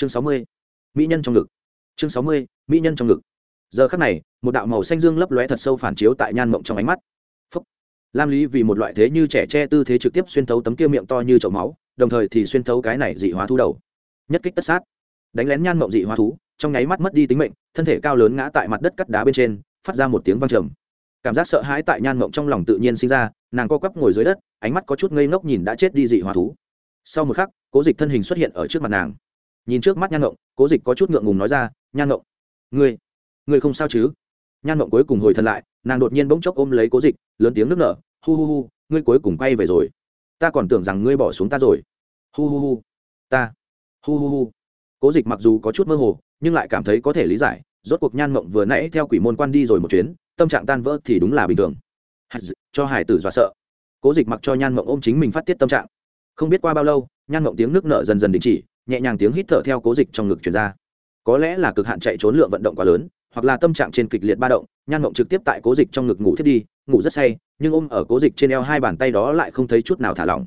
chương sáu mươi, mỹ nhân trong ngực. Chương sáu mươi, mỹ nhân trong ngực. Giờ khắc này, một đạo màu xanh dương lấp lóe thật sâu phản chiếu tại nhan mộng trong ánh mắt. Phúc. lam lý vì một loại thế như trẻ tre tư thế trực tiếp xuyên thấu tấm kia miệng to như chậu máu, đồng thời thì xuyên thấu cái này dị hóa thú đầu. Nhất kích tất sát. Đánh lén nhan mộng dị hóa thú, trong nháy mắt mất đi tính mệnh, thân thể cao lớn ngã tại mặt đất cắt đá bên trên, phát ra một tiếng vang trầm. Cảm giác sợ hãi tại nhan mộng trong lòng tự nhiên sinh ra, nàng co quắp ngồi dưới đất, ánh mắt có chút ngây ngốc nhìn đã chết đi dị hóa thú. Sau một khắc, cố dịch thân hình xuất hiện ở trước mặt nàng nhìn trước mắt nhan ngộng, cố dịch có chút ngượng ngùng nói ra, nhan ngộng, ngươi ngươi không sao chứ? Nhan ngộng cuối cùng hồi thân lại, nàng đột nhiên bỗng chốc ôm lấy cố dịch, lớn tiếng nước nở, hu hu hu, ngươi cuối cùng quay về rồi. Ta còn tưởng rằng ngươi bỏ xuống ta rồi. Hu hu hu, ta, hu hu hu. Cố dịch mặc dù có chút mơ hồ, nhưng lại cảm thấy có thể lý giải, rốt cuộc nhan mộng vừa nãy theo quỷ môn quan đi rồi một chuyến, tâm trạng tan vỡ thì đúng là bình thường. Cho hải tử dọa sợ. Cố dịch mặc cho nhan mộng ôm chính mình phát tiết tâm trạng. Không biết qua bao lâu, nhan mộng tiếng nước nợ dần dần đình chỉ nhẹ nhàng tiếng hít thở theo cố dịch trong ngực chuyển ra. Có lẽ là cực hạn chạy trốn lượng vận động quá lớn, hoặc là tâm trạng trên kịch liệt ba động, nhan mộng trực tiếp tại cố dịch trong ngực ngủ thiết đi, ngủ rất say, nhưng ôm ở cố dịch trên eo hai bàn tay đó lại không thấy chút nào thả lỏng.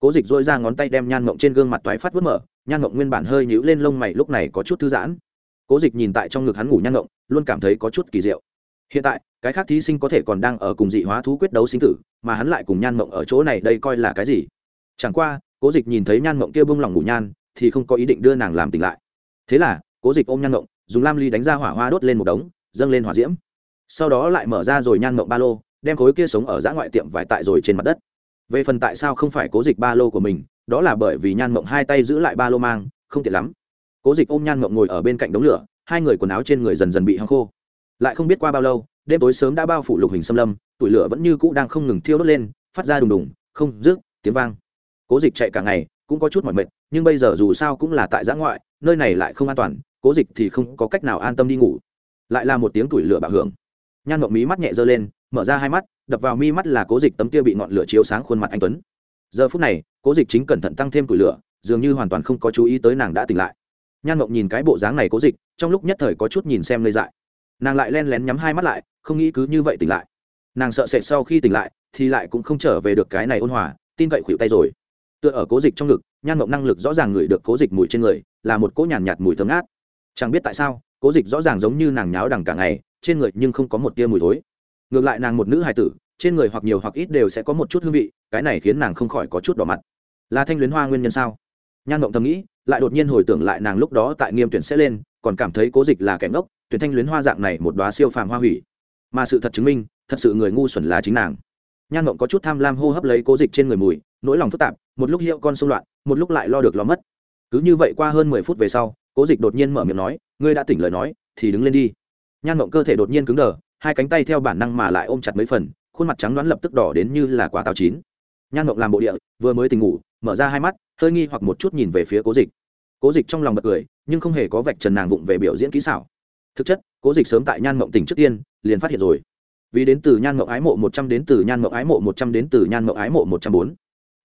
Cố dịch dội ra ngón tay đem nhan mộng trên gương mặt toái phát vớt mở, nhan mộng nguyên bản hơi nhũ lên lông mày lúc này có chút thư giãn. Cố dịch nhìn tại trong ngực hắn ngủ nhan mộng, luôn cảm thấy có chút kỳ diệu. Hiện tại, cái khác thí sinh có thể còn đang ở cùng dị hóa thú quyết đấu sinh tử, mà hắn lại cùng nhan mộng ở chỗ này đây coi là cái gì? Chẳng qua, cố dịch nhìn thấy nhan mộng kia bông lòng ngủ nhan thì không có ý định đưa nàng làm tỉnh lại. Thế là, cố dịch ôm nhan mộng, dùng lam ly đánh ra hỏa hoa đốt lên một đống, dâng lên hỏa diễm. Sau đó lại mở ra rồi nhan mộng ba lô, đem khối kia sống ở giã ngoại tiệm vải tại rồi trên mặt đất. Về phần tại sao không phải cố dịch ba lô của mình, đó là bởi vì nhan mộng hai tay giữ lại ba lô mang, không tiện lắm. Cố dịch ôm nhan mộng ngồi ở bên cạnh đống lửa, hai người quần áo trên người dần dần bị hăng khô. Lại không biết qua bao lâu, đêm tối sớm đã bao phủ lục hình xâm lâm tủi lửa vẫn như cũ đang không ngừng thiêu đốt lên, phát ra đùng đùng, không rước tiếng vang. Cố dịch chạy cả ngày cũng có chút mỏi mệt, nhưng bây giờ dù sao cũng là tại giã ngoại, nơi này lại không an toàn, cố dịch thì không có cách nào an tâm đi ngủ. Lại là một tiếng tủi lửa bạo hưởng. Nhan mộng mí mắt nhẹ dơ lên, mở ra hai mắt, đập vào mi mắt là cố dịch tấm kia bị ngọn lửa chiếu sáng khuôn mặt anh tuấn. Giờ phút này, cố dịch chính cẩn thận tăng thêm tủi lửa, dường như hoàn toàn không có chú ý tới nàng đã tỉnh lại. Nhan mộng nhìn cái bộ dáng này cố dịch, trong lúc nhất thời có chút nhìn xem lây dại. Nàng lại len lén nhắm hai mắt lại, không nghĩ cứ như vậy tỉnh lại. Nàng sợ sệt sau khi tỉnh lại, thì lại cũng không trở về được cái này ôn hòa, tin cậy khuỵu tay rồi tựa ở cố dịch trong ngực nhan mộng năng lực rõ ràng ngửi được cố dịch mùi trên người là một cỗ nhàn nhạt, nhạt mùi thơm ngát. Chẳng biết tại sao cố dịch rõ ràng giống như nàng nháo đằng cả ngày trên người nhưng không có một tia mùi thối. Ngược lại nàng một nữ hài tử trên người hoặc nhiều hoặc ít đều sẽ có một chút hương vị cái này khiến nàng không khỏi có chút đỏ mặt. Là thanh luyến hoa nguyên nhân sao? Nhan mộng thầm nghĩ lại đột nhiên hồi tưởng lại nàng lúc đó tại nghiêm tuyển sẽ lên còn cảm thấy cố dịch là kẻ ngốc tuyển thanh luyến hoa dạng này một đoá siêu phàm hoa hủy. Mà sự thật chứng minh thật sự người ngu xuẩn là chính nàng. Nhan mộng có chút tham lam hô hấp lấy cố dịch trên người mùi nỗi lòng phức tạp một lúc hiệu con xung loạn, một lúc lại lo được lo mất. Cứ như vậy qua hơn mười phút về sau, cố dịch đột nhiên mở miệng nói, ngươi đã tỉnh lời nói, thì đứng lên đi. Nhan mộng cơ thể đột nhiên cứng đờ, hai cánh tay theo bản năng mà lại ôm chặt mấy phần, khuôn mặt trắng đoán lập tức đỏ đến như là quả táo chín. Nhan mộng làm bộ địa, vừa mới tỉnh ngủ, mở ra hai mắt, hơi nghi hoặc một chút nhìn về phía cố dịch. Cố dịch trong lòng bật cười, nhưng không hề có vạch trần nàng vụng về biểu diễn kỹ xảo. Thực chất, cố dịch sớm tại nhan mộng tỉnh trước tiên, liền phát hiện rồi. Vì đến từ nhan mộng ái mộ một trăm đến từ nhan mộng ái mộ một trăm đến từ nhan mộng ái mộ một trăm bốn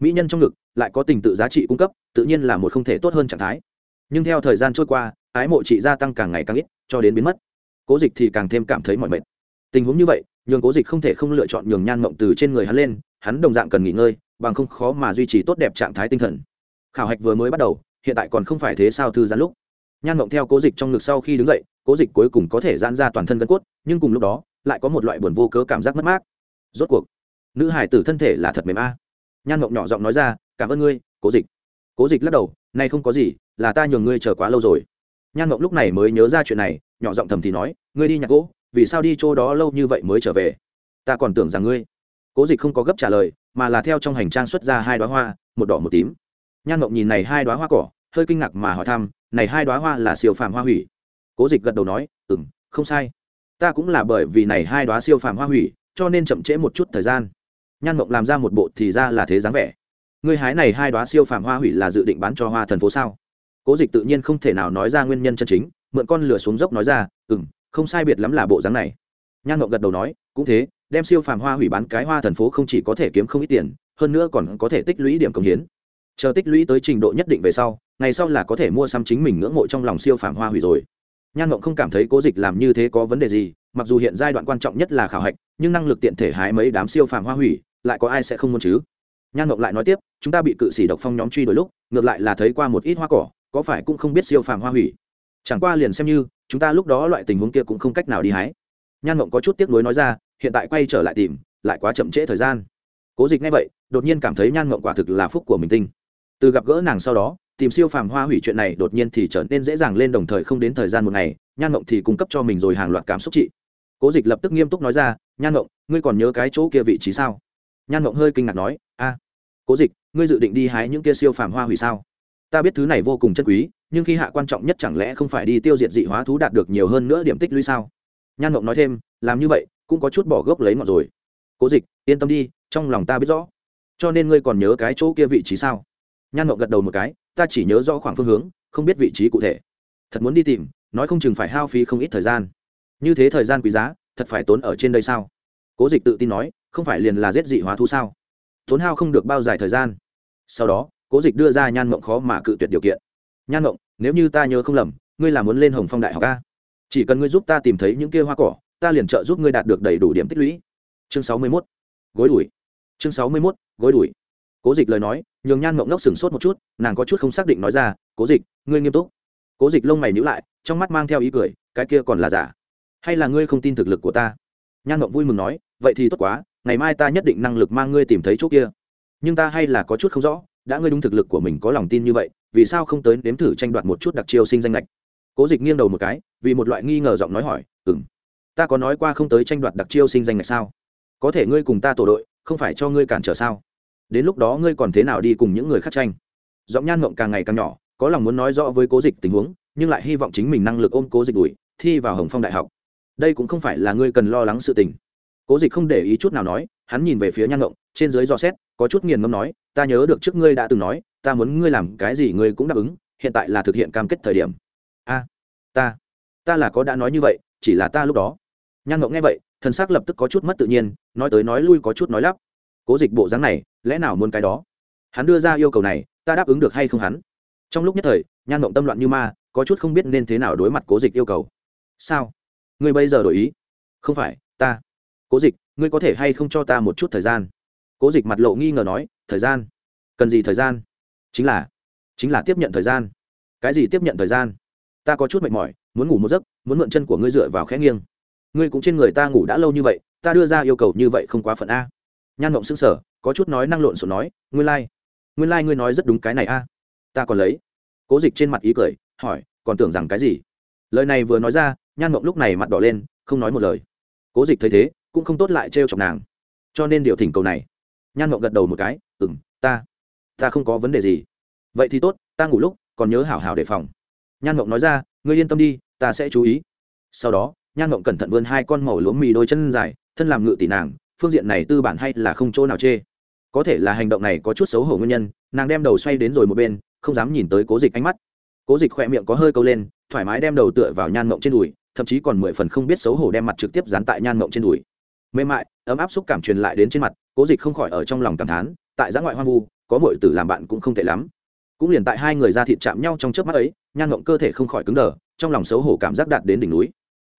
mỹ nhân trong ngực, lại có tình tự giá trị cung cấp, tự nhiên là một không thể tốt hơn trạng thái. Nhưng theo thời gian trôi qua, ái mộ chị gia tăng càng ngày càng ít, cho đến biến mất. Cố dịch thì càng thêm cảm thấy mọi mệt. Tình huống như vậy, nhường cố dịch không thể không lựa chọn nhường nhan mộng từ trên người hắn lên, hắn đồng dạng cần nghỉ ngơi, bằng không khó mà duy trì tốt đẹp trạng thái tinh thần. Khảo hạch vừa mới bắt đầu, hiện tại còn không phải thế sao thư giãn lúc. Nhan mộng theo cố dịch trong ngực sau khi đứng dậy, cố dịch cuối cùng có thể giãn ra toàn thân gân cốt, nhưng cùng lúc đó, lại có một loại buồn vô cớ cảm giác mất mát. Rốt cuộc, nữ hải tử thân thể là thật mềm a nhan mộng nhỏ giọng nói ra, cảm ơn ngươi, cố dịch. Cố dịch lắc đầu nay không có gì, là ta nhường ngươi chờ quá lâu rồi. Nhan mộng lúc này mới nhớ ra chuyện này, nhỏ giọng thầm thì nói, ngươi đi nhặt gỗ, vì sao đi chỗ đó lâu như vậy mới trở về? Ta còn tưởng rằng ngươi. Cố dịch không có gấp trả lời, mà là theo trong hành trang xuất ra hai đoá hoa, một đỏ một tím. Nhan mộng nhìn này hai đoá hoa cỏ, hơi kinh ngạc mà hỏi thăm, này hai đoá hoa là siêu phàm hoa hủy? Cố dịch gật đầu nói ừ m không sai. Ta cũng là bởi vì này hai đoá siêu phàm hoa hủy, cho nên chậm trễ một chút thời gian nhan mộng làm ra một bộ thì ra là thế dáng vẻ. Người hái này hai đoá siêu phàm hoa hủy là dự định bán cho hoa thần phố sao? Cố dịch tự nhiên không thể nào nói ra nguyên nhân chân chính, mượn con lửa xuống dốc nói ra ừ m không sai biệt lắm là bộ dáng này. Nhan mộng gật đầu nói, cũng thế, đem siêu phàm hoa hủy bán cái hoa thần phố không chỉ có thể kiếm không ít tiền, hơn nữa còn có thể tích lũy điểm công hiến. Chờ tích lũy tới trình độ nhất định về sau, ngày sau là có thể mua xăm chính mình ngưỡng mộ trong lòng siêu phàm hoa hủy rồi. Nhan mộng không cảm thấy cố dịch làm như thế có vấn đề gì, mặc dù hiện giai đoạn quan trọng nhất là khảo hạch, nhưng năng lực tiện thể hái mấy đám siêu phàm hoa hủy lại có ai sẽ không muốn chứ? Nhan mộng lại nói tiếp, chúng ta bị cự sĩ độc phong nhóm truy đuổi lúc, ngược lại là thấy qua một ít hoa cỏ, có phải cũng không biết siêu phàm hoa hủy. Chẳng qua liền xem như, chúng ta lúc đó loại tình huống kia cũng không cách nào đi hái. Nhan mộng có chút tiếc nuối nói ra, hiện tại quay trở lại tìm, lại quá chậm trễ thời gian. Cố dịch ngay vậy, đột nhiên cảm thấy nhan mộng quả thực là phúc của mình tinh. Từ gặp gỡ nàng sau đó, tìm siêu phàm hoa hủy chuyện này đột nhiên thì trở nên dễ dàng lên đồng thời không đến thời gian một ngày, nhan mộng thì cung cấp cho mình rồi hàng loạt cảm xúc trị. Cố dịch lập tức nghiêm túc nói ra, nhan mộng, ngươi còn nhớ cái chỗ kia vị trí sao? Nhan mộng hơi kinh ngạc nói, a, cố dịch, ngươi dự định đi hái những kia siêu phàm hoa hủy sao? Ta biết thứ này vô cùng chân quý, nhưng khi hạ quan trọng nhất chẳng lẽ không phải đi tiêu diệt dị hóa thú đạt được nhiều hơn nữa điểm tích lũy sao? Nhan mộng nói thêm, làm như vậy, cũng có chút bỏ gốc lấy ngọn rồi. Cố dịch, yên tâm đi, trong lòng ta biết rõ. Cho nên ngươi còn nhớ cái chỗ kia vị trí sao? Nhan mộng gật đầu một cái, ta chỉ nhớ rõ khoảng phương hướng, không biết vị trí cụ thể. Thật muốn đi tìm, nói không chừng phải hao phí không ít thời gian. Như thế thời gian quý giá, thật phải tốn ở trên đây sao? Cố dịch tự tin nói không phải liền là giết dị hóa thú sao? Tốn hao không được bao dài thời gian. Sau đó, cố dịch đưa ra nhan mộng khó mà cự tuyệt điều kiện. Nhan mộng, nếu như ta nhớ không lầm, ngươi là muốn lên hồng phong đại học a? Chỉ cần ngươi giúp ta tìm thấy những kia hoa cỏ, ta liền trợ giúp ngươi đạt được đầy đủ điểm tích lũy. Chương sáu mươi mốt, gối đuổi. Chương sáu mươi mốt, gối đuổi. Cố dịch lời nói, nhường nhan mộng lốc sửng sốt một chút, nàng có chút không xác định nói ra, cố dịch, ngươi nghiêm túc. Cố dịch lông mày nhữ lại, trong mắt mang theo ý cười, cái kia còn là giả? Hay là ngươi không tin thực lực của ta? Nhan mộng vui mừng nói, vậy thì tốt quá ngày mai ta nhất định năng lực mang ngươi tìm thấy chỗ kia. Nhưng ta hay là có chút không rõ, đã ngươi đúng thực lực của mình có lòng tin như vậy, vì sao không tới nếm thử tranh đoạt một chút đặc chiêu sinh danh lệch cố dịch nghiêng đầu một cái, vì một loại nghi ngờ giọng nói hỏi ừ m ta có nói qua không tới tranh đoạt đặc chiêu sinh danh lệch sao? Có thể ngươi cùng ta tổ đội, không phải cho ngươi cản trở sao? Đến lúc đó ngươi còn thế nào đi cùng những người khác tranh? Giọng nhan ngộng càng ngày càng nhỏ, có lòng muốn nói rõ với cố dịch tình huống, nhưng lại hy vọng chính mình năng lực ôm cố dịch đuổi, thi vào hồng phong đại học. Đây cũng không phải là ngươi cần lo lắng sự tình cố dịch không để ý chút nào nói, hắn nhìn về phía nhan ngộng, trên dưới dò xét, có chút nghiền ngâm nói, ta nhớ được trước ngươi đã từng nói, ta muốn ngươi làm cái gì ngươi cũng đáp ứng, hiện tại là thực hiện cam kết thời điểm. A, ta ta là có đã nói như vậy, chỉ là ta lúc đó. Nhan ngộng nghe vậy, thần xác lập tức có chút mất tự nhiên, nói tới nói lui có chút nói lắp. Cố dịch bộ dáng này, lẽ nào muốn cái đó? Hắn đưa ra yêu cầu này, ta đáp ứng được hay không hắn? Trong lúc nhất thời, nhan ngộng tâm loạn như ma, có chút không biết nên thế nào đối mặt cố dịch yêu cầu. Sao? Ngươi bây giờ đổi ý? Không phải, ta cố dịch, ngươi có thể hay không cho ta một chút thời gian? Cố dịch mặt lộ nghi ngờ nói, thời gian? Cần gì thời gian? Chính là chính là tiếp nhận thời gian. Cái gì tiếp nhận thời gian? Ta có chút mệt mỏi, muốn ngủ một giấc, muốn mượn chân của ngươi dựa vào khẽ nghiêng. Ngươi cũng trên người ta ngủ đã lâu như vậy, ta đưa ra yêu cầu như vậy không quá phận a. Nhan mộng xưng sở có chút nói năng lộn xộn nói, nguyên lai、like. nguyên lai、like、ngươi nói rất đúng cái này a. Ta còn lấy. Cố dịch trên mặt ý cười, hỏi, còn tưởng rằng cái gì? Lời này vừa nói ra, nhan mộng lúc này mặt đỏ lên, không nói một lời. Cố dịch thấy thế cũng không tốt lại trêu chọc nàng. Cho nên điều thỉnh cầu này. Nhan mộng gật đầu một cái ừ m ta ta không có vấn đề gì. Vậy thì tốt, ta ngủ lúc, còn nhớ hảo hảo đề phòng. Nhan mộng nói ra, ngươi yên tâm đi, ta sẽ chú ý. Sau đó, nhan mộng cẩn thận vươn hai con màu lúa mì đôi chân dài, thân làm ngự tỷ nàng, phương diện này tư bản hay là không chỗ nào chê. Có thể là hành động này có chút xấu hổ nguyên nhân, nàng đem đầu xoay đến rồi một bên, không dám nhìn tới cố dịch ánh mắt. Cố dịch khỏe miệng có hơi câu lên, thoải mái đem đầu tựa vào nhan mộng trên đùi, thậm chí còn mười phần không biết xấu hổ đem mặt trực tiếp dán tại nhan mộng trên đùi mềm mại, ấm áp xúc cảm truyền lại đến trên mặt, cố dịch không khỏi ở trong lòng cảm thán, tại giã ngoại hoang vu, có mọi tử làm bạn cũng không tệ lắm. Cũng liền tại hai người ra thịt chạm nhau trong trước mắt ấy, nhan ngộng cơ thể không khỏi cứng đờ, trong lòng xấu hổ cảm giác đạt đến đỉnh núi.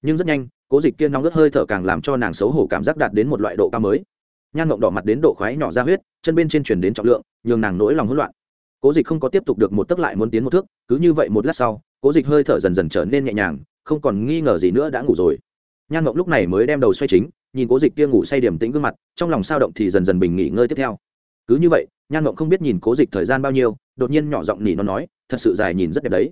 Nhưng rất nhanh, cố dịch kia nóng ướt hơi thở càng làm cho nàng xấu hổ cảm giác đạt đến một loại độ cao mới. Nhan ngộng đỏ mặt đến độ khoái nhỏ ra huyết, chân bên trên chuyển đến trọng lượng, nhường nàng nỗi lòng hỗn loạn. Cố dịch không có tiếp tục được một tấc lại muốn tiến một thước, cứ như vậy một lát sau, cố dịch hơi thở dần dần trở nên nhẹ nhàng, không còn nghi ngờ gì nữa đã ngủ rồi. Nhan ngộng lúc này mới đem đầu xoay chính nhìn cố dịch kia ngủ say điểm tĩnh gương mặt, trong lòng sao động thì dần dần bình nghỉ ngơi tiếp theo. Cứ như vậy, nhan mộng không biết nhìn cố dịch thời gian bao nhiêu, đột nhiên nhỏ giọng nỉ nó nói, thật sự dài nhìn rất đẹp đấy.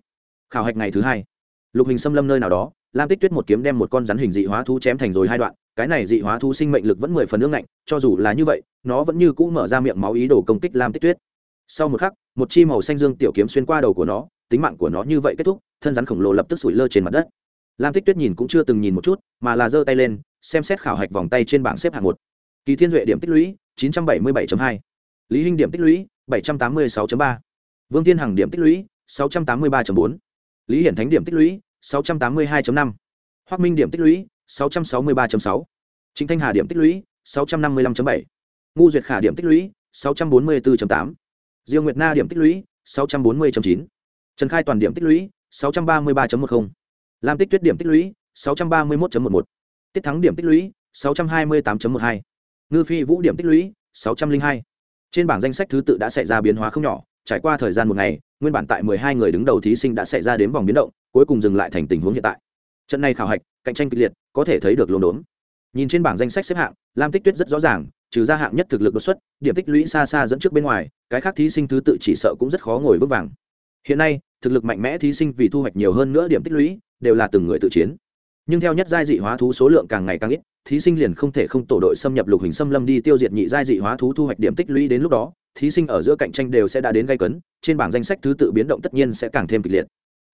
Khảo hạch ngày thứ hai. Lục hình xâm lâm nơi nào đó, lam tích tuyết một kiếm đem một con rắn hình dị hóa thú chém thành rồi hai đoạn, cái này dị hóa thú sinh mệnh lực vẫn mười phần ương ngạnh, cho dù là như vậy, nó vẫn như cũ mở ra miệng máu ý đồ công kích lam tích tuyết. Sau một khắc, một chi màu xanh dương tiểu kiếm xuyên qua đầu của nó, tính mạng của nó như vậy kết thúc, thân rắn khổng lồ lập tức sủi lơ trên mặt đất. Lam tích tuyết nhìn cũng chưa từng nhìn một chút, mà là giơ tay lên xem xét khảo hạch vòng tay trên bảng xếp hạng một kỳ thiên duệ điểm tích lũy 977.2. lý hinh điểm tích lũy 786.3. vương thiên hằng điểm tích lũy 683.4. lý hiển thánh điểm tích lũy 682.5. hoác minh điểm tích lũy 663.6. trịnh thanh hà điểm tích lũy 655.7. ngu duyệt khả điểm tích lũy 644.8. diêu nguyệt na điểm tích lũy 640.9. trần khai toàn điểm tích lũy 633.10. lam tích tuyết điểm tích lũy 631.11 tiết thắng điểm tích lũy 628.12. ngư phi vũ điểm tích lũy 602. trên bảng danh sách thứ tự đã xảy ra biến hóa không nhỏ, trải qua thời gian một ngày, nguyên bản tại mười hai người đứng đầu thí sinh đã xảy ra đến vòng biến động, cuối cùng dừng lại thành tình huống hiện tại trận này khảo hạch, cạnh tranh kịch liệt, có thể thấy được lồn đốn nhìn trên bảng danh sách xếp hạng, lam tích tuyết rất rõ ràng, trừ ra hạng nhất thực lực đột xuất, điểm tích lũy xa xa dẫn trước bên ngoài, cái khác thí sinh thứ tự chỉ sợ cũng rất khó ngồi vững vàng hiện nay, thực lực mạnh mẽ thí sinh vì thu hoạch nhiều hơn nữa điểm tích lũy, đều là từng người tự chiến nhưng theo nhất giai dị hóa thú số lượng càng ngày càng ít, thí sinh liền không thể không tổ đội xâm nhập lục hình xâm lâm đi tiêu diệt nhị giai dị hóa thú thu hoạch điểm tích lũy đến lúc đó, thí sinh ở giữa cạnh tranh đều sẽ đã đến gây cấn, trên bảng danh sách thứ tự biến động tất nhiên sẽ càng thêm kịch liệt.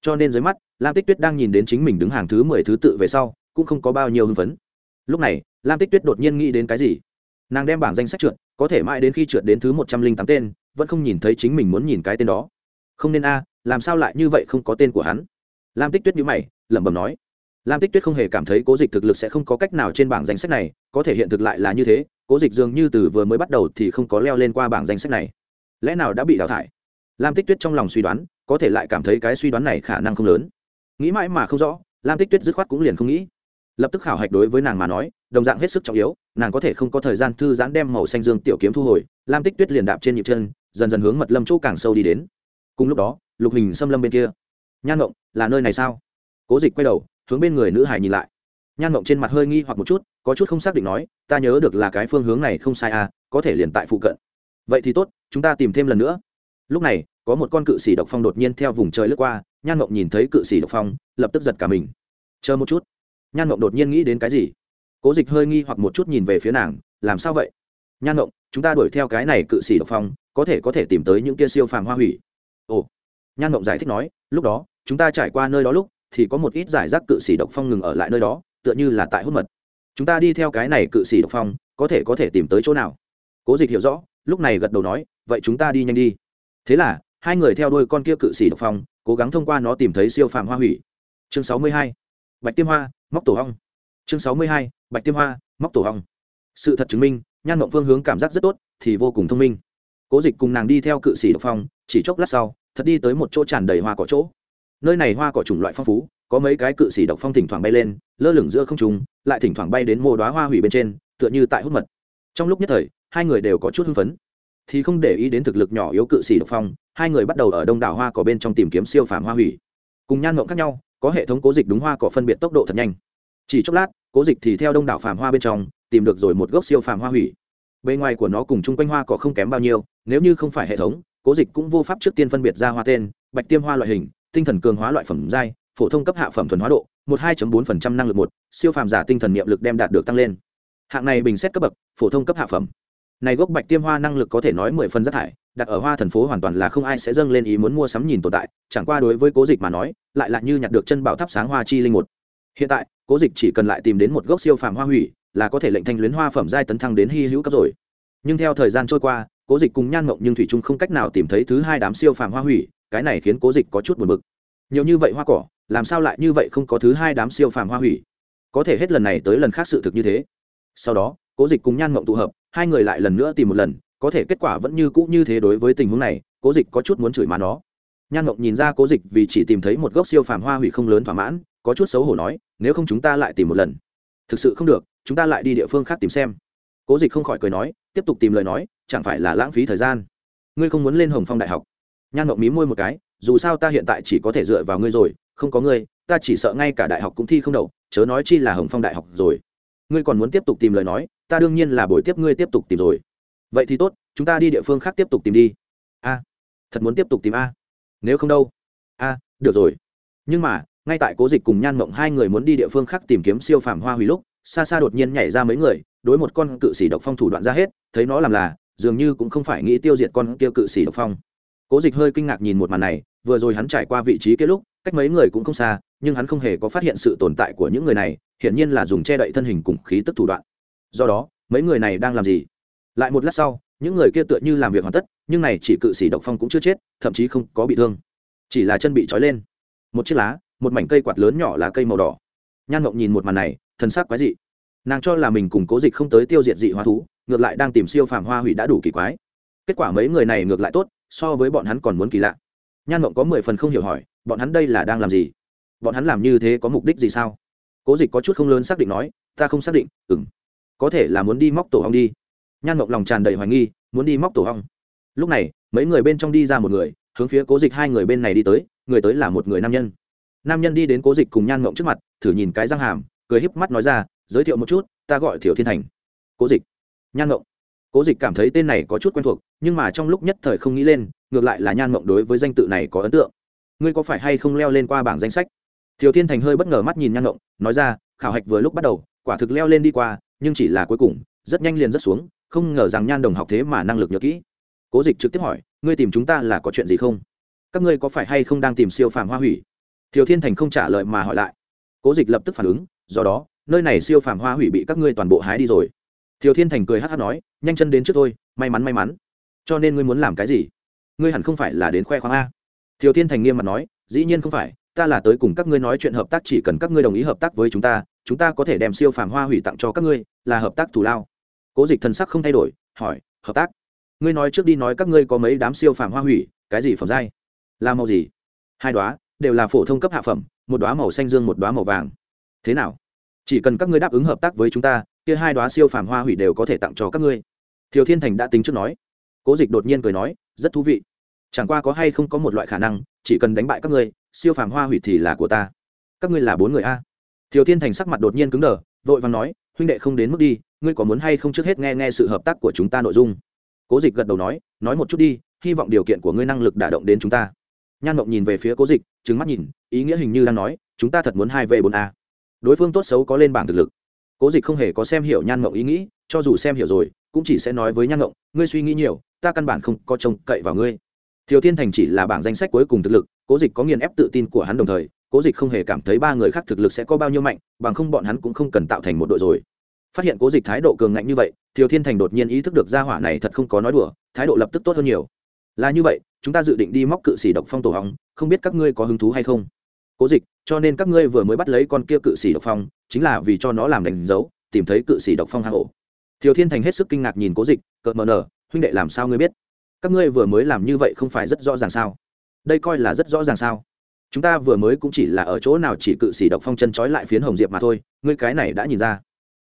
Cho nên dưới mắt, lam tích tuyết đang nhìn đến chính mình đứng hàng thứ mười thứ tự về sau, cũng không có bao nhiêu hưng phấn. Lúc này, lam tích tuyết đột nhiên nghĩ đến cái gì? Nàng đem bảng danh sách trượt, có thể mãi đến khi trượt đến thứ một trăm linh tám tên, vẫn không nhìn thấy chính mình muốn nhìn cái tên đó. Không nên a, làm sao lại như vậy không có tên của hắn? Lam tích tuyết nhữ mày, lẩm bẩm nói lam tích tuyết không hề cảm thấy cố dịch thực lực sẽ không có cách nào trên bảng danh sách này, có thể hiện thực lại là như thế, cố dịch dường như từ vừa mới bắt đầu thì không có leo lên qua bảng danh sách này. Lẽ nào đã bị đào thải? Lam tích tuyết trong lòng suy đoán, có thể lại cảm thấy cái suy đoán này khả năng không lớn. Nghĩ mãi mà không rõ, lam tích tuyết dứt khoát cũng liền không nghĩ. Lập tức khảo hạch đối với nàng mà nói, đồng dạng hết sức trọng yếu, nàng có thể không có thời gian thư giãn đem màu xanh dương tiểu kiếm thu hồi, lam tích tuyết liền đạp trên nhịp chân, dần dần hướng mật lâm chỗ càng sâu đi đến. Cùng lúc đó, lục hình xâm lâm bên kia. Nhan ngộng là nơi này sao? Cố dịch quay đầu hướng bên người nữ hải nhìn lại. Nhan mộng trên mặt hơi nghi hoặc một chút, có chút không xác định nói, ta nhớ được là cái phương hướng này không sai à có thể liền tại phụ cận. Vậy thì tốt, chúng ta tìm thêm lần nữa. Lúc này, có một con cự sĩ độc phong đột nhiên theo vùng trời lướt qua, nhan mộng nhìn thấy cự sĩ độc phong, lập tức giật cả mình. Chờ một chút. Nhan mộng đột nhiên nghĩ đến cái gì? Cố dịch hơi nghi hoặc một chút nhìn về phía nàng, làm sao vậy? Nhan mộng, chúng ta đuổi theo cái này cự sĩ độc phong, có thể có thể tìm tới những kia siêu phàm hoa hủy. Ồ. Nhan mộng giải thích nói, lúc đó, chúng ta trải qua nơi đó lúc thì có một ít giải rác cự sĩ độc phong ngừng ở lại nơi đó, tựa như là tại hút mật. Chúng ta đi theo cái này cự sĩ độc phong, có thể có thể tìm tới chỗ nào? Cố dịch hiểu rõ, lúc này gật đầu nói, vậy chúng ta đi nhanh đi. Thế là, hai người theo đuôi con kia cự sĩ độc phong, cố gắng thông qua nó tìm thấy siêu phàm hoa hủy. Chương sáu mươi hai, bạch tiêm hoa, móc tổ hong chương sáu mươi hai, bạch tiêm hoa, móc tổ hong sự thật chứng minh, nhan mộng phương hướng cảm giác rất tốt, thì vô cùng thông minh. Cố dịch cùng nàng đi theo cự sĩ độc phong, chỉ chốc lát sau, thật đi tới một chỗ tràn đầy hoa cỏ chỗ nơi này hoa cỏ chủng loại phong phú, có mấy cái cự xỉ độc phong thỉnh thoảng bay lên, lơ lửng giữa không trùng lại thỉnh thoảng bay đến mô đoá hoa hủy bên trên, tựa như tại hút mật. Trong lúc nhất thời, hai người đều có chút hưng phấn. Thì không để ý đến thực lực nhỏ yếu cự xỉ độc phong, hai người bắt đầu ở đông đảo hoa cỏ bên trong tìm kiếm siêu phàm hoa hủy. Cùng nhan ngộng khác nhau, có hệ thống cố dịch đúng hoa cỏ phân biệt tốc độ thật nhanh. Chỉ chốc lát, cố dịch thì theo đông đảo phàm hoa bên trong, tìm được rồi một gốc siêu phàm hoa hủy. Bề ngoài của nó cùng chung quanh hoa cỏ không kém bao nhiêu, nếu như không phải hệ thống, cố dịch cũng vô pháp trước tiên phân biệt ra hoa tên, bạch tiêm hoa loại hình tinh thần cường hóa loại phẩm giai, phổ thông cấp hạ phẩm thuần hóa độ, một hai bốn phần trăm năng lực một, siêu phàm giả tinh thần niệm lực đem đạt được tăng lên. Hạng này bình xét cấp bậc, phổ thông cấp hạ phẩm. Này gốc bạch tiêm hoa năng lực có thể nói mười phần rất thải, đặt ở hoa thần phố hoàn toàn là không ai sẽ dâng lên ý muốn mua sắm nhìn tồn tại, chẳng qua đối với cố dịch mà nói, lại là như nhặt được chân bảo thắp sáng hoa chi linh một. Hiện tại, cố dịch chỉ cần lại tìm đến một gốc siêu phàm hoa hủy, là có thể lệnh thanh luyến hoa phẩm giai tấn thăng đến hy hữu cấp rồi. Nhưng theo thời gian trôi qua, cố dịch cùng nhan mộng nhưng thủy trung không cách nào tìm thấy thứ hai đám siêu phàm hoa hủy cái này khiến cố dịch có chút buồn bực. Nhiều như vậy hoa cỏ, làm sao lại như vậy không có thứ hai đám siêu phàm hoa hủy? Có thể hết lần này tới lần khác sự thực như thế. Sau đó, cố dịch cùng nhan mộng tụ hợp, hai người lại lần nữa tìm một lần, có thể kết quả vẫn như cũ như thế đối với tình huống này, cố dịch có chút muốn chửi mà nó. Nhan mộng nhìn ra cố dịch vì chỉ tìm thấy một gốc siêu phàm hoa hủy không lớn thỏa mãn, có chút xấu hổ nói, nếu không chúng ta lại tìm một lần. Thực sự không được, chúng ta lại đi địa phương khác tìm xem. Cố dịch không khỏi cười nói, tiếp tục tìm lời nói, chẳng phải là lãng phí thời gian. Ngươi không muốn lên hồng phong đại học? Nhan mộng mí môi một cái, dù sao ta hiện tại chỉ có thể dựa vào ngươi rồi, không có ngươi, ta chỉ sợ ngay cả đại học cũng thi không đậu, chớ nói chi là hồng phong đại học rồi. Ngươi còn muốn tiếp tục tìm lời nói, ta đương nhiên là buổi tiếp ngươi tiếp tục tìm rồi. Vậy thì tốt, chúng ta đi địa phương khác tiếp tục tìm đi. A, thật muốn tiếp tục tìm a? Nếu không đâu? A, được rồi. Nhưng mà, ngay tại cố dịch cùng nhan mộng hai người muốn đi địa phương khác tìm kiếm siêu phàm hoa hủy lúc, xa xa đột nhiên nhảy ra mấy người, đối một con cự sĩ độc phong thủ đoạn ra hết, thấy nó làm là, dường như cũng không phải nghĩ tiêu diệt con kia cự sĩ độc phong cố dịch hơi kinh ngạc nhìn một màn này, vừa rồi hắn trải qua vị trí kia lúc, cách mấy người cũng không xa, nhưng hắn không hề có phát hiện sự tồn tại của những người này, hiển nhiên là dùng che đậy thân hình cùng khí tức thủ đoạn. Do đó, mấy người này đang làm gì? Lại một lát sau, những người kia tựa như làm việc hoàn tất, nhưng này chỉ cự sĩ độc phong cũng chưa chết, thậm chí không có bị thương. Chỉ là chân bị trói lên. Một chiếc lá, một mảnh cây quạt lớn nhỏ là cây màu đỏ. Nhan ngộng nhìn một màn này thân xác quái dị. Nàng cho là mình cùng cố dịch không tới tiêu diệt dị hóa thú, ngược lại đang tìm siêu phàm hoa hủy đã đủ kỳ quái. Kết quả mấy người này ngược lại tốt so với bọn hắn còn muốn kỳ lạ. Nhan mộng có mười phần không hiểu hỏi, bọn hắn đây là đang làm gì? Bọn hắn làm như thế có mục đích gì sao? Cố dịch có chút không lớn xác định nói, ta không xác định ừng có thể là muốn đi móc tổ hong đi. Nhan mộng lòng tràn đầy hoài nghi, muốn đi móc tổ hong lúc này, mấy người bên trong đi ra một người, hướng phía cố dịch hai người bên này đi tới, người tới là một người nam nhân. Nam nhân đi đến cố dịch cùng nhan mộng trước mặt, thử nhìn cái răng hàm, cười híp mắt nói ra, giới thiệu một chút, ta gọi thiểu thiên thành. Cố dịch. Nhan mộng cố dịch cảm thấy tên này có chút quen thuộc, nhưng mà trong lúc nhất thời không nghĩ lên, ngược lại là nhan mộng đối với danh tự này có ấn tượng. Ngươi có phải hay không leo lên qua bảng danh sách? Thiều thiên thành hơi bất ngờ mắt nhìn nhan mộng, nói ra, khảo hạch vừa lúc bắt đầu, quả thực leo lên đi qua, nhưng chỉ là cuối cùng, rất nhanh liền rất xuống, không ngờ rằng nhan đồng học thế mà năng lực nhớ kỹ. Cố dịch trực tiếp hỏi, ngươi tìm chúng ta là có chuyện gì không? Các ngươi có phải hay không đang tìm siêu phàm hoa hủy? Thiều thiên thành không trả lời mà hỏi lại. Cố dịch lập tức phản ứng, do đó, nơi này siêu phàm hoa hủy bị các ngươi toàn bộ hái đi rồi thiều thiên thành cười hắc hắc nói nhanh chân đến trước tôi may mắn may mắn. Cho nên ngươi muốn làm cái gì? Ngươi hẳn không phải là đến khoe khoang a. Thiều thiên thành nghiêm mặt nói dĩ nhiên không phải ta là tới cùng các ngươi nói chuyện hợp tác chỉ cần các ngươi đồng ý hợp tác với chúng ta chúng ta có thể đem siêu phàm hoa hủy tặng cho các ngươi là hợp tác thù lao. Cố dịch thần sắc không thay đổi hỏi hợp tác? Ngươi nói trước đi nói các ngươi có mấy đám siêu phàm hoa hủy cái gì phẩm giai? Là màu gì? Hai đóa, đều là phổ thông cấp hạ phẩm một đóa màu xanh dương một đóa màu vàng. Thế nào? Chỉ cần các ngươi đáp ứng hợp tác với chúng ta kia hai đoá siêu phàm hoa hủy đều có thể tặng cho các ngươi. Thiều thiên thành đã tính trước nói. Cố dịch đột nhiên cười nói, rất thú vị. Chẳng qua có hay không có một loại khả năng, chỉ cần đánh bại các ngươi, siêu phàm hoa hủy thì là của ta. Các ngươi là bốn người a. Thiều thiên thành sắc mặt đột nhiên cứng đờ, vội vàng nói, huynh đệ không đến mức đi, ngươi có muốn hay không trước hết nghe nghe sự hợp tác của chúng ta nội dung? Cố dịch gật đầu nói nói một chút đi, hy vọng điều kiện của ngươi năng lực đả động đến chúng ta. Nhan mộng nhìn về phía cố dịch trứng mắt nhìn, ý nghĩa hình như đang nói, chúng ta thật muốn hai v bốn a. Đối phương tốt xấu có lên bảng thực lực cố dịch không hề có xem hiểu nhan mộng ý nghĩ, cho dù xem hiểu rồi, cũng chỉ sẽ nói với nhan mộng, ngươi suy nghĩ nhiều, ta căn bản không có trông cậy vào ngươi. Thiều thiên thành chỉ là bảng danh sách cuối cùng thực lực, cố dịch có nghiền ép tự tin của hắn đồng thời, cố dịch không hề cảm thấy ba người khác thực lực sẽ có bao nhiêu mạnh, bằng không bọn hắn cũng không cần tạo thành một đội rồi. Phát hiện cố dịch thái độ cường ngạnh như vậy, thiều thiên thành đột nhiên ý thức được gia hỏa này thật không có nói đùa, thái độ lập tức tốt hơn nhiều. Là như vậy, chúng ta dự định đi móc cự sĩ độc phong tổ hóng, không biết các ngươi có hứng thú hay không? Cố dịch, cho nên các ngươi vừa mới bắt lấy con kia cự sĩ độc phong, chính là vì cho nó làm đánh dấu, tìm thấy cự sĩ độc phong hạ hổ thiều thiên thành hết sức kinh ngạc nhìn cố dịch, cợt mờ nở, huynh đệ làm sao ngươi biết? Các ngươi vừa mới làm như vậy không phải rất rõ ràng sao? Đây coi là rất rõ ràng sao? Chúng ta vừa mới cũng chỉ là ở chỗ nào chỉ cự sĩ độc phong chân trói lại phiến hồng diệp mà thôi, ngươi cái này đã nhìn ra.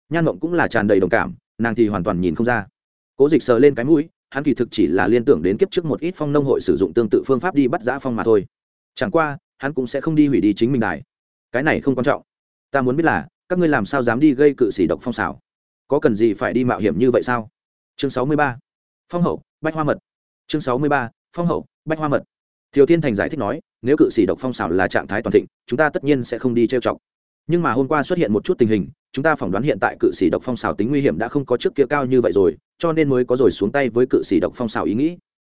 Nhan mộng cũng là tràn đầy đồng cảm, nàng thì hoàn toàn nhìn không ra. Cố dịch sờ lên cái mũi, hắn kỳ thực chỉ là liên tưởng đến kiếp trước một ít phong nông hội sử dụng tương tự phương pháp đi bắt giã phong mà thôi. Chẳng qua hắn cũng sẽ không đi hủy đi chính mình đài. Cái này không quan trọng. Ta muốn biết là, các ngươi làm sao dám đi gây cự sĩ độc phong xảo? Có cần gì phải đi mạo hiểm như vậy sao? Chương sáu mươi ba. Phong hậu, bách hoa mật. Chương sáu mươi ba. Phong hậu, bách hoa mật. Thiều thiên thành giải thích nói, nếu cự sĩ độc phong xảo là trạng thái toàn thịnh, chúng ta tất nhiên sẽ không đi trêu chọc. Nhưng mà hôm qua xuất hiện một chút tình hình, chúng ta phỏng đoán hiện tại cự sĩ độc phong xảo tính nguy hiểm đã không có trước kia cao như vậy rồi, cho nên mới có rồi xuống tay với cự sĩ độc phong xảo ý nghĩ.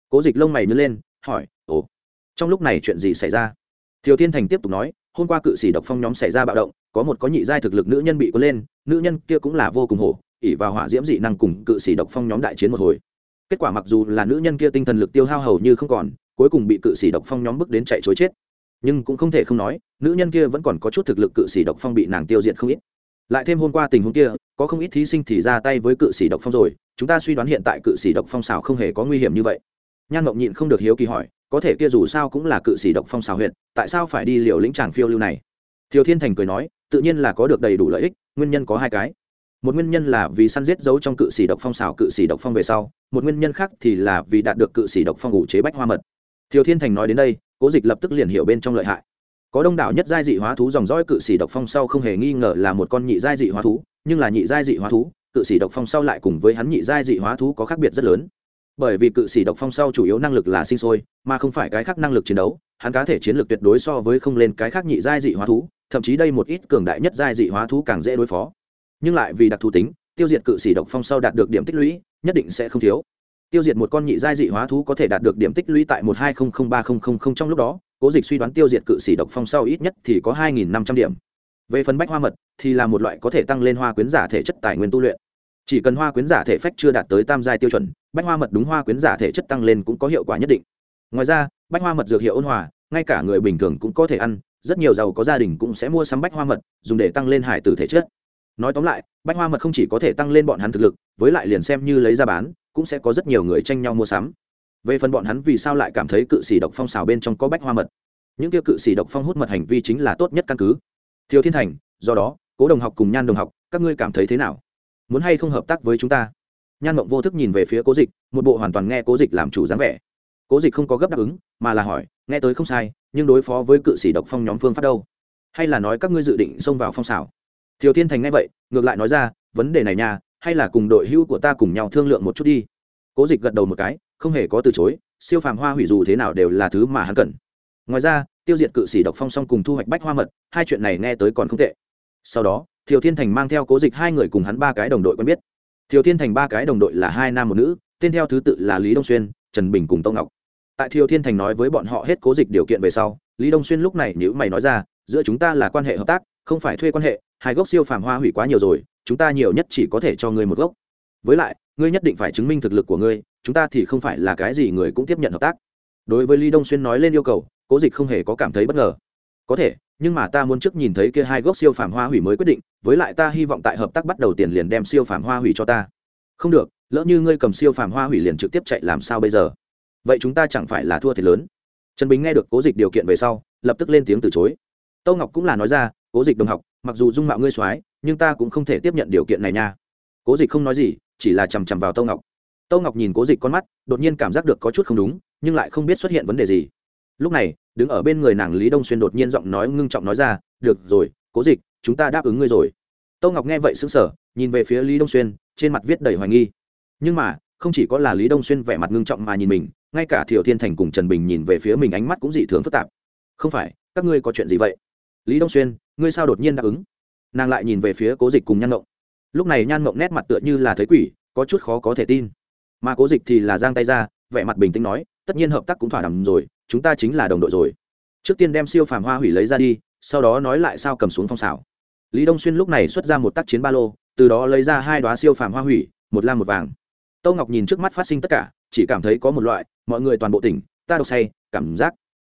Cố dịch lông mày nhớ lên, hỏi, ồ, trong lúc này chuyện gì xảy ra? Tiêu thiên thành tiếp tục nói, hôm qua cự sĩ độc phong nhóm xảy ra bạo động, có một có nhị giai thực lực nữ nhân bị cuốn lên, nữ nhân kia cũng là vô cùng hổ, ỷ vào hỏa diễm dị năng cùng cự sĩ độc phong nhóm đại chiến một hồi. Kết quả mặc dù là nữ nhân kia tinh thần lực tiêu hao hầu như không còn, cuối cùng bị cự sĩ độc phong nhóm bức đến chạy trối chết. Nhưng cũng không thể không nói, nữ nhân kia vẫn còn có chút thực lực cự sĩ độc phong bị nàng tiêu diệt không ít. Lại thêm hôm qua tình huống kia, có không ít thí sinh thì ra tay với cự sĩ độc phong rồi, chúng ta suy đoán hiện tại cự sĩ độc phong xảo không hề có nguy hiểm như vậy. Nhan Ngọc nhịn không được hiếu kỳ hỏi có thể kia dù sao cũng là cự sĩ độc phong xào huyện tại sao phải đi liều lĩnh tràng phiêu lưu này? Thiều thiên thành cười nói, tự nhiên là có được đầy đủ lợi ích, nguyên nhân có hai cái. Một nguyên nhân là vì săn giết giấu trong cự sĩ độc phong xào cự sĩ độc phong về sau, một nguyên nhân khác thì là vì đạt được cự sĩ độc phong ủ chế bách hoa mật. Thiều thiên thành nói đến đây, cố dịch lập tức liền hiểu bên trong lợi hại. Có đông đảo nhất giai dị hóa thú dòng dõi cự sĩ độc phong sau không hề nghi ngờ là một con nhị giai dị hóa thú, nhưng là nhị giai dị hóa thú, cự sĩ độc phong sau lại cùng với hắn nhị giai dị hóa thú có khác biệt rất lớn bởi vì cự sĩ độc phong sau chủ yếu năng lực là sinh sôi, mà không phải cái khác năng lực chiến đấu, hắn cá thể chiến lược tuyệt đối so với không lên cái khác nhị giai dị hóa thú, thậm chí đây một ít cường đại nhất giai dị hóa thú càng dễ đối phó. Nhưng lại vì đặc thù tính, tiêu diệt cự sĩ độc phong sau đạt được điểm tích lũy, nhất định sẽ không thiếu. Tiêu diệt một con nhị giai dị hóa thú có thể đạt được điểm tích lũy tại một hai không không ba không không không trong lúc đó, cố dịch suy đoán tiêu diệt cự sĩ độc phong sau ít nhất thì có hai nghìn năm trăm điểm. Về phần bách hoa mật, thì là một loại có thể tăng lên hoa quyến giả thể chất tài nguyên tu luyện. Chỉ cần hoa quyến giả thể phách chưa đạt tới tam giai tiêu chuẩn bách hoa mật đúng hoa quyến giả thể chất tăng lên cũng có hiệu quả nhất định. Ngoài ra, bách hoa mật dược hiệu ôn hòa, ngay cả người bình thường cũng có thể ăn, rất nhiều giàu có gia đình cũng sẽ mua sắm bách hoa mật, dùng để tăng lên hải tử thể chất. Nói tóm lại, bách hoa mật không chỉ có thể tăng lên bọn hắn thực lực, với lại liền xem như lấy ra bán, cũng sẽ có rất nhiều người tranh nhau mua sắm. Về phần bọn hắn vì sao lại cảm thấy cự sĩ độc phong xào bên trong có bách hoa mật? Những kia cự sĩ độc phong hút mật hành vi chính là tốt nhất căn cứ. Thiếu thiên thành, do đó, cố đồng học cùng nhan đồng học, các ngươi cảm thấy thế nào? Muốn hay không hợp tác với chúng ta? Nhan mộng vô thức nhìn về phía cố dịch, một bộ hoàn toàn nghe cố dịch làm chủ dáng vẻ. Cố dịch không có gấp đáp ứng, mà là hỏi, nghe tới không sai, nhưng đối phó với cự sĩ độc phong nhóm phương pháp đâu? Hay là nói các ngươi dự định xông vào phong xảo? Thiều thiên thành nghe vậy, ngược lại nói ra, vấn đề này nha, hay là cùng đội hữu của ta cùng nhau thương lượng một chút đi. Cố dịch gật đầu một cái, không hề có từ chối, siêu phàm hoa hủy dù thế nào đều là thứ mà hắn cần. Ngoài ra, tiêu diệt cự sĩ độc phong xong cùng thu hoạch bách hoa mật, hai chuyện này nghe tới còn không tệ. Sau đó thiều thiên thành mang theo cố dịch hai người cùng hắn ba cái đồng đội quen biết thiều thiên thành ba cái đồng đội là hai nam một nữ, tên theo thứ tự là lý đông xuyên, trần bình cùng tông ngọc. Tại thiều thiên thành nói với bọn họ hết cố dịch điều kiện về sau, lý đông xuyên lúc này nhữ mày nói ra, giữa chúng ta là quan hệ hợp tác, không phải thuê quan hệ, hai gốc siêu phàm hoa hủy quá nhiều rồi, chúng ta nhiều nhất chỉ có thể cho ngươi một gốc. Với lại, ngươi nhất định phải chứng minh thực lực của ngươi, chúng ta thì không phải là cái gì người cũng tiếp nhận hợp tác. Đối với lý đông xuyên nói lên yêu cầu, cố dịch không hề có cảm thấy bất ngờ. Có thể nhưng mà ta muốn trước nhìn thấy kia hai gốc siêu phàm hoa hủy mới quyết định, với lại ta hy vọng tại hợp tác bắt đầu tiền liền đem siêu phàm hoa hủy cho ta. Không được, lỡ như ngươi cầm siêu phàm hoa hủy liền trực tiếp chạy làm sao bây giờ? Vậy chúng ta chẳng phải là thua thiệt lớn. Trần bình nghe được cố dịch điều kiện về sau, lập tức lên tiếng từ chối. Tâu ngọc cũng là nói ra, cố dịch đồng học, mặc dù dung mạo ngươi soái nhưng ta cũng không thể tiếp nhận điều kiện này nha. Cố dịch không nói gì, chỉ là chằm chằm vào tâu ngọc. Tâu ngọc nhìn cố dịch con mắt, đột nhiên cảm giác được có chút không đúng, nhưng lại không biết xuất hiện vấn đề gì lúc này, đứng ở bên người nàng lý đông xuyên đột nhiên giọng nói ngưng trọng nói ra, được rồi, cố dịch, chúng ta đáp ứng ngươi rồi. Tâu ngọc nghe vậy xứng sở nhìn về phía lý đông xuyên, trên mặt viết đầy hoài nghi. Nhưng mà, không chỉ có là lý đông xuyên vẻ mặt ngưng trọng mà nhìn mình, ngay cả Thiệu thiên thành cùng trần bình nhìn về phía mình ánh mắt cũng dị thường phức tạp. Không phải, các ngươi có chuyện gì vậy? Lý đông xuyên, ngươi sao đột nhiên đáp ứng? Nàng lại nhìn về phía cố dịch cùng nhan ngộng lúc này nhan ngộng nét mặt tựa như là thấy quỷ, có chút khó có thể tin. Mà cố dịch thì là giang tay ra vẻ mặt bình tĩnh nói, tất nhiên hợp tác cũng thỏa đàm rồi, chúng ta chính là đồng đội rồi. Trước tiên đem siêu phàm hoa hủy lấy ra đi, sau đó nói lại sao cầm xuống phong xảo. Lý đông xuyên lúc này xuất ra một tác chiến ba lô, từ đó lấy ra hai đoá siêu phàm hoa hủy, một lam một vàng. Tâu ngọc nhìn trước mắt phát sinh tất cả, chỉ cảm thấy có một loại, mọi người toàn bộ tỉnh, ta đọc say, cảm giác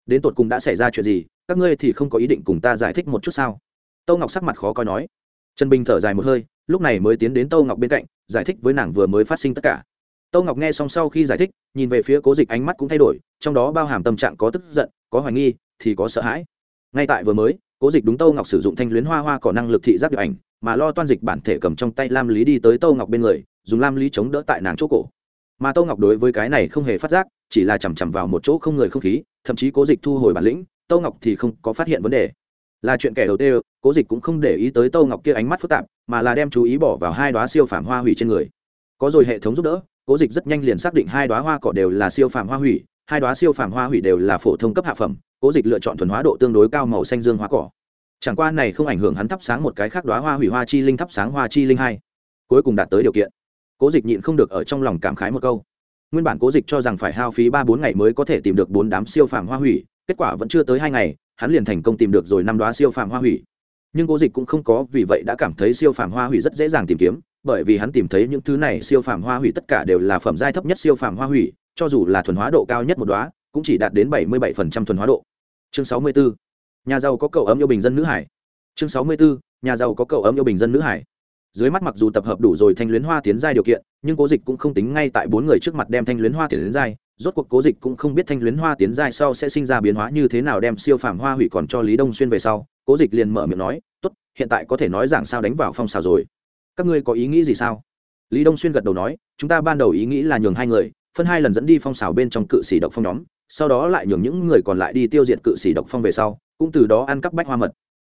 đến tột cùng đã xảy ra chuyện gì, các ngươi thì không có ý định cùng ta giải thích một chút sao? Tâu ngọc sắc mặt khó coi nói. Trần bình thở dài một hơi, lúc này mới tiến đến tâu ngọc bên cạnh, giải thích với nàng vừa mới phát sinh tất cả tâu ngọc nghe xong sau khi giải thích, nhìn về phía cố dịch ánh mắt cũng thay đổi, trong đó bao hàm tâm trạng có tức giận, có hoài nghi, thì có sợ hãi. Ngay tại vừa mới, cố dịch đúng tâu ngọc sử dụng thanh luyến hoa hoa có năng lực thị giác điệu ảnh, mà lo toan dịch bản thể cầm trong tay lam lý đi tới tâu ngọc bên người, dùng lam lý chống đỡ tại nàng chỗ cổ. Mà tâu ngọc đối với cái này không hề phát giác, chỉ là chằm chằm vào một chỗ không người không khí, thậm chí cố dịch thu hồi bản lĩnh tâu ngọc thì không có phát hiện vấn đề. Là chuyện kẻ đầu tiên cố dịch cũng không để ý tới tâu ngọc kia ánh mắt phức tạp, mà là đem chú ý bỏ vào hai đoá siêu phẩm hoa hủy trên người. Có rồi hệ thống giúp đỡ cố dịch rất nhanh liền xác định hai đoá hoa cỏ đều là siêu phàm hoa hủy, hai đoá siêu phàm hoa hủy đều là phổ thông cấp hạ phẩm. Cố dịch lựa chọn thuần hóa độ tương đối cao màu xanh dương hoa cỏ. Chẳng qua này không ảnh hưởng hắn thắp sáng một cái khác đoá hoa hủy hoa chi linh thắp sáng hoa chi linh hai. Cuối cùng đạt tới điều kiện. Cố dịch nhịn không được ở trong lòng cảm khái một câu. Nguyên bản cố dịch cho rằng phải hao phí ba bốn ngày mới có thể tìm được bốn đám siêu phàm hoa hủy, kết quả vẫn chưa tới hai ngày, hắn liền thành công tìm được rồi năm đoá siêu phàm hoa hủy nhưng cố dịch cũng không có vì vậy đã cảm thấy siêu phàm hoa hủy rất dễ dàng tìm kiếm, bởi vì hắn tìm thấy những thứ này siêu phàm hoa hủy tất cả đều là phẩm giai thấp nhất siêu phàm hoa hủy, cho dù là thuần hóa độ cao nhất một đóa, cũng chỉ đạt đến bảy mươi bảy thuần hóa độ. Chương sáu mươi bốn nhà giàu có cậu ấm yêu bình dân nữ hải. Chương sáu mươi bốn nhà giàu có cậu ấm yêu bình dân nữ hải. Dưới mắt mặc dù tập hợp đủ rồi thanh luyến hoa tiến giai điều kiện, nhưng cố dịch cũng không tính ngay tại bốn người trước mặt đem thanh luyến hoa tiến giai, rốt cuộc cố dịch cũng không biết thanh luyến hoa tiến giai sau sẽ sinh ra biến hóa như thế nào đem siêu phàm hoa hủy còn cho lý đông xuyên về sau cố dịch liền mở miệng nói, tốt, hiện tại có thể nói rằng sao đánh vào phong xào rồi. Các ngươi có ý nghĩ gì sao? Lý đông xuyên gật đầu nói, chúng ta ban đầu ý nghĩ là nhường hai người, phân hai lần dẫn đi phong xào bên trong cự sĩ độc phong nhóm, sau đó lại nhường những người còn lại đi tiêu diệt cự sĩ độc phong về sau, cũng từ đó ăn cắp bách hoa mật.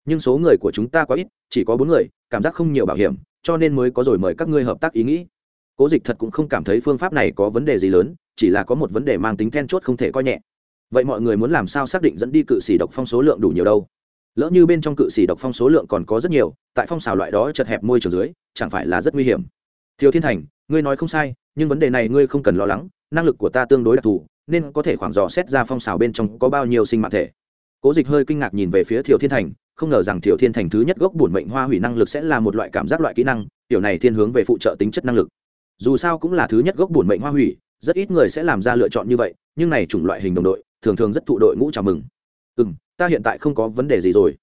Nhưng số người của chúng ta quá ít, chỉ có bốn người, cảm giác không nhiều bảo hiểm, cho nên mới có rồi mời các ngươi hợp tác ý nghĩ. Cố dịch thật cũng không cảm thấy phương pháp này có vấn đề gì lớn, chỉ là có một vấn đề mang tính then chốt không thể coi nhẹ. Vậy mọi người muốn làm sao xác định dẫn đi cự sĩ độc phong số lượng đủ nhiều đâu? Lỡ như bên trong cự sĩ độc phong số lượng còn có rất nhiều, tại phong xào loại đó chật hẹp môi trường dưới, chẳng phải là rất nguy hiểm. Thiếu thiên thành, ngươi nói không sai, nhưng vấn đề này ngươi không cần lo lắng, năng lực của ta tương đối đặc thù, nên có thể khoảng dò xét ra phong xào bên trong có bao nhiêu sinh mạng thể. Cố dịch hơi kinh ngạc nhìn về phía thiểu thiên thành, không ngờ rằng thiểu thiên thành thứ nhất gốc bổn mệnh hoa hủy năng lực sẽ là một loại cảm giác loại kỹ năng, tiểu này thiên hướng về phụ trợ tính chất năng lực. Dù sao cũng là thứ nhất gốc bổn mệnh hoa hủy, rất ít người sẽ làm ra lựa chọn như vậy, nhưng này chủng loại hình đồng đội, thường thường rất thụ đội ngũ chào mừng. Ừ m ta hiện tại không có vấn đề gì rồi.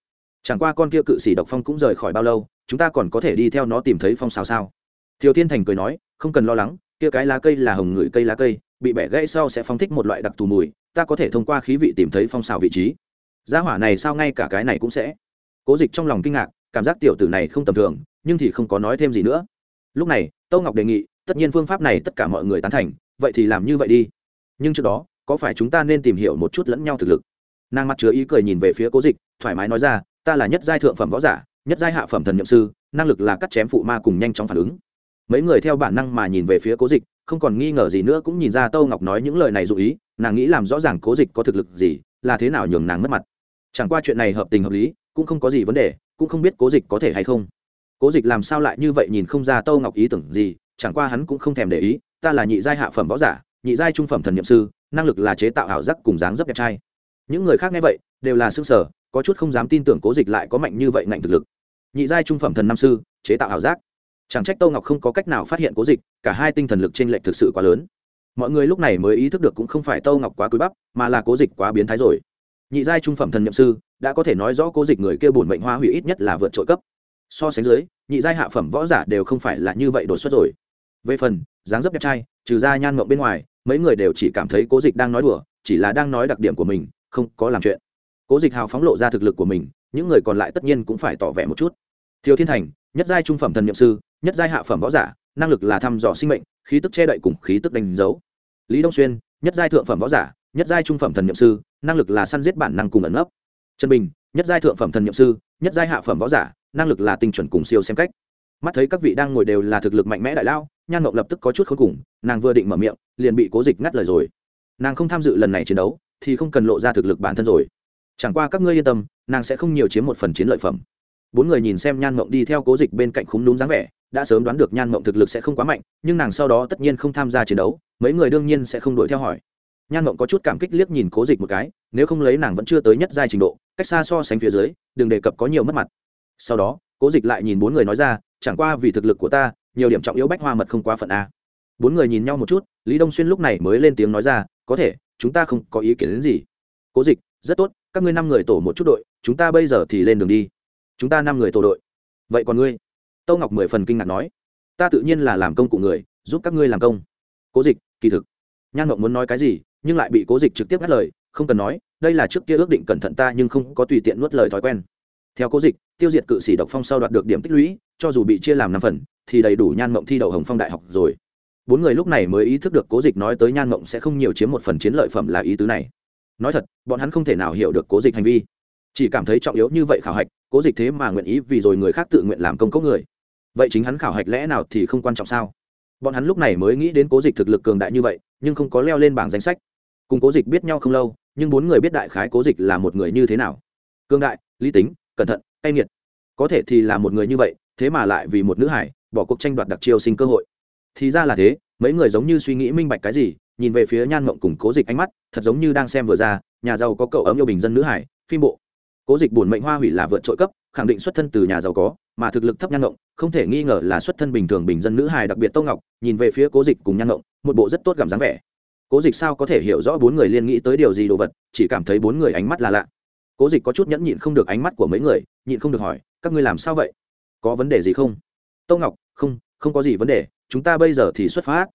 Chẳng qua con kia cự sĩ độc phong cũng rời khỏi bao lâu, chúng ta còn có thể đi theo nó tìm thấy phong sao sao? Thiều thiên thành cười nói, không cần lo lắng, kia cái lá cây là hồng ngửi cây lá cây, bị bẻ gãy sau sẽ phóng thích một loại đặc thù mùi, ta có thể thông qua khí vị tìm thấy phong xào vị trí. Gia hỏa này sao ngay cả cái này cũng sẽ? Cố dịch trong lòng kinh ngạc, cảm giác tiểu tử này không tầm thường, nhưng thì không có nói thêm gì nữa. Lúc này, tâu ngọc đề nghị, tất nhiên phương pháp này tất cả mọi người tán thành, vậy thì làm như vậy đi. Nhưng trước đó, có phải chúng ta nên tìm hiểu một chút lẫn nhau thực lực? Nàng mặt chứa ý cười nhìn về phía cố dịch, thoải mái nói ra, ta là nhất giai thượng phẩm võ giả, nhất giai hạ phẩm thần nhậm sư, năng lực là cắt chém phụ ma cùng nhanh chóng phản ứng. Mấy người theo bản năng mà nhìn về phía cố dịch, không còn nghi ngờ gì nữa cũng nhìn ra tâu ngọc nói những lời này dụ ý, nàng nghĩ làm rõ ràng cố dịch có thực lực gì, là thế nào nhường nàng mất mặt. Chẳng qua chuyện này hợp tình hợp lý, cũng không có gì vấn đề, cũng không biết cố dịch có thể hay không. Cố dịch làm sao lại như vậy nhìn không ra tâu ngọc ý tưởng gì, chẳng qua hắn cũng không thèm để ý, ta là nhị giai hạ phẩm võ giả, nhị giai trung phẩm thần nhậm sư, năng lực là chế tạo ảo giác cùng dáng dấp đẹp trai những người khác nghe vậy, đều là xương sở có chút không dám tin tưởng cố dịch lại có mạnh như vậy ngạnh thực lực. Nhị giai trung phẩm thần nam sư, chế tạo ảo giác. Chẳng trách tô ngọc không có cách nào phát hiện cố dịch, cả hai tinh thần lực trên lệch thực sự quá lớn. Mọi người lúc này mới ý thức được cũng không phải tô ngọc quá cúi bắp, mà là cố dịch quá biến thái rồi. Nhị giai trung phẩm thần nhậm sư, đã có thể nói rõ cố dịch người kia bổn mệnh hoa hủy ít nhất là vượt trội cấp. So sánh dưới, nhị giai hạ phẩm võ giả đều không phải là như vậy đột xuất rồi. Về phần, dáng dấp đẹp trai, trừ ra nhan mộng bên ngoài, mấy người đều chỉ cảm thấy cố dịch đang nói đùa, chỉ là đang nói đặc điểm của mình không có làm chuyện. Cố dịch hào phóng lộ ra thực lực của mình, những người còn lại tất nhiên cũng phải tỏ vẻ một chút. Thiếu thiên thành, nhất giai trung phẩm thần nhiệm sư, nhất giai hạ phẩm võ giả, năng lực là thăm dò sinh mệnh, khí tức che đậy cùng khí tức đánh dấu. Lý đông xuyên, nhất giai thượng phẩm võ giả, nhất giai trung phẩm thần nhiệm sư, năng lực là săn giết bản năng cùng ẩn ấp trần bình, nhất giai thượng phẩm thần nhiệm sư, nhất giai hạ phẩm võ giả, năng lực là tinh chuẩn cùng siêu xem cách. Mắt thấy các vị đang ngồi đều là thực lực mạnh mẽ đại lao nhan mộng lập tức có chút khốn cùng, nàng vừa định mở miệng, liền bị cố dịch ngắt lời rồi. Nàng không tham dự lần này chiến đấu thì không cần lộ ra thực lực bản thân rồi. Chẳng qua các ngươi yên tâm, nàng sẽ không nhiều chiếm một phần chiến lợi phẩm. Bốn người nhìn xem nhan mộng đi theo cố dịch bên cạnh khúng đúng dáng vẻ, đã sớm đoán được nhan mộng thực lực sẽ không quá mạnh, nhưng nàng sau đó tất nhiên không tham gia chiến đấu, mấy người đương nhiên sẽ không đuổi theo hỏi. Nhan mộng có chút cảm kích liếc nhìn cố dịch một cái, nếu không lấy nàng vẫn chưa tới nhất giai trình độ, cách xa so sánh phía dưới, đừng đề cập có nhiều mất mặt. Sau đó, cố dịch lại nhìn bốn người nói ra, chẳng qua vì thực lực của ta, nhiều điểm trọng yếu bách hoa mật không quá phận a. Bốn người nhìn nhau một chút, lý đông xuyên lúc này mới lên tiếng nói ra, có thể chúng ta không có ý kiến đến gì. Cố dịch, rất tốt, các ngươi năm người tổ một chút đội, chúng ta bây giờ thì lên đường đi. Chúng ta năm người tổ đội. Vậy còn ngươi? Tâu ngọc mười phần kinh ngạc nói. Ta tự nhiên là làm công cụ người, giúp các ngươi làm công. Cố dịch, kỳ thực. Nhan ngọc muốn nói cái gì, nhưng lại bị cố dịch trực tiếp ngắt lời, không cần nói, đây là trước kia ước định cẩn thận ta nhưng không có tùy tiện nuốt lời thói quen. Theo cố dịch, tiêu diệt cự sĩ độc phong sau đoạt được điểm tích lũy, cho dù bị chia làm năm phần, thì đầy đủ nhan mộng thi đậu hồng phong đại học rồi bốn người lúc này mới ý thức được cố dịch nói tới nhan mộng sẽ không nhiều chiếm một phần chiến lợi phẩm là ý tứ này. Nói thật, bọn hắn không thể nào hiểu được cố dịch hành vi. Chỉ cảm thấy trọng yếu như vậy khảo hạch, cố dịch thế mà nguyện ý vì rồi người khác tự nguyện làm công cốc người. Vậy chính hắn khảo hạch lẽ nào thì không quan trọng sao? Bọn hắn lúc này mới nghĩ đến cố dịch thực lực cường đại như vậy, nhưng không có leo lên bảng danh sách. Cùng cố dịch biết nhau không lâu, nhưng bốn người biết đại khái cố dịch là một người như thế nào. Cương đại, lý tính, cẩn thận tay nghiệt. Có thể thì là một người như vậy, thế mà lại vì một nữ hải, bỏ cuộc tranh đoạt đặc chiêu sinh cơ hội thì ra là thế, mấy người giống như suy nghĩ minh bạch cái gì, nhìn về phía nhan mộng cùng cố dịch ánh mắt, thật giống như đang xem vừa ra, nhà giàu có cậu ấm yêu bình dân nữ hải, phim bộ. Cố dịch bổn mệnh hoa hủy là vượt trội cấp, khẳng định xuất thân từ nhà giàu có, mà thực lực thấp nhan ngộng không thể nghi ngờ là xuất thân bình thường bình dân nữ hài đặc biệt tô ngọc, nhìn về phía cố dịch cùng nhan ngộng một bộ rất tốt cảm dáng vẻ. Cố dịch sao có thể hiểu rõ bốn người liên nghĩ tới điều gì đồ vật, chỉ cảm thấy bốn người ánh mắt là lạ. Cố dịch có chút nhẫn nhịn không được ánh mắt của mấy người, nhịn không được hỏi, các ngươi làm sao vậy? Có vấn đề gì không? Tô ngọc, không không có gì vấn đề chúng ta bây giờ thì xuất phát.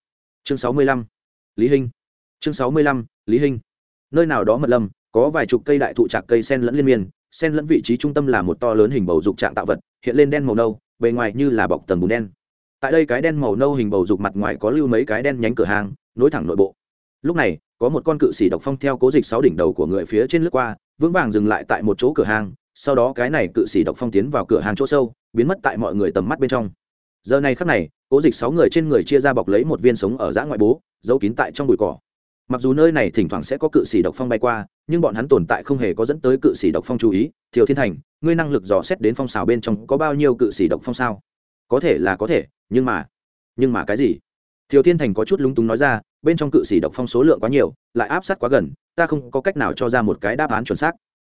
Chương sáu mươi lăm lý hình, chương sáu mươi lăm lý hình, nơi nào đó mật lâm có vài chục cây đại thụ trạc cây sen lẫn liên miên sen lẫn vị trí trung tâm là một to lớn hình bầu dục trạng tạo vật hiện lên đen màu nâu bề ngoài như là bọc tầng bùn đen. Tại đây cái đen màu nâu hình bầu dục mặt ngoài có lưu mấy cái đen nhánh cửa hàng nối thẳng nội bộ. Lúc này có một con cự sĩ độc phong theo cố dịch sáu đỉnh đầu của người phía trên lướt qua vững vàng dừng lại tại một chỗ cửa hàng sau đó cái này cự sĩ độc phong tiến vào cửa hàng chỗ sâu biến mất tại mọi người tầm mắt bên trong giờ này khắc này, cố dịch sáu người trên người chia ra bọc lấy một viên sống ở giã ngoại bố, giấu kín tại trong bụi cỏ. Mặc dù nơi này thỉnh thoảng sẽ có cự sĩ độc phong bay qua, nhưng bọn hắn tồn tại không hề có dẫn tới cự sĩ độc phong chú ý. Thiều thiên thành, ngươi năng lực dò xét đến phong xào bên trong có bao nhiêu cự sĩ độc phong sao? Có thể là có thể, nhưng mà nhưng mà cái gì? Thiều thiên thành có chút lúng túng nói ra, bên trong cự sĩ độc phong số lượng quá nhiều, lại áp sát quá gần, ta không có cách nào cho ra một cái đáp án chuẩn xác.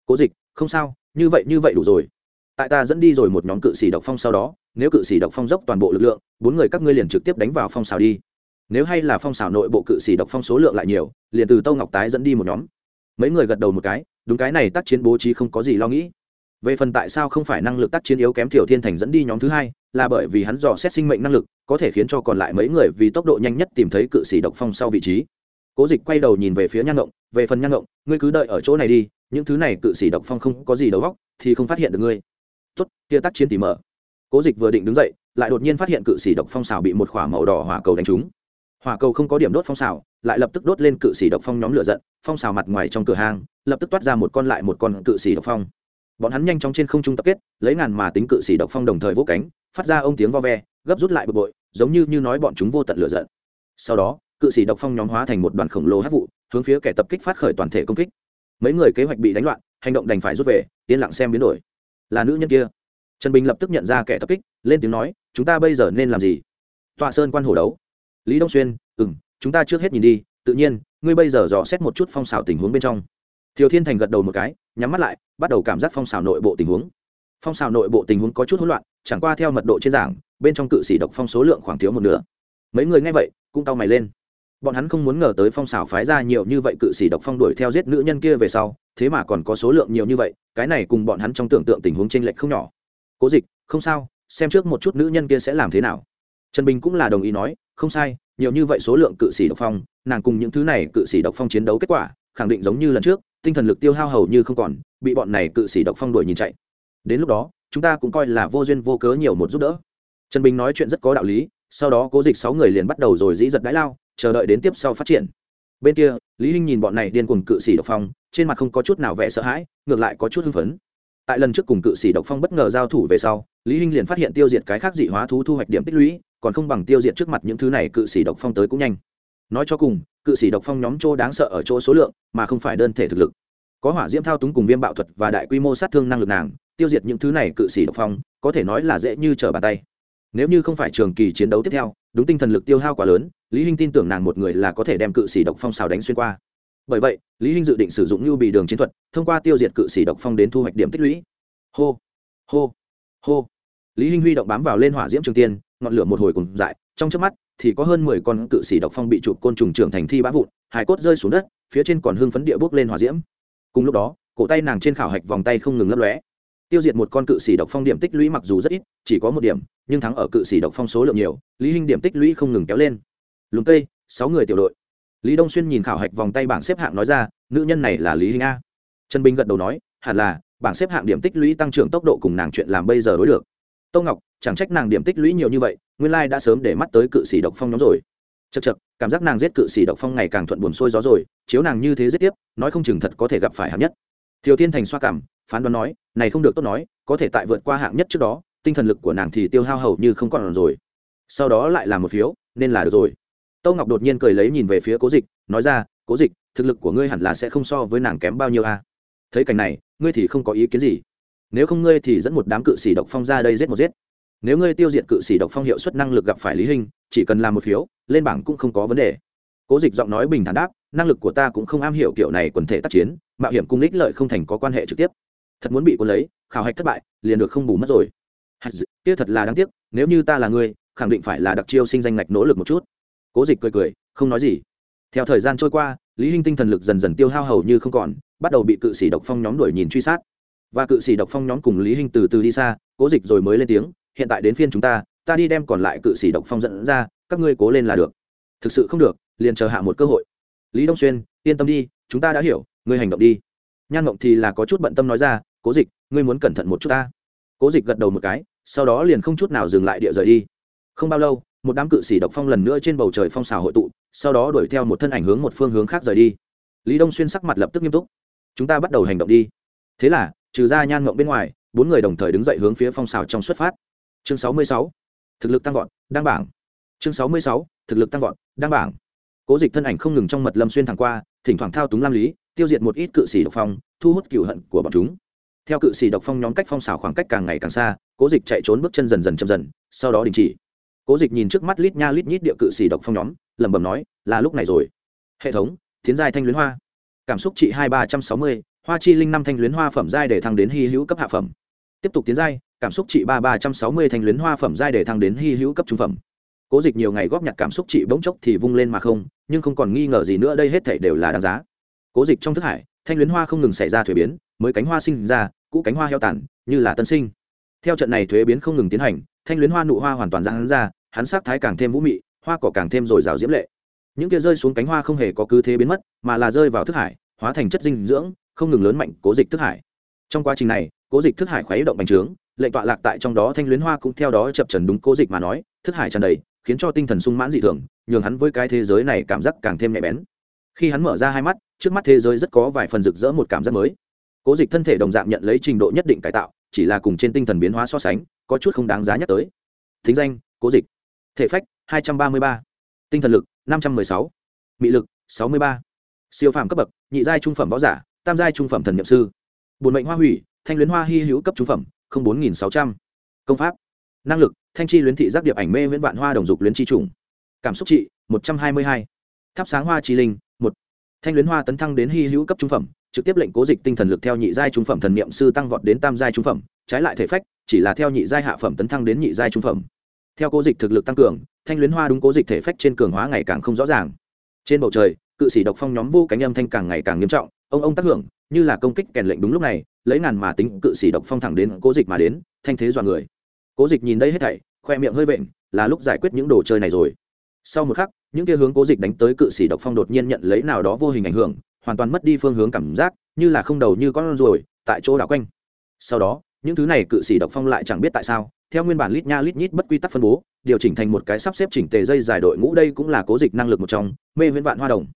Cố dịch, không sao, như vậy như vậy đủ rồi. Tại ta dẫn đi rồi một nhóm cự sĩ độc phong sau đó nếu cự sĩ độc phong dốc toàn bộ lực lượng, bốn người các ngươi liền trực tiếp đánh vào phong xào đi. Nếu hay là phong xào nội bộ cự sĩ độc phong số lượng lại nhiều, liền từ tâu ngọc tái dẫn đi một nhóm. Mấy người gật đầu một cái, đúng cái này tác chiến bố trí không có gì lo nghĩ. Về phần tại sao không phải năng lực tác chiến yếu kém thiểu thiên thành dẫn đi nhóm thứ hai, là bởi vì hắn dò xét sinh mệnh năng lực, có thể khiến cho còn lại mấy người vì tốc độ nhanh nhất tìm thấy cự sĩ độc phong sau vị trí. Cố dịch quay đầu nhìn về phía nhan ngộng, về phần nhan ngộng, ngươi cứ đợi ở chỗ này đi, những thứ này cự sĩ độc phong không có gì đầu góc thì không phát hiện được ngươi. Tốt, kia tác chiến tỉ mở cố dịch vừa định đứng dậy, lại đột nhiên phát hiện cự sĩ độc phong xào bị một k h ỏ a màu đỏ hỏa cầu đánh trúng. Hỏa cầu không có điểm đốt phong xào, lại lập tức đốt lên cự sĩ độc phong nhóm lửa giận, phong xào mặt ngoài trong cửa hàng lập tức toát ra một con lại một con cự sĩ độc phong. Bọn hắn nhanh chóng trên không trung tập kết, lấy ngàn mà tính cự sĩ độc phong đồng thời vỗ cánh, phát ra ông tiếng vo ve, gấp rút lại bực bội, giống như như nói bọn chúng vô tận lửa giận. Sau đó, cự sĩ độc phong nhóm hóa thành một đoàn khổng lồ hát vụ, hướng phía kẻ tập kích phát khởi toàn thể công kích. Mấy người kế hoạch bị đánh loạn, hành động đành phải rút về, yên lặng xem biến đổi. Là nữ nhân kia trần bình lập tức nhận ra kẻ tập kích, lên tiếng nói, chúng ta bây giờ nên làm gì? Tọa sơn quan hổ đấu. Lý đông xuyên ừ m chúng ta trước hết nhìn đi, tự nhiên, ngươi bây giờ dò xét một chút phong xào tình huống bên trong. Thiều thiên thành gật đầu một cái, nhắm mắt lại, bắt đầu cảm giác phong xào nội bộ tình huống. Phong xào nội bộ tình huống có chút hỗn loạn, chẳng qua theo mật độ trên giảng, bên trong cự sĩ độc phong số lượng khoảng thiếu một nửa. Mấy người nghe vậy, cũng tao mày lên. Bọn hắn không muốn ngờ tới phong xào phái ra nhiều như vậy cự sĩ độc phong đuổi theo giết nữ nhân kia về sau, thế mà còn có số lượng nhiều như vậy, cái này cùng bọn hắn trong tưởng tượng tình huống tranh lệch không nhỏ cố dịch, không sao, xem trước một chút nữ nhân kia sẽ làm thế nào. Trần bình cũng là đồng ý nói, không sai, nhiều như vậy số lượng cự sĩ độc phong, nàng cùng những thứ này cự sĩ độc phong chiến đấu kết quả, khẳng định giống như lần trước, tinh thần lực tiêu hao hầu như không còn, bị bọn này cự sĩ độc phong đuổi nhìn chạy. Đến lúc đó, chúng ta cũng coi là vô duyên vô cớ nhiều một giúp đỡ. Trần bình nói chuyện rất có đạo lý, sau đó cố dịch sáu người liền bắt đầu rồi dĩ giật đãi lao, chờ đợi đến tiếp sau phát triển. Bên kia, lý hinh nhìn bọn này điên cuồng cự sĩ độc phong, trên mặt không có chút nào vẻ sợ hãi, ngược lại có chút hưng phấn tại lần trước cùng cự sĩ độc phong bất ngờ giao thủ về sau, lý hinh liền phát hiện tiêu diệt cái khác dị hóa thú thu hoạch điểm tích lũy, còn không bằng tiêu diệt trước mặt những thứ này, cự sĩ độc phong tới cũng nhanh. Nói cho cùng, cự sĩ độc phong nhóm chỗ đáng sợ ở chỗ số lượng, mà không phải đơn thể thực lực. Có hỏa diễm thao túng cùng viêm bạo thuật và đại quy mô sát thương năng lực nàng, tiêu diệt những thứ này, cự sĩ độc phong, có thể nói là dễ như trở bàn tay. Nếu như không phải trường kỳ chiến đấu tiếp theo, đúng tinh thần lực tiêu hao quá lớn, lý hinh tin tưởng nàng một người là có thể đem cự sĩ độc phong xào đánh xuyên qua bởi vậy, lý hinh dự định sử dụng lưu bị đường chiến thuật, thông qua tiêu diệt cự sĩ độc phong đến thu hoạch điểm tích lũy. Hô hô hô. Lý hinh huy động bám vào lên hỏa diễm trường tiên, ngọn lửa một hồi cùng dại, trong trước mắt thì có hơn mười con cự sĩ độc phong bị chụp côn trùng trưởng thành thi bá vụn hải cốt rơi xuống đất, phía trên còn hưng phấn địa bước lên hỏa diễm. Cùng lúc đó, cổ tay nàng trên khảo hạch vòng tay không ngừng lấp lóe. Tiêu diệt một con cự sĩ độc phong điểm tích lũy mặc dù rất ít, chỉ có một điểm, nhưng thắng ở cự sĩ độc phong số lượng nhiều, lý hinh điểm tích lũy không ngừng kéo lên. Lùng tây sáu người tiểu đội lý đông xuyên nhìn khảo hạch vòng tay bảng xếp hạng nói ra, nữ nhân này là lý hinh a. Trần bình gật đầu nói, hẳn là, bảng xếp hạng điểm tích lũy tăng trưởng tốc độ cùng nàng chuyện làm bây giờ đối được. Tâu ngọc, chẳng trách nàng điểm tích lũy nhiều như vậy, nguyên lai đã sớm để mắt tới cự sĩ độc phong nhóm rồi. Chật chật cảm giác nàng giết cự sĩ độc phong ngày càng thuận buồn sôi gió rồi, chiếu nàng như thế giết tiếp, nói không chừng thật có thể gặp phải hạng nhất. Thiều thiên thành xoa cảm, phán đoán nói, này không được tốt nói, có thể tại vượt qua hạng nhất trước đó, tinh thần lực của nàng thì tiêu hao hầu như không còn rồi. Sau đó lại làm một phiếu, nên là được rồi tâu ngọc đột nhiên cười lấy nhìn về phía cố dịch, nói ra, cố dịch, thực lực của ngươi hẳn là sẽ không so với nàng kém bao nhiêu a. À? thấy cảnh này, ngươi thì không có ý kiến gì. Nếu không ngươi thì dẫn một đám cự sĩ độc phong ra đây giết một giết. Nếu ngươi tiêu diệt cự sĩ độc phong hiệu suất năng lực gặp phải lý hình chỉ cần làm một phiếu, lên bảng cũng không có vấn đề. Cố dịch giọng nói bình thản đáp, năng lực của ta cũng không am hiểu kiểu này quần thể tác chiến, mạo hiểm cung ích lợi không thành có quan hệ trực tiếp. Thật muốn bị quân lấy, khảo hạch thất bại, liền được không bù mất rồi. Kia thật là đáng tiếc, nếu như ta là ngươi, khẳng định phải là đặc chiêu sinh danh ngạch nỗ lực một chút cố dịch cười cười, không nói gì. Theo thời gian trôi qua, lý hinh tinh thần lực dần dần tiêu hao hầu như không còn, bắt đầu bị cự sĩ độc phong nhóm đuổi nhìn truy sát. Và cự sĩ độc phong nhóm cùng lý hinh từ từ đi xa, cố dịch rồi mới lên tiếng, hiện tại đến phiên chúng ta ta đi đem còn lại cự sĩ độc phong dẫn ra, các ngươi cố lên là được. Thực sự không được, liền chờ hạ một cơ hội. Lý đông xuyên, yên tâm đi, chúng ta đã hiểu, ngươi hành động đi. Nhan mộng thì là có chút bận tâm nói ra, cố dịch, ngươi muốn cẩn thận một chút ta. Cố dịch gật đầu một cái, sau đó liền không chút nào dừng lại địa rời đi. Không bao lâu một đám cự sĩ độc phong lần nữa trên bầu trời phong xào hội tụ, sau đó đuổi theo một thân ảnh hướng một phương hướng khác rời đi. Lý đông xuyên sắc mặt lập tức nghiêm túc. Chúng ta bắt đầu hành động đi. Thế là, trừ ra nhan ngộng bên ngoài, bốn người đồng thời đứng dậy hướng phía phong xào trong xuất phát. Chương sáu mươi sáu, thực lực tăng vọt đăng bảng. Chương sáu mươi sáu, thực lực tăng vọt đăng bảng. Cố dịch thân ảnh không ngừng trong mật lâm xuyên thẳng qua, thỉnh thoảng thao túng lam lý, tiêu diệt một ít cự sĩ độc phong, thu hút cựu hận của bọn chúng. Theo cự sĩ độc phong nhóm cách phong xào khoảng cách càng ngày càng xa, cố dịch chạy trốn bước chân dần dần chậm dần, sau đó đình chỉ cố dịch nhìn trước mắt lít nha lít nhít địa cự xì độc phong nhóm, lẩm bẩm nói, là lúc này rồi. Hệ thống tiến giai thanh luyến hoa. Cảm xúc trị hai ba trăm sáu mươi, hoa chi linh năm thanh luyến hoa phẩm giai để thăng đến hy hữu cấp hạ phẩm. Tiếp tục tiến giai, cảm xúc trị ba ba trăm sáu mươi thanh luyến hoa phẩm giai để thăng đến hy hữu cấp trung phẩm. Cố dịch nhiều ngày góp nhặt cảm xúc trị bỗng chốc thì vung lên mà không, nhưng không còn nghi ngờ gì nữa, đây hết thể đều là đáng giá. Cố dịch trong thức hải, thanh luyến hoa không ngừng xảy ra thuế biến, mới cánh hoa sinh ra, cũ cánh hoa heo tàn, như là tân sinh. Theo trận này thuế biến không ngừng tiến hành thanh luyến hoa nụ hoa hoàn toàn giãn ra, hắn sắc thái càng thêm vũ mị, hoa cỏ càng thêm dồi dào diễm lệ. Những kia rơi xuống cánh hoa không hề có cứ thế biến mất, mà là rơi vào thức hải, hóa thành chất dinh dưỡng, không ngừng lớn mạnh cố dịch thức hải. Trong quá trình này, cố dịch thức hải khuấy động bành trướng, lệnh tọa lạc tại trong đó thanh luyến hoa cũng theo đó chập trần đúng cố dịch mà nói, thức hải tràn đầy, khiến cho tinh thần sung mãn dị thường, nhường hắn với cái thế giới này cảm giác càng thêm nhạy bén. Khi hắn mở ra hai mắt, trước mắt thế giới rất có vài phần rực rỡ một cảm giác mới. Cố dịch thân thể đồng dạng nhận lấy trình độ nhất định cải tạo, chỉ là cùng trên tinh thần biến hóa so sánh có chút không đáng giá nhắc tới. Thính danh, cố dịch. Thể phách, hai trăm ba mươi ba. Tinh thần lực, năm trăm m ư ơ i sáu. Mị lực, sáu mươi ba. Siêu phàm cấp bậc, nhị giai trung phẩm võ giả, tam giai trung phẩm thần nhậm sư. Bùn mệnh hoa hủy, thanh luyến hoa hy hữu cấp trung phẩm bốn nghìn sáu trăm. Công pháp, năng lực, thanh chi luyến thị giác điệp ảnh mê viễn vạn hoa đồng dục luyến chi trùng. Cảm xúc trị, một trăm hai mươi hai. Thắp sáng hoa chi linh, một. Thanh luyến hoa tấn thăng đến hy hữu cấp trung phẩm, trực tiếp lệnh cố dịch tinh thần lực theo nhị giai trung phẩm thần niệm sư tăng vọt đến tam giai trung phẩm, trái lại thể phách chỉ là theo nhị giai hạ phẩm tấn thăng đến nhị giai trung phẩm. Theo cố dịch thực lực tăng cường, thanh luyến hoa đúng cố dịch thể phách trên cường hóa ngày càng không rõ ràng. Trên bầu trời, cự sĩ độc phong nhóm vô cánh âm thanh càng ngày càng nghiêm trọng, ông ông tác hưởng, như là công kích kèn lệnh đúng lúc này, lấy ngàn mà tính cự sĩ độc phong thẳng đến cố dịch mà đến, thanh thế dọa người. Cố dịch nhìn đây hết thảy, khoe miệng hơi vện, là lúc giải quyết những đồ chơi này rồi. Sau một khắc, những kia hướng cố dịch đánh tới cự sĩ độc phong đột nhiên nhận lấy nào đó vô hình ảnh hưởng, hoàn toàn mất đi phương hướng cảm giác, như là không đầu như con ruồi, tại chỗ đảo quanh. Sau đó những thứ này cự sĩ độc phong lại chẳng biết tại sao, theo nguyên bản lít nha lít nhít bất quy tắc phân bố, điều chỉnh thành một cái sắp xếp chỉnh tề dây dài đội ngũ đây cũng là cố dịch năng lực một trong, mê viễn vạn hoa đồng.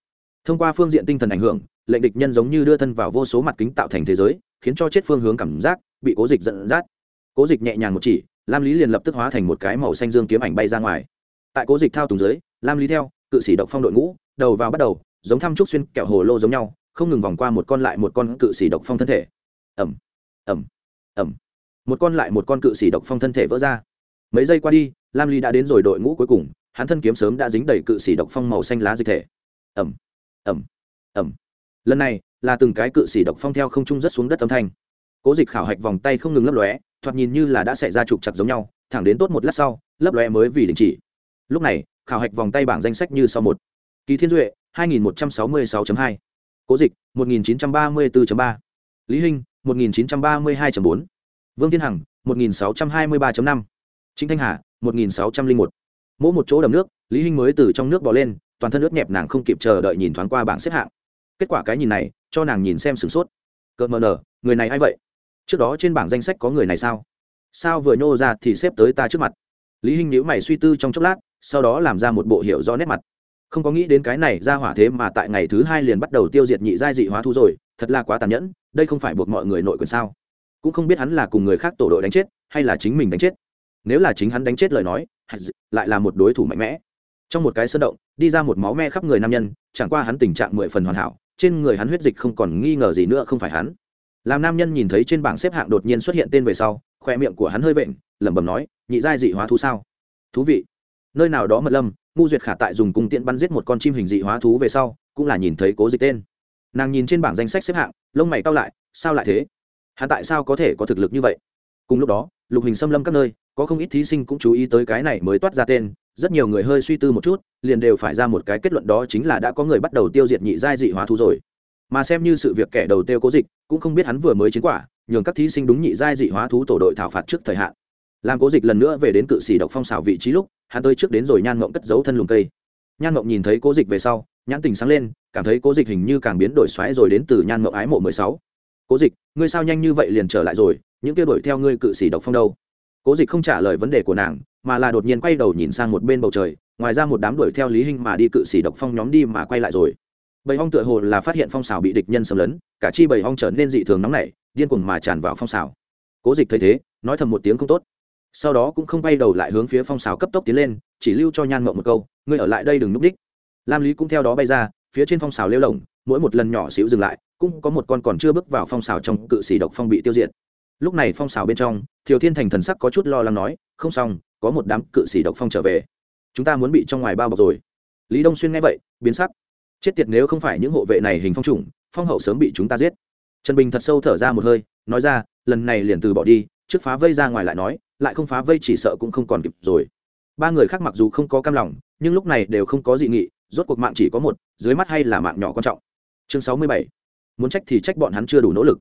Thông qua phương diện tinh thần ảnh hưởng, lệnh địch nhân giống như đưa thân vào vô số mặt kính tạo thành thế giới, khiến cho chết phương hướng cảm giác bị cố dịch dẫn dắt. Cố dịch nhẹ nhàng một chỉ, lam lý liền lập tức hóa thành một cái màu xanh dương kiếm ảnh bay ra ngoài. Tại cố dịch thao tùng dưới, lam lý theo, cự sĩ độc phong đội ngũ, đầu vào bắt đầu, giống thăm trúc xuyên kẹo hồ lô giống nhau, không ngừng vòng qua một con lại một con cự sĩ độc phong thân thể. Ẩm ẩm ẩm. Một con lại một con cự sĩ độc phong thân thể vỡ ra. Mấy giây qua đi, lam ly đã đến rồi đội ngũ cuối cùng, hắn thân kiếm sớm đã dính đầy cự sĩ độc phong màu xanh lá dịch thể. Ẩm ẩm ẩm. Lần này là từng cái cự sĩ độc phong theo không trung rất xuống đất âm thanh. Cố dịch khảo hạch vòng tay không ngừng lấp lóe, thoạt nhìn như là đã xảy ra trục chặt giống nhau, thẳng đến tốt một lát sau, lấp lóe mới vì đình chỉ. Lúc này, khảo hạch vòng tay bảng danh sách như sau một. Kỳ thiên duệ 2166.2. cố dịch 1934.3. lý hinh 1932.4. vương thiên hằng 1623.5. Trịnh thanh hà 1601. mỗi một. Chỗ đầm nước, lý hinh mới từ trong nước bò lên, toàn thân ướt nhẹp nàng không kịp chờ đợi nhìn thoáng qua bảng xếp hạng. Kết quả cái nhìn này, cho nàng nhìn xem sửng sốt. Cơn mờ nở, người này ai vậy? Trước đó trên bảng danh sách có người này sao? Sao vừa nhô ra thì xếp tới ta trước mặt? Lý hinh nhíu mày suy tư trong chốc lát, sau đó làm ra một bộ hiệu rõ nét mặt. Không có nghĩ đến cái này ra hỏa thế mà tại ngày thứ hai liền bắt đầu tiêu diệt nhị giai dị hóa thu rồi, thật là quá tàn nhẫn đây không phải buộc mọi người nội quyền sao? Cũng không biết hắn là cùng người khác tổ đội đánh chết, hay là chính mình đánh chết. Nếu là chính hắn đánh chết lời nói lại là một đối thủ mạnh mẽ. Trong một cái sơn động, đi ra một máu me khắp người nam nhân, chẳng qua hắn tình trạng mười phần hoàn hảo, trên người hắn huyết dịch không còn nghi ngờ gì nữa không phải hắn. Làm nam nhân nhìn thấy trên bảng xếp hạng đột nhiên xuất hiện tên về sau, khoe miệng của hắn hơi vện, lẩm bẩm nói, nhị giai dị hóa thú sao? Thú vị. Nơi nào đó mật lâm, ngu duyệt khả tại dùng cung tiện bắn giết một con chim hình dị hóa thú về sau, cũng là nhìn thấy cố dịch tên nàng nhìn trên bảng danh sách xếp hạng, lông mày cao lại, sao lại thế? Hắn tại sao có thể có thực lực như vậy? Cùng lúc đó, lục hình xâm lâm các nơi, có không ít thí sinh cũng chú ý tới cái này mới toát ra tên, rất nhiều người hơi suy tư một chút, liền đều phải ra một cái kết luận đó chính là đã có người bắt đầu tiêu diệt nhị giai dị hóa thú rồi. Mà xem như sự việc kẻ đầu tiêu cố dịch, cũng không biết hắn vừa mới chiến quả, nhường các thí sinh đúng nhị giai dị hóa thú tổ đội thảo phạt trước thời hạn. Làm cố dịch lần nữa về đến cự sĩ độc phong xào vị trí lúc, hắn tới trước đến rồi nhan ngộng cất giấu thân lùng cây. Nhan ngộng nhìn thấy cố dịch về sau nhãn tình sáng lên, cảm thấy cố dịch hình như càng biến đổi xoáy rồi đến từ nhan mậu ái mộ mười sáu. Cố dịch, ngươi sao nhanh như vậy liền trở lại rồi, những kia đuổi theo ngươi cự sĩ độc phong đâu? Cố dịch không trả lời vấn đề của nàng, mà là đột nhiên quay đầu nhìn sang một bên bầu trời, ngoài ra một đám đuổi theo lý hình mà đi cự sĩ độc phong nhóm đi mà quay lại rồi. Bầy hong tựa hồ là phát hiện phong xào bị địch nhân xâm lấn, cả chi bầy hong trở nên dị thường nóng nảy, điên cuồng mà tràn vào phong xào. Cố dịch thấy thế, nói thầm một tiếng không tốt. Sau đó cũng không bay đầu lại hướng phía phong xào cấp tốc tiến lên, chỉ lưu cho nhan mộng một câu, ngươi ở lại đây đừng núp đích lam lý cũng theo đó bay ra, phía trên phong xào lêu lồng, mỗi một lần nhỏ xíu dừng lại, cũng có một con còn chưa bước vào phong xào trong cự xỉ độc phong bị tiêu diệt. Lúc này phong xào bên trong, thiều thiên thành thần sắc có chút lo lắng nói, không xong, có một đám cự xỉ độc phong trở về. Chúng ta muốn bị trong ngoài bao bọc rồi. Lý đông xuyên nghe vậy, biến sắc. Chết tiệt, nếu không phải những hộ vệ này hình phong trùng, phong hậu sớm bị chúng ta giết. Trần bình thật sâu thở ra một hơi, nói ra, lần này liền từ bỏ đi, trước phá vây ra ngoài lại nói, lại không phá vây chỉ sợ cũng không còn kịp rồi. Ba người khác mặc dù không có cam lòng, nhưng lúc này đều không có dị nghị rốt cuộc mạng chỉ có một, dưới mắt hay là mạng nhỏ quan trọng. Chương sáu mươi bảy. Muốn trách thì trách bọn hắn chưa đủ nỗ lực.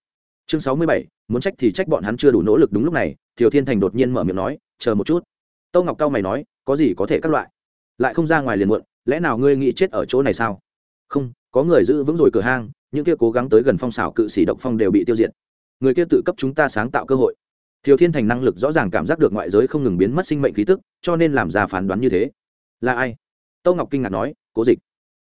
Chương sáu mươi bảy. Muốn trách thì trách bọn hắn chưa đủ nỗ lực đúng lúc này, thiều thiên thành đột nhiên mở miệng nói, chờ một chút. Tâu ngọc cao mày nói, có gì có thể các loại? Lại không ra ngoài liền muộn, lẽ nào ngươi nghĩ chết ở chỗ này sao? Không, có người giữ vững rồi cửa hang, những kia cố gắng tới gần phong xảo cự sĩ độc phong đều bị tiêu diệt. Người kia tự cấp chúng ta sáng tạo cơ hội. Thiều thiên thành năng lực rõ ràng cảm giác được ngoại giới không ngừng biến mất sinh mệnh khí tức, cho nên làm ra phán đoán như thế. Là ai? Tâu ngọc kinh ngạc nói, cố dịch,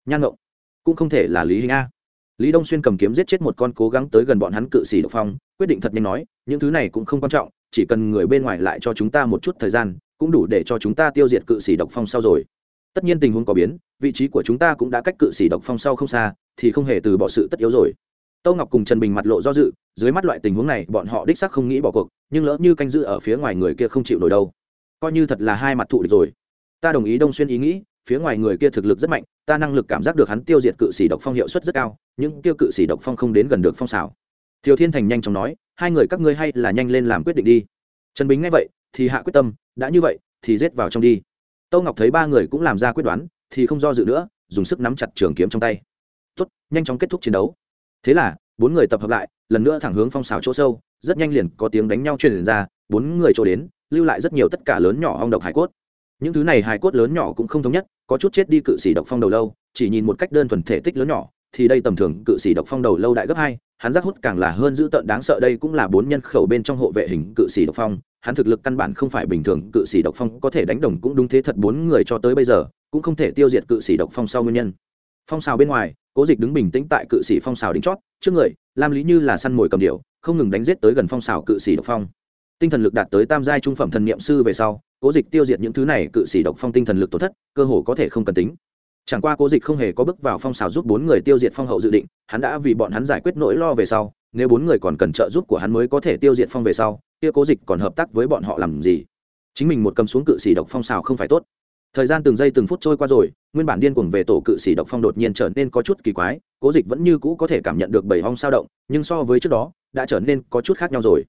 nhan ngộng cũng không thể là lý hình a. Lý đông xuyên cầm kiếm giết chết một con cố gắng tới gần bọn hắn cự sĩ độc phong, quyết định thật nhanh nói, những thứ này cũng không quan trọng, chỉ cần người bên ngoài lại cho chúng ta một chút thời gian, cũng đủ để cho chúng ta tiêu diệt cự sĩ độc phong sau rồi. Tất nhiên tình huống có biến, vị trí của chúng ta cũng đã cách cự sĩ độc phong sau không xa, thì không hề từ bỏ sự tất yếu rồi. Tâu ngọc cùng trần bình mặt lộ do dự, dưới mắt loại tình huống này, bọn họ đích sắc không nghĩ bỏ cuộc, nhưng lỡ như canh giữ ở phía ngoài người kia không chịu nổi đâu. Coi như thật là hai mặt thụ địch rồi. Ta đồng ý đông xuyên ý nghĩ phía ngoài người kia thực lực rất mạnh, ta năng lực cảm giác được hắn tiêu diệt cự sĩ độc phong hiệu suất rất cao nhưng tiêu cự sĩ độc phong không đến gần được phong xảo. Thiều thiên thành nhanh chóng nói, hai người các ngươi hay là nhanh lên làm quyết định đi. Trần bính nghe vậy, thì hạ quyết tâm, đã như vậy, thì rết vào trong đi. Tâu ngọc thấy ba người cũng làm ra quyết đoán, thì không do dự nữa, dùng sức nắm chặt trường kiếm trong tay. Tốt, nhanh chóng kết thúc chiến đấu. Thế là, bốn người tập hợp lại, lần nữa thẳng hướng phong xào chỗ sâu, rất nhanh liền có tiếng đánh nhau truyền ra, bốn người chỗ đến, lưu lại rất nhiều tất cả lớn nhỏ hong độc hải cốt những thứ này hải cốt lớn nhỏ cũng không thống nhất, có chút chết đi cự sĩ độc phong đầu lâu, chỉ nhìn một cách đơn thuần thể tích lớn nhỏ, thì đây tầm thường cự sĩ độc phong đầu lâu đại gấp hai, hắn giác hút càng là hơn dữ tợn đáng sợ, đây cũng là bốn nhân khẩu bên trong hộ vệ hình cự sĩ độc phong, hắn thực lực căn bản không phải bình thường cự sĩ độc phong, có thể đánh đồng cũng đúng thế thật bốn người cho tới bây giờ, cũng không thể tiêu diệt cự sĩ độc phong sau nguyên nhân. Phong xào bên ngoài, cố dịch đứng bình tĩnh tại cự sĩ phong xào đính chót, trước người, lam lý như là săn mồi cầm điệu không ngừng đánh giết tới gần phong xào cự sĩ độc phong tinh thần lực đạt tới tam giai trung phẩm thần niệm sư về sau, cố dịch tiêu diệt những thứ này cự sĩ độc phong tinh thần lực tổn thất, cơ hồ có thể không cần tính. Chẳng qua cố dịch không hề có bước vào phong xào giúp bốn người tiêu diệt phong hậu dự định, hắn đã vì bọn hắn giải quyết nỗi lo về sau, nếu bốn người còn cần trợ giúp của hắn mới có thể tiêu diệt phong về sau, kia cố dịch còn hợp tác với bọn họ làm gì? Chính mình một cầm xuống cự sĩ độc phong xào không phải tốt. Thời gian từng giây từng phút trôi qua rồi, nguyên bản điên cuồng về tổ cự sĩ độc phong đột nhiên trở nên có chút kỳ quái, cố dịch vẫn như cũ có thể cảm nhận được bảy hong sao động, nhưng so với trước đó, đã trở nên có chút khác nhau rồi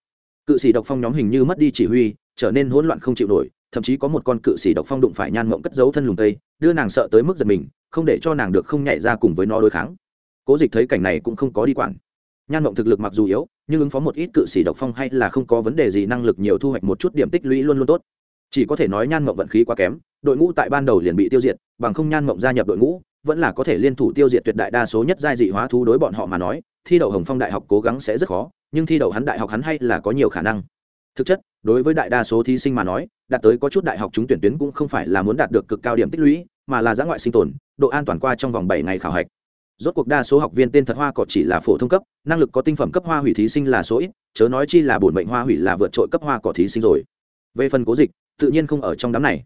cự sĩ độc phong nhóm hình như mất đi chỉ huy, trở nên hỗn loạn không chịu nổi, thậm chí có một con cự sĩ độc phong đụng phải nhan mộng cất giấu thân lùng tây, đưa nàng sợ tới mức giật mình, không để cho nàng được không nhảy ra cùng với nó đối kháng. Cố dịch thấy cảnh này cũng không có đi quản. Nhan mộng thực lực mặc dù yếu, nhưng ứng phó một ít cự sĩ độc phong hay là không có vấn đề gì, năng lực nhiều thu hoạch một chút điểm tích lũy luôn luôn tốt. Chỉ có thể nói nhan mộng vận khí quá kém, đội ngũ tại ban đầu liền bị tiêu diệt, bằng không nhan mộng gia nhập đội ngũ, vẫn là có thể liên thủ tiêu diệt tuyệt đại đa số nhất giai dị hóa thú đối bọn họ mà nói, thi đậu hồng phong đại học cố gắng sẽ rất khó nhưng thi đậu hắn đại học hắn hay là có nhiều khả năng. Thực chất, đối với đại đa số thí sinh mà nói, đạt tới có chút đại học trúng tuyển tuyến cũng không phải là muốn đạt được cực cao điểm tích lũy, mà là giã ngoại sinh tồn, độ an toàn qua trong vòng bảy ngày khảo hạch. Rốt cuộc đa số học viên tên thật hoa cỏ chỉ là phổ thông cấp, năng lực có tinh phẩm cấp hoa hủy thí sinh là số ít, chớ nói chi là bổn mệnh hoa hủy là vượt trội cấp hoa cỏ thí sinh rồi. Về phần cố dịch, tự nhiên không ở trong đám này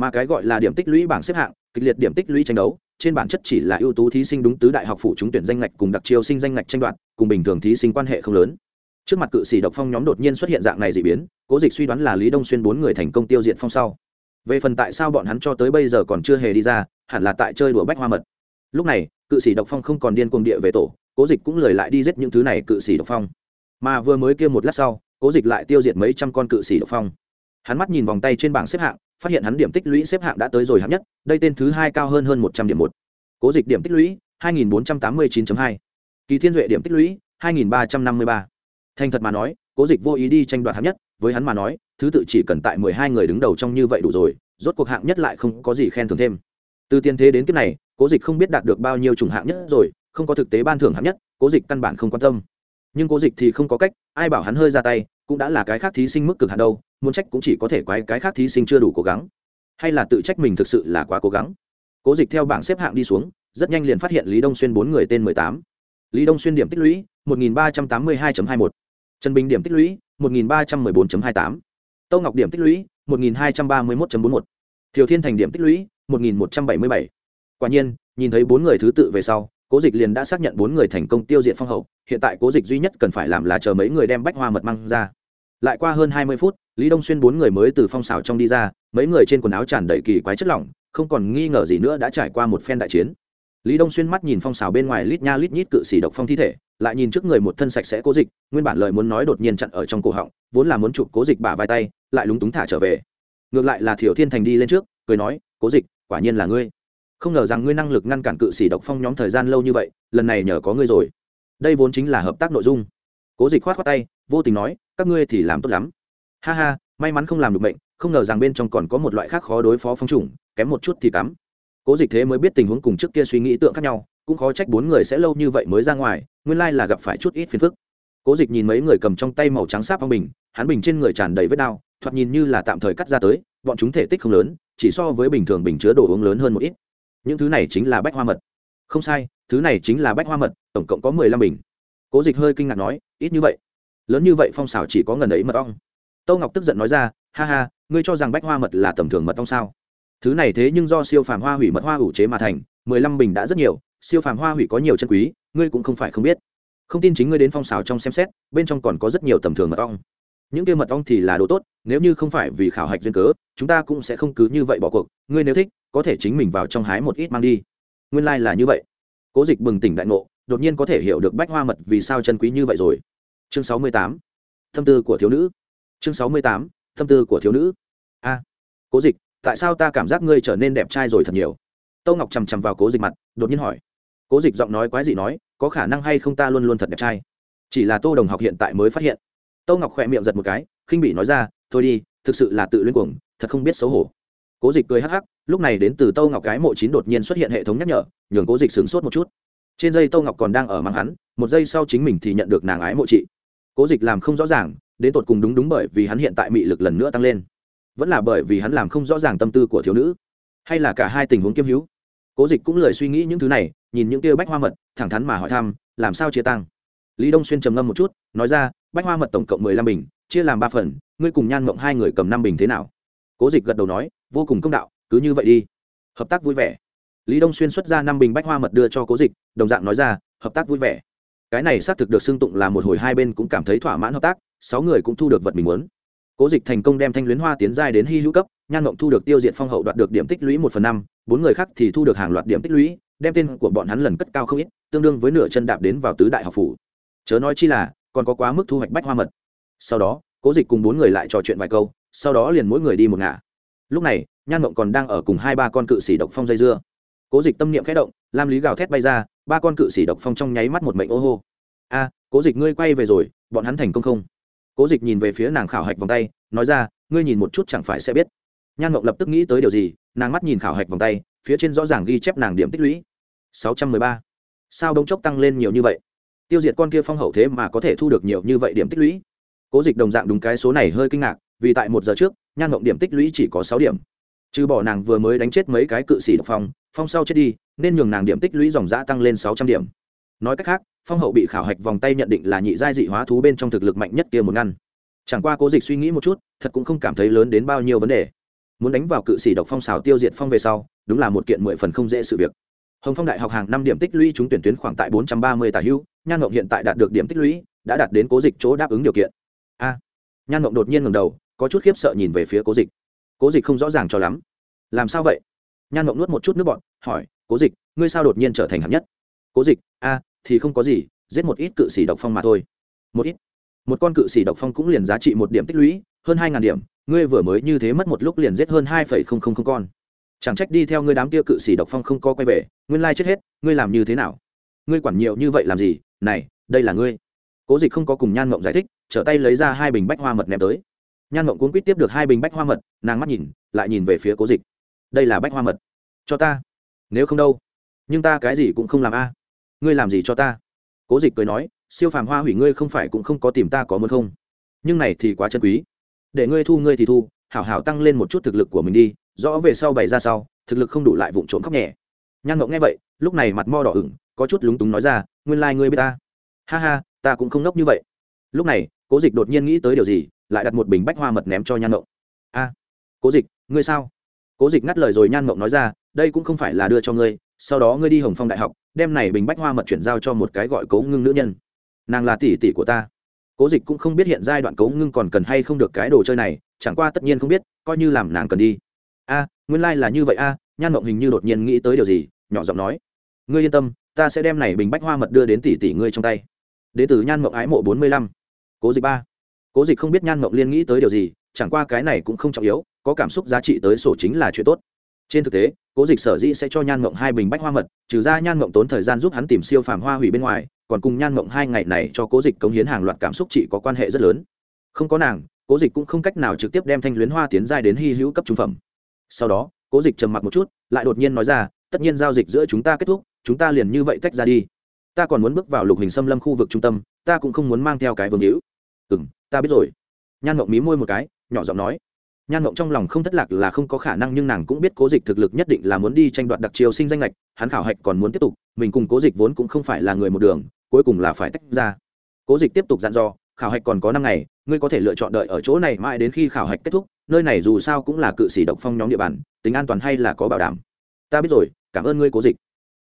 mà cái gọi là điểm tích lũy bảng xếp hạng, kịch liệt điểm tích lũy tranh đấu, trên bản chất chỉ là ưu tú thí sinh đúng tứ đại học phụ trúng tuyển danh ngạch cùng đặc chiêu sinh danh ngạch tranh đoạt, cùng bình thường thí sinh quan hệ không lớn. Trước mặt cự sĩ độc phong nhóm đột nhiên xuất hiện dạng này dị biến, cố dịch suy đoán là lý đông xuyên bốn người thành công tiêu diệt phong sau. Về phần tại sao bọn hắn cho tới bây giờ còn chưa hề đi ra, hẳn là tại chơi đùa bách hoa mật. Lúc này, cự sĩ độc phong không còn điên cuồng địa về tổ, cố dịch cũng lời lại đi giết những thứ này cự sĩ độc phong. Mà vừa mới kia một lát sau, cố dịch lại tiêu diệt mấy trăm con cự sĩ độc phong hắn mắt nhìn vòng tay trên bảng xếp hạng, phát hiện hắn điểm tích lũy xếp hạng đã tới rồi hạng nhất, đây tên thứ hai cao hơn hơn một trăm điểm một. Cố dịch điểm tích lũy, hai nghìn bốn trăm tám mươi chín hai. Kỳ thiên duệ điểm tích lũy, hai nghìn ba trăm năm mươi ba. Thành thật mà nói, cố dịch vô ý đi tranh đoạt hạng nhất, với hắn mà nói, thứ tự chỉ cần tại mười hai người đứng đầu trong như vậy đủ rồi, rốt cuộc hạng nhất lại không có gì khen thưởng thêm. Từ tiên thế đến kiếp này, cố dịch không biết đạt được bao nhiêu chủng hạng nhất rồi, không có thực tế ban thưởng hạng nhất, cố dịch căn bản không quan tâm nhưng cố dịch thì không có cách, ai bảo hắn hơi ra tay, cũng đã là cái khác thí sinh mức cực hạn đâu, muốn trách cũng chỉ có thể quái cái khác thí sinh chưa đủ cố gắng. Hay là tự trách mình thực sự là quá cố gắng. Cố dịch theo bảng xếp hạng đi xuống, rất nhanh liền phát hiện lý đông xuyên bốn người tên mười tám. Lý đông xuyên điểm tích lũy, một nghìn ba trăm tám mươi hai hai một trần bình điểm tích lũy, một nghìn ba trăm m ư ơ i bốn hai tám. Tâu ngọc điểm tích lũy, một nghìn hai trăm ba mươi một bốn một. Thiều thiên thành điểm tích lũy, một nghìn một trăm bảy mươi bảy. Quả nhiên, nhìn thấy bốn người thứ tự về sau cố dịch liền đã xác nhận bốn người thành công tiêu diệt phong hậu, hiện tại cố dịch duy nhất cần phải làm là chờ mấy người đem bách hoa mật măng ra. Lại qua hơn hai mươi phút, lý đông xuyên bốn người mới từ phong xào trong đi ra, mấy người trên quần áo tràn đầy kỳ quái chất lỏng, không còn nghi ngờ gì nữa đã trải qua một phen đại chiến. Lý đông xuyên mắt nhìn phong xào bên ngoài lít nha lít nhít cự xỉ độc phong thi thể, lại nhìn trước người một thân sạch sẽ cố dịch, nguyên bản lời muốn nói đột nhiên chặn ở trong cổ họng, vốn là muốn chụp cố dịch bả vai tay, lại lúng túng thả trở về. Ngược lại là thiểu thiên thành đi lên trước, cười nói, cố dịch, quả nhiên là ngươi không ngờ rằng ngươi năng lực ngăn cản cự sĩ độc phong nhóm thời gian lâu như vậy, lần này nhờ có ngươi rồi. Đây vốn chính là hợp tác nội dung. Cố dịch khoát khoát tay, vô tình nói, các ngươi thì làm tốt lắm. Ha ha, may mắn không làm được bệnh không ngờ rằng bên trong còn có một loại khác khó đối phó phong trùng kém một chút thì cắm cố dịch thế mới biết tình huống cùng trước kia suy nghĩ tượng khác nhau, cũng khó trách bốn người sẽ lâu như vậy mới ra ngoài, nguyên lai là gặp phải chút ít phiền phức. Cố dịch nhìn mấy người cầm trong tay màu trắng sáp phong bình, hắn bình trên người tràn đầy vết đao thoạt nhìn như là tạm thời cắt ra tới, bọn chúng thể tích không lớn, chỉ so với bình thường bình chứa đồ uống lớn hơn một ít những thứ này chính là bách hoa mật. Không sai, thứ này chính là bách hoa mật, tổng cộng có mười lăm bình. Cố dịch hơi kinh ngạc nói, ít như vậy. Lớn như vậy phong xảo chỉ có ngần ấy mật ong. Tâu ngọc tức giận nói ra, ha ha, ngươi cho rằng bách hoa mật là tầm thường mật ong sao? Thứ này thế nhưng do siêu phàm hoa hủy mật hoa ủ chế mà thành, mười lăm bình đã rất nhiều, siêu phàm hoa hủy có nhiều chân quý, ngươi cũng không phải không biết. Không tin chính ngươi đến phong xào trong xem xét, bên trong còn có rất nhiều tầm thường mật ong những kia mật ong thì là đồ tốt, nếu như không phải vì khảo hạch duyên cớ, chúng ta cũng sẽ không cứ như vậy bỏ cuộc. Ngươi nếu thích, có thể chính mình vào trong hái một ít mang đi. Nguyên lai、like、là như vậy. Cố dịch bừng tỉnh đại ngộ, đột nhiên có thể hiểu được bách hoa mật vì sao chân quý như vậy rồi. Chương sáu mươi tám. Tâm tư của thiếu nữ. Chương sáu mươi tám. Tâm tư của thiếu nữ. A, cố dịch, tại sao ta cảm giác ngươi trở nên đẹp trai rồi thật nhiều? Tâu ngọc chằm chằm vào cố dịch mặt, đột nhiên hỏi. Cố dịch giọng nói quái dị nói, có khả năng hay không ta luôn luôn thật đẹp trai? Chỉ là tô đồng học hiện tại mới phát hiện tâu ngọc khỏe miệng giật một cái, khinh bị nói ra, thôi đi, thực sự là tự luyến cuồng, thật không biết xấu hổ. Cố dịch cười hắc hắc, lúc này đến từ tâu ngọc cái mộ chín đột nhiên xuất hiện hệ thống nhắc nhở, nhường cố dịch sửng sốt một chút. Trên dây tâu ngọc còn đang ở mang hắn, một giây sau chính mình thì nhận được nàng ái mộ chị. Cố dịch làm không rõ ràng, đến tột cùng đúng đúng bởi vì hắn hiện tại mị lực lần nữa tăng lên, vẫn là bởi vì hắn làm không rõ ràng tâm tư của thiếu nữ, hay là cả hai tình huống kiêm hữu. Cố dịch cũng lời suy nghĩ những thứ này, nhìn những kia bách hoa mật, thẳng thắn mà hỏi thăm, làm sao chia tăng? Lý đông xuyên trầm ngâm một chút, nói ra, bách hoa mật tổng cộng mười lăm bình, chia làm ba phần, ngươi cùng nhan mộng hai người cầm năm bình thế nào? Cố dịch gật đầu nói, vô cùng công đạo, cứ như vậy đi. Hợp tác vui vẻ. Lý đông xuyên xuất ra năm bình bách hoa mật đưa cho cố dịch, đồng dạng nói ra, hợp tác vui vẻ. Cái này xác thực được xưng tụng là một hồi hai bên cũng cảm thấy thỏa mãn hợp tác, sáu người cũng thu được vật mình muốn. Cố dịch thành công đem thanh luyến hoa tiến giai đến hy hữu cấp, nhan mộng thu được tiêu diệt phong hậu đoạt được điểm tích lũy một phần năm, bốn người khác thì thu được hàng loạt điểm tích lũy, đem tên của bọn hắn lần cất cao không ít, tương đương với nửa chân đạp đến vào tứ đại học phủ chớ nói chi là, còn có quá mức thu hoạch bách hoa mật. Sau đó, cố dịch cùng bốn người lại trò chuyện vài câu, sau đó liền mỗi người đi một ngả. Lúc này, nhan mộng còn đang ở cùng hai ba con cự sĩ độc phong dây dưa. Cố dịch tâm niệm khẽ động, lam lý gào thét bay ra, ba con cự sĩ độc phong trong nháy mắt một mệnh ô hô. A, cố dịch ngươi quay về rồi, bọn hắn thành công không? Cố dịch nhìn về phía nàng khảo hạch vòng tay, nói ra, ngươi nhìn một chút chẳng phải sẽ biết. Nhan mộng lập tức nghĩ tới điều gì, nàng mắt nhìn khảo hạch vòng tay, phía trên rõ ràng ghi chép nàng điểm tích lũy. Sáu trăm mười ba. Sao đông chốc tăng lên nhiều như vậy? Tiêu diệt con kia phong hậu thế mà có thể thu được nhiều như vậy điểm tích lũy. Cố dịch đồng dạng đúng cái số này hơi kinh ngạc, vì tại một giờ trước, nhan mộng điểm tích lũy chỉ có sáu điểm. Trừ bỏ nàng vừa mới đánh chết mấy cái cự sĩ độc phong phong sau chết đi, nên nhường nàng điểm tích lũy dòng giã tăng lên sáu trăm điểm. Nói cách khác, phong hậu bị khảo hạch vòng tay nhận định là nhị giai dị hóa thú bên trong thực lực mạnh nhất kia một ngăn. Chẳng qua cố dịch suy nghĩ một chút, thật cũng không cảm thấy lớn đến bao nhiêu vấn đề. Muốn đánh vào cự sĩ độc phong xào tiêu diệt phong về sau, đúng là một kiện mười phần không dễ sự việc hồng phong đại học hàng năm điểm tích lũy chúng tuyển tuyến khoảng tại bốn trăm ba mươi tả hữu nhan ngộng hiện tại đạt được điểm tích lũy, đã đạt đến cố dịch chỗ đáp ứng điều kiện. A. Nhan ngộng đột nhiên ngầm đầu, có chút khiếp sợ nhìn về phía cố dịch. Cố dịch không rõ ràng cho lắm. Làm sao vậy? Nhan ngộng nuốt một chút nước bọn hỏi, cố dịch, ngươi sao đột nhiên trở thành hạng nhất? Cố dịch, a, thì không có gì, giết một ít cự sĩ độc phong mà thôi. Một ít? Một con cự sĩ độc phong cũng liền giá trị một điểm tích lũy, hơn hai ngàn điểm, ngươi vừa mới như thế mất một lúc liền giết hơn hai phẩy không không không con chẳng trách đi theo ngươi đám kia cự sĩ độc phong không có quay về, nguyên lai chết hết, ngươi làm như thế nào? Ngươi quản nhiều như vậy làm gì? Này, đây là ngươi. Cố dịch không có cùng nhan mộng giải thích, trở tay lấy ra hai bình bách hoa mật ném tới. Nhan mộng cuốn quýt tiếp được hai bình bách hoa mật, nàng mắt nhìn, lại nhìn về phía cố dịch. Đây là bách hoa mật. Cho ta. Nếu không đâu. Nhưng ta cái gì cũng không làm a. Ngươi làm gì cho ta? Cố dịch cười nói, siêu phàm hoa hủy ngươi không phải cũng không có tìm ta có muốn không? Nhưng này thì quá chân quý. Để ngươi thu ngươi thì thu, hảo hảo tăng lên một chút thực lực của mình đi rõ về sau bày ra sau, thực lực không đủ lại vụng trộm khóc nhẹ. Nhan ngộng nghe vậy, lúc này mặt mo đỏ ửng, có chút lúng túng nói ra, nguyên lai、like、ngươi biết ta. Ha ha, ta cũng không ngốc như vậy. Lúc này, cố dịch đột nhiên nghĩ tới điều gì, lại đặt một bình bách hoa mật ném cho nhan ngộng a, cố dịch, ngươi sao? Cố dịch ngắt lời rồi nhan ngộng nói ra, đây cũng không phải là đưa cho ngươi, sau đó ngươi đi hồng phong đại học, đem này bình bách hoa mật chuyển giao cho một cái gọi cố ngưng nữ nhân. Nàng là tỷ tỷ của ta. Cố dịch cũng không biết hiện giai đoạn cố ngưng còn cần hay không được cái đồ chơi này, chẳng qua tất nhiên không biết, coi như làm nàng cần đi a, nguyên lai、like、là như vậy a, nhan mộng hình như đột nhiên nghĩ tới điều gì, nhỏ giọng nói. Ngươi yên tâm, ta sẽ đem này bình bách hoa mật đưa đến tỷ tỷ ngươi trong tay. Đế tử từ nhan mộng ái mộ bốn mươi lăm. Cố dịch ba. Cố dịch không biết nhan mộng liên nghĩ tới điều gì, chẳng qua cái này cũng không trọng yếu, có cảm xúc giá trị tới sổ chính là chuyện tốt. Trên thực tế, cố dịch sở dĩ sẽ cho nhan mộng hai bình bách hoa mật, trừ ra nhan mộng tốn thời gian giúp hắn tìm siêu phàm hoa hủy bên ngoài, còn cùng nhan mộng hai ngày này cho cố dịch cống hiến hàng loạt cảm xúc trị có quan hệ rất lớn. Không có nàng, cố dịch cũng không cách nào trực tiếp đem thanh luyến hoa tiến giai đến hy hữu cấp trung phẩm sau đó, cố dịch trầm mặc một chút, lại đột nhiên nói ra, tất nhiên giao dịch giữa chúng ta kết thúc, chúng ta liền như vậy tách ra đi. Ta còn muốn bước vào lục hình xâm lâm khu vực trung tâm, ta cũng không muốn mang theo cái vương hữu. Ừ m ta biết rồi. Nhan mộng mí môi một cái, nhỏ giọng nói. Nhan mộng trong lòng không thất lạc là không có khả năng, nhưng nàng cũng biết cố dịch thực lực nhất định là muốn đi tranh đoạt đặc chiều sinh danh lệch hắn khảo hạch còn muốn tiếp tục, mình cùng cố dịch vốn cũng không phải là người một đường, cuối cùng là phải tách ra. Cố dịch tiếp tục dặn dò, khảo hạch còn có năm ngày, ngươi có thể lựa chọn đợi ở chỗ này mãi đến khi khảo hạch kết thúc nơi này dù sao cũng là cự sĩ độc phong nhóm địa bàn, tính an toàn hay là có bảo đảm. Ta biết rồi, cảm ơn ngươi cố dịch.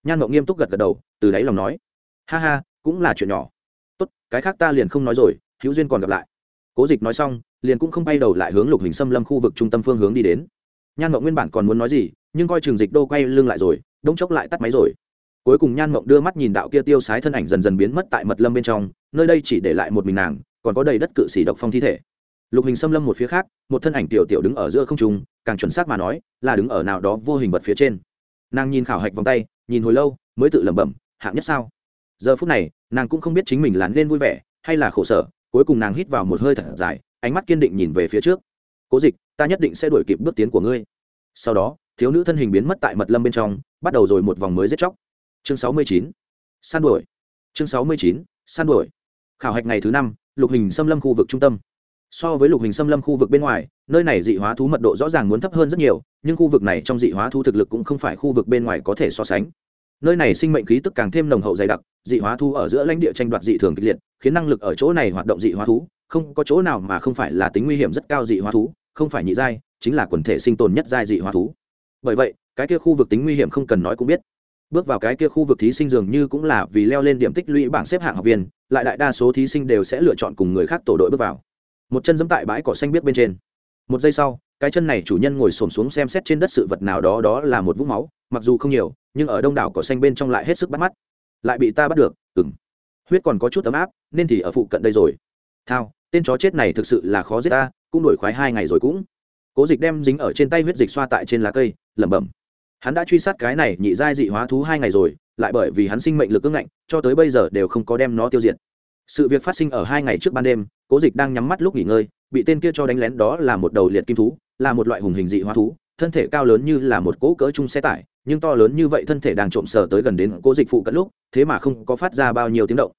Nhan mộng nghiêm túc gật gật đầu, từ đáy lòng nói. Ha ha, cũng là chuyện nhỏ. Tốt, cái khác ta liền không nói rồi, hữu duyên còn gặp lại. Cố dịch nói xong, liền cũng không bay đầu lại hướng lục hình xâm lâm khu vực trung tâm phương hướng đi đến. Nhan mộng nguyên bản còn muốn nói gì, nhưng coi trường dịch đô quay lưng lại rồi, đông chốc lại tắt máy rồi. Cuối cùng nhan mộng đưa mắt nhìn đạo kia tiêu sái thân ảnh dần dần biến mất tại mật lâm bên trong, nơi đây chỉ để lại một mình nàng, còn có đầy đất cự sĩ độc phong thi thể lục hình xâm lâm một phía khác, một thân ảnh tiểu tiểu đứng ở giữa không trung, càng chuẩn xác mà nói, là đứng ở nào đó vô hình vật phía trên. Nàng nhìn khảo hạch vòng tay, nhìn hồi lâu, mới tự lẩm bẩm, hạng nhất sao? Giờ phút này, nàng cũng không biết chính mình là nên vui vẻ, hay là khổ sở, cuối cùng nàng hít vào một hơi thật dài, ánh mắt kiên định nhìn về phía trước. Cố dịch, ta nhất định sẽ đuổi kịp bước tiến của ngươi. Sau đó, thiếu nữ thân hình biến mất tại mật lâm bên trong, bắt đầu rồi một vòng mới giết chóc. Chương sáu mươi chín, san đuổi. Chương sáu mươi chín, san đuổi. Khảo hạch ngày thứ năm, lục hình xâm lâm khu vực trung tâm so với lục hình xâm lâm khu vực bên ngoài, nơi này dị hóa thú mật độ rõ ràng muốn thấp hơn rất nhiều, nhưng khu vực này trong dị hóa thú thực lực cũng không phải khu vực bên ngoài có thể so sánh. Nơi này sinh mệnh khí tức càng thêm nồng hậu dày đặc, dị hóa thú ở giữa lãnh địa tranh đoạt dị thường kịch liệt, khiến năng lực ở chỗ này hoạt động dị hóa thú, không có chỗ nào mà không phải là tính nguy hiểm rất cao dị hóa thú, không phải nhị giai, chính là quần thể sinh tồn nhất giai dị hóa thú. Bởi vậy, cái kia khu vực tính nguy hiểm không cần nói cũng biết. Bước vào cái kia khu vực thí sinh dường như cũng là vì leo lên điểm tích lũy bảng xếp hạng học viên, lại đại đa số thí sinh đều sẽ lựa chọn cùng người khác tổ đội bước vào một chân dẫm tại bãi cỏ xanh biết bên trên. Một giây sau, cái chân này chủ nhân ngồi xổm xuống xem xét trên đất sự vật nào đó đó là một vũng máu, mặc dù không nhiều, nhưng ở đông đảo cỏ xanh bên trong lại hết sức bắt mắt. Lại bị ta bắt được ừng huyết còn có chút ấm áp, nên thì ở phụ cận đây rồi. Thao, tên chó chết này thực sự là khó giết ta, cũng đổi khoái hai ngày rồi cũng. Cố dịch đem dính ở trên tay huyết dịch xoa tại trên lá cây, lẩm bẩm. Hắn đã truy sát cái này nhị giai dị hóa thú hai ngày rồi, lại bởi vì hắn sinh mệnh lực ưng ngạnh, cho tới bây giờ đều không có đem nó tiêu diệt. Sự việc phát sinh ở hai ngày trước ban đêm cố dịch đang nhắm mắt lúc nghỉ ngơi, bị tên kia cho đánh lén đó là một đầu liệt kim thú, là một loại hùng hình dị hóa thú, thân thể cao lớn như là một cỗ cỡ chung xe tải, nhưng to lớn như vậy thân thể đang trộm sờ tới gần đến cố dịch phụ cận lúc, thế mà không có phát ra bao nhiêu tiếng động.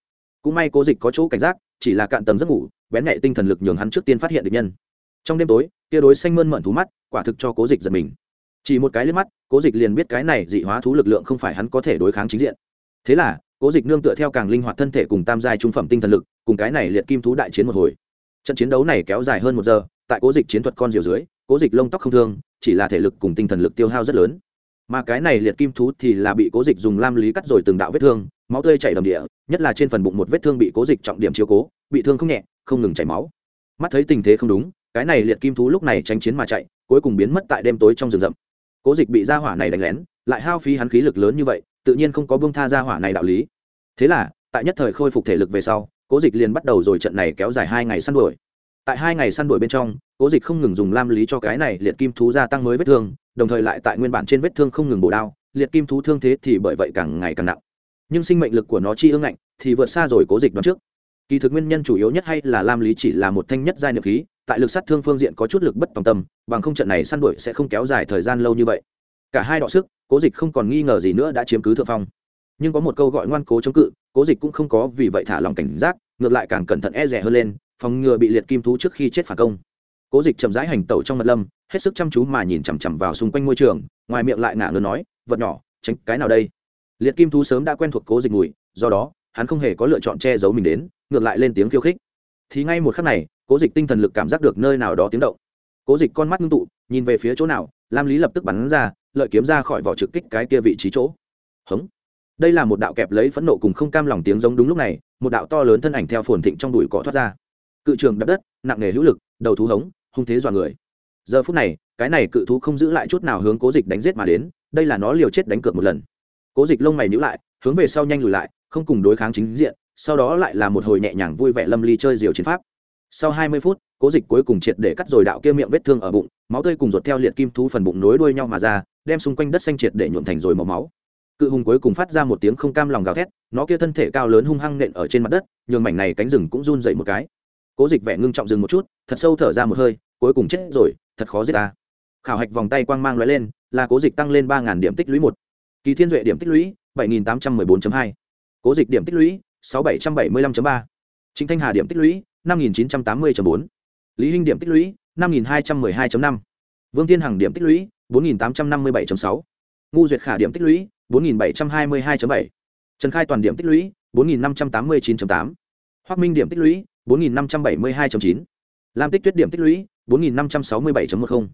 Cũng may cố dịch có chỗ cảnh giác, chỉ là cạn tầng giấc ngủ, bén nhạy tinh thần lực nhường hắn trước tiên phát hiện được nhân. Trong đêm tối tia đối xanh mơn mận thú mắt, quả thực cho cố dịch giật mình. Chỉ một cái liếc mắt, cố dịch liền biết cái này dị hóa thú lực lượng không phải hắn có thể đối kháng chính diện. Thế là, cố dịch nương tựa theo càng linh hoạt thân thể cùng tam giai trung phẩm tinh thần lực cùng cái này liệt kim thú đại chiến một hồi. Trận chiến đấu này kéo dài hơn một giờ, tại cố dịch chiến thuật con diều dưới, cố dịch lông tóc không thương, chỉ là thể lực cùng tinh thần lực tiêu hao rất lớn. Mà cái này liệt kim thú thì là bị cố dịch dùng lam lý cắt rồi từng đạo vết thương, máu tươi chảy đầm địa, nhất là trên phần bụng một vết thương bị cố dịch trọng điểm chiếu cố, bị thương không nhẹ, không ngừng chảy máu. Mắt thấy tình thế không đúng, cái này liệt kim thú lúc này tránh chiến mà chạy, cuối cùng biến mất tại đêm tối trong rừng rậm. Cố dịch bị ra hỏa này đánh lén, lại hao phí hắn khí lực lớn như vậy, tự nhiên không có bông tha ra hỏa này đạo lý. Thế là, tại nhất thời khôi phục thể lực về sau cố dịch liền bắt đầu rồi trận này kéo dài hai ngày săn đuổi. Tại hai ngày săn đuổi bên trong, cố dịch không ngừng dùng lam lý cho cái này liệt kim thú gia tăng mới vết thương, đồng thời lại tại nguyên bản trên vết thương không ngừng bổ đao, liệt kim thú thương thế thì bởi vậy càng ngày càng nặng. Nhưng sinh mệnh lực của nó chi ương ngạnh thì vượt xa rồi cố dịch đoán trước. Kỳ thực nguyên nhân chủ yếu nhất hay là lam lý chỉ là một thanh nhất giai niệm khí, tại lực sát thương phương diện có chút lực bất tòng tâm, bằng không trận này săn đuổi sẽ không kéo dài thời gian lâu như vậy. Cả hai đọ sức, cố dịch không còn nghi ngờ gì nữa đã chiếm cứ thượng phong nhưng có một câu gọi ngoan cố chống cự, cố dịch cũng không có vì vậy thả lòng cảnh giác, ngược lại càng cẩn thận e rẻ hơn lên, phòng ngừa bị liệt kim thú trước khi chết phản công. Cố dịch chậm rãi hành tẩu trong mật lâm, hết sức chăm chú mà nhìn chằm chằm vào xung quanh môi trường, ngoài miệng lại ngả ngớn nói, vật nhỏ, tránh cái nào đây? Liệt kim thú sớm đã quen thuộc cố dịch mùi, do đó, hắn không hề có lựa chọn che giấu mình đến, ngược lại lên tiếng khiêu khích. Thì ngay một khắc này, cố dịch tinh thần lực cảm giác được nơi nào đó tiếng động. Cố dịch con mắt ngưng tụ, nhìn về phía chỗ nào, lam lý lập tức bắn ra, lợi kiếm ra khỏi vỏ trực kích cái kia vị trí chỗ. Hống đây là một đạo kẹp lấy phẫn nộ cùng không cam lòng tiếng giống đúng lúc này, một đạo to lớn thân ảnh theo phồn thịnh trong đùi cỏ thoát ra. Cự trường đập đất, nặng nề hữu lực, đầu thú hống, hung thế dọa người. Giờ phút này, cái này cự thú không giữ lại chút nào hướng cố dịch đánh giết mà đến, đây là nó liều chết đánh cược một lần. Cố dịch lông mày nhữ lại, hướng về sau nhanh lùi lại, không cùng đối kháng chính diện, sau đó lại là một hồi nhẹ nhàng vui vẻ lâm ly chơi diều chiến pháp. Sau hai mươi phút, cố dịch cuối cùng triệt để cắt rồi đạo kia miệng vết thương ở bụng, máu tươi cùng ruột theo liệt kim thú phần bụng nối đuôi nhau mà ra, đem xung quanh đất xanh triệt để nhuộm thành rồi màu máu cự hùng cuối cùng phát ra một tiếng không cam lòng gào thét, nó kia thân thể cao lớn hung hăng nện ở trên mặt đất, nhường mảnh này cánh rừng cũng run dậy một cái. Cố dịch vẻ ngưng trọng dừng một chút, thật sâu thở ra một hơi, cuối cùng chết rồi, thật khó giết ta. Khảo hạch vòng tay quang mang l lên, là cố dịch tăng lên ba điểm tích lũy một. Kỳ thiên duệ điểm tích lũy, bảy nghìn tám trăm m ư ơ i bốn hai. Cố dịch điểm tích lũy, sáu bảy trăm bảy mươi năm ba. Chính thanh hà điểm tích lũy, năm nghìn chín trăm tám mươi bốn. Lý hinh điểm tích lũy, năm nghìn hai trăm m ư ơ i hai năm. Vương thiên hằng điểm tích lũy, bốn nghìn tám trăm năm mươi bảy sáu. Ngu duyệt khả điểm tích lũy 4722.7. Trần Khai toàn điểm tích lũy 4589.8. Hoắc Minh điểm tích lũy 4572.9. Lam Tích Tuyết điểm tích lũy 4567.10.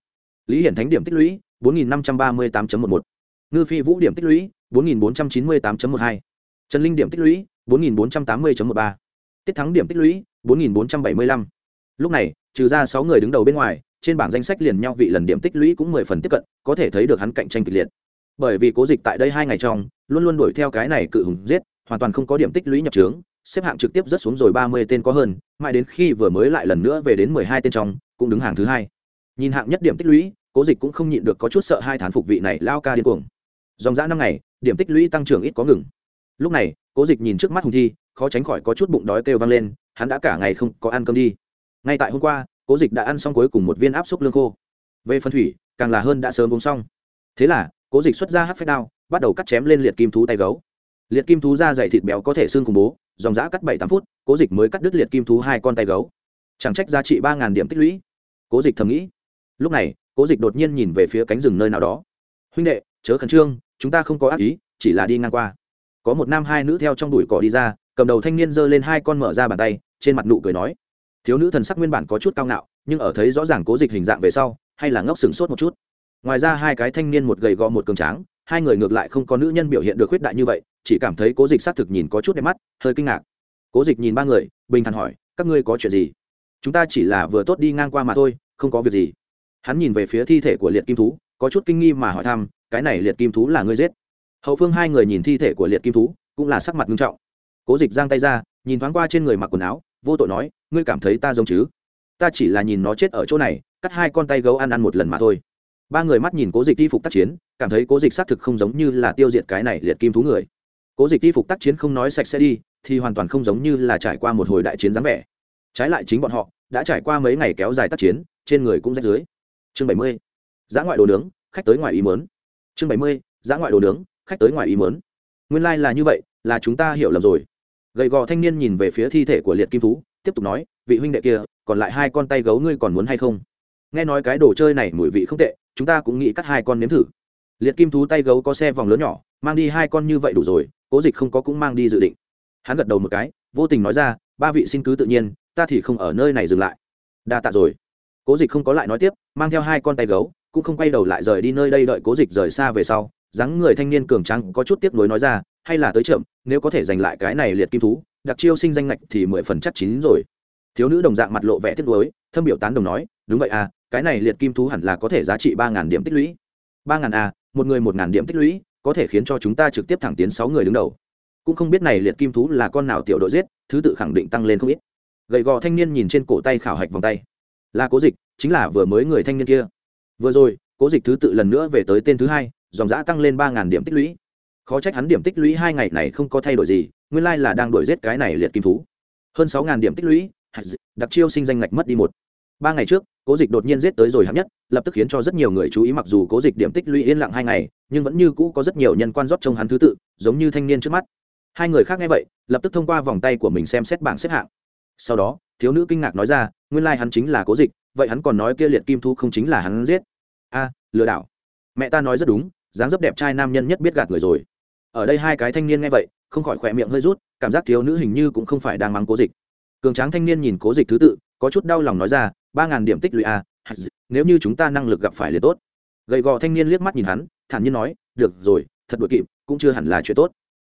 Lý Hiển Thánh điểm tích lũy 4538.11. Ngư Phi Vũ điểm tích lũy 4498.12. Trần Linh điểm tích lũy 4480.13. Tiết Thắng điểm tích lũy 4475. Lúc này, trừ ra 6 người đứng đầu bên ngoài, trên bảng danh sách liền nhau vị lần điểm tích lũy cũng 10 phần tiếp cận, có thể thấy được hắn cạnh tranh kịch liệt bởi vì cố dịch tại đây hai ngày trong, luôn luôn đuổi theo cái này cự hùng giết, hoàn toàn không có điểm tích lũy nhập trướng, xếp hạng trực tiếp rất xuống rồi ba mươi tên có hơn, mãi đến khi vừa mới lại lần nữa về đến mười hai tên trong, cũng đứng hàng thứ hai. Nhìn hạng nhất điểm tích lũy, cố dịch cũng không nhịn được có chút sợ hai thán phục vị này lao ca điên cuồng. Dòng dã năm ngày, điểm tích lũy tăng trưởng ít có ngừng. Lúc này, cố dịch nhìn trước mắt hùng thi, khó tránh khỏi có chút bụng đói kêu vang lên, hắn đã cả ngày không có ăn cơm đi. Ngay tại hôm qua, cố dịch đã ăn xong cuối cùng một viên áp xúc lương khô. Về phân thủy, càng là hơn đã sớm uống xong. Thế là cố dịch xuất ra hát phép đao, bắt đầu cắt chém lên liệt kim thú tay gấu. Liệt kim thú da dày thịt béo có thể xương cùng bố, dòng giã cắt bảy tám phút, cố dịch mới cắt đứt liệt kim thú hai con tay gấu. Chẳng trách giá trị ba điểm tích lũy. Cố dịch thầm nghĩ. Lúc này, cố dịch đột nhiên nhìn về phía cánh rừng nơi nào đó. Huynh đệ, chớ khẩn trương, chúng ta không có ác ý, chỉ là đi ngang qua. Có một nam hai nữ theo trong đùi cỏ đi ra, cầm đầu thanh niên giơ lên hai con mở ra bàn tay, trên mặt nụ cười nói. Thiếu nữ thần sắc nguyên bản có chút cao ngạo, nhưng ở thấy rõ ràng cố dịch hình dạng về sau, hay là ngốc sừng sốt một chút ngoài ra hai cái thanh niên một gầy gò một cường tráng, hai người ngược lại không có nữ nhân biểu hiện được khuyết đại như vậy, chỉ cảm thấy cố dịch xác thực nhìn có chút đẹp mắt, hơi kinh ngạc. Cố dịch nhìn ba người, bình thản hỏi, các ngươi có chuyện gì? Chúng ta chỉ là vừa tốt đi ngang qua mà thôi, không có việc gì. Hắn nhìn về phía thi thể của liệt kim thú, có chút kinh nghi mà hỏi thăm, cái này liệt kim thú là ngươi giết? Hậu phương hai người nhìn thi thể của liệt kim thú, cũng là sắc mặt nghiêm trọng. Cố dịch giang tay ra, nhìn thoáng qua trên người mặc quần áo, vô tội nói, ngươi cảm thấy ta giống chứ? Ta chỉ là nhìn nó chết ở chỗ này, cắt hai con tay gấu ăn ăn một lần mà thôi ba người mắt nhìn cố dịch thi phục tác chiến, cảm thấy cố dịch xác thực không giống như là tiêu diệt cái này liệt kim thú người. Cố dịch thi phục tác chiến không nói sạch sẽ đi, thì hoàn toàn không giống như là trải qua một hồi đại chiến dáng vẻ. Trái lại chính bọn họ, đã trải qua mấy ngày kéo dài tác chiến, trên người cũng rách dưới chương bảy mươi, giã ngoại đồ nướng, khách tới ngoài ý mớn chương bảy mươi, giã ngoại đồ nướng, khách tới ngoài ý mớn nguyên lai、like、là như vậy, là chúng ta hiểu lầm rồi. Gầy gò thanh niên nhìn về phía thi thể của liệt kim thú, tiếp tục nói, vị huynh đệ kia, còn lại hai con tay gấu ngươi còn muốn hay không? Nghe nói cái đồ chơi này mùi vị không tệ chúng ta cũng nghĩ cắt hai con nếm thử. Liệt kim thú tay gấu có xe vòng lớn nhỏ, mang đi hai con như vậy đủ rồi, cố dịch không có cũng mang đi dự định. Hắn gật đầu một cái, vô tình nói ra, ba vị xin cứ tự nhiên, ta thì không ở nơi này dừng lại. Đa tạ rồi. Cố dịch không có lại nói tiếp, mang theo hai con tay gấu, cũng không quay đầu lại rời đi nơi đây đợi cố dịch rời xa về sau. Dáng người thanh niên cường trắng có chút tiếc nuối nói ra, hay là tới chậm, nếu có thể giành lại cái này liệt kim thú, đặc chiêu sinh danh ngạch thì mười phần chắc chín rồi. Thiếu nữ đồng dạng mặt lộ vẻ tiếc nuối, thâm biểu tán đồng nói đúng vậy à cái này liệt kim thú hẳn là có thể giá trị ba ngàn điểm tích lũy. Ba ngàn a một người một ngàn điểm tích lũy, có thể khiến cho chúng ta trực tiếp thẳng tiến sáu người đứng đầu. Cũng không biết này liệt kim thú là con nào tiểu đội giết, thứ tự khẳng định tăng lên không ít. Gầy gò thanh niên nhìn trên cổ tay khảo hạch vòng tay. Là cố dịch, chính là vừa mới người thanh niên kia. Vừa rồi, cố dịch thứ tự lần nữa về tới tên thứ hai, dòng giã tăng lên ba ngàn điểm tích lũy. Khó trách hắn điểm tích lũy hai ngày này không có thay đổi gì, nguyên lai là đang đổi giết cái này liệt kim thú. Hơn sáu ngàn điểm tích lũy, đặc chiêu sinh danh ngạch mất đi một ba ngày trước, cố dịch đột nhiên giết tới rồi hạng nhất, lập tức khiến cho rất nhiều người chú ý mặc dù cố dịch điểm tích lũy yên lặng hai ngày, nhưng vẫn như cũ có rất nhiều nhân quan rót trong hắn thứ tự, giống như thanh niên trước mắt. Hai người khác nghe vậy, lập tức thông qua vòng tay của mình xem xét bảng xếp hạng. Sau đó, thiếu nữ kinh ngạc nói ra, nguyên lai hắn chính là cố dịch, vậy hắn còn nói kia liệt kim thu không chính là hắn giết. A, lừa đảo. Mẹ ta nói rất đúng, dáng dấp đẹp trai nam nhân nhất biết gạt người rồi. Ở đây hai cái thanh niên nghe vậy, không khỏi khỏe miệng hơi rút, cảm giác thiếu nữ hình như cũng không phải đang mắng cố dịch. Cường tráng thanh niên nhìn cố dịch thứ tự có chút đau lòng nói ra ba ngàn điểm tích lũy a à, nếu như chúng ta năng lực gặp phải liền tốt. Gầy gò thanh niên liếc mắt nhìn hắn thản nhiên nói được rồi thật đội kịp cũng chưa hẳn là chuyện tốt.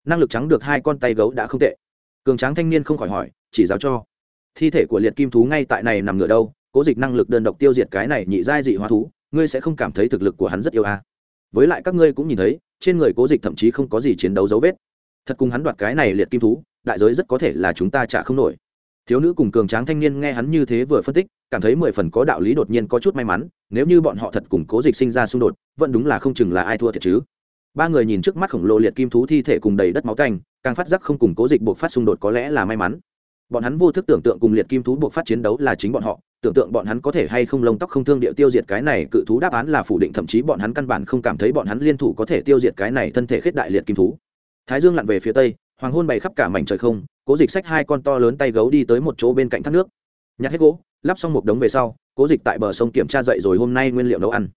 Năng lực trắng được hai con tay gấu đã không tệ. Cường tráng thanh niên không khỏi hỏi chỉ giáo cho. Thi thể của liệt kim thú ngay tại này nằm ngửa đâu cố dịch năng lực đơn độc tiêu diệt cái này nhị giai dị hóa thú ngươi sẽ không cảm thấy thực lực của hắn rất yêu a à. với lại các ngươi cũng nhìn thấy trên người cố dịch thậm chí không có gì chiến đấu dấu vết. Thật cùng hắn đoạt cái này liệt kim thú đại giới rất có thể là chúng ta trả không nổi thiếu nữ cùng cường tráng thanh niên nghe hắn như thế vừa phân tích, cảm thấy mười phần có đạo lý đột nhiên có chút may mắn, nếu như bọn họ thật cùng cố dịch sinh ra xung đột, vẫn đúng là không chừng là ai thua thiệt chứ. Ba người nhìn trước mắt khổng lồ liệt kim thú thi thể cùng đầy đất máu canh càng phát giác không cùng cố dịch buộc phát xung đột có lẽ là may mắn. Bọn hắn vô thức tưởng tượng cùng liệt kim thú buộc phát chiến đấu là chính bọn họ, tưởng tượng bọn hắn có thể hay không lông tóc không thương địa tiêu diệt cái này cự thú đáp án là phủ định thậm chí bọn hắn căn bản không cảm thấy bọn hắn liên thủ có thể tiêu diệt cái này thân thể khết đại liệt kim thú. Thái dương lặn về phía tây hoàng hôn bày khắp cả mảnh trời không, cố dịch xách hai con to lớn tay gấu đi tới một chỗ bên cạnh thác nước. Nhặt hết gỗ, lắp xong một đống về sau, cố dịch tại bờ sông kiểm tra dậy rồi hôm nay nguyên liệu nấu ăn.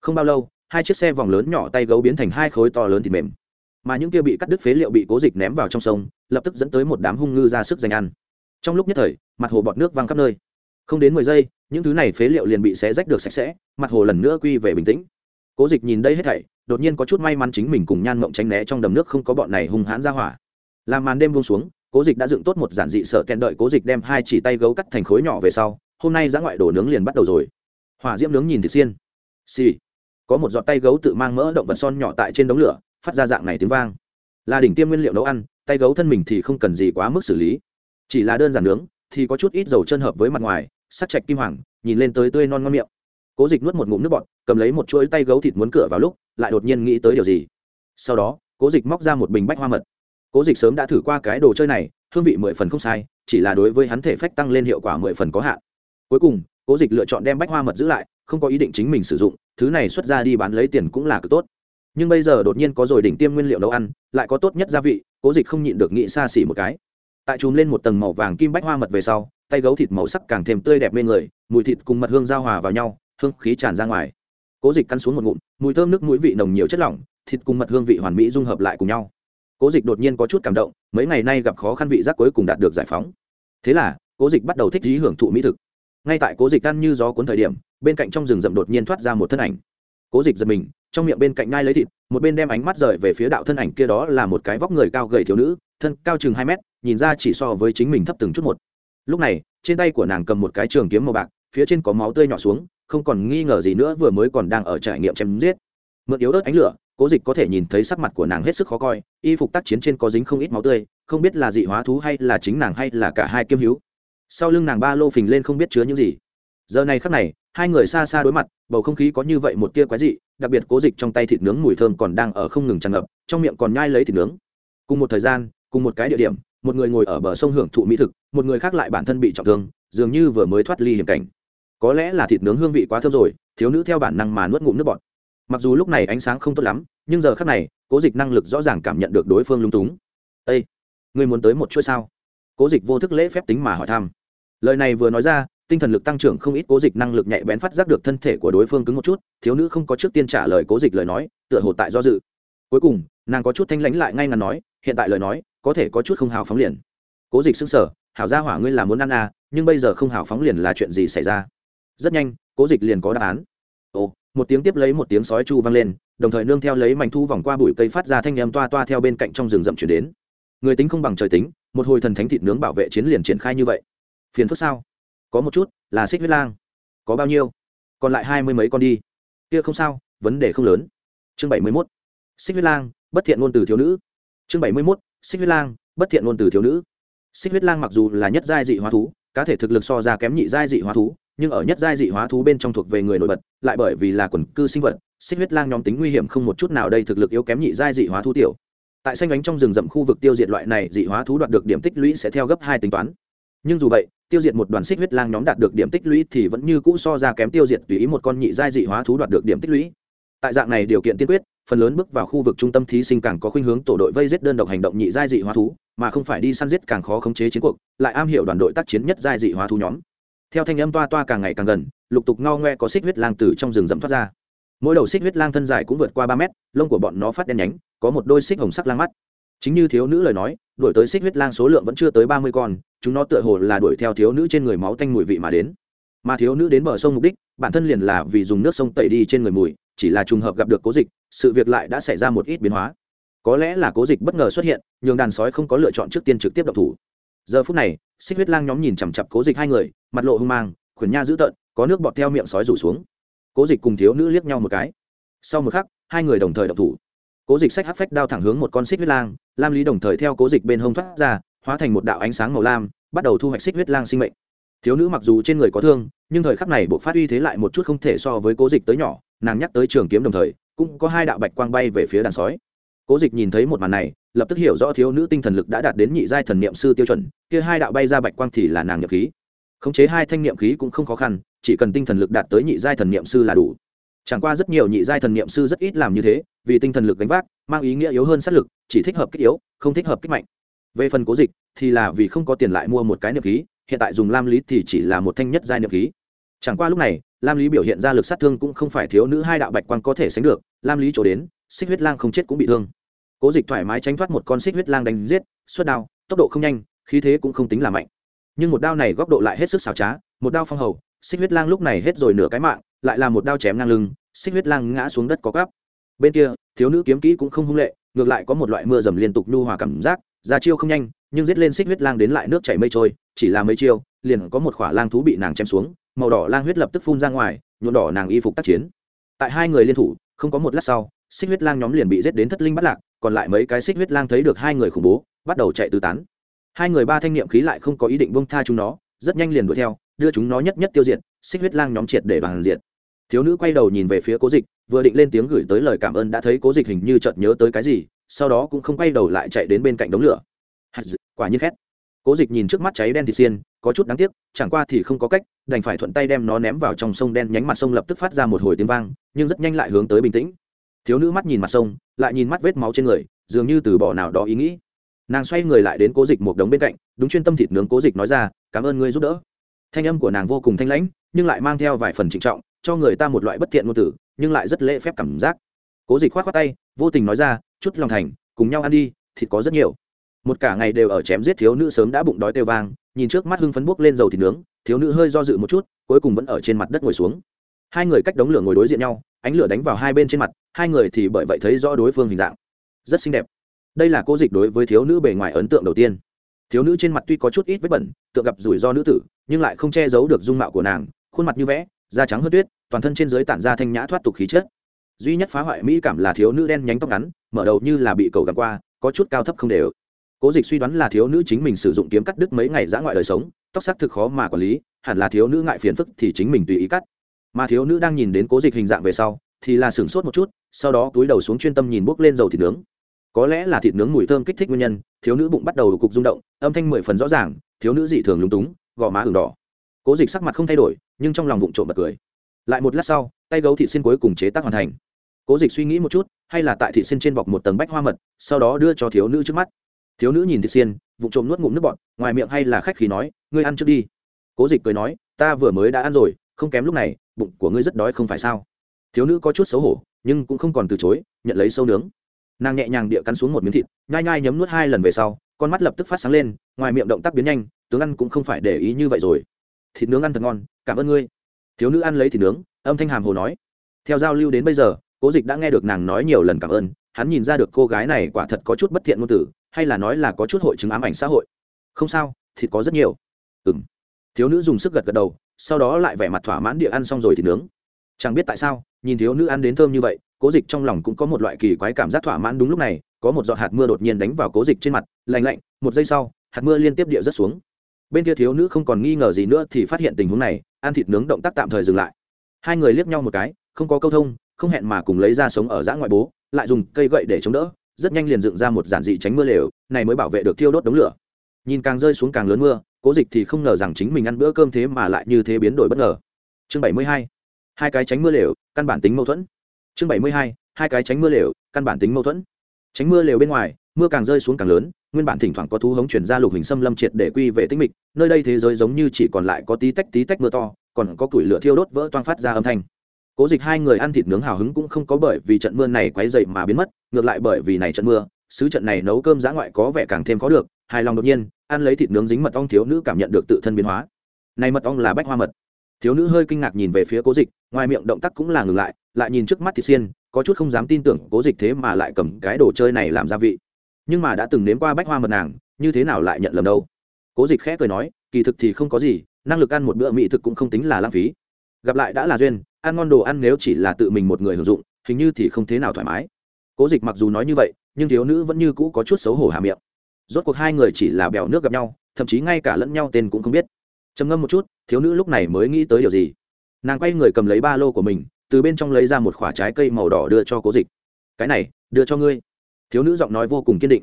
Không bao lâu, hai chiếc xe vòng lớn nhỏ tay gấu biến thành hai khối to lớn thịt mềm. Mà những kia bị cắt đứt phế liệu bị cố dịch ném vào trong sông, lập tức dẫn tới một đám hung ngư ra sức giành ăn. Trong lúc nhất thời, mặt hồ bọt nước văng khắp nơi. Không đến mười giây, những thứ này phế liệu liền bị xé rách được sạch sẽ, mặt hồ lần nữa quy về bình tĩnh. Cố dịch nhìn đây hết thảy, đột nhiên có chút may mắn chính mình cùng nhan mộng tránh né trong đầm nước không có bọn này hung hãn ra hỏa làm màn đêm buông xuống, cố dịch đã dựng tốt một giản dị sợ kèn đợi cố dịch đem hai chỉ tay gấu cắt thành khối nhỏ về sau, hôm nay giã ngoại đồ nướng liền bắt đầu rồi. Hỏa diễm nướng nhìn thịt xiên. Xì、sì. có một giọt tay gấu tự mang mỡ động vật son nhỏ tại trên đống lửa, phát ra dạng này tiếng vang. Là đỉnh tiêm nguyên liệu nấu ăn, tay gấu thân mình thì không cần gì quá mức xử lý. Chỉ là đơn giản nướng, thì có chút ít dầu chân hợp với mặt ngoài, sắc chạch kim hoàng, nhìn lên tới tươi non ngon miệng. Cố dịch nuốt một ngụm nước bọt, cầm lấy một chuỗi tay gấu thịt muốn cửa vào lúc, lại đột nhiên nghĩ tới điều gì. Sau đó, cố dịch móc ra một bình bách hoa mật cố dịch sớm đã thử qua cái đồ chơi này, hương vị mười phần không sai, chỉ là đối với hắn thể phách tăng lên hiệu quả mười phần có hạn. Cuối cùng, cố dịch lựa chọn đem bách hoa mật giữ lại, không có ý định chính mình sử dụng, thứ này xuất ra đi bán lấy tiền cũng là cực tốt. Nhưng bây giờ đột nhiên có rồi đỉnh tiêm nguyên liệu nấu ăn, lại có tốt nhất gia vị, cố dịch không nhịn được nghĩ xa xỉ một cái. Tại chùm lên một tầng màu vàng kim bách hoa mật về sau, tay gấu thịt màu sắc càng thêm tươi đẹp bên người, mùi thịt cùng mật hương giao hòa vào nhau, hương khí tràn ra ngoài. Cố dịch căn xuống một ngụm, mùi thơm nước mũi vị nồng nhiều chất lỏng, thịt cùng mật hương vị hoàn mỹ dung hợp lại cùng nhau cố dịch đột nhiên có chút cảm động, mấy ngày nay gặp khó khăn vị giác cuối cùng đạt được giải phóng. Thế là, cố dịch bắt đầu thích trí hưởng thụ mỹ thực. Ngay tại cố dịch ăn như gió cuốn thời điểm, bên cạnh trong rừng rậm đột nhiên thoát ra một thân ảnh. Cố dịch giật mình, trong miệng bên cạnh ngai lấy thịt, một bên đem ánh mắt rời về phía đạo thân ảnh kia đó là một cái vóc người cao gầy thiếu nữ, thân cao chừng hai mét, nhìn ra chỉ so với chính mình thấp từng chút một. Lúc này, trên tay của nàng cầm một cái trường kiếm màu bạc, phía trên có máu tươi nhỏ xuống, không còn nghi ngờ gì nữa vừa mới còn đang ở trải nghiệm chém giết. Mượn yếu ớt ánh lửa cố dịch có thể nhìn thấy sắc mặt của nàng hết sức khó coi, y phục tác chiến trên có dính không ít máu tươi, không biết là dị hóa thú hay là chính nàng hay là cả hai kiêm hữu. Sau lưng nàng ba lô phình lên không biết chứa những gì. Giờ này khắc này, hai người xa xa đối mặt, bầu không khí có như vậy một tia quái dị, đặc biệt cố dịch trong tay thịt nướng mùi thơm còn đang ở không ngừng tràn ngập, trong miệng còn nhai lấy thịt nướng. Cùng một thời gian, cùng một cái địa điểm, một người ngồi ở bờ sông hưởng thụ mỹ thực, một người khác lại bản thân bị trọng thương, dường như vừa mới thoát ly hiểm cảnh. Có lẽ là thịt nướng hương vị quá thơm rồi, thiếu nữ theo bản năng mà nuốt ngụm nước bọt mặc dù lúc này ánh sáng không tốt lắm, nhưng giờ khác này, cố dịch năng lực rõ ràng cảm nhận được đối phương lung túng. Â người muốn tới một chuỗi sao? Cố dịch vô thức lễ phép tính mà hỏi thăm. Lời này vừa nói ra, tinh thần lực tăng trưởng không ít, cố dịch năng lực nhạy bén phát giác được thân thể của đối phương cứng một chút, thiếu nữ không có trước tiên trả lời cố dịch lời nói, tựa hồ tại do dự. Cuối cùng, nàng có chút thanh lãnh lại ngay ngắn nói, hiện tại lời nói, có thể có chút không hào phóng liền. Cố dịch xưng sở hảo gia hỏa ngươi là muốn ăn à nhưng bây giờ không hào phóng liền là chuyện gì xảy ra? Rất nhanh, cố dịch liền có đáp án. Ồ một tiếng tiếp lấy một tiếng sói chu vang lên, đồng thời nương theo lấy mảnh thu vòng qua bụi cây phát ra thanh â m toa toa theo bên cạnh trong rừng rậm chuyển đến. Người tính không bằng trời tính, một hồi thần thánh thịt nướng bảo vệ chiến liền triển khai như vậy. Phiền phức sao? Có một chút, là xích huyết lang. Có bao nhiêu? Còn lại hai mươi mấy con đi. Kia không sao, vấn đề không lớn. Chương bảy mươi mốt. Xích huyết lang, bất thiện ngôn từ thiếu nữ. Chương bảy mươi mốt. Xích huyết lang, bất thiện ngôn từ thiếu nữ. Xích huyết lang mặc dù là nhất giai dị hóa thú, cá thể thực lực so ra kém nhị giai dị hóa thú nhưng ở nhất giai dị hóa thú bên trong thuộc về người nổi bật, lại bởi vì là quần cư sinh vật, xích huyết lang nhóm tính nguy hiểm không một chút nào đây thực lực yếu kém nhị giai dị hóa thú tiểu. Tại xanh ánh trong rừng rậm khu vực tiêu diệt loại này dị hóa thú đoạt được điểm tích lũy sẽ theo gấp hai tính toán. Nhưng dù vậy, tiêu diệt một đoàn xích huyết lang nhóm đạt được điểm tích lũy thì vẫn như cũ so ra kém tiêu diệt tùy ý một con nhị giai dị hóa thú đoạt được điểm tích lũy. Tại dạng này điều kiện tiên quyết, phần lớn bước vào khu vực trung tâm thí sinh càng có khuynh hướng tổ đội vây giết đơn độc hành động nhị giai dị hóa thú, mà không phải đi săn giết càng khó khống chế chiến cuộc, lại am hiểu đoàn đội tác chiến nhất giai dị hóa thú nhóm theo thanh âm toa toa càng ngày càng gần, lục tục ngao ngoe có xích huyết lang từ trong rừng rậm thoát ra. Mỗi đầu xích huyết lang thân dài cũng vượt qua ba mét, lông của bọn nó phát đen nhánh, có một đôi xích hồng sắc lang mắt. Chính như thiếu nữ lời nói, đuổi tới xích huyết lang số lượng vẫn chưa tới ba mươi con, chúng nó tựa hồ là đuổi theo thiếu nữ trên người máu tanh mùi vị mà đến. Mà thiếu nữ đến bờ sông mục đích, bản thân liền là vì dùng nước sông tẩy đi trên người mùi, chỉ là trùng hợp gặp được cố dịch, sự việc lại đã xảy ra một ít biến hóa. Có lẽ là cố dịch bất ngờ xuất hiện, nhường đàn sói không có lựa chọn trước tiên trực tiếp độc thủ giờ phút này, xích huyết lang nhóm nhìn chằm chặp cố dịch hai người, mặt lộ hưng mang, khuyển nha dữ tợn, có nước bọt theo miệng sói rủ xuống. Cố dịch cùng thiếu nữ liếc nhau một cái. Sau một khắc, hai người đồng thời đập thủ. Cố dịch sách hát phách đao thẳng hướng một con xích huyết lang, lam lý đồng thời theo cố dịch bên hông thoát ra, hóa thành một đạo ánh sáng màu lam, bắt đầu thu hoạch xích huyết lang sinh mệnh. Thiếu nữ mặc dù trên người có thương, nhưng thời khắc này bộ phát uy thế lại một chút không thể so với cố dịch tới nhỏ, nàng nhắc tới trường kiếm đồng thời, cũng có hai đạo bạch quang bay về phía đàn sói cố dịch nhìn thấy một màn này, lập tức hiểu rõ thiếu nữ tinh thần lực đã đạt đến nhị giai thần niệm sư tiêu chuẩn, kia hai đạo bay ra bạch quang thì là nàng nhập khí. Khống chế hai thanh niệm khí cũng không khó khăn, chỉ cần tinh thần lực đạt tới nhị giai thần niệm sư là đủ. Chẳng qua rất nhiều nhị giai thần niệm sư rất ít làm như thế, vì tinh thần lực gánh vác, mang ý nghĩa yếu hơn sát lực, chỉ thích hợp kích yếu, không thích hợp kích mạnh. Về phần cố dịch, thì là vì không có tiền lại mua một cái niệm khí, hiện tại dùng lam lý thì chỉ là một thanh nhất giai niệm khí. Chẳng qua lúc này, lam lý biểu hiện ra lực sát thương cũng không phải thiếu nữ hai đạo bạch quan có thể sánh được, lam lý chỗ đến, xích huyết lang không chết cũng bị thương cố dịch thoải mái tránh thoát một con xích huyết lang đánh giết suốt đao, tốc độ không nhanh, khí thế cũng không tính là mạnh. Nhưng một đao này góc độ lại hết sức xảo trá, một đao phong hầu, xích huyết lang lúc này hết rồi nửa cái mạng, lại là một đao chém ngang lưng, xích huyết lang ngã xuống đất có cắp bên kia, thiếu nữ kiếm kỹ cũng không hung lệ, ngược lại có một loại mưa dầm liên tục nhu hòa cảm giác, ra chiêu không nhanh, nhưng giết lên xích huyết lang đến lại nước chảy mây trôi, chỉ là mấy chiêu, liền có một khỏa lang thú bị nàng chém xuống, màu đỏ lang huyết lập tức phun ra ngoài, nhuộm đỏ nàng y phục tác chiến. Tại hai người liên thủ, không có một lát sau, xích huyết lang nhóm liền bị giết đến thất linh bắt lạc còn lại mấy cái xích huyết lang thấy được hai người khủng bố, bắt đầu chạy tứ tán. Hai người ba thanh niệm khí lại không có ý định bông tha chúng nó, rất nhanh liền đuổi theo, đưa chúng nó nhất nhất tiêu diệt, xích huyết lang nhóm triệt để bằng diệt. Thiếu nữ quay đầu nhìn về phía cố dịch, vừa định lên tiếng gửi tới lời cảm ơn đã thấy cố dịch hình như chợt nhớ tới cái gì, sau đó cũng không quay đầu lại chạy đến bên cạnh đống lửa. Quả nhiên khét. Cố dịch nhìn trước mắt cháy đen thịt xiên, có chút đáng tiếc, chẳng qua thì không có cách, đành phải thuận tay đem nó ném vào trong sông đen, nhánh mặt sông lập tức phát ra một hồi tiếng vang, nhưng rất nhanh lại hướng tới bình tĩnh thiếu nữ mắt nhìn mặt sông, lại nhìn mắt vết máu trên người, dường như từ bỏ nào đó ý nghĩ. Nàng xoay người lại đến cố dịch một đống bên cạnh, đúng chuyên tâm thịt nướng cố dịch nói ra, cảm ơn ngươi giúp đỡ. Thanh âm của nàng vô cùng thanh lãnh, nhưng lại mang theo vài phần trịnh trọng, cho người ta một loại bất thiện ngôn tử nhưng lại rất lễ phép cảm giác. Cố dịch k h o á t khoác tay, vô tình nói ra, chút lòng thành, cùng nhau ăn đi, thịt có rất nhiều. Một cả ngày đều ở chém giết thiếu nữ sớm đã bụng đói têu vang, nhìn trước mắt hưng phấn buốc lên dầu thịt nướng, thiếu nữ hơi do dự một chút, cuối cùng vẫn ở trên mặt đất ngồi xuống. Hai người cách đống lửa ngồi đối diện nhau ánh lửa đánh vào hai bên trên mặt, hai người thì bởi vậy thấy rõ đối phương hình dạng. Rất xinh đẹp. Đây là cô dịch đối với thiếu nữ bề ngoài ấn tượng đầu tiên. Thiếu nữ trên mặt tuy có chút ít vết bẩn, tượng gặp rủi ro nữ tử, nhưng lại không che giấu được dung mạo của nàng, khuôn mặt như vẽ, da trắng hơn tuyết, toàn thân trên dưới tản ra thanh nhã thoát tục khí chất. Duy nhất phá hoại mỹ cảm là thiếu nữ đen nhánh tóc ngắn, mở đầu như là bị cầu gặm qua, có chút cao thấp không đều. Cố dịch suy đoán là thiếu nữ chính mình sử dụng kiếm cắt đứt mấy ngày dã ngoại đời sống, tóc sắc thực khó mà quản lý, hẳn là thiếu nữ ngại phiền phức thì chính mình tùy ý cắt mà thiếu nữ đang nhìn đến cố dịch hình dạng về sau, thì là sửng sốt một chút, sau đó túi đầu xuống chuyên tâm nhìn bốc lên dầu thịt nướng. Có lẽ là thịt nướng mùi thơm kích thích nguyên nhân, thiếu nữ bụng bắt đầu cục rung động, âm thanh mười phần rõ ràng, thiếu nữ dị thường lúng túng, gò má ửng đỏ. Cố dịch sắc mặt không thay đổi, nhưng trong lòng vụng trộm bật cười. Lại một lát sau, tay gấu thịt xin cuối cùng chế tác hoàn thành. Cố dịch suy nghĩ một chút, hay là tại thịt xin trên bọc một tầng bách hoa mật, sau đó đưa cho thiếu nữ trước mắt. Thiếu nữ nhìn thịt xiên vụ trộm nuốt ngụm nước bọt, ngoài miệng hay là khách khí nói, ngươi ăn trước đi. Cố dịch cười nói, ta vừa mới đã ăn rồi không kém lúc này, bụng của ngươi rất đói không phải sao? Thiếu nữ có chút xấu hổ, nhưng cũng không còn từ chối, nhận lấy sâu nướng. Nàng nhẹ nhàng địa cắn xuống một miếng thịt, nhai nhai nhấm nuốt hai lần về sau, con mắt lập tức phát sáng lên, ngoài miệng động tác biến nhanh, tướng ăn cũng không phải để ý như vậy rồi. Thịt nướng ăn thật ngon, cảm ơn ngươi. Thiếu nữ ăn lấy thịt nướng, âm thanh hàm hồ nói. Theo giao lưu đến bây giờ, cố dịch đã nghe được nàng nói nhiều lần cảm ơn, hắn nhìn ra được cô gái này quả thật có chút bất thiện ngôn tử hay là nói là có chút hội chứng ám ảnh xã hội. Không sao, thịt có rất nhiều. Ừ m thiếu nữ dùng sức gật gật đầu sau đó lại vẻ mặt thỏa mãn địa ăn xong rồi thịt nướng. Chẳng biết tại sao, nhìn thiếu nữ ăn đến thơm như vậy, cố dịch trong lòng cũng có một loại kỳ quái cảm giác thỏa mãn đúng lúc này, có một giọt hạt mưa đột nhiên đánh vào cố dịch trên mặt lành lạnh, một giây sau, hạt mưa liên tiếp địa rớt xuống. Bên kia thiếu nữ không còn nghi ngờ gì nữa thì phát hiện tình huống này, ăn thịt nướng động tác tạm thời dừng lại. Hai người liếc nhau một cái, không có câu thông, không hẹn mà cùng lấy ra sống ở giã ngoại bố, lại dùng cây gậy để chống đỡ, rất nhanh liền dựng ra một giản dị tránh mưa lều, này mới bảo vệ được thiêu đốt đống lửa. Nhìn càng rơi xuống càng lớn mưa cố dịch thì không ngờ rằng chính mình ăn bữa cơm thế mà lại như thế biến đổi bất ngờ. Chương bảy mươi hai hai cái tránh mưa lều, căn bản tính mâu thuẫn. Chương bảy mươi hai hai cái tránh mưa lều, căn bản tính mâu thuẫn. Tránh mưa lều bên ngoài, mưa càng rơi xuống càng lớn, nguyên bản thỉnh thoảng có thú hống chuyển ra lục hình xâm lâm triệt để quy về tinh mịch, nơi đây thế giới giống như chỉ còn lại có tí tách tí tách mưa to, còn có củi lửa thiêu đốt vỡ toang phát ra âm thanh. Cố dịch hai người ăn thịt nướng hào hứng cũng không có bởi vì trận mưa này quấy dậy mà biến mất, ngược lại bởi vì này trận mưa, sứ trận này nấu cơm giã ngoại có vẻ càng thêm có được, hài lòng đột nhiên ăn lấy thịt nướng dính mật ong thiếu nữ cảm nhận được tự thân biến hóa. Này mật ong là bách hoa mật. Thiếu nữ hơi kinh ngạc nhìn về phía cố dịch, ngoài miệng động tác cũng là ngừng lại lại nhìn trước mắt thịt xiên, có chút không dám tin tưởng cố dịch thế mà lại cầm cái đồ chơi này làm gia vị. Nhưng mà đã từng nếm qua bách hoa mật nàng, như thế nào lại nhận lầm đâu? Cố dịch khẽ cười nói, kỳ thực thì không có gì, năng lực ăn một bữa mỹ thực cũng không tính là lãng phí. Gặp lại đã là duyên, ăn ngon đồ ăn nếu chỉ là tự mình một người hưởng dụng, hình như thì không thế nào thoải mái. Cố dịch mặc dù nói như vậy, nhưng thiếu nữ vẫn như cũ có chút xấu hổ hà miệng rốt cuộc hai người chỉ là bèo nước gặp nhau, thậm chí ngay cả lẫn nhau tên cũng không biết. Trầm ngâm một chút, thiếu nữ lúc này mới nghĩ tới điều gì? Nàng quay người cầm lấy ba lô của mình, từ bên trong lấy ra một khoả trái cây màu đỏ đưa cho cố dịch. Cái này, đưa cho ngươi. Thiếu nữ giọng nói vô cùng kiên định.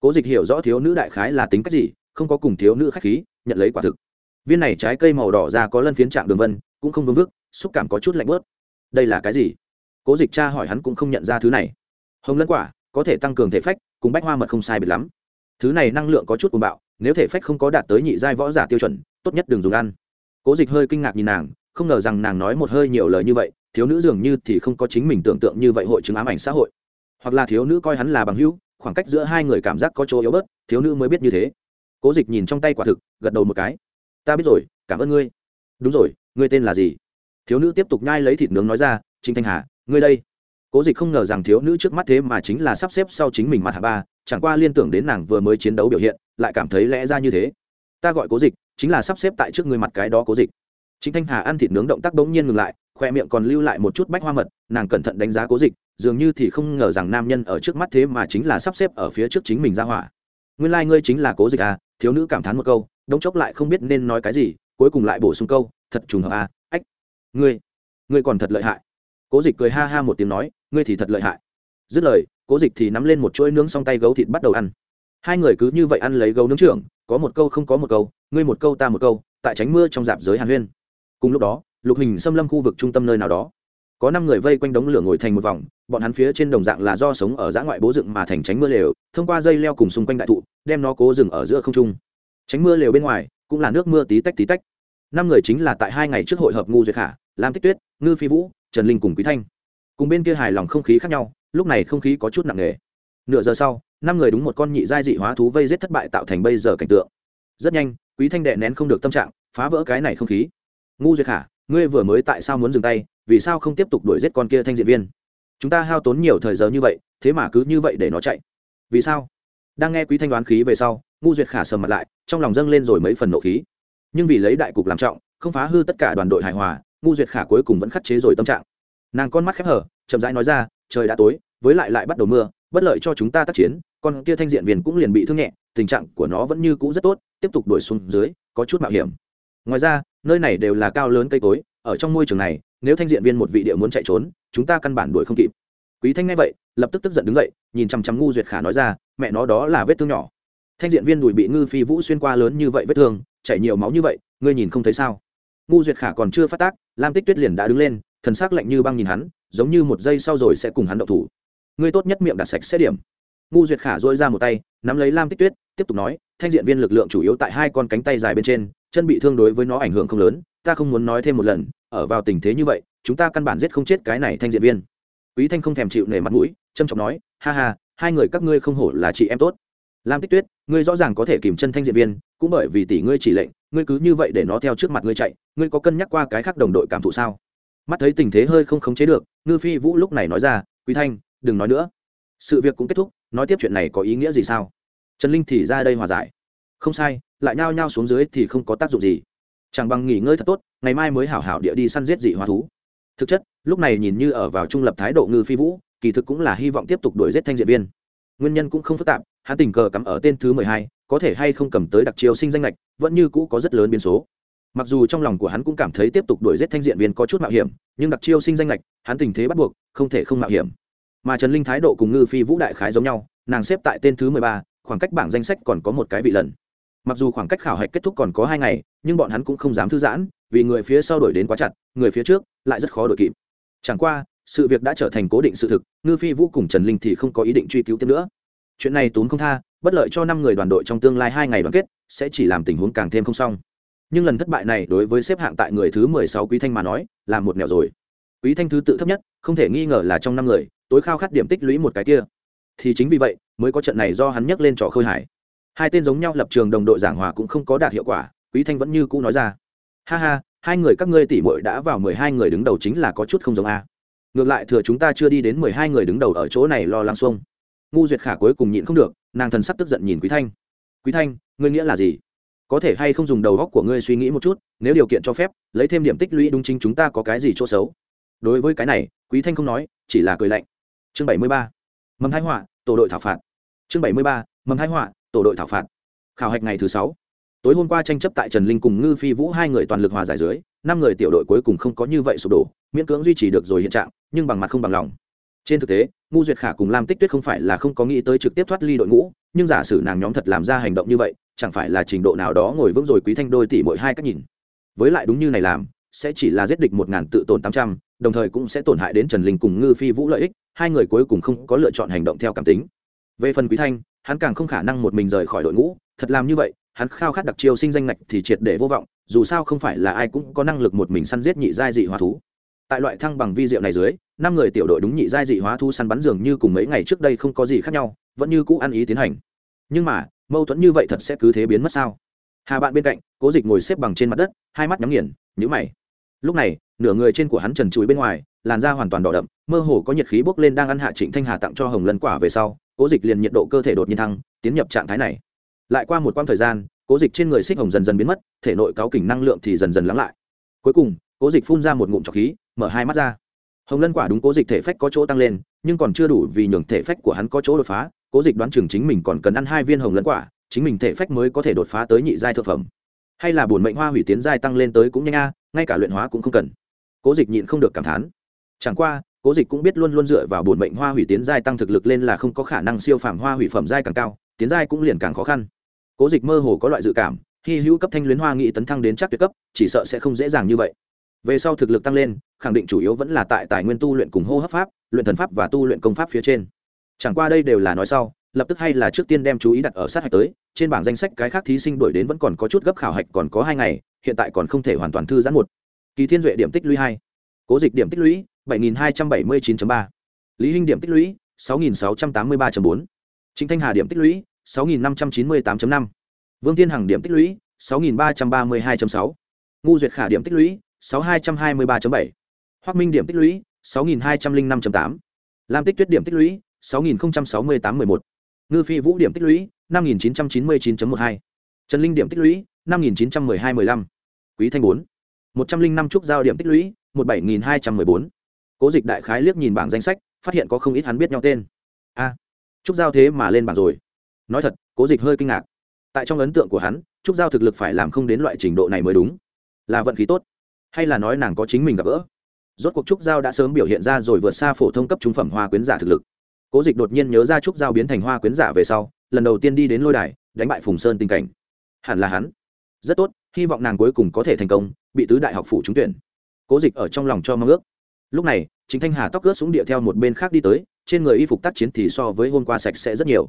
Cố dịch hiểu rõ thiếu nữ đại khái là tính cách gì, không có cùng thiếu nữ k h á c h khí, nhận lấy quả thực. Viên này trái cây màu đỏ ra có lân phiến trạng đường vân, cũng không vương vức, xúc cảm có chút lạnh bớt. Đây là cái gì? Cố dịch cha hỏi hắn cũng không nhận ra thứ này. Hồng lân quả, có thể tăng cường thể phách, cùng bách hoa mật không sai biệt lắm thứ này năng lượng có chút cuồng bạo, nếu thể phách không có đạt tới nhị giai võ giả tiêu chuẩn, tốt nhất đừng dùng ăn. Cố dịch hơi kinh ngạc nhìn nàng, không ngờ rằng nàng nói một hơi nhiều lời như vậy, thiếu nữ dường như thì không có chính mình tưởng tượng như vậy hội chứng ám ảnh xã hội. Hoặc là thiếu nữ coi hắn là bằng hữu, khoảng cách giữa hai người cảm giác có chỗ yếu bớt, thiếu nữ mới biết như thế. Cố dịch nhìn trong tay quả thực, gật đầu một cái. Ta biết rồi, cảm ơn ngươi. Đúng rồi, ngươi tên là gì? Thiếu nữ tiếp tục nhai lấy thịt nướng nói ra trinh thanh hà, ngươi đây. Cố dịch không ngờ rằng thiếu nữ trước mắt thế mà chính là sắp xếp sau chính mình mặt hạ ba chẳng qua liên tưởng đến nàng vừa mới chiến đấu biểu hiện, lại cảm thấy lẽ ra như thế. Ta gọi cố dịch, chính là sắp xếp tại trước người mặt cái đó cố dịch. Chính thanh hà ăn thịt nướng động tác bỗng nhiên ngừng lại, khoe miệng còn lưu lại một chút bách hoa mật, nàng cẩn thận đánh giá cố dịch, dường như thì không ngờ rằng nam nhân ở trước mắt thế mà chính là sắp xếp ở phía trước chính mình ra hỏa. Nguyên lai、like、ngươi chính là cố dịch à thiếu nữ cảm thán một câu, đống chốc lại không biết nên nói cái gì, cuối cùng lại bổ sung câu, thật trùng hợp à ách, ngươi ngươi còn thật lợi hại. Cố dịch cười ha ha một tiếng nói, ngươi thì thật lợi hại. Dứt lời cố dịch thì nắm lên một chuỗi nướng xong tay gấu thịt bắt đầu ăn. Hai người cứ như vậy ăn lấy gấu nướng trưởng, có một câu không có một câu, ngươi một câu ta một câu, tại tránh mưa trong dạp giới hàn huyên. Cùng lúc đó, lục hình xâm lâm khu vực trung tâm nơi nào đó. Có năm người vây quanh đống lửa ngồi thành một vòng, bọn hắn phía trên đồng dạng là do sống ở giã ngoại bố dựng mà thành tránh mưa lều, thông qua dây leo cùng xung quanh đại thụ, đem nó cố dừng ở giữa không trung. Tránh mưa lều bên ngoài, cũng là nước mưa tí tách tí tách. Năm người chính là tại hai ngày trước hội hợp ngu duyệt khả, lam tích tuyết, ngư phi vũ, trần linh cùng quý thanh. Cùng bên kia hài lòng không khí khác nhau lúc này không khí có chút nặng nề. Nửa giờ sau, năm người đúng một con nhị giai dị hóa thú vây giết thất bại tạo thành bây giờ cảnh tượng. Rất nhanh, quý thanh đệ nén không được tâm trạng, phá vỡ cái này không khí. Ngu duyệt khả, ngươi vừa mới tại sao muốn dừng tay, vì sao không tiếp tục đuổi giết con kia thanh diện viên? Chúng ta hao tốn nhiều thời giờ như vậy, thế mà cứ như vậy để nó chạy. Vì sao? Đang nghe quý thanh đoán khí về sau, ngu duyệt khả sầm mặt lại, trong lòng dâng lên rồi mấy phần nộ khí. Nhưng vì lấy đại cục làm trọng, không phá hư tất cả đoàn đội hài hòa, ngu duyệt khả cuối cùng vẫn khắc chế rồi tâm trạng. Nàng con mắt khép hở, chậm rãi nói ra, trời đã tối với lại lại bắt đầu mưa, bất lợi cho chúng ta tác chiến, con kia thanh diện viên cũng liền bị thương nhẹ, tình trạng của nó vẫn như cũ rất tốt, tiếp tục đuổi xuống dưới, có chút mạo hiểm. Ngoài ra, nơi này đều là cao lớn cây cối, ở trong môi trường này, nếu thanh diện viên một vị địa muốn chạy trốn, chúng ta căn bản đuổi không kịp. Quý thanh nghe vậy, lập tức tức giận đứng dậy, nhìn chằm chằm ngu duyệt khả nói ra, mẹ nó đó là vết thương nhỏ. Thanh diện viên đùi bị ngư phi vũ xuyên qua lớn như vậy vết thương, chảy nhiều máu như vậy, ngươi nhìn không thấy sao? Ngu duyệt khả còn chưa phát tác, lam tích tuyết liền đã đứng lên, thần sắc lạnh như băng nhìn hắn, giống như một giây sau rồi sẽ cùng hắn đậu thủ ngươi tốt nhất miệng đặt sạch sẽ điểm. Ngu duyệt khả dôi ra một tay, nắm lấy lam tích tuyết, tiếp tục nói, thanh diện viên lực lượng chủ yếu tại hai con cánh tay dài bên trên, chân bị thương đối với nó ảnh hưởng không lớn, ta không muốn nói thêm một lần, ở vào tình thế như vậy, chúng ta căn bản giết không chết cái này thanh diện viên. Quý thanh không thèm chịu nể mặt mũi trâm trọng nói, ha ha, hai người các ngươi không hổ là chị em tốt. Lam tích tuyết, ngươi rõ ràng có thể kìm chân thanh diện viên, cũng bởi vì tỷ ngươi chỉ lệnh, ngươi cứ như vậy để nó theo trước mặt ngươi chạy, ngươi có cân nhắc qua cái khác đồng đội cảm thụ sao? Mắt thấy tình thế hơi không khống chế được, ngư phi vũ lúc này nói ra, quý thanh đừng nói nữa. Sự việc cũng kết thúc, nói tiếp chuyện này có ý nghĩa gì sao? Trần linh thì ra đây hòa giải. Không sai, lại nhao nhao xuống dưới thì không có tác dụng gì. Chẳng bằng nghỉ ngơi thật tốt, ngày mai mới hảo hảo địa đi săn giết dị hóa thú. Thực chất, lúc này nhìn như ở vào trung lập thái độ ngư phi vũ, kỳ thực cũng là hy vọng tiếp tục đuổi giết thanh diện viên. Nguyên nhân cũng không phức tạp, hắn tình cờ cắm ở tên thứ mười hai, có thể hay không cầm tới đặc chiêu sinh danh lệch vẫn như cũ có rất lớn biến số. Mặc dù trong lòng của hắn cũng cảm thấy tiếp tục đuổi giết thanh diện viên có chút mạo hiểm, nhưng đặc chiêu sinh danh lệch hắn tình thế bắt buộc, không thể không mạo hiểm mà trần linh thái độ cùng ngư phi vũ đại khái giống nhau, nàng xếp tại tên thứ mười ba, khoảng cách bảng danh sách còn có một cái vị lần. Mặc dù khoảng cách khảo hạch kết thúc còn có hai ngày, nhưng bọn hắn cũng không dám thư giãn, vì người phía sau đổi đến quá chặt, người phía trước lại rất khó đổi kịp. Chẳng qua, sự việc đã trở thành cố định sự thực, ngư phi vũ cùng trần linh thì không có ý định truy cứu tiếp nữa. Chuyện này tốn không tha, bất lợi cho năm người đoàn đội trong tương lai hai ngày đoàn kết, sẽ chỉ làm tình huống càng thêm không xong. Nhưng lần thất bại này đối với xếp hạng tại người thứ mười sáu quý thanh mà nói, là một nẻo rồi quý thanh thứ tự thấp nhất, không thể nghi ngờ là trong năm người, tối khao khát điểm tích lũy một cái kia. Thì chính vì vậy, mới có trận này do hắn nhắc lên trò khơi hải. Hai tên giống nhau lập trường đồng đội giảng hòa cũng không có đạt hiệu quả, quý thanh vẫn như cũ nói ra. Ha ha, hai người các ngươi tỷ muội đã vào mười hai người đứng đầu chính là có chút không giống a. Ngược lại thừa chúng ta chưa đi đến mười hai người đứng đầu ở chỗ này lo lắng xuông. Ngu duyệt khả cuối cùng nhịn không được, nàng thần sắc tức giận nhìn quý thanh. Quý thanh, ngươi nghĩa là gì? Có thể hay không dùng đầu góc của ngươi suy nghĩ một chút, nếu điều kiện cho phép, lấy thêm điểm tích lũy đúng chính chúng ta có cái gì chỗ xấu? Đối với cái này, quý thanh không nói, chỉ là cười lạnh. Chương bảy mươi ba, mầm thái họa, tổ đội thảo phạt. Chương bảy mươi ba, mầm thái họa, tổ đội thảo phạt. Khảo hạch ngày thứ sáu. Tối hôm qua tranh chấp tại trần linh cùng ngư phi vũ hai người toàn lực hòa giải dưới, năm người tiểu đội cuối cùng không có như vậy sụp đổ, miễn cưỡng duy trì được rồi hiện trạng, nhưng bằng mặt không bằng lòng. Trên thực tế ngu duyệt khả cùng lam tích tuyết không phải là không có nghĩ tới trực tiếp thoát ly đội ngũ, nhưng giả sử nàng nhóm thật làm ra hành động như vậy, chẳng phải là trình độ nào đó ngồi vững rồi quý thanh đôi tỷ mỗi hai cách nhìn. Với lại đúng như này làm, sẽ chỉ là giết địch một ngàn tự tổn tám trăm đồng thời cũng sẽ tổn hại đến trần linh cùng ngư phi vũ lợi ích, hai người cuối cùng không có lựa chọn hành động theo cảm tính. Về phần quý thanh, hắn càng không khả năng một mình rời khỏi đội ngũ, thật làm như vậy, hắn khao khát đặc chiêu sinh danh ngạch thì triệt để vô vọng, dù sao không phải là ai cũng có năng lực một mình săn giết nhị giai dị hóa thú. Tại loại thăng bằng vi diệu này dưới, năm người tiểu đội đúng nhị giai dị hóa thú săn bắn dường như cùng mấy ngày trước đây không có gì khác nhau, vẫn như cũ ăn ý tiến hành. Nhưng mà, mâu thuẫn như vậy thật sẽ cứ thế biến mất sao? Hà bạn bên cạnh, cố dịch ngồi xếp bằng trên mặt đất, hai mắt nhắm nghiền nhữ mày. Lúc này nửa người trên của hắn trần trụi bên ngoài, làn da hoàn toàn đỏ đậm, mơ hồ có nhiệt khí bốc lên đang ăn hạ trịnh thanh hà tặng cho hồng lân quả về sau, cố dịch liền nhiệt độ cơ thể đột nhiên thăng, tiến nhập trạng thái này. Lại qua một quãng thời gian, cố dịch trên người xích hồng dần dần biến mất, thể nội cáo kỉnh năng lượng thì dần dần lắng lại. Cuối cùng, cố dịch phun ra một ngụm trọc khí, mở hai mắt ra. Hồng lân quả đúng cố dịch thể phách có chỗ tăng lên, nhưng còn chưa đủ vì nhường thể phách của hắn có chỗ đột phá, cố dịch đoán chừng chính mình còn cần ăn hai viên hồng lân quả, chính mình thể phách mới có thể đột phá tới nhị giai thực phẩm. Hay là bổn mệnh hoa hủy tiến giai tăng lên tới cũng nhanh a, ngay cả luyện hóa cũng không cần cố dịch nhịn không được cảm thán. Chẳng qua, cố dịch cũng biết luôn luôn dựa vào bổn mệnh hoa hủy tiến giai tăng thực lực lên là không có khả năng siêu phàm hoa hủy phẩm giai càng cao, tiến giai cũng liền càng khó khăn. Cố dịch mơ hồ có loại dự cảm khi hữu cấp thanh luyến hoa nghị tấn thăng đến chắc tuyệt cấp, chỉ sợ sẽ không dễ dàng như vậy. Về sau thực lực tăng lên, khẳng định chủ yếu vẫn là tại tài nguyên tu luyện cùng hô hấp pháp, luyện thần pháp và tu luyện công pháp phía trên. Chẳng qua đây đều là nói sau, lập tức hay là trước tiên đem chú ý đặt ở sát hạch tới, trên bảng danh sách cái khác thí sinh đổi đến vẫn còn có chút gấp khảo hạch còn có hai ngày, hiện tại còn không thể hoàn toàn thư giãn một kỳ thiên duệ điểm tích lũy hai cố dịch điểm tích lũy bảy nghìn hai trăm bảy mươi chín ba lý hinh điểm tích lũy sáu nghìn sáu trăm tám mươi ba bốn trịnh thanh hà điểm tích lũy sáu nghìn năm trăm chín mươi tám năm vương thiên hằng điểm tích lũy sáu nghìn ba trăm ba mươi hai sáu ngu duyệt khả điểm tích lũy sáu hai trăm hai mươi ba bảy hoác minh điểm tích lũy sáu nghìn hai trăm linh năm tám lam tích tuyết điểm tích lũy sáu nghìn sáu mươi tám một ngư phi vũ điểm tích lũy năm nghìn chín trăm chín mươi chín một hai trần linh điểm tích lũy năm nghìn chín trăm m ư ơ i hai m ư ơ i năm quý thanh bốn một trăm linh năm trúc giao điểm tích lũy, một bảy nghìn hai trăm m ư ơ i bốn. Cố dịch đại khái liếc nhìn bảng danh sách, phát hiện có không ít hắn biết nhau tên. A, trúc giao thế mà lên bảng rồi. Nói thật, cố dịch hơi kinh ngạc. Tại trong ấn tượng của hắn, trúc giao thực lực phải làm không đến loại trình độ này mới đúng. Là vận khí tốt, hay là nói nàng có chính mình gặp gỡ? Rốt cuộc trúc giao đã sớm biểu hiện ra rồi vượt xa phổ thông cấp trung phẩm hoa quyến giả thực lực. Cố dịch đột nhiên nhớ ra trúc giao biến thành hoa quyến giả về sau, lần đầu tiên đi đến lôi đài, đánh bại phùng sơn tình cảnh. Hẳn là hắn. Rất tốt, hy vọng nàng cuối cùng có thể thành công bị tứ đại học phủ trúng tuyển. Cố dịch ở trong lòng cho mong ước. Lúc này, chính thanh hà tóc ướt xuống địa theo một bên khác đi tới, trên người y phục tác chiến thì so với hôm qua sạch sẽ rất nhiều.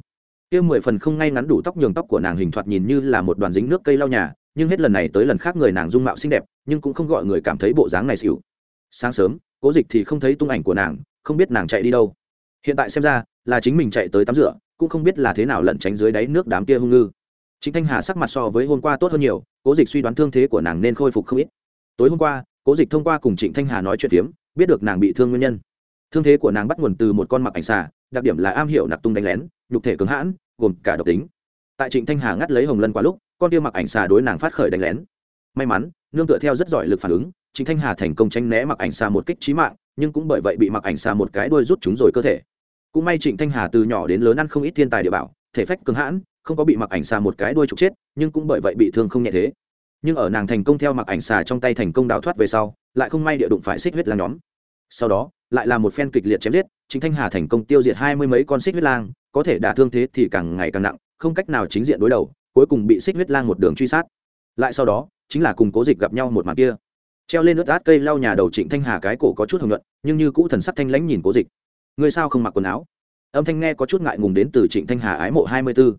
Kia mười phần không ngay ngắn đủ tóc nhường tóc của nàng hình thoạt nhìn như là một đoàn dính nước cây lau nhà, nhưng hết lần này tới lần khác người nàng dung mạo xinh đẹp, nhưng cũng không gọi người cảm thấy bộ dáng này xỉu. Sáng sớm, cố dịch thì không thấy tung ảnh của nàng, không biết nàng chạy đi đâu. Hiện tại xem ra, là chính mình chạy tới tắm rửa, cũng không biết là thế nào lẩn tránh dưới đáy nước đám kia hung ngư. Chính thanh hà sắc mặt so với hôm qua tốt hơn nhiều, cố dịch suy đoán thương thế của nàng nên khôi phục không ít tối hôm qua, cố dịch thông qua cùng trịnh thanh hà nói chuyện phiếm, biết được nàng bị thương nguyên nhân. Thương thế của nàng bắt nguồn từ một con mặc ảnh xà, đặc điểm là am hiểu nạp tung đánh lén, nhục thể cứng hãn, gồm cả độc tính. Tại trịnh thanh hà ngắt lấy hồng lân quá lúc, con kia mặc ảnh xà đối nàng phát khởi đánh lén. May mắn, nương tựa theo rất giỏi lực phản ứng, trịnh thanh hà thành công tranh né mặc ảnh xà một kích trí mạng, nhưng cũng bởi vậy bị mặc ảnh xà một cái đuôi rút chúng rồi cơ thể. Cũng may trịnh thanh hà từ nhỏ đến lớn ăn không ít thiên tài địa bảo, thể phách cứng hãn, không có bị mặc ảnh xà một cái đuôi trục chết, nhưng cũng bởi vậy bị thương không nhẹ thế nhưng ở nàng thành công theo mặc ảnh xà trong tay thành công đào thoát về sau, lại không may địa đụng phải xích huyết lang nhóm. Sau đó, lại là một phen kịch liệt chém giết chính thanh hà thành công tiêu diệt hai mươi mấy con xích huyết lang, có thể đả thương thế thì càng ngày càng nặng, không cách nào chính diện đối đầu, cuối cùng bị xích huyết lang một đường truy sát. Lại sau đó, chính là cùng cố dịch gặp nhau một mặt kia. Treo lên nước át cây lau nhà đầu trịnh thanh hà cái cổ có chút hồng nhuận, nhưng như cũ thần sắc thanh lãnh nhìn cố dịch. Người sao không mặc quần áo? Âm thanh nghe có chút ngại ngùng đến từ trịnh thanh hà ái mộ hai mươi b ố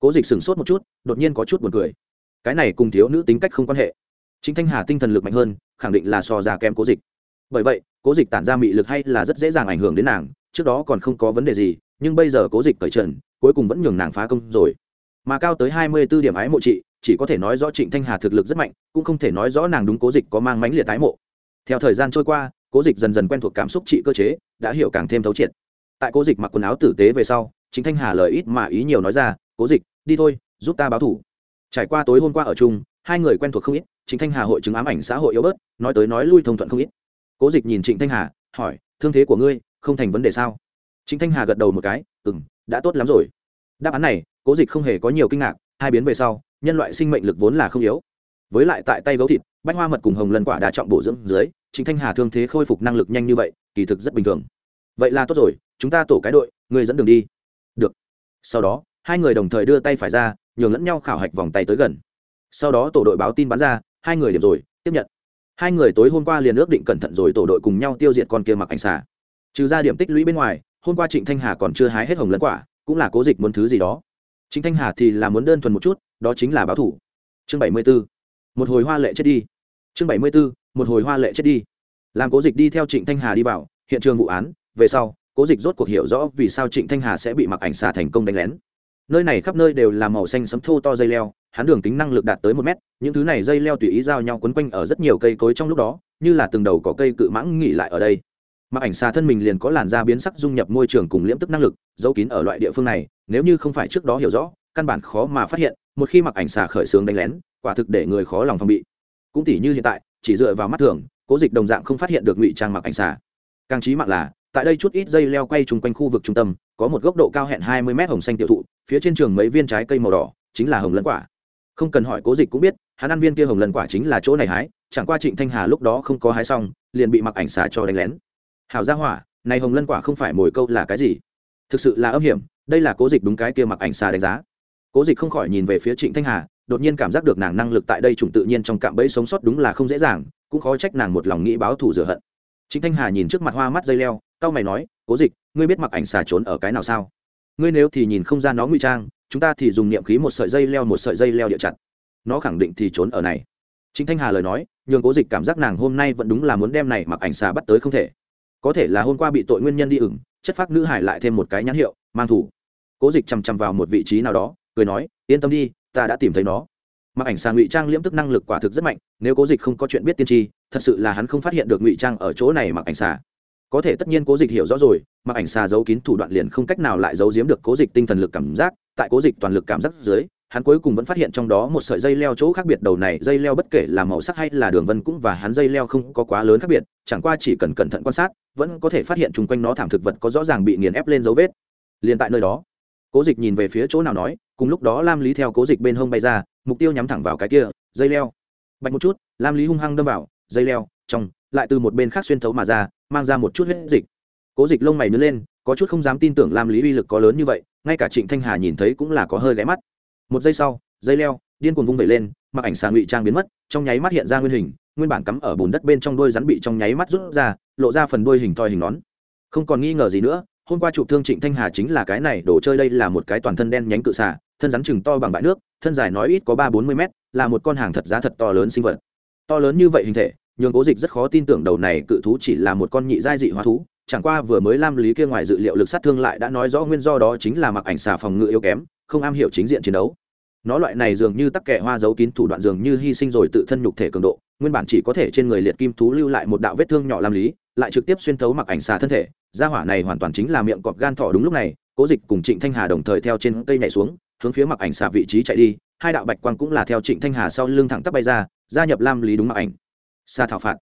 cố dịch sửng sốt một chút, đột nhiên có chút b u ồ n cười cái này cùng thiếu nữ tính cách không quan hệ. Trịnh thanh hà tinh thần lực mạnh hơn, khẳng định là so ra kém cố dịch. Bởi vậy, cố dịch tản ra mị lực hay là rất dễ dàng ảnh hưởng đến nàng, trước đó còn không có vấn đề gì, nhưng bây giờ cố dịch cởi trần, cuối cùng vẫn nhường nàng phá công rồi. Mà cao tới hai mươi b ố điểm ái mộ chị, chỉ có thể nói rõ trịnh thanh hà thực lực rất mạnh, cũng không thể nói rõ nàng đúng cố dịch có mang mánh liệt ái mộ. Theo thời gian trôi qua, cố dịch dần dần quen thuộc cảm xúc trị cơ chế, đã hiểu càng thêm thấu triệt. Tại cố dịch mặc quần áo tử tế về sau chính thanh hà lời ít mà ý nhiều nói ra, cố dịch, đi thôi, giúp ta báo thủ trải qua tối hôm qua ở chung, hai người quen thuộc không ít, Trịnh thanh hà hội chứng ám ảnh xã hội yếu bớt, nói tới nói lui thông thuận không ít. Cố dịch nhìn trịnh thanh hà, hỏi, thương thế của ngươi, không thành vấn đề sao? Trịnh thanh hà gật đầu một cái ừ m đã tốt lắm rồi. Đáp án này, cố dịch không hề có nhiều kinh ngạc, hai biến về sau, nhân loại sinh mệnh lực vốn là không yếu. Với lại tại tay gấu thịt, bách hoa mật cùng hồng lần quả đa trọng bổ dưỡng dưới, trịnh thanh hà thương thế khôi phục năng lực nhanh như vậy, kỳ thực rất bình thường. Vậy là tốt rồi, chúng ta tổ cái đội người dẫn đường đi. Được. Sau đó, hai người đồng thời đưa tay phải ra nhường lẫn nhau khảo hạch vòng tay tới gần. Sau đó tổ đội báo tin bắn ra, hai người điểm rồi, tiếp nhận. Hai người tối hôm qua liền ước định cẩn thận rồi tổ đội cùng nhau tiêu diệt con kia mặc ảnh xà. Trừ ra điểm tích lũy bên ngoài, hôm qua trịnh thanh hà còn chưa hái hết hồng lẫn quả, cũng là cố dịch muốn thứ gì đó. Trịnh thanh hà thì là muốn đơn thuần một chút, đó chính là báo thủ. Chương bảy mươi b ố một hồi hoa lệ chết đi. Chương bảy mươi b ố một hồi hoa lệ chết đi. Làm cố dịch đi theo trịnh thanh hà đi vào, hiện trường vụ án, về sau, cố dịch rốt cuộc hiểu rõ vì sao trịnh thanh hà sẽ bị mặc ảnh xà thành công đánh lén nơi này khắp nơi đều là màu xanh sấm thô to dây leo, hắn đường tính năng lực đạt tới một mét, những thứ này dây leo tùy ý giao nhau quấn quanh ở rất nhiều cây cối trong lúc đó, như là từng đầu có cây cự mãng nghỉ lại ở đây. Mặc ảnh xà thân mình liền có làn da biến sắc dung nhập môi trường cùng liễm tức năng lực, giấu kín ở loại địa phương này, nếu như không phải trước đó hiểu rõ, căn bản khó mà phát hiện, một khi mặc ảnh xà khởi xướng đánh lén, quả thực để người khó lòng phòng bị. Cũng tỉ như hiện tại, chỉ dựa vào mắt thường, cố dịch đồng dạng không phát hiện được ngụy trang mặc ảnh xà. Càng trí mạng là, tại đây chút ít dây leo quay chung quanh khu vực trung tâm có một góc độ cao hẹn hai mươi mét hồng xanh tiểu thụ, phía trên trường mấy viên trái cây màu đỏ, chính là hồng lân quả. Không cần hỏi cố dịch cũng biết, hắn ăn viên kia hồng lân quả chính là chỗ này hái, chẳng qua trịnh thanh hà lúc đó không có hái xong, liền bị mặc ảnh xà cho đánh lén. Hảo gia hỏa, này hồng lân quả không phải mồi câu là cái gì? Thực sự là âm hiểm, đây là cố dịch đúng cái kia mặc ảnh xà đánh giá. Cố dịch không khỏi nhìn về phía trịnh thanh hà, đột nhiên cảm giác được nàng năng lực tại đây chủng tự nhiên trong cạm bẫy sống sót đúng là không dễ dàng, cũng khó trách nàng một lòng nghĩ báo thù rửa hận. Trịnh thanh hà nhìn trước mặt hoa mắt dây leo, cau mày nói cố dịch, ngươi biết mặc ảnh xà trốn ở cái nào sao? Ngươi nếu thì nhìn không ra nó ngụy trang, chúng ta thì dùng niệm khí một sợi dây leo một sợi dây leo địa chặt. Nó khẳng định thì trốn ở này. Chính thanh hà lời nói, nhường cố dịch cảm giác nàng hôm nay vẫn đúng là muốn đem này mặc ảnh xà bắt tới không thể. Có thể là hôm qua bị tội nguyên nhân đi ửng, chất phác nữ hải lại thêm một cái nhãn hiệu, mang thủ. Cố dịch chằm chằm vào một vị trí nào đó, cười nói, yên tâm đi, ta đã tìm thấy nó. Mặc ảnh xà ngụy trang liễm tức năng lực quả thực rất mạnh, nếu cố dịch không có chuyện biết tiên tri, thật sự là hắn không phát hiện được ngụy trang ở chỗ này mặc ảnh xà có thể tất nhiên cố dịch hiểu rõ rồi mặc ảnh xà giấu kín thủ đoạn liền không cách nào lại giấu giếm được cố dịch tinh thần lực cảm giác, tại cố dịch toàn lực cảm giác dưới, hắn cuối cùng vẫn phát hiện trong đó một sợi dây leo chỗ khác biệt, đầu này dây leo bất kể là màu sắc hay là đường vân cũng và hắn dây leo không có quá lớn khác biệt, chẳng qua chỉ cần cẩn thận quan sát, vẫn có thể phát hiện chung quanh nó thảm thực vật có rõ ràng bị nghiền ép lên dấu vết. Liền tại nơi đó, cố dịch nhìn về phía chỗ nào nói, cùng lúc đó lam lý theo cố dịch bên hông bay ra, mục tiêu nhắm thẳng vào cái kia, dây leo. Bạch một chút, lam lý hung hăng đâm vào, dây leo, trong, lại từ một bên khác xuyên thấu mà ra mang ra một chút huyết dịch. Cố dịch lông mày nứt lên, có chút không dám tin tưởng lam lý uy lực có lớn như vậy, ngay cả trịnh thanh hà nhìn thấy cũng là có hơi ghé mắt. Một giây sau, dây leo, điên cuồng vung vẩy lên, mặc ảnh xà ngụy trang biến mất, trong nháy mắt hiện ra nguyên hình, nguyên bản cắm ở bùn đất bên trong đôi rắn bị trong nháy mắt rút ra, lộ ra phần đôi hình thoi hình nón. Không còn nghi ngờ gì nữa, hôm qua chụp thương trịnh thanh hà chính là cái này, đồ chơi đây là một cái toàn thân đen nhánh cự xà, thân rắn chừng to bằng bãi nước, thân dài nói ít có ba bốn mươi mét, là một con hàng thật giá thật to lớn sinh vật. To lớn như vậy hình thể nhường cố dịch rất khó tin tưởng đầu này cự thú chỉ là một con nhị giai dị hóa thú, chẳng qua vừa mới lam lý kia ngoài dự liệu lực sát thương lại đã nói rõ nguyên do đó chính là mặc ảnh xà phòng ngự yếu kém, không am hiểu chính diện chiến đấu. Nó loại này dường như tắc kẻ hoa giấu kín thủ đoạn dường như hy sinh rồi tự thân nhục thể cường độ, nguyên bản chỉ có thể trên người liệt kim thú lưu lại một đạo vết thương nhỏ lam lý, lại trực tiếp xuyên thấu mặc ảnh xà thân thể, gia hỏa này hoàn toàn chính là miệng cọp gan thỏ đúng lúc này, cố dịch cùng trịnh thanh hà đồng thời theo trên cây nhảy xuống, hướng phía mặc ảnh xà vị trí chạy đi, hai đạo bạch quang cũng là theo trịnh thanh hà sau lưng thẳng tắp bay ra, gia nhập lam lý đúng mặc ảnh xa thảo phạt.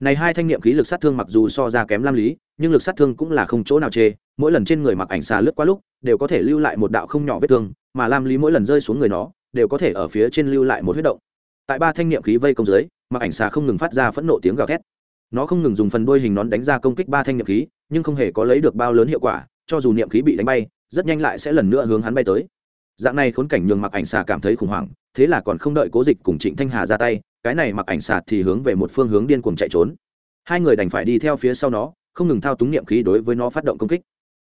Này hai thanh niệm khí lực sát thương mặc dù so ra kém lam lý, nhưng lực sát thương cũng là không chỗ nào chê, mỗi lần trên người mặc ảnh xà lướt qua lúc, đều có thể lưu lại một đạo không nhỏ vết thương, mà lam lý mỗi lần rơi xuống người nó, đều có thể ở phía trên lưu lại một huyết động. Tại ba thanh niệm khí vây công dưới, mặc ảnh xà không ngừng phát ra phẫn nộ tiếng gào thét. Nó không ngừng dùng phần đuôi hình nón đánh ra công kích ba thanh niệm khí, nhưng không hề có lấy được bao lớn hiệu quả, cho dù niệm khí bị đánh bay, rất nhanh lại sẽ lần nữa hướng hắn bay tới. Dạng này khốn cảnh nhường mặc ảnh xà cảm thấy khủng hoảng, thế là còn không đợi cố dịch cùng trịnh thanh hà ra tay cái này mặc ảnh xà thì hướng về một phương hướng điên cuồng chạy trốn. Hai người đành phải đi theo phía sau nó, không ngừng thao túng niệm khí đối với nó phát động công kích.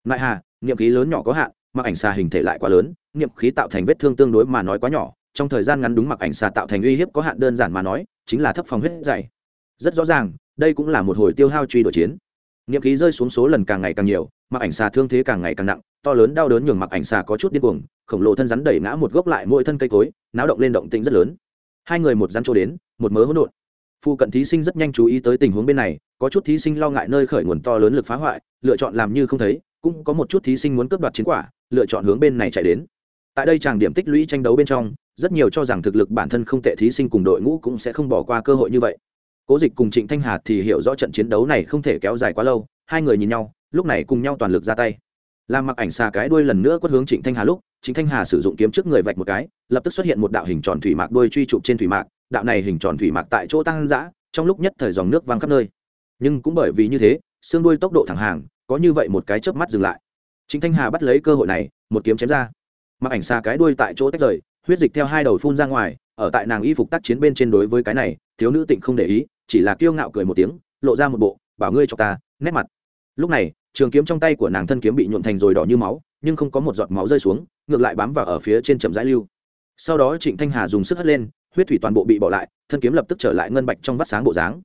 Nại hà, niệm khí lớn nhỏ có hạn, mặc ảnh xà hình thể lại quá lớn, niệm khí tạo thành vết thương tương đối mà nói quá nhỏ, trong thời gian ngắn đúng mặc ảnh xà tạo thành uy hiếp có hạn đơn giản mà nói, chính là thấp phòng huyết dày. Rất rõ ràng, đây cũng là một hồi tiêu hao truy đuổi chiến. Niệm khí rơi xuống số lần càng ngày càng nhiều, mặc ảnh xà thương thế càng ngày càng nặng, to lớn đau đớn nhường mặc ảnh xà có chút điên cuồng, khổng lồ thân rắn đẩy ngã một gốc lại mỗi thân cây cối, náo động lên động tĩnh rất lớn hai người một rắn chỗ đến, một mớ hỗn độn. Phụ cận thí sinh rất nhanh chú ý tới tình huống bên này, có chút thí sinh lo ngại nơi khởi nguồn to lớn lực phá hoại, lựa chọn làm như không thấy, cũng có một chút thí sinh muốn cướp đoạt chiến quả, lựa chọn hướng bên này chạy đến. Tại đây tràng điểm tích lũy tranh đấu bên trong, rất nhiều cho rằng thực lực bản thân không tệ thí sinh cùng đội ngũ cũng sẽ không bỏ qua cơ hội như vậy. Cố dịch cùng trịnh thanh hà thì hiểu rõ trận chiến đấu này không thể kéo dài quá lâu, hai người nhìn nhau, lúc này cùng nhau toàn lực ra tay. Làm mặc ảnh xà cái đuôi lần nữa quất hướng trịnh thanh hà lúc chính thanh hà sử dụng kiếm trước người vạch một cái, lập tức xuất hiện một đạo hình tròn thủy mạc đôi truy trụ trên thủy mạc, đạo này hình tròn thủy mạc tại chỗ tăng dã, trong lúc nhất thời dòng nước văng khắp nơi. Nhưng cũng bởi vì như thế, xương đuôi tốc độ thẳng hàng, có như vậy một cái chớp mắt dừng lại. Chính thanh hà bắt lấy cơ hội này, một kiếm chém ra. Mặc ảnh xa cái đuôi tại chỗ tách rời, huyết dịch theo hai đầu phun ra ngoài, ở tại nàng y phục tác chiến bên trên đối với cái này, thiếu nữ tịnh không để ý, chỉ là kiêu ngạo cười một tiếng, lộ ra một bộ, bảo ngươi cho ta, nét mặt. Lúc này, trường kiếm trong tay của nàng thân kiếm bị nhuộn thành rồi đỏ như máu, nhưng không có một giọt máu rơi xuống ngược lại bám vào ở phía trên chậm rãi lưu. Sau đó trịnh thanh hà dùng sức hất lên, huyết thủy toàn bộ bị bỏ lại, thân kiếm lập tức trở lại ngân bạch trong vắt sáng bộ dáng.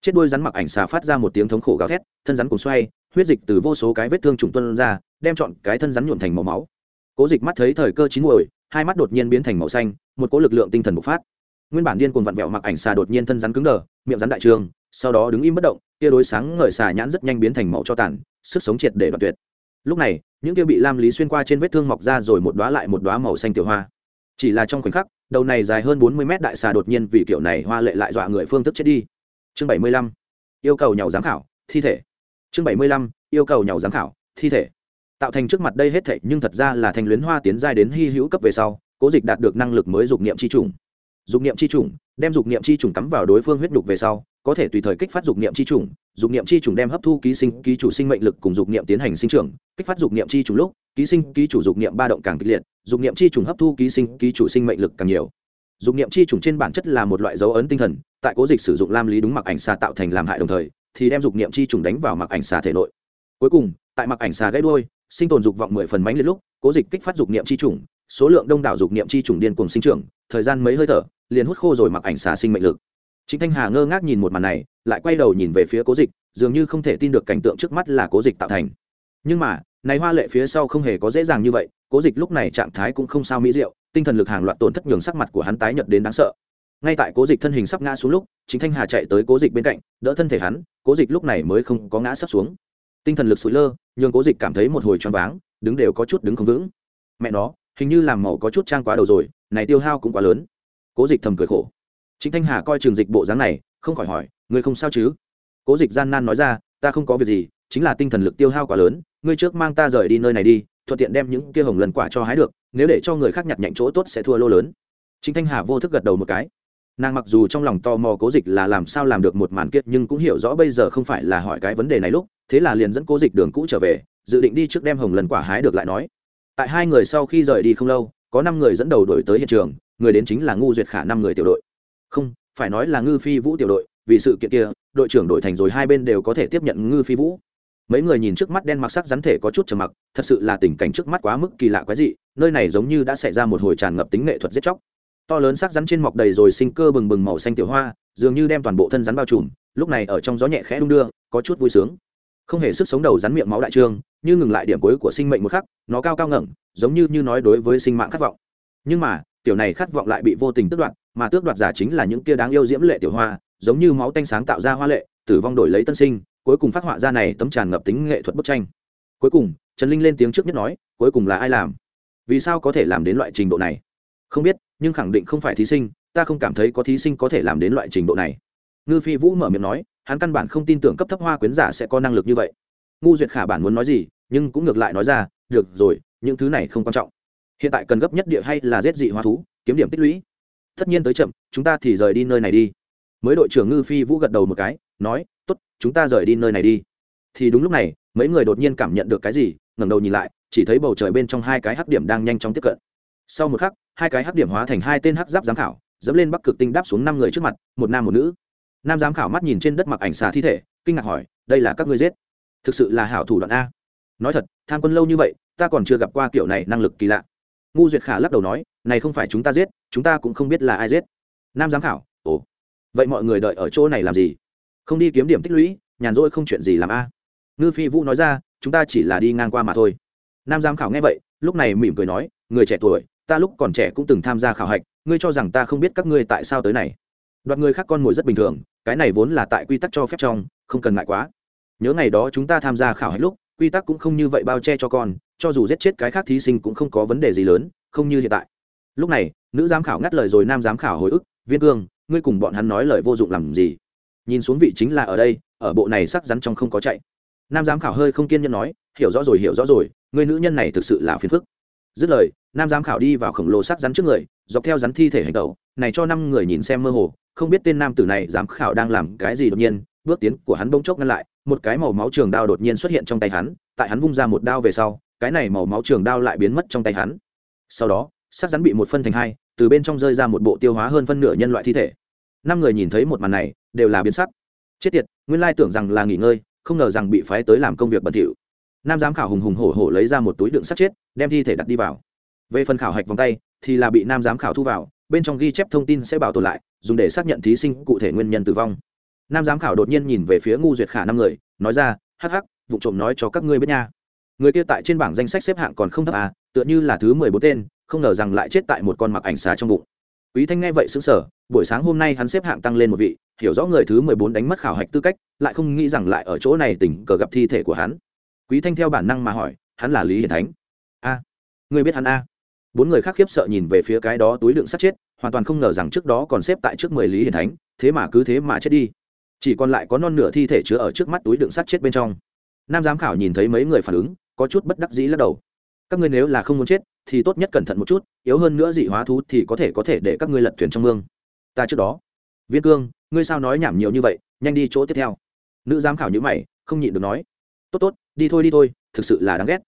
Chết đuôi rắn mặc ảnh xà phát ra một tiếng thống khổ gào thét, thân rắn cùng xoay, huyết dịch từ vô số cái vết thương trùng tuân ra, đem chọn cái thân rắn nhuộm thành màu máu. Cố dịch mắt thấy thời cơ chín muồi, hai mắt đột nhiên biến thành màu xanh, một cỗ lực lượng tinh thần bộc phát. Nguyên bản điên cuồng vặn vẹo mặc ảnh xà đột nhiên thân rắn cứng đờ, miệng rắn đại trường, sau đó đứng im bất động, tia đối sáng ngời xà nhãn rất nhanh biến thành màu cho tàn, sức sống triệt để đoạn tuyệt. Lúc này những kia bị lam lý xuyên qua trên vết thương mọc ra rồi một đóa lại một đóa màu xanh tiểu hoa. Chỉ là trong khoảnh khắc, đầu này dài hơn bốn mươi mét đại xà đột nhiên vì kiểu này hoa lệ lại dọa người phương thức chết đi. Chương bảy mươi lăm, yêu cầu nhàu giám khảo, thi thể. Chương bảy mươi lăm, yêu cầu nhàu giám khảo, thi thể. Tạo thành trước mặt đây hết thảy nhưng thật ra là thành luyến hoa tiến giai đến hy hữu cấp về sau, cố dịch đạt được năng lực mới dục niệm chi trùng. Dục niệm chi trùng, đem dục niệm chi trùng cắm vào đối phương huyết nhục về sau có thể tùy thời kích phát dục niệm chi trùng, dục niệm chi trùng đem hấp thu ký sinh, ký chủ sinh mệnh lực cùng dục niệm tiến hành sinh trưởng. Kích phát dục niệm chi trùng lúc, ký sinh, ký chủ dục niệm ba động càng kịch liệt, dục niệm chi trùng hấp thu ký sinh, ký chủ sinh mệnh lực càng nhiều. Dục niệm chi trùng trên bản chất là một loại dấu ấn tinh thần, tại cố dịch sử dụng lam lý đúng mặc ảnh xà tạo thành làm hại đồng thời, thì đem dục niệm chi trùng đánh vào mặc ảnh xà thể nội. Cuối cùng, tại mặc ảnh xà gãy đuôi, sinh tồn dục vọng mười phần mãnh liệt lúc, cố dịch kích phát dục niệm chi trùng, số lượng đông đảo dục niệm chi trùng điên cuồng sinh trưởng, thời gian mấy hơi thở, liền hút khô rồi mặc ảnh xà sinh mệnh lực chính thanh hà ngơ ngác nhìn một màn này, lại quay đầu nhìn về phía cố dịch, dường như không thể tin được cảnh tượng trước mắt là cố dịch tạo thành. Nhưng mà, này hoa lệ phía sau không hề có dễ dàng như vậy, cố dịch lúc này trạng thái cũng không sao mỹ diệu, tinh thần lực hàng loạt tổn thất nhường sắc mặt của hắn tái nhợt đến đáng sợ. Ngay tại cố dịch thân hình sắp ngã xuống lúc, chính thanh hà chạy tới cố dịch bên cạnh, đỡ thân thể hắn, cố dịch lúc này mới không có ngã sắp xuống. Tinh thần lực sụi lơ, nhường cố dịch cảm thấy một hồi choáng váng, đứng đều có chút đứng không vững. Mẹ nó, hình như làm màu có chút trang quá đầu rồi, này tiêu hao cũng quá lớn. Cố dịch thầm cười khổ chính thanh hà coi trường dịch bộ dáng này, không khỏi hỏi, ngươi không sao chứ? Cố dịch gian nan nói ra, ta không có việc gì, chính là tinh thần lực tiêu hao quá lớn, ngươi trước mang ta rời đi nơi này đi, thuận tiện đem những kia hồng lần quả cho hái được, nếu để cho người khác nhặt nhạnh chỗ tốt sẽ thua lô lớn. Chính thanh hà vô thức gật đầu một cái. Nàng mặc dù trong lòng tò mò cố dịch là làm sao làm được một màn kiệt nhưng cũng hiểu rõ bây giờ không phải là hỏi cái vấn đề này lúc, thế là liền dẫn cố dịch đường cũ trở về, dự định đi trước đem hồng lần quả hái được lại nói. Tại hai người sau khi rời đi không lâu, có năm người dẫn đầu đổi tới hiện trường, người đến chính là ngu duyệt khả năm người tiểu đội không, phải nói là ngư phi vũ tiểu đội, vì sự kiện kia, đội trưởng đội thành rồi hai bên đều có thể tiếp nhận ngư phi vũ. Mấy người nhìn trước mắt đen mặc sắc rắn thể có chút trầm mặc, thật sự là tình cảnh trước mắt quá mức kỳ lạ quái dị, nơi này giống như đã xảy ra một hồi tràn ngập tính nghệ thuật giết chóc. To lớn sắc rắn trên mọc đầy rồi sinh cơ bừng bừng màu xanh tiểu hoa, dường như đem toàn bộ thân rắn bao trùm, lúc này ở trong gió nhẹ khẽ đung đưa, có chút vui sướng. Không hề sức sống đầu rắn miệng máu đại trương, như ngừng lại điểm cuối của sinh mệnh một khắc, nó cao cao ngẩng, giống như như nói đối với sinh mạng khát vọng. Nhưng mà, tiểu này khát vọng lại bị vô tình tước đoạt mà tước đoạt giả chính là những kia đáng yêu diễm lệ tiểu hoa, giống như máu tanh sáng tạo ra hoa lệ, tử vong đổi lấy tân sinh, cuối cùng phát họa ra này tấm tràn ngập tính nghệ thuật bức tranh. Cuối cùng, trần linh lên tiếng trước nhất nói, cuối cùng là ai làm? Vì sao có thể làm đến loại trình độ này? Không biết, nhưng khẳng định không phải thí sinh, ta không cảm thấy có thí sinh có thể làm đến loại trình độ này. Ngư phi vũ mở miệng nói, hắn căn bản không tin tưởng cấp thấp hoa quyến giả sẽ có năng lực như vậy. Ngu duyệt khả bản muốn nói gì, nhưng cũng ngược lại nói ra, được rồi, những thứ này không quan trọng. Hiện tại cần gấp nhất địa hay là giết dị hoa thú, kiếm điểm tích lũy tất nhiên tới chậm, chúng ta thì rời đi nơi này đi. Mới đội trưởng ngư phi vũ gật đầu một cái, nói t ố t chúng ta rời đi nơi này đi. Thì đúng lúc này, mấy người đột nhiên cảm nhận được cái gì, ngẩng đầu nhìn lại, chỉ thấy bầu trời bên trong hai cái hắc điểm đang nhanh chóng tiếp cận. Sau một khắc, hai cái hắc điểm hóa thành hai tên hắc giáp giám khảo, dẫm lên bắc cực tinh đáp xuống năm người trước mặt, một nam một nữ. Nam giám khảo mắt nhìn trên đất mặc ảnh xà thi thể, kinh ngạc hỏi, đây là các ngươi giết? Thực sự là hảo thủ đoạn a? Nói thật, tham quân lâu như vậy, ta còn chưa gặp qua kiểu này năng lực kỳ lạ. Ngu duyệt khả lắc đầu nói này không phải chúng ta giết, chúng ta cũng không biết là ai giết. Nam giám khảo, ồ, vậy mọi người đợi ở chỗ này làm gì? Không đi kiếm điểm tích lũy, nhàn rỗi không chuyện gì làm a. Ngư phi vũ nói ra, chúng ta chỉ là đi ngang qua mà thôi. Nam giám khảo nghe vậy, lúc này mỉm cười nói, người trẻ tuổi, ta lúc còn trẻ cũng từng tham gia khảo hạch, ngươi cho rằng ta không biết các ngươi tại sao tới này. Đoạt người khác con mồi rất bình thường, cái này vốn là tại quy tắc cho phép trong, không cần ngại quá. Nhớ ngày đó chúng ta tham gia khảo hạch lúc, quy tắc cũng không như vậy bao che cho con, cho dù giết chết cái khác thí sinh cũng không có vấn đề gì lớn, không như hiện tại lúc này, nữ giám khảo ngắt lời rồi nam giám khảo hồi ức, viên cương, ngươi cùng bọn hắn nói lời vô dụng làm gì? Nhìn xuống vị chính là ở đây, ở bộ này sắc rắn trong không có chạy. Nam giám khảo hơi không kiên nhẫn nói, hiểu rõ rồi, hiểu rõ rồi người nữ nhân này thực sự là phiền phức. Dứt lời, nam giám khảo đi vào khổng lồ sắc rắn trước người, dọc theo rắn thi thể hành tẩu, này cho năm người nhìn xem mơ hồ, không biết tên nam tử này giám khảo đang làm cái gì đột nhiên, bước tiến của hắn bỗng chốc ngăn lại, một cái màu máu trường đao đột nhiên xuất hiện trong tay hắn, tại hắn vung ra một đao về sau, cái này màu máu trường đao lại biến mất trong tay hắn. Sau đó sắc rắn bị một phân thành hai, từ bên trong rơi ra một bộ tiêu hóa hơn phân nửa nhân loại thi thể. Năm người nhìn thấy một màn này, đều là biến sắc. Chết tiệt, nguyên lai tưởng rằng là nghỉ ngơi, không ngờ rằng bị phái tới làm công việc bẩn thỉu. Nam giám khảo hùng hùng hổ hổ lấy ra một túi đựng sắt chết, đem thi thể đặt đi vào. Về phần khảo hạch vòng tay, thì là bị nam giám khảo thu vào, bên trong ghi chép thông tin sẽ bảo tồn lại, dùng để xác nhận thí sinh cụ thể nguyên nhân tử vong. Nam giám khảo đột nhiên nhìn về phía ngu duyệt khả năm người, nói ra, hắc hắc, vụ trộm nói cho các ngươi biết nha người kia tại trên bảng danh sách xếp hạng còn không thấp à tựa như là thứ mười bốn tên, không ngờ rằng lại chết tại một con mặc ảnh xá trong bụng. Quý thanh nghe vậy xứng sở buổi sáng hôm nay hắn xếp hạng tăng lên một vị, hiểu rõ người thứ mười bốn đánh mất khảo hạch tư cách, lại không nghĩ rằng lại ở chỗ này tình cờ gặp thi thể của hắn. Quý thanh theo bản năng mà hỏi, hắn là lý hiển thánh. A, người biết hắn a. Bốn người khác khiếp sợ nhìn về phía cái đó túi đựng sát chết, hoàn toàn không ngờ rằng trước đó còn xếp tại trước mười lý hiển thánh, thế mà cứ thế mà chết đi. Chỉ còn lại có non nửa thi thể chứa ở trước mắt túi đựng sát chết bên trong. Nam giám khảo nhìn thấy mấy người phản ứng có chút bất đắc dĩ lắc đầu. Các ngươi nếu là không muốn chết, thì tốt nhất cẩn thận một chút, yếu hơn nữa dị hóa thú thì có thể có thể để các ngươi lật thuyền trong mương. Ta trước đó. Viên cương, ngươi sao nói nhảm nhiều như vậy, nhanh đi chỗ tiếp theo. Nữ giám khảo như mày, không nhịn được nói. Tốt tốt, đi thôi đi thôi, thực sự là đáng ghét.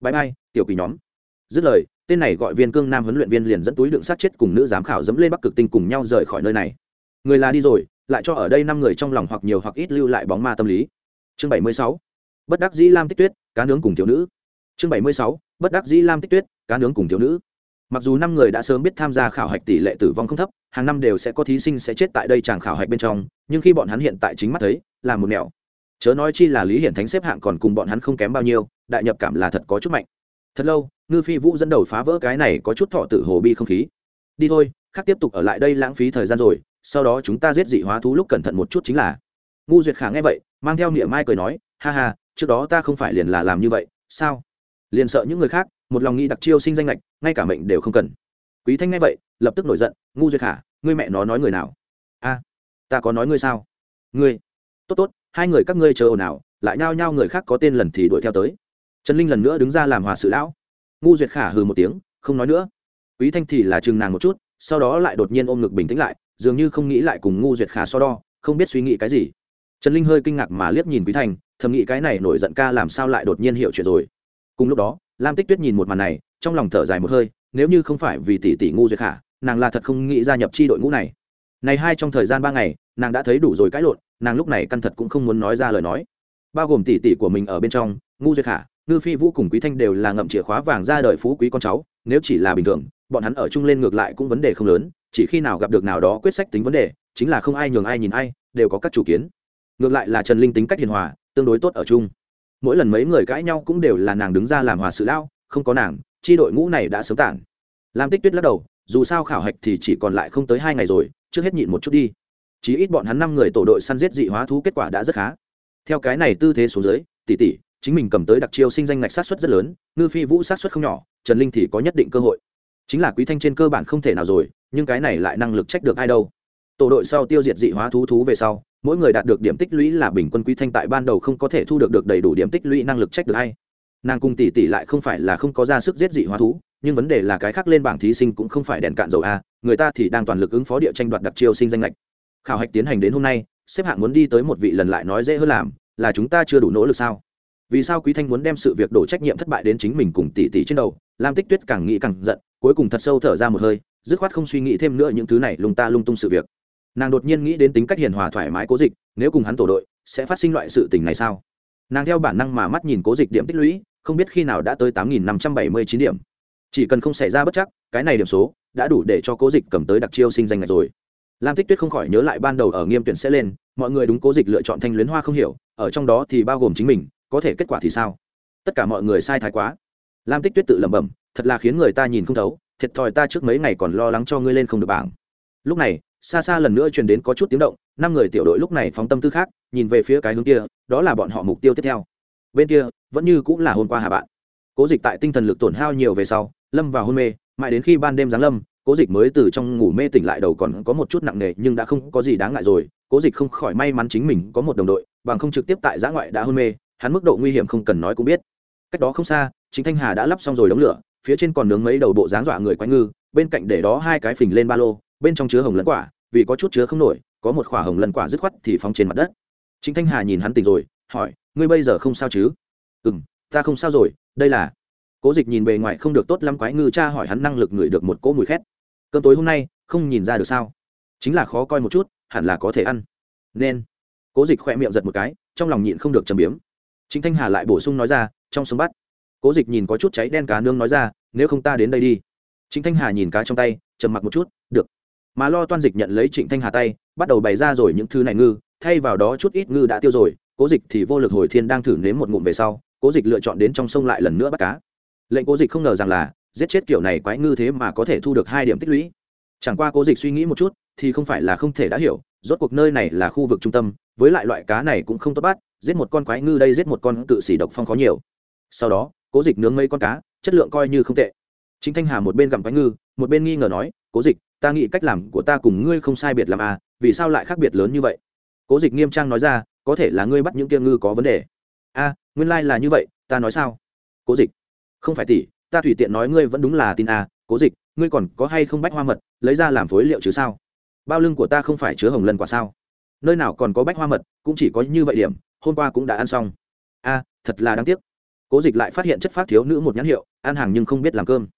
Bãi bay tiểu quỷ nhóm. Dứt lời, tên này gọi viên cương nam huấn luyện viên liền dẫn túi đựng sát chết cùng nữ giám khảo dẫm lên bắc cực tinh cùng nhau rời khỏi nơi này. Người là đi rồi, lại cho ở đây năm người trong lòng hoặc nhiều hoặc ít lưu lại bóng ma tâm lý. Chương bảy mươi sáu. Bất đắc dĩ lam tích tuyết cá nướng cùng thiếu nữ. Chương bảy mươi sáu, bất đắc dĩ lam tích tuyết, cá nướng cùng thiếu nữ. Mặc dù năm người đã sớm biết tham gia khảo hạch tỷ lệ tử vong không thấp, hàng năm đều sẽ có thí sinh sẽ chết tại đây chàng khảo hạch bên trong, nhưng khi bọn hắn hiện tại chính mắt thấy, là một mẹo. Chớ nói chi là lý hiển thánh xếp hạng còn cùng bọn hắn không kém bao nhiêu, đại nhập cảm là thật có chút mạnh. Thật lâu, ngư phi vũ dẫn đầu phá vỡ cái này có chút thọ tự hồ bi không khí. Đi thôi, khác tiếp tục ở lại đây lãng phí thời gian rồi, sau đó chúng ta giết dị hóa thú lúc cẩn thận một chút chính là. Ngu duyệt khả nghe vậy, mang theo niệm mai cười nói, ha ha trước đó ta không phải liền là làm như vậy, sao? Liền sợ những người khác, một lòng nghĩ đặc chiêu sinh danh lệch, ngay cả mệnh đều không cần. Quý thanh nghe vậy, lập tức nổi giận, ngu duyệt khả, ngươi mẹ nó nói người nào? A, ta có nói ngươi sao? Ngươi. Tốt tốt, hai người các ngươi chờ ồn ào, lại nhao nhao người khác có tên lần thì đuổi theo tới. Trần linh lần nữa đứng ra làm hòa sự lão. Ngu duyệt khả hừ một tiếng, không nói nữa. Quý thanh thì là chừng nàng một chút, sau đó lại đột nhiên ôm ngực bình tĩnh lại, dường như không nghĩ lại cùng ngu duyệt khả so đo, không biết suy nghĩ cái gì. Trần linh hơi kinh ngạc mà liếc nhìn quý thanh thầm nghĩ cái này nổi giận ca làm sao lại đột nhiên hiểu chuyện rồi. Cùng lúc đó, lam tích tuyết nhìn một màn này, trong lòng thở dài một hơi, nếu như không phải vì tỷ tỷ ngu duyệt khả, nàng là thật không nghĩ gia nhập chi đội ngũ này. Này hai trong thời gian ba ngày, nàng đã thấy đủ rồi cãi lộn, nàng lúc này căn thật cũng không muốn nói ra lời nói. Bao gồm tỷ tỷ của mình ở bên trong, ngu duyệt khả, ngư phi vũ cùng quý thanh đều là ngậm chìa khóa vàng ra đời phú quý con cháu, nếu chỉ là bình thường, bọn hắn ở chung lên ngược lại cũng vấn đề không lớn, chỉ khi nào gặp được nào đó quyết sách tính vấn đề, chính là không ai nhường ai nhìn ai, đều có các chủ kiến. Ngược lại là trần linh tính cách hiền hòa tương đối tốt ở chung. Mỗi lần mấy người cãi nhau cũng đều là nàng đứng ra làm hòa sự lao không có nàng, chi đội ngũ này đã sớm tản. Lam tích tuyết lắc đầu, dù sao khảo hạch thì chỉ còn lại không tới hai ngày rồi, trước hết nhịn một chút đi. Chí ít bọn hắn năm người tổ đội săn giết dị hóa thú kết quả đã rất khá. Theo cái này tư thế số dưới, tỷ tỷ, chính mình cầm tới đặc chiêu sinh danh ngạch sát xuất rất lớn, ngư phi vũ sát xuất không nhỏ, trần linh thì có nhất định cơ hội. Chính là quý thanh trên cơ bản không thể nào rồi, nhưng cái này lại năng lực trách được ai đâu tổ đội sau tiêu diệt dị hóa thú thú về sau, mỗi người đạt được điểm tích lũy là bình quân quý thanh tại ban đầu không có thể thu được được đầy đủ điểm tích lũy năng lực trách được hay. Nàng cùng tỷ tỷ lại không phải là không có ra sức giết dị hóa thú, nhưng vấn đề là cái khác lên bảng thí sinh cũng không phải đèn cạn dầu a, người ta thì đang toàn lực ứng phó địa tranh đoạt đặc chiêu sinh danh lệch khảo hạch tiến hành đến hôm nay, xếp hạng muốn đi tới một vị lần lại nói dễ hơn làm, là chúng ta chưa đủ nỗ lực sao? Vì sao quý thanh muốn đem sự việc đổ trách nhiệm thất bại đến chính mình cùng tỷ tỷ trên đầu? Lam tích tuyết càng nghĩ càng giận, cuối cùng thật sâu thở ra một hơi, dứt khoát không suy nghĩ thêm nữa những thứ này lung ta lung tung sự việc nàng đột nhiên nghĩ đến tính cách hiền hòa thoải mái cố dịch, nếu cùng hắn tổ đội, sẽ phát sinh loại sự tình này sao? Nàng theo bản năng mà mắt nhìn cố dịch điểm tích lũy, không biết khi nào đã tới tám nghìn năm trăm bảy mươi chín điểm. Chỉ cần không xảy ra bất chắc, cái này điểm số đã đủ để cho cố dịch cầm tới đặc chiêu sinh danh này rồi. Lam tích tuyết không khỏi nhớ lại ban đầu ở nghiêm tuyển sẽ lên, mọi người đúng cố dịch lựa chọn thanh luyến hoa không hiểu, ở trong đó thì bao gồm chính mình, có thể kết quả thì sao? Tất cả mọi người sai thái quá. Lam tích tuyết tự lẩm bẩm, thật là khiến người ta nhìn không thấu, thiệt thòi ta trước mấy ngày còn lo lắng cho ngươi lên không được bảng. Lúc này xa xa lần nữa truyền đến có chút tiếng động, năm người tiểu đội lúc này phóng tâm tư khác, nhìn về phía cái hướng kia, đó là bọn họ mục tiêu tiếp theo. Bên kia, vẫn như cũng là hôm qua hà bạn. Cố dịch tại tinh thần lực tổn hao nhiều về sau, lâm vào hôn mê, mãi đến khi ban đêm giáng lâm, cố dịch mới từ trong ngủ mê tỉnh lại đầu còn có một chút nặng nề nhưng đã không có gì đáng ngại rồi. Cố dịch không khỏi may mắn chính mình có một đồng đội, bằng không trực tiếp tại giã ngoại đã hôn mê, hắn mức độ nguy hiểm không cần nói cũng biết. Cách đó không xa, chính thanh hà đã lắp xong rồi đống lửa, phía trên còn nướng mấy đầu bộ dáng dọa người quái ngư, bên cạnh để đó hai cái phình lên ba lô bên trong chứa hồng lẫn quả, vì có chút chứa không nổi, có một quả hồng lẫn quả dứt khoát thì phóng trên mặt đất. Chính thanh hà nhìn hắn tỉnh rồi, hỏi, ngươi bây giờ không sao chứ? Ừ m ta không sao rồi, đây là cố dịch nhìn bề ngoài không được tốt lắm quái ngư cha hỏi hắn năng lực ngửi được một cỗ mùi khét. Cơm tối hôm nay, không nhìn ra được sao? Chính là khó coi một chút, hẳn là có thể ăn. Nên. Cố dịch khỏe miệng giật một cái, trong lòng nhịn không được trầm biếm. Chính thanh hà lại bổ sung nói ra, trong sông bắt cố dịch nhìn có chút cháy đen cá nương nói ra, nếu không ta đến đây đi. Chính thanh hà nhìn cá trong tay, trầm mặc một chút, được mà lo toan dịch nhận lấy trịnh thanh hà tay, bắt đầu bày ra rồi những thứ này ngư, thay vào đó chút ít ngư đã tiêu rồi, cố dịch thì vô lực hồi thiên đang thử nếm một ngụm về sau, cố dịch lựa chọn đến trong sông lại lần nữa bắt cá. Lệnh cố dịch không ngờ rằng là, giết chết kiểu này quái ngư thế mà có thể thu được hai điểm tích lũy. Chẳng qua cố dịch suy nghĩ một chút, thì không phải là không thể đã hiểu, rốt cuộc nơi này là khu vực trung tâm, với lại loại cá này cũng không tốt bắt, giết một con quái ngư đây giết một con cự xỉ độc phong khó nhiều. Sau đó, cố dịch nướng mấy con cá, chất lượng coi như không tệ. Chính thanh hà một bên gặm quái ngư, một bên nghi ngờ nói, cố dịch ta nghĩ cách làm của ta cùng ngươi không sai biệt làm à vì sao lại khác biệt lớn như vậy? Cố dịch nghiêm trang nói ra, có thể là ngươi bắt những kia ngư có vấn đề. A nguyên lai、like、là như vậy, ta nói sao? Cố dịch, không phải tỷ ta tùy tiện nói ngươi vẫn đúng là tin à? cố dịch, ngươi còn có hay không bách hoa mật, lấy ra làm phối liệu chứ sao? Bao lưng của ta không phải chứa hồng lân quả sao? Nơi nào còn có bách hoa mật, cũng chỉ có như vậy điểm, hôm qua cũng đã ăn xong. A thật là đáng tiếc. Cố dịch lại phát hiện chất phát thiếu nữ một nhãn hiệu, ăn hàng nhưng không biết làm cơm.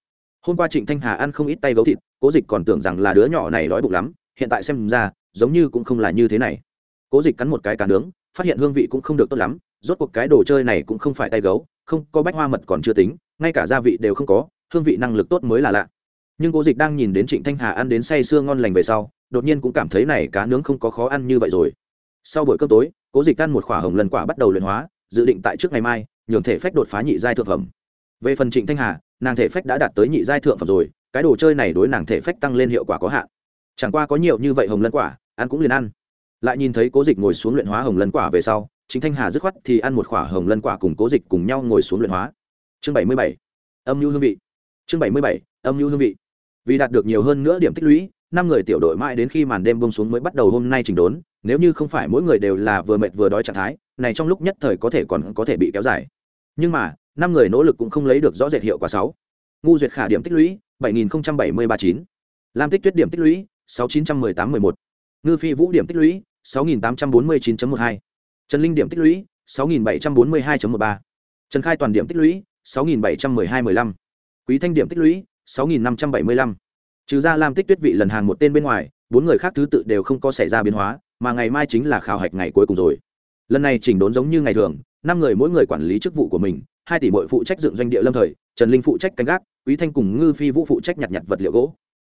Hôm qua trịnh thanh hà ăn không ít tay gấu thịt cố dịch còn tưởng rằng là đứa nhỏ này đói bụng lắm, hiện tại xem ra, giống như cũng không là như thế này. Cố dịch cắn một cái cá nướng, phát hiện hương vị cũng không được tốt lắm, rốt cuộc cái đồ chơi này cũng không phải tay gấu, không, có bách hoa mật còn chưa tính, ngay cả gia vị đều không có, hương vị năng lực tốt mới là lạ. Nhưng cố dịch đang nhìn đến trịnh thanh hà ăn đến say sưa ngon lành về sau, đột nhiên cũng cảm thấy này cá nướng không có khó ăn như vậy rồi. Sau buổi cơm tối, cố dịch ăn một khỏa hồng lần quả bắt đầu luyện hóa, dự định tại trước ngày mai, nhường thể phách đột phá nhị giai thượng phẩm. Về phần trịnh thanh hà, nàng thể phách đã đạt tới nhị giai thượng phẩm rồi cái đồ chơi này đối nàng thể phách tăng lên hiệu quả có hạn. Chẳng qua có nhiều như vậy hồng lân quả, ăn cũng liền ăn. Lại nhìn thấy cố dịch ngồi xuống luyện hóa hồng lân quả về sau, chính thanh hà dứt khoát thì ăn một quả hồng lân quả cùng cố dịch cùng nhau ngồi xuống luyện hóa. Chương bảy mươi bảy, âm mưu hương vị. Chương bảy mươi bảy, âm mưu hương vị. Vì đạt được nhiều hơn nữa điểm tích lũy, năm người tiểu đội mãi đến khi màn đêm bông xuống mới bắt đầu hôm nay chỉnh đốn, nếu như không phải mỗi người đều là vừa mệt vừa đói trạng thái, này trong lúc nhất thời có thể còn có thể bị kéo dài. Nhưng mà, năm người nỗ lực cũng không lấy được rõ rệt hiệu quả sáu ngu duyệt khả điểm tích lũy, bảy nghìn bảy mươi ba chín. Lam tích tuyết điểm tích lũy, sáu chín trăm mười tám mười một. Ngư phi vũ điểm tích lũy, sáu nghìn tám trăm bốn mươi chín một hai. Trần linh điểm tích lũy, sáu nghìn bảy trăm bốn mươi hai một ba. Trần khai toàn điểm tích lũy, sáu nghìn bảy trăm mười hai mười lăm. Quý thanh điểm tích lũy, sáu nghìn năm trăm bảy mươi năm trừ ra lam tích tuyết vị lần hàng một tên bên ngoài, bốn người khác thứ tự đều không có xảy ra biến hóa, mà ngày mai chính là khảo hạch ngày cuối cùng rồi. Lần này chỉnh đốn giống như ngày thường, năm người mỗi người quản lý chức vụ của mình hai tỷ mỗi phụ trách dựng doanh địa lâm thời, trần linh phụ trách canh gác, quý thanh cùng ngư phi vũ phụ trách nhặt nhặt vật liệu gỗ.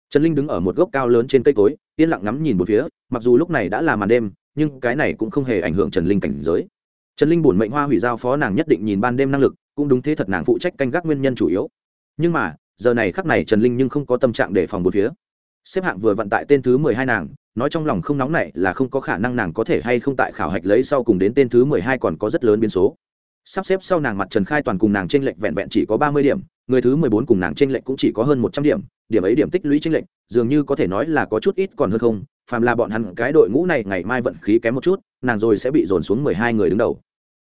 Trần linh đứng ở một gốc cao lớn trên cây cối, yên lặng ngắm nhìn một phía, mặc dù lúc này đã là màn đêm, nhưng cái này cũng không hề ảnh hưởng trần linh cảnh giới. Trần linh bổn mệnh hoa hủy giao phó nàng nhất định nhìn ban đêm năng lực, cũng đúng thế thật nàng phụ trách canh gác nguyên nhân chủ yếu. Nhưng mà, giờ này khắc này trần linh nhưng không có tâm trạng để phòng một phía. Xếp hạng vừa vận tại tên thứ mười hai nàng, nói trong lòng không nóng này là không có khả năng nàng có thể hay không tại khảo hạch lấy sau cùng đến tên thứ mười hai còn có rất lớn biến số sắp xếp sau nàng mặt trần khai toàn cùng nàng trên lệnh vẹn vẹn chỉ có ba mươi điểm, người thứ mười bốn cùng nàng trên lệnh cũng chỉ có hơn một trăm điểm điểm ấy điểm tích lũy trên lệnh dường như có thể nói là có chút ít còn hơn không, phàm là bọn hắn cái đội ngũ này ngày mai vận khí kém một chút, nàng rồi sẽ bị dồn xuống mười hai người đứng đầu.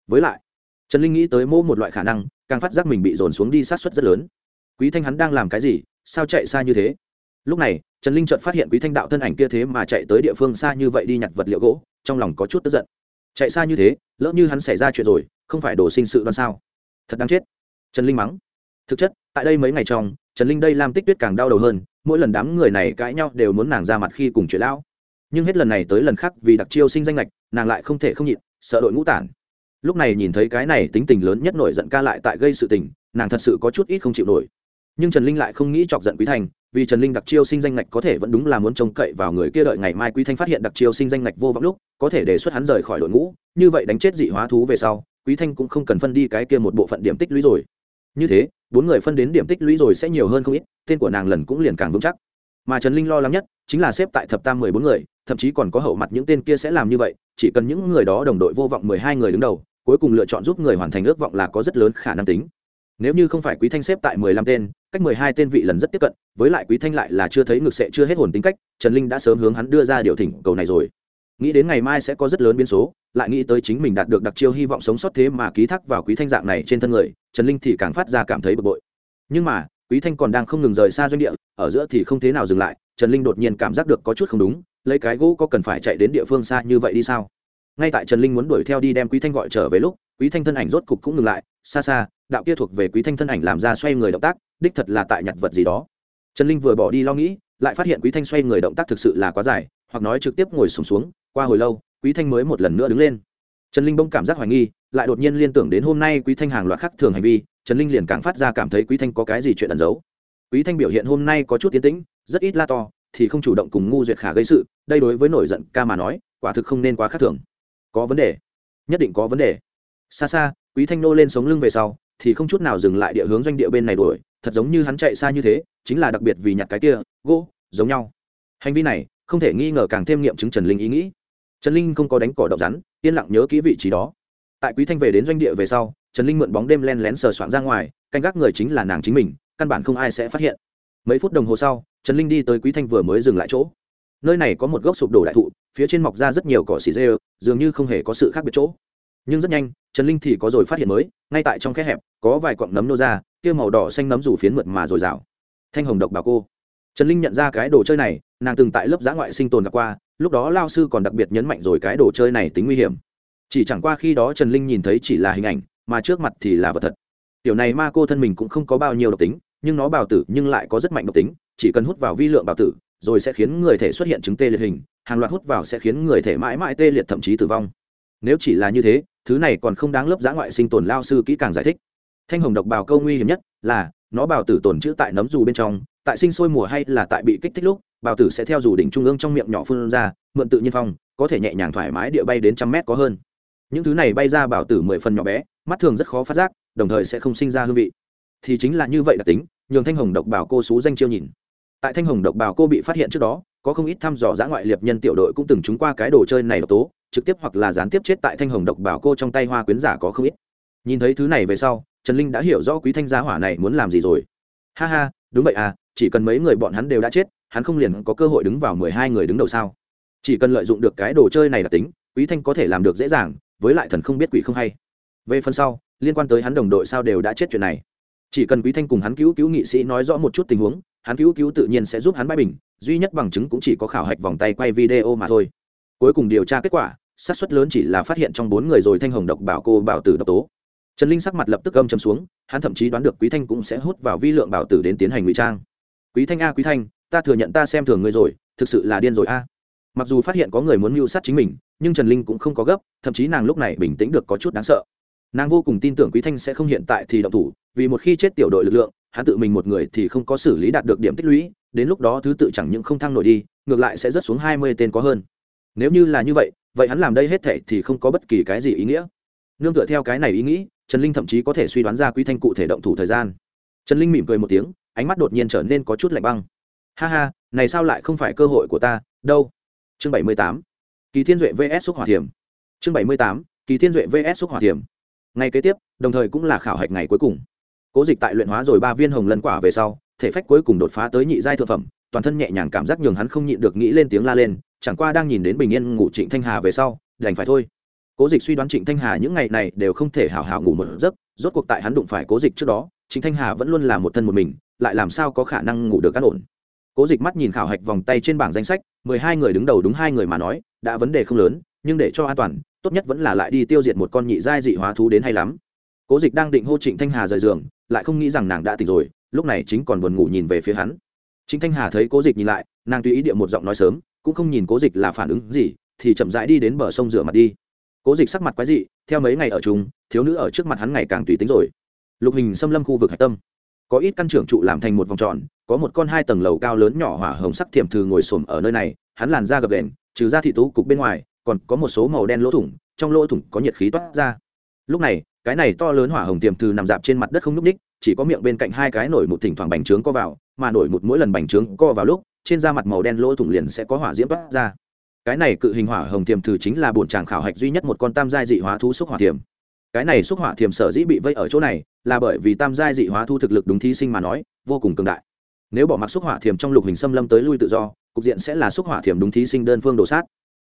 Với lại, trần linh nghĩ tới mô một loại khả năng, càng phát giác mình bị dồn xuống đi sát xuất rất lớn. Quý thanh hắn đang làm cái gì? Sao chạy xa như thế? Lúc này, trần linh chợt phát hiện quý thanh đạo thân ảnh kia thế mà chạy tới địa phương xa như vậy đi nhặt vật liệu gỗ, trong lòng có chút tức giận. Chạy xa như thế, lỡ như hắn xảy ra chuyện rồi không phải đổ sinh sự đoan sao? Thật đáng chết. Trần linh mắng. Thực chất, tại đây mấy ngày trong, trần linh đây làm tích tuyết càng đau đầu hơn, mỗi lần đám người này cãi nhau đều muốn nàng ra mặt khi cùng chuyện lão. Nhưng hết lần này tới lần khác vì đặc chiêu sinh danh lệch nàng lại không thể không nhịn, sợ đội ngũ tản. Lúc này nhìn thấy cái này tính tình lớn nhất nổi giận ca lại tại gây sự tình, nàng thật sự có chút ít không chịu nổi. Nhưng trần linh lại không nghĩ chọc giận quý thành vì trần linh đặc chiêu sinh danh ngạch có thể vẫn đúng là muốn trông cậy vào người kia đợi ngày mai quý thanh phát hiện đặc chiêu sinh danh ngạch vô vọng lúc, có thể đề xuất hắn rời khỏi đội ngũ, như vậy đánh chết dị hóa thú về sau quý thanh cũng không cần phân đi cái kia một bộ phận điểm tích lũy rồi. Như thế, bốn người phân đến điểm tích lũy rồi sẽ nhiều hơn không ít, tên của nàng lần cũng liền càng vững chắc. Mà trần linh lo lắng nhất chính là xếp tại thập tam mười bốn người, thậm chí còn có hậu mặt những tên kia sẽ làm như vậy, chỉ cần những người đó đồng đội vô vọng mười hai người đứng đầu, cuối cùng lựa chọn giúp người hoàn thành ước vọng là có rất lớn khả năng tính. Nếu như không phải quý thanh xếp tại mười lăm tên, cách mười hai tên vị lần rất tiếp cận, với lại quý thanh lại là chưa thấy ngược sẽ chưa hết hồn tính cách, trần linh đã sớm hướng hắn đưa ra điều thỉnh cầu này rồi nghĩ đến ngày mai sẽ có rất lớn biến số lại nghĩ tới chính mình đạt được đặc chiêu hy vọng sống sót thế mà ký thác vào quý thanh dạng này trên thân người trần linh thì càng phát ra cảm thấy bực bội. Nhưng mà quý thanh còn đang không ngừng rời xa doanh địa ở giữa thì không thế nào dừng lại trần linh đột nhiên cảm giác được có chút không đúng lấy cái gỗ có cần phải chạy đến địa phương xa như vậy đi sao? Ngay tại trần linh muốn đuổi theo đi đem quý thanh gọi trở về lúc quý thanh thân ảnh rốt cục cũng ngừng lại xa xa đạo kia thuộc về quý thanh thân ảnh làm ra xoay người động tác đích thật là tại nhặt vật gì đó. Trần linh vừa bỏ đi lo nghĩ lại phát hiện quý thanh xoay người động tác thực sự là quá dài hoặc nói trực tiếp ngồi sùng xuống, xuống qua hồi lâu, quý thanh mới một lần nữa đứng lên. Trần linh bỗng cảm giác hoài nghi, lại đột nhiên liên tưởng đến hôm nay quý thanh hàng loạt khác thường hành vi, trần linh liền càng phát ra cảm thấy quý thanh có cái gì chuyện ẩn giấu. Quý thanh biểu hiện hôm nay có chút tiến tĩnh, rất ít la to, thì không chủ động cùng ngu duyệt khả gây sự, đây đối với nổi giận ca mà nói, quả thực không nên quá khác thường. Có vấn đề. Nhất định có vấn đề. Xa xa, quý thanh nô lên sống lưng về sau, thì không chút nào dừng lại địa hướng doanh địa bên này đuổi, thật giống như hắn chạy xa như thế, chính là đặc biệt vì nhặt cái kia, gỗ, giống nhau. Hành vi này, không thể nghi ngờ càng thêm nghiệm chứng trần linh ý nghĩ trần linh không có đánh cỏ động rắn, yên lặng nhớ kỹ vị trí đó. Tại quý thanh về đến doanh địa về sau, trần linh mượn bóng đêm len lén sờ soạn ra ngoài, canh gác người chính là nàng chính mình, căn bản không ai sẽ phát hiện. Mấy phút đồng hồ sau, trần linh đi tới quý thanh vừa mới dừng lại chỗ. Nơi này có một gốc sụp đổ đại thụ, phía trên mọc ra rất nhiều cỏ xì dê, dường như không hề có sự khác biệt chỗ. Nhưng rất nhanh, trần linh thì có rồi phát hiện mới, ngay tại trong khe hẹp, có vài cọng nấm nô ra, kia màu đỏ xanh nấm rủ phiến mượt mà dồi dào. Thanh hồng độc bà cô. Trần linh nhận ra cái đồ chơi này nàng từng tại lớp giã ngoại sinh tồn gặp qua, lúc đó lao sư còn đặc biệt nhấn mạnh rồi cái đồ chơi này tính nguy hiểm. Chỉ chẳng qua khi đó trần linh nhìn thấy chỉ là hình ảnh, mà trước mặt thì là vật thật. Tiểu này ma cô thân mình cũng không có bao nhiêu độc tính, nhưng nó bào tử nhưng lại có rất mạnh độc tính, chỉ cần hút vào vi lượng bào tử, rồi sẽ khiến người thể xuất hiện chứng tê liệt hình, hàng loạt hút vào sẽ khiến người thể mãi mãi tê liệt thậm chí tử vong. Nếu chỉ là như thế, thứ này còn không đáng lớp giã ngoại sinh tồn lao sư kỹ càng giải thích. Thanh hồng độc bào câu nguy hiểm nhất là, nó bào tử tồn trữ tại nấm dù bên trong tại sinh sôi mùa hay là tại bị kích thích lúc, bào tử sẽ theo dù đỉnh trung ương trong miệng nhỏ phun ra, mượn tự nhiên phong, có thể nhẹ nhàng thoải mái địa bay đến trăm mét có hơn. Những thứ này bay ra bào tử mười phần nhỏ bé, mắt thường rất khó phát giác, đồng thời sẽ không sinh ra hương vị. Thì chính là như vậy đặc tính, nhường thanh hồng độc bào cô xú danh chiêu nhìn. Tại thanh hồng độc bào cô bị phát hiện trước đó, có không ít thăm dò giã ngoại liệt nhân tiểu đội cũng từng trúng qua cái đồ chơi này độc tố, trực tiếp hoặc là gián tiếp chết tại thanh hồng độc bảo cô trong tay hoa quyến giả có không ít. Nhìn thấy thứ này về sau, trần linh đã hiểu rõ quý thanh giá hỏa này muốn làm gì rồi. Ha ha đúng vậy à chỉ cần mấy người bọn hắn đều đã chết, hắn không liền có cơ hội đứng vào mười hai người đứng đầu sao? Chỉ cần lợi dụng được cái đồ chơi này là tính, quý thanh có thể làm được dễ dàng, với lại thần không biết quỷ không hay. Về phần sau, liên quan tới hắn đồng đội sao đều đã chết chuyện này. Chỉ cần quý thanh cùng hắn cứu cứu nghị sĩ nói rõ một chút tình huống, hắn cứu cứu tự nhiên sẽ giúp hắn bãi bình, duy nhất bằng chứng cũng chỉ có khảo hạch vòng tay quay video mà thôi. Cuối cùng điều tra kết quả, xác suất lớn chỉ là phát hiện trong bốn người rồi thanh hồng độc bảo cô bảo tử độc tố trần linh sắc mặt lập tức âm chấm xuống, hắn thậm chí đoán được quý thanh cũng sẽ hút vào vi lượng bảo tử đến tiến hành ngụy trang. Quý thanh a, quý thanh, ta thừa nhận ta xem thường ngươi rồi, thực sự là điên rồi a. Mặc dù phát hiện có người muốn mưu sát chính mình, nhưng trần linh cũng không có gấp, thậm chí nàng lúc này bình tĩnh được có chút đáng sợ. Nàng vô cùng tin tưởng quý thanh sẽ không hiện tại thì động thủ, vì một khi chết tiểu đội lực lượng, hắn tự mình một người thì không có xử lý đạt được điểm tích lũy, đến lúc đó thứ tự chẳng những không thăng nổi đi, ngược lại sẽ rớt xuống hai mươi tên có hơn. Nếu như là như vậy vậy hắn làm đây hết thệ thì không có bất kỳ cái gì ý nghĩa. Nương tựa theo cái này ý nghĩ trần linh thậm chí có thể suy đoán ra quý thanh cụ thể động thủ thời gian. Trần linh mỉm cười một tiếng, ánh mắt đột nhiên trở nên có chút lạnh băng. Ha ha, này sao lại không phải cơ hội của ta, đâu? Chương bảy mươi tám. Kỳ thiên duệ vs xúc hỏa thiểm. Chương bảy mươi tám. Kỳ thiên duệ vs xúc hỏa thiểm. Ngày kế tiếp, đồng thời cũng là khảo hạch ngày cuối cùng. Cố dịch tại luyện hóa rồi ba viên hồng lân quả về sau, thể phách cuối cùng đột phá tới nhị giai thượng phẩm, toàn thân nhẹ nhàng cảm giác nhường hắn không nhịn được nghĩ lên tiếng la lên, chẳng qua đang nhìn đến bình yên ngủ trịnh thanh hà về sau, đành phải thôi cố dịch suy đoán trịnh thanh hà những ngày này đều không thể hào hào ngủ một giấc, rốt cuộc tại hắn đụng phải cố dịch trước đó, trịnh thanh hà vẫn luôn là một thân một mình, lại làm sao có khả năng ngủ được cán ổn? Cố dịch mắt nhìn khảo hạch vòng tay trên bảng danh sách, mười hai người đứng đầu đúng hai người mà nói, đã vấn đề không lớn, nhưng để cho an toàn, tốt nhất vẫn là lại đi tiêu diệt một con nhị giai dị hóa thú đến hay lắm. Cố dịch đang định hô trịnh thanh hà rời giường, lại không nghĩ rằng nàng đã tỉnh rồi, lúc này chính còn buồn ngủ nhìn về phía hắn. Trịnh thanh hà thấy cố dịch nhìn lại, nàng tùy ý địa một giọng nói sớm, cũng không nhìn cố dịch là phản ứng gì, thì chậm rãi đi đến bờ sông rửa mặt đi cố dịch sắc mặt quái dị, theo mấy ngày ở chung, thiếu nữ ở trước mặt hắn ngày càng tùy tính rồi. Lục hình xâm lâm khu vực hạch tâm. Có ít căn trưởng trụ làm thành một vòng tròn, có một con hai tầng lầu cao lớn nhỏ hỏa hồng sắc thiềm thừ ngồi xổm ở nơi này, hắn làn da gập đèn trừ ra thị tú cục bên ngoài, còn có một số màu đen lỗ thủng, trong lỗ thủng có nhiệt khí toát ra. Lúc này, cái này to lớn hỏa hồng tiềm thư nằm dạp trên mặt đất không nhúc ních chỉ có miệng bên cạnh hai cái nổi một thỉnh thoảng bành trướng co vào, mà nổi một mỗi lần bành trướng co vào lúc, trên da mặt màu đen lỗ thủng liền sẽ có hỏa diễm toát ra cái này cự hình hỏa hồng tiềm thử chính là bổn tràng khảo hạch duy nhất một con tam giai dị hóa thú xúc hỏa tiềm. Cái này xúc hỏa tiềm sở dĩ bị vây ở chỗ này, là bởi vì tam giai dị hóa thu thực lực đúng thí sinh mà nói, vô cùng cường đại. Nếu bỏ mặc xúc hỏa thiềm trong lục hình xâm lâm tới lui tự do, cục diện sẽ là xúc hỏa thiềm đúng thí sinh đơn phương đổ sát.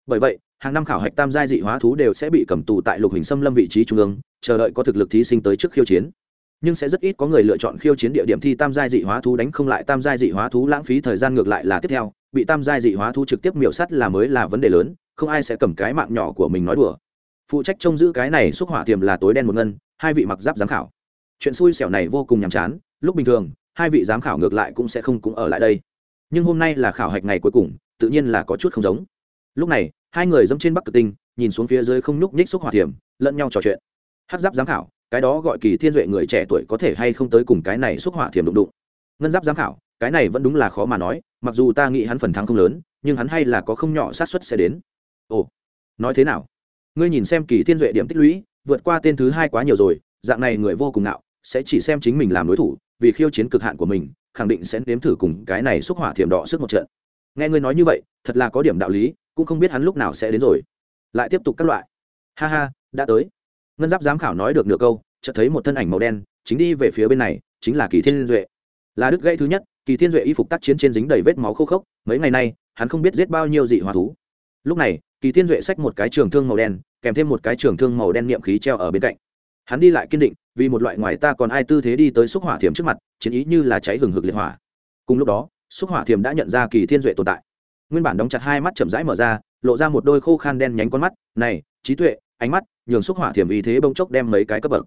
Bởi vậy, hàng năm khảo hạch tam giai dị hóa thú đều sẽ bị cầm tù tại lục hình xâm lâm vị trí trung ương, chờ đợi có thực lực thí sinh tới trước khiêu chiến. Nhưng sẽ rất ít có người lựa chọn khiêu chiến địa điểm thi tam giai dị hóa thú đánh không lại tam giai dị hóa thú lãng phí thời gian ngược lại là tiếp theo bị tam giai dị hóa thú trực tiếp miểu sắt là mới là vấn đề lớn, không ai sẽ cầm cái mạng nhỏ của mình nói đùa. Phụ trách trông giữ cái này xúc hỏa tiềm là tối đen một ngân, hai vị mặc giáp giám khảo. Chuyện xui xẻo này vô cùng nhàm chán, lúc bình thường, hai vị giám khảo ngược lại cũng sẽ không cũng ở lại đây. Nhưng hôm nay là khảo hạch ngày cuối cùng, tự nhiên là có chút không giống. Lúc này, hai người dẫm trên bắc cực tinh, nhìn xuống phía dưới không nhúc nhích xúc hỏa tiềm, lẫn nhau trò chuyện. Hát giáp giám khảo, cái đó gọi kỳ thiên duệ người trẻ tuổi có thể hay không tới cùng cái này xúc hỏa thiểm đụng đụng. Ngân giáp giám khảo cái này vẫn đúng là khó mà nói mặc dù ta nghĩ hắn phần thắng không lớn nhưng hắn hay là có không nhỏ sát suất sẽ đến. Ồ nói thế nào? Ngươi nhìn xem kỳ thiên duệ điểm tích lũy vượt qua tên thứ hai quá nhiều rồi dạng này người vô cùng ngạo, sẽ chỉ xem chính mình làm đối thủ vì khiêu chiến cực hạn của mình khẳng định sẽ nếm thử cùng cái này xúc hỏa thiểm đỏ sức một trận. Nghe ngươi nói như vậy thật là có điểm đạo lý cũng không biết hắn lúc nào sẽ đến rồi. Lại tiếp tục các loại. Ha ha đã tới. Ngân giáp giám khảo nói được nửa câu chợt thấy một thân ảnh màu đen chính đi về phía bên này chính là kỳ thiên duệ. Là đức gãy thứ nhất kỳ thiên duệ y phục tác chiến trên dính đầy vết máu khô khốc, mấy ngày nay, hắn không biết giết bao nhiêu dị hóa thú. Lúc này, kỳ thiên duệ xách một cái trường thương màu đen, kèm thêm một cái trường thương màu đen niệm khí treo ở bên cạnh. Hắn đi lại kiên định, vì một loại ngoài ta còn ai tư thế đi tới xúc hỏa thiểm trước mặt, chiến ý như là cháy hừng hực liệt hỏa. Cùng lúc đó, xúc hỏa thiểm đã nhận ra kỳ thiên duệ tồn tại. Nguyên bản đóng chặt hai mắt chậm rãi mở ra, lộ ra một đôi khô khan đen nhánh con mắt, này trí tuệ, ánh mắt, nhường xúc hỏa thiểm ý thế bông chốc đem mấy cái cấp bậc.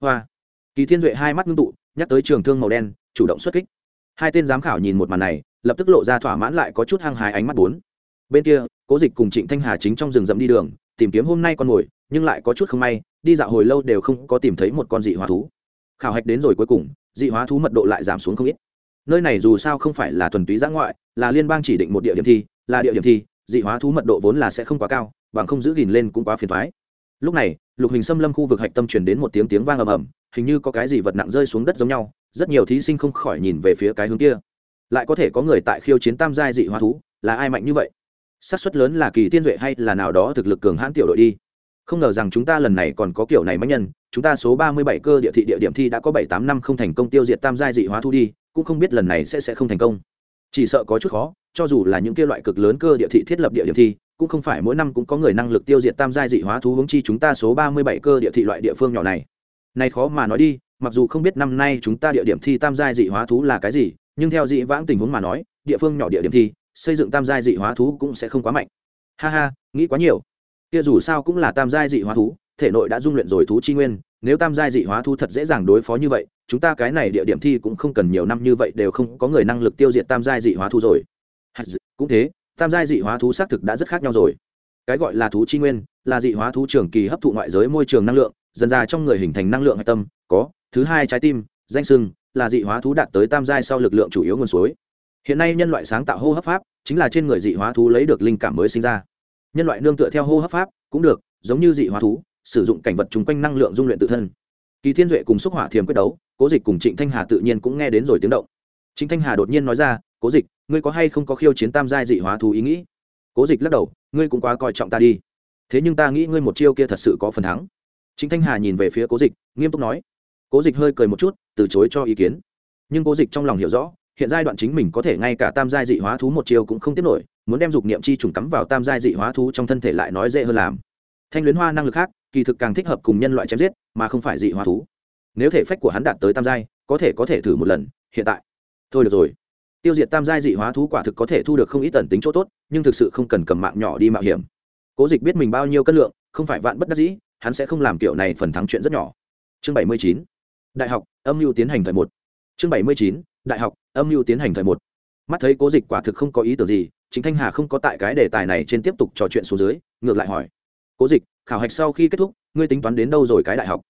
Hoa. Kỳ thiên duệ hai mắt ngưng tụ, nhắc tới trường thương màu đen, chủ động xuất kích hai tên giám khảo nhìn một màn này, lập tức lộ ra thỏa mãn lại có chút hăng hái ánh mắt bốn. Bên kia, cố dịch cùng trịnh thanh hà chính trong rừng rậm đi đường, tìm kiếm hôm nay con mồi, nhưng lại có chút không may, đi dạo hồi lâu đều không có tìm thấy một con dị hóa thú. Khảo hạch đến rồi cuối cùng, dị hóa thú mật độ lại giảm xuống không ít. Nơi này dù sao không phải là thuần túy giã ngoại, là liên bang chỉ định một địa điểm thi, là địa điểm thi, dị hóa thú mật độ vốn là sẽ không quá cao, bằng không giữ gìn lên cũng quá phiền thoái lúc này, lục hình xâm lâm khu vực hạch tâm truyền đến một tiếng tiếng vang ầm ầm, hình như có cái gì vật nặng rơi xuống đất giống nhau rất nhiều thí sinh không khỏi nhìn về phía cái hướng kia. Lại có thể có người tại khiêu chiến tam giai dị hóa thú, là ai mạnh như vậy? Xác suất lớn là kỳ tiên duệ hay là nào đó thực lực cường hãn tiểu đội đi. Không ngờ rằng chúng ta lần này còn có kiểu này mạnh nhân, chúng ta số ba mươi bảy cơ địa thị địa điểm thi đã có bảy tám năm không thành công tiêu diệt tam giai dị hóa thu đi, cũng không biết lần này sẽ sẽ không thành công. Chỉ sợ có chút khó, cho dù là những kia loại cực lớn cơ địa thị thiết lập địa điểm thi, cũng không phải mỗi năm cũng có người năng lực tiêu diệt tam giai dị hóa thú hướng chi chúng ta số ba mươi bảy cơ địa thị loại địa phương nhỏ này này khó mà nói đi, mặc dù không biết năm nay chúng ta địa điểm thi tam giai dị hóa thú là cái gì, nhưng theo dị vãng tình huống mà nói, địa phương nhỏ địa điểm thi, xây dựng tam giai dị hóa thú cũng sẽ không quá mạnh. Ha ha, nghĩ quá nhiều. Kia dù sao cũng là tam giai dị hóa thú, thể nội đã dung luyện rồi thú chi nguyên, nếu tam giai dị hóa thú thật dễ dàng đối phó như vậy, chúng ta cái này địa điểm thi cũng không cần nhiều năm như vậy đều không có người năng lực tiêu diệt tam giai dị hóa thú rồi. Cũng thế, tam giai dị hóa thú xác thực đã rất khác nhau rồi. Cái gọi là thú chi nguyên, là dị hóa thú trường kỳ hấp thụ ngoại giới môi trường năng lượng dần ra trong người hình thành năng lượng hạch tâm, có, thứ hai trái tim, danh sưng, là dị hóa thú đạt tới tam giai sau lực lượng chủ yếu nguồn suối. Hiện nay nhân loại sáng tạo hô hấp pháp chính là trên người dị hóa thú lấy được linh cảm mới sinh ra. Nhân loại nương tựa theo hô hấp pháp cũng được, giống như dị hóa thú, sử dụng cảnh vật chung quanh năng lượng dung luyện tự thân. Kỳ thiên duệ cùng xúc hỏa thiềm quyết đấu, cố dịch cùng trịnh thanh hà tự nhiên cũng nghe đến rồi tiếng động. Trịnh thanh hà đột nhiên nói ra, cố dịch, ngươi có hay không có khiêu chiến tam giai dị hóa thú ý nghĩ? Cố dịch lắc đầu, ngươi cũng quá coi trọng ta đi. Thế nhưng ta nghĩ ngươi một chiêu kia thật sự có phần thắng trịnh thanh hà nhìn về phía cố dịch, nghiêm túc nói. Cố dịch hơi cười một chút, từ chối cho ý kiến. Nhưng cố dịch trong lòng hiểu rõ, hiện giai đoạn chính mình có thể ngay cả tam giai dị hóa thú một chiều cũng không tiếp nổi, muốn đem dục niệm chi trùng cắm vào tam giai dị hóa thú trong thân thể lại nói dễ hơn làm. Thanh luyến hoa năng lực khác, kỳ thực càng thích hợp cùng nhân loại chém giết, mà không phải dị hóa thú. Nếu thể phách của hắn đạt tới tam giai, có thể có thể thử một lần, hiện tại. Thôi được rồi. Tiêu diệt tam giai dị hóa thú quả thực có thể thu được không ít tần tính chỗ tốt, nhưng thực sự không cần cầm mạng nhỏ đi mạo hiểm. Cố dịch biết mình bao nhiêu cân lượng, không phải vạn bất đắc dĩ hắn sẽ không làm kiểu này phần thắng chuyện rất nhỏ. Chương bảy mươi chín, đại học, âm mưu tiến hành thời một. Chương bảy mươi chín, đại học, âm mưu tiến hành thời một. Mắt thấy cố dịch quả thực không có ý tưởng gì chính thanh hà không có tại cái đề tài này trên tiếp tục trò chuyện xuống dưới, ngược lại hỏi. Cố dịch, khảo hạch sau khi kết thúc, ngươi tính toán đến đâu rồi cái đại học?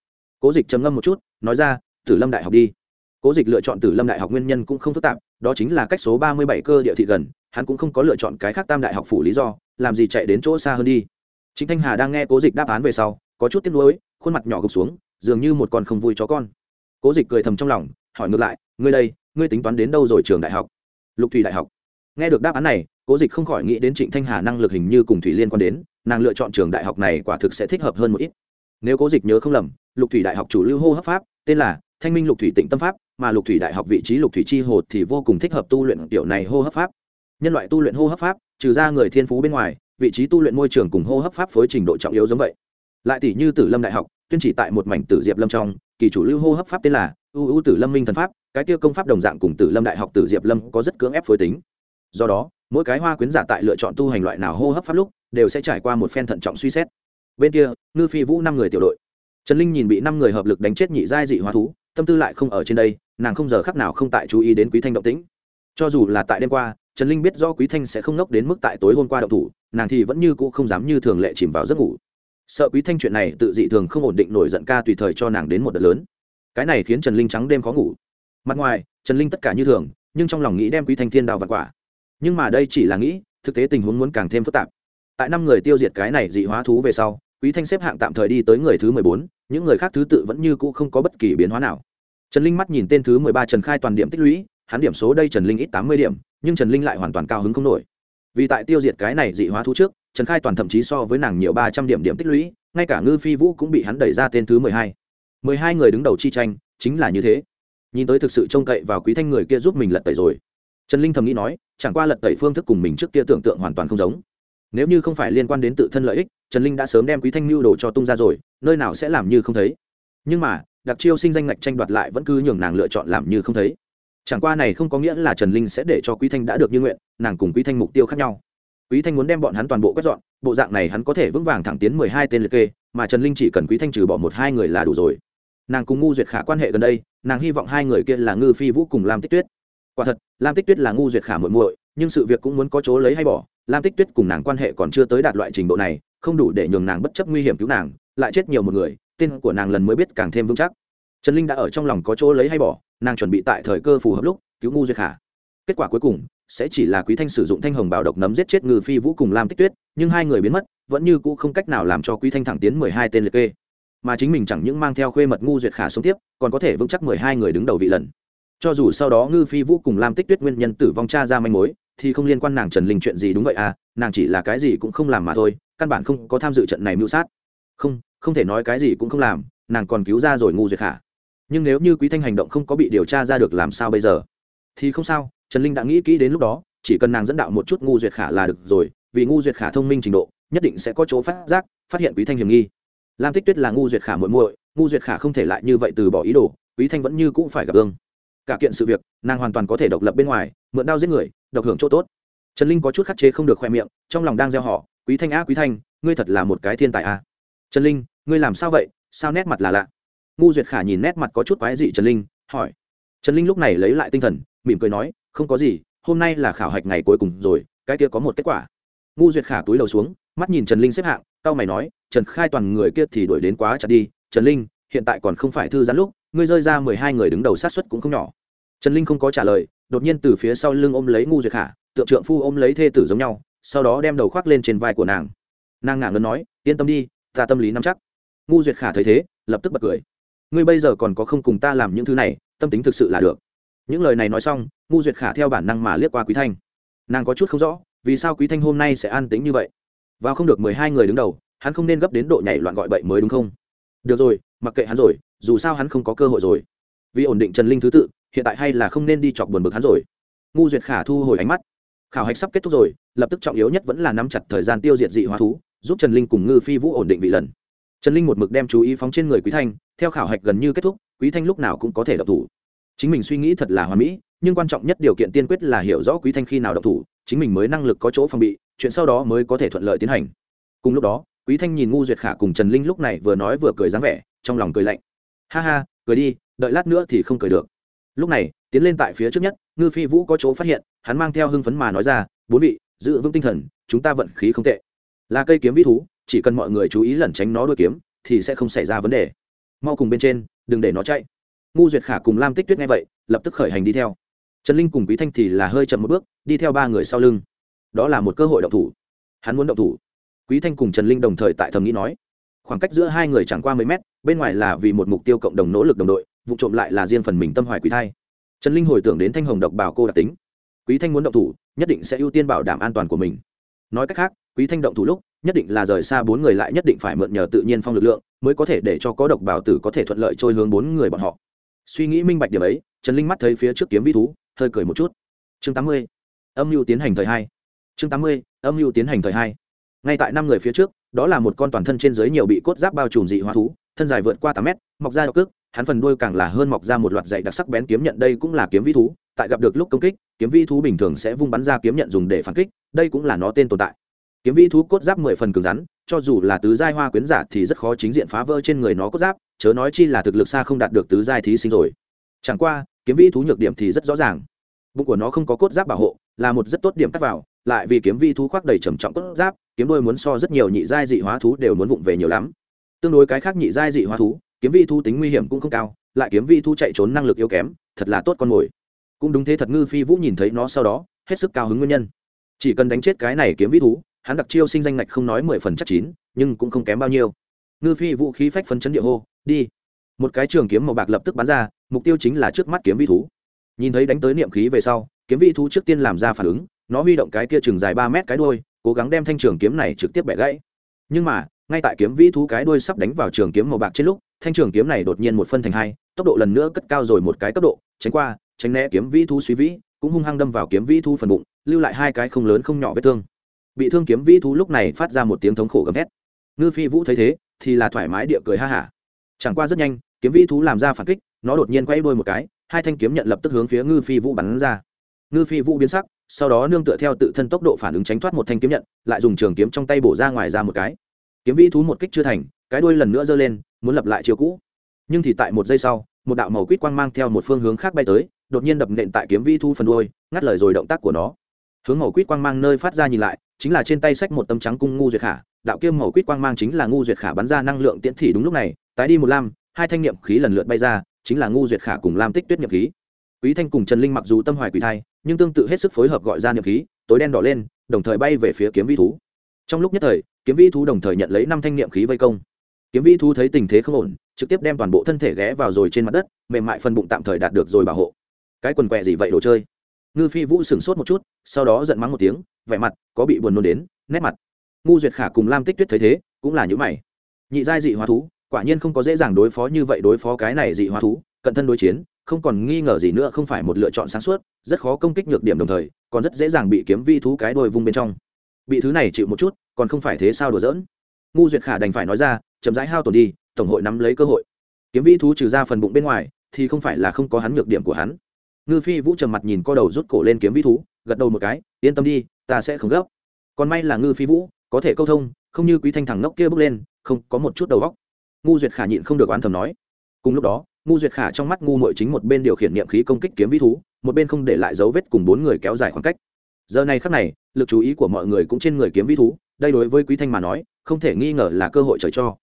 Cố dịch trầm ngâm một chút, nói ra, tử lâm đại học đi. Cố dịch lựa chọn tử lâm đại học nguyên nhân cũng không phức tạp, đó chính là cách số ba mươi bảy cơ địa thị gần, hắn cũng không có lựa chọn cái khác tam đại học phủ lý do, làm gì chạy đến chỗ xa hơn đi. Chính thanh hà đang nghe cố dịch đáp án về sau có chút tiếc nuối, khuôn mặt nhỏ gục xuống, dường như một con không vui chó con. Cố dịch cười thầm trong lòng, hỏi ngược lại, ngươi đây, ngươi tính toán đến đâu rồi trường đại học? Lục thủy đại học. Nghe được đáp án này, cố dịch không khỏi nghĩ đến trịnh thanh hà năng lực hình như cùng thủy liên quan đến, nàng lựa chọn trường đại học này quả thực sẽ thích hợp hơn một ít. Nếu cố dịch nhớ không lầm, lục thủy đại học chủ lưu hô hấp pháp, tên là thanh minh lục thủy tịnh tâm pháp, mà lục thủy đại học vị trí lục thủy chi hồ thì vô cùng thích hợp tu luyện kiểu này hô hấp pháp. Nhân loại tu luyện hô hấp pháp, trừ ra người thiên phú bên ngoài, vị trí tu luyện môi trường cùng hô hấp pháp phối trình độ trọng yếu giống vậy lại tỷ như tử lâm đại học, tuyên chỉ tại một mảnh tử diệp lâm trong, kỳ chủ lưu hô hấp pháp tên là ưu ưu tử lâm minh thần pháp, cái kia công pháp đồng dạng cùng tử lâm đại học tử diệp lâm có rất cưỡng ép phối tính. Do đó, mỗi cái hoa quyến giả tại lựa chọn tu hành loại nào hô hấp pháp lúc, đều sẽ trải qua một phen thận trọng suy xét. Bên kia, ngư phi vũ năm người tiểu đội. Trần linh nhìn bị năm người hợp lực đánh chết nhị giai dị hóa thú, tâm tư lại không ở trên đây, nàng không giờ khắc nào không tại chú ý đến quý thanh động tĩnh. Cho dù là tại đêm qua, trần linh biết do quý thanh sẽ không nốc đến mức tại tối hôm qua động thủ, nàng thì vẫn như cũ không dám như thường lệ chìm vào giấc ngủ sợ quý thanh chuyện này tự dị thường không ổn định nổi giận ca tùy thời cho nàng đến một đợt lớn. Cái này khiến trần linh trắng đêm khó ngủ. Mặt ngoài, trần linh tất cả như thường, nhưng trong lòng nghĩ đem quý thanh thiên đào vặt quả. Nhưng mà đây chỉ là nghĩ, thực tế tình huống muốn càng thêm phức tạp. Tại năm người tiêu diệt cái này dị hóa thú về sau, quý thanh xếp hạng tạm thời đi tới người thứ mười bốn, những người khác thứ tự vẫn như cũ không có bất kỳ biến hóa nào. Trần linh mắt nhìn tên thứ mười ba trần khai toàn điểm tích lũy, hắn điểm số đây trần linh ít tám mươi điểm, nhưng trần linh lại hoàn toàn cao hứng không nổi. Vì tại tiêu diệt cái này dị hóa thú trước trần khai toàn thậm chí so với nàng nhiều ba trăm điểm điểm tích lũy, ngay cả ngư phi vũ cũng bị hắn đẩy ra tên thứ mười hai. mười hai người đứng đầu chi tranh, chính là như thế. Nhìn tới thực sự trông cậy vào quý thanh người kia giúp mình lật tẩy rồi. Trần linh thầm nghĩ nói, chẳng qua lật tẩy phương thức cùng mình trước kia tưởng tượng hoàn toàn không giống. Nếu như không phải liên quan đến tự thân lợi ích, trần linh đã sớm đem quý thanh mưu đồ cho tung ra rồi, nơi nào sẽ làm như không thấy. Nhưng mà, đặc chiêu sinh danh ngạch tranh đoạt lại vẫn cứ nhường nàng lựa chọn làm như không thấy. Chẳng qua này không có nghĩa là trần linh sẽ để cho quý thanh đã được như nguyện, nàng cùng quý thanh mục tiêu khác nhau quý thanh muốn đem bọn hắn toàn bộ quét dọn, bộ dạng này hắn có thể vững vàng thẳng tiến mười hai tên liệt kê, mà trần linh chỉ cần quý thanh trừ bỏ một hai người là đủ rồi. Nàng cùng ngu duyệt khả quan hệ gần đây, nàng hy vọng hai người kia là ngư phi vũ cùng lam tích tuyết. Quả thật, lam tích tuyết là ngu duyệt khả muội muội, nhưng sự việc cũng muốn có chỗ lấy hay bỏ. Lam tích tuyết cùng nàng quan hệ còn chưa tới đạt loại trình độ này, không đủ để nhường nàng bất chấp nguy hiểm cứu nàng, lại chết nhiều một người, tên của nàng lần mới biết càng thêm vững chắc. Trần linh đã ở trong lòng có chỗ lấy hay bỏ, nàng chuẩn bị tại thời cơ phù hợp lúc cứu ngu duyệt khả. Kết quả cuối cùng sẽ chỉ là quý thanh sử dụng thanh hồng bảo độc nấm giết chết ngư phi vũ cùng lam tích tuyết, nhưng hai người biến mất, vẫn như cũ không cách nào làm cho quý thanh thẳng tiến mười hai tên liệt kê. Mà chính mình chẳng những mang theo khuê mật ngu duyệt khả sống tiếp, còn có thể vững chắc mười hai người đứng đầu vị lần. Cho dù sau đó ngư phi vũ cùng lam tích tuyết nguyên nhân tử vong cha ra manh mối, thì không liên quan nàng trần linh chuyện gì đúng vậy à nàng chỉ là cái gì cũng không làm mà thôi, căn bản không có tham dự trận này mưu sát. Không không thể nói cái gì cũng không làm, nàng còn cứu ra rồi ngu duyệt khả. Nhưng nếu như quý thanh hành động không có bị điều tra ra được làm sao bây giờ? Thì không sao trần linh đã nghĩ kỹ đến lúc đó, chỉ cần nàng dẫn đạo một chút ngu duyệt khả là được rồi, vì ngu duyệt khả thông minh trình độ, nhất định sẽ có chỗ phát giác, phát hiện quý thanh hiểm nghi. Lam tích tuyết là ngu duyệt khả muội muội, ngu duyệt khả không thể lại như vậy từ bỏ ý đồ, quý thanh vẫn như cũng phải gặp ương cả kiện sự việc, nàng hoàn toàn có thể độc lập bên ngoài, mượn đao giết người, độc hưởng chỗ tốt. Trần linh có chút khắc chế không được khoe miệng, trong lòng đang gieo họ, quý thanh á, quý thanh, ngươi thật là một cái thiên tài a. Trần linh, ngươi làm sao vậy? Sao nét mặt là lạ? Ngu duyệt khả nhìn nét mặt có chút quái dị trần linh, hỏi. Trần linh lúc này lấy lại tinh thần, mỉm cười nói không có gì, hôm nay là khảo hạch ngày cuối cùng rồi, cái kia có một kết quả. Ngu duyệt khả túi đầu xuống, mắt nhìn trần linh xếp hạng tao mày nói, trần khai toàn người kia thì đuổi đến quá chặt đi, trần linh, hiện tại còn không phải thư giãn lúc, ngươi rơi ra mười hai người đứng đầu sát xuất cũng không nhỏ. Trần linh không có trả lời, đột nhiên từ phía sau lưng ôm lấy ngu duyệt khả, tượng trượng phu ôm lấy thê tử giống nhau, sau đó đem đầu khoác lên trên vai của nàng. Nàng ngả ngân nói, yên tâm đi, ta tâm lý nắm chắc. Ngu duyệt khả thấy thế, lập tức bật cười. Ngươi bây giờ còn có không cùng ta làm những thứ này, tâm tính thực sự là được những lời này nói xong, ngu duyệt khả theo bản năng mà liếc qua quý thanh. Nàng có chút không rõ, vì sao quý thanh hôm nay sẽ an tính như vậy? Vào không được mười hai người đứng đầu, hắn không nên gấp đến độ nhảy loạn gọi bậy mới đúng không? Được rồi, mặc kệ hắn rồi, dù sao hắn không có cơ hội rồi. Vì ổn định trần linh thứ tự, hiện tại hay là không nên đi chọc buồn bực hắn rồi. Ngu duyệt khả thu hồi ánh mắt. Khảo hạch sắp kết thúc rồi, lập tức trọng yếu nhất vẫn là nắm chặt thời gian tiêu diệt dị hóa thú, giúp trần linh cùng ngư phi vũ ổn định vị lần. Trần linh một mực đem chú ý phóng trên người quý thanh, theo khảo hạch gần như kết thúc, quý thanh lúc nào cũng có thể đập thủ chính mình suy nghĩ thật là hoàn mỹ, nhưng quan trọng nhất điều kiện tiên quyết là hiểu rõ quý thanh khi nào độc thủ, chính mình mới năng lực có chỗ phòng bị, chuyện sau đó mới có thể thuận lợi tiến hành. Cùng lúc đó, quý thanh nhìn ngu duyệt khả cùng trần linh lúc này vừa nói vừa cười dáng vẻ, trong lòng cười lạnh. Ha ha, cười đi, đợi lát nữa thì không cười được. Lúc này, tiến lên tại phía trước nhất, ngư phi vũ có chỗ phát hiện, hắn mang theo hưng phấn mà nói ra, bốn vị, giữ vững tinh thần, chúng ta vận khí không tệ. Là cây kiếm vĩ thú, chỉ cần mọi người chú ý lẩn tránh nó đuôi kiếm, thì sẽ không xảy ra vấn đề. Mau cùng bên trên, đừng để nó chạy ngu duyệt khả cùng lam tích tuyết nghe vậy, lập tức khởi hành đi theo. Trần linh cùng quý thanh thì là hơi chậm một bước, đi theo ba người sau lưng. Đó là một cơ hội động thủ. Hắn muốn động thủ. Quý thanh cùng trần linh đồng thời tại thầm nghĩ nói, khoảng cách giữa hai người chẳng qua mấy mét, bên ngoài là vì một mục tiêu cộng đồng nỗ lực đồng đội, vụ trộm lại là riêng phần mình tâm hoài quý thai. Trần linh hồi tưởng đến thanh hồng độc bảo cô đặc tính. Quý thanh muốn động thủ, nhất định sẽ ưu tiên bảo đảm an toàn của mình. Nói cách khác, quý thanh động thủ lúc, nhất định là rời xa bốn người lại nhất định phải mượn nhờ tự nhiên phong lực lượng, mới có thể để cho có độc bảo tử có thể thuận lợi trôi hướng bốn người bọn họ suy nghĩ minh bạch điểm ấy, trần linh mắt thấy phía trước kiếm vi thú, hơi cười một chút. Chương tám mươi, âm mưu tiến hành thời hai. Chương tám mươi, âm mưu tiến hành thời hai. Ngay tại năm người phía trước, đó là một con toàn thân trên dưới nhiều bị cốt giáp bao trùm dị hóa thú, thân dài vượt qua tám mét, mọc ra độc cước, hắn phần đuôi càng là hơn mọc ra một loạt dạy đặc sắc bén kiếm nhận, đây cũng là kiếm vi thú, tại gặp được lúc công kích, kiếm vi thú bình thường sẽ vung bắn ra kiếm nhận dùng để phản kích, đây cũng là nó tên tồn tại. Kiếm vi thú cốt giáp mười phần cứng rắn, cho dù là tứ giai hoa quyến giả thì rất khó chính diện phá vỡ trên người nó cốt giáp chớ nói chi là thực lực xa không đạt được tứ giai thí sinh rồi. Chẳng qua, kiếm vi thú nhược điểm thì rất rõ ràng. Bụng của nó không có cốt giáp bảo hộ, là một rất tốt điểm cắt vào, lại vì kiếm vi thú khoác đầy trầm trọng cốt giáp, kiếm đôi muốn so rất nhiều nhị giai dị hóa thú đều muốn vụng về nhiều lắm. Tương đối cái khác nhị giai dị hóa thú, kiếm vi thú tính nguy hiểm cũng không cao, lại kiếm vi thú chạy trốn năng lực yếu kém, thật là tốt con mồi. Cũng đúng thế thật ngư phi vũ nhìn thấy nó sau đó, hết sức cao hứng nguyên nhân. Chỉ cần đánh chết cái này kiếm vĩ thú, hắn đặc chiêu sinh danh ngạch không nói mười phần chắc chín, nhưng cũng không kém bao nhiêu. Ngư phi vũ khí phách phấn chấn địa hô đi. Một cái trường kiếm màu bạc lập tức bắn ra, mục tiêu chính là trước mắt kiếm vĩ thú. Nhìn thấy đánh tới niệm khí về sau, kiếm vĩ thú trước tiên làm ra phản ứng, nó huy động cái kia chừng dài ba mét cái đuôi, cố gắng đem thanh trường kiếm này trực tiếp bẻ gãy. Nhưng mà, ngay tại kiếm vĩ thú cái đuôi sắp đánh vào trường kiếm màu bạc trên lúc, thanh trường kiếm này đột nhiên một phân thành hai, tốc độ lần nữa cất cao rồi một cái cấp độ, tránh qua, tránh né kiếm vĩ thú suy vĩ, cũng hung hăng đâm vào kiếm vĩ thú phần bụng, lưu lại hai cái không lớn không nhỏ vết thương. Bị thương kiếm vĩ thú lúc này phát ra một tiếng thống khổ gầm hét ngư phi vũ thấy thế, thì là thoải mái địa cười ha hả chẳng qua rất nhanh, kiếm vĩ thú làm ra phản kích, nó đột nhiên quay đuôi một cái, hai thanh kiếm nhận lập tức hướng phía ngư phi vũ bắn ra. Ngư phi vũ biến sắc, sau đó nương tựa theo tự thân tốc độ phản ứng tránh thoát một thanh kiếm nhận, lại dùng trường kiếm trong tay bổ ra ngoài ra một cái. Kiếm vĩ thú một kích chưa thành, cái đuôi lần nữa giơ lên, muốn lập lại chiều cũ. Nhưng thì tại một giây sau, một đạo màu quýt quang mang theo một phương hướng khác bay tới, đột nhiên đập nện tại kiếm vĩ thú phần đuôi, ngắt lời rồi động tác của nó. Hướng màu quýt quang mang nơi phát ra nhìn lại chính là trên tay sách một tấm trắng cung ngu duyệt khả, đạo kiêm màu quýt quang mang chính là ngu duyệt khả bắn ra năng lượng tiễn thị đúng lúc này, tái đi một lam, hai thanh niệm khí lần lượt bay ra, chính là ngu duyệt khả cùng lam tích tuyết niệm khí. Quý thanh cùng trần linh mặc dù tâm hoài quỷ thai, nhưng tương tự hết sức phối hợp gọi ra niệm khí, tối đen đỏ lên, đồng thời bay về phía kiếm vi thú. Trong lúc nhất thời, kiếm vi thú đồng thời nhận lấy năm thanh niệm khí vây công. Kiếm vi thú thấy tình thế không ổn, trực tiếp đem toàn bộ thân thể ghé vào rồi trên mặt đất, mềm mại phần bụng tạm thời đạt được rồi bảo hộ. Cái quần quẹ gì vậy đồ chơi? Ngư phi vũ sửng sốt một chút, sau đó giận mắng một tiếng vẻ mặt có bị buồn nôn đến, nét mặt. Ngu duyệt khả cùng lam tích tuyết thấy thế, cũng là những mày. Nhị giai dị hóa thú, quả nhiên không có dễ dàng đối phó như vậy đối phó cái này dị hóa thú, cận thân đối chiến, không còn nghi ngờ gì nữa, không phải một lựa chọn sáng suốt, rất khó công kích nhược điểm đồng thời, còn rất dễ dàng bị kiếm vi thú cái đôi vung bên trong. Bị thứ này chịu một chút, còn không phải thế sao đùa giỡn. Ngu duyệt khả đành phải nói ra, chậm rãi hao tổn đi, tổng hội nắm lấy cơ hội. Kiếm vi thú trừ ra phần bụng bên ngoài, thì không phải là không có hắn nhược điểm của hắn. Ngư phi vũ trầm mặt nhìn co đầu rút cổ lên kiếm vi thú, gật đầu một cái, yên tâm đi ta sẽ không gấp. Còn may là ngư phi vũ, có thể câu thông, không như quý thanh thằng ngốc kia bước lên, không có một chút đầu góc ngu duyệt khả nhịn không được oán thầm nói. Cùng lúc đó, ngu duyệt khả trong mắt ngu mội chính một bên điều khiển niệm khí công kích kiếm vĩ thú, một bên không để lại dấu vết cùng bốn người kéo dài khoảng cách. Giờ này khắc này, lực chú ý của mọi người cũng trên người kiếm vĩ thú, đây đối với quý thanh mà nói, không thể nghi ngờ là cơ hội trời cho.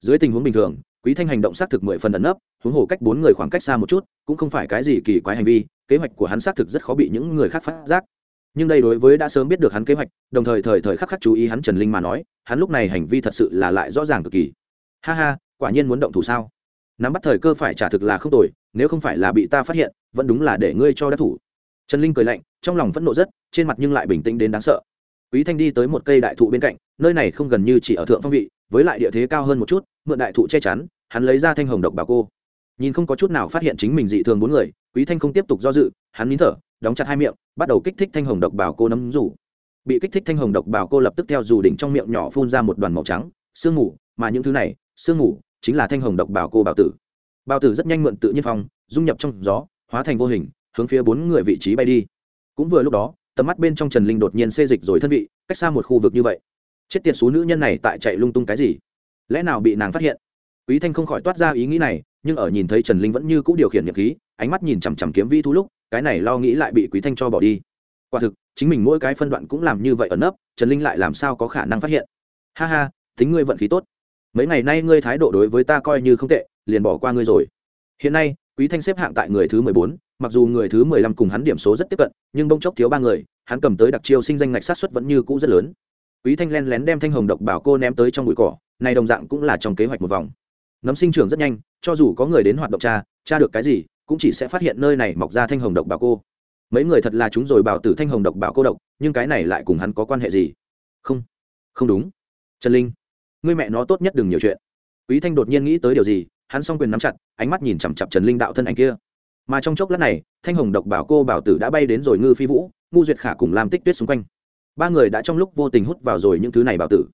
Dưới tình huống bình thường, quý thanh hành động xác thực mười phần ẩn nấp, huống hồ cách bốn người khoảng cách xa một chút, cũng không phải cái gì kỳ quái hành vi, kế hoạch của hắn xác thực rất khó bị những người khác phát giác nhưng đây đối với đã sớm biết được hắn kế hoạch, đồng thời thời thời khắc khắc chú ý hắn trần linh mà nói, hắn lúc này hành vi thật sự là lại rõ ràng cực kỳ. Ha ha, quả nhiên muốn động thủ sao? Nắm bắt thời cơ phải trả thực là không tồi, nếu không phải là bị ta phát hiện, vẫn đúng là để ngươi cho đắc thủ. Trần linh cười lạnh, trong lòng vẫn nộ rất, trên mặt nhưng lại bình tĩnh đến đáng sợ. Quý thanh đi tới một cây đại thụ bên cạnh, nơi này không gần như chỉ ở thượng phong vị, với lại địa thế cao hơn một chút, mượn đại thụ che chắn, hắn lấy ra thanh hồng độc bà cô. Nhìn không có chút nào phát hiện chính mình dị thường bốn người, quý thanh không tiếp tục do dự, hắn nín thở đóng chặt hai miệng, bắt đầu kích thích thanh hồng độc bảo cô nấm rủ. Bị kích thích thanh hồng độc bảo cô lập tức theo dù đỉnh trong miệng nhỏ phun ra một đoàn màu trắng, sương mù, mà những thứ này, sương mù, chính là thanh hồng độc bảo cô bảo tử. Bảo tử rất nhanh mượn tự nhiên phong, dung nhập trong gió, hóa thành vô hình, hướng phía bốn người vị trí bay đi. Cũng vừa lúc đó, tầm mắt bên trong trần linh đột nhiên xê dịch rồi thân vị, cách xa một khu vực như vậy. Chết tiệt số nữ nhân này tại chạy lung tung cái gì? Lẽ nào bị nàng phát hiện? Quý thanh không khỏi toát ra ý nghĩ này, nhưng ở nhìn thấy trần linh vẫn như cũ điều khiển nhật khí, ánh mắt nhìn chằm chằm kiếm vi thú lúc cái này lo nghĩ lại bị quý thanh cho bỏ đi. Quả thực, chính mình mỗi cái phân đoạn cũng làm như vậy ở nấp, trần linh lại làm sao có khả năng phát hiện? Ha ha, tính ngươi vận khí tốt. Mấy ngày nay ngươi thái độ đối với ta coi như không tệ, liền bỏ qua ngươi rồi. Hiện nay, quý thanh xếp hạng tại người thứ mười bốn, mặc dù người thứ mười lăm cùng hắn điểm số rất tiếp cận, nhưng bông chốc thiếu ba người, hắn cầm tới đặc chiêu sinh danh ngạch sát xuất vẫn như cũ rất lớn. Quý thanh len lén đem thanh hồng độc bảo cô ném tới trong bụi cỏ, này đồng dạng cũng là trong kế hoạch một vòng. Nấm sinh trưởng rất nhanh, cho dù có người đến hoạt động tra tra được cái gì cũng chỉ sẽ phát hiện nơi này mọc ra thanh hồng độc bảo cô. Mấy người thật là chúng rồi bảo tử thanh hồng độc bảo cô độc, nhưng cái này lại cùng hắn có quan hệ gì? Không. Không đúng. Trần linh, ngươi mẹ nó tốt nhất đừng nhiều chuyện. Quý thanh đột nhiên nghĩ tới điều gì, hắn s quyền nắm chặt, ánh mắt nhìn chằm chặp trần linh đạo thân ảnh kia. Mà trong chốc lát này, thanh hồng độc bảo cô bảo tử đã bay đến rồi ngư phi vũ, ngu duyệt khả cùng làm tích tuyết xung quanh. Ba người đã trong lúc vô tình hút vào rồi những thứ này bảo tử.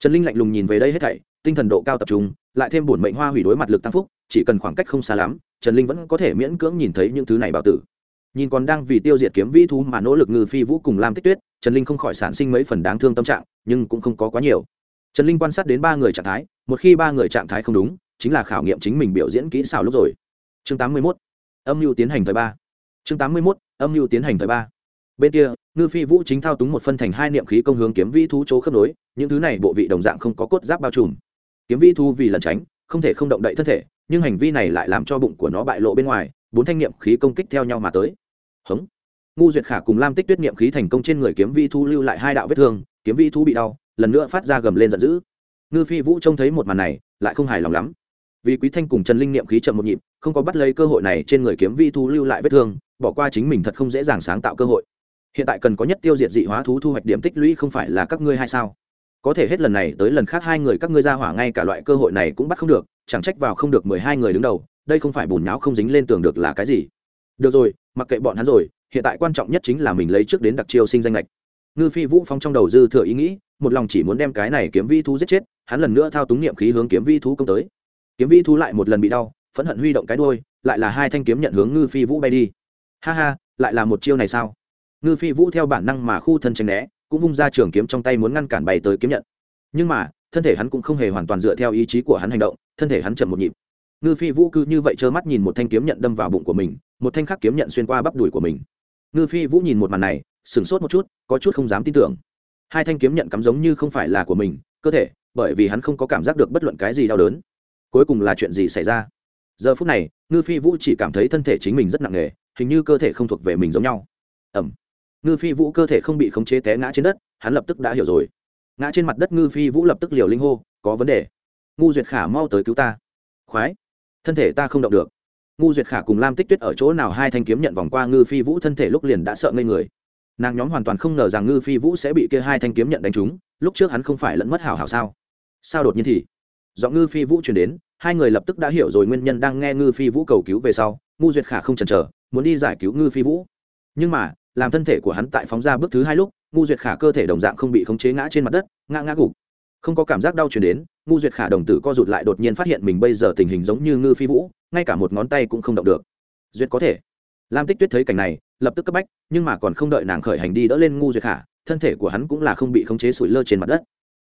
Trần linh lạnh lùng nhìn về đây hết thảy, tinh thần độ cao tập trung, lại thêm bổn mệnh hoa hủy đối mặt lực tăng phúc, chỉ cần khoảng cách không xa lắm trần linh vẫn có thể miễn cưỡng nhìn thấy những thứ này bảo tử nhìn còn đang vì tiêu diệt kiếm vĩ thú mà nỗ lực ngư phi vũ cùng lam tích tuyết, trần linh không khỏi sản sinh mấy phần đáng thương tâm trạng, nhưng cũng không có quá nhiều trần linh quan sát đến ba người trạng thái, một khi ba người trạng thái không đúng, chính là khảo nghiệm chính mình biểu diễn kỹ xảo lúc rồi chương tám mươi 81. âm mưu tiến hành thời ba chương tám mươi 81. âm mưu tiến hành thời ba bên kia, ngư phi vũ chính thao túng một phân thành hai niệm khí công hướng kiếm vĩ thú chỗ khớp nối, những thứ này bộ vị đồng dạng không có cốt giáp bao trùm kiếm vĩ thú vì lẩn tránh, không thể không động đậy thân thể nhưng hành vi này lại làm cho bụng của nó bại lộ bên ngoài, bốn thanh niệm khí công kích theo nhau mà tới. Hống. Ngu duyệt khả cùng lam tích tuyết niệm khí thành công trên người kiếm vi thu lưu lại hai đạo vết thương, kiếm vi thu bị đau, lần nữa phát ra gầm lên giận dữ. Ngư phi vũ trông thấy một màn này, lại không hài lòng lắm. Vì quý thanh cùng trần linh niệm khí chậm một nhịp, không có bắt lấy cơ hội này trên người kiếm vi thu lưu lại vết thương, bỏ qua chính mình thật không dễ dàng sáng tạo cơ hội. Hiện tại cần có nhất tiêu diệt dị hóa thú thu hoạch điểm tích lũy không phải là các ngươi hay sao? Có thể hết lần này tới lần khác hai người các ngươi ra hỏa ngay cả loại cơ hội này cũng bắt không được chẳng trách vào không được mười hai người đứng đầu, đây không phải bùn nháo không dính lên tường được là cái gì. Được rồi, mặc kệ bọn hắn rồi, hiện tại quan trọng nhất chính là mình lấy trước đến đặc chiêu sinh danh lệch. Ngư phi vũ phong trong đầu dư thừa ý nghĩ, một lòng chỉ muốn đem cái này kiếm vi thú giết chết, hắn lần nữa thao túng niệm khí hướng kiếm vi thú công tới. Kiếm vi thú lại một lần bị đau, phẫn hận huy động cái đôi lại là hai thanh kiếm nhận hướng ngư phi vũ bay đi. Ha ha, lại là một chiêu này sao? Ngư phi vũ theo bản năng mà khu thân tranh né, cũng vung ra trường kiếm trong tay muốn ngăn cản bay tới kiếm nhận. Nhưng mà, thân thể hắn cũng không hề hoàn toàn dựa theo ý chí của hắn hành động thân thể hắn chậm một nhịp. Ngư phi vũ cứ như vậy trơ mắt nhìn một thanh kiếm nhận đâm vào bụng của mình, một thanh khắc kiếm nhận xuyên qua bắp đùi của mình. Ngư phi vũ nhìn một màn này, sửng sốt một chút, có chút không dám tin tưởng. Hai thanh kiếm nhận cắm giống như không phải là của mình, cơ thể, bởi vì hắn không có cảm giác được bất luận cái gì đau đớn. Cuối cùng là chuyện gì xảy ra? Giờ phút này, ngư phi vũ chỉ cảm thấy thân thể chính mình rất nặng nề, hình như cơ thể không thuộc về mình giống nhau. Ẩm ngư phi vũ cơ thể không bị khống chế té ngã trên đất, hắn lập tức đã hiểu rồi. Ngã trên mặt đất ngư phi vũ lập tức liều linh hô, có vấn đề ngu duyệt khả mau tới cứu ta. Khoái. Thân thể ta không động được. Ngu duyệt khả cùng lam tích tuyết ở chỗ nào hai thanh kiếm nhận vòng qua ngư phi vũ thân thể lúc liền đã sợ ngây người. Nàng nhóm hoàn toàn không ngờ rằng ngư phi vũ sẽ bị kia hai thanh kiếm nhận đánh trúng, lúc trước hắn không phải lẫn mất hảo hảo sao? Sao đột nhiên thì? Do ngư phi vũ chuyển đến, hai người lập tức đã hiểu rồi nguyên nhân đang nghe ngư phi vũ cầu cứu về sau, ngu duyệt khả không chần chờ, muốn đi giải cứu ngư phi vũ. Nhưng mà, làm thân thể của hắn tại phóng ra bước thứ hai lúc, ngu duyệt khả cơ thể đồng dạng không bị khống chế ngã trên mặt đất, ngã ngã gục không có cảm giác đau chuyển đến ngu duyệt khả đồng tử co rụt lại đột nhiên phát hiện mình bây giờ tình hình giống như ngư phi vũ, ngay cả một ngón tay cũng không động được. Duyệt có thể. Lam tích tuyết thấy cảnh này, lập tức cấp bách, nhưng mà còn không đợi nàng khởi hành đi đỡ lên ngu duyệt khả, thân thể của hắn cũng là không bị khống chế sủi lơ trên mặt đất.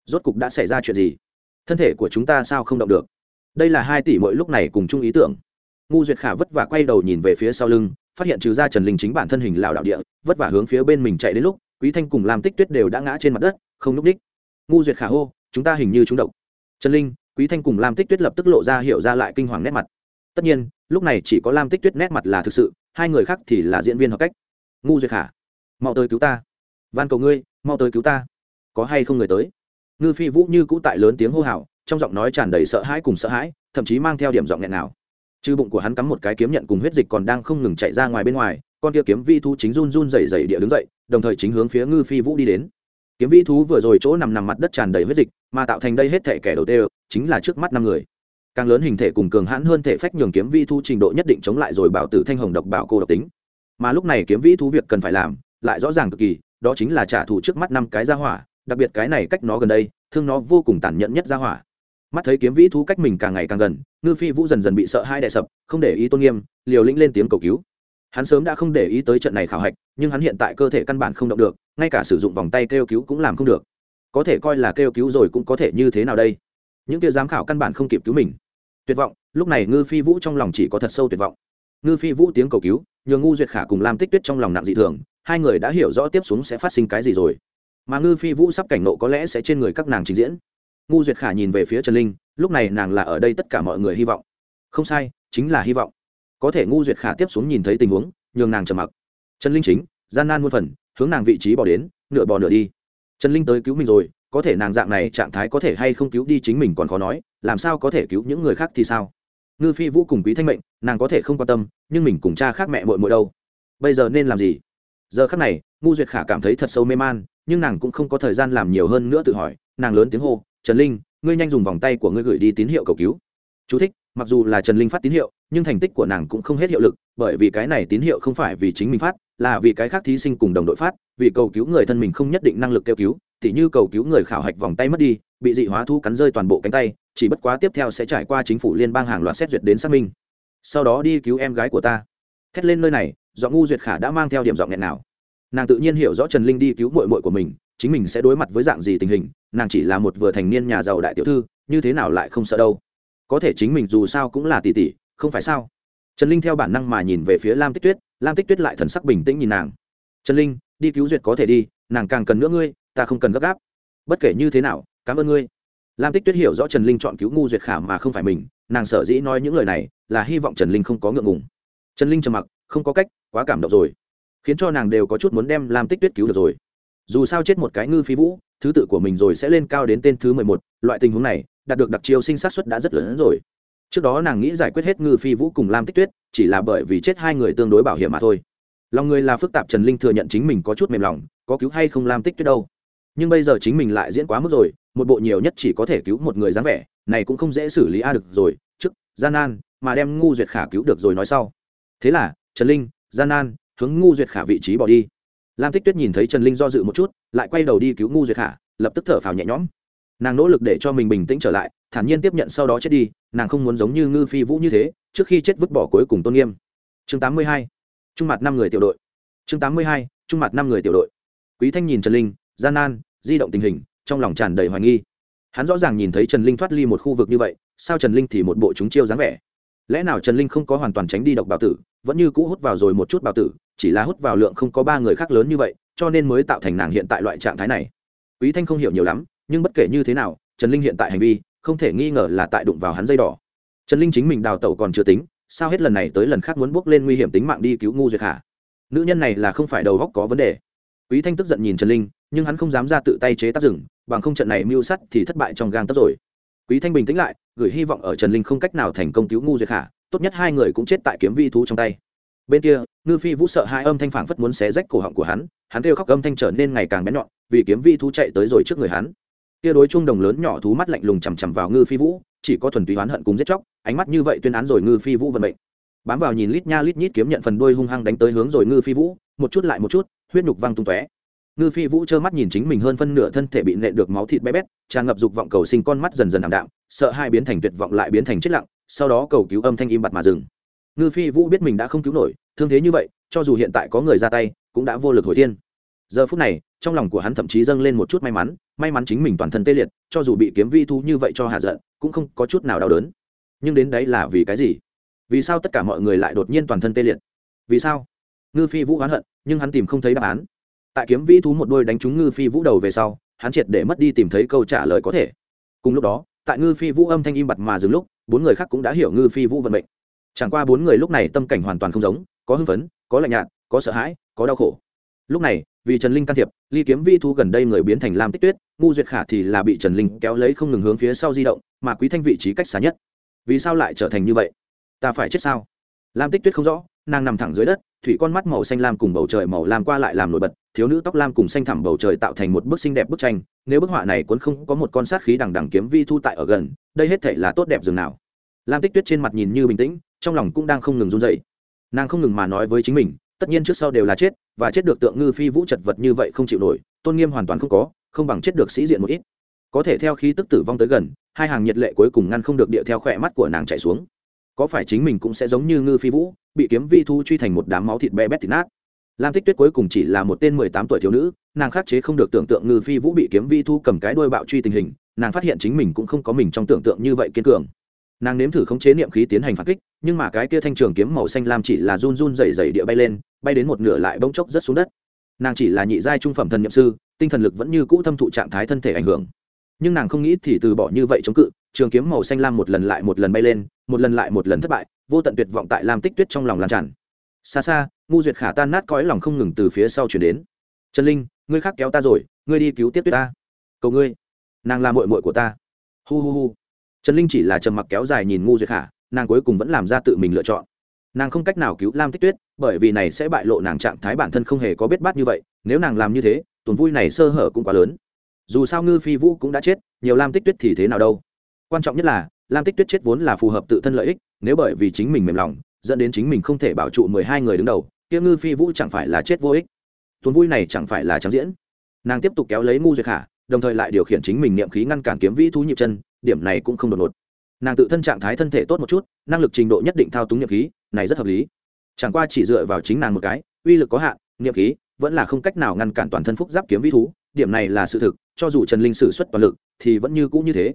Rốt cục đã xảy ra chuyện gì? Thân thể của chúng ta sao không động được? Đây là hai tỷ mỗi lúc này cùng chung ý tưởng. Ngu duyệt khả vất vả quay đầu nhìn về phía sau lưng, phát hiện trừ ra trần linh chính bản thân hình lảo đạo địa, vất vả hướng phía bên mình chạy đến lúc, quý thanh cùng lam tích tuyết đều đã ngã trên mặt đất, không núp đích ngu duyệt khả hô chúng ta hình như trúng độc. Trần linh, quý thanh cùng lam tích tuyết lập tức lộ ra hiểu ra lại kinh hoàng nét mặt. Tất nhiên, lúc này chỉ có lam tích tuyết nét mặt là thực sự, hai người khác thì là diễn viên hợp cách. Ngu duyệt khả, mau tới cứu ta. Van cầu ngươi, mau tới cứu ta. Có hay không người tới? Ngư phi vũ như cũ tại lớn tiếng hô hào, trong giọng nói tràn đầy sợ hãi cùng sợ hãi, thậm chí mang theo điểm giọng nghẹn nào. Chư bụng của hắn cắm một cái kiếm nhận cùng huyết dịch còn đang không ngừng chạy ra ngoài bên ngoài, con kia kiếm vi thú chính run run rẩy rẩy địa đứng dậy, đồng thời chính hướng phía ngư phi vũ đi đến kiếm Vĩ thú vừa rồi chỗ nằm nằm mặt đất tràn đầy huyết dịch, mà tạo thành đây hết thể kẻ đầu tê chính là trước mắt năm người. Càng lớn hình thể cùng cường hãn hơn thể phách nhường kiếm Vĩ thú trình độ nhất định chống lại rồi bảo tử thanh hồng độc bảo cô độc tính. Mà lúc này kiếm Vĩ thú việc cần phải làm, lại rõ ràng cực kỳ, đó chính là trả thù trước mắt năm cái ra hỏa, đặc biệt cái này cách nó gần đây, thương nó vô cùng tàn nhẫn nhất ra hỏa. Mắt thấy kiếm vĩ thú cách mình càng ngày càng gần, ngư phi vũ dần dần bị sợ hai đè sập, không để ý tôn nghiêm, liều lĩnh lên tiếng cầu cứu hắn sớm đã không để ý tới trận này khảo hạch, nhưng hắn hiện tại cơ thể căn bản không động được, ngay cả sử dụng vòng tay kêu cứu cũng làm không được. Có thể coi là kêu cứu rồi cũng có thể như thế nào đây? Những kia giám khảo căn bản không kịp cứu mình. Tuyệt vọng, lúc này ngư phi vũ trong lòng chỉ có thật sâu tuyệt vọng. Ngư phi vũ tiếng cầu cứu, nhường ngu duyệt khả cùng lam tích tuyết trong lòng nặng dị thường, hai người đã hiểu rõ tiếp xuống sẽ phát sinh cái gì rồi. Mà ngư phi vũ sắp cảnh nộ có lẽ sẽ trên người các nàng trình diễn. Ngu duyệt khả nhìn về phía trần linh, lúc này nàng là ở đây tất cả mọi người hy vọng. Không sai, chính là hy vọng có thể ngu duyệt khả tiếp xuống nhìn thấy tình huống nhường nàng trầm mặc. Trần linh chính gian nan muôn phần hướng nàng vị trí bỏ đến nửa bò nửa đi. Trần linh tới cứu mình rồi có thể nàng dạng này trạng thái có thể hay không cứu đi chính mình còn khó nói làm sao có thể cứu những người khác thì sao? Ngư phi vũ cùng quý thanh mệnh nàng có thể không quan tâm nhưng mình cùng cha khác mẹ mội mội đâu? Bây giờ nên làm gì? Giờ khác này ngu duyệt khả cảm thấy thật sâu mê man nhưng nàng cũng không có thời gian làm nhiều hơn nữa tự hỏi nàng lớn tiếng hô trần linh ngươi nhanh dùng vòng tay của ngươi gửi đi tín hiệu cầu cứu. Chú thích, mặc dù là trần linh phát tín hiệu, nhưng thành tích của nàng cũng không hết hiệu lực, bởi vì cái này tín hiệu không phải vì chính mình phát, là vì cái khác thí sinh cùng đồng đội phát, vì cầu cứu người thân mình không nhất định năng lực kêu cứu, tỉ như cầu cứu người khảo hạch vòng tay mất đi, bị dị hóa thu cắn rơi toàn bộ cánh tay, chỉ bất quá tiếp theo sẽ trải qua chính phủ liên bang hàng loạt xét duyệt đến xác minh. Sau đó đi cứu em gái của ta. Thét lên nơi này do ngu duyệt khả đã mang theo điểm giọng nghẹn nào. Nàng tự nhiên hiểu rõ trần linh đi cứu mội mội của mình, chính mình sẽ đối mặt với dạng gì tình hình, nàng chỉ là một vừa thành niên nhà giàu đại tiểu thư, như thế nào lại không sợ đâu có thể chính mình dù sao cũng là tỷ tỷ, không phải sao? Trần linh theo bản năng mà nhìn về phía lam tích tuyết, lam tích tuyết lại thần sắc bình tĩnh nhìn nàng. Trần linh, đi cứu duyệt có thể đi, nàng càng cần nữa ngươi, ta không cần gấp gáp. Bất kể như thế nào, cảm ơn ngươi. Lam tích tuyết hiểu rõ trần linh chọn cứu ngu duyệt khả mà không phải mình, nàng sở dĩ nói những lời này là hy vọng trần linh không có ngượng ngùng. Trần linh trầm mặc, không có cách, quá cảm động rồi. Khiến cho nàng đều có chút muốn đem lam tích tuyết cứu được rồi. Dù sao chết một cái ngư phi vũ thứ tự của mình rồi sẽ lên cao đến tên thứ mười một, loại tình huống này, đạt được đặc chiêu sinh sát xuất đã rất lớn rồi. Trước đó nàng nghĩ giải quyết hết ngư phi vũ cùng lam tích tuyết, chỉ là bởi vì chết hai người tương đối bảo hiểm mà thôi. Lòng người là phức tạp trần linh thừa nhận chính mình có chút mềm lòng, có cứu hay không lam tích tuyết đâu. Nhưng bây giờ chính mình lại diễn quá mức rồi, một bộ nhiều nhất chỉ có thể cứu một người dáng vẻ, này cũng không dễ xử lý a được rồi, trước, gian nan, mà đem ngu duyệt khả cứu được rồi nói sau. Thế là, trần linh, gian nan hướng ngu duyệt khả vị trí bỏ đi lam tích tuyết nhìn thấy trần linh do dự một chút, lại quay đầu đi cứu ngu duyệt khả, lập tức thở phào nhẹ nhõm nàng nỗ lực để cho mình bình tĩnh trở lại, thản nhiên tiếp nhận sau đó chết đi, nàng không muốn giống như ngư phi vũ như thế, trước khi chết vứt bỏ cuối cùng tôn nghiêm chương 82. trung mặt năm người tiểu đội chương 82. trung mặt năm người tiểu đội quý thanh nhìn trần linh, gian nan, di động tình hình, trong lòng tràn đầy hoài nghi hắn rõ ràng nhìn thấy trần linh thoát ly một khu vực như vậy, sao trần linh thì một bộ chúng chiêu dáng vẻ lẽ nào trần linh không có hoàn toàn tránh đi độc bào tử, vẫn như cũ hút vào rồi một chút bào tử chỉ là hút vào lượng không có ba người khác lớn như vậy, cho nên mới tạo thành nàng hiện tại loại trạng thái này. Quý thanh không hiểu nhiều lắm, nhưng bất kể như thế nào, trần linh hiện tại hành vi, không thể nghi ngờ là tại đụng vào hắn dây đỏ. Trần linh chính mình đào tẩu còn chưa tính, sao hết lần này tới lần khác muốn bước lên nguy hiểm tính mạng đi cứu ngu duyệt khả nữ nhân này là không phải đầu góc có vấn đề. Quý thanh tức giận nhìn trần linh, nhưng hắn không dám ra tự tay chế tác rừng, bằng không trận này mưu sắt thì thất bại trong gang tấc rồi. Quý thanh bình tĩnh lại, gửi hy vọng ở trần linh không cách nào thành công cứu ngu duyệt khả tốt nhất hai người cũng chết tại kiếm vi thú trong tay bên kia, ngư phi vũ sợ hai âm thanh phảng phất muốn xé rách cổ họng của hắn hắn kêu khóc âm thanh trở nên ngày càng bén nhọn, vì kiếm vi thú chạy tới rồi trước người hắn. Kia đối chung đồng lớn nhỏ thú mắt lạnh lùng chằm chằm vào ngư phi vũ, chỉ có thuần túy oán hận cùng giết chóc, ánh mắt như vậy tuyên án rồi ngư phi vũ vận mệnh. Bám vào nhìn lít nha lít nhít kiếm nhận phần đuôi hung hăng đánh tới hướng rồi ngư phi vũ, một chút lại một chút, huyết nhục văng tung tóe. Ngư phi vũ trơ mắt nhìn chính mình hơn phân nửa thân thể bị nện được máu thịt bé bét, tràn ngập dục vọng cầu sinh con mắt dần dần ảm đạm, sợ hai biến thành tuyệt vọng lại biến thành chết lặng, sau đó cầu cứu âm thanh im bặt mà dừng ngư phi vũ biết mình đã không cứu nổi, thương thế như vậy, cho dù hiện tại có người ra tay, cũng đã vô lực hồi thiên. Giờ phút này, trong lòng của hắn thậm chí dâng lên một chút may mắn may mắn chính mình toàn thân tê liệt, cho dù bị kiếm vi thu như vậy cho hạ giận, cũng không có chút nào đau đớn. Nhưng đến đấy là vì cái gì? Vì sao tất cả mọi người lại đột nhiên toàn thân tê liệt? Vì sao? Ngư phi vũ oán hận, nhưng hắn tìm không thấy đáp án. Tại kiếm vĩ thú một đôi đánh trúng ngư phi vũ đầu về sau, hắn triệt để mất đi tìm thấy câu trả lời có thể. Cùng lúc đó, tại ngư phi vũ âm thanh im bặt mà dừng lúc, bốn người khác cũng đã hiểu ngư phi vũ vận mệnh chẳng qua bốn người lúc này tâm cảnh hoàn toàn không giống, có hưng phấn, có lạnh nhạt, có sợ hãi, có đau khổ. Lúc này, vì trần linh can thiệp, ly kiếm vi thu gần đây người biến thành lam tích tuyết, ngu duyệt khả thì là bị trần linh kéo lấy không ngừng hướng phía sau di động, mà quý thanh vị trí cách xa nhất. Vì sao lại trở thành như vậy? Ta phải chết sao? Lam tích tuyết không rõ, nàng nằm thẳng dưới đất, thủy con mắt màu xanh lam cùng bầu trời màu lam qua lại làm nổi bật, thiếu nữ tóc lam cùng xanh thẳm bầu trời tạo thành một bức xinh đẹp bức tranh, nếu bức họa này cuốn không có một con sát khí đằng đằng kiếm vi thu tại ở gần, đây hết thể là tốt đẹp dường nào. Lam tích tuyết trên mặt nhìn như bình tĩnh trong lòng cũng đang không ngừng run dậy nàng không ngừng mà nói với chính mình, tất nhiên trước sau đều là chết, và chết được tượng ngư phi vũ chật vật như vậy không chịu nổi, tôn nghiêm hoàn toàn không có, không bằng chết được sĩ diện một ít. Có thể theo khí tức tử vong tới gần, hai hàng nhiệt lệ cuối cùng ngăn không được điệu theo khỏe mắt của nàng chạy xuống. Có phải chính mình cũng sẽ giống như ngư phi vũ, bị kiếm vi thu truy thành một đám máu thịt bé bét thịt nát? Lam tích tuyết cuối cùng chỉ là một tên mười tám tuổi thiếu nữ, nàng khắc chế không được tưởng tượng ngư phi vũ bị kiếm vi thu cầm cái đuôi bạo truy tình hình, nàng phát hiện chính mình cũng không có mình trong tưởng tượng như vậy kiên cường nàng nếm thử khống chế niệm khí tiến hành phản kích, nhưng mà cái kia thanh trường kiếm màu xanh lam chỉ là run run dày dày địa bay lên, bay đến một nửa lại bỗng chốc rất xuống đất. Nàng chỉ là nhị giai trung phẩm thần niệm sư, tinh thần lực vẫn như cũ thâm thụ trạng thái thân thể ảnh hưởng. Nhưng nàng không nghĩ thì từ bỏ như vậy chống cự, trường kiếm màu xanh lam một lần lại một lần bay lên, một lần lại một lần thất bại, vô tận tuyệt vọng tại lam tích tuyết trong lòng lan tràn. Xa xa, ngu duyệt khả tan nát cõi lòng không ngừng từ phía sau chuyển đến. Trần linh, ngươi khác kéo ta rồi, ngươi đi cứu tiếp tuyết ta. Cầu ngươi. Nàng là mội mội của ta. Hu hu hu trần linh chỉ là trầm mặc kéo dài nhìn ngu duyệt khả, nàng cuối cùng vẫn làm ra tự mình lựa chọn. Nàng không cách nào cứu lam tích tuyết, bởi vì này sẽ bại lộ nàng trạng thái bản thân không hề có biết bát như vậy, nếu nàng làm như thế, tuần vui này sơ hở cũng quá lớn. Dù sao ngư phi vũ cũng đã chết, nhiều lam tích tuyết thì thế nào đâu. Quan trọng nhất là, lam tích tuyết chết vốn là phù hợp tự thân lợi ích, nếu bởi vì chính mình mềm lòng, dẫn đến chính mình không thể bảo trụ mười hai người đứng đầu, kia ngư phi vũ chẳng phải là chết vô ích. Tuần vui này chẳng phải là trắng diễn. Nàng tiếp tục kéo lấy ngu duyệt khả, đồng thời lại điều khiển chính mình niệm khí ngăn cản kiếm vĩ thú nhịp chân điểm này cũng không đột ngột. Nàng tự thân trạng thái thân thể tốt một chút, năng lực trình độ nhất định thao túng niệm khí, này rất hợp lý. Chẳng qua chỉ dựa vào chính nàng một cái, uy lực có hạn, niệm khí vẫn là không cách nào ngăn cản toàn thân phúc giáp kiếm vĩ thú, điểm này là sự thực, cho dù trần linh sử xuất toàn lực thì vẫn như cũ như thế.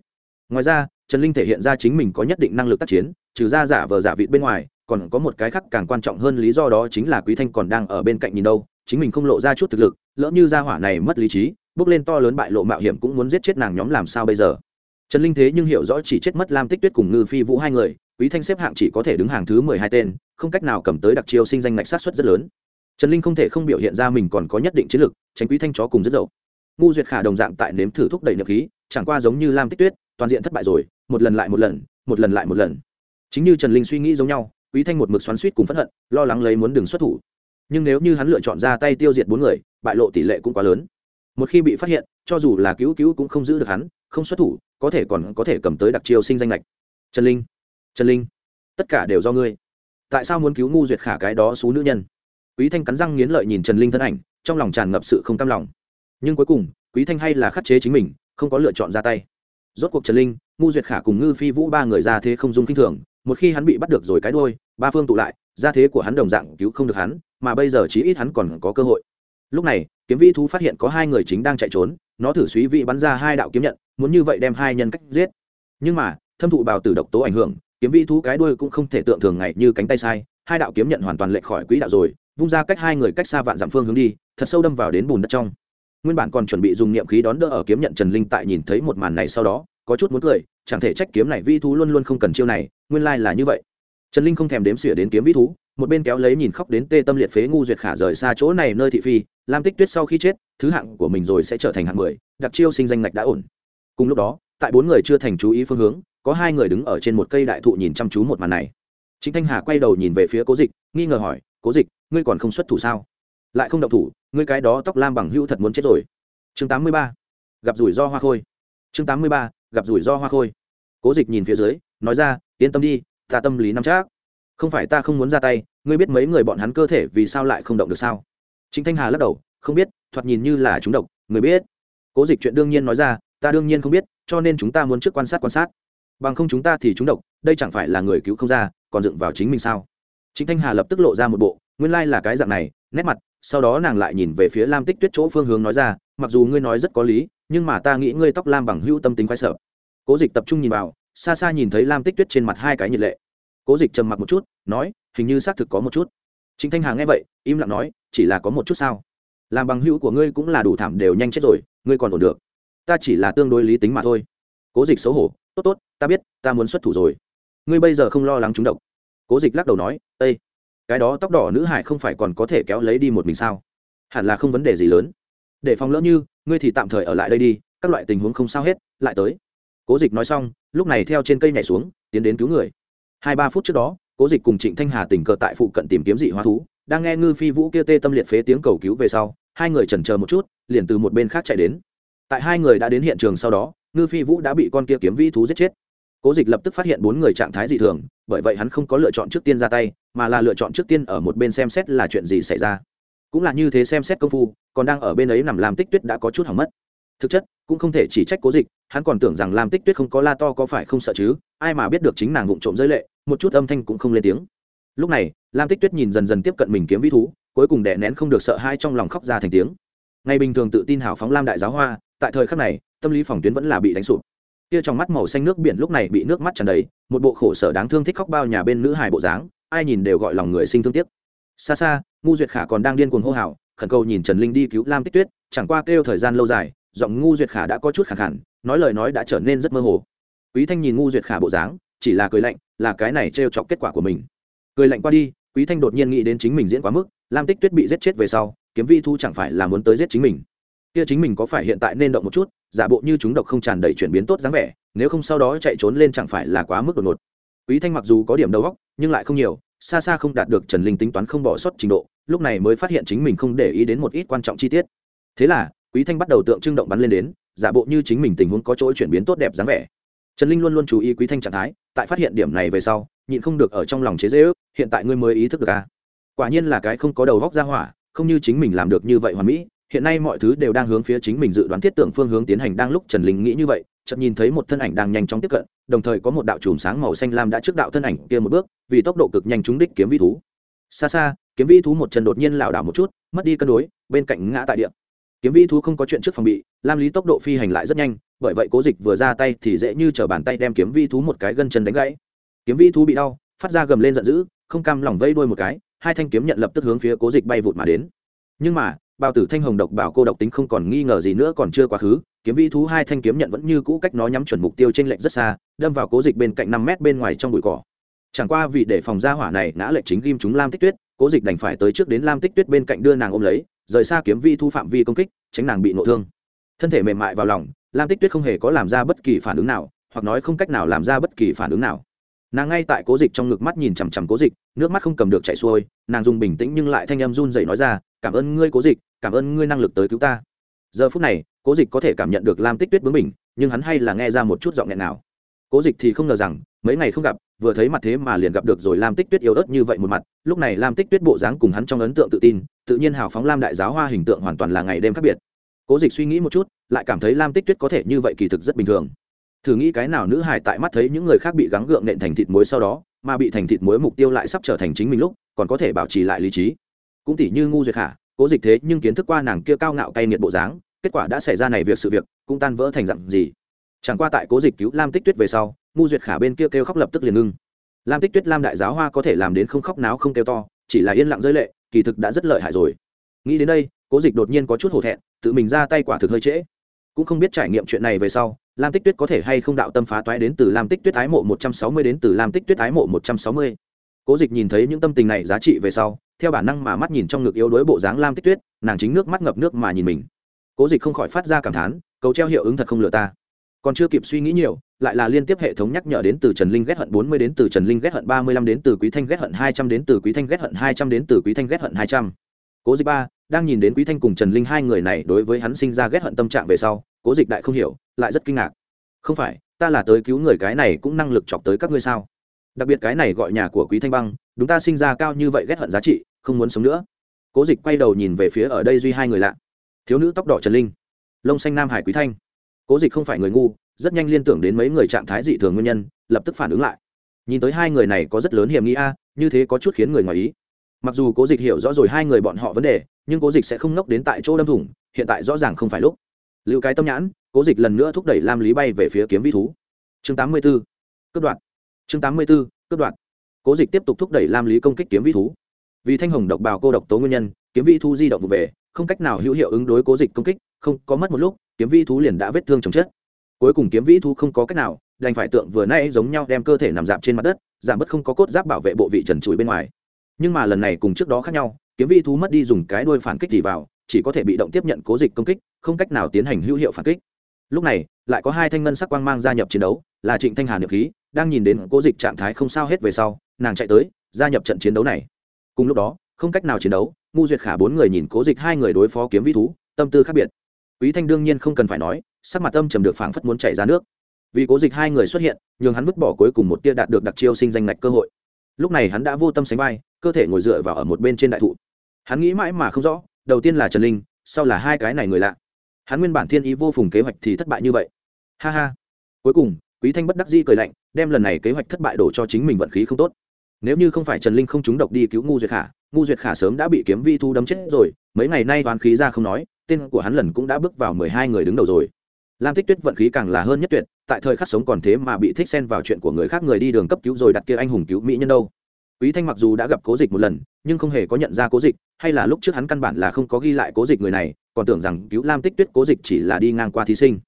Ngoài ra, trần linh thể hiện ra chính mình có nhất định năng lực tác chiến, trừ ra giả vờ giả vị bên ngoài, còn có một cái khác càng quan trọng hơn lý do đó chính là quý thanh còn đang ở bên cạnh nhìn đâu, chính mình không lộ ra chút thực lực, lỡ như gia hỏa này mất lý trí, bước lên to lớn bại lộ mạo hiểm cũng muốn giết chết nàng nhóm làm sao bây giờ? Trần linh thế nhưng hiểu rõ chỉ chết mất lam tích tuyết cùng ngư phi vũ hai người, quý thanh xếp hạng chỉ có thể đứng hàng thứ mười hai tên, không cách nào cầm tới đặc chiêu sinh danh ngạch sát xuất rất lớn. Trần linh không thể không biểu hiện ra mình còn có nhất định chiến lược tránh quý thanh chó cùng rất dậu. Ngu duyệt khả đồng dạng tại nếm thử thúc đẩy nhập khí, chẳng qua giống như lam tích tuyết, toàn diện thất bại rồi, một lần lại một lần một lần lại một lần. Chính như trần linh suy nghĩ giống nhau, quý thanh một mực xoắn suýt cùng phẫn hận, lo lắng lấy muốn đừng xuất thủ. Nhưng nếu như hắn lựa chọn ra tay tiêu diệt bốn người, bại lộ tỷ lệ cũng quá lớn. Một khi bị phát hiện, cho dù là cứu cứu cũng không giữ được hắn không xuất thủ, có thể còn có thể cầm tới đặc chiêu sinh danh lệch. Trần linh trần linh, tất cả đều do ngươi. Tại sao muốn cứu ngu duyệt khả cái đó xú nữ nhân? Quý thanh cắn răng nghiến lợi nhìn trần linh thân ảnh, trong lòng tràn ngập sự không cam lòng. Nhưng cuối cùng, quý thanh hay là khắc chế chính mình, không có lựa chọn ra tay. Rốt cuộc trần linh, ngu duyệt khả cùng ngư phi vũ ba người ra thế không dung kinh thường, một khi hắn bị bắt được rồi cái đôi ba phương tụ lại, ra thế của hắn đồng dạng cứu không được hắn, mà bây giờ chí ít hắn còn có cơ hội. Lúc này, kiếm vi thú phát hiện có hai người chính đang chạy trốn, nó thử suy vị bắn ra hai đạo kiếm nhận muốn như vậy đem hai nhân cách giết. Nhưng mà, thâm thụ bào tử độc tố ảnh hưởng, kiếm vi thú cái đuôi cũng không thể tượng thường ngày như cánh tay sai. Hai đạo kiếm nhận hoàn toàn lệch khỏi quỹ đạo rồi, vung ra cách hai người cách xa vạn dặm phương hướng đi, thật sâu đâm vào đến bùn đất trong. Nguyên bản còn chuẩn bị dùng niệm khí đón đỡ ở kiếm nhận trần linh tại nhìn thấy một màn này sau đó, có chút muốn cười, chẳng thể trách kiếm này vi thú luôn luôn không cần chiêu này, nguyên lai là như vậy. Trần linh không thèm đếm xỉa đến kiếm vi thú, một bên kéo lấy nhìn khóc đến tê tâm liệt phế ngu duyệt khả rời xa chỗ này nơi thị phi, lam tích tuyết sau khi chết, thứ hạng của mình rồi sẽ trở thành hạng mười, đặc chiêu sinh danh ngạch đã ổn cùng lúc đó, tại bốn người chưa thành chú ý phương hướng, có hai người đứng ở trên một cây đại thụ nhìn chăm chú một màn này. Chính thanh hà quay đầu nhìn về phía cố dịch, nghi ngờ hỏi, cố dịch, ngươi còn không xuất thủ sao? Lại không động thủ, ngươi cái đó tóc lam bằng hữu thật muốn chết rồi. Chương tám mươi ba, gặp rủi ro hoa khôi. Chương tám mươi ba, gặp rủi ro hoa khôi. Cố dịch nhìn phía dưới, nói ra, yên tâm đi, ta tâm lý nắm chắc. Không phải ta không muốn ra tay, ngươi biết mấy người bọn hắn cơ thể vì sao lại không động được sao? Chính thanh hà lắc đầu, không biết, thoạt nhìn như là chúng độc, người biết. Cố dịch chuyện đương nhiên nói ra ta đương nhiên không biết, cho nên chúng ta muốn trước quan sát quan sát. Bằng không chúng ta thì chúng độc, đây chẳng phải là người cứu không ra, còn dựng vào chính mình sao? Chính thanh hà lập tức lộ ra một bộ, nguyên lai、like、là cái dạng này. Nét mặt, sau đó nàng lại nhìn về phía lam tích tuyết chỗ phương hướng nói ra, mặc dù ngươi nói rất có lý, nhưng mà ta nghĩ ngươi tóc lam bằng hữu tâm tính khoái sợ. Cố dịch tập trung nhìn vào, xa xa nhìn thấy lam tích tuyết trên mặt hai cái nhiệt lệ. Cố dịch trầm mặc một chút, nói, hình như xác thực có một chút. Chính thanh hà nghe vậy, im lặng nói, chỉ là có một chút sao? Làm bằng hữu của ngươi cũng là đủ thảm đều nhanh chết rồi, ngươi còn ổn được ta chỉ là tương đối lý tính mà thôi. Cố dịch xấu hổ, tốt tốt, ta biết, ta muốn xuất thủ rồi. Ngươi bây giờ không lo lắng trúng độc. Cố dịch lắc đầu nói ây cái đó tóc đỏ nữ hải không phải còn có thể kéo lấy đi một mình sao? Hẳn là không vấn đề gì lớn. Để phòng lỡ như, ngươi thì tạm thời ở lại đây đi, các loại tình huống không sao hết, lại tới. Cố dịch nói xong, lúc này theo trên cây nhảy xuống, tiến đến cứu người. Hai ba phút trước đó, cố dịch cùng trịnh thanh hà tình cờ tại phụ cận tìm kiếm dị hóa thú, đang nghe ngư phi vũ kia tê tâm liệt phế tiếng cầu cứu về sau, hai người chần chờ một chút, liền từ một bên khác chạy đến tại hai người đã đến hiện trường sau đó, ngư phi vũ đã bị con kia kiếm vi thú giết chết. Cố dịch lập tức phát hiện bốn người trạng thái dị thường, bởi vậy hắn không có lựa chọn trước tiên ra tay, mà là lựa chọn trước tiên ở một bên xem xét là chuyện gì xảy ra. Cũng là như thế xem xét công phu, còn đang ở bên ấy nằm làm tích tuyết đã có chút hỏng mất. Thực chất, cũng không thể chỉ trách cố dịch, hắn còn tưởng rằng làm tích tuyết không có la to có phải không sợ chứ, ai mà biết được chính nàng vụng trộm giới lệ, một chút âm thanh cũng không lên tiếng. Lúc này, lam tích tuyết nhìn dần dần tiếp cận mình kiếm vĩ thú, cuối cùng đè nén không được sợ hai trong lòng khóc ra thành tiếng. Ngày bình thường tự tin hào phóng lam đại giáo hoa tại thời khắc này, tâm lý phòng tuyến vẫn là bị đánh sụp. Kia trong mắt màu xanh nước biển lúc này bị nước mắt tràn đầy, một bộ khổ sở đáng thương thích khóc bao nhà bên nữ hài bộ dáng, ai nhìn đều gọi lòng người sinh thương tiếc. Xa xa, ngu duyệt khả còn đang điên cuồng hô hào, khẩn cầu nhìn trần linh đi cứu lam tích tuyết, chẳng qua kêu thời gian lâu dài, giọng ngu duyệt khả đã có chút khẳng hẳn nói lời nói đã trở nên rất mơ hồ. Quý thanh nhìn ngu duyệt khả bộ dáng, chỉ là cười lạnh, là cái này trêu chọc kết quả của mình. Cười lạnh qua đi, quý thanh đột nhiên nghĩ đến chính mình diễn quá mức, lam tích tuyết bị giết chết về sau, kiếm vi thu chẳng phải là muốn tới giết chính mình kia chính mình có phải hiện tại nên động một chút, giả bộ như chúng độc không tràn đầy chuyển biến tốt dáng vẻ, nếu không sau đó chạy trốn lên chẳng phải là quá mức đột ngột. Quý thanh mặc dù có điểm đầu góc nhưng lại không nhiều, xa xa không đạt được trần linh tính toán không bỏ sót trình độ, lúc này mới phát hiện chính mình không để ý đến một ít quan trọng chi tiết. Thế là, quý thanh bắt đầu tượng trưng động bắn lên đến, giả bộ như chính mình tình huống có chỗ chuyển biến tốt đẹp dáng vẻ. Trần linh luôn luôn chú ý quý thanh trạng thái, tại phát hiện điểm này về sau, nhịn không được ở trong lòng chế dễ ước hiện tại ngươi mới ý thức được à? Quả nhiên là cái không có đầu góc ra hỏa, không như chính mình làm được như vậy hoàn mỹ hiện nay mọi thứ đều đang hướng phía chính mình dự đoán thiết tưởng phương hướng tiến hành. Đang lúc trần linh nghĩ như vậy, chợt nhìn thấy một thân ảnh đang nhanh chóng tiếp cận, đồng thời có một đạo chùm sáng màu xanh lam đã trước đạo thân ảnh kia một bước, vì tốc độ cực nhanh trúng đích kiếm vi thú. Xa xa, kiếm vi thú một chân đột nhiên lảo đảo một chút, mất đi cân đối, bên cạnh ngã tại địa. Kiếm vi thú không có chuyện trước phòng bị, lam lý tốc độ phi hành lại rất nhanh, bởi vậy cố dịch vừa ra tay thì dễ như chở bàn tay đem kiếm vi thú một cái gân chân đánh gãy. Kiếm vi thú bị đau, phát ra gầm lên giận dữ, không cam lòng vây đuôi một cái, hai thanh kiếm nhận lập tức hướng phía cố dịch bay vụt mà đến nhưng mà, bào tử thanh hồng độc bảo cô độc tính không còn nghi ngờ gì nữa còn chưa quá khứ, kiếm vi thú hai thanh kiếm nhận vẫn như cũ cách nó nhắm chuẩn mục tiêu trên lệnh rất xa, đâm vào cố dịch bên cạnh năm mét bên ngoài trong bụi cỏ. Chẳng qua vì để phòng ra hỏa này ngã lệnh chính ghim chúng lam tích tuyết, cố dịch đành phải tới trước đến lam tích tuyết bên cạnh đưa nàng ôm lấy, rời xa kiếm vi thu phạm vi công kích, tránh nàng bị nộ thương. Thân thể mềm mại vào lòng, lam tích tuyết không hề có làm ra bất kỳ phản ứng nào, hoặc nói không cách nào làm ra bất kỳ phản ứng nào. Nàng ngay tại cố dịch trong ngực mắt nhìn chằm chằm cố dịch, nước mắt không cầm được chạy xuôi, nàng dùng bình tĩnh nhưng lại thanh em run dậy nói ra cảm ơn ngươi cố dịch, cảm ơn ngươi năng lực tới cứu ta. Giờ phút này, cố dịch có thể cảm nhận được lam tích tuyết bướng mình nhưng hắn hay là nghe ra một chút giọng nghẹn nào. Cố dịch thì không ngờ rằng, mấy ngày không gặp, vừa thấy mặt thế mà liền gặp được rồi lam tích tuyết yếu ớt như vậy một mặt. Lúc này lam tích tuyết bộ dáng cùng hắn trong ấn tượng tự tin, tự nhiên hào phóng lam đại giáo hoa hình tượng hoàn toàn là ngày đêm khác biệt. Cố dịch suy nghĩ một chút, lại cảm thấy lam tích tuyết có thể như vậy kỳ thực rất bình thường. Thử nghĩ cái nào nữ hài tại mắt thấy những người khác bị gắng gượng nện thành thịt muối sau đó, mà bị thành thịt muối mục tiêu lại sắp trở thành chính mình lúc, còn có thể bảo trì lại lý trí cũng tỉ như ngu duyệt khả, cố dịch thế nhưng kiến thức qua nàng kia cao ngạo cay nghiệt bộ dáng, kết quả đã xảy ra này việc sự việc, cũng tan vỡ thành dặn gì. Chẳng qua tại cố dịch cứu lam tích tuyết về sau, ngu duyệt khả bên kia kêu khóc lập tức liền ngưng. Lam tích tuyết lam đại giáo hoa có thể làm đến không khóc náo không kêu to, chỉ là yên lặng rơi lệ, kỳ thực đã rất lợi hại rồi. Nghĩ đến đây, cố dịch đột nhiên có chút hổ thẹn, tự mình ra tay quả thực hơi trễ. Cũng không biết trải nghiệm chuyện này về sau, lam tích tuyết có thể hay không đạo tâm phá toái đến từ lam tích tuyết ái mộ một trăm sáu mươi đến từ lam tích tuyết ái mộ một trăm sáu mươi cố dịch nhìn thấy những tâm tình này giá trị về sau, theo bản năng mà mắt nhìn trong ngực yếu đuối bộ dáng lam tích tuyết, nàng chính nước mắt ngập nước mà nhìn mình. Cố dịch không khỏi phát ra cảm thán, cầu treo hiệu ứng thật không lừa ta. Còn chưa kịp suy nghĩ nhiều, lại là liên tiếp hệ thống nhắc nhở đến từ trần linh ghét hận bốn mươi đến từ trần linh ghét hận ba mươi lăm đến từ quý thanh ghét hận hai trăm đến từ quý thanh ghét hận hai trăm đến từ quý thanh ghét hận hai trăm. Cố dịch ba, đang nhìn đến quý thanh cùng trần linh hai người này đối với hắn sinh ra ghét hận tâm trạng về sau, cố dịch đại không hiểu, lại rất kinh ngạc. Không phải, ta là tới cứu người cái này cũng năng lực chọc tới các ngươi sao? Đặc biệt cái này gọi nhà của quý thanh băng đúng ta sinh ra cao như vậy ghét hận giá trị, không muốn sống nữa. Cố dịch quay đầu nhìn về phía ở đây duy hai người lạ. Thiếu nữ tóc đỏ trần linh, lông xanh nam hải quý thanh. Cố dịch không phải người ngu, rất nhanh liên tưởng đến mấy người trạng thái dị thường nguyên nhân, lập tức phản ứng lại. Nhìn tới hai người này có rất lớn hiểm nghi a, như thế có chút khiến người ngoài ý. Mặc dù cố dịch hiểu rõ rồi hai người bọn họ vấn đề, nhưng cố dịch sẽ không nốc đến tại chỗ đâm thủng, hiện tại rõ ràng không phải lúc. Lưu cái tâm nhãn, cố dịch lần nữa thúc đẩy lam lý bay về phía kiếm vi thú. Chương tám mươi b ố cướp đoạn chương tám mươi b ố cướp đoạn cố dịch tiếp tục thúc đẩy lam lý công kích kiếm Vĩ thú. Vì thanh hồng độc bào cô độc tố nguyên nhân, kiếm Vĩ thú di động vụ về, không cách nào hữu hiệu ứng đối cố dịch công kích, không, có mất một lúc, kiếm Vĩ thú liền đã vết thương chồng chết. Cuối cùng kiếm vĩ thú không có cách nào, đành phải tượng vừa nay giống nhau đem cơ thể nằm dạp trên mặt đất, giảm bớt không có cốt giáp bảo vệ bộ vị trần trụi bên ngoài. Nhưng mà lần này cùng trước đó khác nhau, kiếm vĩ thú mất đi dùng cái đuôi phản kích gì vào, chỉ có thể bị động tiếp nhận cố dịch công kích, không cách nào tiến hành hữu hiệu phản kích. Lúc này, lại có hai thanh ngân sắc quang mang gia nhập chiến đấu, là trịnh thanh hà niệm khí đang nhìn đến cố dịch trạng thái không sao hết về sau, nàng chạy tới, gia nhập trận chiến đấu này. Cùng lúc đó, không cách nào chiến đấu ngu duyệt khả bốn người nhìn cố dịch hai người đối phó kiếm vĩ thú, tâm tư khác biệt. Quý thanh đương nhiên không cần phải nói, sắc mặt tâm trầm được phảng phất muốn chảy ra nước. Vì cố dịch hai người xuất hiện, nhường hắn vứt bỏ cuối cùng một tia đạt được đặc chiêu sinh danh ngạch cơ hội. Lúc này hắn đã vô tâm sánh vai, cơ thể ngồi dựa vào ở một bên trên đại thụ. Hắn nghĩ mãi mà không rõ, đầu tiên là trần linh, sau là hai cái này người lạ. Hắn nguyên bản thiên ý vô phùng kế hoạch thì thất bại như vậy. Ha ha. Cuối cùng quý thanh bất đắc di cười lạnh, đem lần này kế hoạch thất bại đổ cho chính mình vận khí không tốt. Nếu như không phải trần linh không trúng độc đi cứu ngu duyệt khả, ngu duyệt khả sớm đã bị kiếm vi thu đấm chết rồi, mấy ngày nay toán khí ra không nói, tên của hắn lần cũng đã bước vào mười hai người đứng đầu rồi. Lam tích tuyết vận khí càng là hơn nhất tuyệt, tại thời khắc sống còn thế mà bị thích xen vào chuyện của người khác người đi đường cấp cứu rồi đặt kia anh hùng cứu mỹ nhân đâu. Quý thanh mặc dù đã gặp cố dịch một lần, nhưng không hề có nhận ra cố dịch, hay là lúc trước hắn căn bản là không có ghi lại cố dịch người này, còn tưởng rằng cứu lam tích tuyết cố dịch chỉ là đi ngang qua thí sinh.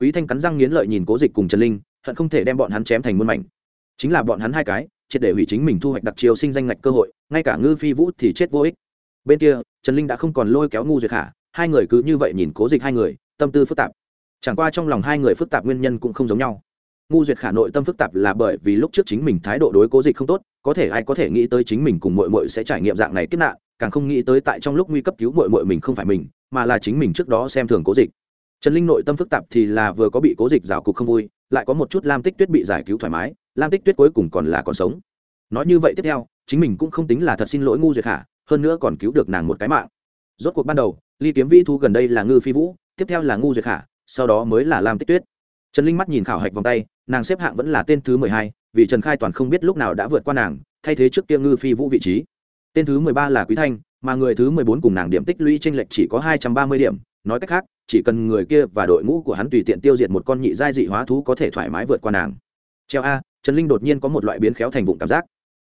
Quý thanh cắn răng nghiến lợi nhìn cố dịch cùng trần linh hận không thể đem bọn hắn chém thành muôn mảnh. Chính là bọn hắn hai cái, triệt để hủy chính mình thu hoạch đặc chiều sinh danh ngạch cơ hội, ngay cả ngư phi vũ thì chết vô ích. Bên kia, trần linh đã không còn lôi kéo ngu duyệt khả, hai người cứ như vậy nhìn cố dịch hai người, tâm tư phức tạp. Chẳng qua trong lòng hai người phức tạp nguyên nhân cũng không giống nhau. Ngu duyệt khả nội tâm phức tạp là bởi vì lúc trước chính mình thái độ đối cố dịch không tốt, có thể ai có thể nghĩ tới chính mình cùng mội mội sẽ trải nghiệm dạng này kết nạn, càng không nghĩ tới tại trong lúc nguy cấp cứu mội mội mình không phải mình, mà là chính mình trước đó xem thường cố dịch. Trần linh nội tâm phức tạp thì là vừa có bị cố dịch rào cục không vui lại có một chút lam tích tuyết bị giải cứu thoải mái, lam tích tuyết cuối cùng còn là còn sống. Nói như vậy tiếp theo, chính mình cũng không tính là thật xin lỗi ngu duyệt khả, hơn nữa còn cứu được nàng một cái mạng. Rốt cuộc ban đầu, ly kiếm vĩ thu gần đây là ngư phi vũ, tiếp theo là ngu duyệt khả, sau đó mới là lam tích tuyết. Trần linh mắt nhìn khảo hạch vòng tay, nàng xếp hạng vẫn là tên thứ mười hai, vì trần khai toàn không biết lúc nào đã vượt qua nàng, thay thế trước kia ngư phi vũ vị trí. Tên thứ mười ba là quý thanh mà người thứ mười bốn cùng nàng điểm tích lũy tranh lệch chỉ có hai trăm ba mươi điểm. Nói cách khác, chỉ cần người kia và đội ngũ của hắn tùy tiện tiêu diệt một con nhị giai dị hóa thú có thể thoải mái vượt qua nàng. Treo a, trần linh đột nhiên có một loại biến khéo thành vụng cảm giác.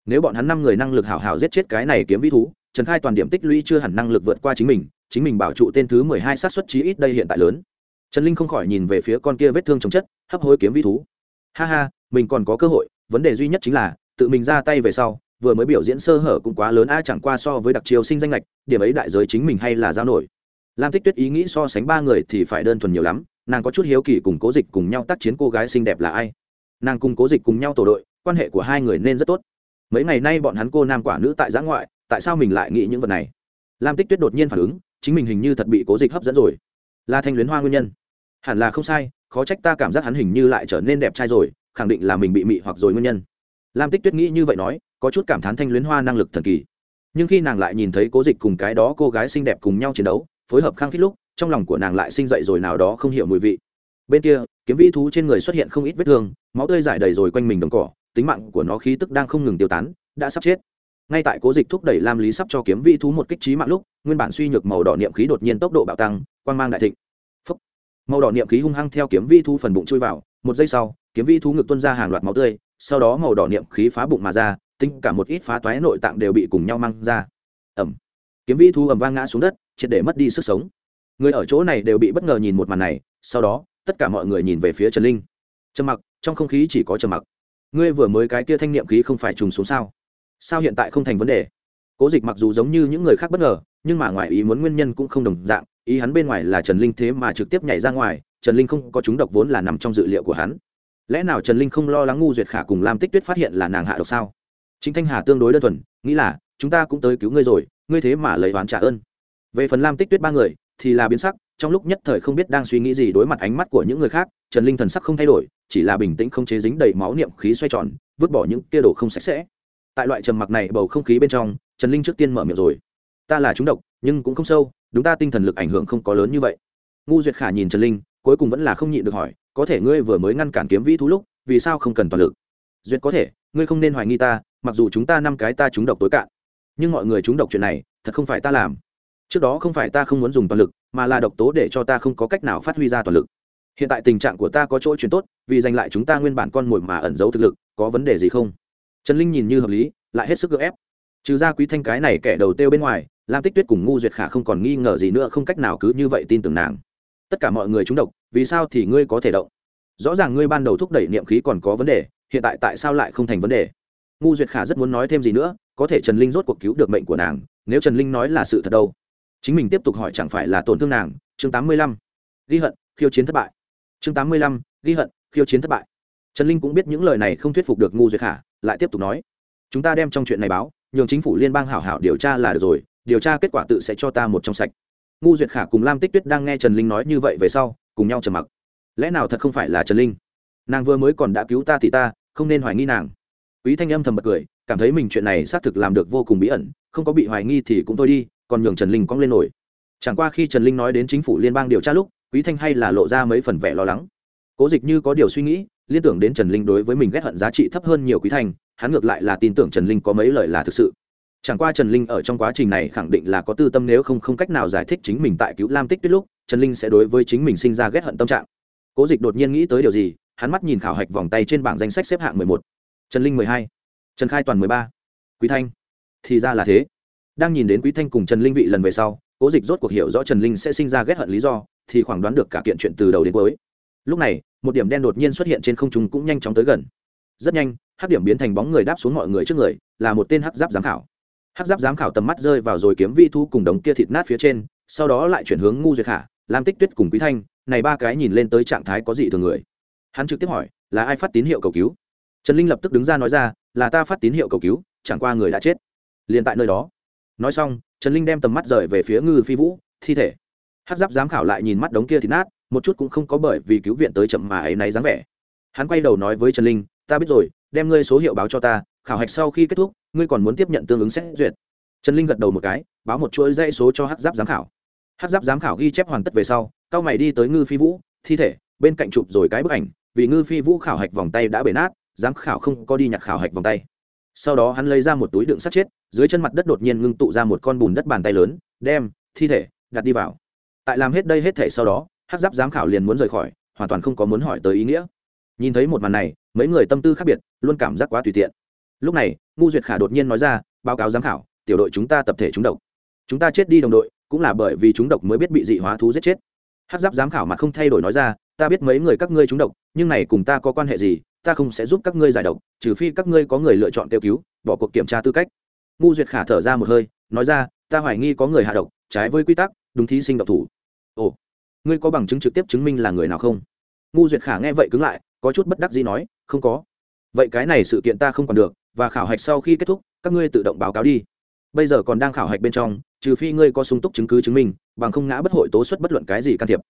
Nếu bọn hắn năm người năng lực hảo hảo giết chết cái này kiếm vĩ thú, trần khai toàn điểm tích lũy chưa hẳn năng lực vượt qua chính mình chính mình bảo trụ tên thứ mười hai sát suất chí ít đây hiện tại lớn. Trần linh không khỏi nhìn về phía con kia vết thương chồng chất, hấp hối kiếm vi thú. Ha ha, mình còn có cơ hội, vấn đề duy nhất chính là, tự mình ra tay về sau vừa mới biểu diễn sơ hở cũng quá lớn, a, chẳng qua so với đặc chiêu sinh danh lệch điểm ấy đại giới chính mình hay là giao nổi. Lam tích tuyết ý nghĩ so sánh ba người thì phải đơn thuần nhiều lắm, nàng có chút hiếu kỳ cùng cố dịch cùng nhau tác chiến cô gái xinh đẹp là ai. Nàng cùng cố dịch cùng nhau tổ đội, quan hệ của hai người nên rất tốt. Mấy ngày nay bọn hắn cô nam quả nữ tại giã ngoại, tại sao mình lại nghĩ những vật này? Lam tích tuyết đột nhiên phản ứng, chính mình hình như thật bị cố dịch hấp dẫn rồi. Là thanh luyến hoa nguyên nhân. Hẳn là không sai, khó trách ta cảm giác hắn hình như lại trở nên đẹp trai rồi, khẳng định là mình bị mị hoặc rồi nguyên nhân. Lam tích tuyết nghĩ như vậy nói có chút cảm thán thanh luyến hoa năng lực thần kỳ. Nhưng khi nàng lại nhìn thấy cố dịch cùng cái đó cô gái xinh đẹp cùng nhau chiến đấu, phối hợp khăng khít lúc, trong lòng của nàng lại sinh dậy rồi nào đó không hiểu mùi vị. Bên kia, kiếm vi thú trên người xuất hiện không ít vết thương, máu tươi giải đầy rồi quanh mình đồng cỏ, tính mạng của nó khí tức đang không ngừng tiêu tán, đã sắp chết. Ngay tại cố dịch thúc đẩy lam lý sắp cho kiếm vi thú một kích trí mạng lúc, nguyên bản suy nhược màu đỏ niệm khí đột nhiên tốc độ bạo tăng, quang mang đại thịnh. Phúc. màu đỏ niệm khí hung hăng theo kiếm vi thú phần bụng chui vào, một giây sau, kiếm vi thú ngực tuân ra hàng loạt máu tươi, sau đó màu đỏ niệm khí phá bụng mà ra tính cả một ít phá toái nội tạng đều bị cùng nhau mang ra. Ẩm. Kiếm vi thú ầm vang ngã xuống đất, triệt để mất đi sức sống. Người ở chỗ này đều bị bất ngờ nhìn một màn này, sau đó, tất cả mọi người nhìn về phía trần linh. Trầm mặc, trong không khí chỉ có trầm mặc. Ngươi vừa mới cái kia thanh niệm khí không phải trùng xuống sao? Sao hiện tại không thành vấn đề? Cố dịch mặc dù giống như những người khác bất ngờ, nhưng mà ngoài ý muốn nguyên nhân cũng không đồng dạng, ý hắn bên ngoài là trần linh thế mà trực tiếp nhảy ra ngoài, trần linh không có chúng độc vốn là nằm trong dự liệu của hắn. Lẽ nào trần linh không lo lắng ngu duyệt khả cùng lam tích tuyết phát hiện là nàng hạ độc sao? Chính thanh hà tương đối đơn thuần, nghĩ là, chúng ta cũng tới cứu ngươi rồi, ngươi thế mà lấy oán trả ơn. Về phần lam tích tuyết ba người, thì là biến sắc, trong lúc nhất thời không biết đang suy nghĩ gì đối mặt ánh mắt của những người khác, trần linh thần sắc không thay đổi, chỉ là bình tĩnh không chế dính đầy máu niệm khí xoay tròn, vứt bỏ những kia đồ không sạch sẽ. Tại loại trầm mặc này bầu không khí bên trong, trần linh trước tiên mở miệng rồi. Ta là chúng độc, nhưng cũng không sâu, đúng ta tinh thần lực ảnh hưởng không có lớn như vậy. Ngu duyệt khả nhìn trần linh, cuối cùng vẫn là không nhịn được hỏi, có thể ngươi vừa mới ngăn cản kiếm vĩ thú lúc, vì sao không cần toàn lực? Duyệt có thể, ngươi không nên hoài nghi ta mặc dù chúng ta năm cái ta trúng độc tối cạn, nhưng mọi người trúng độc chuyện này, thật không phải ta làm. Trước đó không phải ta không muốn dùng toàn lực, mà là độc tố để cho ta không có cách nào phát huy ra toàn lực. Hiện tại tình trạng của ta có chỗ chuyển tốt, vì giành lại chúng ta nguyên bản con mồi mà ẩn giấu thực lực, có vấn đề gì không? Trần linh nhìn như hợp lý, lại hết sức gượng ép. Trừ ra quý thanh cái này kẻ đầu têu bên ngoài, lam tích tuyết cùng ngu duyệt khả không còn nghi ngờ gì nữa, không cách nào cứ như vậy tin tưởng nàng. Tất cả mọi người trúng độc, vì sao thì ngươi có thể động? Rõ ràng ngươi ban đầu thúc đẩy niệm khí còn có vấn đề, hiện tại tại sao lại không thành vấn đề? Ngu duyệt khả rất muốn nói thêm gì nữa, có thể trần linh rốt cuộc cứu được mệnh của nàng, nếu trần linh nói là sự thật đâu? Chính mình tiếp tục hỏi chẳng phải là tổn thương nàng? Chương tám mươi lăm. Ghi hận, khiêu chiến thất bại. Chương tám mươi lăm. Ghi hận, khiêu chiến thất bại. Trần linh cũng biết những lời này không thuyết phục được ngu duyệt khả, lại tiếp tục nói. Chúng ta đem trong chuyện này báo, nhường chính phủ liên bang hảo hảo điều tra là được rồi, điều tra kết quả tự sẽ cho ta một trong sạch. Ngu duyệt khả cùng lam tích tuyết đang nghe trần linh nói như vậy về sau, cùng nhau trầm mặc. Lẽ nào thật không phải là trần linh? Nàng vừa mới còn đã cứu ta thì ta, không nên hoài nghi nàng quý thanh âm thầm bật cười, cảm thấy mình chuyện này xác thực làm được vô cùng bí ẩn, không có bị hoài nghi thì cũng thôi đi, còn nhường trần linh cong lên nổi. Chẳng qua khi trần linh nói đến chính phủ liên bang điều tra lúc, quý thanh hay là lộ ra mấy phần vẻ lo lắng. Cố dịch như có điều suy nghĩ, liên tưởng đến trần linh đối với mình ghét hận giá trị thấp hơn nhiều quý thanh, hắn ngược lại là tin tưởng trần linh có mấy lời là thực sự. Chẳng qua trần linh ở trong quá trình này khẳng định là có tư tâm nếu không không cách nào giải thích chính mình tại cứu lam tích tuyết lúc, trần linh sẽ đối với chính mình sinh ra ghét hận tâm trạng. Cố dịch đột nhiên nghĩ tới điều gì, hắn mắt nhìn khảo hạch vòng tay trên bảng danh sách xếp hạng mười một trần linh mười hai, trần khai toàn mười ba, quý thanh. Thì ra là thế. Đang nhìn đến quý thanh cùng trần linh vị lần về sau, cố dịch rốt cuộc hiểu rõ trần linh sẽ sinh ra ghét hận lý do, thì khoảng đoán được cả kiện chuyện từ đầu đến cuối. Lúc này, một điểm đen đột nhiên xuất hiện trên không trung cũng nhanh chóng tới gần. Rất nhanh, hắc điểm biến thành bóng người đáp xuống mọi người trước người, là một tên hắc giáp giám khảo. Hắc giáp giám khảo tầm mắt rơi vào rồi kiếm vi thu cùng đống kia thịt nát phía trên, sau đó lại chuyển hướng ngu duyệt khả, lam tích tuyết cùng quý thanh, này ba cái nhìn lên tới trạng thái có gì thường người. Hắn trực tiếp hỏi, là ai phát tín hiệu cầu cứu? Trần linh lập tức đứng ra nói ra, là ta phát tín hiệu cầu cứu, chẳng qua người đã chết. Liền tại nơi đó. Nói xong, trần linh đem tầm mắt rời về phía ngư phi vũ, thi thể. Hát giáp giám khảo lại nhìn mắt đống kia thì nát, một chút cũng không có bởi vì cứu viện tới chậm mà ấy náy dáng vẻ. Hắn quay đầu nói với trần linh, ta biết rồi, đem ngươi số hiệu báo cho ta, khảo hạch sau khi kết thúc, ngươi còn muốn tiếp nhận tương ứng xét duyệt. Trần linh gật đầu một cái, báo một chuỗi dãy số cho hát giáp giám khảo. Hát giáp giám khảo ghi chép hoàn tất về sau, cao mày đi tới ngư phi vũ, thi thể, bên cạnh chụp rồi cái bức ảnh, vì ngư phi vũ khảo hạch vòng tay đã bể nát giám khảo không có đi nhặt khảo hạch vòng tay. Sau đó hắn lấy ra một túi đựng sắt chết, dưới chân mặt đất đột nhiên ngưng tụ ra một con bùn đất bàn tay lớn, đem thi thể đặt đi vào. Tại làm hết đây hết thể sau đó hát giáp giám khảo liền muốn rời khỏi, hoàn toàn không có muốn hỏi tới ý nghĩa. Nhìn thấy một màn này, mấy người tâm tư khác biệt, luôn cảm giác quá tùy tiện. Lúc này, ngu duyệt khả đột nhiên nói ra, báo cáo giám khảo, tiểu đội chúng ta tập thể trúng độc. Chúng ta chết đi đồng đội, cũng là bởi vì chúng độc mới biết bị dị hóa thú giết chết. Hát giáp giám khảo mặt không thay đổi nói ra, ta biết mấy người các ngươi trúng độc, nhưng này cùng ta có quan hệ gì ta không sẽ giúp các ngươi giải độc, trừ phi các ngươi có người lựa chọn kêu cứu, bỏ cuộc kiểm tra tư cách. Ngu duyệt khả thở ra một hơi, nói ra, ta hoài nghi có người hạ độc, trái với quy tắc, đúng thí sinh độc thủ. Ồ, ngươi có bằng chứng trực tiếp chứng minh là người nào không? Ngu duyệt khả nghe vậy cứng lại, có chút bất đắc gì nói, không có. Vậy cái này sự kiện ta không còn được, và khảo hạch sau khi kết thúc, các ngươi tự động báo cáo đi. Bây giờ còn đang khảo hạch bên trong, trừ phi ngươi có sung túc chứng cứ chứng minh, bằng không ngã bất hội tố xuất bất luận cái gì can thiệp.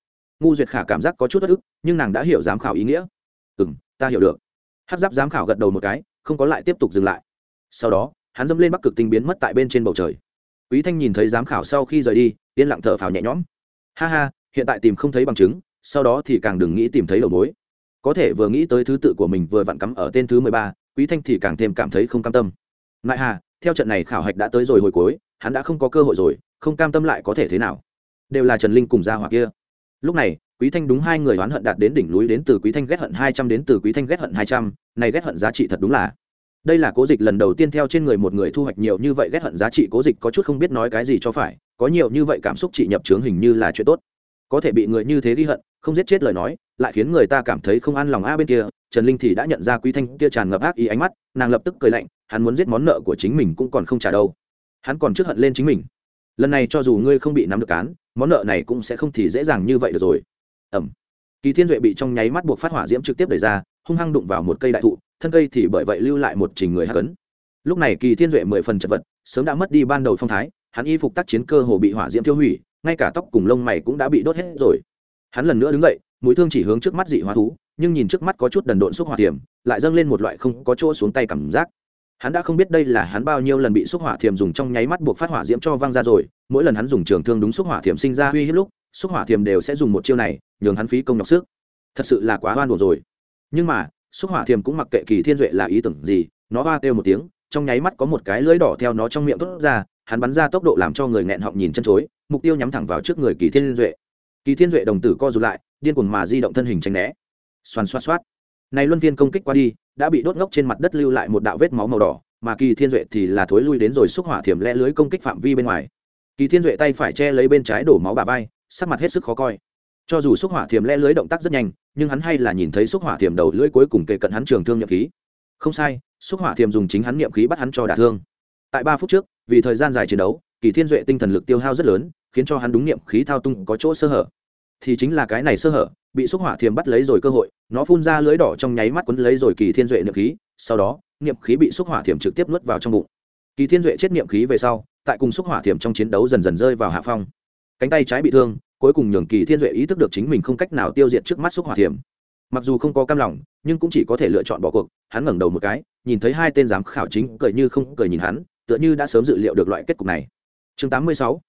Ngu duyệt khả cảm giác có chút bất ức, nhưng nàng đã hiểu giám khảo ý nghĩa. Ừ m ta hiểu được hát giáp giám khảo gật đầu một cái, không có lại tiếp tục dừng lại. Sau đó, hắn dâm lên bắc cực tinh biến mất tại bên trên bầu trời. Quý thanh nhìn thấy giám khảo sau khi rời đi, yên lặng thở phào nhẹ nhõm. Ha ha, hiện tại tìm không thấy bằng chứng, sau đó thì càng đừng nghĩ tìm thấy đầu mối. Có thể vừa nghĩ tới thứ tự của mình vừa vặn cắm ở tên thứ mười ba, quý thanh thì càng thêm cảm thấy không cam tâm. Ngại hà, theo trận này khảo hạch đã tới rồi hồi cuối, hắn đã không có cơ hội rồi, không cam tâm lại có thể thế nào? Đều là trần linh cùng gia hỏa kia. Lúc này quý thanh đúng hai người oán hận đạt đến đỉnh núi đến từ quý thanh ghét hận hai trăm đến từ quý thanh ghét hận hai trăm, này ghét hận giá trị thật đúng là. Đây là cố dịch lần đầu tiên theo trên người một người thu hoạch nhiều như vậy ghét hận giá trị, cố dịch có chút không biết nói cái gì cho phải, có nhiều như vậy cảm xúc trị nhập trướng hình như là chuyện tốt. Có thể bị người như thế ghi hận, không giết chết lời nói, lại khiến người ta cảm thấy không an lòng a bên kia, trần linh thì đã nhận ra quý thanh kia tràn ngập ác ý ánh mắt, nàng lập tức cười lạnh, hắn muốn giết món nợ của chính mình cũng còn không trả đâu. Hắn còn trước hận lên chính mình. Lần này cho dù ngươi không bị nắm được cán món nợ này cũng sẽ không thì dễ dàng như vậy được rồi ẩm. Kỳ thiên duệ bị trong nháy mắt buộc phát hỏa diễm trực tiếp đẩy ra, hung hăng đụng vào một cây đại thụ, thân cây thì bởi vậy lưu lại một trình người hạ cấn lúc này kỳ thiên duệ mười phần chật vật, sớm đã mất đi ban đầu phong thái, hắn y phục tác chiến cơ hồ bị hỏa diễm tiêu hủy, ngay cả tóc cùng lông mày cũng đã bị đốt hết rồi. Hắn lần nữa đứng dậy, mũi thương chỉ hướng trước mắt dị hóa thú, nhưng nhìn trước mắt có chút đần độn xúc hỏa thiểm, lại dâng lên một loại không có chỗ xuống tay cảm giác. Hắn đã không biết đây là hắn bao nhiêu lần bị xúc hỏa thiểm dùng trong nháy mắt buộc phát hỏa diễm cho văng ra rồi, mỗi lần hắn dùng trường thương đúng xúc hỏa thiểm sinh ra uy hiếp lúc xúc hỏa thiềm đều sẽ dùng một chiêu này, nhường hắn phí công nhọc sức. Thật sự là quá oan buồn rồi. Nhưng mà, xúc hỏa thiềm cũng mặc kệ kỳ thiên duệ là ý tưởng gì, nó hoa kêu một tiếng, trong nháy mắt có một cái lưỡi đỏ theo nó trong miệng thốt ra, hắn bắn ra tốc độ làm cho người nghẹn họng nhìn chân chối, mục tiêu nhắm thẳng vào trước người kỳ thiên duệ. Kỳ thiên duệ đồng tử co rụt lại, điên cuồng mà di động thân hình tránh né. Xoắn xoát xoát. Này luân viên công kích qua đi, đã bị đốt ngốc trên mặt đất lưu lại một đạo vết máu màu đỏ, mà kỳ thiên duệ thì là thối lui đến rồi xúc hỏa thiểm lẽ lưới công kích phạm vi bên ngoài. Kỳ thiên duệ tay phải che lấy bên trái đổ máu bà vai sắc mặt hết sức khó coi. Cho dù xúc hỏa thiềm lẽ lưới động tác rất nhanh, nhưng hắn hay là nhìn thấy xúc hỏa thiềm đầu lưỡi cuối cùng kề cận hắn trường thương nhậm khí. Không sai, xúc hỏa thiềm dùng chính hắn niệm khí bắt hắn cho đả thương. Tại ba phút trước, vì thời gian dài chiến đấu, kỳ thiên duệ tinh thần lực tiêu hao rất lớn, khiến cho hắn đúng niệm khí thao tung có chỗ sơ hở. Thì chính là cái này sơ hở, bị xúc hỏa thiềm bắt lấy rồi cơ hội, nó phun ra lưới đỏ trong nháy mắt quấn lấy rồi kỳ thiên duệ niệm khí, sau đó niệm khí bị xúc hỏa thiềm trực tiếp nuốt vào trong bụng. Kỳ thiên duệ chết niệm khí về sau, tại cùng xúc hỏa thiềm trong chiến đấu dần dần rơi vào hạ phong cánh tay trái bị thương, cuối cùng nhường kỳ thiên duệ ý thức được chính mình không cách nào tiêu diệt trước mắt xúc hỏa Thiểm. mặc dù không có cam lòng, nhưng cũng chỉ có thể lựa chọn bỏ cuộc, hắn ngẩng đầu một cái, nhìn thấy hai tên giám khảo chính cười như không cười nhìn hắn, tựa như đã sớm dự liệu được loại kết cục này chương 86.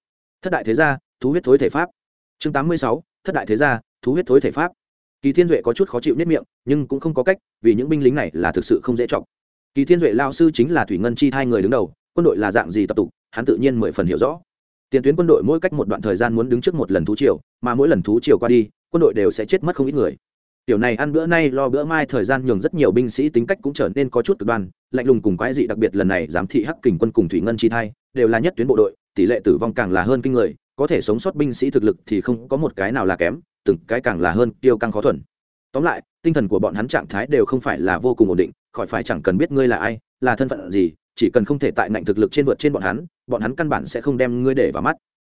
thất đại thế gia, thú huyết thối thể pháp chương 86. thất đại thế gia, thú huyết thối thể pháp kỳ thiên duệ có chút khó chịu nhất miệng, nhưng cũng không có cách, vì những binh lính này là thực sự không dễ chọc kỳ thiên duệ lao sư chính là thủy ngân chi hai người đứng đầu, quân đội là dạng gì tập tục, hắn tự nhiên mười phần hiểu rõ tiền tuyến quân đội mỗi cách một đoạn thời gian muốn đứng trước một lần thú triều, mà mỗi lần thú triều qua đi, quân đội đều sẽ chết mất không ít người. Tiểu này ăn bữa nay lo bữa mai thời gian nhường rất nhiều binh sĩ tính cách cũng trở nên có chút cực đoan, lạnh lùng cùng quái dị đặc biệt lần này giám thị hắc kình quân cùng thủy ngân chi thai, đều là nhất tuyến bộ đội, tỷ lệ tử vong càng là hơn kinh người, có thể sống sót binh sĩ thực lực thì không có một cái nào là kém, từng cái càng là hơn tiêu càng khó thuần. Tóm lại, tinh thần của bọn hắn trạng thái đều không phải là vô cùng ổn định, khỏi phải chẳng cần biết ngươi là ai là thân phận gì, chỉ cần không thể tại ngạnh thực lực trên vượt trên bọn hắn bọn hắn căn bản sẽ không đem ngươi để vào mắt.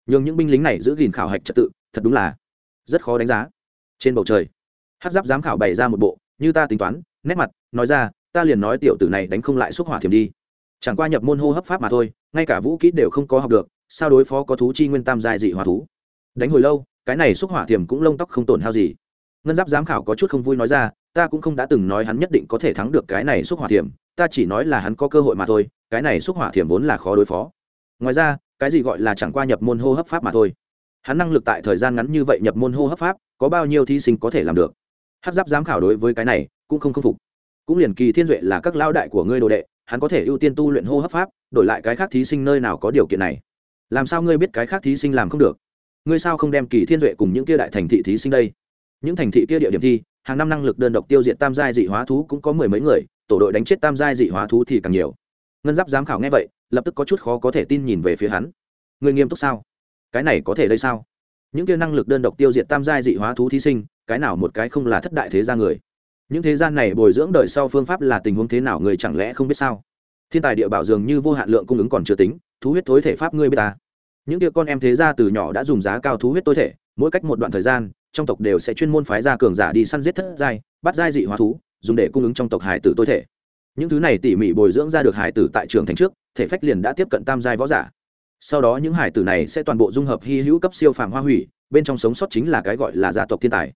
Nhưng những binh lính này giữ gìn khảo hạch trật tự, thật đúng là rất khó đánh giá. Trên bầu trời hát giáp giám khảo bày ra một bộ, như ta tính toán, nét mặt, nói ra, ta liền nói tiểu tử này đánh không lại xúc hỏa thiềm đi. Chẳng qua nhập môn hô hấp pháp mà thôi, ngay cả vũ kỹ đều không có học được, sao đối phó có thú chi nguyên tam dài dị hỏa thú? Đánh hồi lâu, cái này xúc hỏa thiềm cũng lông tóc không tổn hao gì. Ngân giáp giám khảo có chút không vui nói ra ta cũng không đã từng nói hắn nhất định có thể thắng được cái này xúc hỏa thiểm, ta chỉ nói là hắn có cơ hội mà thôi cái này xúc hỏa thiểm vốn là khó đối phó. Ngoài ra cái gì gọi là chẳng qua nhập môn hô hấp pháp mà thôi. Hắn năng lực tại thời gian ngắn như vậy nhập môn hô hấp pháp có bao nhiêu thí sinh có thể làm được? Hát giáp giám khảo đối với cái này cũng không khâm phục. Cũng liền kỳ thiên duệ là các lao đại của ngươi đồ đệ hắn có thể ưu tiên tu luyện hô hấp pháp đổi lại cái khác thí sinh nơi nào có điều kiện này. Làm sao ngươi biết cái khác thí sinh làm không được? Ngươi sao không đem kỳ thiên duệ cùng những kia đại thành thị thí sinh đây? Những thành thị kia địa điểm thi hàng năm năng lực đơn độc tiêu diệt tam giai dị hóa thú cũng có mười mấy người, tổ đội đánh chết tam giai dị hóa thú thì càng nhiều. Ngân giáp giám khảo nghe vậy, lập tức có chút khó có thể tin nhìn về phía hắn. Người nghiêm túc sao? Cái này có thể đây sao? Những kia năng lực đơn độc tiêu diệt tam giai dị hóa thú thí sinh, cái nào một cái không là thất đại thế gia người? Những thế gian này bồi dưỡng đời sau phương pháp là tình huống thế nào người chẳng lẽ không biết sao? Thiên tài địa bảo dường như vô hạn lượng cung ứng còn chưa tính, thú huyết thối thể pháp ngươi biết ta. Những kia con em thế gia từ nhỏ đã dùng giá cao thú huyết tối thể, mỗi cách một đoạn thời gian trong tộc đều sẽ chuyên môn phái ra cường giả đi săn giết thất giai, bắt giai dị hóa thú, dùng để cung ứng trong tộc hải tử tối thể. Những thứ này tỉ mỉ bồi dưỡng ra được hải tử tại trường thành trước, thể phách liền đã tiếp cận tam giai võ giả. Sau đó những hải tử này sẽ toàn bộ dung hợp hy hữu cấp siêu phàm hoa hủy, bên trong sống sót chính là cái gọi là gia tộc thiên tài.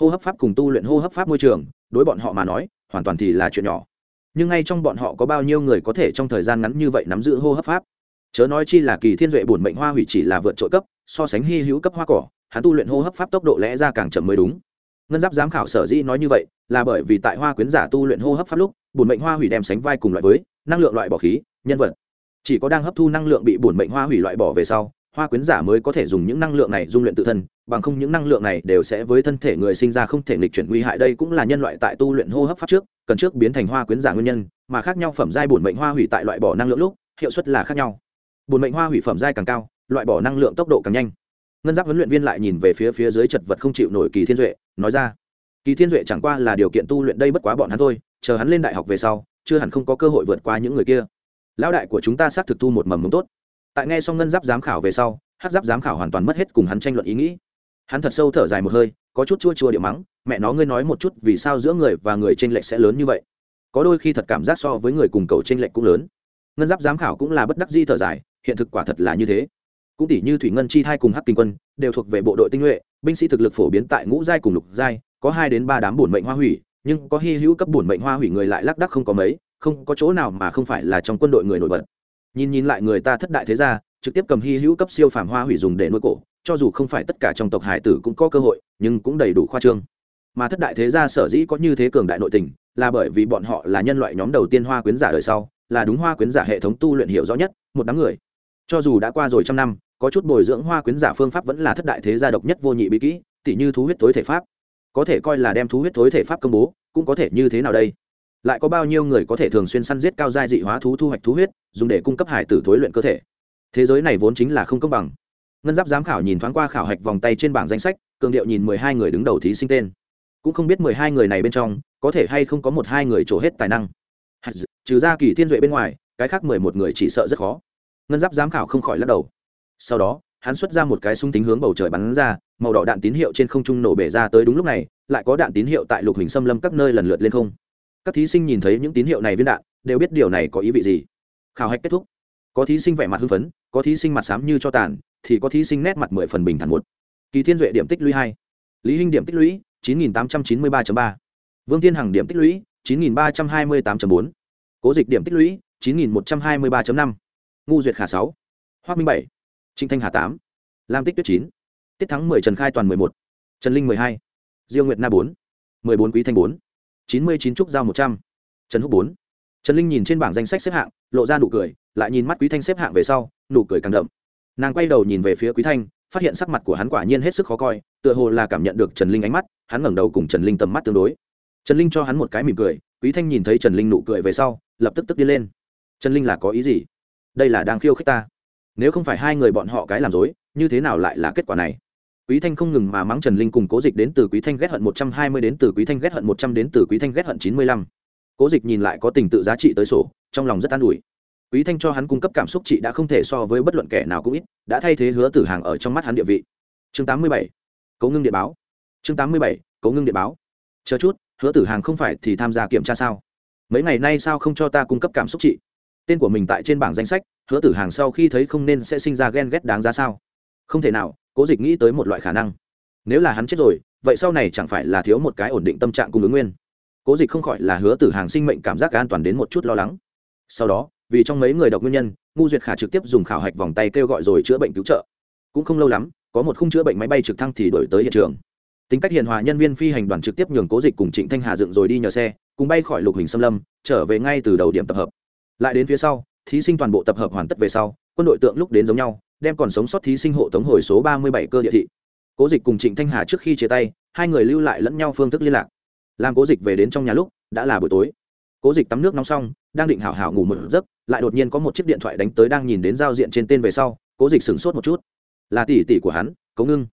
Hô hấp pháp cùng tu luyện hô hấp pháp môi trường, đối bọn họ mà nói, hoàn toàn thì là chuyện nhỏ. Nhưng ngay trong bọn họ có bao nhiêu người có thể trong thời gian ngắn như vậy nắm giữ hô hấp pháp? Chớ nói chi là kỳ thiên duệ bổn mệnh hoa hủy chỉ là vượt trội cấp, so sánh hy hữu cấp hoa cỏ hắn tu luyện hô hấp pháp tốc độ lẽ ra càng chậm mới đúng. Ngân giáp giám khảo sở dĩ nói như vậy là bởi vì tại hoa quyến giả tu luyện hô hấp pháp lúc, bổn mệnh hoa hủy đem sánh vai cùng loại với năng lượng loại bỏ khí, nhân vật. Chỉ có đang hấp thu năng lượng bị bổn mệnh hoa hủy loại bỏ về sau, hoa quyến giả mới có thể dùng những năng lượng này dung luyện tự thân, bằng không những năng lượng này đều sẽ với thân thể người sinh ra không thể nghịch chuyển nguy hại. Đây cũng là nhân loại tại tu luyện hô hấp pháp trước, cần trước biến thành hoa quyến giả nguyên nhân, mà khác nhau phẩm giai bổn mệnh hoa hủy tại loại bỏ năng lượng lúc, hiệu suất là khác nhau. Bổn mệnh hoa hủy phẩm giai càng cao, loại bỏ năng lượng tốc độ càng nhanh ngân giáp huấn luyện viên lại nhìn về phía phía dưới chật vật không chịu nổi kỳ thiên duệ, nói ra, kỳ thiên duệ chẳng qua là điều kiện tu luyện đây bất quá bọn hắn thôi, chờ hắn lên đại học về sau, chưa hẳn không có cơ hội vượt qua những người kia. Lão đại của chúng ta xác thực thu một mầm mống tốt. Tại nghe xong ngân giáp giám khảo về sau, hát giáp giám khảo hoàn toàn mất hết cùng hắn tranh luận ý nghĩ. Hắn thật sâu thở dài một hơi, có chút chua chua điệu mắng, mẹ nó ngươi nói một chút vì sao giữa người và người tranh lệch sẽ lớn như vậy. Có đôi khi thật cảm giác so với người cùng cầu tranh lệch cũng lớn. Ngân giáp giám khảo cũng là bất đắc di thở dài, hiện thực quả thật là như thế cũng tỷ như thủy ngân chi thai cùng hắc kinh quân, đều thuộc về bộ đội tinh nhuệ, binh sĩ thực lực phổ biến tại ngũ giai cùng lục giai, có hai đến ba đám bổn mệnh hoa hủy, nhưng có hy hữu cấp bổn mệnh hoa hủy người lại lác đắc không có mấy, không có chỗ nào mà không phải là trong quân đội người nổi bật. Nhìn nhìn lại người ta thất đại thế gia, trực tiếp cầm hy hữu cấp siêu phàm hoa hủy dùng để nuôi cổ, cho dù không phải tất cả trong tộc hải tử cũng có cơ hội, nhưng cũng đầy đủ khoa trương. Mà thất đại thế gia sở dĩ có như thế cường đại nội tình, là bởi vì bọn họ là nhân loại nhóm đầu tiên hoa quyến giả đời sau, là đúng hoa quyến giả hệ thống tu luyện hiểu rõ nhất, một đám người. Cho dù đã qua rồi trăm năm có chút bồi dưỡng hoa quyến giả phương pháp vẫn là thất đại thế gia độc nhất vô nhị bí kỹ tỷ như thú huyết tối thể pháp. Có thể coi là đem thú huyết tối thể pháp công bố, cũng có thể như thế nào đây? Lại có bao nhiêu người có thể thường xuyên săn giết cao giai dị hóa thú thu hoạch thú huyết, dùng để cung cấp hải tử thối luyện cơ thể? Thế giới này vốn chính là không công bằng. Ngân giáp giám khảo nhìn thoáng qua khảo hạch vòng tay trên bảng danh sách, cường điệu nhìn mười hai người đứng đầu thí sinh tên. Cũng không biết mười hai người này bên trong, có thể hay không có một hai người trổ hết tài năng. Trừ ra kỳ thiên duệ bên ngoài, cái khác mười một người chỉ sợ rất khó. Ngân giáp giám khảo không khỏi lắc đầu sau đó, hắn xuất ra một cái súng tính hướng bầu trời bắn ra, màu đỏ đạn tín hiệu trên không trung nổ bể ra tới đúng lúc này, lại có đạn tín hiệu tại lục hình xâm lâm các nơi lần lượt lên không. Các thí sinh nhìn thấy những tín hiệu này viên đạn, đều biết điều này có ý vị gì. Khảo hạch kết thúc. Có thí sinh vẻ mặt hưng phấn, có thí sinh mặt xám như cho tàn, thì có thí sinh nét mặt mười phần bình thản một. Kỳ thiên duệ điểm tích lũy hai. Lý hinh điểm tích lũy, chín nghìn tám trăm chín mươi ba ba. Vương thiên hằng điểm tích lũy, chín nghìn ba trăm hai mươi tám bốn. Cố dịch điểm tích lũy, chín nghìn một trăm hai mươi ba năm. Ngu duyệt khả sáu. Hoác minh bảy trịnh thanh hà tám, lam tích tuyết chín, tiết thắng mười, trần khai toàn mười một, trần linh mười hai, diêu nguyệt na bốn, mười bốn quý thanh bốn, chín mươi chín trúc giao một trăm, trần húc bốn. Trần linh nhìn trên bảng danh sách xếp hạng, lộ ra nụ cười, lại nhìn mắt quý thanh xếp hạng về sau, nụ cười càng đậm. Nàng quay đầu nhìn về phía quý thanh, phát hiện sắc mặt của hắn quả nhiên hết sức khó coi, tựa hồ là cảm nhận được trần linh ánh mắt, hắn ngẩng đầu cùng trần linh tầm mắt tương đối. Trần linh cho hắn một cái mỉm cười, quý thanh nhìn thấy trần linh nụ cười về sau, lập tức tức đi lên. Trần linh là có ý gì? Đây là đang khiêu khích ta nếu không phải hai người bọn họ cái làm dối, như thế nào lại là kết quả này? Quý thanh không ngừng mà mắng trần linh cùng cố dịch đến từ quý thanh ghét hận một trăm hai mươi đến từ quý thanh ghét hận một trăm đến từ quý thanh ghét hận chín mươi lăm. Cố dịch nhìn lại có tình tự giá trị tới sổ, trong lòng rất an ủi. Quý thanh cho hắn cung cấp cảm xúc chị đã không thể so với bất luận kẻ nào cũng ít, đã thay thế hứa tử hàng ở trong mắt hắn địa vị. Chương tám mươi bảy. Cấu ngưng điện báo. Chương tám mươi bảy. Cấu ngưng điện báo. Chờ chút, hứa tử hàng không phải thì tham gia kiểm tra sao? Mấy ngày nay sao không cho ta cung cấp cảm xúc chị? Tên của mình tại trên bảng danh sách hứa tử hàng sau khi thấy không nên sẽ sinh ra ghen ghét đáng giá sao? Không thể nào, cố dịch nghĩ tới một loại khả năng. Nếu là hắn chết rồi, vậy sau này chẳng phải là thiếu một cái ổn định tâm trạng cung ứng nguyên. Cố dịch không khỏi là hứa tử hàng sinh mệnh cảm giác an toàn đến một chút lo lắng. Sau đó, vì trong mấy người đọc nguyên nhân, ngu duyệt khả trực tiếp dùng khảo hạch vòng tay kêu gọi rồi chữa bệnh cứu trợ. Cũng không lâu lắm, có một khung chữa bệnh máy bay trực thăng thì đổi tới hiện trường. Tính cách hiền hòa nhân viên phi hành đoàn trực tiếp nhường cố dịch cùng trịnh thanh hà dựng rồi đi nhờ xe, cùng bay khỏi lục hình xâm lâm, trở về ngay từ đầu điểm tập hợp. Lại đến phía sau thí sinh toàn bộ tập hợp hoàn tất về sau, quân đội tượng lúc đến giống nhau, đem còn sống sót thí sinh hộ tống hồi số ba mươi bảy cơ địa thị. Cố dịch cùng trịnh thanh hà trước khi chia tay, hai người lưu lại lẫn nhau phương thức liên lạc. Làm cố dịch về đến trong nhà lúc, đã là buổi tối. Cố dịch tắm nước nóng xong, đang định hảo hảo ngủ một giấc, lại đột nhiên có một chiếc điện thoại đánh tới đang nhìn đến giao diện trên tên về sau, cố dịch sửng sốt một chút. Là tỷ tỷ của hắn, cố ngưng.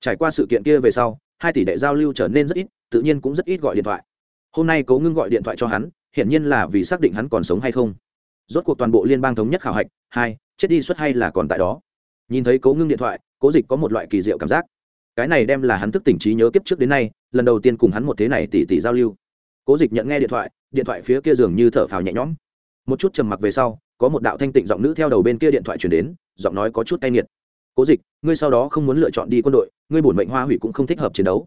Trải qua sự kiện kia về sau, hai tỷ đệ giao lưu trở nên rất ít, tự nhiên cũng rất ít gọi điện thoại. Hôm nay cố ngưng gọi điện thoại cho hắn, hiển nhiên là vì xác định hắn còn sống hay không rốt cuộc toàn bộ liên bang thống nhất khảo hạch, hai, chết đi suất hay là còn tại đó. Nhìn thấy cố ngưng điện thoại, cố dịch có một loại kỳ diệu cảm giác. Cái này đem là hắn thức tỉnh trí nhớ kiếp trước đến nay, lần đầu tiên cùng hắn một thế này tỉ tỉ giao lưu. Cố dịch nhận nghe điện thoại điện thoại phía kia dường như thở phào nhẹ nhõm. Một chút trầm mặc về sau, có một đạo thanh tịnh giọng nữ theo đầu bên kia điện thoại chuyển đến, giọng nói có chút cay nghiệt. Cố dịch, ngươi sau đó không muốn lựa chọn đi quân đội, ngươi bổn mệnh hoa hủy cũng không thích hợp chiến đấu.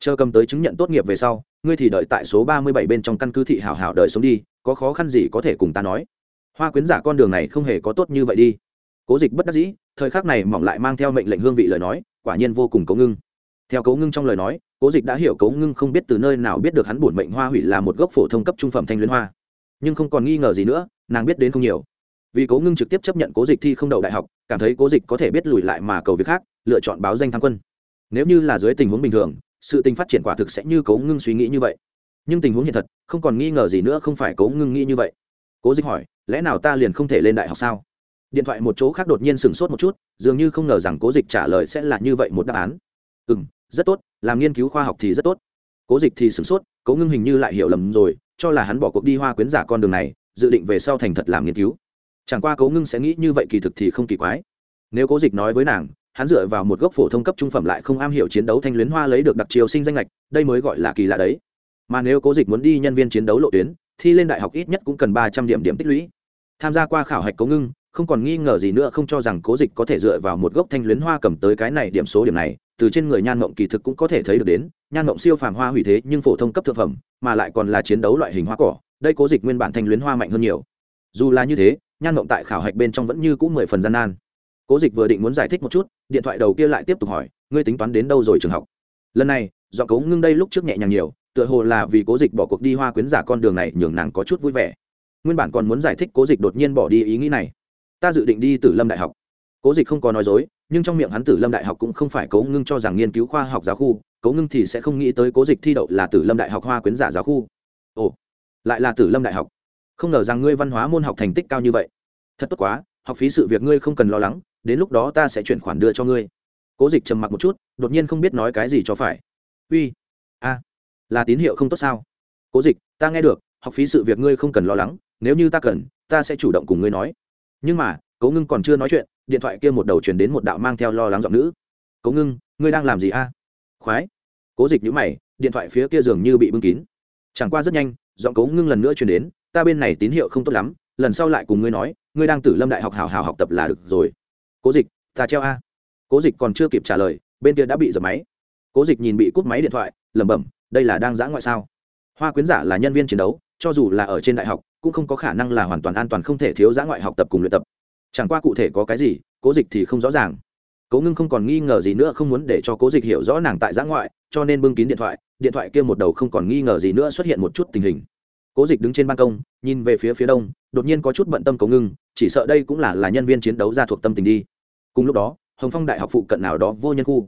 Chờ cầm tới chứng nhận tốt nghiệp về sau, ngươi thì đợi tại số ba mươi bảy bên trong căn cứ thị hảo hảo đợi sống đi, có khó khăn gì có thể cùng ta nói? Hoa quyến giả con đường này không hề có tốt như vậy đi. Cố dịch bất đắc dĩ, thời khắc này mỏng lại mang theo mệnh lệnh hương vị lời nói, quả nhiên vô cùng cấu ngưng. Theo cấu ngưng trong lời nói, cố dịch đã hiểu cấu ngưng không biết từ nơi nào biết được hắn bổn mệnh hoa hủy là một gốc phổ thông cấp trung phẩm thanh luyến hoa. Nhưng không còn nghi ngờ gì nữa, nàng biết đến không nhiều. Vì cố ngưng trực tiếp chấp nhận cố dịch thi không đậu đại học, cảm thấy cố dịch có thể biết lùi lại mà cầu việc khác, lựa chọn báo danh tham quân. Nếu như là dưới tình huống bình thường, sự tình phát triển quả thực sẽ như cố ngưng suy nghĩ như vậy. Nhưng tình huống hiện thật, không còn nghi ngờ gì nữa không phải cố ngưng nghĩ như vậy cố dịch hỏi, lẽ nào ta liền không thể lên đại học sao? Điện thoại một chỗ khác đột nhiên sửng sốt một chút, dường như không ngờ rằng cố dịch trả lời sẽ là như vậy một đáp án. Ừ m rất tốt, làm nghiên cứu khoa học thì rất tốt. Cố dịch thì sửng sốt, cố ngưng hình như lại hiểu lầm rồi, cho là hắn bỏ cuộc đi hoa quyến giả con đường này, dự định về sau thành thật làm nghiên cứu. Chẳng qua cố ngưng sẽ nghĩ như vậy kỳ thực thì không kỳ quái. Nếu cố dịch nói với nàng, hắn dựa vào một gốc phổ thông cấp trung phẩm lại không am hiểu chiến đấu thanh luyến hoa lấy được đặc chiều sinh danh lệch đây mới gọi là kỳ lạ đấy. Mà nếu cố dịch muốn đi nhân viên chiến đấu lộ tuyến thi lên đại học ít nhất cũng cần ba trăm điểm điểm tích lũy. Tham gia qua khảo hạch cố ngưng, không còn nghi ngờ gì nữa không cho rằng cố dịch có thể dựa vào một gốc thanh luyến hoa cầm tới cái này điểm số điểm này, từ trên người nhan mộng kỳ thực cũng có thể thấy được đến, nhan mộng siêu phàm hoa hủy thế nhưng phổ thông cấp thực phẩm, mà lại còn là chiến đấu loại hình hoa cỏ, đây cố dịch nguyên bản thanh luyến hoa mạnh hơn nhiều. Dù là như thế, nhan mộng tại khảo hạch bên trong vẫn như cũng mười phần gian nan. Cố dịch vừa định muốn giải thích một chút, điện thoại đầu kia lại tiếp tục hỏi, ngươi tính toán đến đâu rồi trường học? Lần này do cố ngưng đây lúc trước nhẹ nhàng nhiều tựa hồ là vì cố dịch bỏ cuộc đi hoa quyến giả con đường này nhường nàng có chút vui vẻ. Nguyên bản còn muốn giải thích cố dịch đột nhiên bỏ đi ý nghĩ này. Ta dự định đi tử lâm đại học. Cố dịch không có nói dối, nhưng trong miệng hắn tử lâm đại học cũng không phải cố ngưng cho rằng nghiên cứu khoa học giáo khu, cố ngưng thì sẽ không nghĩ tới cố dịch thi đậu là tử lâm đại học hoa quyến giả giáo khu. Ồ, lại là tử lâm đại học. Không ngờ rằng ngươi văn hóa môn học thành tích cao như vậy. Thật tốt quá, học phí sự việc ngươi không cần lo lắng, đến lúc đó ta sẽ chuyển khoản đưa cho ngươi. Cố dịch trầm mặc một chút, đột nhiên không biết nói cái gì cho phải. Uy, a là tín hiệu không tốt sao? Cố dịch, ta nghe được, học phí sự việc ngươi không cần lo lắng, nếu như ta cần, ta sẽ chủ động cùng ngươi nói. Nhưng mà, cố ngưng còn chưa nói chuyện, điện thoại kia một đầu chuyển đến một đạo mang theo lo lắng giọng nữ. Cố ngưng, ngươi đang làm gì a? Khoái. Cố dịch nhữ mày, điện thoại phía kia dường như bị bưng kín. Chẳng qua rất nhanh, giọng cố ngưng lần nữa chuyển đến, ta bên này tín hiệu không tốt lắm, lần sau lại cùng ngươi nói, ngươi đang tử lâm đại học hào hào học tập là được rồi. Cố dịch, ta treo a. Cố dịch còn chưa kịp trả lời, bên kia đã bị dập máy. Cố dịch nhìn bị cúp máy điện thoại, lẩm bẩm đây là đang giã ngoại sao? Hoa quyến giả là nhân viên chiến đấu, cho dù là ở trên đại học, cũng không có khả năng là hoàn toàn an toàn không thể thiếu giã ngoại học tập cùng luyện tập. Chẳng qua cụ thể có cái gì, cố dịch thì không rõ ràng. Cố ngưng không còn nghi ngờ gì nữa, không muốn để cho cố dịch hiểu rõ nàng tại giã ngoại, cho nên bưng kín điện thoại điện thoại kia một đầu không còn nghi ngờ gì nữa xuất hiện một chút tình hình. Cố dịch đứng trên ban công, nhìn về phía phía đông, đột nhiên có chút bận tâm cố ngưng, chỉ sợ đây cũng là là nhân viên chiến đấu ra thuộc tâm tình đi. Cùng lúc đó, hồng phong đại học phụ cận nào đó vô nhân khu.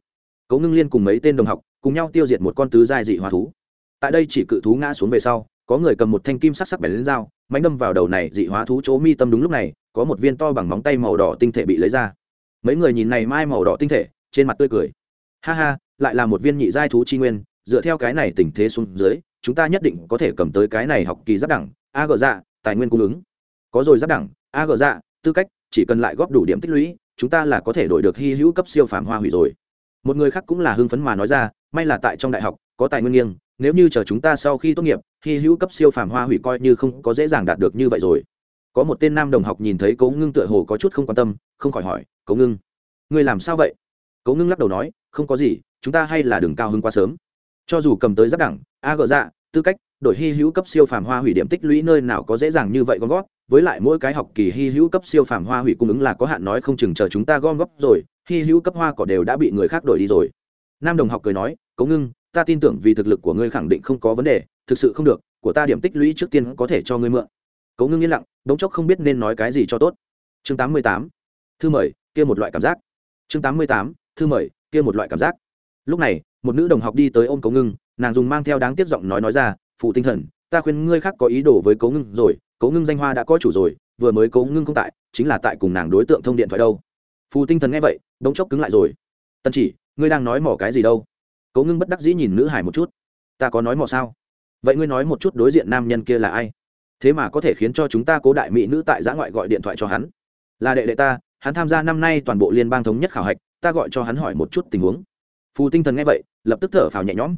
Cố ngưng liên cùng mấy tên đồng học cùng nhau tiêu diệt một con tứ giai dị hóa thú. Tại đây chỉ cự thú ngã xuống về sau, có người cầm một thanh kim sắc sắc bén lên dao mánh đâm vào đầu này dị hóa thú chỗ mi tâm đúng lúc này, có một viên to bằng móng tay màu đỏ tinh thể bị lấy ra. Mấy người nhìn này mai màu đỏ tinh thể, trên mặt tươi cười. Ha ha, lại là một viên nhị giai thú chi nguyên, dựa theo cái này tình thế xuống dưới, chúng ta nhất định có thể cầm tới cái này học kỳ giáp đẳng, a gờ dạ tài nguyên cung ứng. Có rồi giáp đẳng, a gờ dạ tư cách, chỉ cần lại góp đủ điểm tích lũy, chúng ta là có thể đổi được hy hữu cấp siêu phàm hoa hủy rồi. Một người khác cũng là hưng phấn mà nói ra may là tại trong đại học, có tài nguyên nghiêng, nếu như chờ chúng ta sau khi tốt nghiệp, hy hữu cấp siêu phàm hoa hủy coi như không có dễ dàng đạt được như vậy rồi. Có một tên nam đồng học nhìn thấy Cố ngưng tựa hồ có chút không quan tâm, không khỏi hỏi, Cố ngưng, ngươi làm sao vậy? Cố ngưng lắc đầu nói, không có gì, chúng ta hay là đường cao hơn quá sớm. Cho dù cầm tới giáp đẳng, a gờ dạ tư cách, đổi hy hữu cấp siêu phàm hoa hủy điểm tích lũy nơi nào có dễ dàng như vậy gom góp, với lại mỗi cái học kỳ hy hữu cấp siêu phàm hoa hủy cung ứng là có hạn nói không chừng chờ chúng ta gom góp rồi, hy hữu cấp hoa cỏ đều đã bị người khác đổi đi rồi nam đồng học cười nói cấu ngưng, ta tin tưởng vì thực lực của ngươi khẳng định không có vấn đề, thực sự không được, của ta điểm tích lũy trước tiên có thể cho ngươi mượn cấu ngưng yên lặng, đống chốc không biết nên nói cái gì cho tốt chương 88. thư mời, kia một loại cảm giác chương 88. thư mời, kia một loại cảm giác lúc này, một nữ đồng học đi tới ôm cấu ngưng, nàng dùng mang theo đáng tiếc giọng nói nói ra phụ tinh thần, ta khuyên ngươi khác có ý đồ với cấu ngưng rồi cấu ngưng danh hoa đã có chủ rồi, vừa mới cấu ngưng không tại, chính là tại cùng nàng đối tượng thông điện thoại đâu phù tinh thần nghe vậy, đống chốc cứng lại rồi tân chỉ ngươi đang nói mỏ cái gì đâu? Cố ngưng bất đắc dĩ nhìn nữ hải một chút. Ta có nói mỏ sao? Vậy ngươi nói một chút đối diện nam nhân kia là ai? Thế mà có thể khiến cho chúng ta cố đại mỹ nữ tại giã ngoại gọi điện thoại cho hắn. Là đệ đệ ta, hắn tham gia năm nay toàn bộ liên bang thống nhất khảo hạch, ta gọi cho hắn hỏi một chút tình huống. Phù tinh thần nghe vậy, lập tức thở phào nhẹ nhõm.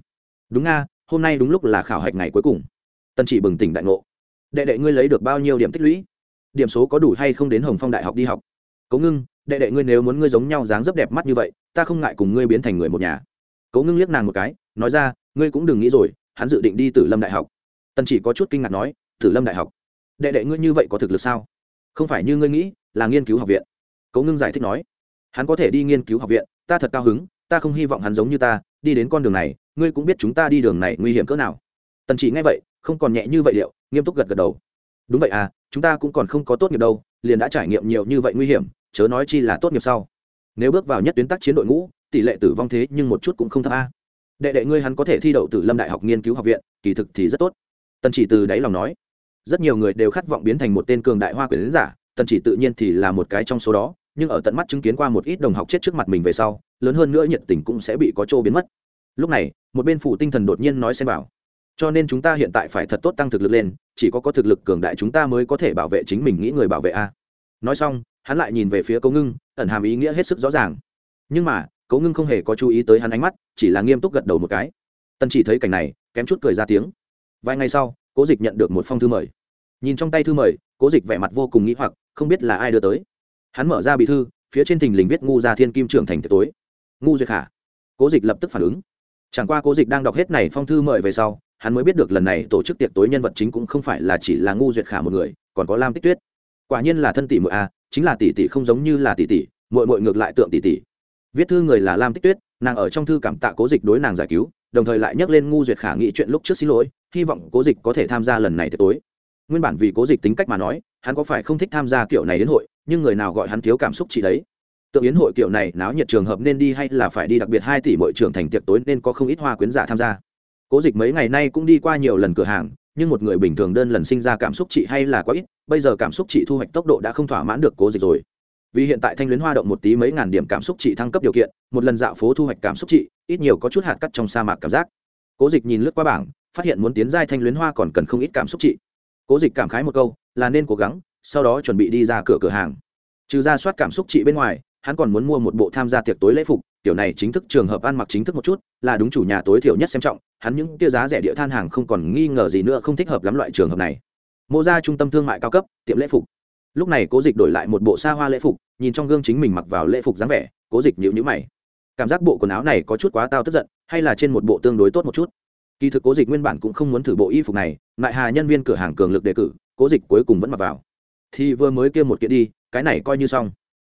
Đúng nga, hôm nay đúng lúc là khảo hạch ngày cuối cùng. Tân chỉ bừng tỉnh đại ngộ. Đệ đệ ngươi lấy được bao nhiêu điểm tích lũy? Điểm số có đủ hay không đến hồng phong đại học đi học? Cố ngưng đệ đệ ngươi nếu muốn ngươi giống nhau dáng dấp đẹp mắt như vậy, ta không ngại cùng ngươi biến thành người một nhà. Cố ngưng liếc nàng một cái, nói ra, ngươi cũng đừng nghĩ rồi, hắn dự định đi tử lâm đại học. Tần chỉ có chút kinh ngạc nói, tử lâm đại học? Đệ đệ ngươi như vậy có thực lực sao? Không phải như ngươi nghĩ, là nghiên cứu học viện. Cố ngưng giải thích nói, hắn có thể đi nghiên cứu học viện, ta thật cao hứng, ta không hy vọng hắn giống như ta, đi đến con đường này, ngươi cũng biết chúng ta đi đường này nguy hiểm cỡ nào. Tần chỉ nghe vậy, không còn nhẹ như vậy liệu nghiêm túc gật gật đầu. Đúng vậy à chúng ta cũng còn không có tốt nghiệp đâu, liền đã trải nghiệm nhiều như vậy nguy hiểm chớ nói chi là tốt nghiệp sau. Nếu bước vào nhất tuyến tác chiến đội ngũ, tỷ lệ tử vong thế nhưng một chút cũng không thấp a. Đệ đệ ngươi hắn có thể thi đậu từ lâm đại học nghiên cứu học viện, kỳ thực thì rất tốt. Tần chỉ từ đáy lòng nói. Rất nhiều người đều khát vọng biến thành một tên cường đại hoa quyền giả, tần chỉ tự nhiên thì là một cái trong số đó, nhưng ở tận mắt chứng kiến qua một ít đồng học chết trước mặt mình về sau, lớn hơn nữa nhiệt tình cũng sẽ bị có chỗ biến mất. Lúc này, một bên phủ tinh thần đột nhiên nói xem bảo. Cho nên chúng ta hiện tại phải thật tốt tăng thực lực lên, chỉ có có thực lực cường đại chúng ta mới có thể bảo vệ chính mình, nghĩ người bảo vệ a. Nói xong hắn lại nhìn về phía Cố ngưng, ẩn hàm ý nghĩa hết sức rõ ràng. Nhưng mà, Cố ngưng không hề có chú ý tới hắn ánh mắt, chỉ là nghiêm túc gật đầu một cái. Tần chỉ thấy cảnh này, kém chút cười ra tiếng. Vài ngày sau, cố dịch nhận được một phong thư mời. Nhìn trong tay thư mời, cố dịch vẻ mặt vô cùng nghĩ hoặc, không biết là ai đưa tới. Hắn mở ra bị thư, phía trên thình lình viết ngu gia thiên kim trưởng thành tối. Ngu duyệt khả cố dịch lập tức phản ứng. Chẳng qua cố dịch đang đọc hết này phong thư mời về sau, hắn mới biết được lần này tổ chức tiệc tối nhân vật chính cũng không phải là chỉ là ngu duyệt khả một người, còn có lam tích tuyết. Quả nhiên là thân tỷ muội a chính là tỷ tỷ không giống như là tỷ tỷ, muội muội ngược lại tượng tỷ tỷ. Viết thư người là lam tích tuyết, nàng ở trong thư cảm tạ cố dịch đối nàng giải cứu, đồng thời lại nhắc lên ngu duyệt khả nghĩ chuyện lúc trước xin lỗi, hy vọng cố dịch có thể tham gia lần này tiệc tối. Nguyên bản vì cố dịch tính cách mà nói, hắn có phải không thích tham gia kiểu này đến hội, nhưng người nào gọi hắn thiếu cảm xúc chỉ đấy. Tượng yến hội kiểu này náo nhiệt trường hợp nên đi hay là phải đi đặc biệt hai tỷ mỗi trường thành tiệc tối nên có không ít hoa quyến giả tham gia. Cố dịch mấy ngày nay cũng đi qua nhiều lần cửa hàng, nhưng một người bình thường đơn lần sinh ra cảm xúc chị hay là quá ít bây giờ cảm xúc chị thu hoạch tốc độ đã không thỏa mãn được cố dịch rồi. Vì hiện tại thanh luyến hoa động một tí mấy ngàn điểm cảm xúc trị thăng cấp điều kiện một lần dạo phố thu hoạch cảm xúc trị, ít nhiều có chút hạt cắt trong sa mạc cảm giác. Cố dịch nhìn lướt qua bảng phát hiện muốn tiến giai thanh luyến hoa còn cần không ít cảm xúc trị. cố dịch cảm khái một câu là nên cố gắng sau đó chuẩn bị đi ra cửa cửa hàng. Trừ ra soát cảm xúc trị bên ngoài hắn còn muốn mua một bộ tham gia tiệc tối lễ phục kiểu này chính thức trường hợp ăn mặc chính thức một chút là đúng chủ nhà tối thiểu nhất xem trọng hắn những kia giá rẻ địa than hàng không còn nghi ngờ gì nữa không thích hợp lắm loại trường hợp này mô ra trung tâm thương mại cao cấp, tiệm lễ phục. Lúc này cố dịch đổi lại một bộ xa hoa lễ phục, nhìn trong gương chính mình mặc vào lễ phục dáng vẻ, cố dịch nhịu nhữ mày. Cảm giác bộ quần áo này có chút quá tao tức giận, hay là trên một bộ tương đối tốt một chút. Kỳ thực cố dịch nguyên bản cũng không muốn thử bộ y phục này lại hà nhân viên cửa hàng cường lực đề cử, cố dịch cuối cùng vẫn mặc vào. Thì vừa mới kêu một kiện đi, cái này coi như xong.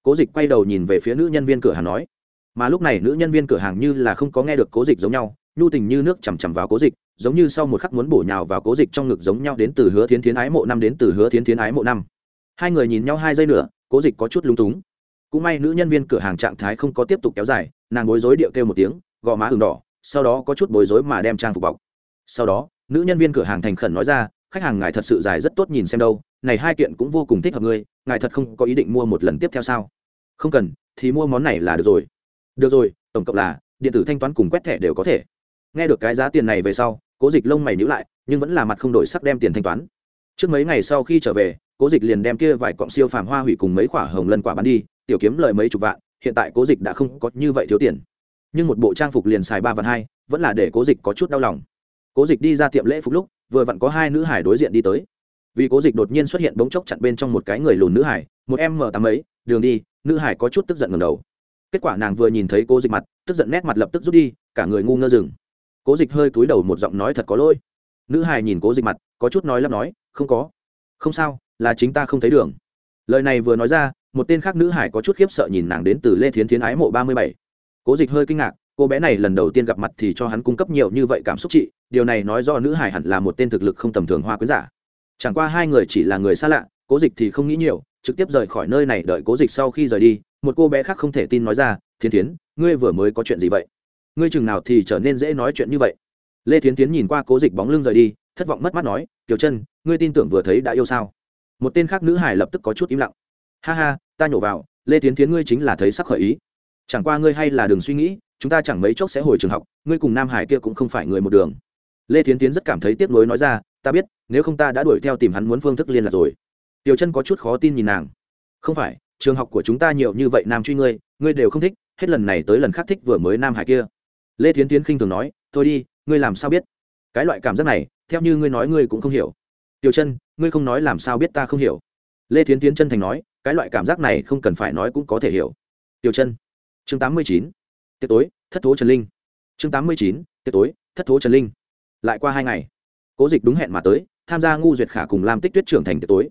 Cố dịch quay đầu nhìn về phía nữ nhân viên cửa hàng nói. Mà lúc này nữ nhân viên cửa hàng như là không có nghe được cố dịch giống nhau nhu tình như nước chằm chằm vào cố dịch, giống như sau một khắc muốn bổ nhào vào cố dịch trong ngực giống nhau đến từ hứa thiến thiến ái mộ năm đến từ hứa thiến thiến ái mộ năm. Hai người nhìn nhau hai giây nữa, cố dịch có chút lung túng. Cũng may nữ nhân viên cửa hàng trạng thái không có tiếp tục kéo dài, nàng bối rối điệu kêu một tiếng, gò má ừng đỏ, sau đó có chút bối rối mà đem trang phục bọc. Sau đó, nữ nhân viên cửa hàng thành khẩn nói ra, khách hàng ngài thật sự dài rất tốt nhìn xem đâu, này hai kiện cũng vô cùng thích hợp ngươi, ngài thật không có ý định mua một lần tiếp theo sao? Không cần, thì mua món này là được rồi. Được rồi, tổng cộng là, điện tử thanh toán cùng quét thẻ đều có thể nghe được cái giá tiền này về sau, cố dịch lông mày nhữ lại, nhưng vẫn là mặt không đổi sắc đem tiền thanh toán. Trước mấy ngày sau khi trở về, cố dịch liền đem kia vài cọng siêu phàm hoa hủy cùng mấy quả hồng lân quả bán đi, tiểu kiếm lời mấy chục vạn, hiện tại cố dịch đã không có như vậy thiếu tiền. Nhưng một bộ trang phục liền xài ba vạn hai, vẫn là để cố dịch có chút đau lòng. Cố dịch đi ra tiệm lễ phục lúc, vừa vặn có hai nữ hải đối diện đi tới. Vì cố dịch đột nhiên xuất hiện bỗng chốc chặn bên trong một cái người lùn nữ hải, một em m tám ấy, đường đi. Nữ hải có chút tức giận ngầm đầu. Kết quả nàng vừa nhìn thấy cố dịch mặt, tức giận nét mặt lập tức rút đi, cả người ngu ngơ rừng cố dịch hơi cúi đầu một giọng nói thật có lỗi. Nữ hải nhìn cố dịch mặt, có chút nói lắp nói, không có. Không sao, là chính ta không thấy đường. Lời này vừa nói ra, một tên khác nữ hải có chút khiếp sợ nhìn nàng đến từ lê thiến thiến ái mộ ba mươi bảy. Cố dịch hơi kinh ngạc, cô bé này lần đầu tiên gặp mặt thì cho hắn cung cấp nhiều như vậy cảm xúc trị điều này nói do nữ hải hẳn là một tên thực lực không tầm thường hoa quyến giả. Chẳng qua hai người chỉ là người xa lạ, cố dịch thì không nghĩ nhiều, trực tiếp rời khỏi nơi này đợi cố dịch sau khi rời đi, một cô bé khác không thể tin nói ra thiên tiến ngươi vừa mới có chuyện gì vậy? Ngươi chừng nào thì trở nên dễ nói chuyện như vậy. Lê thiến tiến nhìn qua cố dịch bóng lưng rời đi, thất vọng mất mắt nói kiều chân ngươi tin tưởng vừa thấy đã yêu sao? Một tên khác nữ hải lập tức có chút im lặng. Ha ha, ta nhổ vào, lê tiến tiến ngươi chính là thấy sắc khởi ý. Chẳng qua ngươi hay là đừng suy nghĩ, chúng ta chẳng mấy chốc sẽ hồi trường học, ngươi cùng nam hải kia cũng không phải người một đường. Lê thiến tiến rất cảm thấy tiếc nuối nói ra, ta biết, nếu không ta đã đuổi theo tìm hắn muốn phương thức liên lạc rồi. Tiểu chân có chút khó tin nhìn nàng. Không phải, trường học của chúng ta nhiều như vậy nam truy ngươi ngươi đều không thích, hết lần này tới lần khác thích vừa mới nam hải kia lê thiến tiến khinh thường nói, thôi đi, ngươi làm sao biết? Cái loại cảm giác này, theo như ngươi nói ngươi cũng không hiểu. Tiểu chân ngươi không nói làm sao biết ta không hiểu. Lê thiến tiến chân thành nói, cái loại cảm giác này không cần phải nói cũng có thể hiểu. Tiểu chân chương tám mươi chín. Tiệc tối, thất thố trần linh. Chương tám mươi chín. Tiệc tối, thất thố trần linh. Lại qua hai ngày, cố dịch đúng hẹn mà tới, tham gia ngu duyệt khả cùng lam tích tuyết trưởng thành tiệc tối.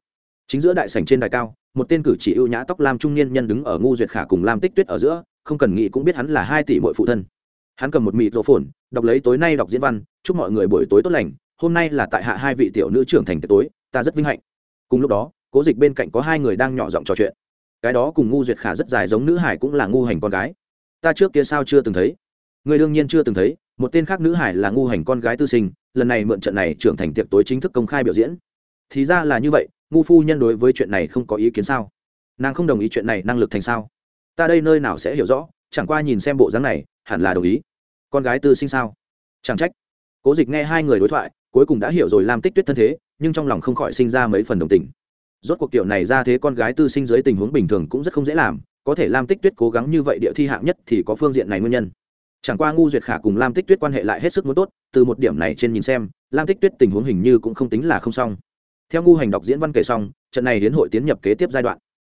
Chính giữa đại sảnh trên đài cao, một tên cử chỉ ưu nhã tóc lam trung niên nhân đứng ở ngu duyệt khả cùng lam tích tuyết ở giữa, không cần nghĩ cũng biết hắn là hai tỷ mỗi phụ thân hắn cầm một mịt rổ phồn đọc lấy tối nay đọc diễn văn, chúc mọi người buổi tối tốt lành, hôm nay là tại hạ hai vị tiểu nữ trưởng thành tối, ta rất vinh hạnh. Cùng lúc đó, cố dịch bên cạnh có hai người đang nhỏ giọng trò chuyện. Cái đó cùng ngu duyệt khả rất dài giống nữ hải cũng là ngu hành con gái. Ta trước kia sao chưa từng thấy? Người đương nhiên chưa từng thấy, một tên khác nữ hải là ngu hành con gái tư sinh, lần này mượn trận này trưởng thành tiệc tối chính thức công khai biểu diễn. Thì ra là như vậy, ngu phu nhân đối với chuyện này không có ý kiến sao? Nàng không đồng ý chuyện này năng lực thành sao? Ta đây nơi nào sẽ hiểu rõ? Chẳng qua nhìn xem bộ dáng này, hẳn là đồng ý. Con gái tư sinh sao? Chẳng trách. Cố dịch nghe hai người đối thoại, cuối cùng đã hiểu rồi lam tích tuyết thân thế, nhưng trong lòng không khỏi sinh ra mấy phần đồng tình. Rốt cuộc kiểu này ra thế con gái tư sinh dưới tình huống bình thường cũng rất không dễ làm, có thể lam tích tuyết cố gắng như vậy địa thi hạng nhất thì có phương diện này nguyên nhân. Chẳng qua ngu duyệt khả cùng lam tích tuyết quan hệ lại hết sức muốn tốt, từ một điểm này trên nhìn xem, lam tích tuyết tình huống hình như cũng không tính là không xong. Theo ngu hành đọc diễn văn kể xong, trận này hiến hội tiến nhập kế tiếp giai đoạn.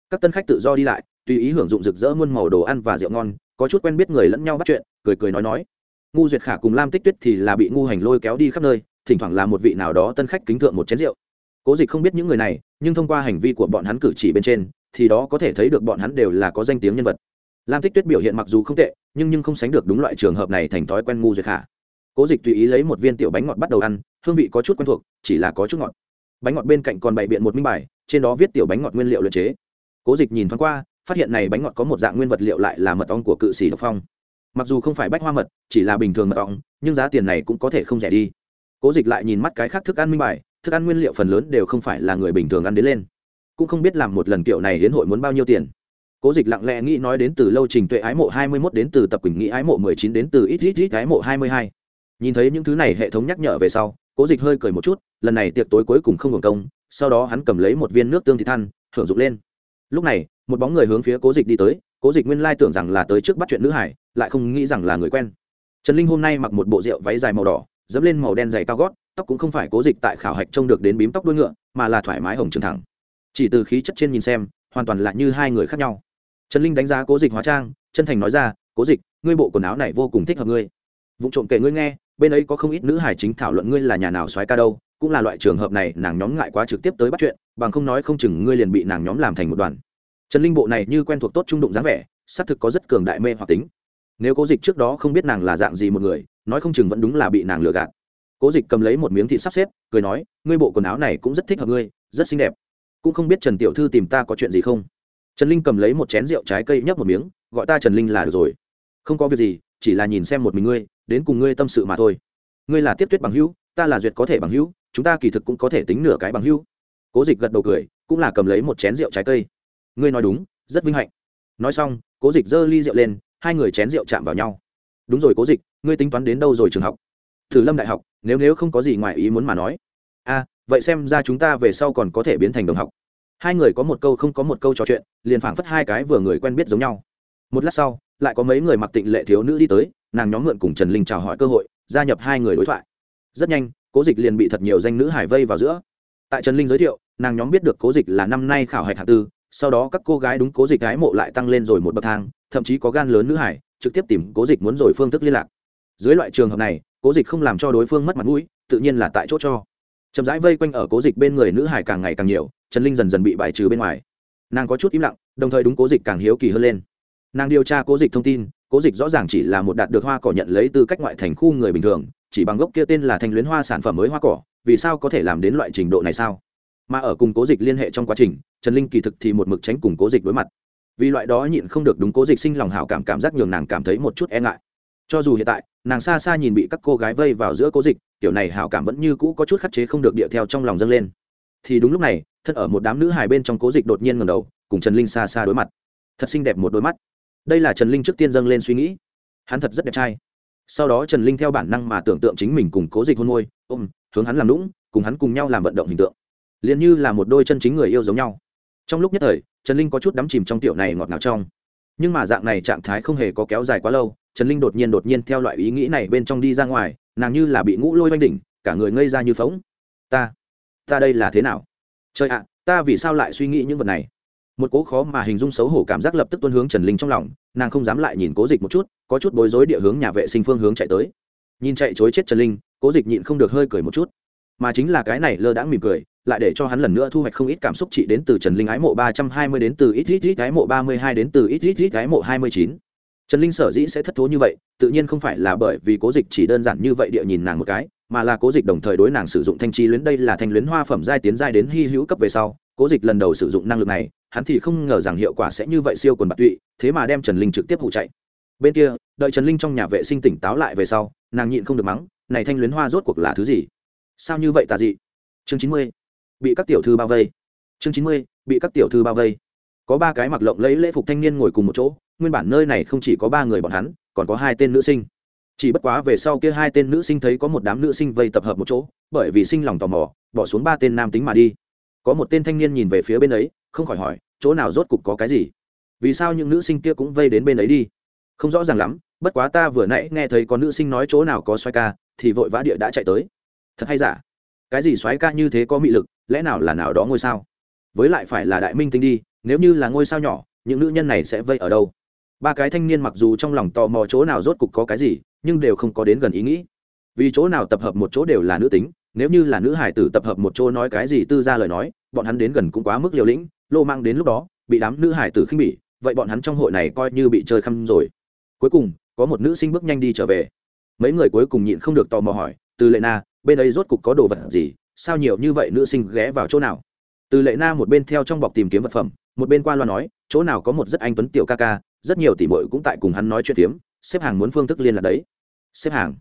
Các tân khách tự do đi lại, tùy ý hưởng dụng rực rỡ muôn màu đồ ăn và rượu ngon có chút quen biết người lẫn nhau bắt chuyện, cười cười nói nói. Ngu duyệt khả cùng lam tích tuyết thì là bị ngu hành lôi kéo đi khắp nơi, thỉnh thoảng là một vị nào đó tân khách kính thượng một chén rượu. Cố dịch không biết những người này, nhưng thông qua hành vi của bọn hắn cử chỉ bên trên, thì đó có thể thấy được bọn hắn đều là có danh tiếng nhân vật. Lam tích tuyết biểu hiện mặc dù không tệ, nhưng nhưng không sánh được đúng loại trường hợp này thành thói quen ngu duyệt khả. Cố dịch tùy ý lấy một viên tiểu bánh ngọt bắt đầu ăn, hương vị có chút quen thuộc, chỉ là có chút ngọt. Bánh ngọt bên cạnh còn bày biện một minh bài, trên đó viết tiểu bánh ngọt nguyên liệu luyện chế. Cố dịch nhìn thoáng qua phát hiện này bánh ngọt có một dạng nguyên vật liệu lại là mật ong của cự sĩ độc phong. Mặc dù không phải bách hoa mật, chỉ là bình thường mật ong, nhưng giá tiền này cũng có thể không rẻ đi. Cố dịch lại nhìn mắt cái khác thức ăn minh bài, thức ăn nguyên liệu phần lớn đều không phải là người bình thường ăn đến lên. Cũng không biết làm một lần kiểu này hiến hội muốn bao nhiêu tiền. Cố dịch lặng lẽ nghĩ nói đến từ lâu trình tuệ ái mộ hai mươi mốt đến từ tập quỳnh nghĩ ái mộ mười chín đến từ ít ít ít ái mộ hai mươi hai. Nhìn thấy những thứ này hệ thống nhắc nhở về sau, cố dịch hơi cười một chút, lần này tiệc tối cuối cùng không hưởng công, sau đó hắn cầm lấy một viên nước tương thị than hưởng dụng lên. Lúc này một bóng người hướng phía cố dịch đi tới, cố dịch nguyên lai tưởng rằng là tới trước bắt chuyện nữ hải, lại không nghĩ rằng là người quen. Trần linh hôm nay mặc một bộ rượu váy dài màu đỏ, dẫm lên màu đen dày cao gót, tóc cũng không phải cố dịch tại khảo hạch trông được đến bím tóc đuôi ngựa, mà là thoải mái hồng trường thẳng. Chỉ từ khí chất trên nhìn xem, hoàn toàn là như hai người khác nhau. Trần linh đánh giá cố dịch hóa trang, chân thành nói ra, cố dịch, ngươi bộ quần áo này vô cùng thích hợp ngươi. Vụ trộm kể ngươi nghe, bên ấy có không ít nữ hải chính thảo luận ngươi là nhà nào soái ca đâu, cũng là loại trường hợp này, nàng nhóm ngại quá trực tiếp tới bắt chuyện, bằng không nói không chừng ngươi liền bị nàng nhóm làm thành một đoàn trần linh bộ này như quen thuộc tốt trung đụng dáng vẻ, xác thực có rất cường đại mê hoặc tính. Nếu cố dịch trước đó không biết nàng là dạng gì một người, nói không chừng vẫn đúng là bị nàng lừa gạt. Cố dịch cầm lấy một miếng thịt sắp xếp, cười nói, ngươi bộ quần áo này cũng rất thích hợp ngươi, rất xinh đẹp. Cũng không biết trần tiểu thư tìm ta có chuyện gì không? Trần linh cầm lấy một chén rượu trái cây nhấp một miếng, gọi ta trần linh là được rồi. Không có việc gì, chỉ là nhìn xem một mình ngươi, đến cùng ngươi tâm sự mà thôi. Ngươi là tiếp tuyết bằng hữu, ta là duyệt có thể bằng hữu, chúng ta kỳ thực cũng có thể tính nửa cái bằng hữu. Cố dịch gật đầu cười, cũng là cầm lấy một chén rượu trái cây ngươi nói đúng, rất vinh hạnh. Nói xong, cố dịch giơ ly rượu lên, hai người chén rượu chạm vào nhau. Đúng rồi cố dịch, ngươi tính toán đến đâu rồi trường học? Thử lâm đại học, nếu nếu không có gì ngoài ý muốn mà nói. A vậy xem ra chúng ta về sau còn có thể biến thành đồng học. Hai người có một câu không có một câu trò chuyện, liền phảng phất hai cái vừa người quen biết giống nhau. Một lát sau, lại có mấy người mặc tịnh lệ thiếu nữ đi tới, nàng nhóm mượn cùng trần linh chào hỏi cơ hội, gia nhập hai người đối thoại. Rất nhanh, cố dịch liền bị thật nhiều danh nữ hải vây vào giữa. Tại trần linh giới thiệu, nàng nhóm biết được cố dịch là năm nay khảo hạch hạng tư sau đó các cô gái đúng cố dịch gái mộ lại tăng lên rồi một bậc thang, thậm chí có gan lớn nữ hải, trực tiếp tìm cố dịch muốn rồi phương thức liên lạc. Dưới loại trường hợp này, cố dịch không làm cho đối phương mất mặt mũi, tự nhiên là tại chỗ cho. Chậm rãi vây quanh ở cố dịch bên người nữ hải càng ngày càng nhiều, trần linh dần dần bị bài trừ bên ngoài. Nàng có chút im lặng, đồng thời đúng cố dịch càng hiếu kỳ hơn lên. Nàng điều tra cố dịch thông tin, cố dịch rõ ràng chỉ là một đạt được hoa cỏ nhận lấy từ cách ngoại thành khu người bình thường, chỉ bằng gốc kia tên là thanh luyến hoa sản phẩm mới hoa cỏ, vì sao có thể làm đến loại trình độ này sao? Mà ở cùng cố dịch liên hệ trong quá trình, trần linh kỳ thực thì một mực tránh cùng cố dịch đối mặt. Vì loại đó nhịn không được đúng cố dịch sinh lòng hảo cảm cảm giác nhường nàng cảm thấy một chút e ngại. Cho dù hiện tại, nàng xa xa nhìn bị các cô gái vây vào giữa cố dịch, kiểu này hảo cảm vẫn như cũ có chút khắc chế không được địa theo trong lòng dâng lên. Thì đúng lúc này, thân ở một đám nữ hài bên trong cố dịch đột nhiên ngầm đầu, cùng trần linh xa xa đối mặt. Thật xinh đẹp một đôi mắt. Đây là trần linh trước tiên dâng lên suy nghĩ. Hắn thật rất đẹp trai. Sau đó trần linh theo bản năng mà tưởng tượng chính mình cùng cố dịch hôn môi, ôm, hướng hắn làm lũng cùng hắn cùng nhau làm vận động hình tượng liền như là một đôi chân chính người yêu giống nhau. Trong lúc nhất thời, trần linh có chút đắm chìm trong tiểu này ngọt ngào trong. Nhưng mà dạng này trạng thái không hề có kéo dài quá lâu, trần linh đột nhiên đột nhiên theo loại ý nghĩ này bên trong đi ra ngoài, nàng như là bị ngũ lôi oanh đỉnh, cả người ngây ra như phóng ta ta đây là thế nào? Trời ạ, ta vì sao lại suy nghĩ những vật này? Một cố khó mà hình dung xấu hổ cảm giác lập tức tuân hướng trần linh trong lòng, nàng không dám lại nhìn cố dịch một chút, có chút bối rối địa hướng nhà vệ sinh phương hướng chạy tới. Nhìn chạy chối chết trần linh, cố dịch nhịn không được hơi cười một chút. Mà chính là cái này lơ đãng mỉm cười lại để cho hắn lần nữa thu hoạch không ít cảm xúc trị đến từ trần linh ái mộ ba trăm hai mươi đến từ ít ít ít ái mộ ba mươi hai đến từ ít ít ít ái mộ hai mươi chín. Trần linh sở dĩ sẽ thất thố như vậy, tự nhiên không phải là bởi vì cố dịch chỉ đơn giản như vậy địa nhìn nàng một cái, mà là cố dịch đồng thời đối nàng sử dụng thanh chi luyến đây là thanh luyến hoa phẩm giai tiến giai đến hy hữu cấp về sau, cố dịch lần đầu sử dụng năng lực này, hắn thì không ngờ rằng hiệu quả sẽ như vậy siêu quần bạc tụy, thế mà đem trần linh trực tiếp hụ chạy. Bên kia, đợi trần linh trong nhà vệ sinh tỉnh táo lại về sau, nàng nhịn không được mắng, này thanh luyến hoa rốt cuộc là thứ gì? Sao như vậy tà dị? Chương chín mươi bị các tiểu thư bao vây. Chương chín mươi, bị các tiểu thư bao vây. Có ba cái mặc lộng lấy lễ phục thanh niên ngồi cùng một chỗ, nguyên bản nơi này không chỉ có ba người bọn hắn, còn có hai tên nữ sinh. Chỉ bất quá về sau kia hai tên nữ sinh thấy có một đám nữ sinh vây tập hợp một chỗ, bởi vì sinh lòng tò mò, bỏ xuống ba tên nam tính mà đi. Có một tên thanh niên nhìn về phía bên ấy, không khỏi hỏi, chỗ nào rốt cục có cái gì? Vì sao những nữ sinh kia cũng vây đến bên ấy đi? Không rõ ràng lắm, bất quá ta vừa nãy nghe thấy có nữ sinh nói chỗ nào có xoay ca, thì vội vã địa đã chạy tới. Thật hay giả? Cái gì xoáy ca như thế có mị lực lẽ nào là nào đó ngôi sao? Với lại phải là đại minh tinh đi, nếu như là ngôi sao nhỏ, những nữ nhân này sẽ vây ở đâu? Ba cái thanh niên mặc dù trong lòng tò mò chỗ nào rốt cục có cái gì, nhưng đều không có đến gần ý nghĩ. Vì chỗ nào tập hợp một chỗ đều là nữ tính, nếu như là nữ hải tử tập hợp một chỗ nói cái gì tư ra lời nói, bọn hắn đến gần cũng quá mức liều lĩnh, lô mang đến lúc đó, bị đám nữ hải tử khinh bỉ, vậy bọn hắn trong hội này coi như bị chơi khăm rồi. Cuối cùng, có một nữ sinh bước nhanh đi trở về. Mấy người cuối cùng nhịn không được tò mò hỏi, từ lệ na, bên ấy rốt cục có đồ vật gì? Sao nhiều như vậy nữ sinh ghé vào chỗ nào? Từ lệ na một bên theo trong bọc tìm kiếm vật phẩm, một bên qua loa nói, chỗ nào có một rất anh tuấn tiểu ca ca, rất nhiều tỷ muội cũng tại cùng hắn nói chuyện phiếm, xếp hàng muốn phương thức liên lạc đấy. Xếp hàng.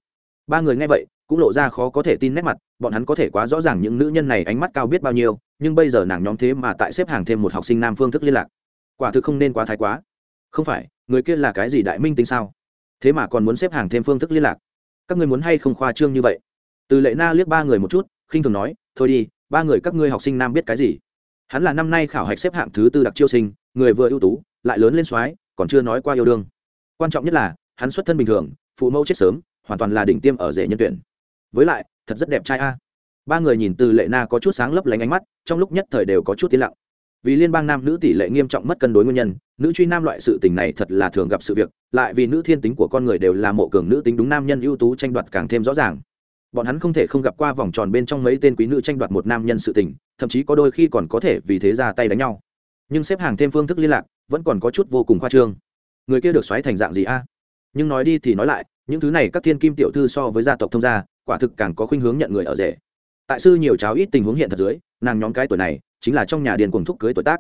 Ba người nghe vậy, cũng lộ ra khó có thể tin nét mặt, bọn hắn có thể quá rõ ràng những nữ nhân này ánh mắt cao biết bao nhiêu, nhưng bây giờ nàng nhóm thế mà tại xếp hàng thêm một học sinh nam phương thức liên lạc. Quả thực không nên quá thái quá. Không phải, người kia là cái gì đại minh tinh sao? Thế mà còn muốn xếp hàng thêm phương thức liên lạc. Các người muốn hay không khoa trương như vậy? Từ lệ na liếc ba người một chút khinh thường nói, thôi đi, ba người các ngươi học sinh nam biết cái gì? Hắn là năm nay khảo hạch xếp hạng thứ tư đặc chiêu sinh, người vừa ưu tú, lại lớn lên soái, còn chưa nói qua yêu đương. Quan trọng nhất là, hắn xuất thân bình thường, phụ mẫu chết sớm, hoàn toàn là đỉnh tiêm ở rể nhân tuyển. Với lại, thật rất đẹp trai a. Ba người nhìn từ lệ na có chút sáng lấp lánh ánh mắt, trong lúc nhất thời đều có chút tiến lặng. Vì liên bang nam nữ tỷ lệ nghiêm trọng mất cân đối nguyên nhân, nữ truy nam loại sự tình này thật là thường gặp sự việc, lại vì nữ thiên tính của con người đều là mộ cường nữ tính đúng nam nhân ưu tú tranh đoạt càng thêm rõ ràng bọn hắn không thể không gặp qua vòng tròn bên trong mấy tên quý nữ tranh đoạt một nam nhân sự tình, thậm chí có đôi khi còn có thể vì thế ra tay đánh nhau. Nhưng xếp hàng thêm phương thức liên lạc, vẫn còn có chút vô cùng khoa trương. Người kia được xoáy thành dạng gì a? Nhưng nói đi thì nói lại, những thứ này các thiên kim tiểu thư so với gia tộc thông gia, quả thực càng có khuynh hướng nhận người ở rể. Tại sư nhiều cháo ít tình huống hiện thật dưới, nàng nhóm cái tuổi này, chính là trong nhà điền cuồng thúc cưới tuổi tác.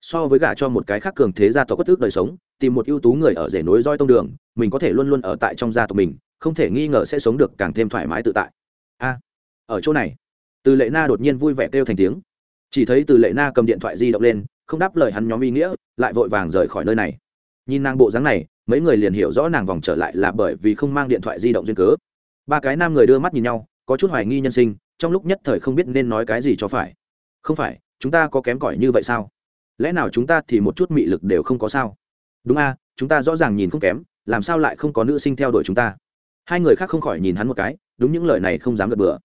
So với gả cho một cái khác cường thế gia tộc cất thức đời sống, tìm một ưu tú người ở rể nối roi tông đường, mình có thể luôn luôn ở tại trong gia tộc mình không thể nghi ngờ sẽ sống được càng thêm thoải mái tự tại. A, ở chỗ này, từ lệ na đột nhiên vui vẻ kêu thành tiếng. Chỉ thấy từ lệ na cầm điện thoại di động lên, không đáp lời hắn nhóm ý nghĩa, lại vội vàng rời khỏi nơi này. Nhìn nàng bộ dáng này, mấy người liền hiểu rõ nàng vòng trở lại là bởi vì không mang điện thoại di động duyên cớ. Ba cái nam người đưa mắt nhìn nhau, có chút hoài nghi nhân sinh, trong lúc nhất thời không biết nên nói cái gì cho phải. Không phải, chúng ta có kém cỏi như vậy sao? Lẽ nào chúng ta thì một chút mị lực đều không có sao? Đúng a, chúng ta rõ ràng nhìn không kém, làm sao lại không có nữ sinh theo đuổi chúng ta? Hai người khác không khỏi nhìn hắn một cái, đúng những lời này không dám gật bừa.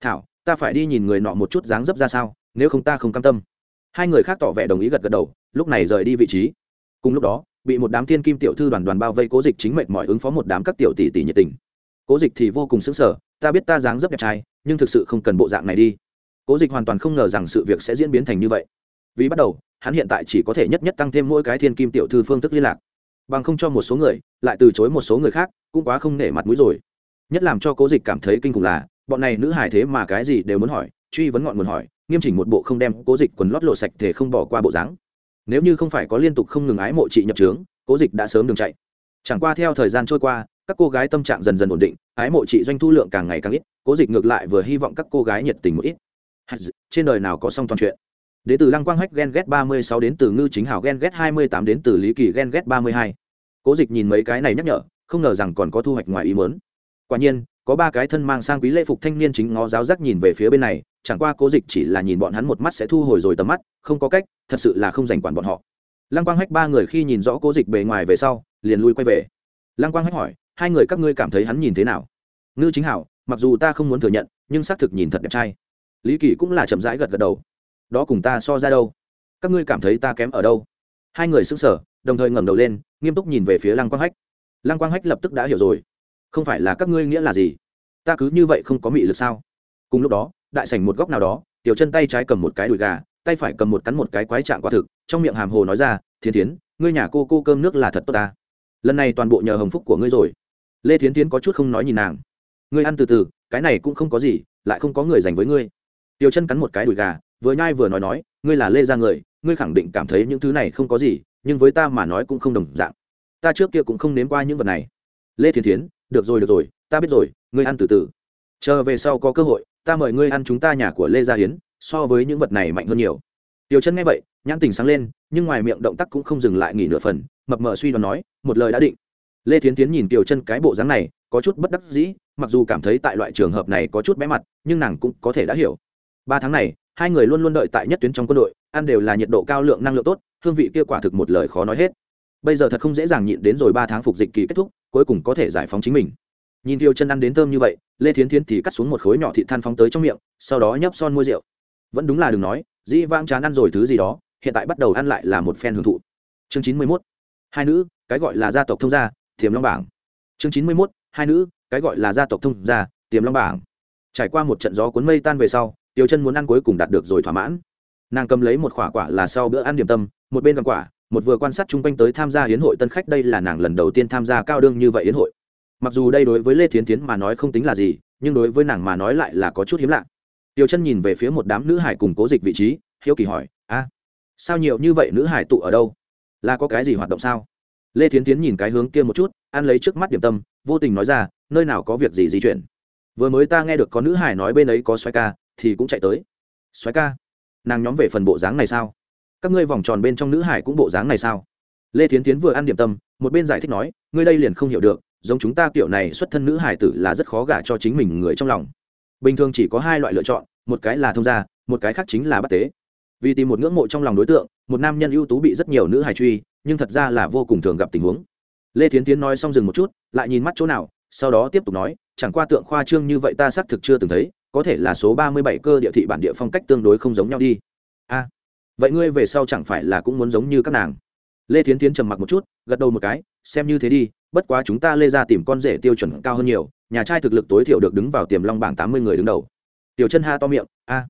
Thảo, ta phải đi nhìn người nọ một chút dáng dấp ra sao, nếu không ta không cam tâm. Hai người khác tỏ vẻ đồng ý gật gật đầu, lúc này rời đi vị trí. Cùng lúc đó, bị một đám thiên kim tiểu thư đoàn đoàn bao vây cố dịch chính mệnh mọi ứng phó một đám các tiểu tỷ tỷ nhiệt tình. Cố dịch thì vô cùng xứng sở ta biết ta dáng dấp đẹp trai, nhưng thực sự không cần bộ dạng này đi. Cố dịch hoàn toàn không ngờ rằng sự việc sẽ diễn biến thành như vậy. Vì bắt đầu, hắn hiện tại chỉ có thể nhất nhất tăng thêm mỗi cái thiên kim tiểu thư phương thức liên lạc bằng không cho một số người, lại từ chối một số người khác, cũng quá không nể mặt mũi rồi. Nhất làm cho cố dịch cảm thấy kinh khủng là, bọn này nữ hài thế mà cái gì đều muốn hỏi, truy vấn ngọn nguồn hỏi, nghiêm chỉnh một bộ không đem cố dịch quần lót lộ sạch thể không bỏ qua bộ dáng. Nếu như không phải có liên tục không ngừng ái mộ chị nhập trướng, cố dịch đã sớm đường chạy. Chẳng qua theo thời gian trôi qua, các cô gái tâm trạng dần dần ổn định, ái mộ chị doanh thu lượng càng ngày càng ít, cố dịch ngược lại vừa hy vọng các cô gái nhiệt tình một ít. Trên đời nào có xong toàn chuyện? Đến từ lăng quang hách ghen ghét ba mươi sáu đến từ ngư chính Hảo ghen ghét hai mươi tám đến từ lý kỳ ghen ghét ba mươi hai. Cố dịch nhìn mấy cái này nhắc nhở, không ngờ rằng còn có thu hoạch ngoài ý mớn quả nhiên, có ba cái thân mang sang quý lễ phục thanh niên chính ngó giáo giác nhìn về phía bên này, chẳng qua cố dịch chỉ là nhìn bọn hắn một mắt sẽ thu hồi rồi tầm mắt, không có cách, thật sự là không giành quản bọn họ. Lăng quang hách ba người khi nhìn rõ cố dịch bề ngoài về sau, liền lui quay về. Lăng quang hách hỏi, hai người các ngươi cảm thấy hắn nhìn thế nào? Ngư chính hảo mặc dù ta không muốn thừa nhận, nhưng xác thực nhìn thật đẹp trai. Lý kỳ cũng là chậm rãi gật gật đầu đó cùng ta so ra đâu? Các ngươi cảm thấy ta kém ở đâu? Hai người sững sờ, đồng thời ngẩng đầu lên, nghiêm túc nhìn về phía lăng quang hách. Lăng quang hách lập tức đã hiểu rồi. Không phải là các ngươi nghĩa là gì? Ta cứ như vậy không có mị lực sao? Cùng lúc đó, đại sảnh một góc nào đó, tiểu chân tay trái cầm một cái đùi gà, tay phải cầm một cắn một cái quái trạng quả thực, trong miệng hàm hồ nói ra thiên tiến ngươi nhà cô cô cơm nước là thật tốt ta. Lần này toàn bộ nhờ hồng phúc của ngươi rồi. Lê thiến tiến có chút không nói nhìn nàng. Ngươi ăn từ từ, cái này cũng không có gì, lại không có người dành với ngươi. Tiểu chân cắn một cái đùi gà vừa nhai vừa nói nói ngươi là lê ra người ngươi khẳng định cảm thấy những thứ này không có gì nhưng với ta mà nói cũng không đồng dạng. Ta trước kia cũng không nếm qua những vật này. Lê thiên Thiến, được rồi được rồi ta biết rồi ngươi ăn từ từ. Chờ về sau có cơ hội ta mời ngươi ăn chúng ta nhà của lê gia hiến so với những vật này mạnh hơn nhiều. Tiểu chân nghe vậy nhãn tình sáng lên nhưng ngoài miệng động tác cũng không dừng lại nghỉ nửa phần mập mờ suy đoán nói một lời đã định. Lê thiến tiến nhìn tiểu chân cái bộ dáng này có chút bất đắc dĩ mặc dù cảm thấy tại loại trường hợp này có chút bé mặt nhưng nàng cũng có thể đã hiểu. Ba tháng này hai người luôn luôn đợi tại nhất tuyến trong quân đội, ăn đều là nhiệt độ cao lượng năng lượng tốt, hương vị kia quả thực một lời khó nói hết. Bây giờ thật không dễ dàng nhịn đến rồi ba tháng phục dịch kỳ kết thúc, cuối cùng có thể giải phóng chính mình. Nhìn tiêu chân ăn đến thơm như vậy, lê thiến thiến thì cắt xuống một khối nhỏ thịt than phóng tới trong miệng, sau đó nhấp son mua rượu. Vẫn đúng là đừng nói, dĩ vang chán ăn rồi thứ gì đó, hiện tại bắt đầu ăn lại là một phen hưởng thụ. Chương chín mươi mốt. Hai nữ, cái gọi là gia tộc thông gia, tiềm long bảng. Chương chín mươi mốt. Hai nữ, cái gọi là gia tộc thông gia, tiềm long bảng. Trải qua một trận gió cuốn mây tan về sau tiêu chân muốn ăn cuối cùng đạt được rồi thỏa mãn. Nàng cầm lấy một quả quả là sau bữa ăn điểm tâm, một bên cầm quả, một vừa quan sát chung quanh tới tham gia hiến hội tân khách, đây là nàng lần đầu tiên tham gia cao đương như vậy hiến hội. Mặc dù đây đối với lê thiến tiến mà nói không tính là gì, nhưng đối với nàng mà nói lại là có chút hiếm lạ. Tiểu chân nhìn về phía một đám nữ hải cùng cố dịch vị trí, hiếu kỳ hỏi, a, sao nhiều như vậy nữ hải tụ ở đâu? Là có cái gì hoạt động sao? Lê thiến tiến nhìn cái hướng kia một chút, ăn lấy trước mắt điểm tâm, vô tình nói ra, nơi nào có việc gì di chuyển? Vừa mới ta nghe được có nữ hải nói bên ấy có xoay ca thì cũng chạy tới. Xoáy ca, nàng nhóm về phần bộ dáng này sao? Các ngươi vòng tròn bên trong nữ hải cũng bộ dáng này sao? Lê thiến tiến vừa ăn điểm tâm, một bên giải thích nói, ngươi đây liền không hiểu được, giống chúng ta kiểu này xuất thân nữ hải tử là rất khó gả cho chính mình người trong lòng. Bình thường chỉ có hai loại lựa chọn, một cái là thông gia, một cái khác chính là bắt tế. Vì tìm một ngưỡng mộ trong lòng đối tượng, một nam nhân ưu tú bị rất nhiều nữ hải truy, nhưng thật ra là vô cùng thường gặp tình huống. Lê thiến tiến nói xong dừng một chút, lại nhìn mắt chỗ nào, sau đó tiếp tục nói, chẳng qua tượng khoa trương như vậy ta xác thực chưa từng thấy có thể là số ba mươi bảy cơ địa thị bản địa phong cách tương đối không giống nhau đi. A, vậy ngươi về sau chẳng phải là cũng muốn giống như các nàng? Lê thiến tiến trầm mặc một chút, gật đầu một cái, xem như thế đi, bất quá chúng ta lê ra tìm con rể tiêu chuẩn cao hơn nhiều, nhà trai thực lực tối thiểu được đứng vào tiềm long bảng tám mươi người đứng đầu. Tiểu chân ha to miệng, a,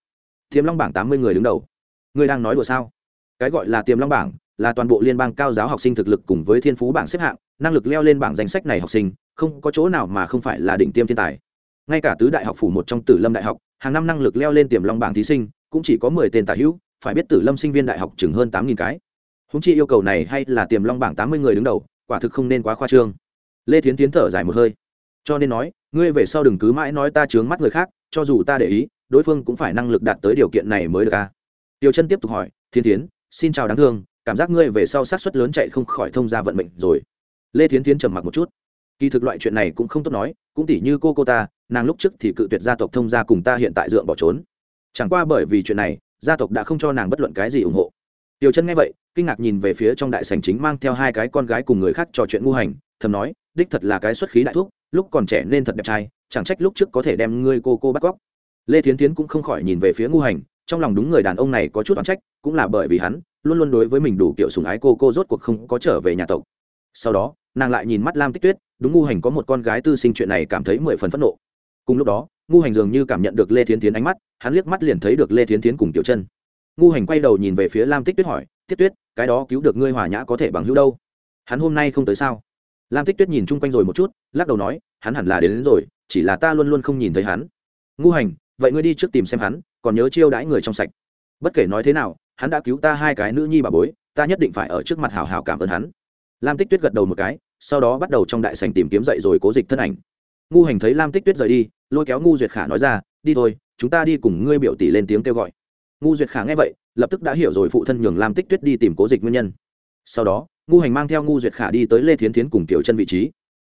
tiềm long bảng tám mươi người đứng đầu? Ngươi đang nói đùa sao? Cái gọi là tiềm long bảng là toàn bộ liên bang cao giáo học sinh thực lực cùng với thiên phú bảng xếp hạng, năng lực leo lên bảng danh sách này học sinh, không có chỗ nào mà không phải là đỉnh tiêm thiên tài ngay cả tứ đại học phủ một trong tử lâm đại học, hàng năm năng lực leo lên tiềm long bảng thí sinh, cũng chỉ có mười tên tả hữu, phải biết tử lâm sinh viên đại học chừng hơn tám nghìn cái. Húng chi yêu cầu này hay là tiềm long bảng tám mươi người đứng đầu, quả thực không nên quá khoa trương. Lê thiến tiến thở dài một hơi. Cho nên nói, ngươi về sau đừng cứ mãi nói ta chướng mắt người khác, cho dù ta để ý, đối phương cũng phải năng lực đạt tới điều kiện này mới được à. a tiêu chân tiếp tục hỏi thiên tiến, xin chào đáng thương, cảm giác ngươi về sau sát suất lớn chạy không khỏi thông ra vận mệnh rồi. Lê thiến tiến trầm mặc một chút. Kỳ thực loại chuyện này cũng không tốt nói, cũng tỉ như cô cô ta nàng lúc trước thì cự tuyệt gia tộc thông gia cùng ta hiện tại dượng bỏ trốn. Chẳng qua bởi vì chuyện này, gia tộc đã không cho nàng bất luận cái gì ủng hộ. Tiểu chân nghe vậy, kinh ngạc nhìn về phía trong đại sảnh chính mang theo hai cái con gái cùng người khác trò chuyện ngu hành, thầm nói, đích thật là cái xuất khí đại thuốc lúc còn trẻ nên thật đẹp trai, chẳng trách lúc trước có thể đem ngươi cô cô bắt cóc. Lê thiến tiến cũng không khỏi nhìn về phía ngu hành, trong lòng đúng người đàn ông này có chút oán trách, cũng là bởi vì hắn, luôn luôn đối với mình đủ kiểu sùng ái cô cô rốt cuộc không có trở về nhà tộc. Sau đó, nàng lại nhìn mắt lam tích tuyết, đúng ngu hành có một con gái tư sinh chuyện này cảm thấy mười phần phẫn nộ cùng lúc đó ngu hành dường như cảm nhận được lê thiến tiến ánh mắt hắn liếc mắt liền thấy được lê thiến tiến cùng tiểu chân. Ngu hành quay đầu nhìn về phía lam tích tuyết hỏi tiết tuyết cái đó cứu được ngươi hòa nhã có thể bằng hữu đâu? Hắn hôm nay không tới sao? Lam tích tuyết nhìn chung quanh rồi một chút lắc đầu nói hắn hẳn là đến, đến rồi chỉ là ta luôn luôn không nhìn thấy hắn. Ngu hành vậy ngươi đi trước tìm xem hắn còn nhớ chiêu đãi người trong sạch. Bất kể nói thế nào hắn đã cứu ta hai cái nữ nhi bà bối ta nhất định phải ở trước mặt hào hào cảm ơn hắn. Lam tích tuyết gật đầu một cái sau đó bắt đầu trong đại sành tìm kiếm dậy rồi cố dịch thân ảnh ngu hành thấy lam tích tuyết rời đi, lôi kéo ngu duyệt khả nói ra, đi thôi, chúng ta đi cùng ngươi biểu tỷ lên tiếng kêu gọi. Ngu duyệt khả nghe vậy, lập tức đã hiểu rồi phụ thân nhường lam tích tuyết đi tìm cố dịch nguyên nhân. Sau đó, ngu hành mang theo ngu duyệt khả đi tới lê thiến thiến cùng tiểu chân vị trí.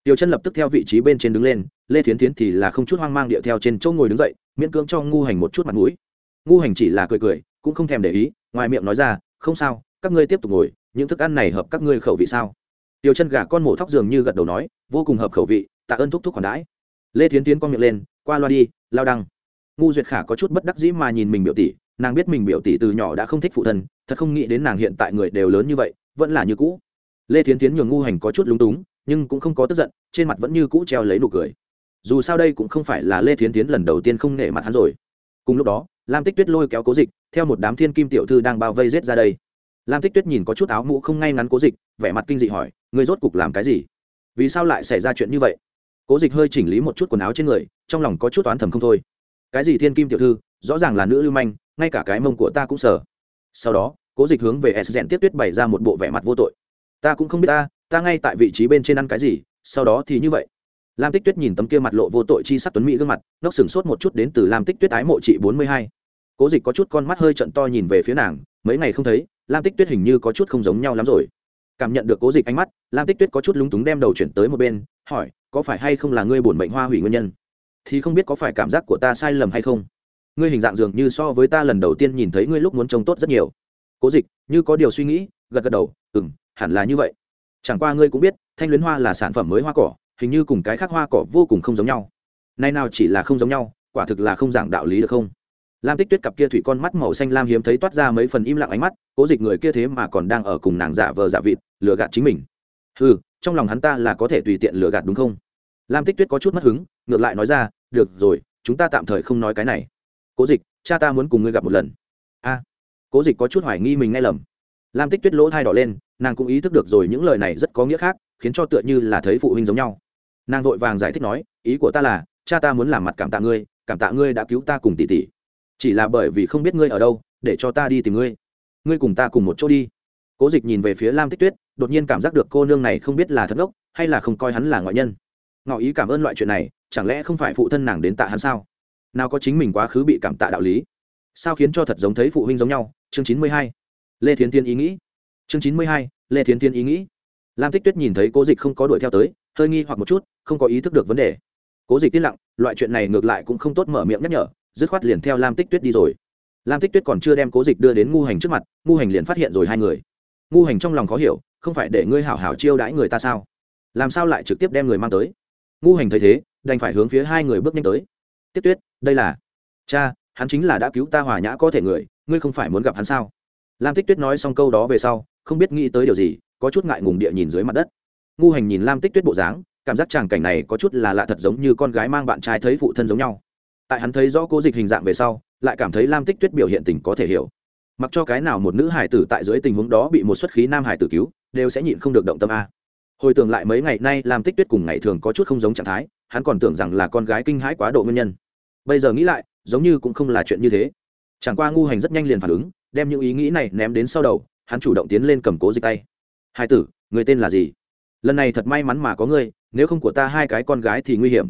Tiểu chân lập tức theo vị trí bên trên đứng lên, lê thiến Thiến thì là không chút hoang mang điệu theo trên chỗ ngồi đứng dậy, miễn cưỡng cho ngu hành một chút mặt mũi. Ngu hành chỉ là cười cười, cũng không thèm để ý, ngoài miệng nói ra, không sao, các ngươi tiếp tục ngồi, những thức ăn này hợp các ngươi khẩu vị sao? Tiểu chân gà con mổ thóc dường như gật đầu nói, vô cùng hợp khẩu vị, tạ ơn thúc thúc khoản đãi. Lê thiến tiến con miệng lên, qua loa đi, lao đăng. Ngu duyệt khả có chút bất đắc dĩ mà nhìn mình biểu tỷ, nàng biết mình biểu tỷ từ nhỏ đã không thích phụ thân, thật không nghĩ đến nàng hiện tại người đều lớn như vậy, vẫn là như cũ. Lê thiến tiến nhường ngu hành có chút lúng túng, nhưng cũng không có tức giận, trên mặt vẫn như cũ treo lấy nụ cười. Dù sao đây cũng không phải là lê thiến tiến lần đầu tiên không nể mặt hắn rồi. Cùng lúc đó, lam tích tuyết lôi kéo cố dịch, theo một đám thiên kim tiểu thư đang bao vây rết ra đây lam tích tuyết nhìn có chút áo mũ không ngay ngắn cố dịch, vẻ mặt kinh dị hỏi người rốt cục làm cái gì? Vì sao lại xảy ra chuyện như vậy? Cố dịch hơi chỉnh lý một chút quần áo trên người, trong lòng có chút toán thầm không thôi. Cái gì thiên kim tiểu thư, rõ ràng là nữ lưu manh, ngay cả cái mông của ta cũng sờ. sau đó, cố dịch hướng về s rèn tiếp tuyết bày ra một bộ vẻ mặt vô tội. Ta cũng không biết ta ta ngay tại vị trí bên trên ăn cái gì, sau đó thì như vậy. Lam tích tuyết nhìn tấm kia mặt lộ vô tội chi sắc tuấn mỹ gương mặt nóc sừng sốt một chút đến từ lam tích tuyết ái mộ chị bốn mươi hai. Cố dịch có chút con mắt hơi trận to nhìn về phía nàng, mấy ngày không thấy lam tích tuyết hình như có chút không giống nhau lắm rồi. Cảm nhận được cố dịch ánh mắt, lam tích tuyết có chút lúng túng đem đầu chuyển tới một bên, hỏi, có phải hay không là ngươi bổn bệnh hoa hủy nguyên nhân? Thì không biết có phải cảm giác của ta sai lầm hay không. Ngươi hình dạng dường như so với ta lần đầu tiên nhìn thấy ngươi lúc muốn trông tốt rất nhiều. Cố dịch, như có điều suy nghĩ, gật gật đầu ừ m hẳn là như vậy. Chẳng qua ngươi cũng biết, thanh luyến hoa là sản phẩm mới hoa cỏ, hình như cùng cái khác hoa cỏ vô cùng không giống nhau. Nay nào chỉ là không giống nhau, quả thực là không giảng đạo lý được không? Lam tích tuyết cặp kia thủy con mắt màu xanh lam hiếm thấy toát ra mấy phần im lặng ánh mắt, cố dịch người kia thế mà còn đang ở cùng nàng giả vờ giả vịt, lừa gạt chính mình. Ừ trong lòng hắn ta là có thể tùy tiện lừa gạt đúng không? Lam tích tuyết có chút mất hứng, ngược lại nói ra, được rồi, chúng ta tạm thời không nói cái này. Cố dịch, cha ta muốn cùng ngươi gặp một lần. A. Cố dịch có chút hoài nghi mình nghe lầm. Lam tích tuyết lỗ thai đỏ lên, nàng cũng ý thức được rồi những lời này rất có nghĩa khác, khiến cho tựa như là thấy phụ huynh giống nhau. Nàng vội vàng giải thích nói, ý của ta là, cha ta muốn làm mặt cảm tạ ngươi, cảm tạ ngươi đã cứu ta cùng tỷ tỷ chỉ là bởi vì không biết ngươi ở đâu, để cho ta đi tìm ngươi. Ngươi cùng ta cùng một chỗ đi. Cố dịch nhìn về phía lam tích tuyết, đột nhiên cảm giác được cô nương này không biết là thật ngốc, hay là không coi hắn là ngoại nhân. Ngỏ ý cảm ơn loại chuyện này, chẳng lẽ không phải phụ thân nàng đến tạ hắn sao? Nào có chính mình quá khứ bị cảm tạ đạo lý. Sao khiến cho thật giống thấy phụ huynh giống nhau? Chương chín mươi hai. Lê thiến tiên ý nghĩ. Chương chín mươi hai, lê thiến tiên ý nghĩ. Lam tích tuyết nhìn thấy cố dịch không có đuổi theo tới, hơi nghi hoặc một chút, không có ý thức được vấn đề. Cố dịch tiên lặng, loại chuyện này ngược lại cũng không tốt mở miệng nhắc nhở dứt khoát liền theo lam tích tuyết đi rồi. Lam tích tuyết còn chưa đem cố dịch đưa đến ngu hành trước mặt, ngu hành liền phát hiện rồi hai người. Ngu hành trong lòng khó hiểu, không phải để ngươi hảo hảo chiêu đãi người ta sao? Làm sao lại trực tiếp đem người mang tới? Ngu hành thấy thế, đành phải hướng phía hai người bước nhanh tới. Tiếp tuyết, đây là cha, hắn chính là đã cứu ta hòa nhã có thể người, ngươi không phải muốn gặp hắn sao? Lam tích tuyết nói xong câu đó về sau, không biết nghĩ tới điều gì, có chút ngại ngùng địa nhìn dưới mặt đất. Ngu hành nhìn lam tích tuyết bộ dáng, cảm giác tràng cảnh này có chút là lạ thật giống như con gái mang bạn trai thấy phụ thân giống nhau tại hắn thấy rõ cố dịch hình dạng về sau, lại cảm thấy lam tích tuyết biểu hiện tình có thể hiểu. Mặc cho cái nào một nữ hải tử tại dưới tình huống đó bị một xuất khí nam hải tử cứu, đều sẽ nhịn không được động tâm a. Hồi tưởng lại mấy ngày nay, lam tích tuyết cùng ngày thường có chút không giống trạng thái, hắn còn tưởng rằng là con gái kinh hãi quá độ nguyên nhân. Bây giờ nghĩ lại, giống như cũng không là chuyện như thế. Chẳng qua ngu hành rất nhanh liền phản ứng, đem những ý nghĩ này ném đến sau đầu, hắn chủ động tiến lên cầm cố dịch tay. Hai tử, người tên là gì? Lần này thật may mắn mà có ngươi, nếu không của ta hai cái con gái thì nguy hiểm.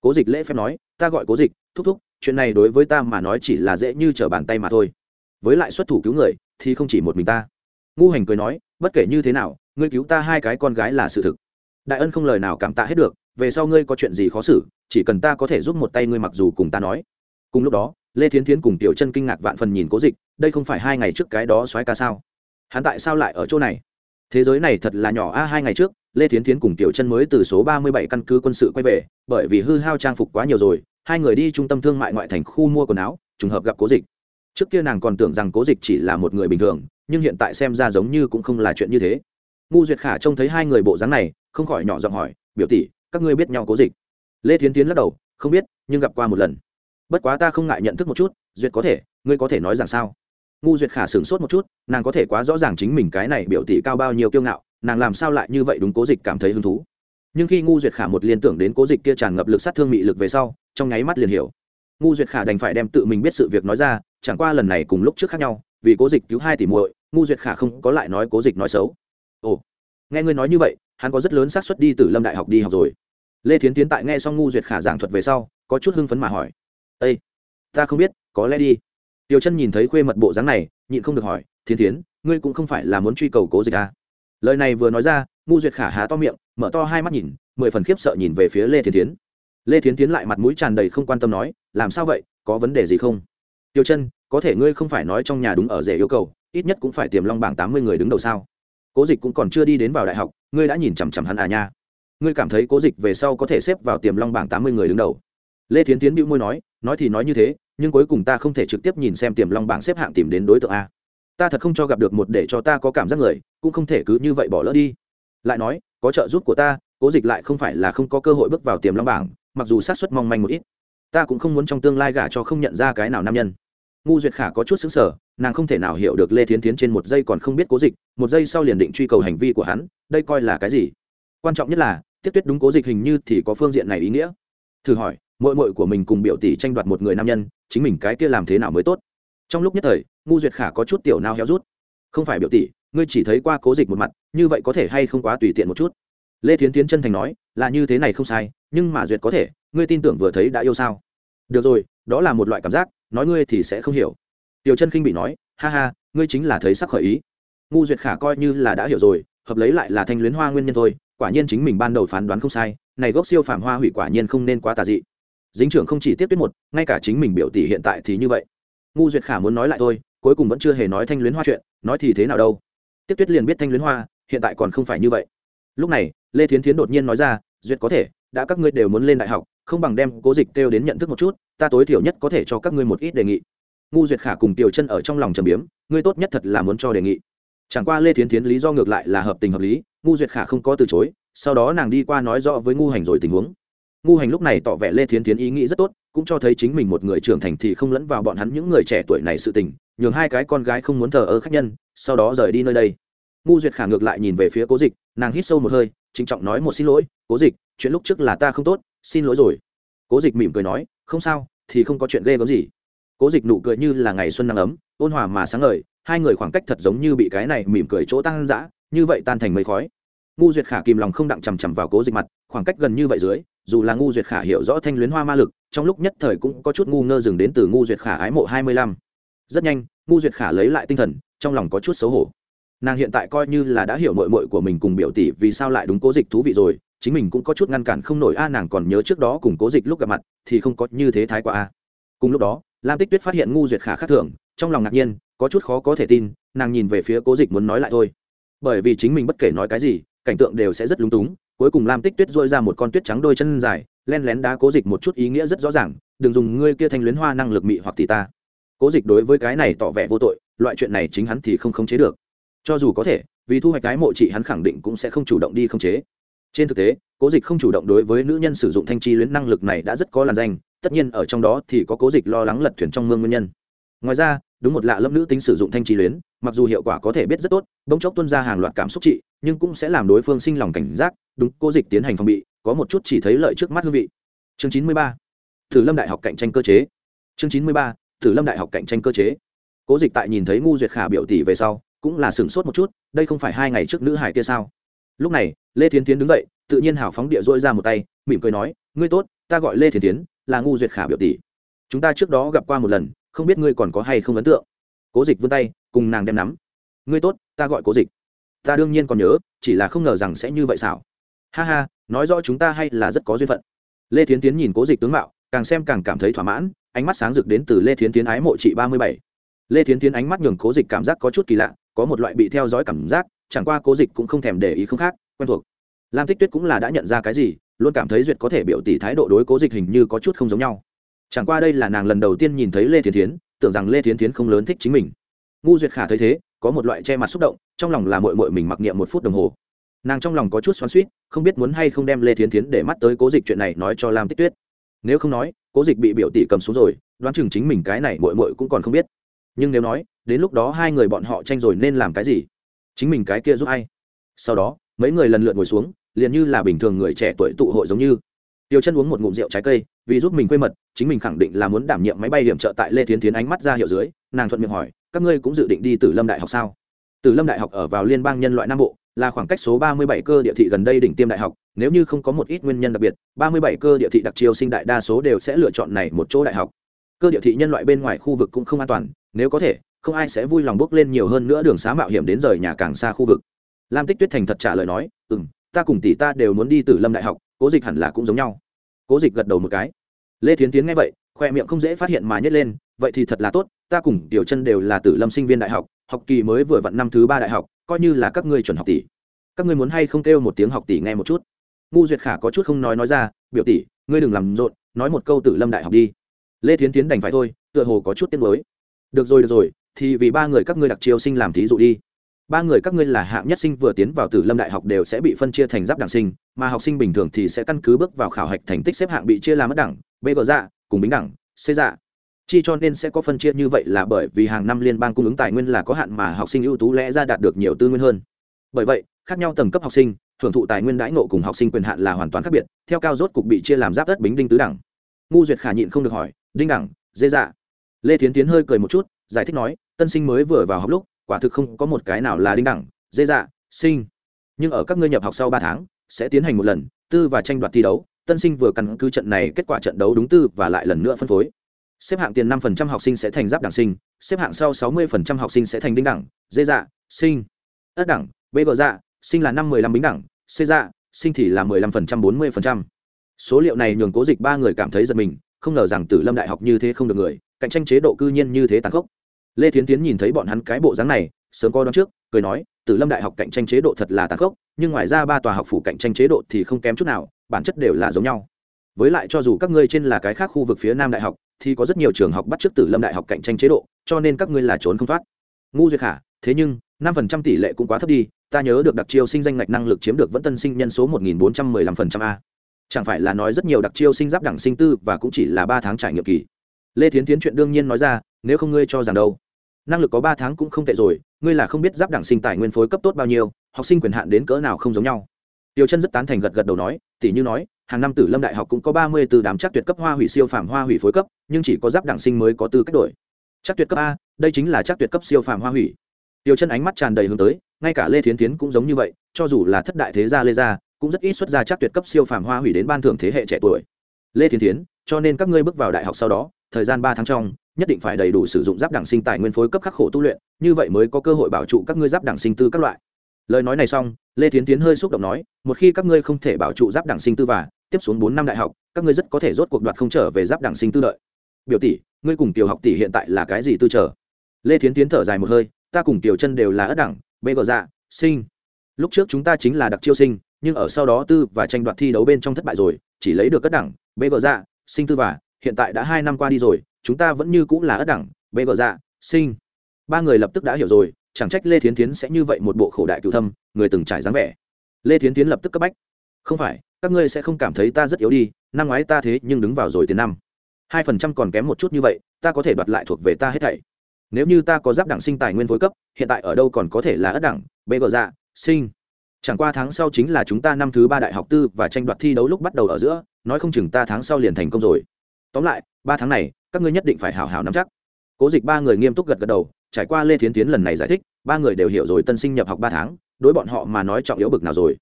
Cố dịch lễ phép nói ta gọi cố dịch, thúc thúc, chuyện này đối với ta mà nói chỉ là dễ như trở bàn tay mà thôi. Với lại xuất thủ cứu người, thì không chỉ một mình ta. Ngu hành cười nói, bất kể như thế nào, ngươi cứu ta hai cái con gái là sự thực. Đại ân không lời nào cảm tạ hết được, về sau ngươi có chuyện gì khó xử, chỉ cần ta có thể giúp một tay ngươi mặc dù cùng ta nói. Cùng lúc đó, lê thiến thiến cùng tiểu chân kinh ngạc vạn phần nhìn cố dịch, đây không phải hai ngày trước cái đó xoáy ca sao? Hắn tại sao lại ở chỗ này? Thế giới này thật là nhỏ a, hai ngày trước lê thiến thiến cùng tiểu chân mới từ số ba mươi bảy căn cứ quân sự quay về, bởi vì hư hao trang phục quá nhiều rồi, hai người đi trung tâm thương mại ngoại thành khu mua quần áo, trùng hợp gặp cố dịch. Trước kia nàng còn tưởng rằng cố dịch chỉ là một người bình thường, nhưng hiện tại xem ra giống như cũng không là chuyện như thế. Ngu duyệt khả trông thấy hai người bộ dáng này, không khỏi nhỏ giọng hỏi, biểu tỷ, các ngươi biết nhau cố dịch? Lê thiến tiến lắc đầu, không biết, nhưng gặp qua một lần. Bất quá ta không ngại nhận thức một chút, duyệt có thể, ngươi có thể nói rằng sao? Ngu duyệt khả sửng sốt một chút, nàng có thể quá rõ ràng chính mình cái này biểu tỷ cao bao nhiêu kiêu ngạo nàng làm sao lại như vậy đúng cố dịch cảm thấy hứng thú nhưng khi ngu duyệt khả một liên tưởng đến cố dịch kia tràn ngập lực sát thương mị lực về sau trong nháy mắt liền hiểu ngu duyệt khả đành phải đem tự mình biết sự việc nói ra chẳng qua lần này cùng lúc trước khác nhau vì cố dịch cứu hai tỷ muội ngu duyệt khả không có lại nói cố dịch nói xấu ồ nghe ngươi nói như vậy hắn có rất lớn xác suất đi từ lâm đại học đi học rồi lê thiến tiến tại nghe xong ngu duyệt khả giảng thuật về sau có chút hưng phấn mà hỏi ây ta không biết có lẽ đi tiểu chân nhìn thấy khuê mật bộ dáng này nhịn không được hỏi thiên tiến ngươi cũng không phải là muốn truy cầu cố dịch à lời này vừa nói ra ngu duyệt khả há to miệng, mở to hai mắt nhìn, mười phần khiếp sợ nhìn về phía lê thiến tiến lê thiến tiến lại mặt mũi tràn đầy không quan tâm nói, làm sao vậy? Có vấn đề gì không? Tiêu chân, có thể ngươi không phải nói trong nhà đúng ở rể yêu cầu, ít nhất cũng phải tiềm long bảng tám mươi người đứng đầu sao? Cố dịch cũng còn chưa đi đến vào đại học, ngươi đã nhìn chằm chằm hắn à nha? Ngươi cảm thấy cố dịch về sau có thể xếp vào tiềm long bảng tám mươi người đứng đầu? Lê thiến tiến bĩu môi nói nói thì nói như thế, nhưng cuối cùng ta không thể trực tiếp nhìn xem tiềm long bảng xếp hạng tìm đến đối tượng a ta thật không cho gặp được một để cho ta có cảm giác người, cũng không thể cứ như vậy bỏ lỡ đi. Lại nói, có trợ giúp của ta, cố dịch lại không phải là không có cơ hội bước vào tiềm long bảng, mặc dù sát xuất mong manh một ít. Ta cũng không muốn trong tương lai gả cho không nhận ra cái nào nam nhân. Ngu duyệt khả có chút xứng sở nàng không thể nào hiểu được lê thiến tiến trên một giây còn không biết cố dịch, một giây sau liền định truy cầu hành vi của hắn, đây coi là cái gì? Quan trọng nhất là, tiếp tuyết đúng cố dịch hình như thì có phương diện này ý nghĩa. Thử hỏi mội mội của mình cùng biểu tỷ tranh đoạt một người nam nhân, chính mình cái kia làm thế nào mới tốt? Trong lúc nhất thời ngu duyệt khả có chút tiểu nao héo rút. Không phải biểu tỷ, ngươi chỉ thấy qua cố dịch một mặt, như vậy có thể hay không quá tùy tiện một chút? Lê thiến tiến chân thành nói, là như thế này không sai, nhưng mà duyệt có thể, ngươi tin tưởng vừa thấy đã yêu sao? Được rồi, đó là một loại cảm giác, nói ngươi thì sẽ không hiểu. Tiểu chân khinh bị nói, ha ha, ngươi chính là thấy sắc khởi ý. Ngu duyệt khả coi như là đã hiểu rồi, hợp lấy lại là thanh luyến hoa nguyên nhân thôi, quả nhiên chính mình ban đầu phán đoán không sai, này gốc siêu phàm hoa hủy quả nhiên không nên quá tà dị. Dính trưởng không chỉ tiếp tuyết một, ngay cả chính mình biểu tỷ hiện tại thì như vậy. Ngu duyệt khả muốn nói lại thôi cuối cùng vẫn chưa hề nói thanh luyến hoa chuyện, nói thì thế nào đâu. Tiếp tuyết liền biết thanh luyến hoa, hiện tại còn không phải như vậy. Lúc này, lê thiến thiến đột nhiên nói ra, duyệt có thể, đã các ngươi đều muốn lên đại học, không bằng đem cố dịch kêu đến nhận thức một chút, ta tối thiểu nhất có thể cho các ngươi một ít đề nghị. Ngu duyệt khả cùng tiểu chân ở trong lòng trầm biếm, ngươi tốt nhất thật là muốn cho đề nghị. Chẳng qua lê thiến thiến lý do ngược lại là hợp tình hợp lý, ngu duyệt khả không có từ chối, sau đó nàng đi qua nói rõ với ngu hành rồi tình huống. Ngu hành lúc này tỏ vẻ lê thiến thiến ý nghĩ rất tốt cũng cho thấy chính mình một người trưởng thành thì không lẫn vào bọn hắn những người trẻ tuổi này sự tình, nhường hai cái con gái không muốn thờ ơ khách nhân, sau đó rời đi nơi đây. Ngu duyệt khả ngược lại nhìn về phía cố dịch, nàng hít sâu một hơi, trịnh trọng nói một xin lỗi, cố dịch, chuyện lúc trước là ta không tốt, xin lỗi rồi. Cố dịch mỉm cười nói, không sao, thì không có chuyện ghê gớm gì. Cố dịch nụ cười như là ngày xuân nắng ấm, ôn hòa mà sáng ngời, hai người khoảng cách thật giống như bị cái này mỉm cười chỗ tăng dã như vậy tan thành mây khói. Ngu duyệt khả kìm lòng không đặng chằm chằm vào cố dịch mặt, khoảng cách gần như vậy dưới dù là ngu duyệt khả hiểu rõ thanh luyến hoa ma lực, trong lúc nhất thời cũng có chút ngu ngơ dừng đến từ ngu duyệt khả ái mộ hai mươi lăm. Rất nhanh, ngu duyệt khả lấy lại tinh thần, trong lòng có chút xấu hổ. Nàng hiện tại coi như là đã hiểu mội mội của mình cùng biểu tỷ vì sao lại đúng cố dịch thú vị rồi, chính mình cũng có chút ngăn cản không nổi a, nàng còn nhớ trước đó cùng cố dịch lúc gặp mặt, thì không có như thế thái quá a. Cùng lúc đó, lam tích tuyết phát hiện ngu duyệt khả khác thường, trong lòng ngạc nhiên, có chút khó có thể tin, nàng nhìn về phía cố dịch muốn nói lại thôi. Bởi vì chính mình bất kể nói cái gì, cảnh tượng đều sẽ rất lúng túng cuối cùng lam tích tuyết dội ra một con tuyết trắng đôi chân dài, len lén đá cố dịch một chút ý nghĩa rất rõ ràng, đừng dùng ngươi kia thanh luyến hoa năng lực mị hoặc tỷ ta. Cố dịch đối với cái này tỏ vẻ vô tội, loại chuyện này chính hắn thì không khống chế được. Cho dù có thể, vì thu hoạch cái mộ chị hắn khẳng định cũng sẽ không chủ động đi khống chế. Trên thực tế, cố dịch không chủ động đối với nữ nhân sử dụng thanh chi luyến năng lực này đã rất có làn danh, tất nhiên ở trong đó thì có cố dịch lo lắng lật thuyền trong mương nguyên nhân. Ngoài ra, đúng một lạ lâm nữ tính sử dụng thanh chi luyến mặc dù hiệu quả có thể biết rất tốt, bỗng chốc tuân ra hàng loạt cảm xúc trị, nhưng cũng sẽ làm đối phương sinh lòng cảnh giác, đúng, cô dịch tiến hành phòng bị, có một chút chỉ thấy lợi trước mắt hương vị. Chương chín mươi ba, thử lâm đại học cạnh tranh cơ chế. Chương chín mươi ba, thử lâm đại học cạnh tranh cơ chế. Cố dịch tại nhìn thấy ngu duyệt khả biểu tỷ về sau, cũng là sửng sốt một chút, đây không phải hai ngày trước nữ hải kia sao? Lúc này, lê thiến tiến đứng dậy, tự nhiên hào phóng địa dỗi ra một tay, mỉm cười nói, ngươi tốt, ta gọi lê thiến tiến là ngu duyệt khả biểu tỷ. Chúng ta trước đó gặp qua một lần, không biết ngươi còn có hay không ấn tượng. Cố dịch vươn tay cùng nàng đem nắm. Ngươi tốt, ta gọi cố dịch. Ta đương nhiên còn nhớ, chỉ là không ngờ rằng sẽ như vậy xảo. Ha ha, nói rõ chúng ta hay là rất có duyên phận. Lê thiến tiến nhìn cố dịch tướng mạo, càng xem càng cảm thấy thỏa mãn, ánh mắt sáng rực đến từ lê thiến tiến ái mộ chị ba mươi bảy. Lê thiến tiến ánh mắt nhường cố dịch cảm giác có chút kỳ lạ, có một loại bị theo dõi cảm giác, chẳng qua cố dịch cũng không thèm để ý không khác, quen thuộc. Lam tích tuyết cũng là đã nhận ra cái gì, luôn cảm thấy duyệt có thể biểu tỷ thái độ đối cố dịch hình như có chút không giống nhau. Chẳng qua đây là nàng lần đầu tiên nhìn thấy lê thiến tiến, tưởng rằng lê thiến tiến không lớn thích chính mình ngu duyệt khả thấy thế, có một loại che mặt xúc động, trong lòng là mội mội mình mặc niệm một phút đồng hồ. Nàng trong lòng có chút xoắn suýt không biết muốn hay không đem lê thiến tiến để mắt tới cố dịch chuyện này nói cho lam tích tuyết. Nếu không nói, cố dịch bị biểu tỷ cầm xuống rồi, đoán chừng chính mình cái này mội mội cũng còn không biết. Nhưng nếu nói, đến lúc đó hai người bọn họ tranh rồi nên làm cái gì? Chính mình cái kia giúp ai? Sau đó, mấy người lần lượt ngồi xuống, liền như là bình thường người trẻ tuổi tụ hội giống như. Tiêu chân uống một ngụm rượu trái cây, vì giúp mình quê mật, chính mình khẳng định là muốn đảm nhiệm máy bay điểm trợ tại lê thiến tiến ánh mắt ra hiệu dưới, nàng thuận miệng hỏi các ngươi cũng dự định đi Tử lâm đại học sao? Tử lâm đại học ở vào liên bang nhân loại nam bộ là khoảng cách số 37 cơ địa thị gần đây đỉnh tiêm đại học nếu như không có một ít nguyên nhân đặc biệt 37 cơ địa thị đặc chiêu sinh đại đa số đều sẽ lựa chọn này một chỗ đại học. Cơ địa thị nhân loại bên ngoài khu vực cũng không an toàn nếu có thể không ai sẽ vui lòng bước lên nhiều hơn nữa đường xá mạo hiểm đến rời nhà càng xa khu vực. Lam tích tuyết thành thật trả lời nói ừm, ta cùng tỷ ta đều muốn đi Tử lâm đại học cố dịch hẳn là cũng giống nhau. Cố dịch gật đầu một cái. Lê thiến tiến nghe vậy khoe miệng không dễ phát hiện mà nhếch lên vậy thì thật là tốt, ta cùng tiểu chân đều là tử lâm sinh viên đại học học kỳ mới vừa vặn năm thứ ba đại học, coi như là các ngươi chuẩn học tỷ. Các ngươi muốn hay không kêu một tiếng học tỷ nghe một chút? Ngu duyệt khả có chút không nói nói ra, biểu tỷ, ngươi đừng làm rộn, nói một câu tử lâm đại học đi. Lê thiến tiến đành phải thôi, tựa hồ có chút tiếc mới được rồi được rồi, thì vì ba người các ngươi đặc chiêu sinh làm thí dụ đi. Ba người các ngươi là hạng nhất sinh vừa tiến vào tử lâm đại học đều sẽ bị phân chia thành giáp đảng sinh, mà học sinh bình thường thì sẽ căn cứ bước vào khảo hạch thành tích xếp hạng bị chia làm mất đẳng, b gờ dạ cùng bính đẳng, c dạ chi cho nên sẽ có phân chia như vậy là bởi vì hàng năm liên bang cung ứng tài nguyên là có hạn mà học sinh ưu tú lẽ ra đạt được nhiều tư nguyên hơn. Bởi vậy, khác nhau tầng cấp học sinh, hưởng thụ tài nguyên đãi nộ cùng học sinh quyền hạn là hoàn toàn khác biệt, theo cao rốt cục bị chia làm giáp đất bính đinh tứ đẳng. Ngu duyệt khả nhịn không được hỏi, đinh đẳng, dê dạ? Lê thiến tiến hơi cười một chút, giải thích nói, tân sinh mới vừa vào học lúc, quả thực không có một cái nào là đinh đẳng, dê dạ sinh. Nhưng ở các ngươi nhập học sau ba tháng, sẽ tiến hành một lần, tư và tranh đoạt thi đấu. Tân sinh vừa căn cứ trận này kết quả trận đấu đúng tư và lại lần nữa phân phối xếp hạng tiền năm phần trăm học sinh sẽ thành giáp đẳng sinh, xếp hạng sau sáu mươi phần trăm học sinh sẽ thành đinh đẳng, dê dạ sinh. Ất đẳng, bê gờ dạ sinh là năm mười lăm bính đẳng c dạ sinh thì là mười lăm phần trăm, bốn mươi phần trăm. Số liệu này nhường cố dịch ba người cảm thấy giật mình, không ngờ rằng tử lâm đại học như thế không được người, cạnh tranh chế độ cư nhiên như thế tàn khốc. Lê thiến tiến nhìn thấy bọn hắn cái bộ dáng này, sớm coi đón trước, cười nói, tử lâm đại học cạnh tranh chế độ thật là tàn khốc, nhưng ngoài ra ba tòa học phủ cạnh tranh chế độ thì không kém chút nào, bản chất đều là giống nhau. Với lại cho dù các ngươi trên là cái khác khu vực phía nam đại học thì có rất nhiều trường học bắt t r ư ớ c tử lâm đại học cạnh tranh chế độ, cho nên các ngươi là trốn không thoát. Ngu duyệt khả, thế nhưng, năm phần trăm tỷ lệ cũng quá thấp đi, ta nhớ được đặc chiêu sinh danh ngạch năng lực chiếm được vẫn tân sinh nhân số một nghìn bốn trăm mười lăm phần trăm a. Chẳng phải là nói rất nhiều đặc chiêu sinh giáp đẳng sinh tư và cũng chỉ là ba tháng trải nghiệm kỳ. Lê thiến tiến chuyện đương nhiên nói ra, nếu không ngươi cho rằng đâu. Năng lực có ba tháng cũng không tệ rồi, ngươi là không biết giáp đẳng sinh tài nguyên phối cấp tốt bao nhiêu, học sinh quyền hạn đến cỡ nào không giống nhau tiêu chân rất tán thành gật gật đầu nói tỷ như nói hàng năm tử lâm đại học cũng có ba mươi từ đám chắc tuyệt cấp hoa hủy siêu phàm hoa hủy phối cấp nhưng chỉ có giáp đẳng sinh mới có tư cách đổi. Chắc tuyệt cấp a đây chính là chắc tuyệt cấp siêu phàm hoa hủy. Tiêu chân ánh mắt tràn đầy hướng tới ngay cả lê thiến Thiến cũng giống như vậy cho dù là thất đại thế gia lê gia cũng rất ít xuất ra chắc tuyệt cấp siêu phàm hoa hủy đến ban thưởng thế hệ trẻ tuổi. Lê thiến Thiến, cho nên các ngươi bước vào đại học sau đó thời gian ba tháng trong nhất định phải đầy đủ sử dụng giáp đẳng sinh tài nguyên phối cấp khắc khổ tu luyện như vậy mới có cơ hội bảo trụ các ngươi giáp đẳng sinh tư các loại lời nói này xong, lê thiến tiến hơi xúc động nói, một khi các ngươi không thể bảo trụ giáp đẳng sinh tư và tiếp xuống bốn năm đại học, các ngươi rất có thể rốt cuộc đoạt không trở về giáp đẳng sinh tư lợi. Biểu tỷ, ngươi cùng tiểu học tỷ hiện tại là cái gì tư trở? Lê thiến tiến thở dài một hơi, ta cùng tiểu chân đều là ất đẳng, bê gờ dạ sinh. Lúc trước chúng ta chính là đặc chiêu sinh, nhưng ở sau đó tư và tranh đoạt thi đấu bên trong thất bại rồi, chỉ lấy được ất đẳng, bê gờ dạ sinh tư và, hiện tại đã hai năm qua đi rồi, chúng ta vẫn như cũng là ất đẳng, bê gờ dạ sinh. Ba người lập tức đã hiểu rồi chẳng trách lê thiến tiến sẽ như vậy một bộ khổ đại cựu thâm, người từng trải dáng vẻ. Lê thiến tiến lập tức cấp bách. Không phải, các ngươi sẽ không cảm thấy ta rất yếu đi, năm ngoái ta thế nhưng đứng vào rồi tiền năm. Hai phần trăm còn kém một chút như vậy, ta có thể đoạt lại thuộc về ta hết thảy. Nếu như ta có giáp đẳng sinh tài nguyên phối cấp, hiện tại ở đâu còn có thể là ất đẳng bê gờ dạ sinh. Chẳng qua tháng sau chính là chúng ta năm thứ ba đại học tư và tranh đoạt thi đấu lúc bắt đầu ở giữa, nói không chừng ta tháng sau liền thành công rồi. Tóm lại, ba tháng này, các ngươi nhất định phải hào hào nắm chắc. Cố dịch ba người nghiêm túc gật gật đầu trải qua lê thiến tiến lần này giải thích, ba người đều hiểu rồi tân sinh nhập học ba tháng, đối bọn họ mà nói trọng yếu bực nào rồi.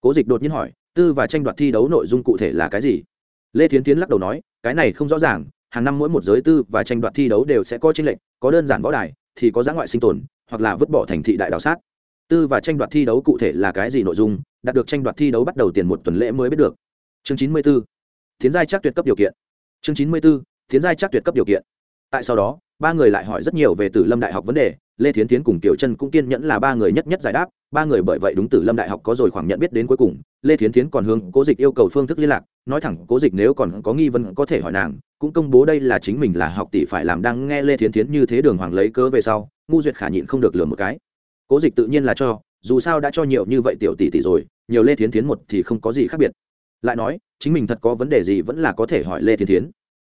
Cố dịch đột nhiên hỏi, tư và tranh đoạt thi đấu nội dung cụ thể là cái gì? Lê thiến tiến lắc đầu nói, cái này không rõ ràng, hàng năm mỗi một giới tư và tranh đoạt thi đấu đều sẽ có tranh lệch, có đơn giản võ đài, thì có giã ngoại sinh tồn, hoặc là vứt bỏ thành thị đại đào sát. Tư và tranh đoạt thi đấu cụ thể là cái gì nội dung, đạt được tranh đoạt thi đấu bắt đầu tiền một tuần lễ mới biết được. Chương chín mươi b ố tiến giai chắc tuyệt cấp điều kiện. Chương chín mươi b ố tiến giai chắc tuyệt cấp điều kiện. Tại sau đó ba người lại hỏi rất nhiều về tử lâm đại học vấn đề, lê thiến tiến cùng tiểu chân cũng kiên nhẫn là ba người nhất nhất giải đáp, ba người bởi vậy đúng tử lâm đại học có rồi khoảng nhận biết đến cuối cùng, lê thiến tiến còn hướng cố dịch yêu cầu phương thức liên lạc, nói thẳng cố dịch nếu còn có nghi vấn có thể hỏi nàng, cũng công bố đây là chính mình là học tỷ phải làm đang nghe lê thiến tiến như thế đường hoàng lấy cớ về sau, ngu duyệt khả nhịn không được lừa một cái. Cố dịch tự nhiên là cho, dù sao đã cho nhiều như vậy tiểu tỷ tỷ rồi, nhiều lê thiến tiến một thì không có gì khác biệt. Lại nói, chính mình thật có vấn đề gì vẫn là có thể hỏi lê thiến tiến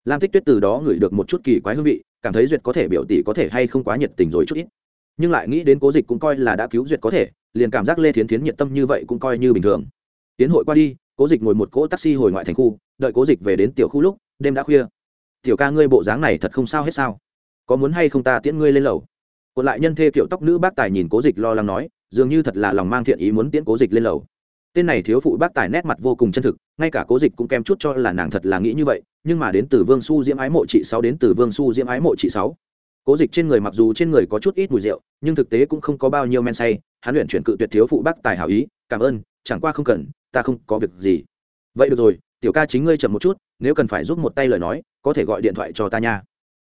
lam tích tuyết từ đó ngửi được một chút kỳ quái hương vị cảm thấy duyệt có thể biểu tỷ có thể hay không quá nhiệt tình rồi chút ít. Nhưng lại nghĩ đến cố dịch cũng coi là đã cứu duyệt có thể, liền cảm giác lê thiến thiến nhiệt tâm như vậy cũng coi như bình thường. Tiến hội qua đi, cố dịch ngồi một cỗ taxi hồi ngoại thành khu, đợi cố dịch về đến tiểu khu lúc, đêm đã khuya. Tiểu ca ngươi bộ dáng này thật không sao hết sao? Có muốn hay không ta tiễn ngươi lên lầu? Còn lại nhân thê kiểu tóc nữ bác tài nhìn cố dịch lo lắng nói, dường như thật là lòng mang thiện ý muốn tiễn cố dịch lên lầu tên này thiếu phụ bác tài nét mặt vô cùng chân thực, ngay cả cố dịch cũng kém chút cho là nàng thật là nghĩ như vậy, nhưng mà đến từ vương su diễm ái mộ chị sáu đến từ vương su diễm ái mộ chị sáu. Cố dịch trên người mặc dù trên người có chút ít mùi rượu, nhưng thực tế cũng không có bao nhiêu men say, hắn luyện chuyển cự tuyệt thiếu phụ bác tài hảo ý, cảm ơn, chẳng qua không cần, ta không có việc gì. Vậy được rồi, tiểu ca chính ngươi chậm một chút, nếu cần phải giúp một tay lời nói, có thể gọi điện thoại cho ta nha.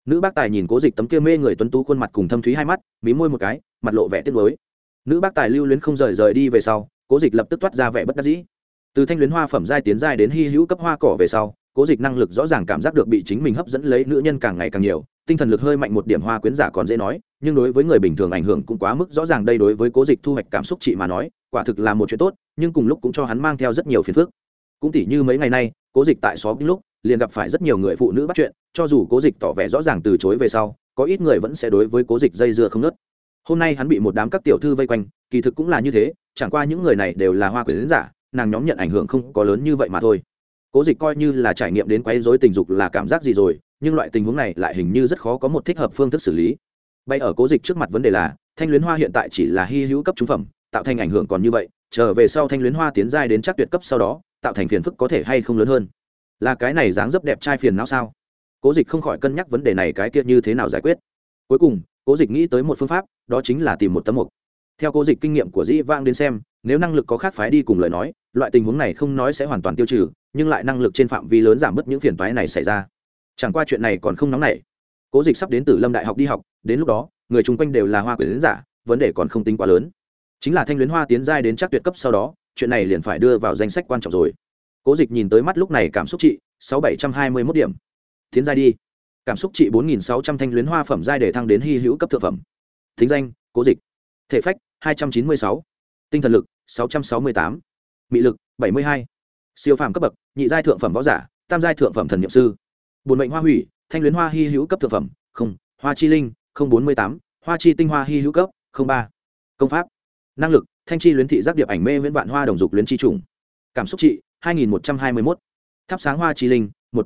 Nữ bác tài nhìn cố dịch tấm kia mê người tuấn tú khuôn mặt cùng thâm thúy hai mắt, mí môi một cái, mặt lộ vẻ tiếc lối nữ bác tài lưu luyến không rời rời đi về sau cố dịch lập tức toát ra vẻ bất đắc dĩ. Từ thanh luyến hoa phẩm giai tiến giai đến hy hữu cấp hoa cỏ về sau, cố dịch năng lực rõ ràng cảm giác được bị chính mình hấp dẫn lấy nữ nhân càng ngày càng nhiều, tinh thần lực hơi mạnh một điểm hoa quyến giả còn dễ nói, nhưng đối với người bình thường ảnh hưởng cũng quá mức rõ ràng đây đối với cố dịch thu hoạch cảm xúc chị mà nói, quả thực là một chuyện tốt, nhưng cùng lúc cũng cho hắn mang theo rất nhiều phiền phức. Cũng tỉ như mấy ngày nay, cố dịch tại xóm lúc, liền gặp phải rất nhiều người phụ nữ bắt chuyện, cho dù cố dịch tỏ vẻ rõ ràng từ chối về sau, có ít người vẫn sẽ đối với cố dịch dây dưa không nớt hôm nay hắn bị một đám các tiểu thư vây quanh, kỳ thực cũng là như thế chẳng qua những người này đều là hoa quyền giả, nàng nhóm nhận ảnh hưởng không có lớn như vậy mà thôi. Cố dịch coi như là trải nghiệm đến quấy dối tình dục là cảm giác gì rồi, nhưng loại tình huống này lại hình như rất khó có một thích hợp phương thức xử lý. Bay ở cố dịch trước mặt vấn đề là, thanh luyến hoa hiện tại chỉ là hy hữu cấp trung phẩm, tạo thành ảnh hưởng còn như vậy trở về sau thanh luyến hoa tiến giai đến chắc tuyệt cấp sau đó, tạo thành phiền phức có thể hay không lớn hơn. Là cái này dáng dấp đẹp trai phiền não sao? Cố dịch không khỏi cân nhắc vấn đề này cái kia như thế nào giải quyết. Cuối cùng, cố dịch nghĩ tới một phương pháp, đó chính là tìm một tấm mục theo cố dịch kinh nghiệm của dĩ vang đến xem, nếu năng lực có khác phái đi cùng lời nói, loại tình huống này không nói sẽ hoàn toàn tiêu trừ, nhưng lại năng lực trên phạm vi lớn giảm bớt những phiền toái này xảy ra. Chẳng qua chuyện này còn không nóng nảy. Cố dịch sắp đến từ lâm đại học đi học, đến lúc đó, người chung quanh đều là hoa quyền giả, vấn đề còn không tính quá lớn. Chính là thanh luyến hoa tiến giai đến chắc tuyệt cấp sau đó, chuyện này liền phải đưa vào danh sách quan trọng rồi. Cố dịch nhìn tới mắt lúc này cảm xúc trị, sáu bảy trăm hai mươi mốt điểm. Tiến giai đi. Cảm xúc trị bốn nghìn sáu trăm thanh luyến hoa phẩm giai để thăng đến hy hữu cấp thượng phẩm. Thính danh, cố dịch. Thể phách hai trăm chín mươi sáu. Tinh thần lực, sáu trăm sáu mươi tám. Mị lực, bảy mươi hai. Siêu phàm cấp bậc, nhị giai thượng phẩm võ giả, tam giai thượng phẩm thần niệm sư. Bùn mệnh hoa hủy, thanh luyến hoa hy hữu cấp thượng phẩm, không, hoa chi linh, không bốn mươi tám. Hoa chi tinh hoa hy hữu cấp, không ba. Công pháp, năng lực, thanh chi luyến thị giác điệp ảnh mê viễn vạn hoa đồng dục luyến chi trùng. Cảm xúc trị, hai nghìn một trăm hai mươi mốt. Thắp sáng hoa chi linh, một.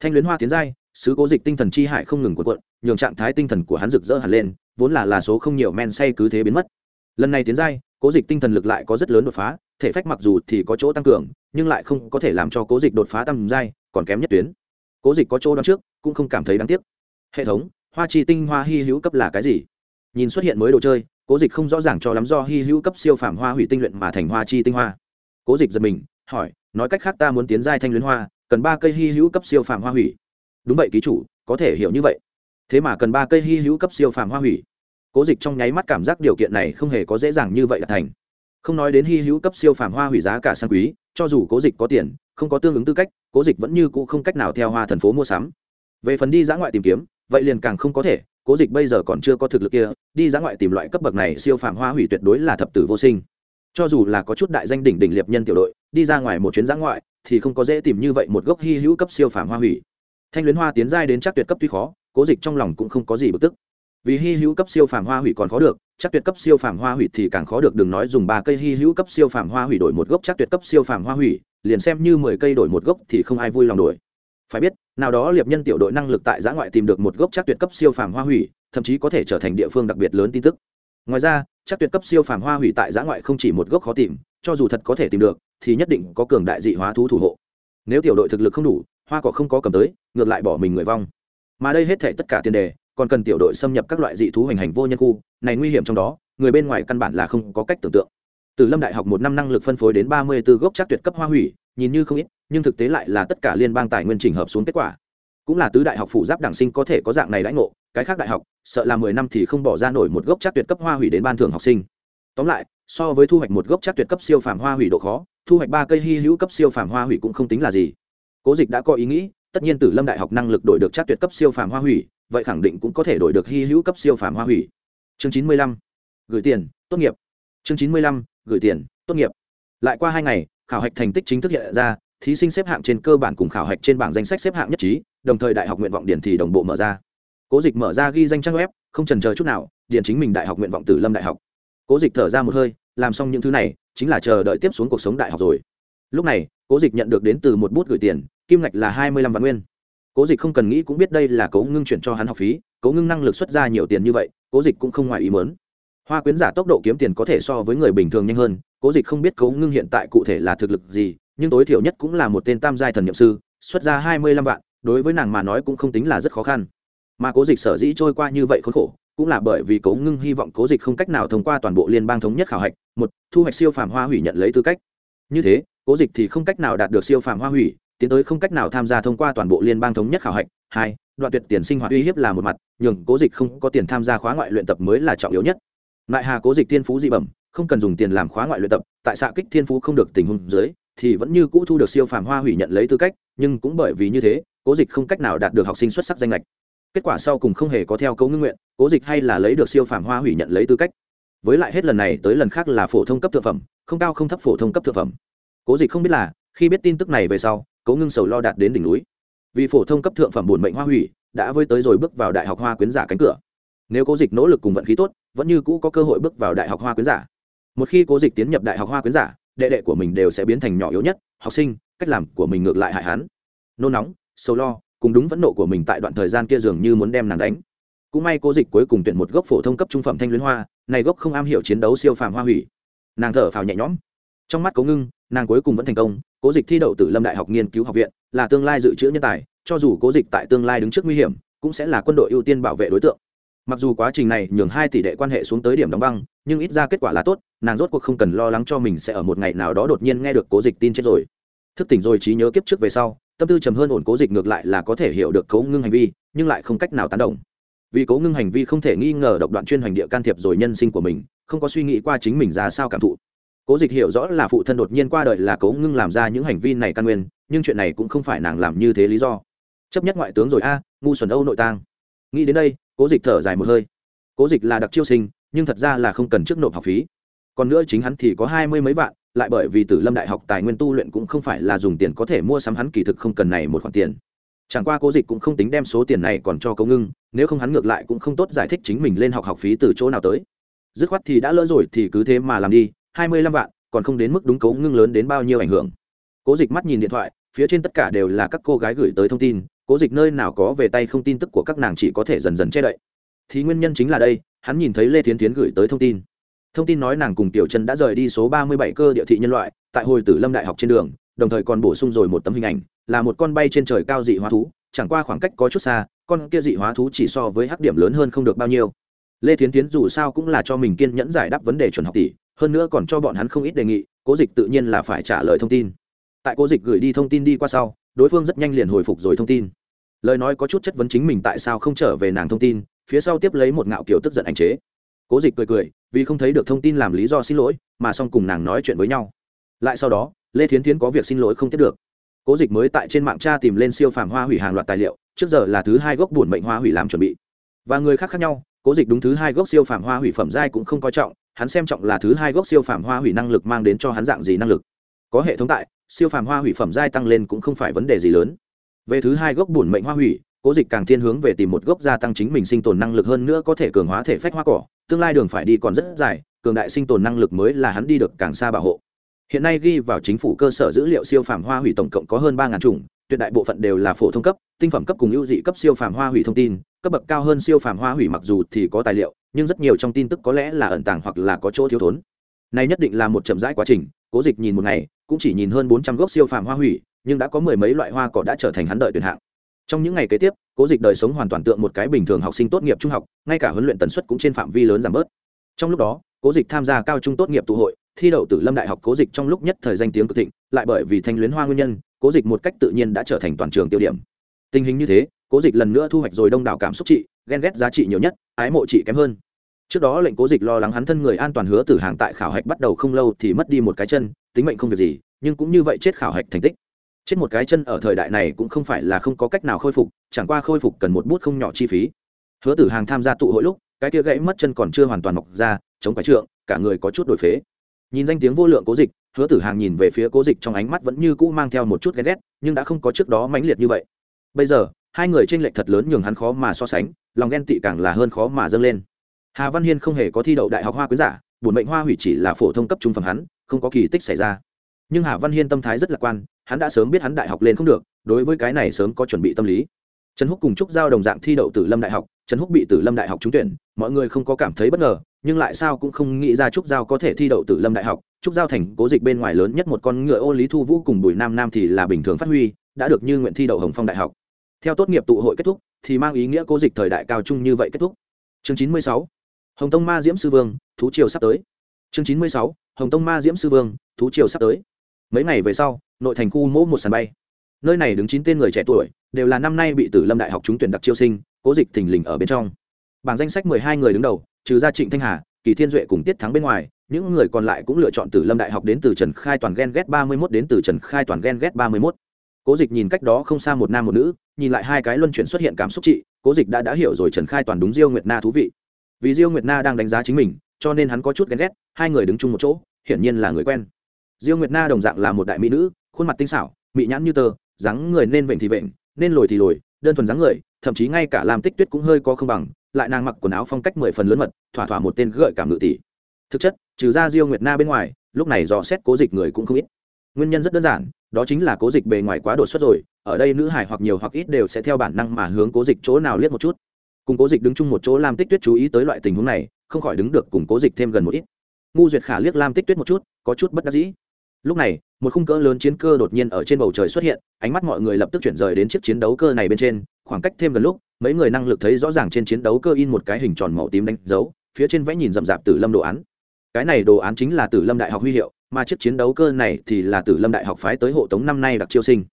Thanh luyến hoa tiến giai, sứ cố dịch tinh thần chi hải không ngừng cuộn cuộn, nhường trạng thái tinh thần của hắn rực rỡ hẳn lên, vốn là là số không nhiều men say cứ thế biến mất lần này tiến giai, cố dịch tinh thần lực lại có rất lớn đột phá, thể phách mặc dù thì có chỗ tăng cường, nhưng lại không có thể làm cho cố dịch đột phá tăng giai, còn kém nhất tuyến. Cố dịch có chỗ đón trước, cũng không cảm thấy đáng tiếc. Hệ thống, hoa chi tinh, hoa hy hữu cấp là cái gì? Nhìn xuất hiện mới đồ chơi, cố dịch không rõ ràng cho lắm do hy hữu cấp siêu phàm hoa hủy tinh luyện mà thành hoa chi tinh hoa. Cố dịch giật mình, hỏi, nói cách khác ta muốn tiến giai thanh luyến hoa, cần ba cây hy hữu cấp siêu phàm hoa hủy. Đúng vậy ký chủ, có thể hiểu như vậy. Thế mà cần ba cây hy hữu cấp siêu phàm hoa hủy cố dịch trong nháy mắt cảm giác điều kiện này không hề có dễ dàng như vậy là thành. Không nói đến hy hữu cấp siêu phàm hoa hủy giá cả sang quý, cho dù cố dịch có tiền, không có tương ứng tư cách, cố dịch vẫn như cũ không cách nào theo hoa thần phố mua sắm. Về phần đi giã ngoại tìm kiếm, vậy liền càng không có thể, cố dịch bây giờ còn chưa có thực lực kia, đi giã ngoại tìm loại cấp bậc này siêu phàm hoa hủy tuyệt đối là thập tử vô sinh. Cho dù là có chút đại danh đỉnh đỉnh liệp nhân tiểu đội, đi ra ngoài một chuyến giã ngoại, thì không có dễ tìm như vậy một gốc hy hữu cấp siêu phàm hoa hủy. Thanh luyến hoa tiến giai đến chắc tuyệt cấp tuy khó, cố dịch trong lòng cũng không có gì bực tức vì hy hữu cấp siêu phàm hoa hủy còn khó được, chắc tuyệt cấp siêu phàm hoa hủy thì càng khó được, đừng nói dùng ba cây hy hữu cấp siêu phàm hoa hủy đổi một gốc chắc tuyệt cấp siêu phàm hoa hủy, liền xem như mười cây đổi một gốc thì không ai vui lòng đổi. Phải biết, nào đó liệp nhân tiểu đội năng lực tại giã ngoại tìm được một gốc chắc tuyệt cấp siêu phàm hoa hủy, thậm chí có thể trở thành địa phương đặc biệt lớn tin tức. Ngoài ra, chắc tuyệt cấp siêu phàm hoa hủy tại giã ngoại không chỉ một gốc khó tìm, cho dù thật có thể tìm được, thì nhất định có cường đại dị hóa thú thủ hộ. Nếu tiểu đội thực lực không đủ, hoa cỏ không có cầm tới, ngược lại bỏ mình người vong. Mà đây hết thể tất cả tiền đề còn cần tiểu đội xâm nhập các loại dị thú hành hành vô nhân khu, này nguy hiểm trong đó, người bên ngoài căn bản là không có cách tưởng tượng. Từ lâm đại học một năm năng lực phân phối đến ba mươi 34 gốc chắc tuyệt cấp hoa hủy, nhìn như không ít, nhưng thực tế lại là tất cả liên bang tài nguyên trình hợp xuống kết quả. Cũng là tứ đại học phụ giáp đảng sinh có thể có dạng này đãi ngộ, cái khác đại học, sợ là mười năm thì không bỏ ra nổi một gốc chắc tuyệt cấp hoa hủy đến ban thưởng học sinh. Tóm lại, so với thu hoạch một gốc chắc tuyệt cấp siêu phàm hoa hủy độ khó, thu hoạch ba cây hy hữu cấp siêu phàm hoa hủy cũng không tính là gì. Cố dịch đã có ý nghĩ, tất nhiên tử lâm đại học năng lực đổi được chắc tuyệt cấp siêu phàm hoa hủy vậy khẳng định cũng có thể đổi được hy hữu cấp siêu phàm hoa hủy. Chương chín mươi lăm, gửi tiền, tốt nghiệp. Chương chín mươi lăm, gửi tiền, tốt nghiệp. Lại qua hai ngày, khảo hạch thành tích chính thức hiện ra, thí sinh xếp hạng trên cơ bản cùng khảo hạch trên bảng danh sách xếp hạng nhất trí, đồng thời đại học nguyện vọng điển thì đồng bộ mở ra. Cố dịch mở ra ghi danh trang web, không trần chờ chút nào, điền chính mình đại học nguyện vọng tử lâm đại học. Cố dịch thở ra một hơi, làm xong những thứ này, chính là chờ đợi tiếp xuống cuộc sống đại học rồi. Lúc này, cố dịch nhận được đến từ một bút gửi tiền, kim ngạch là hai mươi lăm vạn nguyên cố dịch không cần nghĩ cũng biết đây là cố ngưng chuyển cho hắn học phí, cố ngưng năng lực xuất ra nhiều tiền như vậy, cố dịch cũng không ngoài ý mớn hoa quyến giả tốc độ kiếm tiền có thể so với người bình thường nhanh hơn, cố dịch không biết cố ngưng hiện tại cụ thể là thực lực gì, nhưng tối thiểu nhất cũng là một tên tam giai thần nhậm sư, xuất ra hai mươi lăm vạn, đối với nàng mà nói cũng không tính là rất khó khăn. Mà cố dịch sở dĩ trôi qua như vậy khốn khổ, cũng là bởi vì cố ngưng hy vọng cố dịch không cách nào thông qua toàn bộ liên bang thống nhất khảo hạch, một, thu hoạch siêu phàm hoa hủy nhận lấy tư cách. Như thế, cố dịch thì không cách nào đạt được siêu phàm hoa hủy tiến tới không cách nào tham gia thông qua toàn bộ liên bang thống nhất khảo hạch. Hai, đoạn tuyệt tiền sinh hoạt uy hiếp là một mặt, nhường cố dịch không có tiền tham gia khóa ngoại luyện tập mới là trọng yếu nhất. Lại hà cố dịch thiên phú dị bẩm, không cần dùng tiền làm khóa ngoại luyện tập, tại xạ kích thiên phú không được tình huống dưới, thì vẫn như cũ thu được siêu phàm hoa hủy nhận lấy tư cách, nhưng cũng bởi vì như thế, cố dịch không cách nào đạt được học sinh xuất sắc danh lệch kết quả sau cùng không hề có theo cấu ngưng nguyện, cố dịch hay là lấy được siêu phàm hoa hủy nhận lấy tư cách. Với lại hết lần này tới lần khác là phổ thông cấp thượng phẩm, không cao không thấp phổ thông cấp thượng phẩm. Cố dịch không biết là, khi biết tin tức này về sau cố ngưng sầu lo đạt đến đỉnh núi. Vì phổ thông cấp thượng phẩm bổn mệnh hoa hủy, đã với tới rồi bước vào đại học hoa quyến giả cánh cửa. Nếu cố dịch nỗ lực cùng vận khí tốt, vẫn như cũ có cơ hội bước vào đại học hoa quyến giả. Một khi cố dịch tiến nhập đại học hoa quyến giả, đệ đệ của mình đều sẽ biến thành nhỏ yếu nhất, học sinh, cách làm của mình ngược lại hại hắn. Nôn nóng sâu lo, cùng đúng vẫn nộ của mình tại đoạn thời gian kia dường như muốn đem nàng đánh. Cũng may cố dịch cuối cùng tuyển một gốc phổ thông cấp trung phẩm thanh luyến hoa, này gốc không am hiểu chiến đấu siêu phàm hoa hủy. Nàng thở phào nhẹ nhõm. Trong mắt cố ngưng, nàng cuối cùng vẫn thành công cố dịch thi đậu từ lâm đại học nghiên cứu học viện, là tương lai dự trữ nhân tài, cho dù cố dịch tại tương lai đứng trước nguy hiểm, cũng sẽ là quân đội ưu tiên bảo vệ đối tượng. Mặc dù quá trình này nhường hai tỷ đệ quan hệ xuống tới điểm đóng băng, nhưng ít ra kết quả là tốt, nàng rốt cuộc không cần lo lắng cho mình sẽ ở một ngày nào đó đột nhiên nghe được cố dịch tin chết rồi. Thức tỉnh rồi trí nhớ kiếp trước về sau, tâm tư trầm hơn ổn cố dịch ngược lại là có thể hiểu được cố ngưng hành vi, nhưng lại không cách nào tán đồng. Vì cố ngưng hành vi không thể nghi ngờ độc đoạn chuyên hành địa can thiệp rồi nhân sinh của mình, không có suy nghĩ qua chính mình ra sao cảm thụ cố dịch hiểu rõ là phụ thân đột nhiên qua đời là cố ngưng làm ra những hành vi này căn nguyên, nhưng chuyện này cũng không phải nàng làm như thế lý do. Chấp nhất ngoại tướng rồi a, ngu xuẩn âu nội tang. Nghĩ đến đây, cố dịch thở dài một hơi. Cố dịch là đặc chiêu sinh, nhưng thật ra là không cần trước nộp học phí. Còn nữa chính hắn thì có hai mươi mấy vạn, lại bởi vì tử lâm đại học tài nguyên tu luyện cũng không phải là dùng tiền có thể mua sắm hắn kỳ thực không cần này một khoản tiền. Chẳng qua cố dịch cũng không tính đem số tiền này còn cho Cố ngưng, nếu không hắn ngược lại cũng không tốt giải thích chính mình lên học học phí từ chỗ nào tới. Dứt khoát thì đã lỡ rồi thì cứ thế mà làm đi hai mươi lăm vạn, còn không đến mức đúng cấu ngưng lớn đến bao nhiêu ảnh hưởng. Cố dịch mắt nhìn điện thoại, phía trên tất cả đều là các cô gái gửi tới thông tin. Cố dịch nơi nào có về tay không tin tức của các nàng chỉ có thể dần dần che đậy. Thì nguyên nhân chính là đây, hắn nhìn thấy lê thiến tiến gửi tới thông tin. Thông tin nói nàng cùng tiểu chân đã rời đi số ba mươi bảy cơ địa thị nhân loại, tại hồi tử lâm đại học trên đường, đồng thời còn bổ sung rồi một tấm hình ảnh, là một con bay trên trời cao dị hóa thú, chẳng qua khoảng cách có chút xa, con kia dị hóa thú chỉ so với hắc điểm lớn hơn không được bao nhiêu. Lê thiến tiến dù sao cũng là cho mình kiên nhẫn giải đáp vấn đề chuẩn học tỷ hơn nữa còn cho bọn hắn không ít đề nghị, cố dịch tự nhiên là phải trả lời thông tin. Tại cố dịch gửi đi thông tin đi qua sau, đối phương rất nhanh liền hồi phục rồi thông tin. Lời nói có chút chất vấn chính mình tại sao không trở về nàng thông tin, phía sau tiếp lấy một ngạo kiểu tức giận ảnh chế. Cố dịch cười cười, vì không thấy được thông tin làm lý do xin lỗi, mà xong cùng nàng nói chuyện với nhau. Lại sau đó, lê thiến thiến có việc xin lỗi không tiếp được. Cố dịch mới tại trên mạng tra tìm lên siêu phàm hoa hủy hàng loạt tài liệu, trước giờ là thứ hai gốc bổn mệnh hoa hủy làm chuẩn bị. Và người khác khác nhau, cố dịch đúng thứ hai gốc siêu phàm hoa hủy phẩm giai cũng không coi trọng hắn xem trọng là thứ hai gốc siêu phàm hoa hủy năng lực mang đến cho hắn dạng gì năng lực. Có hệ thống tại, siêu phàm hoa hủy phẩm giai tăng lên cũng không phải vấn đề gì lớn. Về thứ hai gốc bổn mệnh hoa hủy, cố dịch càng thiên hướng về tìm một gốc gia tăng chính mình sinh tồn năng lực hơn nữa có thể cường hóa thể phách hoa cỏ, tương lai đường phải đi còn rất dài, cường đại sinh tồn năng lực mới là hắn đi được càng xa bảo hộ. Hiện nay ghi vào chính phủ cơ sở dữ liệu siêu phàm hoa hủy tổng cộng có hơn ba chủng, tuyệt đại bộ phận đều là phổ thông cấp, tinh phẩm cấp cùng ưu dị cấp siêu phàm hoa hủy thông tin, cấp bậc cao hơn siêu phàm hoa hủy mặc dù thì có tài liệu nhưng rất nhiều trong tin tức có lẽ là ẩn tàng hoặc là có chỗ thiếu thốn. Này nhất định là một chậm rãi quá trình, cố dịch nhìn một ngày, cũng chỉ nhìn hơn bốn trăm gốc siêu phàm hoa hủy, nhưng đã có mười mấy loại hoa cỏ đã trở thành hắn đợi tuyển hạng. Trong những ngày kế tiếp, cố dịch đời sống hoàn toàn tượng một cái bình thường học sinh tốt nghiệp trung học, ngay cả huấn luyện tần suất cũng trên phạm vi lớn giảm bớt. Trong lúc đó, cố dịch tham gia cao trung tốt nghiệp tụ hội, thi đậu tử lâm đại học cố dịch trong lúc nhất thời danh tiếng cực thịnh, lại bởi vì thanh luyến hoa nguyên nhân, cố dịch một cách tự nhiên đã trở thành toàn trường tiêu điểm. Tình hình như thế cố dịch lần nữa thu hoạch rồi đông đảo cảm xúc chị, ghen ghét giá trị nhiều nhất ái mộ chị kém hơn. Trước đó lệnh cố dịch lo lắng hắn thân người an toàn hứa tử hàng tại khảo hạch bắt đầu không lâu thì mất đi một cái chân tính mệnh không việc gì nhưng cũng như vậy chết khảo hạch thành tích. Chết một cái chân ở thời đại này cũng không phải là không có cách nào khôi phục chẳng qua khôi phục cần một bút không nhỏ chi phí. Hứa tử hàng tham gia tụ hội lúc cái kia gãy mất chân còn chưa hoàn toàn mọc ra chống cái trượng cả người có chút đổi phế. Nhìn danh tiếng vô lượng cố dịch hứa tử hàng nhìn về phía cố dịch trong ánh mắt vẫn như cũ mang theo một chút ghen ghét nhưng đã không có trước đó mãnh liệt như vậy. Bây giờ hai người tranh lệch thật lớn nhường hắn khó mà so sánh, lòng ghen tị càng là hơn khó mà dâng lên. Hà văn hiên không hề có thi đậu đại học hoa quyến giả, bổn mệnh hoa hủy chỉ là phổ thông cấp trung phẩm hắn, không có kỳ tích xảy ra. Nhưng hà văn hiên tâm thái rất lạc quan, hắn đã sớm biết hắn đại học lên không được, đối với cái này sớm có chuẩn bị tâm lý. Trần húc cùng trúc giao đồng dạng thi đậu tử lâm đại học, trần húc bị tử lâm đại học trúng tuyển, mọi người không có cảm thấy bất ngờ, nhưng lại sao cũng không nghĩ ra trúc giao có thể thi đậu tử lâm đại học. Trúc giao thành cố dịch bên ngoài lớn nhất một con ngựa ô lý thu vũ cùng bùi nam nam thì là bình thường phát huy, đã được như nguyện thi đậu hồng phong đại học theo tốt nghiệp tụ hội kết thúc, thì mang ý nghĩa cố dịch thời đại cao trung như vậy kết thúc. Chương chín mươi sáu. Hồng tông ma diễm sư vương, thú triều sắp tới. Chương chín mươi sáu. Hồng tông ma diễm sư vương, thú triều sắp tới. Mấy ngày về sau, nội thành khu mỗ một sàn bay. Nơi này đứng chín tên người trẻ tuổi, đều là năm nay bị tử lâm đại học trúng tuyển đặc chiêu sinh, cố dịch thình lình ở bên trong. Bảng danh sách mười hai người đứng đầu, trừ gia trịnh thanh hà, kỳ thiên duệ cùng tiết thắng bên ngoài, những người còn lại cũng lựa chọn tử lâm đại học đến từ trần khai toàn ghen ghét ba mươi mốt đến từ trần khai toàn ghen ghét ba mươi mốt cố dịch nhìn cách đó không xa một nam một nữ nhìn lại hai cái luân chuyển xuất hiện cảm xúc chị, cố dịch đã đã hiểu rồi trần khai toàn đúng diêu nguyệt na thú vị. Vì diêu nguyệt na đang đánh giá chính mình cho nên hắn có chút ghen ghét hai người đứng chung một chỗ hiển nhiên là người quen. Diêu nguyệt na đồng dạng là một đại mỹ nữ khuôn mặt tinh xảo mỹ nhãn như tơ dáng người nên vệnh thì vệnh nên lồi thì lồi đơn thuần dáng người thậm chí ngay cả làm tích tuyết cũng hơi có không bằng lại nàng mặc quần áo phong cách mười phần lớn mật thỏa thỏa một tên gợi cảm ngự tỷ. Thực chất trừ ra diêu nguyệt na bên ngoài lúc này dò xét cố dịch người cũng không ít. Nguyên nhân rất đơn giản đó chính là cố dịch bề ngoài quá đột xuất rồi, ở đây nữ hải hoặc nhiều hoặc ít đều sẽ theo bản năng mà hướng cố dịch chỗ nào liếc một chút. Cùng cố dịch đứng chung một chỗ lam tích tuyết chú ý tới loại tình huống này, không khỏi đứng được cùng cố dịch thêm gần một ít. Ngu duyệt khả liếc lam tích tuyết một chút, có chút bất đắc dĩ. Lúc này, một khung cỡ lớn chiến cơ đột nhiên ở trên bầu trời xuất hiện, ánh mắt mọi người lập tức chuyển rời đến chiếc chiến đấu cơ này bên trên, khoảng cách thêm gần lúc, mấy người năng lực thấy rõ ràng trên chiến đấu cơ in một cái hình tròn màu tím đánh dấu, phía trên vẽ nhìn rậm rạp tử lâm đồ án cái này đồ án chính là tử lâm đại học huy hiệu, mà chiếc chiến đấu cơ này thì là tử lâm đại học phái tới hộ tống năm nay đặc chiêu sinh.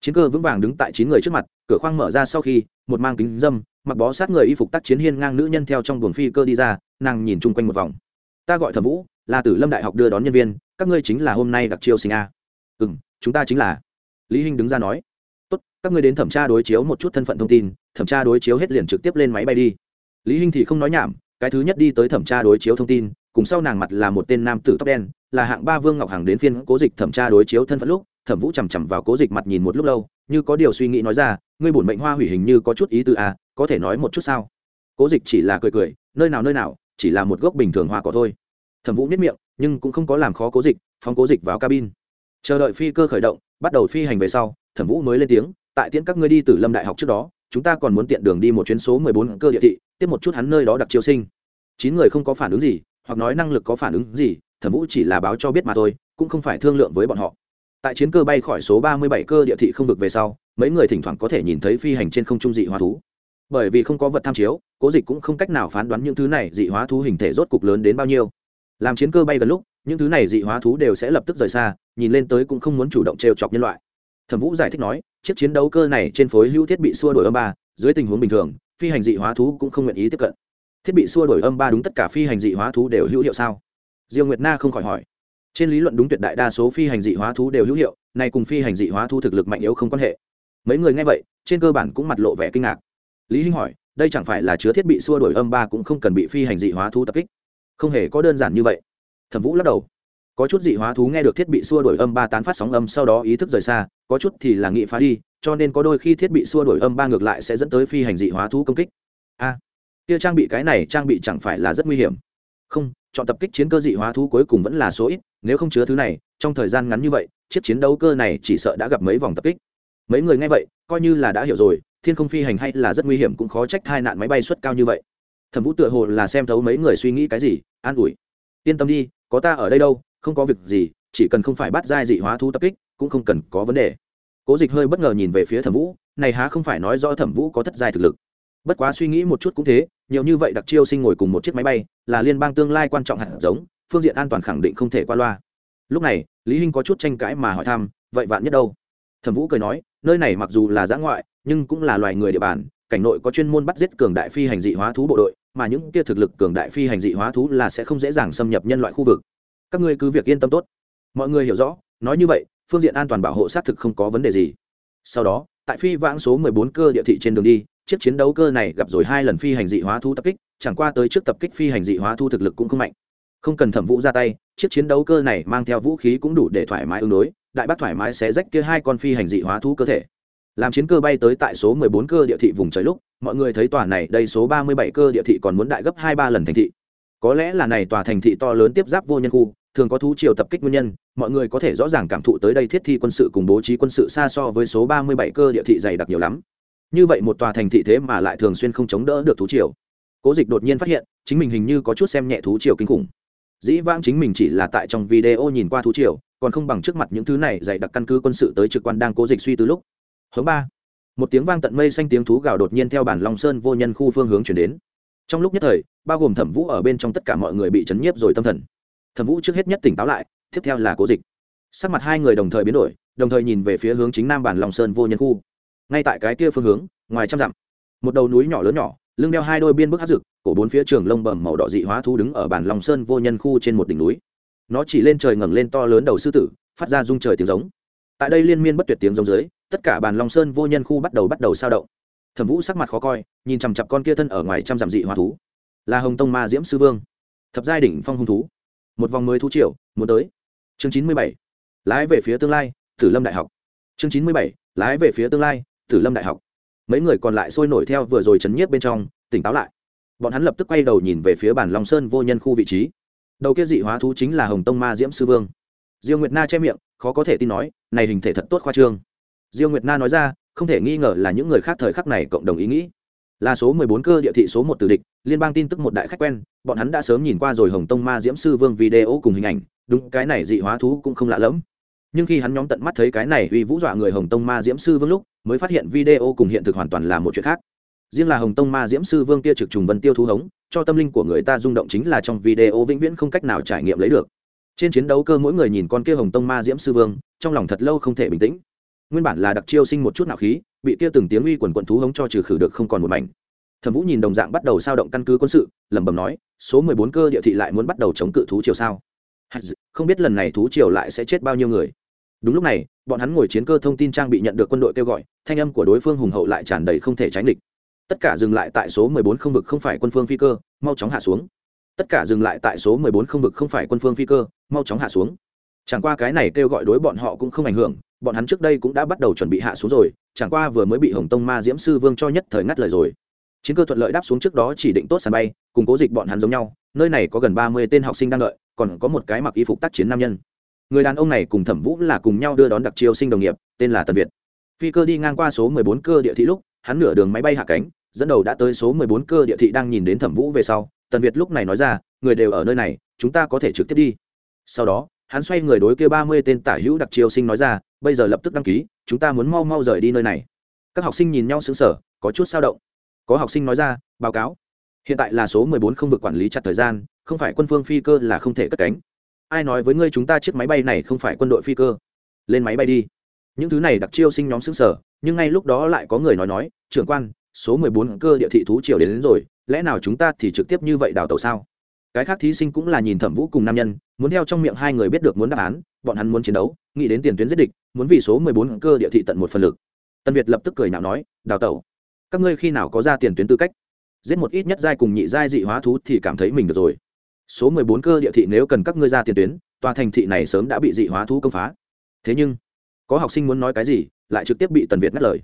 Chiến cơ vững vàng đứng tại chín người trước mặt, cửa khoang mở ra sau khi, một mang kính dâm, mặc bó sát người y phục tác chiến hiên ngang nữ nhân theo trong buồng phi cơ đi ra, nàng nhìn chung quanh một vòng. Ta gọi thẩm vũ, là tử lâm đại học đưa đón nhân viên, các ngươi chính là hôm nay đặc chiêu sinh a. Ừ m chúng ta chính là. Lý hinh đứng ra nói. Tốt, các ngươi đến thẩm tra đối chiếu một chút thân phận thông tin, thẩm tra đối chiếu hết liền trực tiếp lên máy bay đi. Lý hinh thì không nói nhảm, cái thứ nhất đi tới thẩm tra đối chiếu thông tin cùng sau nàng mặt là một tên nam tử tóc đen, là hạng ba vương ngọc hằng đến phiên cố dịch thẩm tra đối chiếu thân phận lúc, thẩm vũ chằm chằm vào cố dịch mặt nhìn một lúc lâu, như có điều suy nghĩ nói ra, ngươi bổn mệnh hoa hủy hình như có chút ý tư à có thể nói một chút sao? Cố dịch chỉ là cười cười, nơi nào nơi nào, chỉ là một gốc bình thường hoa cỏ thôi. Thẩm vũ biết miệng, nhưng cũng không có làm khó cố dịch, phóng cố dịch vào cabin. Chờ đợi phi cơ khởi động, bắt đầu phi hành về sau, thẩm vũ mới lên tiếng, tại tiễn các ngươi đi từ lâm đại học trước đó, chúng ta còn muốn tiện đường đi một chuyến số mười bốn cơ địa thị, tiếp một chút hắn nơi đó đặc chiêu sinh. Chín người không có phản ứng gì hoặc nói năng lực có phản ứng gì, thẩm vũ chỉ là báo cho biết mà thôi, cũng không phải thương lượng với bọn họ. Tại chiến cơ bay khỏi số ba mươi bảy cơ địa thị không vực về sau, mấy người thỉnh thoảng có thể nhìn thấy phi hành trên không trung dị hóa thú. Bởi vì không có vật tham chiếu, cố dịch cũng không cách nào phán đoán những thứ này dị hóa thú hình thể rốt cục lớn đến bao nhiêu. Làm chiến cơ bay gần lúc, những thứ này dị hóa thú đều sẽ lập tức rời xa, nhìn lên tới cũng không muốn chủ động trêu chọc nhân loại. Thẩm vũ giải thích nói, chiếc chiến đấu cơ này trên phối hữu thiết bị xua đổi âm ba, dưới tình huống bình thường, phi hành dị hóa thú cũng không nguyện ý tiếp cận thiết bị xua đổi âm ba đúng tất cả phi hành dị hóa thú đều hữu hiệu sao? Diêu nguyệt na không khỏi hỏi. Trên lý luận đúng tuyệt đại đa số phi hành dị hóa thú đều hữu hiệu này cùng phi hành dị hóa thú thực lực mạnh yếu không quan hệ. Mấy người nghe vậy, trên cơ bản cũng mặt lộ vẻ kinh ngạc. Lý hinh hỏi, đây chẳng phải là chứa thiết bị xua đổi âm ba cũng không cần bị phi hành dị hóa thú tập kích? Không hề có đơn giản như vậy. Thẩm vũ lắc đầu. Có chút dị hóa thú nghe được thiết bị xua đổi âm ba tán phát sóng âm sau đó ý thức rời xa, có chút thì là nghị phá đi, cho nên có đôi khi thiết bị xua đổi âm ba ngược lại sẽ dẫn tới phi hành dị hóa thú công kích. A kia trang bị cái này trang bị chẳng phải là rất nguy hiểm. Không, chọn tập kích chiến cơ dị hóa thú cuối cùng vẫn là số ít, nếu không chứa thứ này, trong thời gian ngắn như vậy, chiếc chiến đấu cơ này chỉ sợ đã gặp mấy vòng tập kích. Mấy người nghe vậy, coi như là đã hiểu rồi, thiên không phi hành hay là rất nguy hiểm cũng khó trách hai nạn máy bay suất cao như vậy. Thẩm vũ tựa hồ là xem thấu mấy người suy nghĩ cái gì, an ủi. Yên tâm đi, có ta ở đây đâu, không có việc gì, chỉ cần không phải bắt giai dị hóa thú tập kích, cũng không cần có vấn đề. Cố dịch hơi bất ngờ nhìn về phía thẩm vũ, này há không phải nói do thẩm vũ có thất giai thực lực. Bất quá suy nghĩ một chút cũng thế nhiều như vậy đặc chiêu sinh ngồi cùng một chiếc máy bay, là liên bang tương lai quan trọng hạt giống, phương diện an toàn khẳng định không thể qua loa. Lúc này, lý hinh có chút tranh cãi mà hỏi thăm, vậy vạn nhất đâu? Thẩm vũ cười nói, nơi này mặc dù là giã ngoại, nhưng cũng là loài người địa bàn, cảnh nội có chuyên môn bắt giết cường đại phi hành dị hóa thú bộ đội, mà những kia thực lực cường đại phi hành dị hóa thú là sẽ không dễ dàng xâm nhập nhân loại khu vực. Các ngươi cứ việc yên tâm tốt. Mọi người hiểu rõ, nói như vậy, phương diện an toàn bảo hộ xác thực không có vấn đề gì. Sau đó, tại phi vãng số 14 cơ địa thị trên đường đi chiếc chiến đấu cơ này gặp rồi hai lần phi hành dị hóa thu tập kích, chẳng qua tới trước tập kích phi hành dị hóa thu thực lực cũng không mạnh. Không cần thẩm vũ ra tay, chiếc chiến đấu cơ này mang theo vũ khí cũng đủ để thoải mái ứng đối, đại bác thoải mái sẽ rách kia hai con phi hành dị hóa thu cơ thể. Làm chiến cơ bay tới tại số 14 cơ địa thị vùng trời lúc, mọi người thấy tòa này đây số 37 cơ địa thị còn muốn đại gấp hai ba lần thành thị. Có lẽ là này tòa thành thị to lớn tiếp giáp vô nhân khu, thường có thú triều tập kích nguyên nhân, mọi người có thể rõ ràng cảm thụ tới đây thiết thi quân sự cùng bố trí quân sự xa so với số 37 cơ địa thị dày đặc nhiều lắm như vậy một tòa thành thị thế mà lại thường xuyên không chống đỡ được thú triều. Cố dịch đột nhiên phát hiện, chính mình hình như có chút xem nhẹ thú triều kinh khủng. Dĩ vãng chính mình chỉ là tại trong video nhìn qua thú triều, còn không bằng trước mặt những thứ này dày đặc căn cứ quân sự tới trực quan đang cố dịch suy từ lúc. Hướng ba. Một tiếng vang tận mây xanh tiếng thú gào đột nhiên theo bản long sơn vô nhân khu phương hướng chuyển đến. Trong lúc nhất thời, bao gồm thẩm vũ ở bên trong tất cả mọi người bị chấn nhiếp rồi tâm thần. Thẩm vũ trước hết nhất tỉnh táo lại, tiếp theo là cố dịch. Sắc mặt hai người đồng thời biến đổi, đồng thời nhìn về phía hướng chính nam bản long sơn vô nhân khu ngay tại cái kia phương hướng, ngoài trăm dặm, một đầu núi nhỏ lớn nhỏ, lưng đeo hai đôi biên bức hát rực, cổ bốn phía trường lông bẩm màu đỏ dị hóa thú đứng ở bản long sơn vô nhân khu trên một đỉnh núi. Nó chỉ lên trời ngẩng lên to lớn đầu sư tử, phát ra rung trời tiếng giống. Tại đây liên miên bất tuyệt tiếng giống dưới, tất cả bản long sơn vô nhân khu bắt đầu bắt đầu sao động. Thẩm vũ sắc mặt khó coi, nhìn chằm chặp con kia thân ở ngoài trăm dặm dị hóa thú. Là hồng tông ma diễm sư vương, thập giai đỉnh phong hung thú. Một vòng mới thú triệu muốn tới. Chương chín mươi bảy, lái về phía tương lai, tử lâm đại học. Chương chín mươi bảy, lái về phía tương lai tử lâm đại học. Mấy người còn lại sôi nổi theo vừa rồi chấn nhiếp bên trong, tỉnh táo lại. Bọn hắn lập tức quay đầu nhìn về phía bản long sơn vô nhân khu vị trí. Đầu kia dị hóa thú chính là hồng tông ma diễm sư vương. Diêu nguyệt na che miệng, khó có thể tin nói, này hình thể thật tốt khoa trương. Diêu nguyệt na nói ra, không thể nghi ngờ là những người khác thời khắc này cộng đồng ý nghĩ. Là số mười bốn cơ địa thị số một từ địch, liên bang tin tức một đại khách quen, bọn hắn đã sớm nhìn qua rồi hồng tông ma diễm sư vương video cùng hình ảnh, đúng, cái này dị hóa thú cũng không lạ lẫm nhưng khi hắn nhóm tận mắt thấy cái này uy vũ dọa người hồng tông ma diễm sư vương lúc, mới phát hiện video cùng hiện thực hoàn toàn là một chuyện khác. Riêng là hồng tông ma diễm sư vương kia trực trùng vân tiêu thú hống, cho tâm linh của người ta rung động chính là trong video vĩnh viễn không cách nào trải nghiệm lấy được. Trên chiến đấu cơ mỗi người nhìn con kia hồng tông ma diễm sư vương, trong lòng thật lâu không thể bình tĩnh. Nguyên bản là đặc chiêu sinh một chút nạo khí, bị kia từng tiếng uy quần quận thú hống cho trừ khử được không còn một mảnh. Thẩm vũ nhìn đồng dạng bắt đầu sao động căn cứ quân sự, lẩm bẩm nói, số mười bốn cơ địa thị lại muốn bắt đầu chống cự thú triều sao? Không biết lần này thú triều lại sẽ chết bao nhiêu người? Đúng lúc này, bọn hắn ngồi chiến cơ thông tin trang bị nhận được quân đội kêu gọi, thanh âm của đối phương hùng hậu lại tràn đầy không thể tránh địch. Tất cả dừng lại tại số 14 không vực không phải quân phương phi cơ, mau chóng hạ xuống. Tất cả dừng lại tại số 14 không vực không phải quân phương phi cơ, mau chóng hạ xuống. Chẳng qua cái này kêu gọi đối bọn họ cũng không ảnh hưởng, bọn hắn trước đây cũng đã bắt đầu chuẩn bị hạ xuống rồi, chẳng qua vừa mới bị hồng tông ma diễm sư vương cho nhất thời ngắt lời rồi. Chiến cơ thuận lợi đáp xuống trước đó chỉ định tốt sàn bay, cùng cố dịch bọn hắn giống nhau, nơi này có gần ba mươi tên học sinh đang đợi, còn có một cái mặc y phục tác chiến nam nhân người đàn ông này cùng thẩm vũ là cùng nhau đưa đón đặc chiêu sinh đồng nghiệp, tên là tần việt. Phi cơ đi ngang qua số 14 cơ địa thị lúc, hắn nửa đường máy bay hạ cánh, dẫn đầu đã tới số 14 cơ địa thị đang nhìn đến thẩm vũ về sau. Tần việt lúc này nói ra, người đều ở nơi này, chúng ta có thể trực tiếp đi. Sau đó, hắn xoay người đối kia ba mươi tên tả hữu đặc chiêu sinh nói ra, bây giờ lập tức đăng ký, chúng ta muốn mau mau rời đi nơi này. Các học sinh nhìn nhau xứng sở có chút sao động. Có học sinh nói ra, báo cáo. Hiện tại là số 14 không vực quản lý chặt thời gian, không phải quân phương phi cơ là không thể cất cánh ai nói với ngươi chúng ta chiếc máy bay này không phải quân đội phi cơ? Lên máy bay đi. Những thứ này đặc chiêu sinh nhóm xứng sở nhưng ngay lúc đó lại có người nói nói trưởng quan số mười bốn cơ địa thị thú triều đến, đến rồi lẽ nào chúng ta thì trực tiếp như vậy đào tàu sao? Cái khác thí sinh cũng là nhìn thẩm vũ cùng nam nhân muốn theo trong miệng hai người biết được muốn đáp án bọn hắn muốn chiến đấu nghĩ đến tiền tuyến giết địch muốn vì số mười bốn cơ địa thị tận một phần lực. Tân việt lập tức cười nhạo nói đào tẩu các ngươi khi nào có ra tiền tuyến tư cách? Giết một ít nhất giai cùng nhị giai dị hóa thú thì cảm thấy mình được rồi số mười bốn cơ địa thị nếu cần các ngươi ra tiền tuyến, tòa thành thị này sớm đã bị dị hóa thú công phá. Thế nhưng, có học sinh muốn nói cái gì, lại trực tiếp bị tần việt ngắt lời.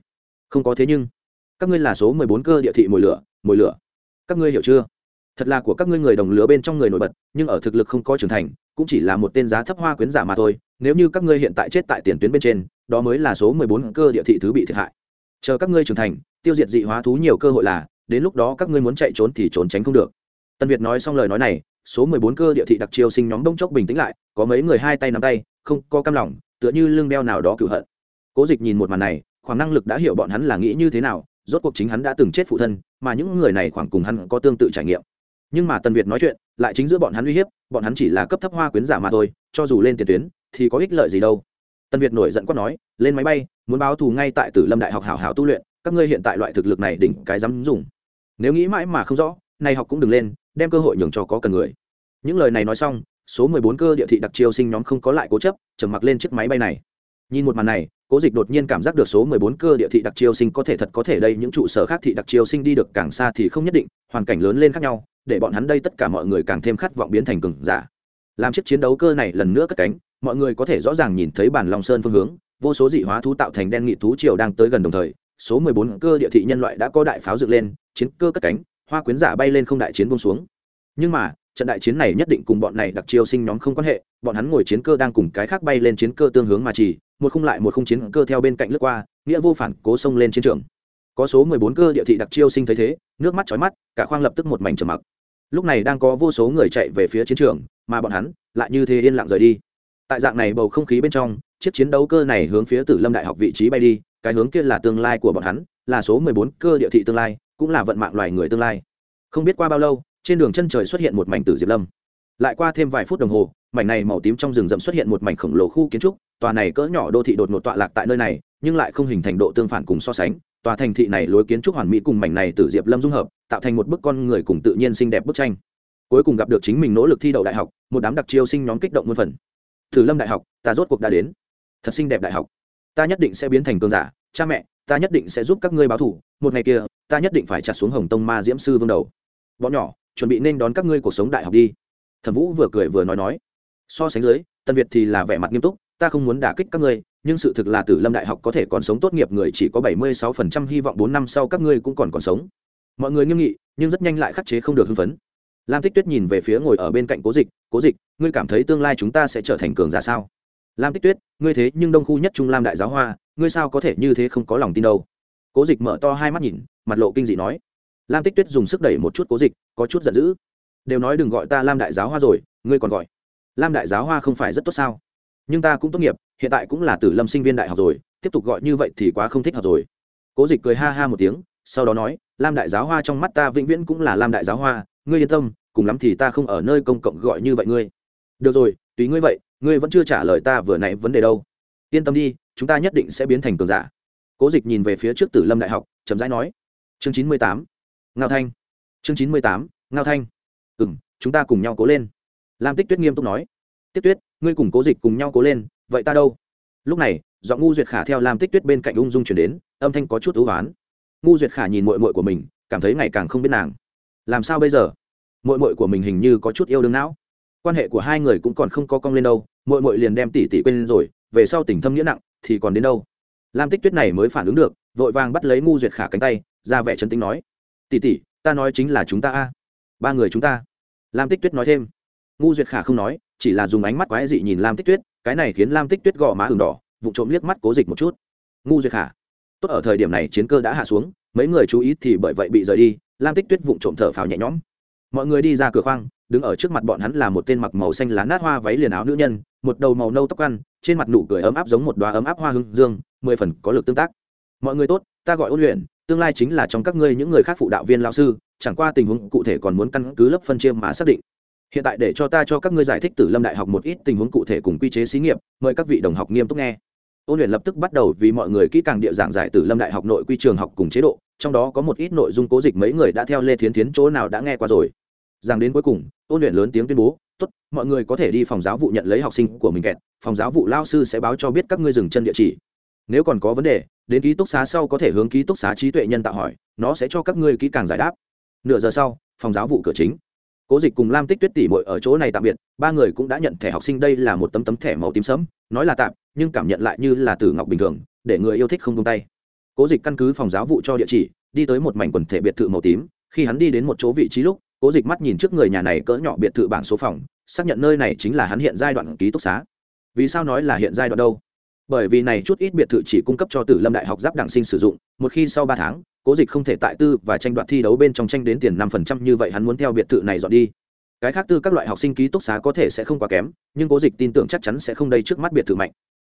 Không có thế nhưng, các ngươi là số mười bốn cơ địa thị mồi lửa mồi lửa. Các ngươi hiểu chưa? Thật là của các ngươi người đồng lứa bên trong người nổi bật, nhưng ở thực lực không có trưởng thành, cũng chỉ là một tên giá thấp hoa quyến giả mà thôi. Nếu như các ngươi hiện tại chết tại tiền tuyến bên trên, đó mới là số mười bốn cơ địa thị thứ bị thiệt hại. Chờ các ngươi trưởng thành, tiêu diệt dị hóa thú nhiều cơ hội là, đến lúc đó các ngươi muốn chạy trốn thì trốn tránh không được. Tân việt nói xong lời nói này số mười bốn cơ địa thị đặc chiêu sinh nhóm đông chốc bình tĩnh lại, có mấy người hai tay nắm tay, không có cam lòng, tựa như lưng đeo nào đó cựu hận. Cố dịch nhìn một màn này, khoảng năng lực đã hiểu bọn hắn là nghĩ như thế nào, rốt cuộc chính hắn đã từng chết phụ thân, mà những người này khoảng cùng hắn có tương tự trải nghiệm. Nhưng mà tần việt nói chuyện, lại chính giữa bọn hắn uy hiếp, bọn hắn chỉ là cấp thấp hoa quyến giả mà thôi, cho dù lên tiền tuyến, thì có ích lợi gì đâu. Tần việt nổi giận quát nói, lên máy bay, muốn báo thù ngay tại tử lâm đại học hảo hảo tu luyện, các ngươi hiện tại loại thực lực này đỉnh cái dám dùng. Nếu nghĩ mãi mà không rõ này học cũng đừng lên đem cơ hội nhường cho có cần người. Những lời này nói xong, số mười bốn cơ địa thị đặc chiêu sinh nhóm không có lại cố chấp, trầm mặc lên chiếc máy bay này. Nhìn một màn này, cố dịch đột nhiên cảm giác được số mười bốn cơ địa thị đặc chiêu sinh có thể thật có thể đây, những trụ sở khác thị đặc chiêu sinh đi được càng xa thì không nhất định, hoàn cảnh lớn lên khác nhau, để bọn hắn đây tất cả mọi người càng thêm khát vọng biến thành cường giả. Làm chiếc chiến đấu cơ này lần nữa cất cánh, mọi người có thể rõ ràng nhìn thấy bản long sơn phương hướng, vô số dị hóa thú tạo thành đen nghị thú triều đang tới gần đồng thời, số mười bốn cơ địa thị nhân loại đã có đại pháo dựng lên, chiến cơ cất cánh hoa quyến giả bay lên không đại chiến buông xuống. Nhưng mà, trận đại chiến này nhất định cùng bọn này đặc chiêu sinh nhóm không quan hệ, bọn hắn ngồi chiến cơ đang cùng cái khác bay lên chiến cơ tương hướng mà chỉ, một khung lại một khung chiến cơ theo bên cạnh lướt qua, nghĩa vô phản, cố xông lên chiến trường. Có số mười bốn cơ địa thị đặc chiêu sinh thấy thế, nước mắt chói mắt, cả khoang lập tức một mảnh trầm mặc. Lúc này đang có vô số người chạy về phía chiến trường, mà bọn hắn lại như thế yên lặng rời đi. Tại dạng này bầu không khí bên trong, chiếc chiến đấu cơ này hướng phía tử lâm đại học vị trí bay đi, cái hướng kia là tương lai của bọn hắn, là số mười bốn cơ địa thị tương lai cũng là vận mạng loài người tương lai. Không biết qua bao lâu, trên đường chân trời xuất hiện một mảnh tử diệp lâm. Lại qua thêm vài phút đồng hồ, mảnh này màu tím trong rừng rậm xuất hiện một mảnh khổng lồ khu kiến trúc, tòa này cỡ nhỏ đô thị đột ngột tọa lạc tại nơi này, nhưng lại không hình thành độ tương phản cùng so sánh. Tòa thành thị này lối kiến trúc hoàn mỹ cùng mảnh này từ diệp lâm dung hợp, tạo thành một bức con người cùng tự nhiên xinh đẹp bức tranh. Cuối cùng gặp được chính mình nỗ lực thi đậu đại học, một đám đặc chiêu sinh nhóm kích động muôn phần. Thử lâm đại học, ta rốt cuộc đã đến. Thật xinh đẹp đại học. Ta nhất định sẽ biến thành cường giả, cha mẹ ta nhất định sẽ giúp các ngươi báo thủ, một ngày kia, ta nhất định phải chặt xuống hồng tông ma diễm sư vương đầu. Bọn nhỏ, chuẩn bị nên đón các ngươi cuộc sống đại học đi. Thẩm vũ vừa cười vừa nói nói. So sánh dưới tân việt thì là vẻ mặt nghiêm túc, ta không muốn đả kích các ngươi, nhưng sự thực là tử lâm đại học có thể còn sống tốt nghiệp người chỉ có bảy mươi sáu phần trăm, hy vọng bốn năm sau các ngươi cũng còn còn sống. Mọi người nghiêm nghị, nhưng rất nhanh lại khắc chế không được hưng phấn. Lam tích tuyết nhìn về phía ngồi ở bên cạnh cố dịch cố dịch, ngươi cảm thấy tương lai chúng ta sẽ trở thành cường giả sao? Lam tích tuyết, ngươi thế nhưng đông khu nhất trung lam đại giáo hoa, ngươi sao có thể như thế không có lòng tin đâu? Cố dịch mở to hai mắt nhìn, mặt lộ kinh dị nói. Lam tích tuyết dùng sức đẩy một chút cố dịch, có chút giận dữ. Đều nói đừng gọi ta lam đại giáo hoa rồi, ngươi còn gọi. Lam đại giáo hoa không phải rất tốt sao? Nhưng ta cũng tốt nghiệp, hiện tại cũng là tử lâm sinh viên đại học rồi, tiếp tục gọi như vậy thì quá không thích hợp rồi. Cố dịch cười ha ha một tiếng, sau đó nói, lam đại giáo hoa trong mắt ta vĩnh viễn cũng là lam đại giáo hoa, ngươi yên tâm, cùng lắm thì ta không ở nơi công cộng gọi như vậy ngươi. Được rồi, tùy ngươi vậy ngươi vẫn chưa trả lời ta vừa nãy vấn đề đâu. Yên tâm đi, chúng ta nhất định sẽ biến thành cường giả. Cố dịch nhìn về phía trước tử lâm đại học, chậm rãi nói. Chương chín mươi tám, ngao thanh. Chương chín mươi tám, ngao thanh. Ừ m chúng ta cùng nhau cố lên. Lam tích tuyết nghiêm túc nói. Tiết tuyết, ngươi cùng cố dịch cùng nhau cố lên, vậy ta đâu? Lúc này, giọng ngu duyệt khả theo lam tích tuyết bên cạnh ung dung chuyển đến, âm thanh có chút ưu oán ngu duyệt khả nhìn mội mội của mình, cảm thấy ngày càng không biết nàng. Làm sao bây giờ? Mội mội của mình hình như có chút yêu đương não quan hệ của hai người cũng còn không có cong lên đâu mội mội liền đem tỷ tỷ quên rồi, về sau tình thâm nghĩa nặng thì còn đến đâu? Lam tích tuyết này mới phản ứng được, vội vàng bắt lấy ngu duyệt khả cánh tay, ra vẻ chân tính nói, tỷ tỷ, ta nói chính là chúng ta a. Ba người chúng ta. Lam tích tuyết nói thêm. Ngu duyệt khả không nói, chỉ là dùng ánh mắt quái dị nhìn lam tích tuyết, cái này khiến lam tích tuyết gò má hừng đỏ vụ trộm liếc mắt cố dịch một chút. Ngu duyệt khả, tốt ở thời điểm này chiến cơ đã hạ xuống, mấy người chú ý thì bởi vậy bị rời đi. Lam tích tuyết vụng trộm thở phào nhẹ nhõm. Mọi người đi ra cửa khoang đứng ở trước mặt bọn hắn là một tên mặc màu xanh lá nát hoa váy liền áo nữ nhân, một đầu màu nâu tóc ăn, trên mặt nụ cười ấm áp giống một đoá ấm áp hoa hương dương, mười phần có lực tương tác. Mọi người tốt, ta gọi ôn luyện tương lai chính là trong các ngươi những người khác phụ đạo viên lao sư, chẳng qua tình huống cụ thể còn muốn căn cứ lớp phân chia mà xác định. Hiện tại để cho ta cho các ngươi giải thích từ lâm đại học một ít tình huống cụ thể cùng quy chế xí nghiệp, mời các vị đồng học nghiêm túc nghe. Ôn luyện lập tức bắt đầu vì mọi người kỹ càng địa giảng giải từ lâm đại học nội quy trường học cùng chế độ, trong đó có một ít nội dung cố dịch mấy người đã theo lê thiến thiến chỗ nào đã nghe qua rồi rằng đến cuối cùng, ôn luyện lớn tiếng tuyên bố, tốt, mọi người có thể đi phòng giáo vụ nhận lấy học sinh của mình kẹt, phòng giáo vụ lao sư sẽ báo cho biết các ngươi dừng chân địa chỉ. Nếu còn có vấn đề, đến ký túc xá sau có thể hướng ký túc xá trí tuệ nhân tạo hỏi, nó sẽ cho các ngươi kỹ càng giải đáp. Nửa giờ sau, phòng giáo vụ cửa chính. Cố dịch cùng lam tích tuyết tỉ mội ở chỗ này tạm biệt, ba người cũng đã nhận thẻ học sinh đây là một tấm tấm thẻ màu tím sẫm, nói là tạm, nhưng cảm nhận lại như là từ ngọc bình thường, để người yêu thích không tung tay. Cố dịch căn cứ phòng giáo vụ cho địa chỉ, đi tới một mảnh quần thể biệt thự màu tím, khi hắn đi đến một chỗ vị trí lúc cố dịch mắt nhìn trước người nhà này cỡ nhỏ biệt thự bảng số phòng, xác nhận nơi này chính là hắn hiện giai đoạn ký túc xá. Vì sao nói là hiện giai đoạn đâu? Bởi vì này chút ít biệt thự chỉ cung cấp cho tử lâm đại học giáp đảng sinh sử dụng, một khi sau ba tháng, cố dịch không thể tại tư và tranh đoạt thi đấu bên trong tranh đến tiền năm phần trăm như vậy hắn muốn theo biệt thự này dọn đi. Cái khác tư các loại học sinh ký túc xá có thể sẽ không quá kém, nhưng cố dịch tin tưởng chắc chắn sẽ không đây trước mắt biệt thự mạnh.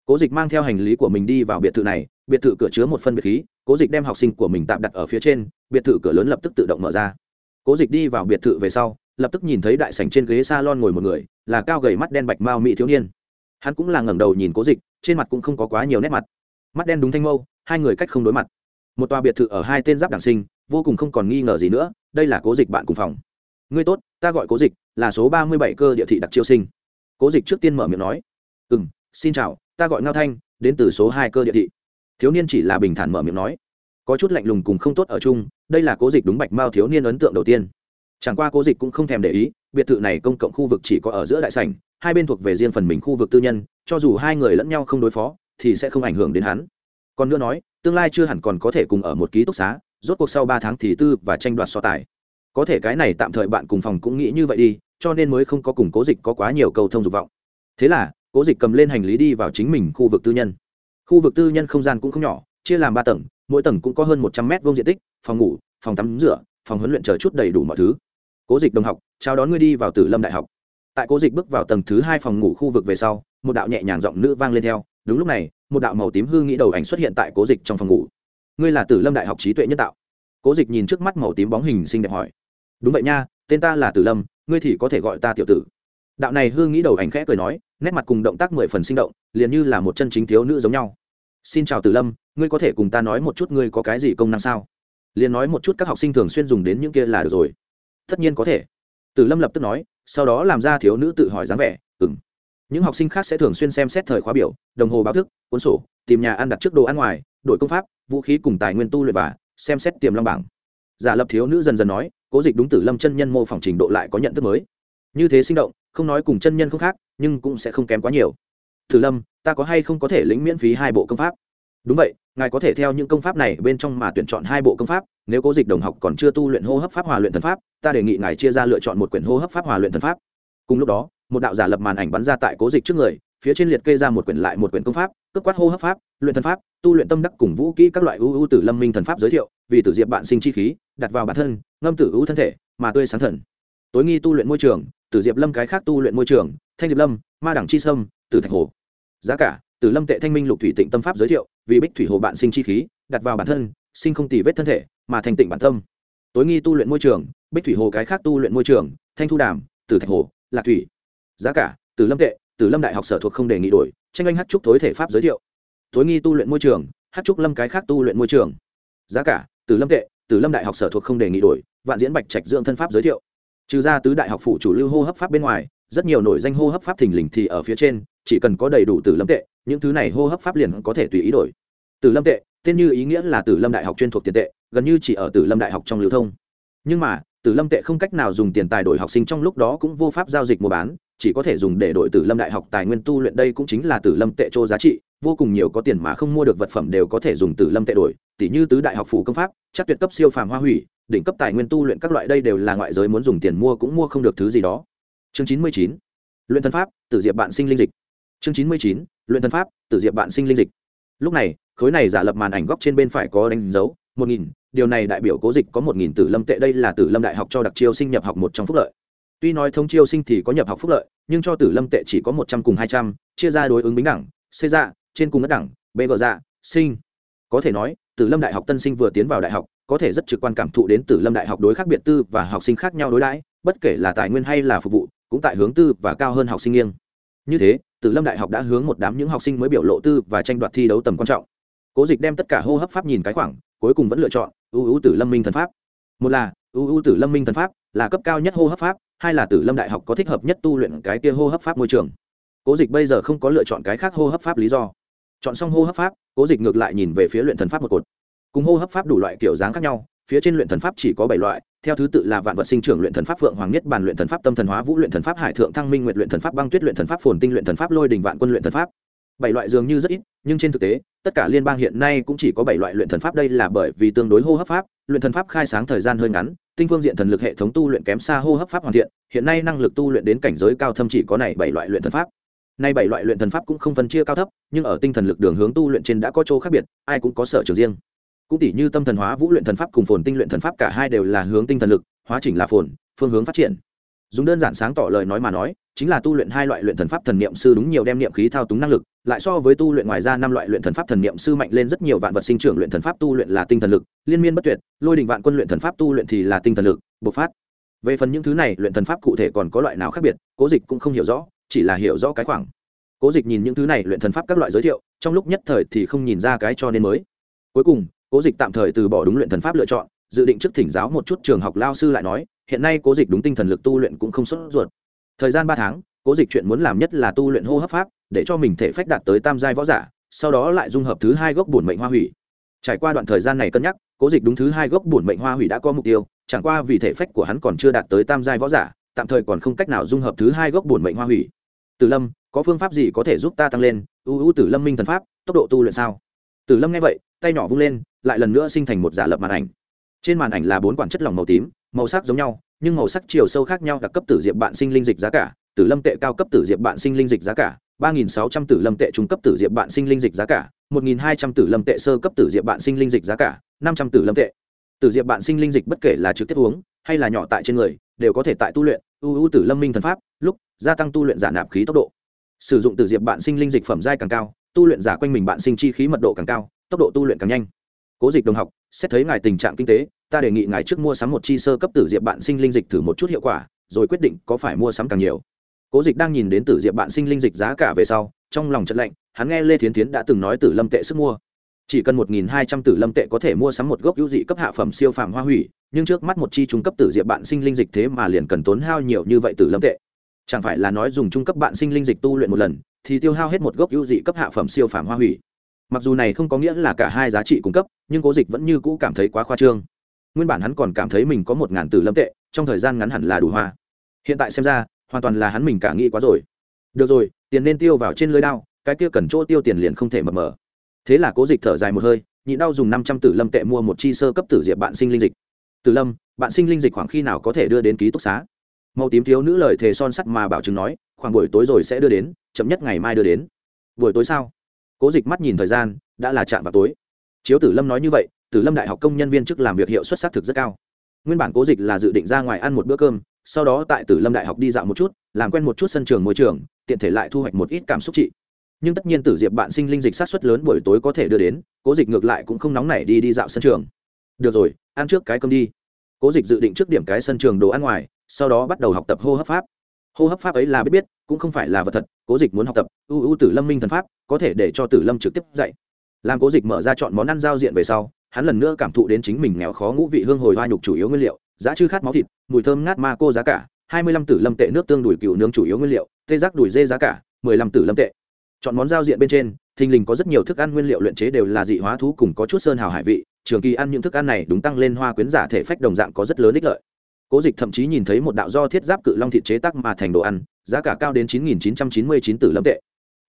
Cố dịch mang theo hành lý của mình đi vào biệt thự này, biệt thự cửa chứa một phân biệt khí, cố dịch đem học sinh của mình tạm đặt ở phía trên, biệt thự cửa lớn lập tức tự động mở ra cố dịch đi vào biệt thự về sau, lập tức nhìn thấy đại sảnh trên ghế s a lon ngồi một người, là cao gầy mắt đen bạch mao mỹ thiếu niên. Hắn cũng là ngẩng đầu nhìn cố dịch, trên mặt cũng không có quá nhiều nét mặt. Mắt đen đúng thanh mâu, hai người cách không đối mặt. Một tòa biệt thự ở hai tên giáp đảng sinh, vô cùng không còn nghi ngờ gì nữa, đây là cố dịch bạn cùng phòng. Ngươi tốt, ta gọi cố dịch, là số ba mươi bảy cơ địa thị đặc chiêu sinh. Cố dịch trước tiên mở miệng nói. Ừ m xin chào, ta gọi ngao thanh, đến từ số hai cơ địa thị. Thiếu niên chỉ là bình thản mở miệng nói. Có chút lạnh lùng cùng không tốt ở chung đây là cố dịch đúng bạch mao thiếu niên ấn tượng đầu tiên. Chẳng qua cố dịch cũng không thèm để ý, biệt thự này công cộng khu vực chỉ có ở giữa đại sảnh, hai bên thuộc về riêng phần mình khu vực tư nhân, cho dù hai người lẫn nhau không đối phó, thì sẽ không ảnh hưởng đến hắn. Còn nữa nói, tương lai chưa hẳn còn có thể cùng ở một ký túc xá, rốt cuộc sau ba tháng thì tư và tranh đoạt so tài. Có thể cái này tạm thời bạn cùng phòng cũng nghĩ như vậy đi, cho nên mới không có cùng cố dịch có quá nhiều cầu thông dục vọng. Thế là, cố dịch cầm lên hành lý đi vào chính mình khu vực tư nhân. Khu vực tư nhân không gian cũng không nhỏ, chia làm ba tầng, mỗi tầng cũng có hơn một trăm mét vuông diện tích phòng ngủ, phòng tắm rửa, phòng huấn luyện chờ chút đầy đủ mọi thứ. Cố dịch đồng học, chào đón ngươi đi vào tử lâm đại học. Tại cố dịch bước vào tầng thứ hai phòng ngủ khu vực về sau, một đạo nhẹ nhàng giọng nữ vang lên theo. Đúng lúc này, một đạo màu tím hư nghĩ đầu ảnh xuất hiện tại cố dịch trong phòng ngủ. Ngươi là tử lâm đại học trí tuệ nhân tạo. Cố dịch nhìn trước mắt màu tím bóng hình xinh đẹp hỏi. Đúng vậy nha, tên ta là tử lâm, ngươi thì có thể gọi ta tiểu tử. Đạo này hư nghĩ đầu ảnh khẽ cười nói, nét mặt cùng động tác mười phần sinh động, liền như là một chân chính thiếu nữ giống nhau. Xin chào tử lâm, ngươi có thể cùng ta nói một chút ngươi có cái gì công năng sao? Liền nói một chút các học sinh thường xuyên dùng đến những kia là được rồi. Tất nhiên có thể. Tử lâm lập tức nói, sau đó làm ra thiếu nữ tự hỏi dáng vẻ ừng những học sinh khác sẽ thường xuyên xem xét thời khóa biểu, đồng hồ báo thức, cuốn sổ, tìm nhà ăn đặt trước đồ ăn ngoài, đổi công pháp, vũ khí cùng tài nguyên tu luyện và xem xét tiềm long bảng. Giả lập thiếu nữ dần dần nói, cố dịch đúng tử lâm chân nhân mô phỏng trình độ lại có nhận thức mới. Như thế sinh động, không nói cùng chân nhân không khác, nhưng cũng sẽ không kém quá nhiều. Tử lâm, ta có hay không có thể lĩnh miễn phí hai bộ công pháp? Đúng vậy, ngài có thể theo những công pháp này bên trong mà tuyển chọn hai bộ công pháp, nếu cố dịch đồng học còn chưa tu luyện hô hấp pháp hòa luyện thần pháp, ta đề nghị ngài chia ra lựa chọn một quyển hô hấp pháp hòa luyện thần pháp. Cùng lúc đó, một đạo giả lập màn ảnh bắn ra tại cố dịch trước người, phía trên liệt kê ra một quyển lại một quyển công pháp, cướp quát hô hấp pháp, luyện thần pháp, tu luyện tâm đắc cùng vũ kỹ các loại ưu ưu tử lâm minh thần pháp giới thiệu, vì tử diệp bạn sinh chi khí, đặt vào bản thân, ngâm tử ưu thân thể, mà tươi sáng thần. Tối nghi tu luyện môi trường, tử diệp lâm cái khác tu luyện môi trường, thanh diệp lâm, ma đẳng chi sâm, tử thạch hồ. Giá cả, tử lâm tệ thanh minh lục thủy tịnh tâm pháp giới thiệu vì bích thủy hồ bạn sinh chi khí, đặt vào bản thân, sinh không tì vết thân thể, mà thành tịnh bản tâm. Tối nghi tu luyện môi trường, bích thủy hồ cái khác tu luyện môi trường, thanh thu đàm, tử thạch hồ, lạc thủy. Giá cả, tử lâm tệ, tử lâm đại học sở thuộc không đề nghị đổi, tranh anh hát trúc thối thể pháp giới thiệu. Tối nghi tu luyện môi trường, hát trúc lâm cái khác tu luyện môi trường. Giá cả, tử lâm tệ, tử lâm đại học sở thuộc không đề nghị đổi, vạn diễn bạch trạch dưỡng thân pháp giới thiệu. Trừ ra tứ đại học phụ chủ lưu hô hấp pháp bên ngoài, rất nhiều nổi danh hô hấp pháp thình lình thì ở phía trên, chỉ cần có đầy đủ tử lâm tệ những thứ này hô hấp pháp liền có thể tùy ý đổi. Tử lâm tệ, tên như ý nghĩa là tử lâm đại học chuyên thuộc tiền tệ, gần như chỉ ở tử lâm đại học trong lưu thông. Nhưng mà, tử lâm tệ không cách nào dùng tiền tài đổi học sinh trong lúc đó cũng vô pháp giao dịch mua bán, chỉ có thể dùng để đổi tử lâm đại học tài nguyên tu luyện đây cũng chính là tử lâm tệ chỗ giá trị, vô cùng nhiều có tiền mà không mua được vật phẩm đều có thể dùng tử lâm tệ đổi tỷ như tứ đại học phủ công pháp, chắc tuyệt cấp siêu phàm hoa hủy, đỉnh cấp tài nguyên tu luyện các loại đây đều là ngoại giới muốn dùng tiền mua cũng mua không được thứ gì đó. Chương chín mươi chín, luyện thân pháp, tử diệp bạn sinh linh dịch chương chín mươi chín, luyện thân pháp, tử diệp bạn sinh linh dịch. Lúc này, khối này giả lập màn ảnh góc trên bên phải có đánh dấu, một nghìn, điều này đại biểu cố dịch có một nghìn tử lâm tệ, đây là tử lâm đại học cho đặc chiêu sinh nhập học một trong phúc lợi. Tuy nói thông chiêu sinh thì có nhập học phúc lợi, nhưng cho tử lâm tệ chỉ có một trăm cùng hai trăm, chia ra đối ứng bính đẳng c dạ trên cùng đất đẳng b gờ dạ sinh. Có thể nói, tử lâm đại học tân sinh vừa tiến vào đại học, có thể rất trực quan cảm thụ đến tử lâm đại học đối khác biệt tư và học sinh khác nhau đối đãi, bất kể là tài nguyên hay là phục vụ, cũng tại hướng tư và cao hơn học sinh nghiêng. Như thế tử lâm đại học đã hướng một đám những học sinh mới biểu lộ tư và tranh đoạt thi đấu tầm quan trọng. Cố dịch đem tất cả hô hấp pháp nhìn cái khoảng, cuối cùng vẫn lựa chọn ưu ưu tử lâm minh thần pháp. Một là ưu ưu tử lâm minh thần pháp là cấp cao nhất hô hấp pháp, hai là tử lâm đại học có thích hợp nhất tu luyện cái kia hô hấp pháp môi trường. Cố dịch bây giờ không có lựa chọn cái khác hô hấp pháp lý do. Chọn xong hô hấp pháp, cố dịch ngược lại nhìn về phía luyện thần pháp một cột. Cùng hô hấp pháp đủ loại kiểu dáng khác nhau phía trên luyện thần pháp chỉ có bảy loại theo thứ tự là vạn vật sinh trưởng luyện thần pháp phượng hoàng nhất bản luyện thần pháp tâm thần hóa vũ luyện thần pháp hải thượng thăng minh nguyện luyện thần pháp băng tuyết luyện thần pháp phồn tinh luyện thần pháp lôi đình vạn quân luyện thần pháp bảy loại dường như rất ít nhưng trên thực tế tất cả liên bang hiện nay cũng chỉ có bảy loại luyện thần pháp đây là bởi vì tương đối hô hấp pháp luyện thần pháp khai sáng thời gian hơi ngắn tinh phương diện thần lực hệ thống tu luyện kém xa hô hấp pháp hoàn thiện hiện nay năng lực tu luyện đến cảnh giới cao thâm chỉ có này bảy loại luyện thần pháp nay bảy loại luyện thần pháp cũng không phân chia cao thấp nhưng ở tinh thần lực đường hướng tu luyện trên đã có chỗ khác biệt ai cũng có sở trường riêng cũng tỷ như tâm thần hóa vũ luyện thần pháp cùng phồn tinh luyện thần pháp cả hai đều là hướng tinh thần lực, hóa chỉnh là phồn, phương hướng phát triển. Dùng đơn giản sáng tỏ lời nói mà nói, chính là tu luyện hai loại luyện thần pháp thần niệm sư đúng nhiều đem niệm khí thao túng năng lực, lại so với tu luyện ngoài ra năm loại luyện thần pháp thần niệm sư mạnh lên rất nhiều vạn vật sinh trưởng luyện thần pháp tu luyện là tinh thần lực, liên miên bất tuyệt, lôi đình vạn quân luyện thần pháp tu luyện thì là tinh thần lực, bộc phát. Về phần những thứ này, luyện thần pháp cụ thể còn có loại nào khác biệt, cố dịch cũng không hiểu rõ, chỉ là hiểu rõ cái khoảng. Cố dịch nhìn những thứ này, luyện thần pháp các loại giới thiệu, trong lúc nhất thời thì không nhìn ra cái cho nên mới. Cuối cùng cố dịch tạm thời từ bỏ đúng luyện thần pháp lựa chọn, dự định trước thỉnh giáo một chút trường học lao sư lại nói, hiện nay cố dịch đúng tinh thần lực tu luyện cũng không xuất ruột. Thời gian ba tháng, cố dịch chuyện muốn làm nhất là tu luyện hô hấp pháp, để cho mình thể phách đạt tới tam giai võ giả, sau đó lại dung hợp thứ hai gốc bổn mệnh hoa hủy. Trải qua đoạn thời gian này cân nhắc, cố dịch đúng thứ hai gốc bổn mệnh hoa hủy đã có mục tiêu, chẳng qua vì thể phách của hắn còn chưa đạt tới tam giai võ giả, tạm thời còn không cách nào dung hợp thứ hai gốc bổn mệnh hoa hủy. Tử lâm, có phương pháp gì có thể giúp ta tăng lên? Ưu ưu tử lâm minh thần pháp, tốc độ tu luyện sao? Tử lâm nghe vậy, tay nhỏ vung lên lại lần nữa sinh thành một giả lập màn ảnh. Trên màn ảnh là bốn quản chất lỏng màu tím, màu sắc giống nhau, nhưng màu sắc chiều sâu khác nhau đặc cấp tử diệp bạn sinh linh dịch giá cả, tử lâm tệ cao cấp tử diệp bạn sinh linh dịch giá cả, ba nghìn sáu trăm tử lâm tệ trung cấp tử diệp bạn sinh linh dịch giá cả, một nghìn hai trăm tử lâm tệ sơ cấp tử diệp bạn sinh linh dịch giá cả, năm trăm tử lâm tệ. Tử diệp bạn sinh linh dịch bất kể là trực tiếp uống, hay là nhỏ tại trên người, đều có thể tại tu luyện ưu ưu tử lâm minh thần pháp, lúc, gia tăng tu luyện giả nạp khí tốc độ. Sử dụng tử diệp bạn sinh linh dịch phẩm giai càng cao, tu luyện giả quanh mình bạn sinh chi khí mật độ càng cao, tốc độ tu luyện càng nhanh cố dịch đồng học, xét thấy ngài tình trạng kinh tế, ta đề nghị ngài trước mua sắm một chi sơ cấp tử diệp bạn sinh linh dịch thử một chút hiệu quả, rồi quyết định có phải mua sắm càng nhiều. Cố dịch đang nhìn đến tử diệp bạn sinh linh dịch giá cả về sau, trong lòng chất lạnh, hắn nghe lê thiến tiến đã từng nói tử lâm tệ sức mua. Chỉ cần một nghìn hai trăm tử lâm tệ có thể mua sắm một gốc hữu dị cấp hạ phẩm siêu phàm hoa hủy, nhưng trước mắt một chi trung cấp tử diệp bạn sinh linh dịch thế mà liền cần tốn hao nhiều như vậy tử lâm tệ. Chẳng phải là nói dùng trung cấp bạn sinh linh dịch tu luyện một lần, thì tiêu hao hết một gốc hữu dị cấp hạ phẩm siêu phàm hoa hủy mặc dù này không có nghĩa là cả hai giá trị cung cấp, nhưng cố dịch vẫn như cũ cảm thấy quá khoa trương. Nguyên bản hắn còn cảm thấy mình có một ngàn từ lâm tệ, trong thời gian ngắn hẳn là đủ hoa. Hiện tại xem ra, hoàn toàn là hắn mình cả nghĩ quá rồi. Được rồi, tiền nên tiêu vào trên lưới đao, cái kia cần chỗ tiêu tiền liền không thể mập mờ. Thế là cố dịch thở dài một hơi, nhị đau dùng năm trăm tử lâm tệ mua một chi sơ cấp tử diệp bạn sinh linh dịch. Tử lâm, bạn sinh linh dịch khoảng khi nào có thể đưa đến ký túc xá? Màu tím thiếu nữ lời thề son sắt mà bảo chứng nói, khoảng buổi tối rồi sẽ đưa đến, chậm nhất ngày mai đưa đến. Buổi tối sao? Cố dịch mắt nhìn thời gian, đã là chạm vào tối. Chiếu tử lâm nói như vậy, tử lâm đại học công nhân viên chức làm việc hiệu suất xác thực rất cao. Nguyên bản cố dịch là dự định ra ngoài ăn một bữa cơm, sau đó tại tử lâm đại học đi dạo một chút, làm quen một chút sân trường môi trường, tiện thể lại thu hoạch một ít cảm xúc trị. Nhưng tất nhiên tử diệp bạn sinh linh dịch sát xuất lớn buổi tối có thể đưa đến, cố dịch ngược lại cũng không nóng nảy đi đi dạo sân trường. Được rồi, ăn trước cái cơm đi. Cố dịch dự định trước điểm cái sân trường đồ ăn ngoài, sau đó bắt đầu học tập hô hấp pháp hô hấp pháp ấy là biết biết, cũng không phải là vật thật, cố dịch muốn học tập, ưu ưu tử lâm minh thần pháp, có thể để cho tử lâm trực tiếp dạy. Làm cố dịch mở ra chọn món ăn giao diện về sau, hắn lần nữa cảm thụ đến chính mình nghèo khó ngũ vị hương hồi hoa nhục chủ yếu nguyên liệu, giá chư khát máu thịt, mùi thơm ngát ma cô giá cả, hai mươi lăm tử lâm tệ nước tương đùi cựu nướng chủ yếu nguyên liệu, tê giác đùi dê giá cả, mười lăm tử lâm tệ. Chọn món giao diện bên trên, thình lình có rất nhiều thức ăn nguyên liệu luyện chế đều là dị hóa thú cùng có chút sơn hào hải vị, trường kỳ ăn những thức ăn này đúng tăng lên hoa quyến giả thể phách đồng dạng có rất lớn ích lợi cố dịch thậm chí nhìn thấy một đạo do thiết giáp cự long thịt chế tác mà thành đồ ăn, giá cả cao đến chín nghìn chín trăm chín mươi chín tử lâm tệ.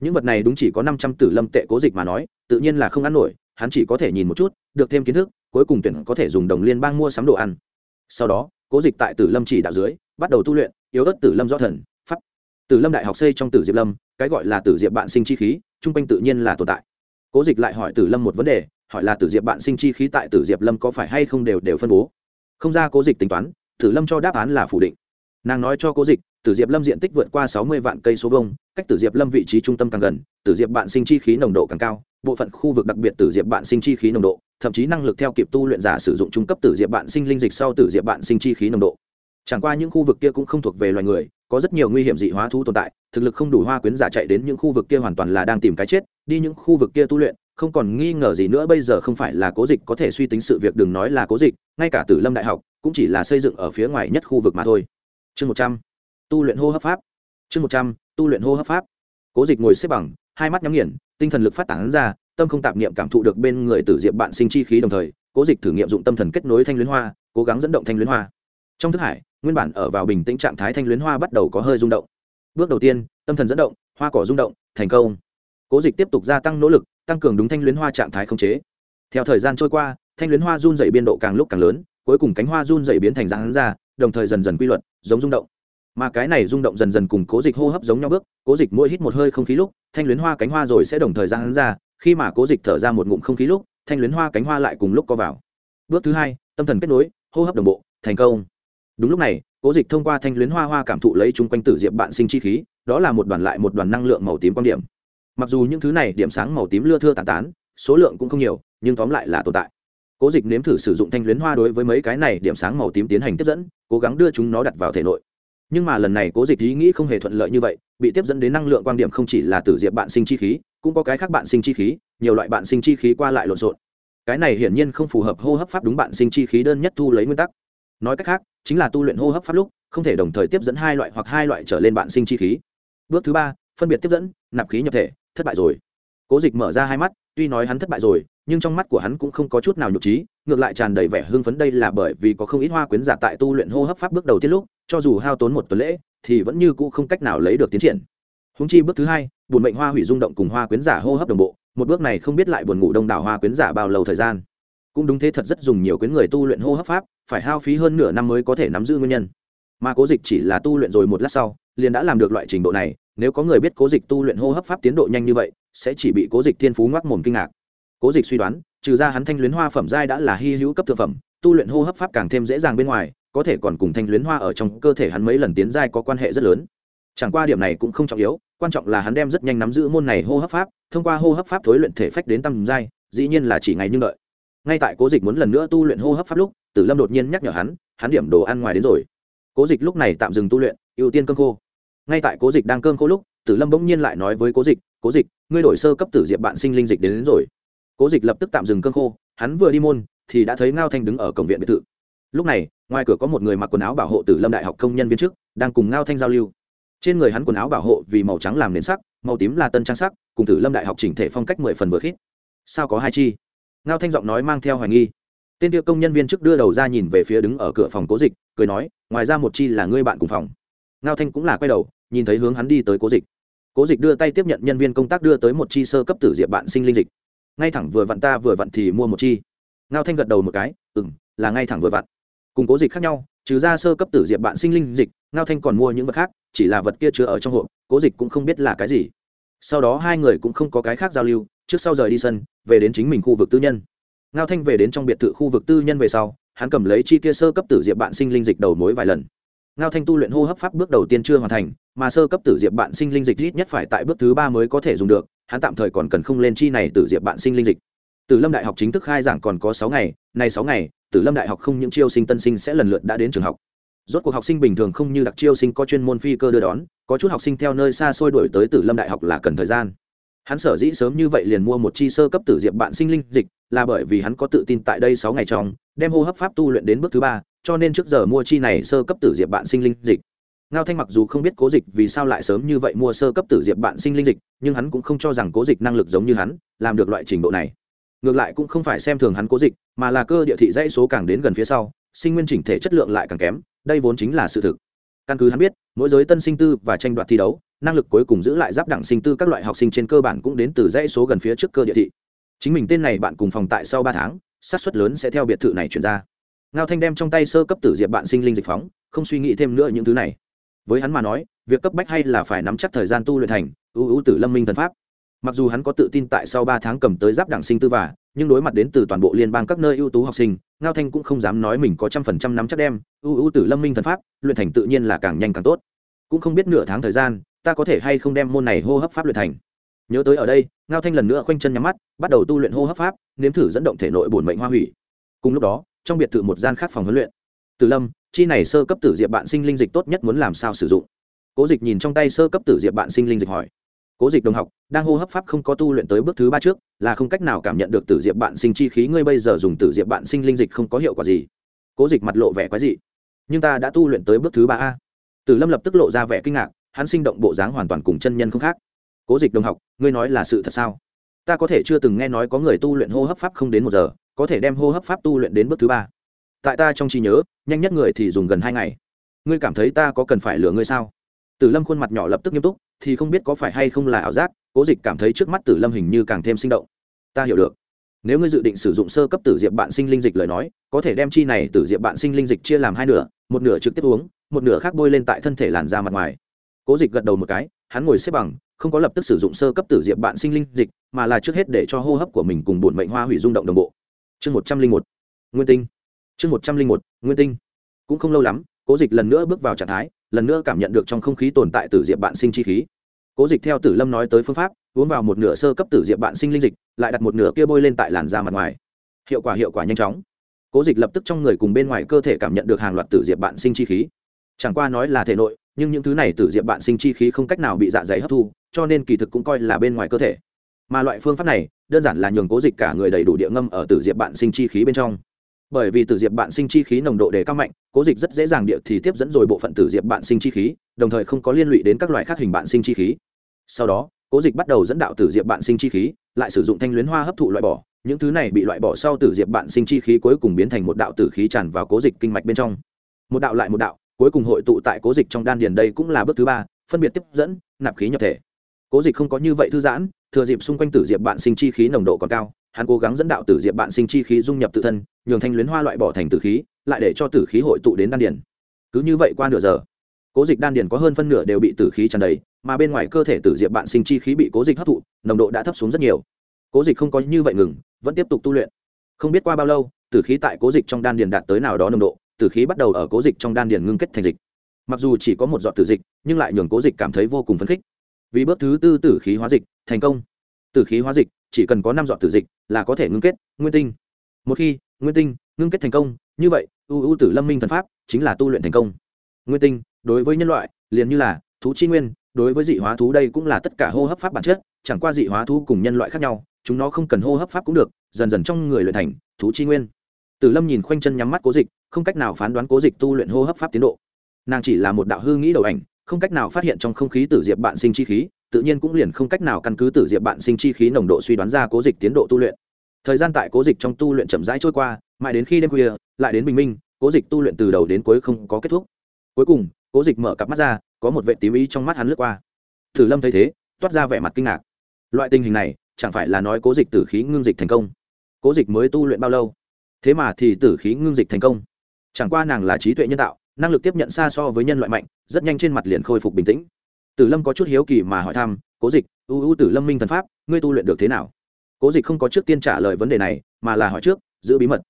Những vật này đúng chỉ có năm trăm tử lâm tệ cố dịch mà nói, tự nhiên là không ăn nổi, hắn chỉ có thể nhìn một chút, được thêm kiến thức, cuối cùng tuyển có thể dùng đồng liên bang mua sắm đồ ăn. Sau đó, cố dịch tại tử lâm chỉ đạo dưới, bắt đầu tu luyện, yếu ớt tử lâm do thần, pháp. Tử lâm đại học xây trong tử diệp lâm, cái gọi là tử diệp bạn sinh chi khí chung quanh tự nhiên là tồn tại. Cố dịch lại hỏi tử lâm một vấn đề, hỏi là tử diệp bạn sinh chi khí tại tử diệp lâm có phải hay không đều đều phân bố? Không ra cố dịch tính toán tử lâm cho đáp án là phủ định. Nàng nói cho cố dịch, tử diệp lâm diện tích vượt qua sáu mươi vạn cây số vông cách tử diệp lâm vị trí trung tâm càng gần, tử diệp bạn sinh chi khí nồng độ càng cao, bộ phận khu vực đặc biệt tử diệp bạn sinh chi khí nồng độ, thậm chí năng lực theo kịp tu luyện giả sử dụng trung cấp tử diệp bạn sinh linh dịch sau tử diệp bạn sinh chi khí nồng độ. Chẳng qua những khu vực kia cũng không thuộc về loài người, có rất nhiều nguy hiểm dị hóa thú tồn tại, thực lực không đủ hoa quyến giả chạy đến những khu vực kia hoàn toàn là đang tìm cái chết, đi những khu vực kia tu luyện, không còn nghi ngờ gì nữa, bây giờ không phải là cố dịch có thể suy tính sự việc, đừng nói là cố dịch, ngay cả tử lâm đại học cũng chỉ là xây dựng ở phía ngoài nhất khu vực mà thôi. Chương một trăm, tu luyện hô hấp pháp. Chương một trăm, tu luyện hô hấp pháp. Cố dịch ngồi xếp bằng, hai mắt nhắm nghiền, tinh thần lực phát tán ra, tâm không tạp niệm cảm thụ được bên người tử diệp bạn sinh chi khí đồng thời, cố dịch thử nghiệm dụng tâm thần kết nối thanh luyến hoa, cố gắng dẫn động thanh luyến hoa. Trong thức hải, nguyên bản ở vào bình tĩnh trạng thái thanh luyến hoa bắt đầu có hơi rung động. Bước đầu tiên, tâm thần dẫn động, hoa cỏ rung động, thành công. Cố dịch tiếp tục gia tăng nỗ lực, tăng cường đúng thanh luyến hoa trạng thái không chế. Theo thời gian trôi qua, thanh luyến hoa run dày biên độ càng lúc càng lớn cuối cùng cánh hoa run dày biến thành rán ra, đồng thời dần dần quy luật, giống rung động. Mà cái này rung động dần dần cùng cố dịch hô hấp giống nhau bước, cố dịch mỗi hít một hơi không khí lúc, thanh luyến hoa cánh hoa rồi sẽ đồng thời rán ra, khi mà cố dịch thở ra một ngụm không khí lúc, thanh luyến hoa cánh hoa lại cùng lúc co vào. Bước thứ hai, tâm thần kết nối, hô hấp đồng bộ, thành công. Đúng lúc này, cố dịch thông qua thanh luyến hoa hoa cảm thụ lấy chung quanh tử diệp bạn sinh chi khí, đó là một đoàn lại một đoàn năng lượng màu tím quan điểm. Mặc dù những thứ này điểm sáng màu tím lưa thưa tàn tán, số lượng cũng không nhiều, nhưng tóm lại là tồn tại cố dịch nếm thử sử dụng thanh luyến hoa đối với mấy cái này điểm sáng màu tím tiến hành tiếp dẫn, cố gắng đưa chúng nó đặt vào thể nội. Nhưng mà lần này cố dịch ý nghĩ không hề thuận lợi như vậy, bị tiếp dẫn đến năng lượng quan điểm không chỉ là tử diệp bạn sinh chi khí, cũng có cái khác bạn sinh chi khí, nhiều loại bạn sinh chi khí qua lại lộn xộn. Cái này hiển nhiên không phù hợp hô hấp pháp đúng bạn sinh chi khí đơn nhất thu lấy nguyên tắc. Nói cách khác, chính là tu luyện hô hấp pháp lúc, không thể đồng thời tiếp dẫn hai loại hoặc hai loại trở lên bạn sinh chi khí. Bước thứ ba, phân biệt tiếp dẫn, nạp khí nhập thể, thất bại rồi. Cố dịch mở ra hai mắt, tuy nói hắn thất bại rồi nhưng trong mắt của hắn cũng không có chút nào nhục trí, ngược lại tràn đầy vẻ hưng phấn đây là bởi vì có không ít hoa quyến giả tại tu luyện hô hấp pháp bước đầu tiên lúc, cho dù hao tốn một tuần lễ, thì vẫn như cũ không cách nào lấy được tiến triển. Húng chi bước thứ hai buồn mệnh hoa hủy rung động cùng hoa quyến giả hô hấp đồng bộ, một bước này không biết lại buồn ngủ đông đảo hoa quyến giả bao lâu thời gian. Cũng đúng thế thật rất dùng nhiều quyến người tu luyện hô hấp pháp, phải hao phí hơn nửa năm mới có thể nắm giữ nguyên nhân. Mà cố dịch chỉ là tu luyện rồi một lát sau, liền đã làm được loại trình độ này, nếu có người biết cố dịch tu luyện hô hấp pháp tiến độ nhanh như vậy, sẽ chỉ bị cố dịch thiên phú ngoắc mồm kinh ngạc cố dịch suy đoán trừ ra hắn thanh luyến hoa phẩm giai đã là hy hữu cấp thực phẩm tu luyện hô hấp pháp càng thêm dễ dàng bên ngoài có thể còn cùng thanh luyến hoa ở trong cơ thể hắn mấy lần tiến giai có quan hệ rất lớn. Chẳng qua điểm này cũng không trọng yếu quan trọng là hắn đem rất nhanh nắm giữ môn này hô hấp pháp thông qua hô hấp pháp thối luyện thể phách đến tầm giai dĩ nhiên là chỉ ngày nhưng đợi. Ngay tại cố dịch muốn lần nữa tu luyện hô hấp pháp lúc tử lâm đột nhiên nhắc nhở hắn hắn điểm đồ ăn ngoài đến rồi. Cố dịch lúc này tạm dừng tu luyện ưu tiên cơm khô. Ngay tại cố dịch đang cơm khô lúc tử lâm bỗng nhiên lại nói với cố dịch cố dịch ngươi đổi sơ cấp tử diệp bạn sinh linh dịch đến, đến rồi cố dịch lập tức tạm dừng cơn khô, hắn vừa đi môn thì đã thấy ngao thanh đứng ở cổng viện biệt thự. Lúc này, ngoài cửa có một người mặc quần áo bảo hộ từ lâm đại học công nhân viên chức, đang cùng ngao thanh giao lưu. Trên người hắn quần áo bảo hộ vì màu trắng làm nền sắc, màu tím là tân trang sắc, cùng tử lâm đại học chỉnh thể phong cách mười phần vừa khít. Sao có hai chi? Ngao thanh giọng nói mang theo hoài nghi. Tên tiêu công nhân viên chức đưa đầu ra nhìn về phía đứng ở cửa phòng cố dịch, cười nói, ngoài ra một chi là ngươi bạn cùng phòng. Ngao thanh cũng là quay đầu, nhìn thấy hướng hắn đi tới cố dịch. Cố dịch đưa tay tiếp nhận nhân viên công tác đưa tới một chi sơ cấp tử diệp bạn sinh linh dịch ngay thẳng vừa vặn ta vừa vặn thì mua một chi. Ngao thanh gật đầu một cái ừ m là ngay thẳng vừa vặn. Cùng cố dịch khác nhau, trừ ra sơ cấp tử diệp bạn sinh linh dịch, ngao thanh còn mua những vật khác, chỉ là vật kia chứa ở trong hộp, cố dịch cũng không biết là cái gì. Sau đó hai người cũng không có cái khác giao lưu, trước sau rời đi sân, về đến chính mình khu vực tư nhân. Ngao thanh về đến trong biệt thự khu vực tư nhân về sau, hắn cầm lấy chi kia sơ cấp tử diệp bạn sinh linh dịch đầu mối vài lần ngao thanh tu luyện hô hấp pháp bước đầu tiên chưa hoàn thành, mà sơ cấp tử diệp bạn sinh linh dịch ít nhất phải tại bước thứ ba mới có thể dùng được, hắn tạm thời còn cần không lên chi này tử diệp bạn sinh linh dịch. Tử lâm đại học chính thức khai giảng còn có sáu ngày, nay sáu ngày, tử lâm đại học không những chiêu sinh tân sinh sẽ lần lượt đã đến trường học. Rốt cuộc học sinh bình thường không như đặc chiêu sinh có chuyên môn phi cơ đưa đón, có chút học sinh theo nơi xa xôi đổi tới tử lâm đại học là cần thời gian. Hắn sở dĩ sớm như vậy liền mua một chi sơ cấp tử diệp bạn sinh linh dịch, là bởi vì hắn có tự tin tại đây sáu ngày trong, đem hô hấp pháp tu luyện đến bước thứ ba cho nên trước giờ mua chi này sơ cấp tử diệp bạn sinh linh dịch. Ngao thanh mặc dù không biết cố dịch vì sao lại sớm như vậy mua sơ cấp tử diệp bạn sinh linh dịch, nhưng hắn cũng không cho rằng cố dịch năng lực giống như hắn, làm được loại trình độ này. Ngược lại cũng không phải xem thường hắn cố dịch, mà là cơ địa thị dãy số càng đến gần phía sau, sinh nguyên chỉnh thể chất lượng lại càng kém, đây vốn chính là sự thực. Căn cứ hắn biết, mỗi giới tân sinh tư và tranh đoạt thi đấu, năng lực cuối cùng giữ lại giáp đẳng sinh tư các loại học sinh trên cơ bản cũng đến từ dãy số gần phía trước cơ địa thị. Chính mình tên này bạn cùng phòng tại sau ba tháng sát suất lớn sẽ theo biệt thự này chuyển ra ngao thanh đem trong tay sơ cấp tử diệp bạn sinh linh dịch phóng không suy nghĩ thêm nữa những thứ này. Với hắn mà nói việc cấp bách hay là phải nắm chắc thời gian tu luyện thành ưu ưu tử lâm minh thần pháp. Mặc dù hắn có tự tin tại sau ba tháng cầm tới giáp đảng sinh tư vả, nhưng đối mặt đến từ toàn bộ liên bang các nơi ưu tú học sinh ngao thanh cũng không dám nói mình có trăm phần trăm nắm chắc đem ưu ưu tử lâm minh thần pháp luyện thành tự nhiên là càng nhanh càng tốt. Cũng không biết nửa tháng thời gian ta có thể hay không đem môn này hô hấp pháp luyện thành. Nhớ tới ở đây ngao thanh lần nữa khoanh chân nhắm mắt bắt đầu tu luyện hô hấp pháp nếm thử dẫn động thể nội bổn mệnh hoa hủy. Cùng lúc đó trong biệt thự một gian khác phòng huấn luyện. Từ lâm, chi này sơ cấp tử diệp bạn sinh linh dịch tốt nhất muốn làm sao sử dụng? Cố dịch nhìn trong tay sơ cấp tử diệp bạn sinh linh dịch hỏi. Cố dịch đồng học, đang hô hấp pháp không có tu luyện tới bước thứ ba trước, là không cách nào cảm nhận được tử diệp bạn sinh chi khí ngươi bây giờ dùng tử diệp bạn sinh linh dịch không có hiệu quả gì. Cố dịch mặt lộ vẻ quái dị. Nhưng ta đã tu luyện tới bước thứ ba a. Tử lâm lập tức lộ ra vẻ kinh ngạc, hắn sinh động bộ dáng hoàn toàn cùng chân nhân không khác. Cố dịch đồng học, ngươi nói là sự thật sao? Ta có thể chưa từng nghe nói có người tu luyện hô hấp pháp không đến một giờ, có thể đem hô hấp pháp tu luyện đến bước thứ ba. Tại ta trong trí nhớ, nhanh nhất người thì dùng gần hai ngày. Ngươi cảm thấy ta có cần phải lừa ngươi sao? Tử lâm khuôn mặt nhỏ lập tức nghiêm túc, thì không biết có phải hay không là ảo giác, cố dịch cảm thấy trước mắt tử lâm hình như càng thêm sinh động. Ta hiểu được. Nếu ngươi dự định sử dụng sơ cấp tử diệp bạn sinh linh dịch lời nói, có thể đem chi này tử diệp bạn sinh linh dịch chia làm hai nửa, một nửa trực tiếp uống, một nửa khác bôi lên tại thân thể làn da mặt ngoài. Cố dịch gật đầu một cái, hắn ngồi xếp bằng không có lập tức sử dụng sơ cấp tử diệp bạn sinh linh dịch, mà là trước hết để cho hô hấp của mình cùng bổn mệnh hoa hủy rung động đồng bộ. Chương một trăm linh một, nguyên tinh. Chương một trăm linh một, nguyên tinh. Cũng không lâu lắm, cố dịch lần nữa bước vào trạng thái, lần nữa cảm nhận được trong không khí tồn tại tử diệp bạn sinh chi khí. Cố dịch theo tử lâm nói tới phương pháp, uống vào một nửa sơ cấp tử diệp bạn sinh linh dịch, lại đặt một nửa kia bôi lên tại làn da mặt ngoài. Hiệu quả hiệu quả nhanh chóng. Cố dịch lập tức trong người cùng bên ngoài cơ thể cảm nhận được hàng loạt tử diệp bạn sinh chi khí. Chẳng qua nói là thể nội nhưng những thứ này tử diệp bạn sinh chi khí không cách nào bị dạ dày hấp thu, cho nên kỳ thực cũng coi là bên ngoài cơ thể. Mà loại phương pháp này, đơn giản là nhường cố dịch cả người đầy đủ địa ngâm ở tử diệp bạn sinh chi khí bên trong. Bởi vì tử diệp bạn sinh chi khí nồng độ đề cao mạnh, cố dịch rất dễ dàng địa thì tiếp dẫn rồi bộ phận tử diệp bạn sinh chi khí, đồng thời không có liên lụy đến các loại khác hình bạn sinh chi khí. Sau đó, cố dịch bắt đầu dẫn đạo tử diệp bạn sinh chi khí, lại sử dụng thanh luyến hoa hấp thụ loại bỏ. Những thứ này bị loại bỏ sau tử diệp bạn sinh chi khí cuối cùng biến thành một đạo tử khí tràn vào cố dịch kinh mạch bên trong. Một đạo lại một đạo cuối cùng hội tụ tại cố dịch trong đan điền đây cũng là bước thứ ba, phân biệt tiếp dẫn, nạp khí nhập thể. Cố dịch không có như vậy thư giãn, thừa dịp xung quanh tử diệp bạn sinh chi khí nồng độ còn cao, hắn cố gắng dẫn đạo tử diệp bạn sinh chi khí dung nhập tự thân, nhường thanh luyến hoa loại bỏ thành tử khí, lại để cho tử khí hội tụ đến đan điền. Cứ như vậy qua nửa giờ, cố dịch đan điền có hơn phân nửa đều bị tử khí tràn đầy, mà bên ngoài cơ thể tử diệp bạn sinh chi khí bị cố dịch hấp thụ, nồng độ đã thấp xuống rất nhiều. Cố dịch không có như vậy ngừng, vẫn tiếp tục tu luyện. Không biết qua bao lâu, tử khí tại cố dịch trong đan điền đạt tới nào đó nồng độ tử khí bắt đầu ở cố dịch trong đan điền ngưng kết thành dịch. Mặc dù chỉ có một giọt tử dịch, nhưng lại nhường cố dịch cảm thấy vô cùng phấn khích. Vì bước thứ tư tử khí hóa dịch, thành công. Tử khí hóa dịch, chỉ cần có năm giọt tử dịch là có thể ngưng kết, nguyên tinh. Một khi nguyên tinh ngưng kết thành công, như vậy, u u tử lâm minh thần pháp chính là tu luyện thành công. Nguyên tinh, đối với nhân loại, liền như là thú chi nguyên, đối với dị hóa thú đây cũng là tất cả hô hấp pháp bản chất, chẳng qua dị hóa thú cùng nhân loại khác nhau, chúng nó không cần hô hấp pháp cũng được, dần dần trong người luyện thành thú chi nguyên tử lâm nhìn khoanh chân nhắm mắt cố dịch, không cách nào phán đoán cố dịch tu luyện hô hấp pháp tiến độ. Nàng chỉ là một đạo hư nghĩ đầu ảnh, không cách nào phát hiện trong không khí tử diệp bạn sinh chi khí, tự nhiên cũng liền không cách nào căn cứ tử diệp bạn sinh chi khí nồng độ suy đoán ra cố dịch tiến độ tu luyện. Thời gian tại cố dịch trong tu luyện chậm rãi trôi qua, mãi đến khi đêm khuya, lại đến bình minh, cố dịch tu luyện từ đầu đến cuối không có kết thúc. Cuối cùng, cố dịch mở cặp mắt ra, có một vệ tím ý trong mắt hắn lướt qua. Tử lâm thấy thế, toát ra vẻ mặt kinh ngạc. Loại tình hình này, chẳng phải là nói cố dịch tử khí ngưng dịch thành công. Cố dịch mới tu luyện bao lâu? Thế mà thì tử khí ngưng dịch thành công. Chẳng qua nàng là trí tuệ nhân tạo, năng lực tiếp nhận xa so với nhân loại mạnh, rất nhanh trên mặt liền khôi phục bình tĩnh. Tử lâm có chút hiếu kỳ mà hỏi thăm, cố dịch ưu ưu tử lâm minh thần pháp, ngươi tu luyện được thế nào? Cố dịch không có trước tiên trả lời vấn đề này, mà là hỏi trước, giữ bí mật.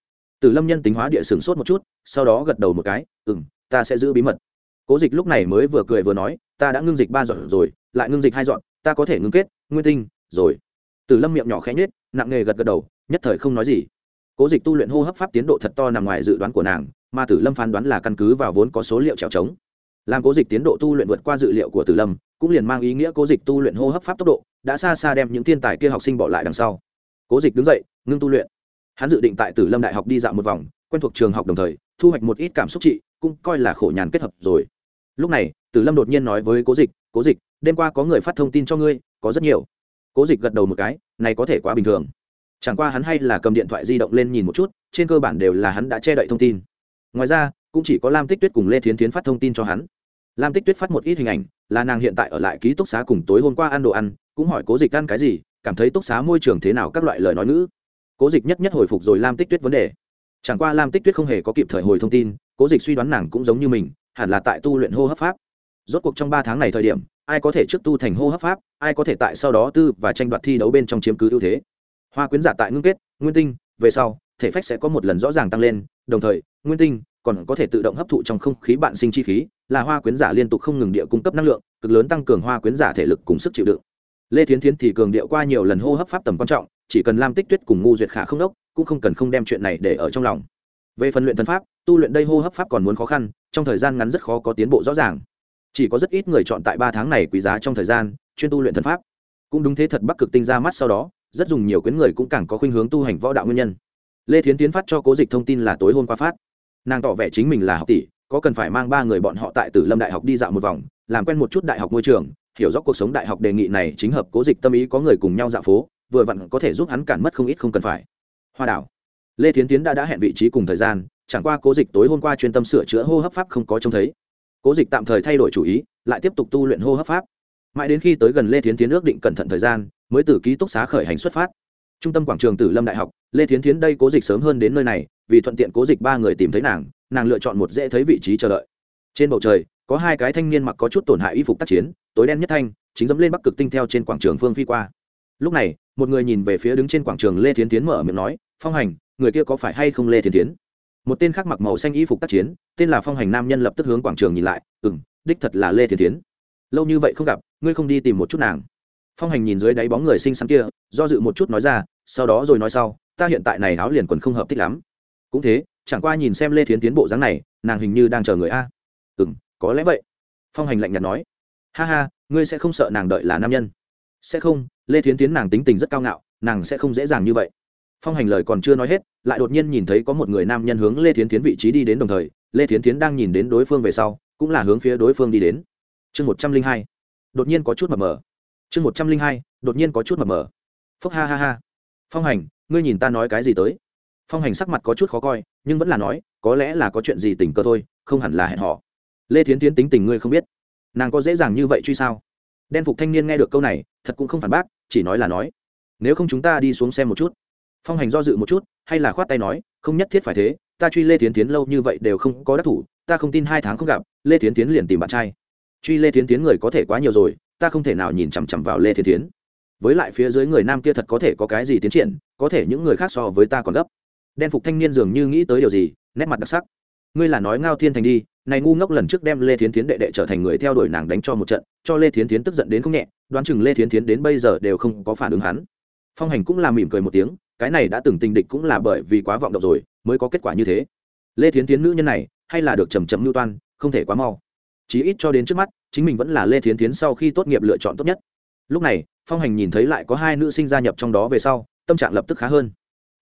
Tử lâm nhân tính hóa địa sửng sốt một chút, sau đó gật đầu một cái ừ m ta sẽ giữ bí mật. Cố dịch lúc này mới vừa cười vừa nói, ta đã ngưng dịch ba dọn rồi, lại ngưng dịch hai dọn ta có thể ngưng kết, nguyên tinh, rồi. Tử lâm miệng nhỏ khẽ nhết nặng nề gật gật đầu, nhất thời không nói gì cố dịch tu luyện hô hấp pháp tiến độ thật to nằm ngoài dự đoán của nàng, mà tử lâm phán đoán là căn cứ vào vốn có số liệu trèo trống. Làm cố dịch tiến độ tu luyện vượt qua dự liệu của tử lâm, cũng liền mang ý nghĩa cố dịch tu luyện hô hấp pháp tốc độ đã xa xa đem những thiên tài kia học sinh bỏ lại đằng sau. Cố dịch đứng dậy, ngưng tu luyện. Hắn dự định tại tử lâm đại học đi dạo một vòng, quen thuộc trường học đồng thời, thu hoạch một ít cảm xúc trị, cũng coi là khổ nhàn kết hợp rồi. Lúc này, tử lâm đột nhiên nói với cố dịch cố dịch, đêm qua có người phát thông tin cho ngươi, có rất nhiều. Cố dịch gật đầu một cái, này có thể quá bình thường chẳng qua hắn hay là cầm điện thoại di động lên nhìn một chút, trên cơ bản đều là hắn đã che đậy thông tin. Ngoài ra, cũng chỉ có lam tích tuyết cùng lê thiến tiến phát thông tin cho hắn. Lam tích tuyết phát một ít hình ảnh, là nàng hiện tại ở lại ký túc xá cùng tối hôm qua ăn đồ ăn, cũng hỏi cố dịch ăn cái gì, cảm thấy túc xá môi trường thế nào các loại lời nói ngữ. Cố dịch nhất nhất hồi phục rồi lam tích tuyết vấn đề. Chẳng qua lam tích tuyết không hề có kịp thời hồi thông tin, cố dịch suy đoán nàng cũng giống như mình, hẳn là tại tu luyện hô hấp pháp. Rốt cuộc trong ba tháng này thời điểm, ai có thể trước tu thành hô hấp pháp, ai có thể tại sau đó tư và tranh đoạt thi đấu bên trong chiếm cứ ưu thế hoa quyến giả tại ngưng kết, nguyên tinh, về sau, thể phách sẽ có một lần rõ ràng tăng lên, đồng thời, nguyên tinh còn có thể tự động hấp thụ trong không khí bạn sinh chi khí, là hoa quyến giả liên tục không ngừng địa cung cấp năng lượng, cực lớn tăng cường hoa quyến giả thể lực cùng sức chịu đựng. Lê thiến thiến thì cường điệu qua nhiều lần hô hấp pháp tầm quan trọng, chỉ cần lam tích tuyết cùng ngu duyệt khả không đốc, cũng không cần không đem chuyện này để ở trong lòng. Về phần luyện thần pháp, tu luyện đây hô hấp pháp còn muốn khó khăn, trong thời gian ngắn rất khó có tiến bộ rõ ràng. Chỉ có rất ít người chọn tại ba tháng này quý giá trong thời gian chuyên tu luyện thần pháp. Cũng đúng thế thật bắc cực tinh ra mắt sau đó rất dùng nhiều quyến người cũng càng có khuynh hướng tu hành võ đạo nguyên nhân. Lê thiến tiến phát cho cố dịch thông tin là tối hôm qua phát. Nàng tỏ vẻ chính mình là học tỷ, có cần phải mang ba người bọn họ tại tử lâm đại học đi dạo một vòng, làm quen một chút đại học môi trường, hiểu rõ cuộc sống đại học đề nghị này chính hợp cố dịch tâm ý có người cùng nhau dạo phố, vừa vặn có thể giúp hắn cản mất không ít không cần phải. Hoa đảo. Lê thiến tiến đã đã hẹn vị trí cùng thời gian, chẳng qua cố dịch tối hôm qua chuyên tâm sửa chữa hô hấp pháp không có trông thấy. Cố dịch tạm thời thay đổi chủ ý, lại tiếp tục tu luyện hô hấp pháp. Mãi đến khi tới gần lê thiến tiến ước định cẩn thận thời gian mới từ ký túc xá khởi hành xuất phát. Trung tâm quảng trường tử lâm đại học, lê thiến Thiến đây cố dịch sớm hơn đến nơi này, vì thuận tiện cố dịch ba người tìm thấy nàng nàng lựa chọn một dễ thấy vị trí chờ đợi. Trên bầu trời, có hai cái thanh niên mặc có chút tổn hại y phục tác chiến, tối đen nhất thanh, chính dẫm lên bắc cực tinh theo trên quảng trường phương phi qua. Lúc này, một người nhìn về phía đứng trên quảng trường lê thiến tiến mở miệng nói, phong hành, người kia có phải hay không lê thiến tiến một tên khác mặc màu xanh y phục tác chiến, tên là phong hành nam nhân lập tức hướng quảng trường nhìn lại ừ m đích thật là lê thiến tiến lâu như vậy không gặp, ngươi không đi tìm một chút nàng phong hành nhìn dưới đáy bóng người xinh xắn kia, do dự một chút nói ra, sau đó rồi nói sau, ta hiện tại này áo liền quần không hợp thích lắm. Cũng thế, chẳng qua nhìn xem lê thiến tiến bộ dáng này, nàng hình như đang chờ người a. Ừ m có lẽ vậy. Phong hành lạnh nhạt nói. Ha ha, ngươi sẽ không sợ nàng đợi là nam nhân? Sẽ không, lê thiến tiến nàng tính tình rất cao ngạo, nàng sẽ không dễ dàng như vậy. Phong hành lời còn chưa nói hết, lại đột nhiên nhìn thấy có một người nam nhân hướng lê thiến tiến vị trí đi đến đồng thời, lê thiến tiến đang nhìn đến đối phương về sau, cũng là hướng phía đối phương đi đến. Chương một trăm linh hai, đột nhiên có chút mập mờ chương một trăm linh hai, đột nhiên có chút mờ mờ. Phúc ha ha ha. Phong hành, ngươi nhìn ta nói cái gì tới? Phong hành sắc mặt có chút khó coi, nhưng vẫn là nói, có lẽ là có chuyện gì tình cơ thôi, không hẳn là hẹn họ lê thiến tiến tính tình ngươi không biết. Nàng có dễ dàng như vậy truy sao? Đen phục thanh niên nghe được câu này, thật cũng không phản bác, chỉ nói là nói. Nếu không chúng ta đi xuống xem một chút. Phong hành do dự một chút, hay là khoát tay nói, không nhất thiết phải thế, ta truy lê tiến tiến lâu như vậy đều không có đắc thủ, ta không tin hai tháng không gặp, lê tiến tiến liền tìm bạn trai. Truy lê tiến tiến người có thể quá nhiều rồi ta không thể nào nhìn chằm chằm vào lê thiên tiến với lại phía dưới người nam kia thật có thể có cái gì tiến triển, có thể những người khác so với ta còn gấp. Đen phục thanh niên dường như nghĩ tới điều gì, nét mặt đặc sắc. Ngươi là nói ngao thiên thành đi, này ngu ngốc lần trước đem lê thiến tiến đệ đệ trở thành người theo đuổi nàng đánh cho một trận, cho lê thiến tiến tức giận đến không nhẹ, đoán chừng lê thiến tiến đến bây giờ đều không có phản ứng hắn. Phong hành cũng là mỉm cười một tiếng, cái này đã từng tình địch cũng là bởi vì quá vọng động rồi, mới có kết quả như thế. Lê thiến tiến nữ nhân này, hay là được chầm chậm mưu toan, không thể quá mau chí ít cho đến trước mắt, chính mình vẫn là lê thiến tiến sau khi tốt nghiệp lựa chọn tốt nhất. Lúc này, phong hành nhìn thấy lại có hai nữ sinh gia nhập trong đó về sau, tâm trạng lập tức khá hơn.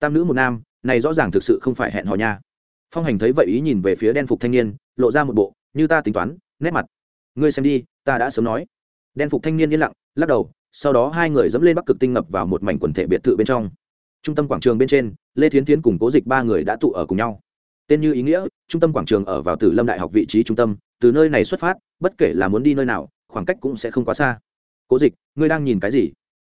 Tam nữ một nam, này rõ ràng thực sự không phải hẹn hò nha. Phong hành thấy vậy ý nhìn về phía đen phục thanh niên, lộ ra một bộ, như ta tính toán, nét mặt. Ngươi xem đi, ta đã sớm nói. Đen phục thanh niên yên lặng, lắc đầu, sau đó hai người dẫm lên bắc cực tinh ngập vào một mảnh quần thể biệt thự bên trong. Trung tâm quảng trường bên trên, lê thiến tiến cùng cố dịch ba người đã tụ ở cùng nhau. Tên như ý nghĩa, trung tâm quảng trường ở vào tử lâm đại học vị trí trung tâm từ nơi này xuất phát, bất kể là muốn đi nơi nào, khoảng cách cũng sẽ không quá xa. Cố dịch, ngươi đang nhìn cái gì?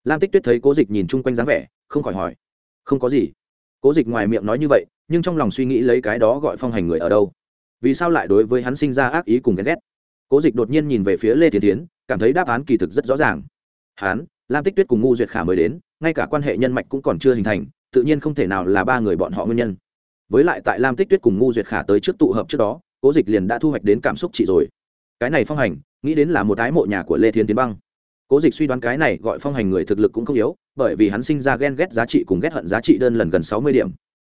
Lam tích tuyết thấy cố dịch nhìn chung quanh dáng vẻ, không khỏi hỏi. Không có gì. Cố dịch ngoài miệng nói như vậy, nhưng trong lòng suy nghĩ lấy cái đó gọi phong hành người ở đâu? Vì sao lại đối với hắn sinh ra ác ý cùng ghen ghét? Cố dịch đột nhiên nhìn về phía lê thiến tiến cảm thấy đáp án kỳ thực rất rõ ràng. Hắn, lam tích tuyết cùng ngu duyệt khả mới đến, ngay cả quan hệ nhân mạch cũng còn chưa hình thành, tự nhiên không thể nào là ba người bọn họ nguyên nhân. Với lại tại lam tích tuyết cùng ngu duyệt khả tới trước tụ hợp trước đó cố dịch liền đã thu hoạch đến cảm xúc chị rồi. Cái này phong hành, nghĩ đến là một ái mộ nhà của lê thiên tiến băng. Cố dịch suy đoán cái này gọi phong hành người thực lực cũng không yếu, bởi vì hắn sinh ra ghen ghét giá trị cùng ghét hận giá trị đơn lần gần sáu mươi điểm.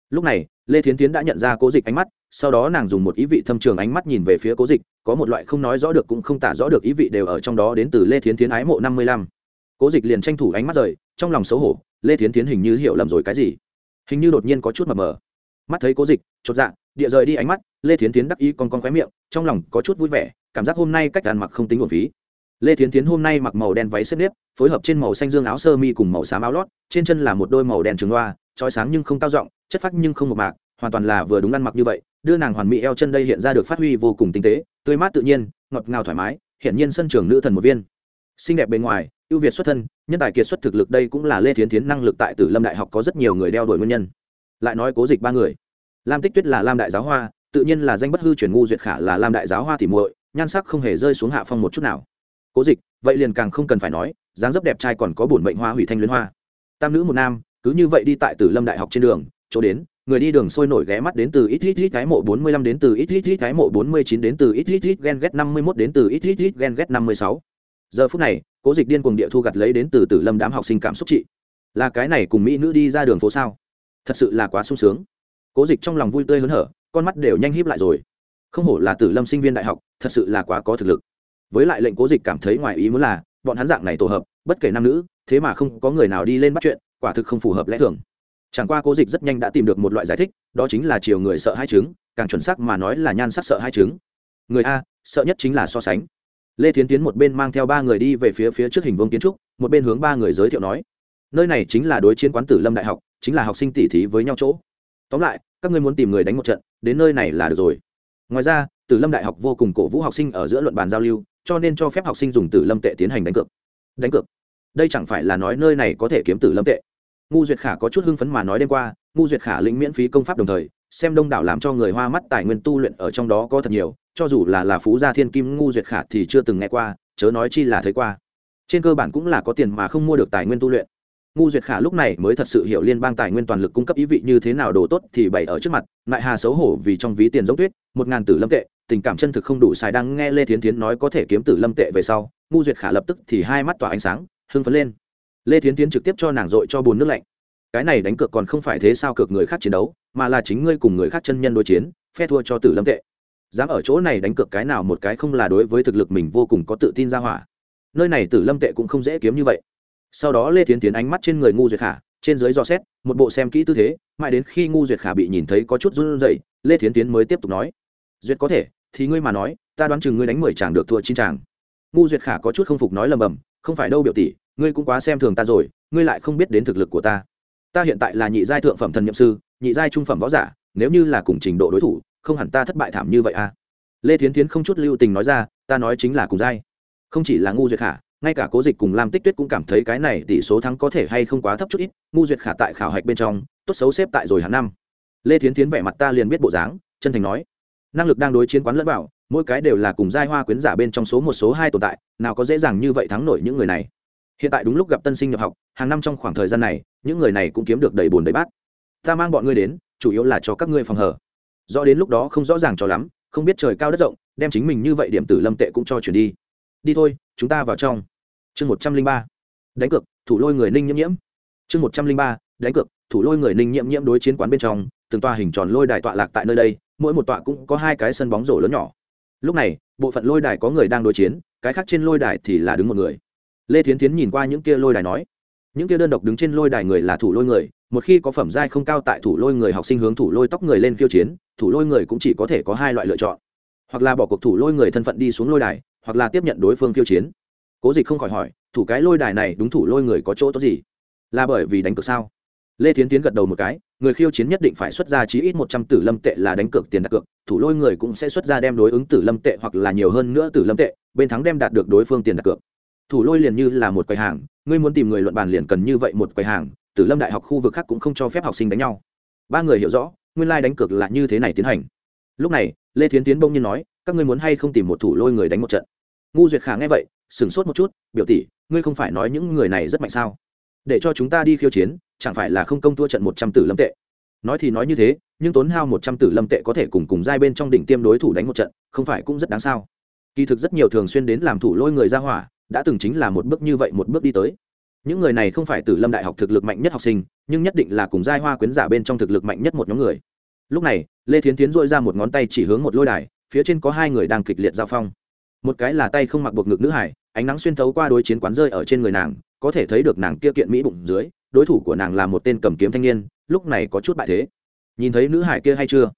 Lúc này, lê thiến tiến đã nhận ra cố dịch ánh mắt, sau đó nàng dùng một ý vị thâm trường ánh mắt nhìn về phía cố dịch, có một loại không nói rõ được cũng không tả rõ được ý vị đều ở trong đó đến từ lê thiến tiến ái mộ năm mươi lăm. Cố dịch liền tranh thủ ánh mắt rời, trong lòng xấu hổ, lê thiến tiến hình như hiểu lầm rồi cái gì? Hình như đột nhiên có chút mờ mờ. Mắt thấy cố dịch, chột dạ địa rời đi ánh mắt lê thiến tiến đắc ý con con khóe miệng, trong lòng có chút vui vẻ, cảm giác hôm nay cách ăn mặc không tính nguồn phí. Lê thiến tiến hôm nay mặc màu đen váy xếp nếp, phối hợp trên màu xanh dương áo sơ mi cùng màu xám áo lót, trên chân là một đôi màu đen trường loa, trói sáng nhưng không cao rộng, chất phát nhưng không một mạc, hoàn toàn là vừa đúng ăn mặc như vậy, đưa nàng hoàn mỹ eo chân đây hiện ra được phát huy vô cùng tinh tế, tươi mát tự nhiên, ngọt ngào thoải mái hiện nhiên sân trường nữ thần một viên. Xinh đẹp bề ngoài, ưu việt xuất thân, nhân tài kiệt xuất thực lực đây cũng là lê thiến tiến năng lực tại tử lâm đại học có rất nhiều người đeo đuổi nguyên nhân. Lại nói cố dịch ba người. Lam tích tuyết là lam đại giáo hoa tự nhiên là danh bất hư chuyển ngu duyệt khả là lam đại giáo hoa tỉ muội, nhan sắc không hề rơi xuống hạ phong một chút nào. Cố dịch, vậy liền càng không cần phải nói, dáng dấp đẹp trai còn có bổn mệnh hoa hủy thanh luyến hoa. Tam nữ một nam, cứ như vậy đi tại tử lâm đại học trên đường, chỗ đến, người đi đường sôi nổi ghé mắt đến từ ít ít ít cái mộ bốn mươi lăm đến từ ít ít ít cái mộ bốn mươi chín đến từ ít ít ít ghen ghét năm mươi mốt đến từ ít ít ít ghen ghét năm mươi sáu. Giờ phút này, cố dịch điên cuồng địa thu gặt lấy đến từ tử lâm đám học sinh cảm xúc trị. Là cái này cùng mỹ nữ đi ra đường phố sao? Thật sự là quá sung sướng. Cố dịch trong lòng vui tươi hớn hở con mắt đều nhanh híp lại rồi. Không hổ là tử lâm sinh viên đại học, thật sự là quá có thực lực. Với lại lệnh cố dịch cảm thấy ngoài ý muốn là, bọn hắn dạng này tổ hợp, bất kể nam nữ, thế mà không có người nào đi lên bắt chuyện, quả thực không phù hợp lẽ thường. Chẳng qua cố dịch rất nhanh đã tìm được một loại giải thích, đó chính là chiều người sợ hai chứng, càng chuẩn xác mà nói là nhan sắc sợ hai chứng. Người a, sợ nhất chính là so sánh. Lê thiến tiến một bên mang theo ba người đi về phía phía trước hình vương kiến trúc, một bên hướng ba người giới thiệu nói, nơi này chính là đối chiến quán tử lâm đại học, chính là học sinh tỉ thí với nhau chỗ. Tóm lại các ngươi muốn tìm người đánh một trận, đến nơi này là được rồi. Ngoài ra, tử lâm đại học vô cùng cổ vũ học sinh ở giữa luận bàn giao lưu, cho nên cho phép học sinh dùng tử lâm tệ tiến hành đánh cược. Đánh cược? Đây chẳng phải là nói nơi này có thể kiếm tử lâm tệ? Ngu duyệt khả có chút hưng phấn mà nói đêm qua ngu duyệt khả lĩnh miễn phí công pháp đồng thời, xem đông đảo làm cho người hoa mắt tài nguyên tu luyện ở trong đó có thật nhiều, cho dù là là phú gia thiên kim ngu duyệt khả thì chưa từng nghe qua, chớ nói chi là thấy qua. Trên cơ bản cũng là có tiền mà không mua được tài nguyên tu luyện ngu duyệt khả lúc này mới thật sự hiểu liên bang tài nguyên toàn lực cung cấp ý vị như thế nào đồ tốt thì bày ở trước mặt lại hà xấu hổ vì trong ví tiền giống tuyết, một ngàn tử lâm tệ, tình cảm chân thực không đủ xài đang nghe lê thiến thiến nói có thể kiếm tử lâm tệ về sau, ngu duyệt khả lập tức thì hai mắt tỏa ánh sáng, hưng phấn lên. Lê thiến thiến trực tiếp cho nàng dội cho bùn nước lạnh. Cái này đánh cược còn không phải thế sao cược người khác chiến đấu, mà là chính ngươi cùng người khác chân nhân đối chiến, phe thua cho tử lâm tệ. Dám ở chỗ này đánh cược cái nào một cái không là đối với thực lực mình vô cùng có tự tin ra hỏa. Nơi này tử lâm tệ cũng không dễ kiếm như vậy sau đó lê tiến tiến ánh mắt trên người ngu duyệt khả, trên dưới dò xét, một bộ xem kỹ tư thế, mãi đến khi ngu duyệt khả bị nhìn thấy có chút run rẩy, lê tiến tiến mới tiếp tục nói, duyệt có thể, thì ngươi mà nói, ta đoán chừng ngươi đánh mười chàng được thua chín chàng. Ngu duyệt khả có chút không phục nói lầm bầm, không phải đâu biểu tỷ, ngươi cũng quá xem thường ta rồi, ngươi lại không biết đến thực lực của ta. Ta hiện tại là nhị giai thượng phẩm thần nhậm sư, nhị giai trung phẩm võ giả, nếu như là cùng trình độ đối thủ, không hẳn ta thất bại thảm như vậy à? Lê thiến tiến không chút lưu tình nói ra, ta nói chính là cùng giai, không chỉ là ngu duyệt khả ngay cả cố dịch cùng lam tích tuyết cũng cảm thấy cái này tỷ số thắng có thể hay không quá thấp chút ít, ngu duyệt khả tại khảo hạch bên trong, tốt xấu xếp tại rồi hàng năm. Lê thiến tiến vẻ mặt ta liền biết bộ dáng, chân thành nói. Năng lực đang đối chiến quán lẫn bảo mỗi cái đều là cùng giai hoa quyến giả bên trong số một, số hai tồn tại, nào có dễ dàng như vậy thắng nổi những người này. Hiện tại đúng lúc gặp tân sinh nhập học, hàng năm trong khoảng thời gian này, những người này cũng kiếm được đầy bồn đầy bát. Ta mang bọn ngươi đến, chủ yếu là cho các ngươi phòng hở do đến lúc đó không rõ ràng cho lắm, không biết trời cao đất rộng, đem chính mình như vậy điểm tử lâm tệ cũng cho chuyển đi. Đi thôi, chúng ta vào trong chương một trăm linh ba, đánh cược, thủ lôi người ninh nhiễm nhiễm. Chương một trăm linh ba, đánh cược, thủ lôi người ninh nhiễm nhiễm đối chiến quán bên trong, từng tòa hình tròn lôi đài tọa lạc tại nơi đây, mỗi một tọa cũng có hai cái sân bóng rổ lớn nhỏ. Lúc này, bộ phận lôi đài có người đang đối chiến, cái khác trên lôi đài thì là đứng một người. Lê thiến tiến nhìn qua những kia lôi đài nói, những kia đơn độc đứng trên lôi đài người là thủ lôi người, một khi có phẩm giai không cao tại thủ lôi người học sinh hướng thủ lôi tóc người lên khiêu chiến, thủ lôi người cũng chỉ có thể có hai loại lựa chọn. Hoặc là bỏ cuộc thủ lôi người thân phận đi xuống lôi đài, hoặc là tiếp nhận đối phương khiêu chiến cố dịch không khỏi hỏi, thủ cái lôi đài này đúng thủ lôi người có chỗ tốt gì? Là bởi vì đánh cược sao? Lê thiến tiến gật đầu một cái, người khiêu chiến nhất định phải xuất ra chí ít một trăm tử lâm tệ là đánh cược tiền đặt cược, thủ lôi người cũng sẽ xuất ra đem đối ứng tử lâm tệ hoặc là nhiều hơn nữa tử lâm tệ, bên thắng đem đạt được đối phương tiền đặt cược. Thủ lôi liền như là một quầy hàng, ngươi muốn tìm người luận bàn liền cần như vậy một quầy hàng, tử lâm đại học khu vực khác cũng không cho phép học sinh đánh nhau. Ba người hiểu rõ, nguyên lai、like、đánh cược là như thế này tiến hành. Lúc này, lê thiến tiến bỗng nhiên nói, các ngươi muốn hay không tìm một thủ lôi người đánh một trận? Ngu duyệt khả nghe vậy sửng sốt một chút, biểu tỷ, ngươi không phải nói những người này rất mạnh sao? Để cho chúng ta đi khiêu chiến, chẳng phải là không công thua trận một trăm tử lâm tệ? Nói thì nói như thế, nhưng tốn hao một trăm tử lâm tệ có thể cùng cùng giai bên trong đỉnh tiêm đối thủ đánh một trận, không phải cũng rất đáng sao? Kỳ thực rất nhiều thường xuyên đến làm thủ lôi người ra hỏa, đã từng chính là một bước như vậy một bước đi tới. Những người này không phải từ lâm đại học thực lực mạnh nhất học sinh, nhưng nhất định là cùng giai hoa quyến giả bên trong thực lực mạnh nhất một nhóm người. Lúc này, lê thiến tiến dội ra một ngón tay chỉ hướng một lôi đài, phía trên có hai người đang kịch liệt giao phong. Một cái là tay không mặc buộc ngực nữ hải ánh nắng xuyên thấu qua đối chiến quán rơi ở trên người nàng, có thể thấy được nàng kia kiện mỹ bụng dưới, đối thủ của nàng là một tên cầm kiếm thanh niên, lúc này có chút bại thế. Nhìn thấy nữ hải kia hay chưa?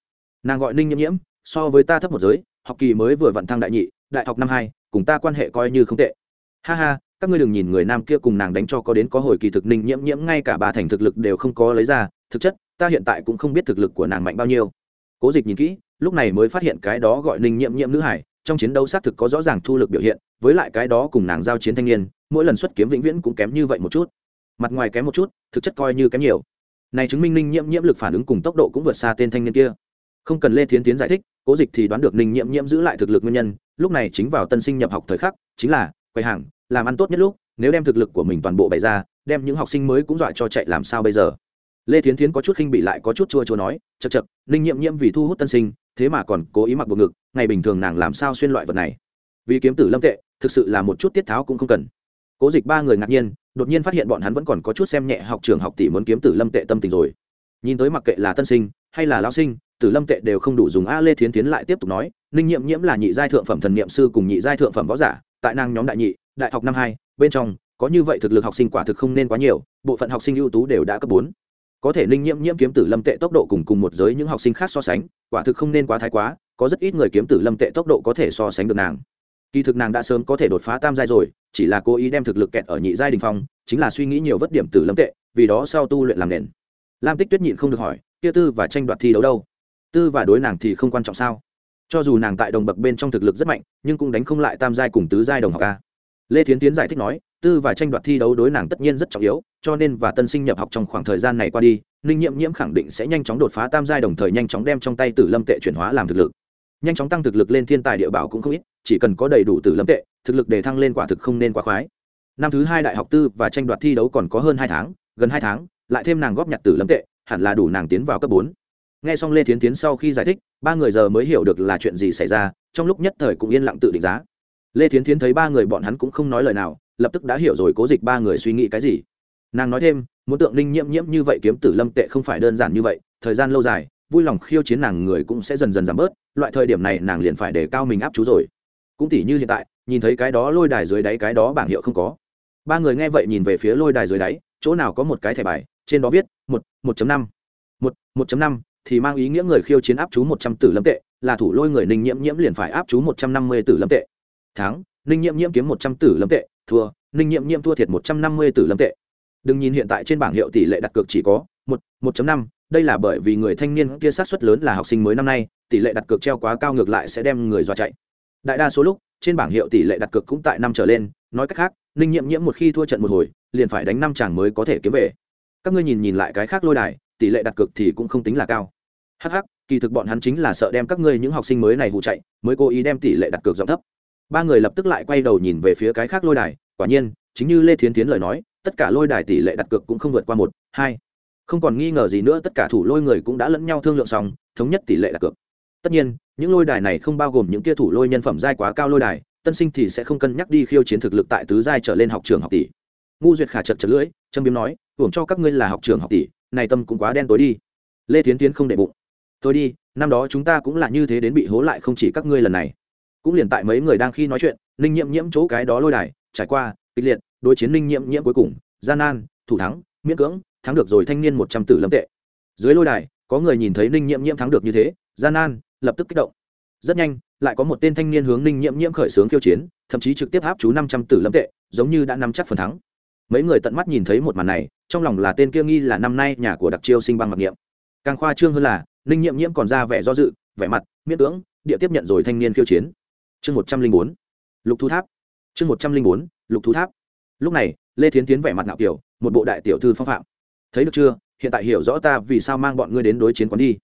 Nàng gọi ninh nhiễm nhiễm, so với ta thấp một giới, học kỳ mới vừa vận thăng đại nhị, đại học năm hai, cùng ta quan hệ coi như không tệ. Ha ha, các ngươi đừng nhìn người nam kia cùng nàng đánh cho có đến có hồi kỳ thực ninh nhiễm nhiễm ngay cả ba thành thực lực đều không có lấy ra, thực chất, ta hiện tại cũng không biết thực lực của nàng mạnh bao nhiêu. Cố dịch nhìn kỹ, lúc này mới phát hiện cái đó gọi ninh nhiễm nhiễm nữ hải, trong chiến đấu xác thực có rõ ràng thu lực biểu hiện với lại cái đó cùng nàng giao chiến thanh niên, mỗi lần xuất kiếm vĩnh viễn cũng kém như vậy một chút. Mặt ngoài kém một chút, thực chất coi như kém nhiều. Này chứng minh ninh nhiễm nhiễm lực phản ứng cùng tốc độ cũng vượt xa tên thanh niên kia. Không cần lê thiến tiến giải thích, cố dịch thì đoán được ninh nhiễm nhiễm giữ lại thực lực nguyên nhân, lúc này chính vào tân sinh nhập học thời khắc, chính là, quầy hàng, làm ăn tốt nhất lúc, nếu đem thực lực của mình toàn bộ bày ra, đem những học sinh mới cũng dọa cho chạy làm sao bây giờ? Lê thiến tiến có chút khinh bị lại có chút chua chua nói chật chật ninh nhiễm nhiễm vì thu hút tân sinh, thế mà còn cố ý mặc buộc ngực, ngày bình thường nàng làm sao xuyên loại vật này? Vì kiếm tử lâm tệ thực sự là một chút tiết tháo cũng không cần. Cố dịch ba người ngạc nhiên, đột nhiên phát hiện bọn hắn vẫn còn có chút xem nhẹ học trường học tỷ muốn kiếm tử lâm tệ tâm tình rồi. Nhìn tới mặc kệ là tân sinh, hay là lao sinh, tử lâm tệ đều không đủ dùng a lê thiến tiến lại tiếp tục nói, ninh nhiễm nhiễm là nhị giai thượng phẩm thần niệm sư cùng nhị giai thượng phẩm võ giả, tại năng nhóm đại nhị, đại học năm hai, bên trong, có như vậy thực lực học sinh quả thực không nên quá nhiều, bộ phận học sinh ưu tú đều đã cấp bốn. Có thể ninh nhiễm nhiễm kiếm tử lâm tệ tốc độ cùng cùng một giới những học sinh khác so sánh, quả thực không nên quá thái quá, có rất ít người kiếm tử lâm tệ tốc độ có thể so sánh được nàng kỳ thực nàng đã sớm có thể đột phá tam giai rồi, chỉ là cố ý đem thực lực kẹt ở nhị giai đình phong, chính là suy nghĩ nhiều vất điểm tử lâm tệ, vì đó sau tu luyện làm nền. Lam tích tuyết nhịn không được hỏi, kia tư và tranh đoạt thi đấu đâu? Tư và đối nàng thì không quan trọng sao? Cho dù nàng tại đồng bậc bên trong thực lực rất mạnh, nhưng cũng đánh không lại tam giai cùng tứ giai đồng học a. Lê thiến tiến giải thích nói, tư và tranh đoạt thi đấu đối nàng tất nhiên rất trọng yếu, cho nên và tân sinh nhập học trong khoảng thời gian này qua đi, ninh nhiễm nhiễm khẳng định sẽ nhanh chóng đột phá tam giai đồng thời nhanh chóng đem trong tay tử lâm tệ chuyển hóa làm thực lực. Nhanh chóng tăng thực lực lên thiên tài địa bảo cũng không ít chỉ cần có đầy đủ tử lâm tệ, thực lực để thăng lên quả thực không nên quá khoái. Năm thứ hai đại học tư và tranh đoạt thi đấu còn có hơn hai tháng, gần hai tháng, lại thêm nàng góp nhặt tử lâm tệ, hẳn là đủ nàng tiến vào cấp bốn. Nghe xong lê thiến tiến sau khi giải thích, ba người giờ mới hiểu được là chuyện gì xảy ra, trong lúc nhất thời cũng yên lặng tự định giá. Lê thiến tiến thấy ba người bọn hắn cũng không nói lời nào, lập tức đã hiểu rồi cố dịch ba người suy nghĩ cái gì. Nàng nói thêm, muốn tượng linh nhiễm nhiễm như vậy kiếm tử lâm tệ không phải đơn giản như vậy, thời gian lâu dài, vui lòng khiêu chiến nàng người cũng sẽ dần dần giảm bớt, loại thời điểm này nàng liền phải để cao mình áp chú rồi cũng tỉ như hiện tại, nhìn thấy cái đó lôi đài dưới đáy cái đó bảng hiệu không có. Ba người nghe vậy nhìn về phía lôi đài dưới đáy, chỗ nào có một cái thẻ bài, trên đó viết, một một năm. Một một năm thì mang ý nghĩa người khiêu chiến áp chú một trăm tử lâm tệ, là thủ lôi người ninh nhiễm nhiễm liền phải áp chú một trăm năm mươi tử lâm tệ. Thắng, ninh nhiễm nhiễm kiếm một trăm tử lâm tệ, thua, ninh nhiễm nhiễm thua thiệt một trăm năm mươi tử lâm tệ. Đừng nhìn hiện tại trên bảng hiệu tỷ lệ đặt cược chỉ có, một một năm đây là bởi vì người thanh niên kia sát suất lớn là học sinh mới năm nay, tỷ lệ đặt cược treo quá cao ngược lại sẽ đem người dọa chạy đại đa số lúc, trên bảng hiệu tỷ lệ đặt cược cũng tại năm trở lên, nói cách khác, ninh nhiễm nhiễm một khi thua trận một hồi, liền phải đánh năm chàng mới có thể kiếm về. Các ngươi nhìn nhìn lại cái khác lôi đài, tỷ lệ đặt cược thì cũng không tính là cao. Hh kỳ thực bọn hắn chính là sợ đem các ngươi những học sinh mới này hụ chạy, mới cố ý đem tỷ lệ đặt cược giọng thấp. Ba người lập tức lại quay đầu nhìn về phía cái khác lôi đài, quả nhiên, chính như lê thiến tiến lời nói, tất cả lôi đài tỷ lệ đặt cược cũng không vượt qua một, hai. Không còn nghi ngờ gì nữa, tất cả thủ lôi người cũng đã lẫn nhau thương lượng xong, thống nhất tỷ lệ đặt cược tất nhiên, những lôi đài này không bao gồm những kia thủ lôi nhân phẩm giai quá cao lôi đài, tân sinh thì sẽ không cân nhắc đi khiêu chiến thực lực tại tứ giai trở lên học trường học tỷ. Ngu duyệt khả chật chật lưỡi trâm biếm nói, hưởng cho các ngươi là học trường học tỷ, này tâm cũng quá đen tối đi. Lê tiến tiến không để bụng. Tôi đi, năm đó chúng ta cũng là như thế đến bị hố lại không chỉ các ngươi lần này. Cũng liền tại mấy người đang khi nói chuyện, ninh nhiễm nhiễm chỗ cái đó lôi đài, trải qua, kịch liệt, đối chiến ninh nhiễm nhiễm cuối cùng, gian nan, thủ thắng, miễn cưỡng, thắng được rồi thanh niên một trăm tử lâm tệ. Dưới lôi đài, có người nhìn thấy ninh nhiễm nhiễm thắng được như thế, gian nan lập tức kích động. Rất nhanh, lại có một tên thanh niên hướng ninh nhiễm nhiễm khởi xướng khiêu chiến, thậm chí trực tiếp áp chú năm trăm tử lâm tệ, giống như đã nắm chắc phần thắng. Mấy người tận mắt nhìn thấy một màn này, trong lòng là tên kia nghi là năm nay nhà của đặc chiêu sinh băng mặc niệm. Càng khoa trương hơn là, ninh nhiễm nhiễm còn ra vẻ do dự, vẻ mặt, miễn cưỡng, địa tiếp nhận rồi thanh niên khiêu chiến. Chương một trăm linh bốn, lục thu tháp. Chương một trăm linh bốn, lục thu tháp. Lúc này, lê thiến tiến vẻ mặt ngạo kiểu một bộ đại tiểu thư phong phạm. Thấy được chưa? Hiện tại hiểu rõ ta vì sao mang bọn ngươi đến đối chiến quán đi.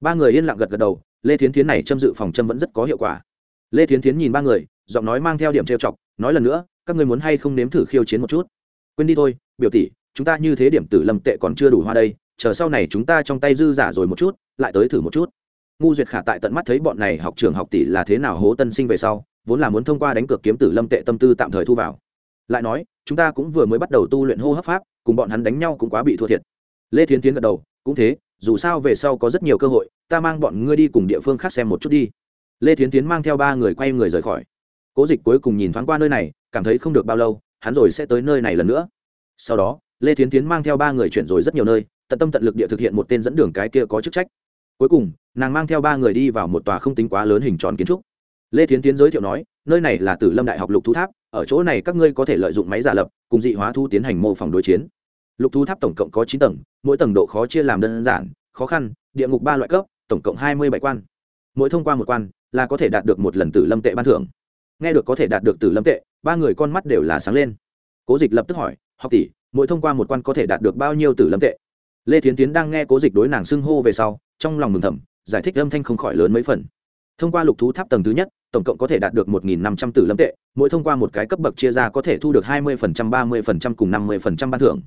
Ba người yên lặng gật gật đầu lê thiến Thiến này châm dự phòng châm vẫn rất có hiệu quả. lê thiến Thiến nhìn ba người, giọng nói mang theo điểm trêu chọc, nói lần nữa, các ngươi muốn hay không nếm thử khiêu chiến một chút? quên đi thôi, biểu tỷ, chúng ta như thế điểm tử lâm tệ còn chưa đủ hoa đây, chờ sau này chúng ta trong tay dư giả rồi một chút, lại tới thử một chút. ngu duyệt khả tại tận mắt thấy bọn này học trường học tỷ là thế nào hố tân sinh về sau, vốn là muốn thông qua đánh cược kiếm tử lâm tệ tâm tư tạm thời thu vào. lại nói, chúng ta cũng vừa mới bắt đầu tu luyện hô hấp pháp, cùng bọn hắn đánh nhau cũng quá bị thua thiệt. lê thiến tiến gật đầu, cũng thế, dù sao về sau có rất nhiều cơ hội ta mang bọn ngươi đi cùng địa phương khác xem một chút đi. Lê thiến tiến mang theo ba người quay người rời khỏi. Cố dịch cuối cùng nhìn thoáng qua nơi này, cảm thấy không được bao lâu, hắn rồi sẽ tới nơi này lần nữa. Sau đó, lê thiến tiến mang theo ba người chuyển rồi rất nhiều nơi, tận tâm tận lực địa thực hiện một tên dẫn đường cái kia có chức trách. Cuối cùng, nàng mang theo ba người đi vào một tòa không tính quá lớn hình tròn kiến trúc. Lê thiến tiến giới thiệu nói, nơi này là tử lâm đại học lục thú tháp, ở chỗ này các ngươi có thể lợi dụng máy giả lập, cùng dị hóa thu tiến hành mô phỏng đối chiến. Lục thú tháp tổng cộng có chín tầng, mỗi tầng độ khó chia làm đơn giản, khó khăn, địa ngục ba loại cấp tổng cộng hai mươi bảy quan. Mỗi thông qua một quan là có thể đạt được một lần tử lâm tệ ban thưởng. Nghe được có thể đạt được tử lâm tệ, ba người con mắt đều là sáng lên. Cố dịch lập tức hỏi, học tỷ, mỗi thông qua một quan có thể đạt được bao nhiêu tử lâm tệ? Lê thiến tiến đang nghe cố dịch đối nàng xưng hô về sau, trong lòng mừng thầm, giải thích âm thanh không khỏi lớn mấy phần. Thông qua lục thú tháp tầng thứ nhất, tổng cộng có thể đạt được một nghìn năm trăm tử lâm tệ, mỗi thông qua một cái cấp bậc chia ra có thể thu được hai mươi phần trăm, ba mươi phần trăm cùng năm mươi phần trăm ban thưởng.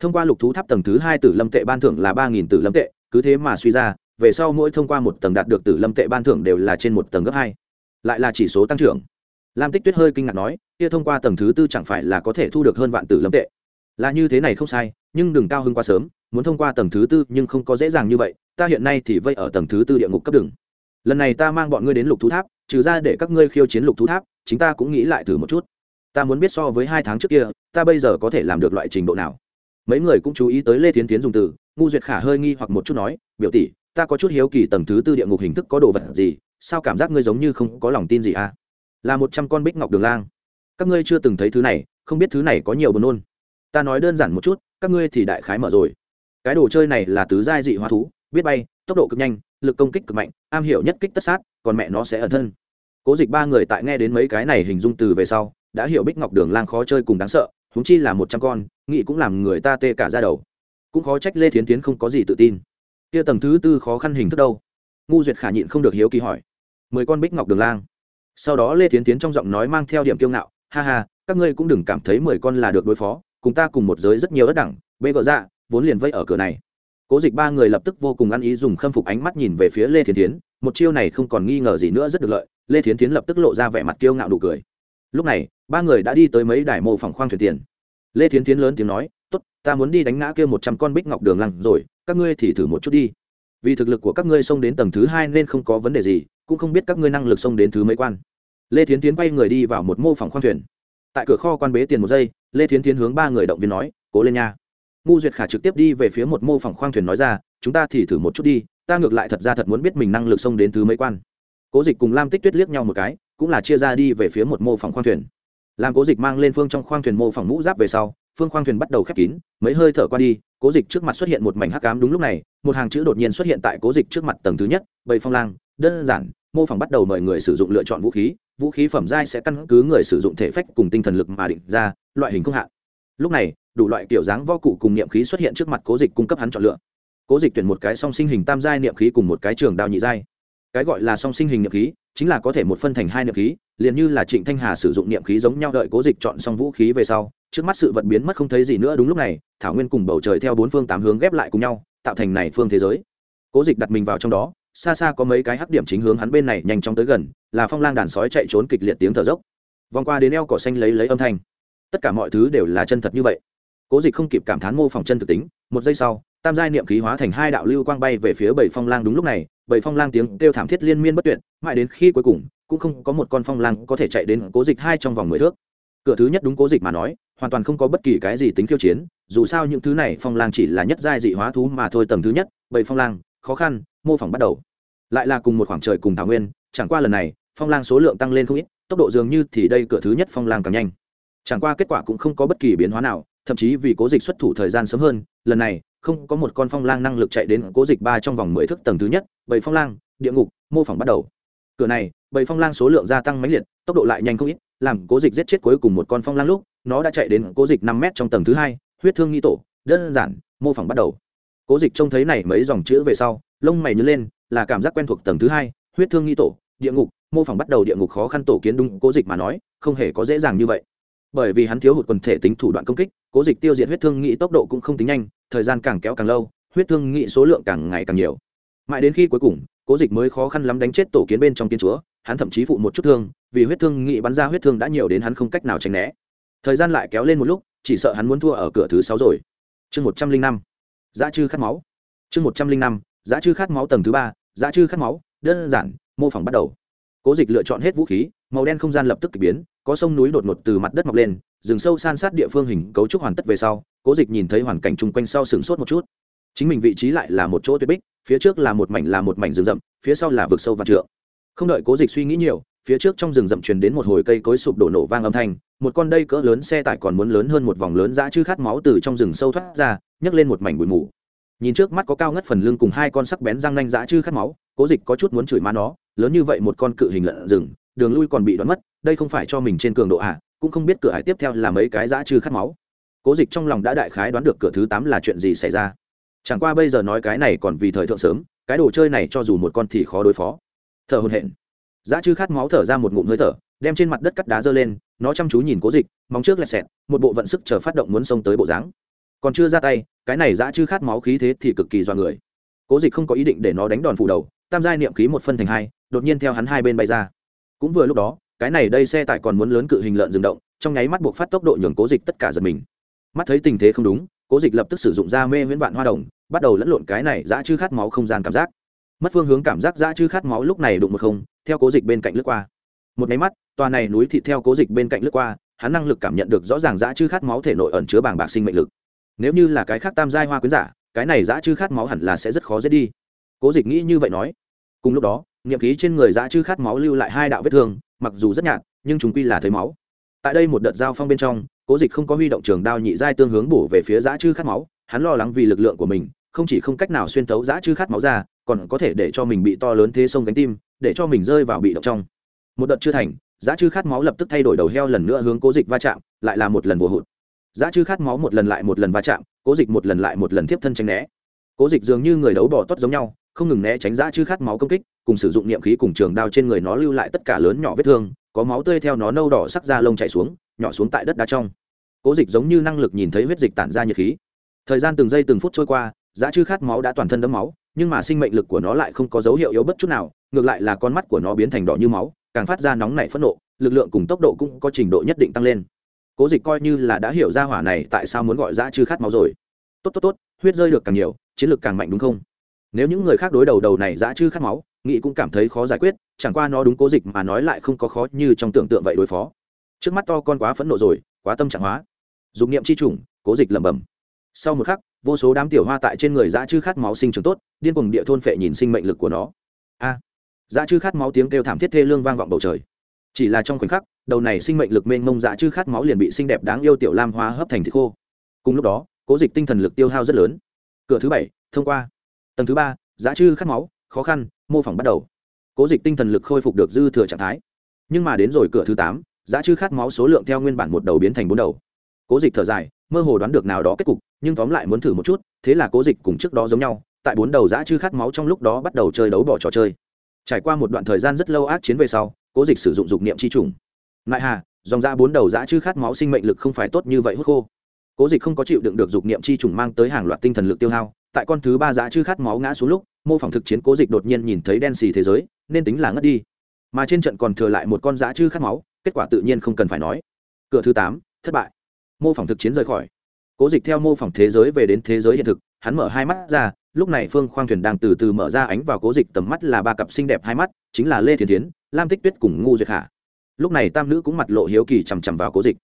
Thông qua lục thú tháp tầng thứ hai tử lâm tệ ban thưởng là ba nghìn tử lâm tệ, cứ thế mà suy ra về sau mỗi thông qua một tầng đạt được tử lâm tệ ban thưởng đều là trên một tầng gấp hai. Lại là chỉ số tăng trưởng. Lam tích tuyết hơi kinh ngạc nói, kia thông qua tầng thứ tư chẳng phải là có thể thu được hơn vạn tử lâm tệ? Là như thế này không sai, nhưng đừng cao hơn quá sớm, muốn thông qua tầng thứ tư nhưng không có dễ dàng như vậy, ta hiện nay thì vây ở tầng thứ tư địa ngục cấp đường. Lần này ta mang bọn ngươi đến lục thú tháp, trừ ra để các ngươi khiêu chiến lục thú tháp, chính ta cũng nghĩ lại thử một chút. Ta muốn biết so với hai tháng trước kia, ta bây giờ có thể làm được loại trình độ nào? Mấy người cũng chú ý tới lê tiến tiến dùng từ, ngu duyệt khả hơi nghi hoặc một chút nói, biểu tỷ ta có chút hiếu kỳ tầng thứ tư địa ngục hình thức có đồ vật gì, sao cảm giác ngươi giống như không có lòng tin gì à? Là một trăm con bích ngọc đường lang. Các ngươi chưa từng thấy thứ này, không biết thứ này có nhiều buồn nôn. Ta nói đơn giản một chút, các ngươi thì đại khái mở rồi. Cái đồ chơi này là tứ giai dị hóa thú, biết bay, tốc độ cực nhanh, lực công kích cực mạnh, am hiểu nhất kích tất sát, còn mẹ nó sẽ ẩn thân. Cố dịch ba người tại nghe đến mấy cái này hình dung từ về sau, đã hiểu bích ngọc đường lang khó chơi cùng đáng sợ húng chi là một trăm con nghị cũng làm người ta tê cả ra đầu. Cũng khó trách lê thiến tiến không có gì tự tin kia tầng thứ tư khó khăn hình thức đâu? Ngu duyệt khả nhịn không được hiếu kỳ hỏi. Mười con bích ngọc đường lang. Sau đó lê thiến tiến trong giọng nói mang theo điểm kiêu ngạo, ha ha, các ngươi cũng đừng cảm thấy mười con là được đối phó, cùng ta cùng một giới rất nhiều đất đẳng, bê gỡ dạ vốn liền vây ở cửa này. Cố dịch ba người lập tức vô cùng ăn ý dùng khâm phục ánh mắt nhìn về phía lê thiến tiến, một chiêu này không còn nghi ngờ gì nữa rất được lợi, lê thiến tiến lập tức lộ ra vẻ mặt kiêu ngạo đủ cười. Lúc này, ba người đã đi tới mấy đài mô phỏng khoang thuyền tiền. Lê thiến tiến lớn tiếng nói tốt, ta muốn đi đánh ngã kia một trăm con bích ngọc đường lăng rồi, các ngươi thì thử một chút đi. Vì thực lực của các ngươi xông đến tầng thứ hai nên không có vấn đề gì, cũng không biết các ngươi năng lực xông đến thứ mấy quan. Lê thiến tiến bay người đi vào một mô phỏng khoang thuyền. Tại cửa kho quan bế tiền một giây, lê thiến tiến hướng ba người động viên nói, cố lên nha. Ngu duyệt khả trực tiếp đi về phía một mô phỏng khoang thuyền nói ra, chúng ta thì thử một chút đi, ta ngược lại thật ra thật muốn biết mình năng lực xông đến thứ mấy quan. Cố dịch cùng lam tích tuyết liếc nhau một cái, cũng là chia ra đi về phía một mô phỏng khoang thuyền. Làm cố dịch mang lên phương trong khoang thuyền mô phỏng mũ giáp về sau phương khoang thuyền bắt đầu khép kín, mấy hơi thở qua đi, cố dịch trước mặt xuất hiện một mảnh hắc cám đúng lúc này, một hàng chữ đột nhiên xuất hiện tại cố dịch trước mặt tầng thứ nhất, bầy phong lang, đơn giản, mô phỏng bắt đầu mời người sử dụng lựa chọn vũ khí vũ khí phẩm giai sẽ căn cứ người sử dụng thể phách cùng tinh thần lực mà định ra, loại hình không hạn. Lúc này, đủ loại kiểu dáng vo cụ cùng niệm khí xuất hiện trước mặt cố dịch cung cấp hắn chọn lựa. Cố dịch tuyển một cái song sinh hình tam giai niệm khí cùng một cái trường đao nhị giai. Cái gọi là song sinh hình niệm khí, chính là có thể một phân thành hai niệm khí, liền như là trịnh thanh hà sử dụng niệm khí giống nhau đợi cố dịch chọn xong vũ khí về sau trước mắt sự vật biến mất không thấy gì nữa đúng lúc này, thảo nguyên cùng bầu trời theo bốn phương tám hướng ghép lại cùng nhau, tạo thành này phương thế giới. Cố dịch đặt mình vào trong đó, xa xa có mấy cái hắc điểm chính hướng hắn bên này nhanh chóng tới gần, là phong lang đàn sói chạy trốn kịch liệt tiếng thở dốc. Vòng qua đến eo cỏ xanh lấy lấy âm thanh. Tất cả mọi thứ đều là chân thật như vậy. Cố dịch không kịp cảm thán mô phỏng chân thực tính, một giây sau, tam giai niệm khí hóa thành hai đạo lưu quang bay về phía bảy phong lang đúng lúc này, bảy phong lang tiếng kêu thảm thiết liên miên bất tuyệt, mãi đến khi cuối cùng, cũng không có một con phong lang có thể chạy đến cố dịch hai trong vòng mười thước cửa thứ nhất đúng cố dịch mà nói, hoàn toàn không có bất kỳ cái gì tính khiêu chiến, dù sao những thứ này phong lang chỉ là nhất giai dị hóa thú mà thôi tầng thứ nhất, bảy phong lang, khó khăn, mô phỏng bắt đầu. Lại là cùng một khoảng trời cùng thảo nguyên, chẳng qua lần này, phong lang số lượng tăng lên không ít, tốc độ dường như thì đây cửa thứ nhất phong lang càng nhanh. Chẳng qua kết quả cũng không có bất kỳ biến hóa nào, thậm chí vì cố dịch xuất thủ thời gian sớm hơn, lần này, không có một con phong lang năng lực chạy đến cố dịch ba trong vòng mười thước tầng thứ nhất, bảy phong lang, địa ngục, mô phỏng bắt đầu. Cửa này, bảy phong lang số lượng gia tăng mãnh liệt, tốc độ lại nhanh không ít làm cố dịch giết chết cuối cùng một con phong lang lúc, nó đã chạy đến cố dịch năm m trong tầng thứ hai, huyết thương nghi tổ, đơn giản, mô phỏng bắt đầu. Cố dịch trông thấy này mấy dòng chữ về sau, lông mày nhớ lên, là cảm giác quen thuộc tầng thứ hai, huyết thương nghi tổ, địa ngục, mô phỏng bắt đầu địa ngục khó khăn tổ kiến đúng cố dịch mà nói, không hề có dễ dàng như vậy. Bởi vì hắn thiếu hụt quần thể tính thủ đoạn công kích, cố dịch tiêu diệt huyết thương nghị tốc độ cũng không tính nhanh, thời gian càng kéo càng lâu, huyết thương nghị số lượng càng ngày càng nhiều. Mãi đến khi cuối cùng, cố dịch mới khó khăn lắm đánh chết tổ kiến bên trong kiến chúa, hắn thậm chí phụ một chút thương vì huyết thương nghị bắn ra huyết thương đã nhiều đến hắn không cách nào tránh né. Thời gian lại kéo lên một lúc, chỉ sợ hắn muốn thua ở cửa thứ sáu rồi. Chương một trăm linh năm, giá chư khát máu. Chương một trăm linh năm, giá chư khát máu tầng thứ ba, giá chư khát máu, đơn giản, mô phỏng bắt đầu. Cố dịch lựa chọn hết vũ khí, màu đen không gian lập tức k ỳ biến, có sông núi đột ngột từ mặt đất mọc lên, rừng sâu san sát địa phương hình cấu trúc hoàn tất về sau, cố dịch nhìn thấy hoàn cảnh chung quanh sau sừng sốt một chút. Chính mình vị trí lại là một chỗ tuyệt bích, phía trước là một mảnh là một mảnh rừng rậm, phía sau là vực sâu và trượng. Không đợi cố dịch suy nghĩ nhiều phía trước trong rừng rậm truyền đến một hồi cây cối sụp đổ nổ vang âm thanh một con đây cỡ lớn xe tải còn muốn lớn hơn một vòng lớn dã chứ khát máu từ trong rừng sâu thoát ra nhấc lên một mảnh bụi mù. Nhìn trước mắt có cao ngất phần lưng cùng hai con sắc bén răng nanh dã chứ khát máu cố dịch có chút muốn chửi má nó lớn như vậy một con cự hình lợn rừng đường lui còn bị đoán mất đây không phải cho mình trên cường độ ạ à, cũng không biết cửa hải tiếp theo là mấy cái dã chứ khát máu. Cố dịch trong lòng đã đại khái đoán được cửa thứ tám là chuyện gì xảy ra. Chẳng qua bây giờ nói cái này còn vì thời thượng sớm cái đồ chơi này cho dù một con thì khó đối phó. Thở hồn hển dã chư khát máu thở ra một ngụm hơi thở, đem trên mặt đất cắt đá dơ lên, nó chăm chú nhìn cố dịch, móng trước lẹt xẹt, một bộ vận sức chờ phát động muốn xông tới bộ dáng. Còn chưa ra tay, cái này dã chư khát máu khí thế thì cực kỳ dọa người. Cố dịch không có ý định để nó đánh đòn phủ đầu, tam giai niệm khí một phân thành hai, đột nhiên theo hắn hai bên bay ra. Cũng vừa lúc đó, cái này đây xe tải còn muốn lớn cự hình lợn dừng động, trong nháy mắt buộc phát tốc độ nhường cố dịch tất cả giật mình. Mắt thấy tình thế không đúng, cố dịch lập tức sử dụng ra mê huyễn vạn hoa đồng, bắt đầu lẫn lộn cái này dã chư khát máu không gian cảm giác. Mất phương hướng cảm giác dã chư khát máu lúc này đụng một không theo cố dịch bên cạnh lướt qua. Một máy mắt, tòa này núi thịt theo cố dịch bên cạnh lướt qua, hắn năng lực cảm nhận được rõ ràng dã chư khát máu thể nội ẩn chứa bảng bạc sinh mệnh lực. Nếu như là cái khác tam giai hoa quyến giả, cái này dã chư khát máu hẳn là sẽ rất khó giết đi. Cố dịch nghĩ như vậy nói. Cùng lúc đó nghiệm khí trên người dã chư khát máu lưu lại hai đạo vết thương, mặc dù rất nhạt, nhưng chúng quy là thấy máu. Tại đây một đợt giao phong bên trong, cố dịch không có huy động trường đao nhị giai tương hướng bổ về phía dã chư khát máu, hắn lo lắng vì lực lượng của mình, không chỉ không cách nào xuyên thấu dã chư khát máu ra, còn có thể để cho mình bị to lớn thế sông cánh tim để cho mình rơi vào bị động trong. Một đợt chưa thành, Giá chư khát máu lập tức thay đổi đầu heo lần nữa hướng cố dịch va chạm, lại là một lần vô hụt. Giá chư khát máu một lần lại một lần va chạm, cố dịch một lần lại một lần tiếp thân tranh né. Cố dịch dường như người đấu bỏ tốt giống nhau, không ngừng né tránh Giá chư khát máu công kích, cùng sử dụng niệm khí cùng trường đao trên người nó lưu lại tất cả lớn nhỏ vết thương, có máu tươi theo nó nâu đỏ sắc da lông chảy xuống, nhỏ xuống tại đất đá trong. Cố dịch giống như năng lực nhìn thấy huyết dịch tản ra nhiệt khí. Thời gian từng giây từng phút trôi qua, giá chư khát máu đã toàn thân đấm máu nhưng mà sinh mệnh lực của nó lại không có dấu hiệu yếu bất chút nào, ngược lại là con mắt của nó biến thành đỏ như máu, càng phát ra nóng nảy phẫn nộ, lực lượng cùng tốc độ cũng có trình độ nhất định tăng lên. Cố dịch coi như là đã hiểu ra hỏa này tại sao muốn gọi ra chư khát máu rồi. Tốt tốt tốt, huyết rơi được càng nhiều, chiến lược càng mạnh đúng không? Nếu những người khác đối đầu đầu này dã chư khát máu nghị cũng cảm thấy khó giải quyết, chẳng qua nó đúng cố dịch mà nói lại không có khó như trong tưởng tượng vậy đối phó. Trước mắt to con quá phẫn nộ rồi, quá tâm trạng hóa. Dùng niệm chi chủng cố dịch lẩm bẩm. Sau một khắc vô số đám tiểu hoa tại trên người dã chư khát máu sinh trưởng tốt điên cuồng địa thôn phệ nhìn sinh mệnh lực của nó. A à, dã chư khát máu tiếng kêu thảm thiết thê lương vang vọng bầu trời. Chỉ là trong khoảnh khắc đầu này sinh mệnh lực mênh mông dã chư khát máu liền bị xinh đẹp đáng yêu tiểu lam hoa hấp thành thịt khô. Cùng lúc đó cố dịch tinh thần lực tiêu hao rất lớn. Cửa thứ bảy thông qua. Tầng thứ ba dã chư khát máu khó khăn mô phỏng bắt đầu. Cố dịch tinh thần lực khôi phục được dư thừa trạng thái. Nhưng mà đến rồi cửa thứ tám dã chư khát máu số lượng theo nguyên bản một đầu biến thành bốn đầu. Cố dịch thở dài mơ hồ đoán được nào đó kết cục, nhưng tóm lại muốn thử một chút, thế là cố dịch cùng trước đó giống nhau, tại bốn đầu giã chư khát máu trong lúc đó bắt đầu chơi đấu bỏ trò chơi. Trải qua một đoạn thời gian rất lâu ác chiến về sau, cố dịch sử dụng dục niệm c h i trùng. Nại hà, dòng da bốn đầu giã chư khát máu sinh mệnh lực không phải tốt như vậy hút khô. Cố dịch không có chịu đựng được dục niệm c h i trùng mang tới hàng loạt tinh thần lực tiêu hao, tại con thứ ba giã chư khát máu ngã xuống lúc, mô phỏng thực chiến cố dịch đột nhiên nhìn thấy đen xì thế giới, nên tính là ngất đi. Mà trên trận còn thừa lại một con dã chư khát máu, kết quả tự nhiên không cần phải nói. Cửa thứ tám, thất bại mô phỏng thực chiến rời khỏi. Cố dịch theo mô phỏng thế giới về đến thế giới hiện thực, hắn mở hai mắt ra, lúc này phương khoang thuyền đang từ từ mở ra ánh vào cố dịch tầm mắt là ba cặp xinh đẹp hai mắt, chính là lê thiền tiến lam tích tuyết cùng ngu duyệt khả. Lúc này tam nữ cũng mặt lộ hiếu kỳ chằm chằm vào cố dịch.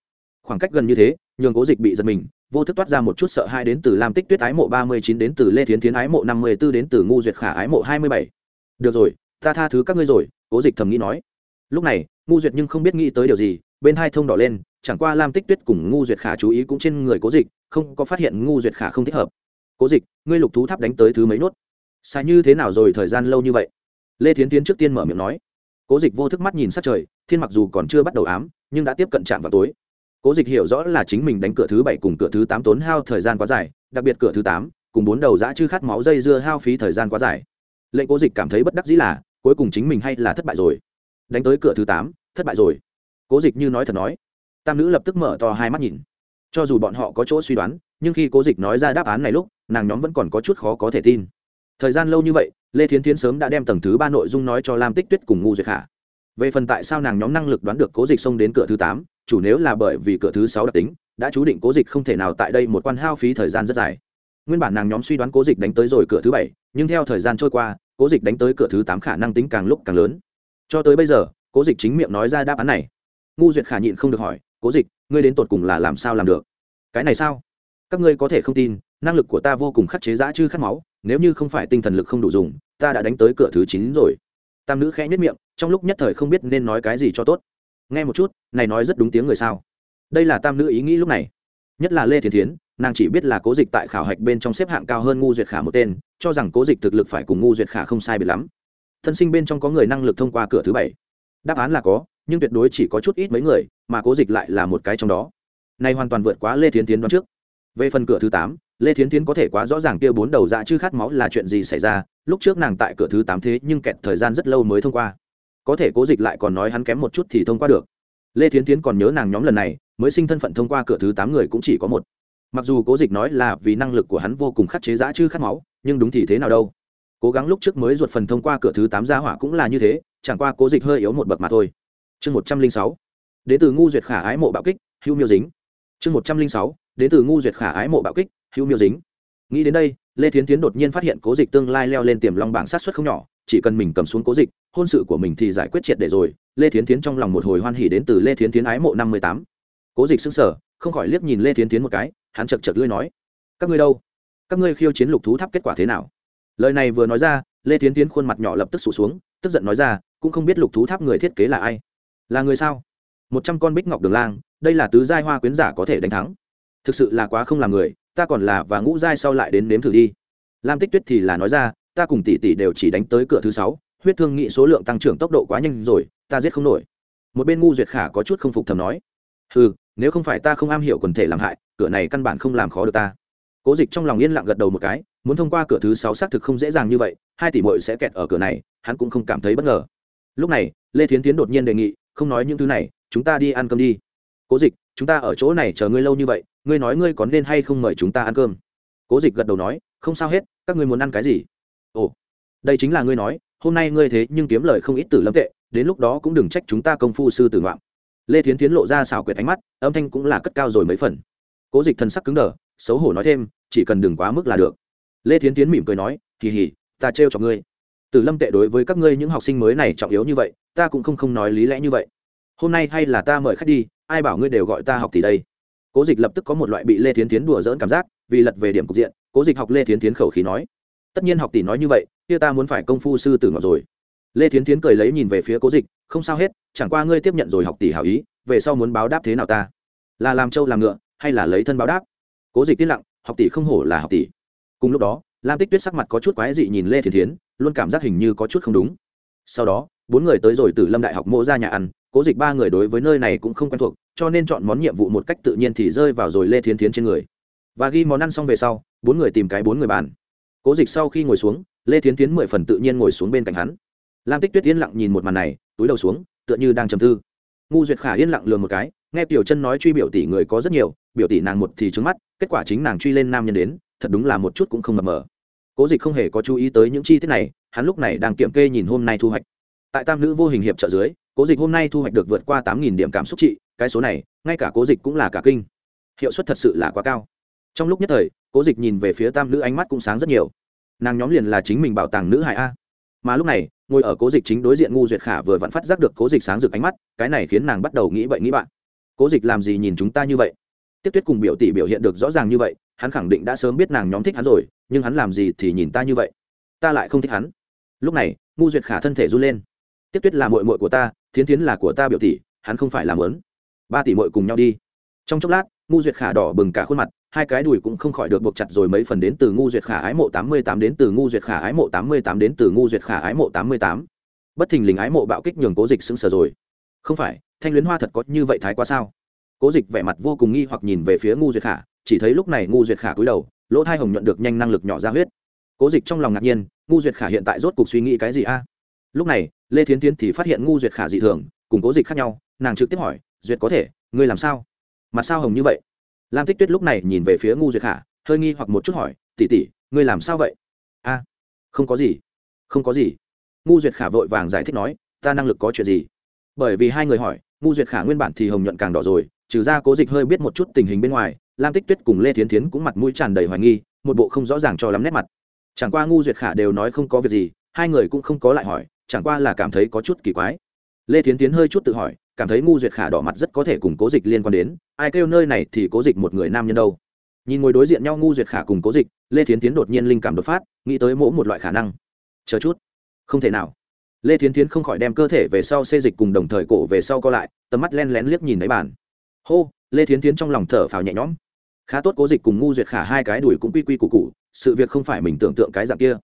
Khoảng cách gần như thế, nhường cố dịch bị giật mình, vô thức toát ra một chút sợ hai đến từ lam tích tuyết ái mộ ba mươi chín đến từ lê thiến tiến ái mộ năm mươi b ố đến từ ngu duyệt khả ái mộ hai mươi bảy. Được rồi, ta tha thứ các ngươi rồi, cố dịch thầm nghĩ nói. Lúc này, ngu duyệt nhưng không biết nghĩ tới điều gì, bên hai thông đỏ lên chẳng qua lam tích tuyết cùng ngu duyệt khả chú ý cũng trên người cố dịch, không có phát hiện ngu duyệt khả không thích hợp. Cố dịch, ngươi lục thú tháp đánh tới thứ mấy nốt? Sai như thế nào rồi thời gian lâu như vậy? Lê thiến tiến trước tiên mở miệng nói. Cố dịch vô thức mắt nhìn sát trời, thiên mặc dù còn chưa bắt đầu ám, nhưng đã tiếp cận trạm vào tối. Cố dịch hiểu rõ là chính mình đánh cửa thứ bảy cùng cửa thứ tám tốn hao thời gian quá dài, đặc biệt cửa thứ tám, cùng bốn đầu dã chư khát máu dây dưa hao phí thời gian quá dài. Lệnh cố dịch cảm thấy bất đắc dĩ là, cuối cùng chính mình hay là thất bại rồi. Đánh tới cửa thứ tám, thất bại rồi. Cố dịch như nói thật nói tam nữ lập tức mở to hai mắt nhìn. Cho dù bọn họ có chỗ suy đoán, nhưng khi cố dịch nói ra đáp án này lúc, nàng nhóm vẫn còn có chút khó có thể tin. Thời gian lâu như vậy, lê thiến thiến sớm đã đem tầng thứ ba nội dung nói cho lam tích tuyết cùng ngu duyệt khả. Về phần tại sao nàng nhóm năng lực đoán được cố dịch xông đến cửa thứ tám, chủ nếu là bởi vì cửa thứ sáu đặc tính, đã chú định cố dịch không thể nào tại đây một quan hao phí thời gian rất dài. Nguyên bản nàng nhóm suy đoán cố dịch đánh tới rồi cửa thứ bảy, nhưng theo thời gian trôi qua, cố dịch đánh tới cửa thứ tám khả năng tính càng lúc càng lớn. Cho tới bây giờ, cố dịch chính miệng nói ra đáp án này. Ngu duyệt khả nhịn không được hỏi cố dịch, ngươi đến tột cùng là làm sao làm được? Cái này sao? Các ngươi có thể không tin, năng lực của ta vô cùng khắc chế giã chư khát máu, nếu như không phải tinh thần lực không đủ dùng, ta đã đánh tới cửa thứ chín rồi. Tam nữ khẽ nhất miệng, trong lúc nhất thời không biết nên nói cái gì cho tốt. Nghe một chút, này nói rất đúng tiếng người sao? Đây là tam nữ ý nghĩ lúc này. Nhất là lê thiền thiến, nàng chỉ biết là cố dịch tại khảo hạch bên trong xếp hạng cao hơn ngu duyệt khả một tên, cho rằng cố dịch thực lực phải cùng ngu duyệt khả không sai biệt lắm. Thân sinh bên trong có người năng lực thông qua cửa thứ bảy. Đáp án là có nhưng tuyệt đối chỉ có chút ít mấy người, mà cố dịch lại là một cái trong đó. Này hoàn toàn vượt quá lê thiến tiến đoán trước. Về phần cửa thứ tám, lê thiến tiến có thể quá rõ ràng kia bốn đầu dạ chứ khát máu là chuyện gì xảy ra, lúc trước nàng tại cửa thứ tám thế nhưng kẹt thời gian rất lâu mới thông qua. Có thể cố dịch lại còn nói hắn kém một chút thì thông qua được. Lê thiến tiến còn nhớ nàng nhóm lần này, mới sinh thân phận thông qua cửa thứ tám người cũng chỉ có một. Mặc dù cố dịch nói là vì năng lực của hắn vô cùng khắc chế dạ dã chứ khát máu, nhưng đúng thì thế nào đâu. Cố gắng lúc trước mới ruột phần thông qua cửa thứ tám ra hỏa cũng là như thế, chẳng qua cố dịch hơi yếu một bậc mà thôi chương một trăm linh sáu, đến từ ngu duyệt khả ái mộ bạo kích, hữu miêu dính. Chương một trăm linh sáu, đến từ ngu duyệt khả ái mộ bạo kích, hữu miêu dính. Nghĩ đến đây, lê thiến tiến đột nhiên phát hiện cố dịch tương lai leo lên tiềm long bảng sát xuất không nhỏ, chỉ cần mình cầm xuống cố dịch, hôn sự của mình thì giải quyết triệt để rồi. Lê thiến tiến trong lòng một hồi hoan hỉ đến từ lê thiến tiến ái mộ năm mươi tám. Cố dịch xứng sở không khỏi liếc nhìn lê thiến tiến một cái, hắn chật chật lưỡi nói, các ngươi đâu? Các ngươi khiêu chiến lục thú tháp kết quả thế nào? Lời này vừa nói ra, lê thiến tiến khuôn mặt nhỏ lập tức sụt xuống, tức giận nói ra, cũng không biết lục thú tháp người thiết kế là ai là người sao? Một trăm con bích ngọc đường lang, đây là tứ giai hoa quyến giả có thể đánh thắng. Thực sự là quá không làm người, ta còn là và ngũ giai sau lại đến nếm thử đi. Lam tích tuyết thì là nói ra, ta cùng tỷ tỷ đều chỉ đánh tới cửa thứ sáu, huyết thương nghị số lượng tăng trưởng tốc độ quá nhanh rồi, ta giết không nổi. Một bên ngu duyệt khả có chút không phục thầm nói ừ nếu không phải ta không am hiểu quần thể làm hại, cửa này căn bản không làm khó được ta. Cố dịch trong lòng yên lặng gật đầu một cái, muốn thông qua cửa thứ sáu xác thực không dễ dàng như vậy, hai tỷ bội sẽ kẹt ở cửa này, hắn cũng không cảm thấy bất ngờ. Lúc này, lê thiến tiến đột nhiên đề nghị không nói những thứ này, chúng ta đi ăn cơm đi. Cố dịch, chúng ta ở chỗ này chờ ngươi lâu như vậy, ngươi nói ngươi có nên hay không mời chúng ta ăn cơm? Cố dịch gật đầu nói, không sao hết, các ngươi muốn ăn cái gì? Ồ, đây chính là ngươi nói, hôm nay ngươi thế nhưng kiếm lời không ít tử lâm tệ, đến lúc đó cũng đừng trách chúng ta công phu sư tử ngoạm. Lê thiến tiến lộ ra xào quyệt ánh mắt, âm thanh cũng là cất cao rồi mấy phần. Cố dịch thần sắc cứng đờ, xấu hổ nói thêm, chỉ cần đừng quá mức là được. Lê thiến tiến mỉm cười nói kỳ hỉ ta trêu cho ngươi tử lâm tệ đối với các ngươi những học sinh mới này trọng yếu như vậy, ta cũng không không nói lý lẽ như vậy. Hôm nay hay là ta mời khách đi, ai bảo ngươi đều gọi ta học tỷ đây. Cố dịch lập tức có một loại bị lê thiến tiến đùa dỡn cảm giác, vì lật về điểm cục diện, cố dịch học lê thiến tiến khẩu khí nói. Tất nhiên học tỷ nói như vậy, kia ta muốn phải công phu sư tử ngọc rồi. Lê thiến tiến cười lấy nhìn về phía cố dịch, không sao hết, chẳng qua ngươi tiếp nhận rồi học tỷ hảo ý, về sau muốn báo đáp thế nào ta? Là làm trâu làm ngựa, hay là lấy thân báo đáp? Cố dịch tiết lặng, học tỷ không hổ là học tỷ. Cùng lúc đó lam tích tuyết sắc mặt có chút quái dị nhìn lê thiến luôn cảm giác hình như có chút không đúng. Sau đó, bốn người tới rồi từ lâm đại học mộ ra nhà ăn, cố dịch ba người đối với nơi này cũng không quen thuộc, cho nên chọn món nhiệm vụ một cách tự nhiên thì rơi vào rồi lê thiến trên người. Và ghi món ăn xong về sau, bốn người tìm cái bốn người bàn. Cố dịch sau khi ngồi xuống, lê thiến tiến mười phần tự nhiên ngồi xuống bên cạnh hắn. Lam tích tuyết yên lặng nhìn một màn này, túi đầu xuống, tựa như đang trầm tư. Ngu duyệt khả yên lặng lường một cái, nghe tiểu chân nói truy biểu tỷ người có rất nhiều, biểu tỷ nàng một thì trứng mắt, kết quả chính nàng truy lên nam nhân đến thật đúng là một chút cũng không mập mờ. Cố dịch không hề có chú ý tới những chi tiết này, hắn lúc này đang kiểm kê nhìn hôm nay thu hoạch. Tại tam nữ vô hình hiệp trợ dưới, cố dịch hôm nay thu hoạch được vượt qua tám nghìn điểm cảm xúc trị, cái số này, ngay cả cố dịch cũng là cả kinh. Hiệu suất thật sự là quá cao. Trong lúc nhất thời, cố dịch nhìn về phía tam nữ ánh mắt cũng sáng rất nhiều. Nàng nhóm liền là chính mình bảo tàng nữ hải a. Mà lúc này, ngồi ở cố dịch chính đối diện ngu duyệt khả vừa vặn phát giác được cố dịch sáng rực ánh mắt, cái này khiến nàng bắt đầu nghĩ bậy nghĩ bạn. Cố dịch làm gì nhìn chúng ta như vậy? Tiếp tuyết cùng biểu tỷ biểu hiện được rõ ràng như vậy hắn khẳng định đã sớm biết nàng nhóm thích hắn rồi, nhưng hắn làm gì thì nhìn ta như vậy. Ta lại không thích hắn. Lúc này, ngu duyệt khả thân thể run lên. Tiếp tuyết là mội mội của ta, thiến thiến là của ta biểu tỷ, hắn không phải làm lớn. Ba tỷ mội cùng nhau đi. Trong chốc lát, ngu duyệt khả đỏ bừng cả khuôn mặt, hai cái đùi cũng không khỏi được buộc chặt rồi mấy phần đến từ ngu duyệt khả ái mộ tám mươi tám đến từ ngu duyệt khả ái mộ tám mươi tám đến từ ngu duyệt khả ái mộ tám mươi tám. Bất thình lình ái mộ bạo kích nhường cố dịch sững sờ rồi. Không phải, thanh luyến hoa thật có như vậy thái quá sao? Cố dịch vẻ mặt vô cùng nghi hoặc nhìn về phía ngu duyệt khả chỉ thấy lúc này ngu duyệt khả cúi đầu, lỗ thai hồng nhuận được nhanh năng lực nhỏ ra huyết. Cố dịch trong lòng ngạc nhiên, ngu duyệt khả hiện tại rốt cuộc suy nghĩ cái gì a? Lúc này, lê thiến tiến thì phát hiện ngu duyệt khả dị thường, cùng cố dịch khác nhau, nàng trực tiếp hỏi, duyệt có thể, ngươi làm sao? Mặt sao hồng như vậy? Lam tích tuyết lúc này nhìn về phía ngu duyệt khả, hơi nghi hoặc một chút hỏi tỉ tỉ ngươi làm sao vậy? A, không có gì, không có gì. Ngu duyệt khả vội vàng giải thích nói, ta năng lực có chuyện gì? Bởi vì hai người hỏi, ngu duyệt khả nguyên bản thì hồng nhuận càng đỏ rồi trừ ra cố dịch hơi biết một chút tình hình bên ngoài, lam tích tuyết cùng lê thiến tiến cũng mặt mũi tràn đầy hoài nghi, một bộ không rõ ràng cho lắm nét mặt. Chẳng qua ngu duyệt khả đều nói không có việc gì, hai người cũng không có lại hỏi, chẳng qua là cảm thấy có chút kỳ quái. Lê thiến tiến hơi chút tự hỏi, cảm thấy ngu duyệt khả đỏ mặt rất có thể cùng cố dịch liên quan đến, ai kêu nơi này thì cố dịch một người nam nhân đâu. Nhìn ngồi đối diện nhau ngu duyệt khả cùng cố dịch, lê thiến tiến đột nhiên linh cảm đột phát, nghĩ tới mỗi một loại khả năng. Chờ chút. Không thể nào. Lê thiến tiến không khỏi đem cơ thể về sau xê dịch cùng đồng thời cổ về sau co lại, tầm mắt len lén liếc nhìn đáy bàn hô, lê thiến tiến trong lòng thở phào nhẹ nhõm. Khá tốt cố dịch cùng ngu duyệt khả hai cái đùi cũng quy quy củ cụ sự việc không phải mình tưởng tượng cái dạng kia.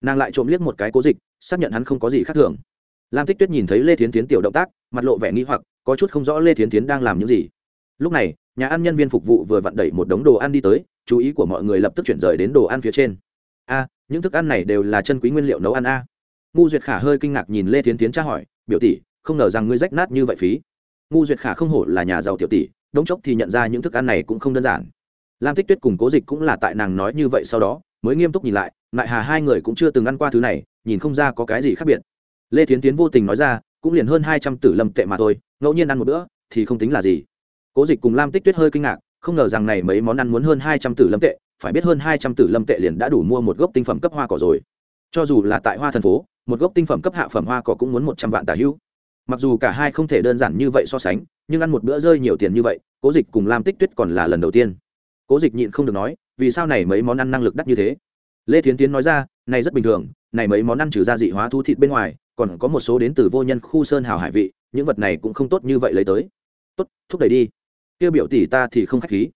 Nàng lại trộm liếc một cái cố dịch, xác nhận hắn không có gì khác thường. Lam tích tuyết nhìn thấy lê thiến tiến tiểu động tác, mặt lộ vẻ nghi hoặc, có chút không rõ lê thiến tiến đang làm những gì. Lúc này, nhà ăn nhân viên phục vụ vừa vặn đẩy một đống đồ ăn đi tới, chú ý của mọi người lập tức chuyển rời đến đồ ăn phía trên. A, những thức ăn này đều là chân quý nguyên liệu nấu ăn a. Ngu duyệt khả hơi kinh ngạc nhìn lê thiến tiến tra hỏi, biểu tỷ, không ngờ rằng ngươi rách nát như vậy phí ngu duyệt khả không hổ là nhà giàu tiểu tỷ, đống chốc thì nhận ra những thức ăn này cũng không đơn giản. Lam tích tuyết cùng cố dịch cũng là tại nàng nói như vậy sau đó, mới nghiêm túc nhìn lại lại hà hai người cũng chưa từng ăn qua thứ này, nhìn không ra có cái gì khác biệt. Lê thiến tiến vô tình nói ra, cũng liền hơn hai trăm tử lâm tệ mà thôi, ngẫu nhiên ăn một bữa, thì không tính là gì. Cố dịch cùng lam tích tuyết hơi kinh ngạc, không ngờ rằng này mấy món ăn muốn hơn hai trăm tử lâm tệ, phải biết hơn hai trăm tử lâm tệ liền đã đủ mua một gốc tinh phẩm cấp hoa cỏ rồi. Cho dù là tại hoa thần phố, một gốc tinh phẩm cấp hạ phẩm hoa cỏ cũng muốn một trăm vạn tà hữu mặc dù cả hai không thể đơn giản như vậy so sánh, nhưng ăn một bữa rơi nhiều tiền như vậy, cố dịch cùng lam tích tuyết còn là lần đầu tiên. Cố dịch nhịn không được nói, vì sao này mấy món ăn năng lực đắt như thế? Lê thiến tiến nói ra, này rất bình thường, này mấy món ăn trừ ra dị hóa thu thịt bên ngoài, còn có một số đến từ vô nhân khu sơn hào hải vị, những vật này cũng không tốt như vậy lấy tới. Tốt, thúc đẩy đi. Tiêu biểu tỷ ta thì không khách khí.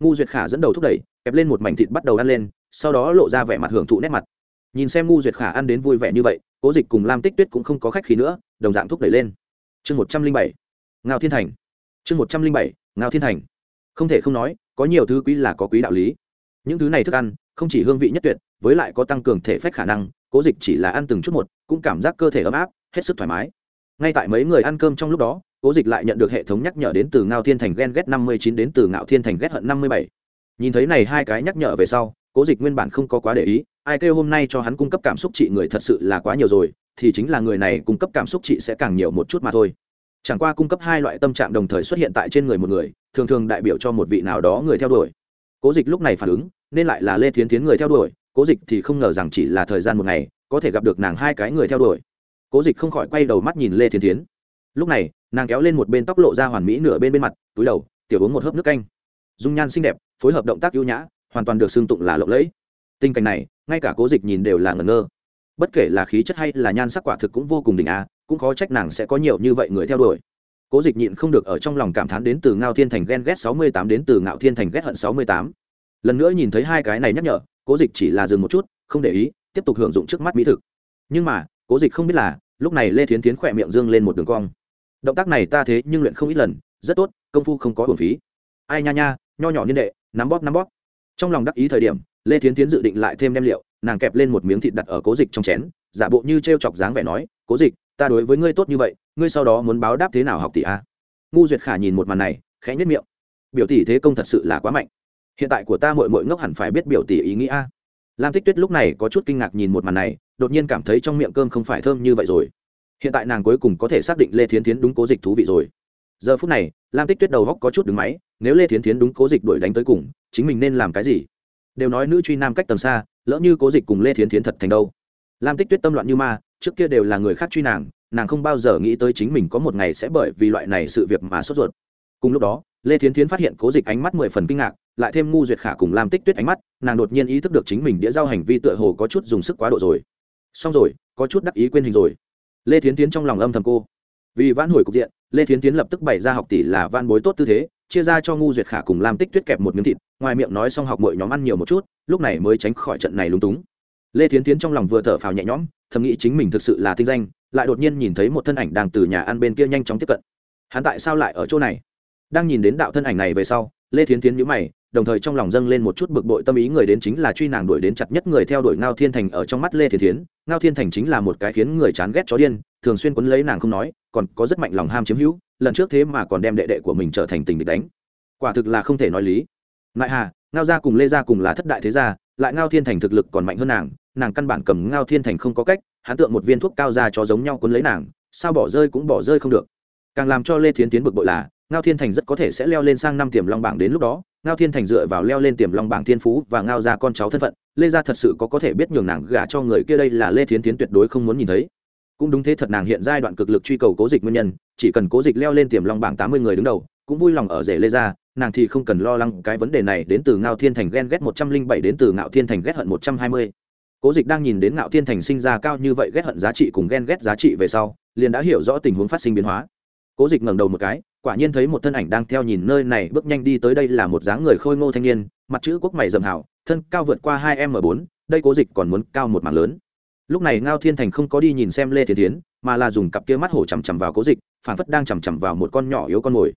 Ngu duyệt khả dẫn đầu thúc đẩy, kẹp lên một mảnh thịt bắt đầu ăn lên, sau đó lộ ra vẻ mặt hưởng thụ nét mặt. Nhìn xem ngu duyệt khả ăn đến vui vẻ như vậy cố dịch cùng lam tích tuyết cũng không có khách khí nữa, đồng dạng thúc đẩy lên. Chương một trăm linh bảy, ngao thiên thành. Chương một trăm linh bảy, ngao thiên thành. Không thể không nói, có nhiều thứ quý là có quý đạo lý. Những thứ này thức ăn, không chỉ hương vị nhất tuyệt, với lại có tăng cường thể phách khả năng, cố dịch chỉ là ăn từng chút một, cũng cảm giác cơ thể ấm áp, hết sức thoải mái. Ngay tại mấy người ăn cơm trong lúc đó, cố dịch lại nhận được hệ thống nhắc nhở đến từ ngao thiên thành ghen ghét năm mươi chín đến từ ngạo thiên thành ghét hận năm mươi bảy. Nhìn thấy này hai cái nhắc nhở về sau, cố dịch nguyên bản không có quá để ý ai kêu hôm nay cho hắn cung cấp cảm xúc trị người thật sự là quá nhiều rồi, thì chính là người này cung cấp cảm xúc trị sẽ càng nhiều một chút mà thôi. Chẳng qua cung cấp hai loại tâm trạng đồng thời xuất hiện tại trên người một người, thường thường đại biểu cho một vị nào đó người theo đuổi. Cố dịch lúc này phản ứng, nên lại là lê thiến tiến người theo đuổi, cố dịch thì không ngờ rằng chỉ là thời gian một ngày, có thể gặp được nàng hai cái người theo đuổi. Cố dịch không khỏi quay đầu mắt nhìn lê thiến tiến lúc này, nàng kéo lên một bên tóc lộ ra hoàn mỹ nửa bên bên mặt, túi đầu, tiểu uống một hớp nước canh. Dung nhan xinh đẹp, phối hợp động tác ưu nhã, hoàn toàn được xưng tụng là lộng lẫy tình cảnh này, ngay cả cố dịch nhìn đều là ngẩn ngơ. Bất kể là khí chất hay là nhan sắc quả thực cũng vô cùng đỉnh a cũng khó trách nàng sẽ có nhiều như vậy người theo đuổi. Cố dịch nhịn không được ở trong lòng cảm thán đến từ ngao thiên thành ghen ghét sáu mươi tám đến từ ngạo thiên thành ghét hận sáu mươi tám. Lần nữa nhìn thấy hai cái này nhắc nhở, cố dịch chỉ là dừng một chút, không để ý, tiếp tục hưởng dụng trước mắt mỹ thực. Nhưng mà, cố dịch không biết là, lúc này lê thiến tiến khỏe miệng dương lên một đường cong. Động tác này ta thế nhưng luyện không ít lần, rất tốt, công phu không có hồn phí. Ai nha nha, nho nhỏ niên đệ, nắm bóp nắm bóp. Trong lòng đắc ý thời điểm lê thiến tiến dự định lại thêm đem liệu, nàng kẹp lên một miếng thịt đặt ở cố dịch trong chén, giả bộ như t r e o chọc dáng vẻ nói, cố dịch, ta đối với ngươi tốt như vậy, ngươi sau đó muốn báo đáp thế nào học tỷ a? Ngu duyệt khả nhìn một màn này, khẽ nhất miệng. Biểu tỷ thế công thật sự là quá mạnh. Hiện tại của ta mội mội ngốc hẳn phải biết biểu tỷ ý nghĩa a. Lam tích tuyết lúc này có chút kinh ngạc nhìn một màn này, đột nhiên cảm thấy trong miệng cơm không phải thơm như vậy rồi. Hiện tại nàng cuối cùng có thể xác định lê thiến tiến đúng cố dịch thú vị rồi. Giờ phút này, lam tích tuyết đầu góc có chút đứng máy, nếu lê thiến tiến đúng cố dịch đuổi đánh tới cùng, chính mình nên làm cái gì? Đều nói nữ truy nam cách tầm xa, lỡ như cố dịch cùng lê thiến thiến thật thành đâu. Lam tích tuyết tâm loạn như ma, trước kia đều là người khác truy nàng nàng không bao giờ nghĩ tới chính mình có một ngày sẽ bởi vì loại này sự việc mà sốt ruột. Cùng lúc đó, lê thiến thiến phát hiện cố dịch ánh mắt mười phần kinh ngạc, lại thêm ngu duyệt khả cùng lam tích tuyết ánh mắt, nàng đột nhiên ý thức được chính mình đĩa giao hành vi tựa hồ có chút dùng sức quá độ rồi. Xong rồi, có chút đắc ý quên hình rồi. Lê thiến thiến trong lòng âm thầm cô. Vì vãn hồi cục diện lê thiến tiến lập tức bày ra học tỷ là van bối tốt tư thế, chia ra cho ngu duyệt khả cùng lam tích tuyết kẹp một miếng thịt, ngoài miệng nói xong học mọi nhóm ăn nhiều một chút, lúc này mới tránh khỏi trận này lúng túng. Lê thiến tiến trong lòng vừa thở phào nhẹ nhõm, thầm nghĩ chính mình thực sự là tinh danh, lại đột nhiên nhìn thấy một thân ảnh đang từ nhà ăn bên kia nhanh chóng tiếp cận. Hắn tại sao lại ở chỗ này? Đang nhìn đến đạo thân ảnh này về sau, lê thiến tiến nhữ mày đồng thời trong lòng dâng lên một chút bực bội tâm ý người đến chính là truy nàng đuổi đến chặt nhất người theo đuổi ngao thiên thành ở trong mắt lê thiến ngao thiên thành chính là một cái khiến người chán ghét chó điên, thường xuyên quấn lấy nàng không nói, còn có rất mạnh lòng ham chiếm hữu, lần trước thế mà còn đem đệ đệ của mình trở thành tình địch đánh. Quả thực là không thể nói lý. Nại hà, ngao gia cùng lê gia cùng là thất đại thế gia, lại ngao thiên thành thực lực còn mạnh hơn nàng nàng căn bản cầm ngao thiên thành không có cách, hắn tượng một viên thuốc cao ra cho giống nhau cuốn lấy nàng, sao bỏ rơi cũng bỏ rơi không được. Càng làm cho lê thiến tiến bực bội là, ngao thiên thành rất có thể sẽ leo lên sang năm tiềm long bảng đến lúc đó ngao thiên thành dựa vào leo lên tiềm long bảng thiên phú và ngao ra con cháu thân phận, lê gia thật sự có có thể biết nhường nàng gả cho người kia đây là lê thiến tiến tuyệt đối không muốn nhìn thấy. Cũng đúng thế thật nàng hiện giai đoạn cực lực truy cầu cố dịch nguyên nhân, chỉ cần cố dịch leo lên tiềm long bảng tám mươi người đứng đầu, cũng vui lòng ở rể lê gia, nàng thì không cần lo lắng cái vấn đề này đến từ ngao thiên thành ghen ghét một trăm linh bảy đến từ ngạo thiên thành ghét hận một trăm hai mươi. Cố dịch đang nhìn đến ngạo thiên thành sinh ra cao như vậy ghét hận giá trị cùng ghen ghét giá trị về sau, liền đã hiểu rõ tình huống phát sinh biến hóa. Cố dịch ngẩng đầu một cái quả nhiên thấy một thân ảnh đang theo nhìn nơi này bước nhanh đi tới đây là một dáng người khôi ngô thanh niên, mặt chữ quốc mày dầm hảo thân cao vượt qua hai m bốn, đây cố dịch còn muốn cao một mảng lớn. Lúc này ngao thiên thành không có đi nhìn xem lê thiên tiến mà là dùng cặp kia mắt hổ chằm chằm vào cố dịch phản phất đang chằm chằm vào một con nhỏ yếu con mồi.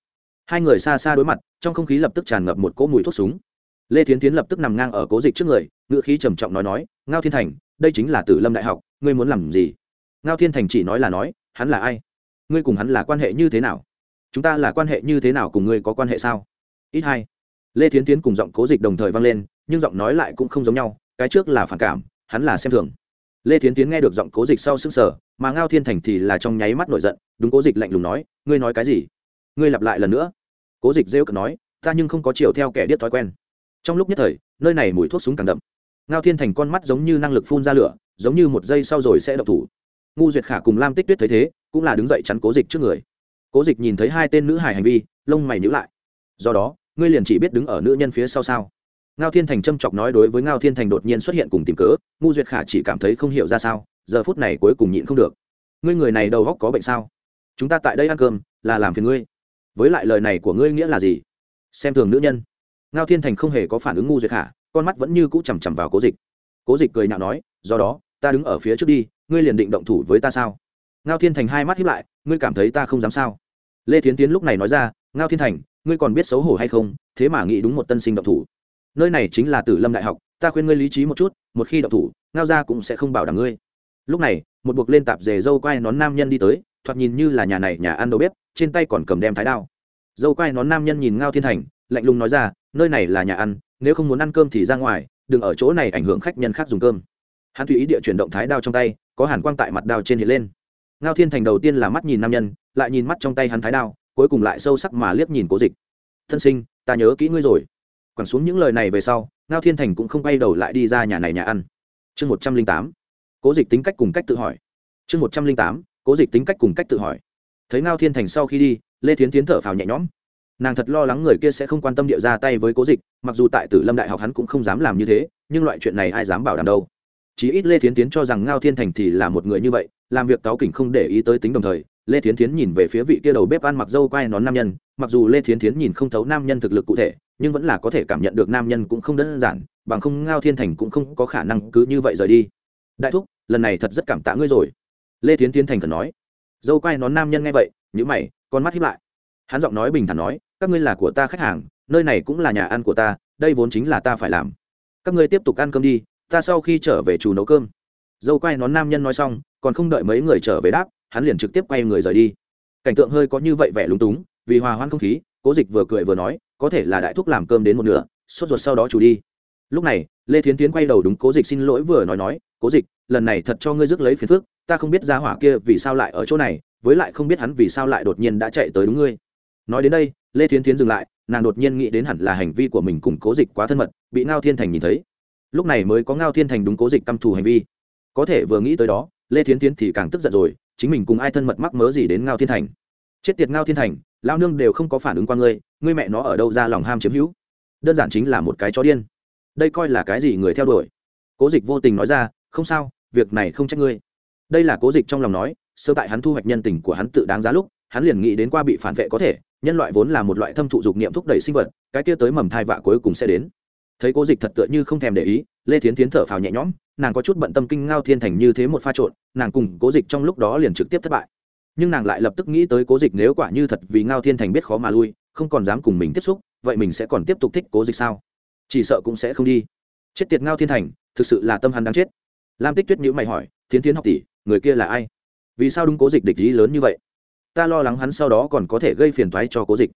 Hai người xa xa đối mặt, trong không khí lập tức tràn ngập một cỗ mùi thuốc súng. Lê thiến tiến lập tức nằm ngang ở cố dịch trước người ngự khí trầm trọng nói nói, ngao thiên thành, đây chính là tử lâm đại học, ngươi muốn làm gì? Ngao thiên thành chỉ nói là nói, hắn là ai? Ngươi cùng hắn là quan hệ như thế nào? Chúng ta là quan hệ như thế nào cùng ngươi có quan hệ sao? Ít hai, lê thiến tiến cùng giọng cố dịch đồng thời vang lên, nhưng giọng nói lại cũng không giống nhau, cái trước là phản cảm, hắn là xem thường. Lê thiến tiến nghe được giọng cố dịch sau xứng sở mà ngao thiên thành thì là trong nháy mắt nổi giận, đúng cố dịch lạnh lùng nói, ngươi nói cái gì? Ngươi lặp lại lần nữa. Cố dịch rêu cực nói, ta nhưng không có chiều theo kẻ điếc thói quen. Trong lúc nhất thời, nơi này mùi thuốc súng càng đậm. Ngao thiên thành con mắt giống như năng lực phun ra lửa, giống như một giây sau rồi sẽ độc thủ. Ngu duyệt khả cùng lam tích tuyết thấy thế, cũng là đứng dậy chắn cố dịch trước người cố dịch nhìn thấy hai tên nữ hài hành vi, lông mày nhữ lại. Do đó, ngươi liền chỉ biết đứng ở nữ nhân phía sau sao? Ngao thiên thành châm chọc nói đối với ngao thiên thành đột nhiên xuất hiện cùng tìm cớ, ngu duyệt khả chỉ cảm thấy không hiểu ra sao, giờ phút này cuối cùng nhịn không được. Ngươi người này đầu góc có bệnh sao? Chúng ta tại đây ăn cơm, là làm phiền ngươi. Với lại lời này của ngươi nghĩa là gì? Xem thường nữ nhân. Ngao thiên thành không hề có phản ứng ngu duyệt khả, con mắt vẫn như cũ chằm chằm vào cố dịch. Cố dịch cười nhạo nói, do đó, ta đứng ở phía trước đi, ngươi liền định động thủ với ta sao? Ngao thiên thành hai mắt hiếp lại, ngươi cảm thấy ta không dám sao? Lê thiến tiến lúc này nói ra, ngao thiên thành, ngươi còn biết xấu hổ hay không? Thế mà nghĩ đúng một tân sinh độc thủ. Nơi này chính là tử lâm đại học, ta khuyên ngươi lý trí một chút, một khi độc thủ, ngao ra cũng sẽ không bảo đảm ngươi. Lúc này, một buộc lên tạp dề dâu quai nón nam nhân đi tới, thoạt nhìn như là nhà này nhà ăn đầu bếp, trên tay còn cầm đem thái đao. Dâu quai nón nam nhân nhìn ngao thiên thành, lạnh lùng nói ra, nơi này là nhà ăn, nếu không muốn ăn cơm thì ra ngoài, đừng ở chỗ này ảnh hưởng khách nhân khác dùng cơm. Hắn tùy ý địa chuyển động thái đao trong tay, có hàn quang tại mặt đao trên hiện lên ngao thiên thành đầu tiên là mắt nhìn nam nhân, lại nhìn mắt trong tay hắn thái đao, cuối cùng lại sâu sắc mà liếc nhìn cố dịch. Thân sinh, ta nhớ kỹ ngươi rồi. Quẳng xuống những lời này về sau, ngao thiên thành cũng không quay đầu lại đi ra nhà này nhà ăn. Chương một trăm linh tám, cố dịch tính cách cùng cách tự hỏi. Chương một trăm linh tám, cố dịch tính cách cùng cách tự hỏi. Thấy ngao thiên thành sau khi đi, lê thiến tiến thở phào nhẹ nhõm. Nàng thật lo lắng người kia sẽ không quan tâm địa ra tay với cố dịch, mặc dù tại tử lâm đại học hắn cũng không dám làm như thế, nhưng loại chuyện này ai dám bảo đảm đâu. Chí ít lê thiến tiến cho rằng ngao thiên thành thì là một người như vậy làm việc cáo kỉnh không để ý tới tính đồng thời, lê thiến Thiến nhìn về phía vị kia đầu bếp ăn mặc dâu quai nón nam nhân, mặc dù lê thiến Thiến nhìn không thấu nam nhân thực lực cụ thể, nhưng vẫn là có thể cảm nhận được nam nhân cũng không đơn giản, bằng không ngao thiên thành cũng không có khả năng cứ như vậy rời đi. Đại thúc, lần này thật rất cảm tạ ngươi rồi. Lê thiến thiến thành thật nói. Dâu quai nón nam nhân nghe vậy nhữ mày, con mắt hiếp lại. Hắn giọng nói bình thản nói, các ngươi là của ta khách hàng, nơi này cũng là nhà ăn của ta, đây vốn chính là ta phải làm. Các ngươi tiếp tục ăn cơm đi, ta sau khi trở về chủ nấu cơm. Dâu quai nón nam nhân nói xong còn không đợi mấy người trở về đáp, hắn liền trực tiếp quay người rời đi. Cảnh tượng hơi có như vậy vẻ lúng túng, vì hòa hoãn không khí, cố dịch vừa cười vừa nói, có thể là đại thúc làm cơm đến một nửa, sốt ruột sau đó chủ đi. Lúc này, lê thiến tiến quay đầu đúng cố dịch xin lỗi vừa nói nói, cố dịch, lần này thật cho ngươi rước lấy phiền phước ta không biết ra hỏa kia vì sao lại ở chỗ này, với lại không biết hắn vì sao lại đột nhiên đã chạy tới đúng ngươi. Nói đến đây, lê thiến tiến dừng lại, nàng đột nhiên nghĩ đến hẳn là hành vi của mình cùng cố dịch quá thân mật, bị ngao thiên thành nhìn thấy. Lúc này mới có ngao thiên thành đúng cố dịch căm thù hành vi. Có thể vừa nghĩ tới đó lê thiến tiến thì càng tức giận rồi, chính mình cùng ai thân mật mắc mớ gì đến ngao thiên thành? Chết tiệt ngao thiên thành lao nương đều không có phản ứng qua ngươi ngươi mẹ nó ở đâu ra lòng ham chiếm hữu? Đơn giản chính là một cái chó điên. Đây coi là cái gì người theo đuổi? Cố dịch vô tình nói ra, không sao, việc này không trách ngươi. Đây là cố dịch trong lòng nói, sơ tại hắn thu hoạch nhân tình của hắn tự đáng giá lúc, hắn liền nghĩ đến qua bị phản vệ có thể, nhân loại vốn là một loại thâm thụ dục niệm thúc đẩy sinh vật, cái kia tới mầm thai vạ cuối cùng sẽ đến. Thấy cố dịch thật tựa như không thèm để ý, lê thiến tiến thở phào nhẹ nhõm nàng có chút bận tâm kinh ngao thiên thành như thế một pha trộn, nàng cùng cố dịch trong lúc đó liền trực tiếp thất bại. Nhưng nàng lại lập tức nghĩ tới cố dịch nếu quả như thật vì ngao thiên thành biết khó mà lui, không còn dám cùng mình tiếp xúc, vậy mình sẽ còn tiếp tục thích cố dịch sao? Chỉ sợ cũng sẽ không đi. Chết tiệt ngao thiên thành, thực sự là tâm hắn đáng chết. Lam tích tuyết nhữ mày hỏi, thiến tiến học tỷ, người kia là ai? Vì sao đúng cố dịch địch ý lớn như vậy? Ta lo lắng hắn sau đó còn có thể gây phiền thoái cho cố dịch.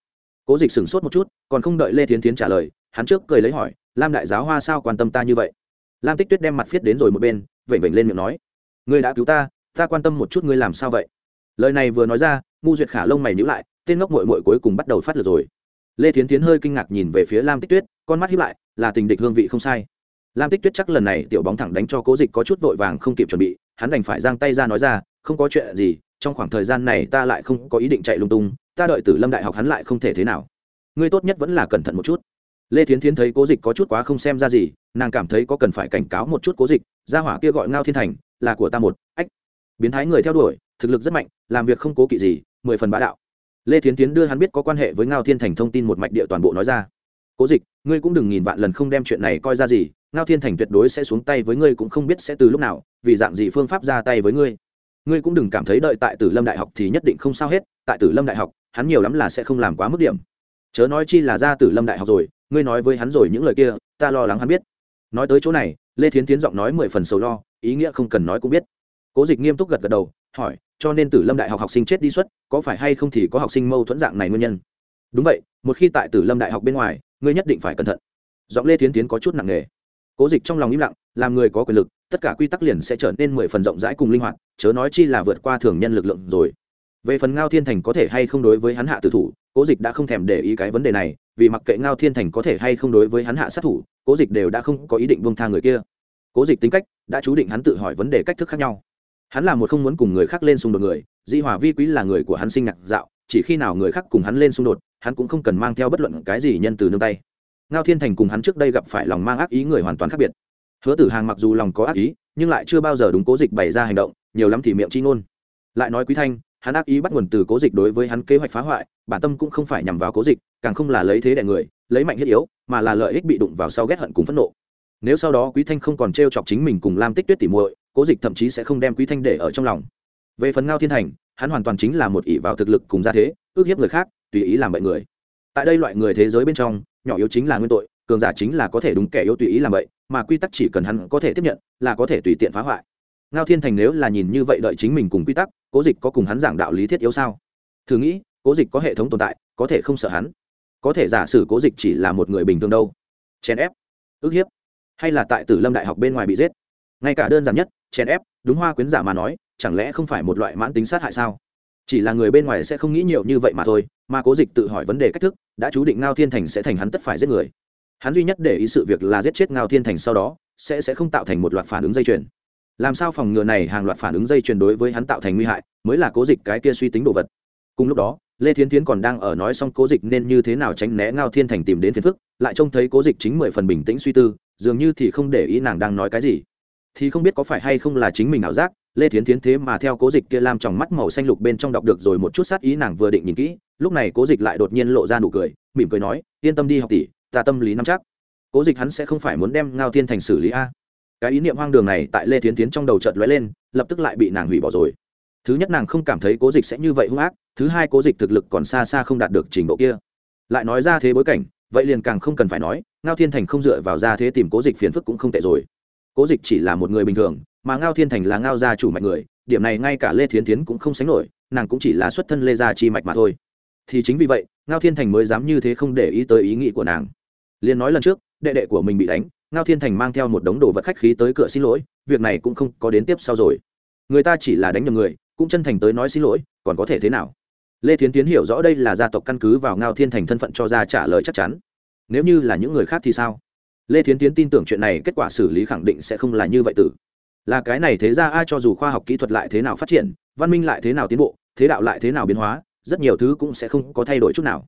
Cố dịch sửng sốt một chút, còn không đợi lê tiến tiến trả lời, hắn trước cười lấy hỏi, lam đại giáo hoa sao quan tâm ta như vậy? Lam tích tuyết đem mặt viết đến rồi một bên, vểnh vểnh lên miệng nói, ngươi đã cứu ta ta quan tâm một chút ngươi làm sao vậy? Lời này vừa nói ra, ngu duyệt khả lông mày nhữ lại, tên ngốc mội mội cuối cùng bắt đầu phát lửa rồi. Lê thiến tiến hơi kinh ngạc nhìn về phía lam tích tuyết, con mắt hiếp lại, là tình địch hương vị không sai. Lam tích tuyết chắc lần này tiểu bóng thẳng đánh cho cố dịch có chút vội vàng không kịp chuẩn bị, hắn đành phải giang tay ra nói ra, không có chuyện gì, trong khoảng thời gian này ta lại không có ý định chạy lung tung, ta đợi tử lâm đại học hắn lại không thể thế nào. Ngươi tốt nhất vẫn là cẩn thận một chút lê thiến thiến thấy cố dịch có chút quá không xem ra gì, nàng cảm thấy có cần phải cảnh cáo một chút cố dịch Ra hỏa kia gọi ngao thiên thành, là của ta một, ách. Biến thái người theo đuổi, thực lực rất mạnh, làm việc không cố kỵ gì, mười phần bá đạo. Lê thiến tiến đưa hắn biết có quan hệ với ngao thiên thành thông tin một mạch địa toàn bộ nói ra. Cố dịch, ngươi cũng đừng nghìn vạn lần không đem chuyện này coi ra gì, ngao thiên thành tuyệt đối sẽ xuống tay với ngươi cũng không biết sẽ từ lúc nào, vì dạng gì phương pháp ra tay với ngươi. Ngươi cũng đừng cảm thấy đợi tại tử lâm đại học thì nhất định không sao hết, tại tử lâm đại học, hắn nhiều lắm là sẽ không làm quá mức điểm. Chớ nói chi là ra tử lâm đại học rồi ngươi nói với hắn rồi những lời kia, ta lo lắng hắn biết. Nói tới chỗ này, lê thiến tiến giọng nói mười phần sầu lo, ý nghĩa không cần nói cũng biết. Cố dịch nghiêm túc gật gật đầu, hỏi, cho nên tử lâm đại học học sinh chết đi xuất có phải hay không thì có học sinh mâu thuẫn dạng này nguyên nhân? Đúng vậy, một khi tại tử lâm đại học bên ngoài, ngươi nhất định phải cẩn thận. Giọng lê thiến tiến có chút nặng nề. Cố dịch trong lòng im lặng, làm người có quyền lực, tất cả quy tắc liền sẽ trở nên mười phần rộng rãi cùng linh hoạt, chớ nói chi là vượt qua thường nhân lực lượng rồi. Về phần ngao thiên thành có thể hay không đối với hắn hạ tử thủ cố dịch đã không thèm để ý cái vấn đề này, vì mặc kệ ngao thiên thành có thể hay không đối với hắn hạ sát thủ, cố dịch đều đã không có ý định vương tha người kia. Cố dịch tính cách, đã chú định hắn tự hỏi vấn đề cách thức khác nhau. Hắn là một không muốn cùng người khác lên xung đột người, di hòa vi quý là người của hắn sinh nhạc dạo, chỉ khi nào người khác cùng hắn lên xung đột, hắn cũng không cần mang theo bất luận cái gì nhân từ nương tay. Ngao thiên thành cùng hắn trước đây gặp phải lòng mang ác ý người hoàn toàn khác biệt. Hứa tử hàng mặc dù lòng có ác ý, nhưng lại chưa bao giờ đúng cố dịch bày ra hành động, nhiều lắm thì miệng chi ngôn. Lại nói quý thanh hắn ác ý bắt nguồn từ cố dịch đối với hắn kế hoạch phá hoại, bản tâm cũng không phải nhằm vào cố dịch, càng không là lấy thế đẻ người, lấy mạnh thiết yếu, mà là lợi ích bị đụng vào sau ghét hận cùng phẫn nộ. Nếu sau đó quý thanh không còn t r e o chọc chính mình cùng lam tích tuyết tỉ muội, cố dịch thậm chí sẽ không đem quý thanh để ở trong lòng. Về phần ngao thiên thành, hắn hoàn toàn chính là một ỷ vào thực lực cùng gia thế, ước hiếp người khác, tùy ý làm bậy người. Tại đây loại người thế giới bên trong, nhỏ yếu chính là nguyên tội, cường giả chính là có thể đúng kẻ yếu tùy ý làm bậy, mà quy tắc chỉ cần hắn có thể tiếp nhận, là có thể tùy tiện phá hoại ngao thiên thành nếu là nhìn như vậy đợi chính mình cùng quy tắc, cố dịch có cùng hắn giảng đạo lý thiết yếu sao? Thử nghĩ, cố dịch có hệ thống tồn tại, có thể không sợ hắn. Có thể giả sử cố dịch chỉ là một người bình thường đâu. Chèn ép, ức hiếp, hay là tại tử lâm đại học bên ngoài bị giết? Ngay cả đơn giản nhất, chèn ép, đúng hoa quyến giả mà nói, chẳng lẽ không phải một loại mãn tính sát hại sao? Chỉ là người bên ngoài sẽ không nghĩ nhiều như vậy mà thôi, mà cố dịch tự hỏi vấn đề cách thức, đã chú định ngao thiên thành sẽ thành hắn tất phải giết người. Hắn duy nhất để ý sự việc là giết chết ngao thiên thành sau đó, sẽ sẽ không tạo thành một loạt phản ứng dây chuyền làm sao phòng ngừa này hàng loạt phản ứng dây chuyền đối với hắn tạo thành nguy hại, mới là cố dịch cái kia suy tính đồ vật. Cùng lúc đó, lê thiến tiến còn đang ở nói xong cố dịch nên như thế nào tránh né ngao thiên thành tìm đến phiền phức, lại trông thấy cố dịch chính mười phần bình tĩnh suy tư, dường như thì không để ý nàng đang nói cái gì. Thì không biết có phải hay không là chính mình ảo giác, lê thiến tiến thế mà theo cố dịch kia làm tròng mắt màu xanh lục bên trong đọc được rồi một chút sát ý nàng vừa định nhìn kỹ, lúc này cố dịch lại đột nhiên lộ ra nụ cười, mỉm cười nói, yên tâm đi học tỷ, ta tâm lý nắm chắc. Cố dịch hắn sẽ không phải muốn đem ngao thiên thành xử lý a cái ý niệm hoang đường này tại lê thiến tiến trong đầu chợt lóe lên, lập tức lại bị nàng hủy bỏ rồi. Thứ nhất nàng không cảm thấy cố dịch sẽ như vậy hung ác, thứ hai cố dịch thực lực còn xa xa không đạt được trình độ kia. Lại nói ra thế bối cảnh, vậy liền càng không cần phải nói, ngao thiên thành không dựa vào ra thế tìm cố dịch phiền phức cũng không tệ rồi. Cố dịch chỉ là một người bình thường, mà ngao thiên thành là ngao gia chủ mạch người, điểm này ngay cả lê thiến tiến cũng không sánh nổi, nàng cũng chỉ là xuất thân lê gia chi mạch mà thôi. Thì chính vì vậy, ngao thiên thành mới dám như thế không để ý tới ý nghĩ của nàng. Liền nói lần trước, đệ đệ của mình bị đánh ngao thiên thành mang theo một đống đồ vật khách khí tới cửa xin lỗi, việc này cũng không có đến tiếp sau rồi. Người ta chỉ là đánh nhầm người, cũng chân thành tới nói xin lỗi, còn có thể thế nào? Lê thiến tiến hiểu rõ đây là gia tộc căn cứ vào ngao thiên thành thân phận cho ra trả lời chắc chắn. Nếu như là những người khác thì sao? Lê thiến tiến tin tưởng chuyện này kết quả xử lý khẳng định sẽ không là như vậy tử. Là cái này thế ra ai cho dù khoa học kỹ thuật lại thế nào phát triển, văn minh lại thế nào tiến bộ, thế đạo lại thế nào biến hóa, rất nhiều thứ cũng sẽ không có thay đổi chút nào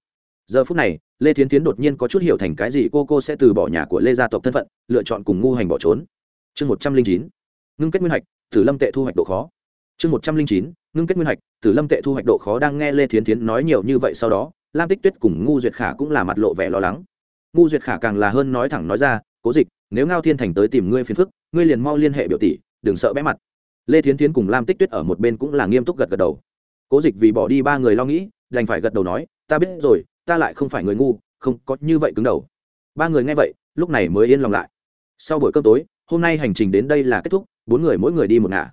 giờ phút này, lê thiến tiến đột nhiên có chút hiểu thành cái gì cô cô sẽ từ bỏ nhà của lê gia tộc thân phận, lựa chọn cùng ngu hành bỏ trốn. Chương một trăm linh chín, ngưng kết nguyên hạch tử lâm tệ thu hoạch độ khó. Chương một trăm linh chín, ngưng kết nguyên hạch tử lâm tệ thu hoạch độ khó đang nghe lê thiến tiến nói nhiều như vậy sau đó, lam tích tuyết cùng ngu duyệt khả cũng là mặt lộ vẻ lo lắng. Ngu duyệt khả càng là hơn nói thẳng nói ra, cố dịch, nếu ngao thiên thành tới tìm ngươi phiền phức, ngươi liền mau liên hệ biểu tỷ, đừng sợ bẽ mặt. Lê thiến tiến cùng lam tích tuyết ở một bên cũng là nghiêm túc gật gật đầu. Cố dịch vì bỏ đi ba người lo nghĩ, đành phải gật đầu nói, ta biết rồi ta lại không phải người ngu, không có như vậy cứng đầu. Ba người nghe vậy, lúc này mới yên lòng lại. Sau buổi cơm tối, hôm nay hành trình đến đây là kết thúc, bốn người mỗi người đi một ngả.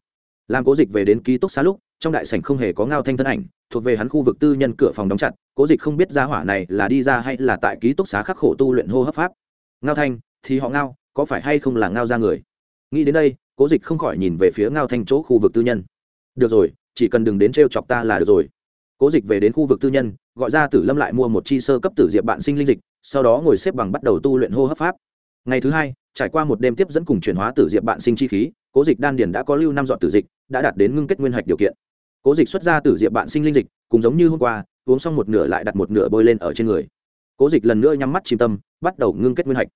Làm cố dịch về đến ký túc xá lúc, trong đại sảnh không hề có ngao thanh thân ảnh, thuộc về hắn khu vực tư nhân cửa phòng đóng chặt, cố dịch không biết ra hỏa này là đi ra hay là tại ký túc xá khắc khổ tu luyện hô hấp pháp. Ngao thanh, thì họ ngao, có phải hay không là ngao ra người? Nghĩ đến đây, cố dịch không khỏi nhìn về phía ngao thanh chỗ khu vực tư nhân. Được rồi, chỉ cần đừng đến t chọc ta là được rồi cố dịch về đến khu vực tư nhân, gọi ra tử lâm lại mua một chi sơ cấp tử diệp bạn sinh linh dịch, sau đó ngồi xếp bằng bắt đầu tu luyện hô hấp pháp. Ngày thứ hai, trải qua một đêm tiếp dẫn cùng chuyển hóa tử diệp bạn sinh chi khí, cố dịch đan điền đã có lưu năm dọn tử dịch, đã đạt đến ngưng kết nguyên hạch điều kiện. Cố dịch xuất ra tử diệp bạn sinh linh dịch cùng giống như hôm qua, uống xong một nửa lại đặt một nửa bôi lên ở trên người. Cố dịch lần nữa nhắm mắt chìm tâm, bắt đầu ngưng kết nguyên hạch.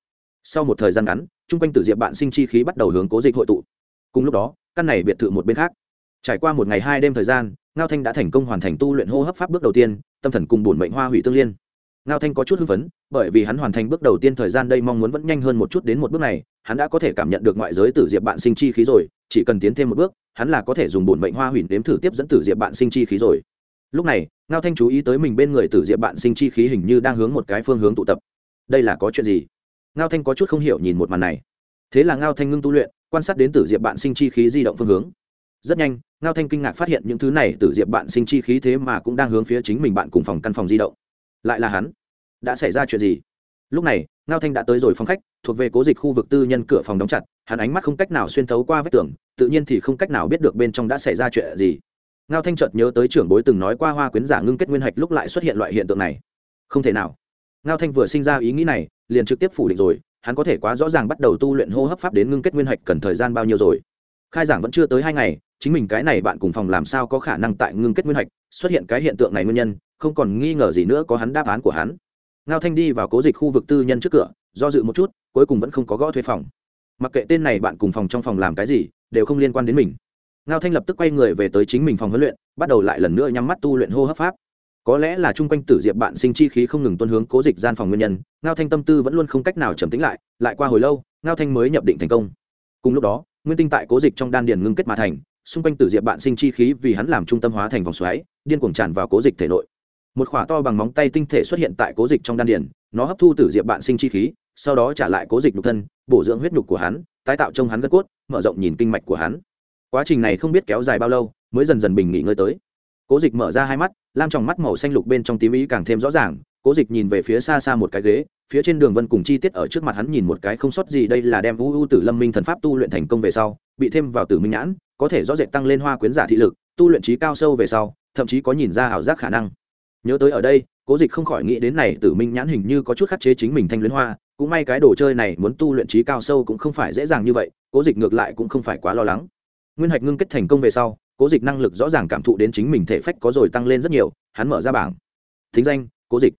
Sau một thời gian ngắn, chung quanh tử diệp bạn sinh chi khí bắt đầu hướng cố dịch hội tụ. Cùng lúc đó, căn này biệt thự một bên khác. Trải qua một ngày hai đêm thời gian ngao thanh đã thành công hoàn thành tu luyện hô hấp pháp bước đầu tiên, tâm thần cùng bổn mệnh hoa hủy tương liên. Ngao thanh có chút hưng phấn, bởi vì hắn hoàn thành bước đầu tiên thời gian đây mong muốn vẫn nhanh hơn một chút đến một bước này, hắn đã có thể cảm nhận được ngoại giới tử diệp bạn sinh chi khí rồi, chỉ cần tiến thêm một bước, hắn là có thể dùng bổn mệnh hoa hủy nếm thử tiếp dẫn tử diệp bạn sinh chi khí rồi. Lúc này, ngao thanh chú ý tới mình bên người tử diệp bạn sinh chi khí hình như đang hướng một cái phương hướng tụ tập. Đây là có chuyện gì? Ngao thanh có chút không hiểu nhìn một màn này. Thế là ngao thanh ngưng tu luyện, quan sát đến tử diệp bạn sinh chi khí di động phương hướng rất nhanh, ngao thanh kinh ngạc phát hiện những thứ này từ diệp bạn sinh chi khí thế mà cũng đang hướng phía chính mình bạn cùng phòng căn phòng di động. Lại là hắn. Đã xảy ra chuyện gì? Lúc này, ngao thanh đã tới rồi phòng khách, thuộc về cố dịch khu vực tư nhân cửa phòng đóng chặt, hắn ánh mắt không cách nào xuyên thấu qua vách tường, tự nhiên thì không cách nào biết được bên trong đã xảy ra chuyện gì. Ngao thanh chợt nhớ tới trưởng bối từng nói qua hoa quyến giả ngưng kết nguyên hạch lúc lại xuất hiện loại hiện tượng này. Không thể nào. Ngao thanh vừa sinh ra ý nghĩ này, liền trực tiếp phủ định rồi, hắn có thể quá rõ ràng bắt đầu tu luyện hô hấp pháp đến ngưng kết nguyên hạch cần thời gian bao nhiêu rồi. Khai giảng vẫn chưa tới hai ngày chính mình cái này bạn cùng phòng làm sao có khả năng tại ngưng kết nguyên hạch, xuất hiện cái hiện tượng này nguyên nhân, không còn nghi ngờ gì nữa có hắn đáp án của hắn. Ngao thanh đi vào cố dịch khu vực tư nhân trước cửa, do dự một chút, cuối cùng vẫn không có gõ thuê phòng. Mặc kệ tên này bạn cùng phòng trong phòng làm cái gì, đều không liên quan đến mình. Ngao thanh lập tức quay người về tới chính mình phòng huấn luyện, bắt đầu lại lần nữa nhắm mắt tu luyện hô hấp pháp. Có lẽ là chung quanh tử diệp bạn sinh chi khí không ngừng tuân hướng cố dịch gian phòng nguyên nhân, ngao thanh tâm tư vẫn luôn không cách nào trầm tính lại lại qua hồi lâu, ngao thanh mới nhập định thành công. Cùng lúc đó, nguyên tinh tại cố dịch trong đan điền ngưng kết mà thành xung quanh tử diệp bạn sinh chi khí vì hắn làm trung tâm hóa thành vòng xoáy, điên cuồng tràn vào cố dịch thể nội. Một khỏa to bằng móng tay tinh thể xuất hiện tại cố dịch trong đan điền, nó hấp thu tử diệp bạn sinh chi khí, sau đó trả lại cố dịch nhục thân, bổ dưỡng huyết nhục của hắn, tái tạo trong hắn gân cốt, mở rộng nhìn kinh mạch của hắn. Quá trình này không biết kéo dài bao lâu, mới dần dần bình nghỉ ngơi tới. Cố dịch mở ra hai mắt, lam trong mắt màu xanh lục bên trong tím ý càng thêm rõ ràng, cố dịch nhìn về phía xa xa một cái ghế, phía trên đường vân cùng chi tiết ở trước mặt hắn nhìn một cái không sót gì, đây là đem u u tử lâm minh thần pháp tu luyện thành công về sau, bị thêm vào tử minh nhãn có thể rõ rệt tăng lên hoa quyến giả thị lực, tu luyện trí cao sâu về sau, thậm chí có nhìn ra ảo giác khả năng nhớ tới ở đây, cố dịch không khỏi nghĩ đến này tử minh nhãn hình như có chút khắc chế chính mình thanh luyến hoa, cũng may cái đồ chơi này muốn tu luyện trí cao sâu cũng không phải dễ dàng như vậy, cố dịch ngược lại cũng không phải quá lo lắng nguyên hạch ngưng kết thành công về sau, cố dịch năng lực rõ ràng cảm thụ đến chính mình thể phách có rồi tăng lên rất nhiều, hắn mở ra bảng thính danh, cố dịch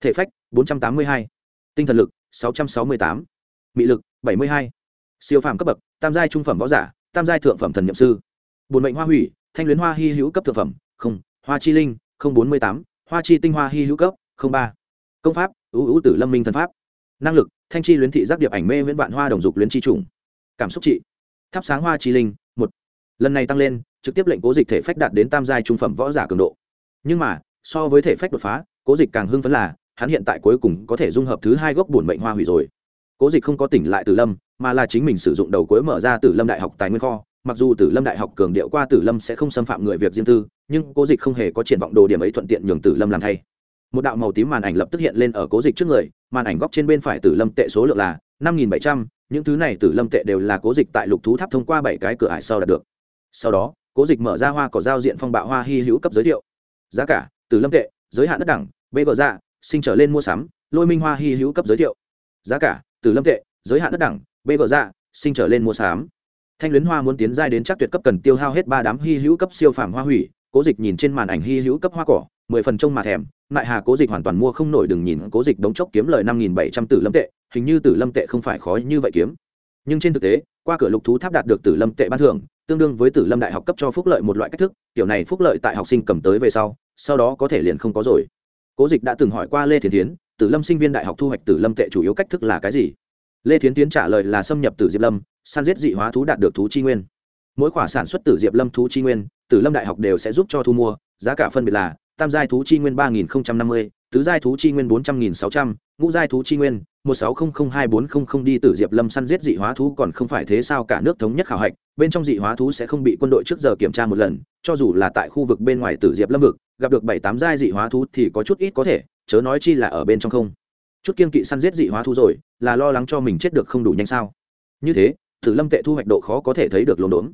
thể phách 482. tinh thần lực 668. mị lực 72. siêu phàm cấp bậc, tam giai trung phẩm võ giả tam giai thượng phẩm thần nhậm sư. Bùn mệnh hoa hủy, thanh luyến hoa hy hữu cấp thượng phẩm, không, hoa chi linh, không bốn mươi tám, hoa chi tinh hoa hy hữu cấp, không ba. Công pháp, ưu ưu tử lâm minh thần pháp. Năng lực, thanh chi luyến thị giác điệp ảnh mê viễn vạn hoa đồng dục luyến chi trùng. Cảm xúc trị. Thắp sáng hoa chi linh, một. Lần này tăng lên, trực tiếp lệnh cố dịch thể phách đạt đến tam giai trung phẩm võ giả cường độ. Nhưng mà, so với thể phách đột phá, cố dịch càng hưng phấn là, hắn hiện tại cuối cùng có thể dung hợp thứ hai gốc bổn mệnh hoa hủy rồi cố dịch không có tỉnh lại tử lâm, mà là chính mình sử dụng đầu cuối mở ra tử lâm đại học tài nguyên kho. Mặc dù tử lâm đại học cường điệu qua tử lâm sẽ không xâm phạm người việc riêng tư, nhưng cố dịch không hề có triển vọng đồ điểm ấy thuận tiện nhường tử lâm làm thay. Một đạo màu tím màn ảnh lập tức hiện lên ở cố dịch trước người, màn ảnh góc trên bên phải tử lâm tệ số lượng là năm nghìn bảy trăm, những thứ này tử lâm tệ đều là cố dịch tại lục thú tháp thông qua bảy cái cửa ải sau đạt được. Sau đó, cố dịch mở ra hoa cỏ giao diện phong bạo hoa hy hữu cấp giới thiệu. Giá cả, tử lâm tệ, giới hạn đất đẳng bg dạ sinh trở lên mua sắm, lôi minh hoa hy hữu cấp giới thiệu. Giá cả tử lâm tệ, giới hạn đất đẳng bg dạ sinh trở lên mua sắm. Thanh luyến hoa muốn tiến giai đến chắc tuyệt cấp cần tiêu hao hết ba đám hy hữu cấp siêu phàm hoa hủy, cố dịch nhìn trên màn ảnh hy hữu cấp hoa cỏ, mười phần trông mà thèm Nại hà cố dịch hoàn toàn mua không nổi đừng nhìn, cố dịch đống chốc kiếm lời năm nghìn bảy trăm tử lâm tệ, hình như tử lâm tệ không phải khó như vậy kiếm. Nhưng trên thực tế, qua cửa lục thú tháp đạt được tử lâm tệ ban thưởng, tương đương với tử lâm đại học cấp cho phúc lợi một loại cách thức, kiểu này phúc lợi tại học sinh cầm tới về sau sau đó có thể liền không có rồi. Cố dịch đã từng hỏi qua lê thiến tiến tử lâm sinh viên đại học thu hoạch tử lâm tệ chủ yếu cách thức là cái gì? Lê thiến tiến trả lời là xâm nhập tử diệp lâm, săn giết dị hóa thú đạt được thú chi nguyên. Mỗi khoản sản xuất tử diệp lâm thú chi nguyên, tử lâm đại học đều sẽ giúp cho thu mua, giá cả phân biệt là tam giai thú chi nguyên ba nghìn năm mươi, tứ giai thú chi nguyên bốn trăm nghìn sáu trăm, ngũ giai thú chi nguyên một sáu không không hai bốn không không đi tử diệp lâm săn giết dị hóa thú còn không phải thế sao cả nước thống nhất khảo hạch, bên trong dị hóa thú sẽ không bị quân đội trước giờ kiểm tra một lần, cho dù là tại khu vực bên ngoài tử diệp lâm vực, gặp được bảy tám giai dị hóa thú thì có chút ít có thể chớ nói chi là ở bên trong không. Chút kiên kỵ săn giết dị hóa thu rồi, là lo lắng cho mình chết được không đủ nhanh sao? Như thế, tử lâm tệ thu hoạch độ khó có thể thấy được lồn đốn.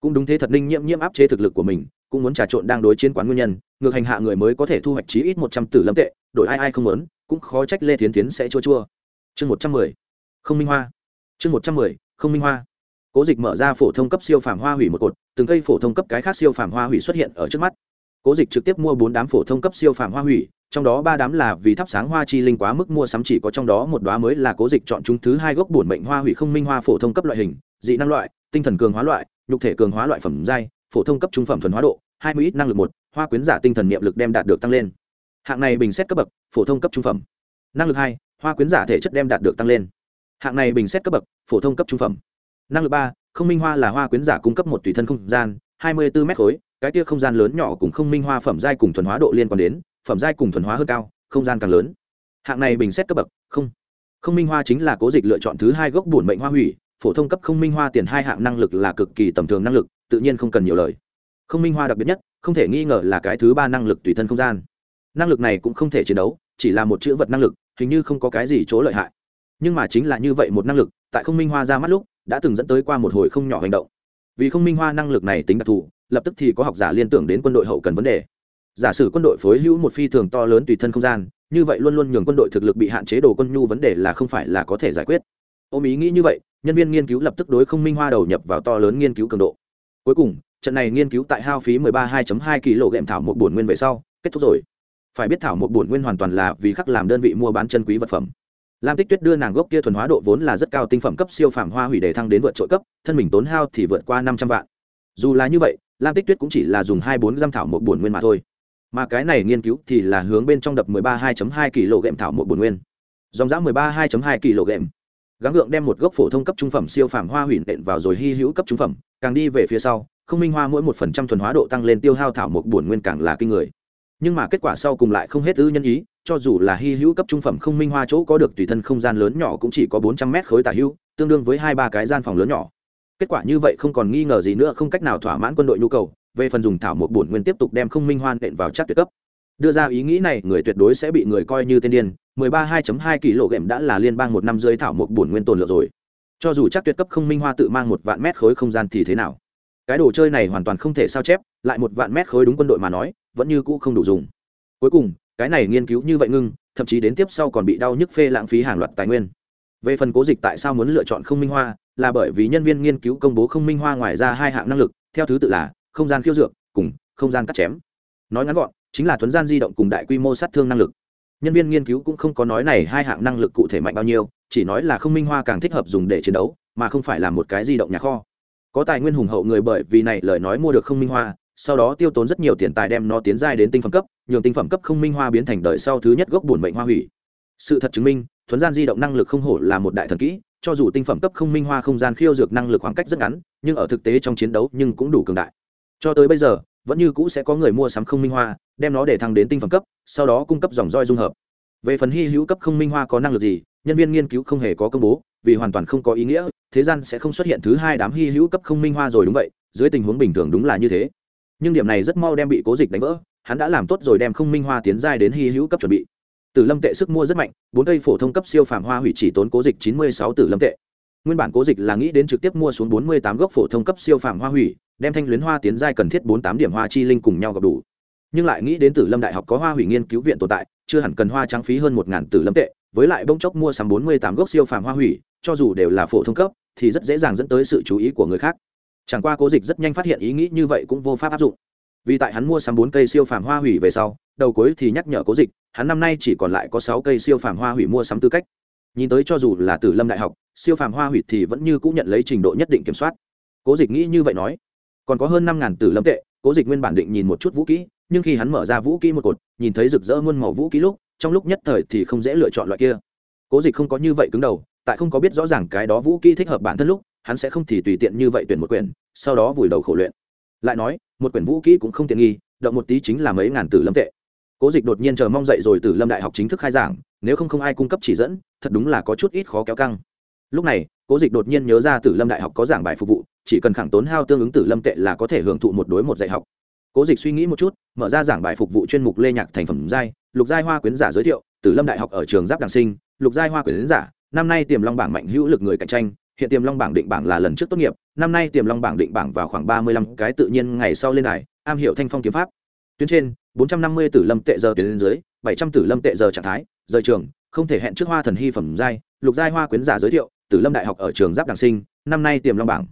Cũng đúng thế thật ninh nhiễm nhiễm áp chế thực lực của mình, cũng muốn trà trộn đang đối chiến quán nguyên nhân, ngược hành hạ người mới có thể thu hoạch chí ít một trăm tử lâm tệ, đổi ai ai không muốn, cũng khó trách lê tiến tiến sẽ chua chua. Chương một trăm mười, không minh hoa. Chương một trăm mười, không minh hoa. Cố dịch mở ra phổ thông cấp siêu phàm hoa hủy một cột, từng cây phổ thông cấp cái khác siêu phàm hoa hủy xuất hiện ở trước mắt. Cố dịch trực tiếp mua bốn đám phổ thông cấp siêu phàm hoa hủy trong đó ba đám là vì thắp sáng hoa chi linh quá mức mua sắm, chỉ có trong đó một đóa mới là cố dịch chọn chúng thứ hai gốc bổn mệnh hoa hủy không minh hoa phổ thông cấp loại hình, dị năng loại, tinh thần cường hóa loại, nhục thể cường hóa loại phẩm giai, phổ thông cấp trung phẩm thuần hóa độ, hai mươi ít năng lực một, hoa quyến giả tinh thần niệm lực đem đạt được tăng lên. Hạng này bình xét cấp bậc, phổ thông cấp trung phẩm. Năng lực hai, hoa quyến giả thể chất đem đạt được tăng lên. Hạng này bình xét cấp bậc, phổ thông cấp trung phẩm. Năng lực ba, không minh hoa là hoa quyến giả cung cấp một tùy thân không gian, hai mươi bốn mét khối, cái tia không gian lớn nhỏ cùng không minh hoa phẩm giai cùng thuần hóa độ liên quan đến phẩm giai cùng thuần hóa hơn cao, không gian càng lớn. Hạng này bình xét cấp bậc, không. Không minh hoa chính là cố dịch lựa chọn thứ hai gốc bổn mệnh hoa hủy, phổ thông cấp không minh hoa tiền hai hạng năng lực là cực kỳ tầm thường năng lực, tự nhiên không cần nhiều lời. Không minh hoa đặc biệt nhất, không thể nghi ngờ là cái thứ ba năng lực tùy thân không gian. Năng lực này cũng không thể chiến đấu, chỉ là một chữ vật năng lực, hình như không có cái gì chỗ lợi hại. Nhưng mà chính là như vậy một năng lực, tại không minh hoa ra mắt lúc, đã từng dẫn tới qua một hồi không nhỏ hành động. Vì không minh hoa năng lực này tính đặc thù, lập tức thì có học giả liên tưởng đến quân đội hậu cần vấn đề giả sử quân đội phối hữu một phi thường to lớn tùy thân không gian, như vậy luôn luôn nhường quân đội thực lực bị hạn chế đồ quân nhu vấn đề là không phải là có thể giải quyết. Ôm ý nghĩ như vậy, nhân viên nghiên cứu lập tức đối không minh hoa đầu nhập vào to lớn nghiên cứu cường độ. Cuối cùng, trận này nghiên cứu tại hao phí 13 2.2 kg thảo một bổn nguyên về sau, kết thúc rồi. Phải biết thảo một bổn nguyên hoàn toàn là vì khắc làm đơn vị mua bán chân quý vật phẩm. Lam tích tuyết đưa nàng gốc kia thuần hóa độ vốn là rất cao tinh phẩm cấp siêu phàm hoa hủy để thăng đến vượt trội cấp, thân mình tốn hao thì vượt qua năm trăm vạn. Dù là như vậy, lam tích tuyết cũng chỉ là dùng hai bốn giam thảo một bổn nguyên mà thôi mà cái này nghiên cứu thì là hướng bên trong đập 13 2.2 kg thảo một bổn nguyên. Dòng giá 13 2.2 kg gắng gượng đem một gốc phổ thông cấp trung phẩm siêu phàm hoa hủy nện vào rồi hy hữu cấp trung phẩm, càng đi về phía sau, không minh hoa mỗi một phần trăm thuần hóa độ tăng lên tiêu hao thảo một bổn nguyên càng là kinh người. Nhưng mà kết quả sau cùng lại không hết ư nhân ý, cho dù là hy hữu cấp trung phẩm không minh hoa chỗ có được tùy thân không gian lớn nhỏ cũng chỉ có bốn trăm mét khối tả hữu, tương đương với hai ba cái gian phòng lớn nhỏ. Kết quả như vậy không còn nghi ngờ gì nữa, không cách nào thỏa mãn quân đội nhu cầu về phần dùng thảo một bổn nguyên tiếp tục đem không minh hoan đện vào chắc tuyệt cấp. Đưa ra ý nghĩ này, người tuyệt đối sẽ bị người coi như tên điên. 13 2.2 kg đã là liên bang một năm dưới thảo một bổn nguyên tồn lượng rồi. Cho dù chắc tuyệt cấp không minh hoa tự mang một vạn mét khối không gian thì thế nào? Cái đồ chơi này hoàn toàn không thể sao chép, lại một vạn mét khối đúng quân đội mà nói, vẫn như cũ không đủ dùng. Cuối cùng, cái này nghiên cứu như vậy ngưng, thậm chí đến tiếp sau còn bị đau nhức phê lãng phí hàng loạt tài nguyên. Về phần cố dịch tại sao muốn lựa chọn không minh hoa, là bởi vì nhân viên nghiên cứu công bố không minh hoa ngoài ra hai hạng năng lực, theo thứ tự là không gian khiêu dược, cùng không gian cắt chém. Nói ngắn gọn, chính là thuấn gian di động cùng đại quy mô sát thương năng lực. Nhân viên nghiên cứu cũng không có nói này hai hạng năng lực cụ thể mạnh bao nhiêu, chỉ nói là không minh hoa càng thích hợp dùng để chiến đấu, mà không phải là một cái di động nhà kho. Có tài nguyên hùng hậu người bởi vì này lời nói mua được không minh hoa, sau đó tiêu tốn rất nhiều tiền tài đem nó tiến giai đến tinh phẩm cấp, nhường tinh phẩm cấp không minh hoa biến thành đời sau thứ nhất gốc bổn mệnh hoa hủy. Sự thật chứng minh, thuấn gian di động năng lực không hổ là một đại thần kỹ, cho dù tinh phẩm cấp không minh hoa không gian khiêu dược năng lực khoảng cách rất ngắn, nhưng ở thực tế trong chiến đấu nhưng cũng đủ cường đại cho tới bây giờ, vẫn như cũ sẽ có người mua sắm không minh hoa, đem nó để thăng đến tinh phẩm cấp, sau đó cung cấp dòng roi dung hợp. Về phần hy hữu cấp không minh hoa có năng lực gì, nhân viên nghiên cứu không hề có công bố, vì hoàn toàn không có ý nghĩa, thế gian sẽ không xuất hiện thứ hai đám hy hữu cấp không minh hoa rồi đúng vậy, dưới tình huống bình thường đúng là như thế. Nhưng điểm này rất mau đem bị cố dịch đánh vỡ, hắn đã làm tốt rồi đem không minh hoa tiến giai đến hy hữu cấp chuẩn bị. Tử lâm tệ sức mua rất mạnh, bốn cây phổ thông cấp siêu phàm hoa hủy chỉ tốn cố dịch chín mươi sáu tử lâm tệ. Nguyên bản cố dịch là nghĩ đến trực tiếp mua xuống bốn mươi tám gốc phổ thông cấp siêu phàm hoa hủy đem thanh luyến hoa tiến giai cần thiết bốn tám điểm hoa chi linh cùng nhau gặp đủ. Nhưng lại nghĩ đến tử lâm đại học có hoa hủy nghiên cứu viện tồn tại, chưa hẳn cần hoa trang phí hơn một ngàn tử lâm tệ, với lại bông chốc mua sắm bốn mươi tám gốc siêu phàm hoa hủy, cho dù đều là phổ thông cấp, thì rất dễ dàng dẫn tới sự chú ý của người khác. Chẳng qua cố dịch rất nhanh phát hiện ý nghĩ như vậy cũng vô pháp áp dụng. Vì tại hắn mua sắm bốn cây siêu phàm hoa hủy về sau, đầu cuối thì nhắc nhở cố dịch, hắn năm nay chỉ còn lại có sáu cây siêu phàm hoa hủy mua sắm tư cách. Nhìn tới cho dù là tử lâm đại học, siêu phàm hoa hủy thì vẫn như cũng nhận lấy trình độ nhất định kiểm soát. Cố dịch nghĩ như vậy nói còn có hơn năm ngàn tử lâm tệ, cố dịch nguyên bản định nhìn một chút vũ kỹ, nhưng khi hắn mở ra vũ kỹ một cột, nhìn thấy rực rỡ muôn màu vũ kỹ lúc, trong lúc nhất thời thì không dễ lựa chọn loại kia. Cố dịch không có như vậy cứng đầu, tại không có biết rõ ràng cái đó vũ kỹ thích hợp bản thân lúc, hắn sẽ không thì tùy tiện như vậy tuyển một quyển, sau đó vùi đầu khổ luyện. Lại nói, một quyển vũ kỹ cũng không tiện nghi, động một tí chính là mấy ngàn tử lâm tệ. Cố dịch đột nhiên chờ mong dậy rồi tử lâm đại học chính thức khai giảng, nếu không không ai cung cấp chỉ dẫn, thật đúng là có chút ít khó kéo căng. Lúc này, cố dịch đột nhiên nhớ ra tử lâm đại học có giảng bài phục vụ chỉ cần khẳng tốn hao tương ứng tử lâm tệ là có thể hưởng thụ một đối một dạy học. Cố dịch suy nghĩ một chút, mở ra giảng bài phục vụ chuyên mục lê nhạc thành phẩm giai, lục giai hoa quyến giả giới thiệu, tử lâm đại học ở trường giáp đàng sinh, lục giai hoa quyến giả, năm nay tiềm long bảng mạnh hữu lực người cạnh tranh, hiện tiềm long bảng định bảng là lần trước tốt nghiệp, năm nay tiềm long bảng định bảng vào khoảng ba mươi lăm cái tự nhiên ngày sau lên đài, am hiểu thanh phong kiếm pháp. Tuyến trên, bốn trăm năm mươi tử lâm tệ giờ tuyến lên dưới, bảy trăm tử lâm tệ giờ trạng thái, rời trường, không thể hẹn trước hoa thần hy phẩm giai, lục giai hoa quyến giả giới thiệu, tử lâm đại học ở trường giáp đàng sinh, năm nay tiềm long bảng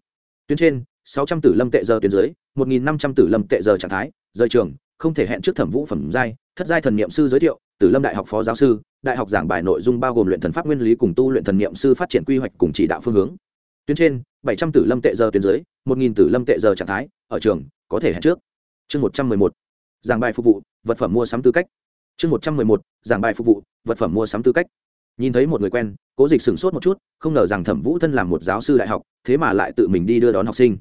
tuyến trên, sáu trăm tử lâm tệ giờ tuyến dưới, một nghìn năm trăm tử lâm tệ giờ trạng thái, rời trường, không thể hẹn trước thẩm vũ phẩm giai, thất giai thần niệm sư giới thiệu, tử lâm đại học phó giáo sư, đại học giảng bài nội dung bao gồm luyện thần pháp nguyên lý cùng tu luyện thần niệm sư phát triển quy hoạch cùng chỉ đạo phương hướng. Tuyến trên, bảy trăm tử lâm tệ giờ tuyến dưới, một nghìn tử lâm tệ giờ trạng thái, ở trường, có thể hẹn trước. Chương một trăm mười một, giảng bài phục vụ, vật phẩm mua sắm tư cách. Chương một trăm mười một, giảng bài phục vụ, vật phẩm mua sắm tư cách nhìn thấy một người quen, cố dịch sửng sốt một chút, không ngờ rằng thẩm vũ thân làm một giáo sư đại học, thế mà lại tự mình đi đưa đón học sinh.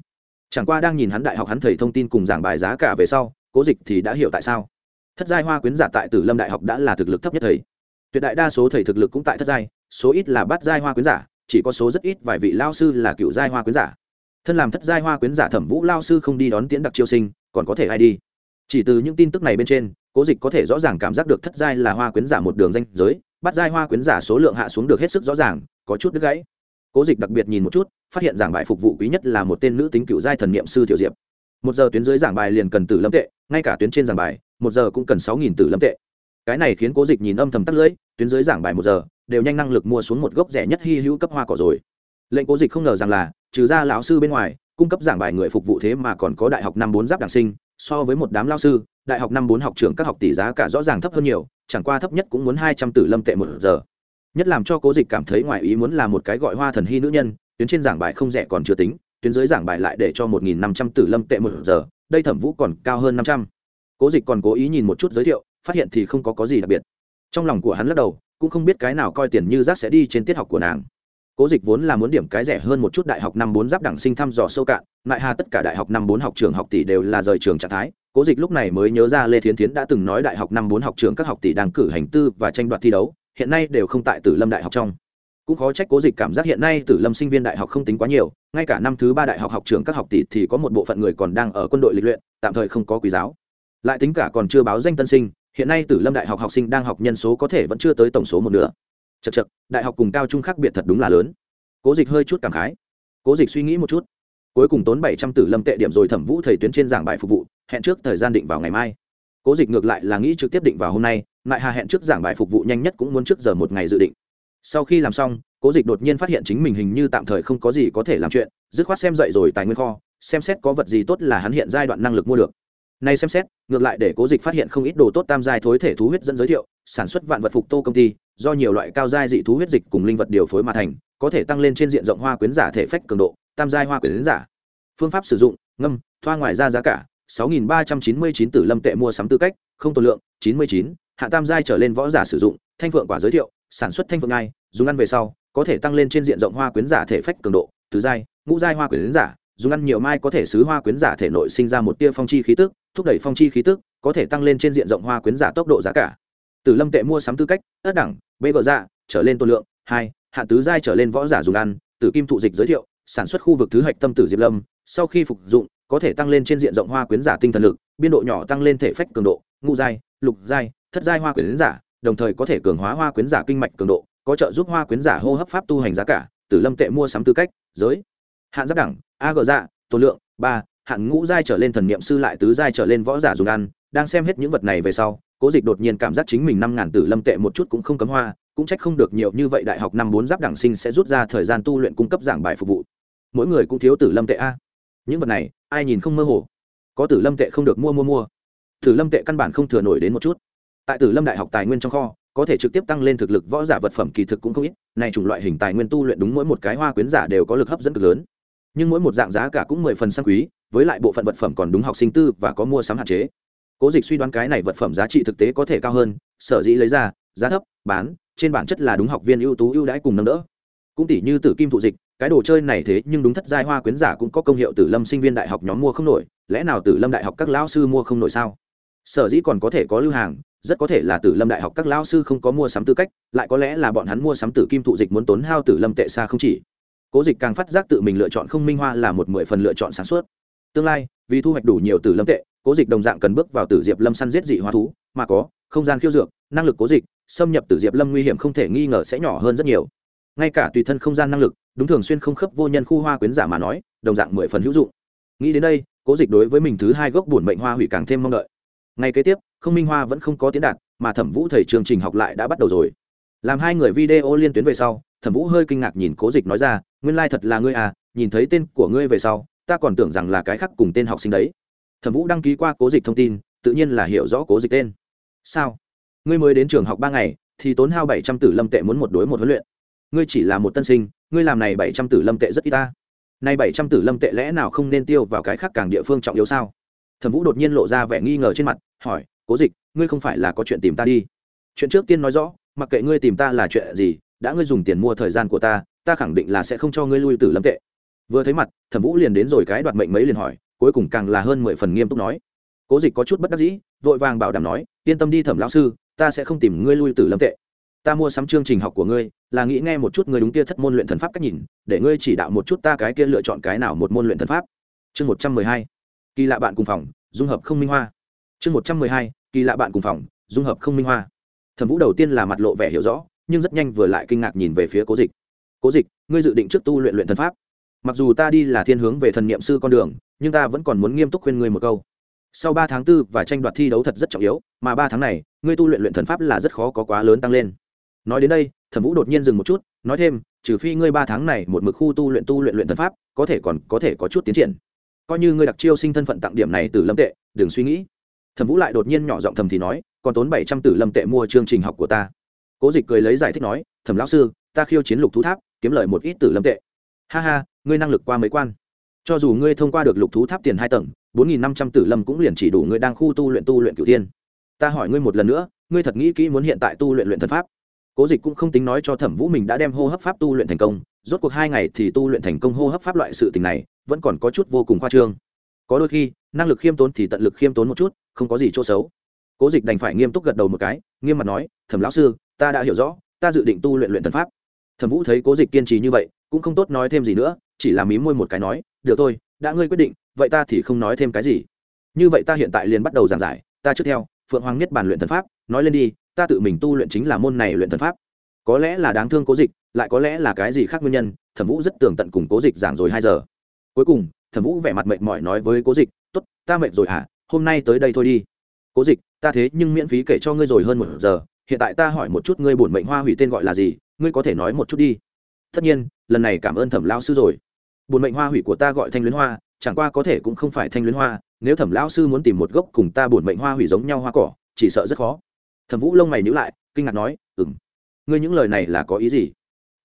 Chẳng qua đang nhìn hắn đại học hắn thầy thông tin cùng giảng bài giá cả về sau, cố dịch thì đã hiểu tại sao. Thất giai hoa quyến giả tại tử lâm đại học đã là thực lực thấp nhất thầy. Tuyệt đại đa số thầy thực lực cũng tại thất giai, số ít là bát giai hoa quyến giả, chỉ có số rất ít vài vị lao sư là cựu giai hoa quyến giả. Thân làm thất giai hoa quyến giả thẩm vũ lao sư không đi đón tiễn đặc chiêu sinh, còn có thể ai đi? Chỉ từ những tin tức này bên trên, cố dịch có thể rõ ràng cảm giác được thất giai là hoa quyến giả một đường danh giới bắt giai hoa quyến giả số lượng hạ xuống được hết sức rõ ràng, có chút đứt gãy. Cố dịch đặc biệt nhìn một chút, phát hiện giảng bài phục vụ quý nhất là một tên nữ tính cựu giai thần niệm sư tiểu diệp. Một giờ tuyến dưới giảng bài liền cần tử lâm tệ, ngay cả tuyến trên giảng bài, một giờ cũng cần sáu nghìn tử lâm tệ. Cái này khiến cố dịch nhìn âm thầm tắt lưỡi, tuyến dưới giảng bài một giờ, đều nhanh năng lực mua xuống một gốc rẻ nhất hy hữu cấp hoa cỏ rồi. Lệnh cố dịch không ngờ rằng là, trừ ra lão sư bên ngoài, cung cấp giảng bài người phục vụ thế mà còn có đại học năm bốn giáp đảng sinh so với một đám lao sư, đại học năm bốn học trường các học tỷ giá cả rõ ràng thấp hơn nhiều, chẳng qua thấp nhất cũng muốn hai trăm tử lâm tệ một giờ. Nhất làm cho cố dịch cảm thấy ngoài ý muốn là một cái gọi hoa thần hy nữ nhân, tuyến trên giảng bài không rẻ còn chưa tính, tuyến dưới giảng bài lại để cho một nghìn năm trăm tử lâm tệ một giờ, đây thẩm vũ còn cao hơn năm trăm. Cố dịch còn cố ý nhìn một chút giới thiệu, phát hiện thì không có có gì đặc biệt. Trong lòng của hắn lắc đầu, cũng không biết cái nào coi tiền như rác sẽ đi trên tiết học của nàng cố dịch vốn là muốn điểm cái rẻ hơn một chút đại học năm bốn giáp đẳng sinh thăm dò sâu cạn, lại hà tất cả đại học năm bốn học trường học tỷ đều là rời trường trạng thái. Cố dịch lúc này mới nhớ ra lê thiến tiến đã từng nói đại học năm bốn học trường các học tỷ đang cử hành tư và tranh đoạt thi đấu, hiện nay đều không tại tử lâm đại học trong. Cũng khó trách cố dịch cảm giác hiện nay tử lâm sinh viên đại học không tính quá nhiều, ngay cả năm thứ ba đại học học trường các học tỷ thì có một bộ phận người còn đang ở quân đội lịch luyện, tạm thời không có quý giáo. Lại tính cả còn chưa báo danh tân sinh, hiện nay tử lâm đại học học sinh đang học nhân số có thể vẫn chưa tới tổng số một nửa chật chật, đại học cùng cao trung khác biệt thật đúng là lớn. Cố dịch hơi chút cảm khái. Cố dịch suy nghĩ một chút. Cuối cùng tốn bảy trăm tử lâm tệ điểm rồi thẩm vũ thầy tuyến trên giảng bài phục vụ, hẹn trước thời gian định vào ngày mai. Cố dịch ngược lại là nghĩ trực tiếp định vào hôm nay lại hà hẹn trước giảng bài phục vụ nhanh nhất cũng muốn trước giờ một ngày dự định. Sau khi làm xong, cố dịch đột nhiên phát hiện chính mình hình như tạm thời không có gì có thể làm chuyện, dứt khoát xem dậy rồi tài nguyên kho, xem xét có vật gì tốt là hắn hiện giai đoạn năng lực mua được. Nay xem xét, ngược lại để cố dịch phát hiện không ít đồ tốt tam giai thối thể thú huyết dẫn giới thiệu, sản xuất vạn vật phục tô công ty do nhiều loại cao giai dị thú huyết dịch cùng linh vật điều phối mà thành có thể tăng lên trên diện rộng hoa quyến giả thể phách cường độ tam giai hoa quyến giả. Phương pháp sử dụng ngâm thoa ngoài ra giá cả 6.399 tử lâm tệ mua sắm tư cách không tồn lượng 99, hạ tam giai trở lên võ giả sử dụng thanh phượng quả giới thiệu sản xuất thanh phượng ngai dùng ăn về sau có thể tăng lên trên diện rộng hoa quyến giả thể phách cường độ tứ giai ngũ giai hoa quyến giả dùng ăn nhiều mai có thể xứ hoa quyến giả thể nội sinh ra một tia phong chi khí tức thúc đẩy phong chi khí tức có thể tăng lên trên diện rộng hoa quyến giả tốc độ giá cả tử lâm tệ mua sắm tư cách, ất đẳng, bê gờ dạ trở lên tôn lượng, hai, hạ tứ giai trở lên võ giả dùng ăn, tử kim thụ dịch giới thiệu, sản xuất khu vực thứ hạch tâm tử diệp lâm, sau khi phục dụng, có thể tăng lên trên diện rộng hoa quyến giả tinh thần lực, biên độ nhỏ tăng lên thể phách cường độ, ngũ giai, lục giai, thất giai hoa quyến giả, đồng thời có thể cường hóa hoa quyến giả kinh mạch cường độ, có trợ giúp hoa quyến giả hô hấp pháp tu hành giá cả, tử lâm tệ mua sắm tư cách, giới. Hạn giáp đẳng, a gờ dạ tổ lượng, ba, hạn ngũ giai trở lên thần niệm sư lại tứ giai trở lên võ giả dùng ăn, đang xem hết những vật này về sau cố dịch đột nhiên cảm giác chính mình năm ngàn tử lâm tệ một chút cũng không cấm hoa, cũng trách không được nhiều như vậy đại học năm bốn giáp đảng sinh sẽ rút ra thời gian tu luyện cung cấp giảng bài phục vụ. Mỗi người cũng thiếu tử lâm tệ a. Những vật này, ai nhìn không mơ hồ? Có tử lâm tệ không được mua mua mua. Tử lâm tệ căn bản không thừa nổi đến một chút. Tại tử lâm đại học tài nguyên trong kho, có thể trực tiếp tăng lên thực lực võ giả vật phẩm kỳ thực cũng không ít, này chủng loại hình tài nguyên tu luyện đúng mỗi một cái hoa quyến giả đều có lực hấp dẫn cực lớn. Nhưng mỗi một dạng giá cả cũng mười phần sang quý, với lại bộ phận vật phẩm còn đúng học sinh tư và có mua sắm hạn chế cố dịch suy đoán cái này vật phẩm giá trị thực tế có thể cao hơn, sở dĩ lấy ra, giá thấp, bán, trên bản chất là đúng học viên ưu tú ưu đãi cùng nâng đỡ. Cũng tỷ như tử kim thụ dịch, cái đồ chơi này thế nhưng đúng thất giai hoa quyến giả cũng có công hiệu tử lâm sinh viên đại học nhóm mua không nổi, lẽ nào tử lâm đại học các lão sư mua không nổi sao? Sở dĩ còn có thể có lưu hàng, rất có thể là tử lâm đại học các lão sư không có mua sắm tư cách, lại có lẽ là bọn hắn mua sắm tử kim thụ dịch muốn tốn hao tử lâm tệ xa không chỉ. Cố dịch càng phát giác tự mình lựa chọn không minh hoa là một mười phần lựa chọn sản xuất tương lai, vì thu hoạch đủ nhiều tử lâm tệ cố dịch đồng dạng cần bước vào tử diệp lâm săn giết dị hóa thú, mà có, không gian khiêu dược, năng lực cố dịch, xâm nhập tử diệp lâm nguy hiểm không thể nghi ngờ sẽ nhỏ hơn rất nhiều. Ngay cả tùy thân không gian năng lực, đúng thường xuyên không khớp vô nhân khu hoa quyến giả mà nói, đồng dạng mười phần hữu dụng. Nghĩ đến đây, cố dịch đối với mình thứ hai gốc bổn mệnh hoa hủy càng thêm mong đợi. Ngay kế tiếp, không minh hoa vẫn không có tiến đạt, mà thẩm vũ thầy chương trình học lại đã bắt đầu rồi. Làm hai người video liên tuyến về sau, thẩm vũ hơi kinh ngạc nhìn cố dịch nói ra, nguyên lai、like、thật là ngươi à nhìn thấy tên của ngươi về sau, ta còn tưởng rằng là cái khác cùng tên học sinh đấy thẩm vũ đăng ký qua cố dịch thông tin, tự nhiên là hiểu rõ cố dịch tên. Sao? Ngươi mới đến trường học ba ngày, thì tốn hao bảy trăm tử lâm tệ muốn một đối một huấn luyện. Ngươi chỉ là một tân sinh, ngươi làm này bảy trăm tử lâm tệ rất ít ta. Nay bảy trăm tử lâm tệ lẽ nào không nên tiêu vào cái khác càng địa phương trọng yếu sao? Thẩm vũ đột nhiên lộ ra vẻ nghi ngờ trên mặt, hỏi, cố dịch, ngươi không phải là có chuyện tìm ta đi? Chuyện trước tiên nói rõ, mặc kệ ngươi tìm ta là chuyện gì, đã ngươi dùng tiền mua thời gian của ta ta khẳng định là sẽ không cho ngươi lui tử lâm tệ. Vừa thấy mặt, thẩm vũ liền đến rồi cái đoạt mệnh mấy liền hỏi cuối cùng càng là hơn mười phần nghiêm túc nói. Cố dịch có chút bất đắc dĩ, vội vàng bảo đảm nói, yên tâm đi thẩm lão sư, ta sẽ không tìm ngươi lui tử lâm tệ. Ta mua sắm chương trình học của ngươi, là nghĩ nghe một chút ngươi đúng kia thất môn luyện thần pháp cách nhìn, để ngươi chỉ đạo một chút ta cái kia lựa chọn cái nào một môn luyện thần pháp. Chương một trăm mười hai, kỳ lạ bạn cùng phòng, dung hợp không minh hoa. Chương một trăm mười hai, kỳ lạ bạn cùng phòng, dung hợp không minh hoa. Thẩm vũ đầu tiên là mặt lộ vẻ hiểu rõ, nhưng rất nhanh vừa lại kinh ngạc nhìn về phía cố dịch. Cố dịch, ngươi dự định trước tu luyện luyện thần pháp? Mặc dù ta đi là thiên hướng về thần niệm sư con đường, nhưng ta vẫn còn muốn nghiêm túc khuyên ngươi một câu. Sau ba tháng tư và tranh đoạt thi đấu thật rất trọng yếu, mà ba tháng này, ngươi tu luyện luyện thần pháp là rất khó có quá lớn tăng lên. Nói đến đây, thẩm vũ đột nhiên dừng một chút, nói thêm, trừ phi ngươi ba tháng này một mực khu tu luyện tu luyện luyện thần pháp, có thể còn có thể có chút tiến triển. Coi như ngươi đặc chiêu sinh thân phận tặng điểm này từ lâm tệ, đừng suy nghĩ. Thẩm vũ lại đột nhiên nhỏ giọng thầm thì nói, còn tốn bảy trăm tử lâm tệ mua chương trình học của ta. Cố dịch cười lấy giải thích nói, thẩm lão sư, ta khiêu chiến lục thú tháp, kiếm lời một ít tử lâm tệ. Ha ha ngươi năng lực qua mấy quan. Cho dù ngươi thông qua được lục thú tháp tiền hai tầng, bốn nghìn năm trăm tử lâm cũng liền chỉ đủ ngươi đang khu tu luyện tu luyện cửu tiên ta hỏi ngươi một lần nữa, ngươi thật nghĩ kỹ muốn hiện tại tu luyện luyện thần pháp? Cố dịch cũng không tính nói cho thẩm vũ mình đã đem hô hấp pháp tu luyện thành công, rốt cuộc hai ngày thì tu luyện thành công hô hấp pháp loại sự tình này, vẫn còn có chút vô cùng khoa trương. Có đôi khi, năng lực khiêm tốn thì tận lực khiêm tốn một chút, không có gì chỗ xấu. Cố dịch đành phải nghiêm túc gật đầu một cái, nghiêm mặt nói, thẩm lão sư, ta đã hiểu rõ, ta dự định tu luyện luyện thần pháp. Thẩm vũ thấy cố dịch kiên trì như vậy, cũng không tốt nói thêm gì nữa chỉ là mí môi một cái nói, được thôi, đã ngươi quyết định, vậy ta thì không nói thêm cái gì. Như vậy ta hiện tại liền bắt đầu giảng giải, ta trước theo, phượng hoàng nhất bản luyện thần pháp, nói lên đi, ta tự mình tu luyện chính là môn này luyện thần pháp. Có lẽ là đáng thương cố dịch, lại có lẽ là cái gì khác nguyên nhân, thẩm vũ rất tường tận cùng cố dịch giảng rồi hai giờ. Cuối cùng, thẩm vũ vẻ mặt mệt mỏi nói với cố dịch t ố t ta mệt rồi hả? Hôm nay tới đây thôi đi. Cố dịch, ta thế nhưng miễn phí kể cho ngươi rồi hơn một giờ, hiện tại ta hỏi một chút ngươi bổn mệnh hoa hủy tên gọi là gì, ngươi có thể nói một chút đi. Tất nhiên, lần này cảm ơn thẩm lao sư rồi. Buồn mệnh hoa hủy của ta gọi thanh luyến hoa, chẳng qua có thể cũng không phải thanh luyến hoa, nếu thẩm lão sư muốn tìm một gốc cùng ta bổn mệnh hoa hủy giống nhau hoa cỏ, chỉ sợ rất khó. Thẩm vũ lông mày nhữ lại, kinh ngạc nói ừ m ngươi những lời này là có ý gì?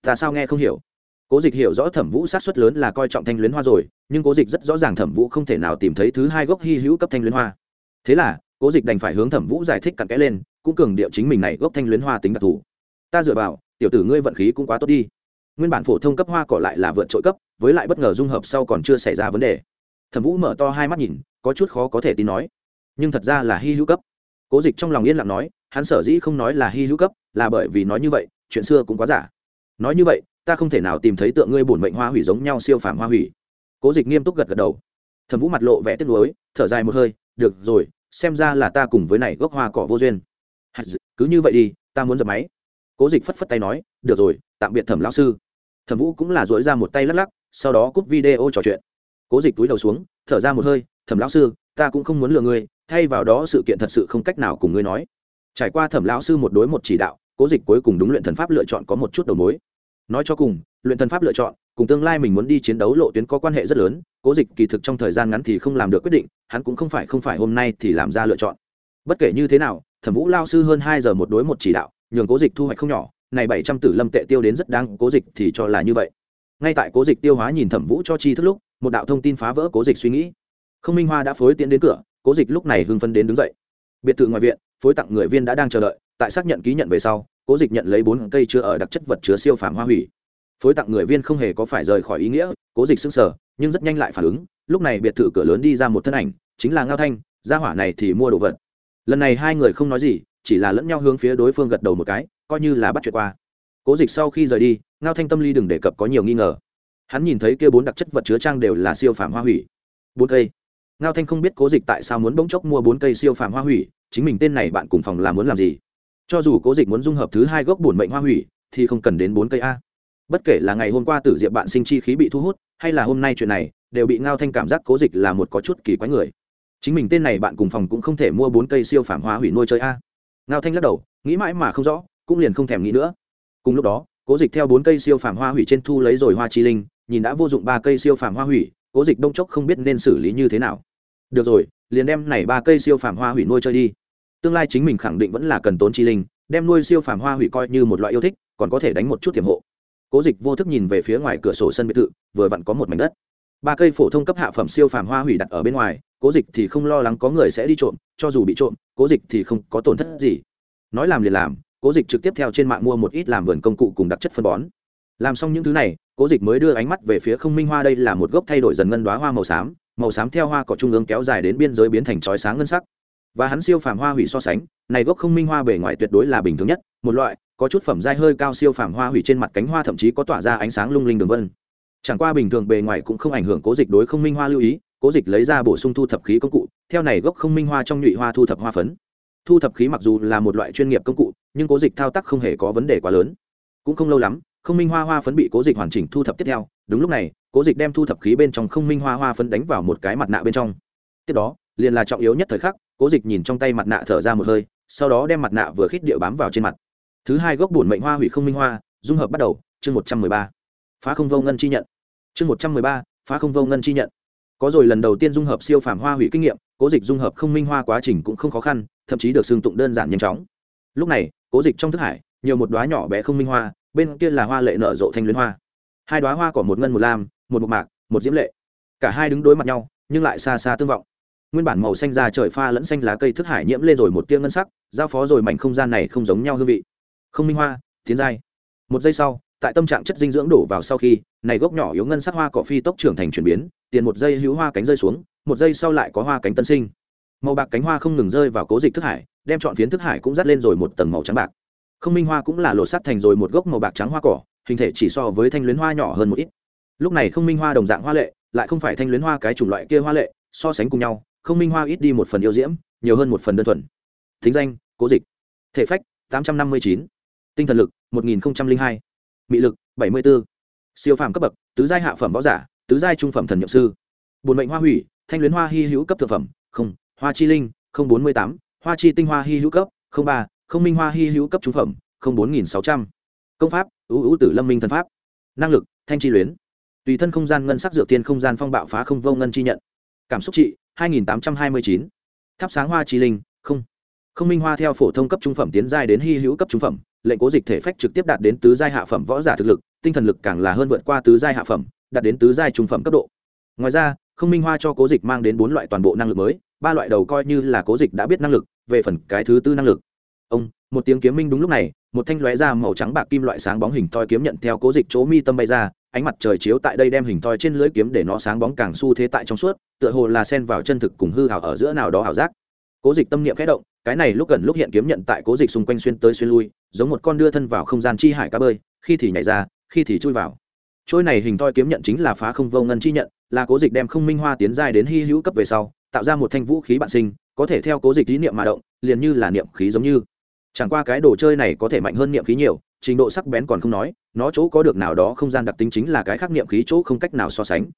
Ta sao nghe không hiểu? Cố dịch hiểu rõ thẩm vũ sát xuất lớn là coi trọng thanh luyến hoa rồi, nhưng cố dịch rất rõ ràng thẩm vũ không thể nào tìm thấy thứ hai gốc hy hữu cấp thanh luyến hoa. Thế là, cố dịch đành phải hướng thẩm vũ giải thích cặn kẽ lên, cũng cường điệu chính mình này gốc thanh luyến hoa tính đặc thù. Ta dựa vào, tiểu tử ngươi vận khí cũng quá tốt đi. Nguyên bản phổ thông cấp hoa cỏ lại là vượt trội cấp với lại bất ngờ dung hợp sau còn chưa xảy ra vấn đề. Thẩm vũ mở to hai mắt nhìn, có chút khó có thể tin nói. Nhưng thật ra là hy hữu cấp. Cố dịch trong lòng yên lặng nói, hắn sở dĩ không nói là hy hữu cấp, là bởi vì nói như vậy, chuyện xưa cũng quá giả. Nói như vậy, ta không thể nào tìm thấy tượng ngươi bổn mệnh hoa hủy giống nhau siêu phàm hoa hủy. Cố dịch nghiêm túc gật gật đầu. Thẩm vũ mặt lộ vẻ tiếc nuối, thở dài một hơi, được rồi, xem ra là ta cùng với này gốc hoa cỏ vô duyên. Cứ như vậy đi, ta muốn dập máy. Cố dịch phất phất tay nói, được rồi, tạm biệt thẩm lão sư thẩm vũ cũng là dỗi ra một tay lắc lắc, sau đó cúp video trò chuyện. Cố dịch túi đầu xuống, thở ra một hơi, thẩm lão sư, ta cũng không muốn lừa ngươi, thay vào đó sự kiện thật sự không cách nào cùng ngươi nói. Trải qua thẩm lão sư một đối một chỉ đạo, cố dịch cuối cùng đúng luyện thần pháp lựa chọn có một chút đầu mối. Nói cho cùng, luyện thần pháp lựa chọn, cùng tương lai mình muốn đi chiến đấu lộ tuyến có quan hệ rất lớn, cố dịch kỳ thực trong thời gian ngắn thì không làm được quyết định, hắn cũng không phải không phải hôm nay thì làm ra lựa chọn. Bất kể như thế nào, thẩm vũ lao sư hơn hai giờ một đối một chỉ đạo, nhường cố dịch thu hoạch không nhỏ này bảy trăm tử lâm tệ tiêu đến rất đáng, cố dịch thì cho là như vậy. Ngay tại cố dịch tiêu hóa nhìn thẩm vũ cho chi thức lúc, một đạo thông tin phá vỡ cố dịch suy nghĩ. Không minh hoa đã phối tiến đến cửa, cố dịch lúc này hưng phân đến đứng dậy. Biệt thự ngoài viện, phối tặng người viên đã đang chờ đợi, tại xác nhận ký nhận về sau, cố dịch nhận lấy bốn cây chưa ở đặc chất vật chứa siêu phàm hoa hủy. Phối tặng người viên không hề có phải rời khỏi ý nghĩa, cố dịch sững sờ, nhưng rất nhanh lại phản ứng, lúc này biệt thự cửa lớn đi ra một thân ảnh, chính là ngao thanh, gia hỏa này thì mua đồ vật. Lần này hai người không nói gì, chỉ là lẫn nhau hướng phía đối phương gật đầu một cái coi như là bắt chuyện qua. Cố dịch sau khi rời đi, ngao thanh tâm lý đừng đề cập có nhiều nghi ngờ. Hắn nhìn thấy kia bốn đặc chất vật chứa trang đều là siêu phàm hoa hủy. Bốn cây. Ngao thanh không biết cố dịch tại sao muốn bỗng chốc mua bốn cây siêu phàm hoa hủy, chính mình tên này bạn cùng phòng là muốn làm gì. Cho dù cố dịch muốn dung hợp thứ hai gốc bổn mệnh hoa hủy, thì không cần đến bốn cây a. Bất kể là ngày hôm qua tử diệp bạn sinh chi khí bị thu hút, hay là hôm nay chuyện này, đều bị ngao thanh cảm giác cố dịch là một có chút kỳ quái người. Chính mình tên này bạn cùng phòng cũng không thể mua bốn cây siêu phàm hoa hủy nuôi chơi a. Ngao thanh lắc đầu, nghĩ mãi mà không rõ cũng liền không thèm nghĩ nữa. Cùng lúc đó, cố dịch theo bốn cây siêu phàm hoa hủy trên thu lấy rồi hoa chi linh, nhìn đã vô dụng ba cây siêu phàm hoa hủy, cố dịch đông chốc không biết nên xử lý như thế nào. Được rồi, liền đem này ba cây siêu phàm hoa hủy nuôi chơi đi. Tương lai chính mình khẳng định vẫn là cần tốn chi linh, đem nuôi siêu phàm hoa hủy coi như một loại yêu thích, còn có thể đánh một chút tiềm hộ. Cố dịch vô thức nhìn về phía ngoài cửa sổ sân biệt thự, vừa vặn có một mảnh đất. Ba cây phổ thông cấp hạ phẩm siêu phàm hoa hủy đặt ở bên ngoài, cố dịch thì không lo lắng có người sẽ đi trộm, cho dù bị trộm, cố dịch thì không có tổn thất gì. Nói làm liền làm cố dịch trực tiếp theo trên mạng mua một ít làm vườn công cụ cùng đặc chất phân bón. Làm xong những thứ này, cố dịch mới đưa ánh mắt về phía không minh hoa đây là một gốc thay đổi dần ngân đoá hoa màu xám màu xám theo hoa cỏ trung ương kéo dài đến biên giới biến thành chói sáng ngân sắc. Và hắn siêu phàm hoa hủy so sánh, này gốc không minh hoa bề ngoài tuyệt đối là bình thường nhất, một loại, có chút phẩm dai hơi cao siêu phàm hoa hủy trên mặt cánh hoa thậm chí có tỏa ra ánh sáng lung linh đường vân. Chẳng qua bình thường bề ngoài cũng không ảnh hưởng cố dịch đối không minh hoa lưu ý, cố dịch lấy ra bổ sung thu thập khí công cụ, theo này gốc không minh hoa trong nhụy hoa thu thập hoa phấn. Thu thập khí mặc dù là một loại chuyên nghiệp công cụ nhưng cố dịch thao tác không hề có vấn đề quá lớn. Cũng không lâu lắm, không minh hoa hoa phấn bị cố dịch hoàn chỉnh thu thập tiếp theo. Đúng lúc này, cố dịch đem thu thập khí bên trong không minh hoa hoa phấn đánh vào một cái mặt nạ bên trong. Tiếp đó, liền là trọng yếu nhất thời khắc, cố dịch nhìn trong tay mặt nạ thở ra một hơi, sau đó đem mặt nạ vừa khít điệu bám vào trên mặt. Thứ hai gốc bổn mệnh hoa hủy không minh hoa, dung hợp bắt đầu, chương một trăm mười ba. Phá không vô ngân chi nhận. Chương một trăm mười ba, phá không vô ngân chi nhận. Có rồi, lần đầu tiên dung hợp siêu phàm hoa hủy kinh nghiệm, cố dịch dung hợp không minh hoa quá trình cũng không khó khăn, thậm chí được xương tụng đơn giản nhanh chóng lúc này, cố dịch trong thức hải, nhiều một đoá nhỏ bé không minh hoa, bên kia là hoa lệ nở rộ thanh luyến hoa. Hai đoá hoa cỏ một ngân một lam, một mộc mạc, một diễm lệ. Cả hai đứng đối mặt nhau, nhưng lại xa xa tương vọng. Nguyên bản màu xanh ra trời pha lẫn xanh lá cây thức hải nhiễm lên rồi một tia ngân sắc, giao phó rồi mảnh không gian này không giống nhau hương vị. Không minh hoa, tiến giai. Một giây sau, tại tâm trạng chất dinh dưỡng đổ vào sau khi, này gốc nhỏ yếu ngân sắc hoa cỏ phi tốc trưởng thành chuyển biến, tiền một giây hữu hoa cánh rơi xuống, một giây sau lại có hoa cánh tân sinh màu bạc cánh hoa không ngừng rơi vào cố dịch thức hải, đem chọn phiến thức hải cũng dắt lên rồi một tầng màu trắng bạc. Không minh hoa cũng là lột sắt thành rồi một gốc màu bạc trắng hoa cỏ, hình thể chỉ so với thanh luyến hoa nhỏ hơn một ít. Lúc này không minh hoa đồng dạng hoa lệ, lại không phải thanh luyến hoa cái chủng loại kia hoa lệ, so sánh cùng nhau, không minh hoa ít đi một phần yêu diễm, nhiều hơn một phần đơn thuần. Thính danh, cố dịch. Thể phách, tám trăm năm mươi chín. Tinh thần lực, một nghìn hai. Mị lực, bảy mươi b ố siêu phàm cấp bậc, tứ giai hạ phẩm võ giả, tứ giai trung phẩm thần nhậm sư. Bùn mệnh hoa hủy, thanh luyến hoa hy hữu cấp thực phẩm, không hoa chi linh, không bốn mươi tám, hoa chi tinh hoa hy hữu cấp, không ba, không minh hoa hy hữu cấp trung phẩm, không bốn nghìn sáu trăm. Công pháp ưu ưu tử lâm minh thần pháp. Năng lực, thanh chi luyến. Tùy thân không gian ngân sắc dựa tiên không gian phong bạo phá không vô ngân chi nhận. Cảm xúc trị, hai nghìn tám trăm hai mươi chín. Thắp sáng hoa chi linh, không. Không minh hoa theo phổ thông cấp trung phẩm tiến giai đến hy hữu cấp trung phẩm, lệnh cố dịch thể phách trực tiếp đạt đến tứ giai hạ phẩm võ giả thực lực, tinh thần lực càng là hơn vượt qua tứ giai hạ phẩm, đạt đến tứ giai trung phẩm cấp độ. Ngoài ra, không minh hoa cho cố dịch mang đến bốn loại toàn bộ năng lực mới ba loại đầu coi như là cố dịch đã biết năng lực, về phần cái thứ tư năng lực. Ông, một tiếng kiếm minh đúng lúc này, một thanh lóe ra màu trắng bạc kim loại sáng bóng hình thoi kiếm nhận theo cố dịch chỗ mi tâm bay ra, ánh mặt trời chiếu tại đây đem hình thoi trên lưới kiếm để nó sáng bóng càng xu thế tại trong suốt, tựa hồ là sen vào chân thực cùng hư hảo ở giữa nào đó ảo giác. Cố dịch tâm niệm khẽ động, cái này lúc gần lúc hiện kiếm nhận tại cố dịch xung quanh xuyên tới xuyên lui, giống một con đưa thân vào không gian chi hải cá bơi, khi thì nhảy ra, khi thì chui vào. Trôi này hình thoi kiếm nhận chính là phá không vô ngân chi nhận, là cố dịch đem không minh hoa tiến giai đến hy hữu cấp về sau tạo ra một thanh vũ khí bạn sinh, có thể theo cố dịch ý niệm mà động, liền như là niệm khí giống như. Chẳng qua cái đồ chơi này có thể mạnh hơn niệm khí nhiều, trình độ sắc bén còn không nói, nó chỗ có được nào đó không gian đặc tính chính là cái khác niệm khí chỗ không cách nào so sánh.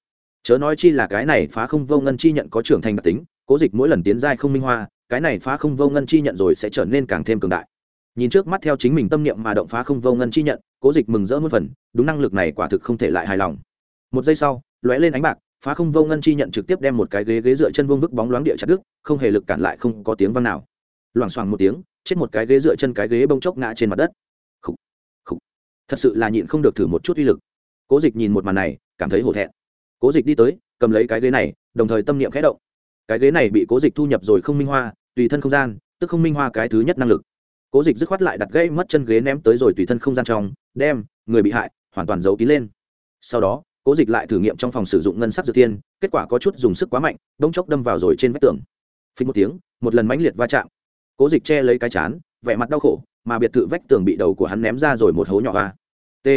Chớ nói chi là cái này phá không vô ngân chi nhận có trưởng thành đặc tính, cố dịch mỗi lần tiến giai không minh hoa, cái này phá không vô ngân chi nhận rồi sẽ trở nên càng thêm cường đại. Nhìn trước mắt theo chính mình tâm niệm mà động phá không vô ngân chi nhận, cố dịch mừng rỡ muôn phần, đúng năng lực này quả thực không thể lại hài lòng. Một giây sau, lóe lên ánh bạc phá không vô ngân chi nhận trực tiếp đem một cái ghế ghế dựa chân vương vức bóng loáng địa chặt đứt không hề lực cản lại không có tiếng vang nào. Loảng xoảng một tiếng chết một cái ghế dựa chân cái ghế bông chốc ngã trên mặt đất. Khủ, khủ. thật sự là nhịn không được thử một chút uy lực. Cố dịch nhìn một màn này cảm thấy hổ thẹn. Cố dịch đi tới cầm lấy cái ghế này đồng thời tâm niệm khẽ động. Cái ghế này bị cố dịch thu nhập rồi không minh hoa tùy thân không gian tức không minh hoa cái thứ nhất năng lực. Cố dịch dứt khoát lại đặt gây mất chân ghế ném tới rồi tùy thân không gian trong đem người bị hại hoàn toàn giấu kín lên. Sau đó cố dịch lại thử nghiệm trong phòng sử dụng ngân sắc dược tiên, kết quả có chút dùng sức quá mạnh, bỗng chốc đâm vào rồi trên vách tường. Phí một tiếng, một lần mãnh liệt va chạm. Cố dịch che lấy cái chán, vẻ mặt đau khổ, mà biệt thự vách tường bị đầu của hắn ném ra rồi một hố nhỏ va t.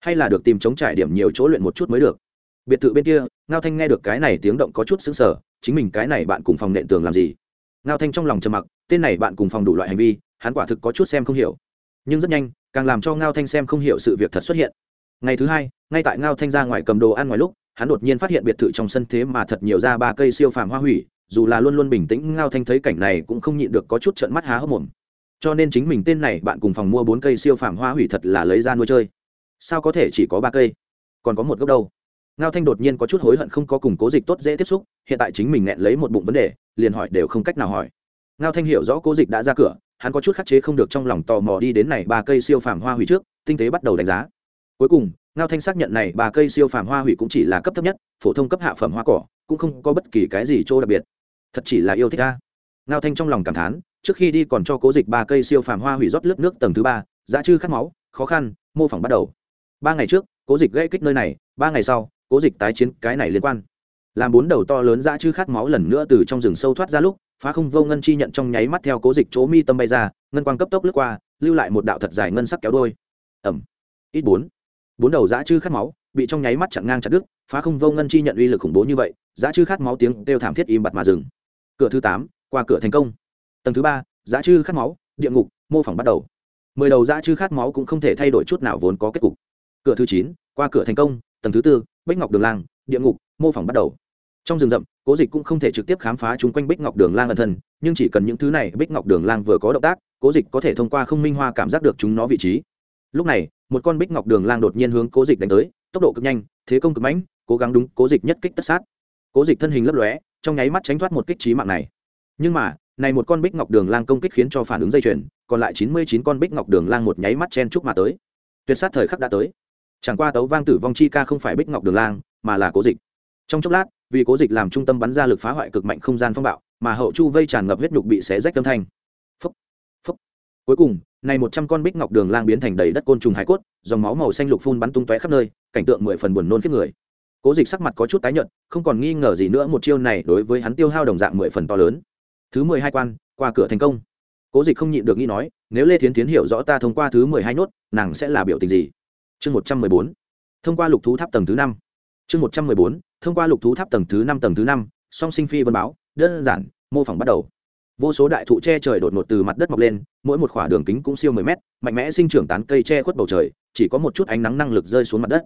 Hay là được tìm chống trải điểm nhiều chỗ luyện một chút mới được. Biệt thự bên kia, ngao thanh nghe được cái này tiếng động có chút xứng sở chính mình cái này bạn cùng phòng nện tường làm gì? Ngao thanh trong lòng trầm mặc, tên này bạn cùng phòng đủ loại hành vi, hắn quả thực có chút xem không hiểu. Nhưng rất nhanh, càng làm cho ngao thanh xem không hiểu sự việc thật xuất hiện. Ngày thứ hai ngay tại ngao thanh ra ngoài cầm đồ ăn ngoài lúc, hắn đột nhiên phát hiện biệt thự trong sân thế mà thật nhiều ra ba cây siêu phàm hoa hủy, dù là luôn luôn bình tĩnh, ngao thanh thấy cảnh này cũng không nhịn được có chút trận mắt há hốc mồm. Cho nên chính mình tên này bạn cùng phòng mua bốn cây siêu phàm hoa hủy thật là lấy ra nuôi chơi. Sao có thể chỉ có ba cây? Còn có một gốc đâu? Ngao thanh đột nhiên có chút hối hận không có cùng cố dịch tốt dễ tiếp xúc, hiện tại chính mình nghẹn lấy một bụng vấn đề, liền hỏi đều không cách nào hỏi. Ngao thanh hiểu rõ cố dịch đã ra cửa, hắn có chút khắc chế không được trong lòng tò mò đi đến này ba cây siêu phàm hoa hủy trước, tinh tế bắt đầu đánh giá. Cuối cùng ngao thanh xác nhận này, ba cây siêu phàm hoa hủy cũng chỉ là cấp thấp nhất, phổ thông cấp hạ phẩm hoa cỏ, cũng không có bất kỳ cái gì chỗ đặc biệt. Thật chỉ là yêu thích ta. Ngao thanh trong lòng cảm thán, trước khi đi còn cho cố dịch ba cây siêu phàm hoa hủy rót lớp nước tầng thứ ba giá chư khát máu, khó khăn, mô phỏng bắt đầu. Ba ngày trước, cố dịch gây kích nơi này, ba ngày sau, cố dịch tái chiến cái này liên quan. Làm bốn đầu to lớn dã chư khát máu lần nữa từ trong rừng sâu thoát ra lúc, phá không vô ngân chi nhận trong nháy mắt theo cố dịch chỗ mi tâm bay ra, ngân quang cấp tốc lướt qua, lưu lại một đạo thật dài ngân sắc kéo đôi. Ẩm. Ít bốn bốn đầu dã chư khát máu bị trong nháy mắt chặn ngang chặt đứt, phá không vô ngân chi nhận uy lực khủng bố như vậy dã chư khát máu tiếng đều thảm thiết im bặt mà dừng. Cửa thứ tám, qua cửa thành công. Tầng thứ ba dã chư khát máu, địa ngục, mô phỏng bắt đầu. Mười đầu dã chư khát máu cũng không thể thay đổi chút nào vốn có kết cục. Cửa thứ chín, qua cửa thành công. Tầng thứ tư, bích ngọc đường lang, địa ngục, mô phỏng bắt đầu. Trong rừng rậm, cố dịch cũng không thể trực tiếp khám phá chung quanh bích ngọc đường lang ẩn thân, nhưng chỉ cần những thứ này bích ngọc đường lang vừa có động tác, cố dịch có thể thông qua không minh hoa cảm giác được chúng nó vị trí lúc này, một con bích ngọc đường lang đột nhiên hướng cố dịch đánh tới, tốc độ cực nhanh, thế công cực mãnh, cố gắng đúng, cố dịch nhất kích tất sát. Cố dịch thân hình lấp lóe, trong nháy mắt tránh thoát một kích trí mạng này. Nhưng mà, này một con bích ngọc đường lang công kích khiến cho phản ứng dây chuyền, còn lại chín mươi chín con bích ngọc đường lang một nháy mắt chen chúc mà tới. Tuyệt sát thời khắc đã tới. Chẳng qua tấu vang tử vong chi ca không phải bích ngọc đường lang, mà là cố dịch. Trong chốc lát, vì cố dịch làm trung tâm bắn ra lực phá hoại cực mạnh không gian phong bạo, mà hậu chu vây tràn ngập huyết nhục bị xé rách âm thanh cuối cùng, này một trăm con bích ngọc đường lang biến thành đầy đất côn trùng hải cốt, dòng máu màu xanh lục phun bắn tung tóe khắp nơi, cảnh tượng mười phần buồn nôn khiếp người. Cố dịch sắc mặt có chút tái nhợt, không còn nghi ngờ gì nữa, một chiêu này đối với hắn tiêu hao đồng dạng mười phần to lớn. Thứ mười hai quan, qua cửa thành công. Cố dịch không nhịn được nghĩ nói, nếu lê thiến tiến hiểu rõ ta thông qua thứ mười hai nốt, nàng sẽ là biểu tình gì? Chương một trăm mười bốn. Thông qua lục thú tháp tầng thứ năm. Chương một trăm mười bốn, thông qua lục thú tháp tầng thứ năm tầng thứ năm, song sinh phi vân báo, đơn giản, mô phỏng bắt đầu vô số đại thụ che trời đột ngột từ mặt đất mọc lên, mỗi một khỏa đường kính cũng siêu mười mét, mạnh mẽ sinh trưởng tán cây che khuất bầu trời, chỉ có một chút ánh nắng năng lực rơi xuống mặt đất.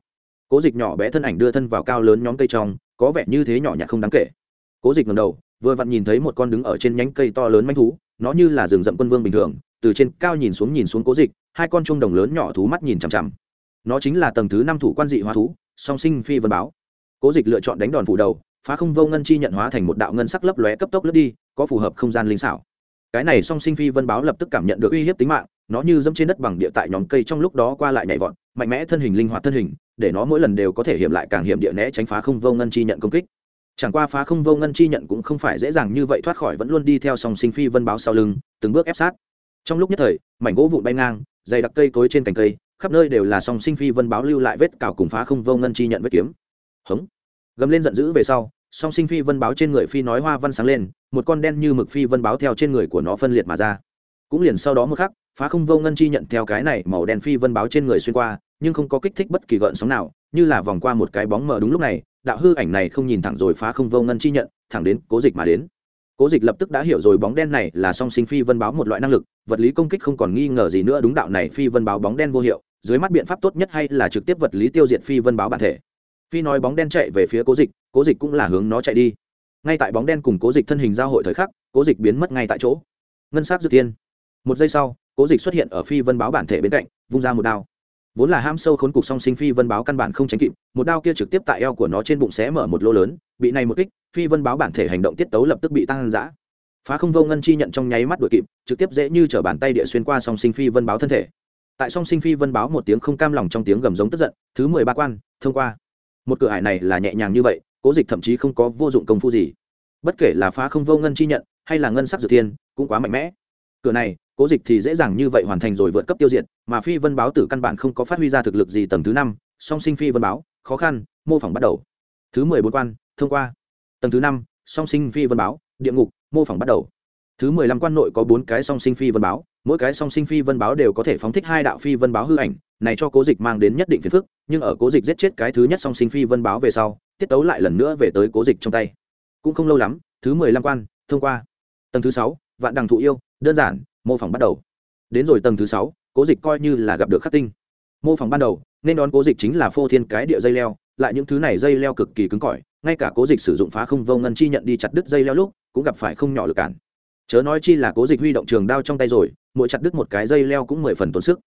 Cố dịch nhỏ bé thân ảnh đưa thân vào cao lớn nhóm cây trong, có vẻ như thế nhỏ nhặt không đáng kể. Cố dịch ngầm đầu, vừa vặn nhìn thấy một con đứng ở trên nhánh cây to lớn manh thú, nó như là rừng rậm quân vương bình thường, từ trên cao nhìn xuống nhìn xuống cố dịch, hai con chuông đồng lớn nhỏ thú mắt nhìn chằm chằm. Nó chính là tầng thứ năm thủ quan dị hóa thú, song sinh phi vân báo. Cố dịch lựa chọn đánh đòn phủ đầu phá không vô ngân chi nhận hóa thành một đạo ngân sắc lấp lóe cấp tốc lướt đi, có phù hợp không gian linh xảo. Cái này song sinh phi vân báo lập tức cảm nhận được uy hiếp tính mạng, nó như dẫm trên đất bằng địa tại nhóm cây trong lúc đó qua lại nhảy vọt, mạnh mẽ thân hình linh hoạt thân hình, để nó mỗi lần đều có thể hiểm lại càng hiểm địa né tránh phá không vô ngân chi nhận công kích. Chẳng qua phá không vô ngân chi nhận cũng không phải dễ dàng như vậy thoát khỏi vẫn luôn đi theo song sinh phi vân báo sau lưng, từng bước ép sát. Trong lúc nhất thời, mảnh gỗ vụn bay ngang, dày đặc cây cối trên cành cây, khắp nơi đều là song sinh phi vân báo lưu lại vết cào cùng phá không vô ngân chi nhận vết kiếm. Hống gầm lên giận dữ về sau, song sinh phi vân báo trên người phi nói hoa văn sáng lên, một con đen như mực phi vân báo theo trên người của nó phân liệt mà ra. Cũng liền sau đó một khắc, phá không vô ngân chi nhận theo cái này màu đen phi vân báo trên người xuyên qua, nhưng không có kích thích bất kỳ gợn sóng nào, như là vòng qua một cái bóng mờ đúng lúc này, đạo hư ảnh này không nhìn thẳng rồi phá không vô ngân chi nhận, thẳng đến cố dịch mà đến. Cố dịch lập tức đã hiểu rồi bóng đen này là song sinh phi vân báo một loại năng lực, vật lý công kích không còn nghi ngờ gì nữa đúng đạo này phi vân báo bóng đen vô hiệu, dưới mắt biện pháp tốt nhất hay là trực tiếp vật lý tiêu diệt phi vân báo bản thể phi nói bóng đen chạy về phía cố dịch cố dịch cũng là hướng nó chạy đi. Ngay tại bóng đen cùng cố dịch thân hình giao hội thời khắc, cố dịch biến mất ngay tại chỗ. Ngân s á c tiên. Một giây sau, cố dịch xuất hiện ở phi vân báo bản thể bên cạnh, vung ra một đao. Vốn là ham sâu khốn cục song sinh phi vân báo căn bản không tránh kịp, một đao kia trực tiếp tại eo của nó trên bụng xé mở một lô lớn, bị này một kích, phi vân báo bản thể hành động tiết tấu lập tức bị tăng giã phá không vô ngân chi nhận trong nháy mắt đuổi kịp, trực tiếp dễ như t r ở bàn tay địa xuyên qua song sinh phi vân báo thân thể. Tại song sinh phi vân báo một tiếng không cam lòng trong tiếng gầm giống tức giận, thứ mười ba quan thông qua một cửa hải này là nhẹ nhàng như vậy, cố dịch thậm chí không có vô dụng công phu gì. Bất kể là phá không vô ngân chi nhận, hay là ngân sắc dự tiên cũng quá mạnh mẽ. Cửa này, cố dịch thì dễ dàng như vậy hoàn thành rồi vượt cấp tiêu diệt, mà phi vân báo tử căn bản không có phát huy ra thực lực gì tầng thứ năm, song sinh phi vân báo, khó khăn, mô phỏng bắt đầu. Thứ mười bốn quan, thông qua. Tầng thứ năm, song sinh phi vân báo, địa ngục, mô phỏng bắt đầu. Thứ mười lăm quan nội có bốn cái song sinh phi vân báo mỗi cái song sinh phi vân báo đều có thể phóng thích hai đạo phi vân báo hư ảnh, này cho cố dịch mang đến nhất định phiền phức, nhưng ở cố dịch giết chết cái thứ nhất song sinh phi vân báo về sau, tiết tấu lại lần nữa về tới cố dịch trong tay. Cũng không lâu lắm, thứ mười lăm quan, thông qua. Tầng thứ sáu, vạn đằng thụ yêu, đơn giản, mô phỏng bắt đầu. Đến rồi tầng thứ sáu, cố dịch coi như là gặp được khắc tinh. Mô phỏng ban đầu, nên đón cố dịch chính là phô thiên cái địa dây leo, lại những thứ này dây leo cực kỳ cứng cỏi, ngay cả cố dịch sử dụng phá không vô ngân chi nhận đi chặt đứt dây leo lúc, cũng gặp phải không nhỏ lực cản. Chớ nói chi là cố dịch huy động trường đao trong tay rồi mỗi chặt đứt một cái dây leo cũng mười phần tốn sức.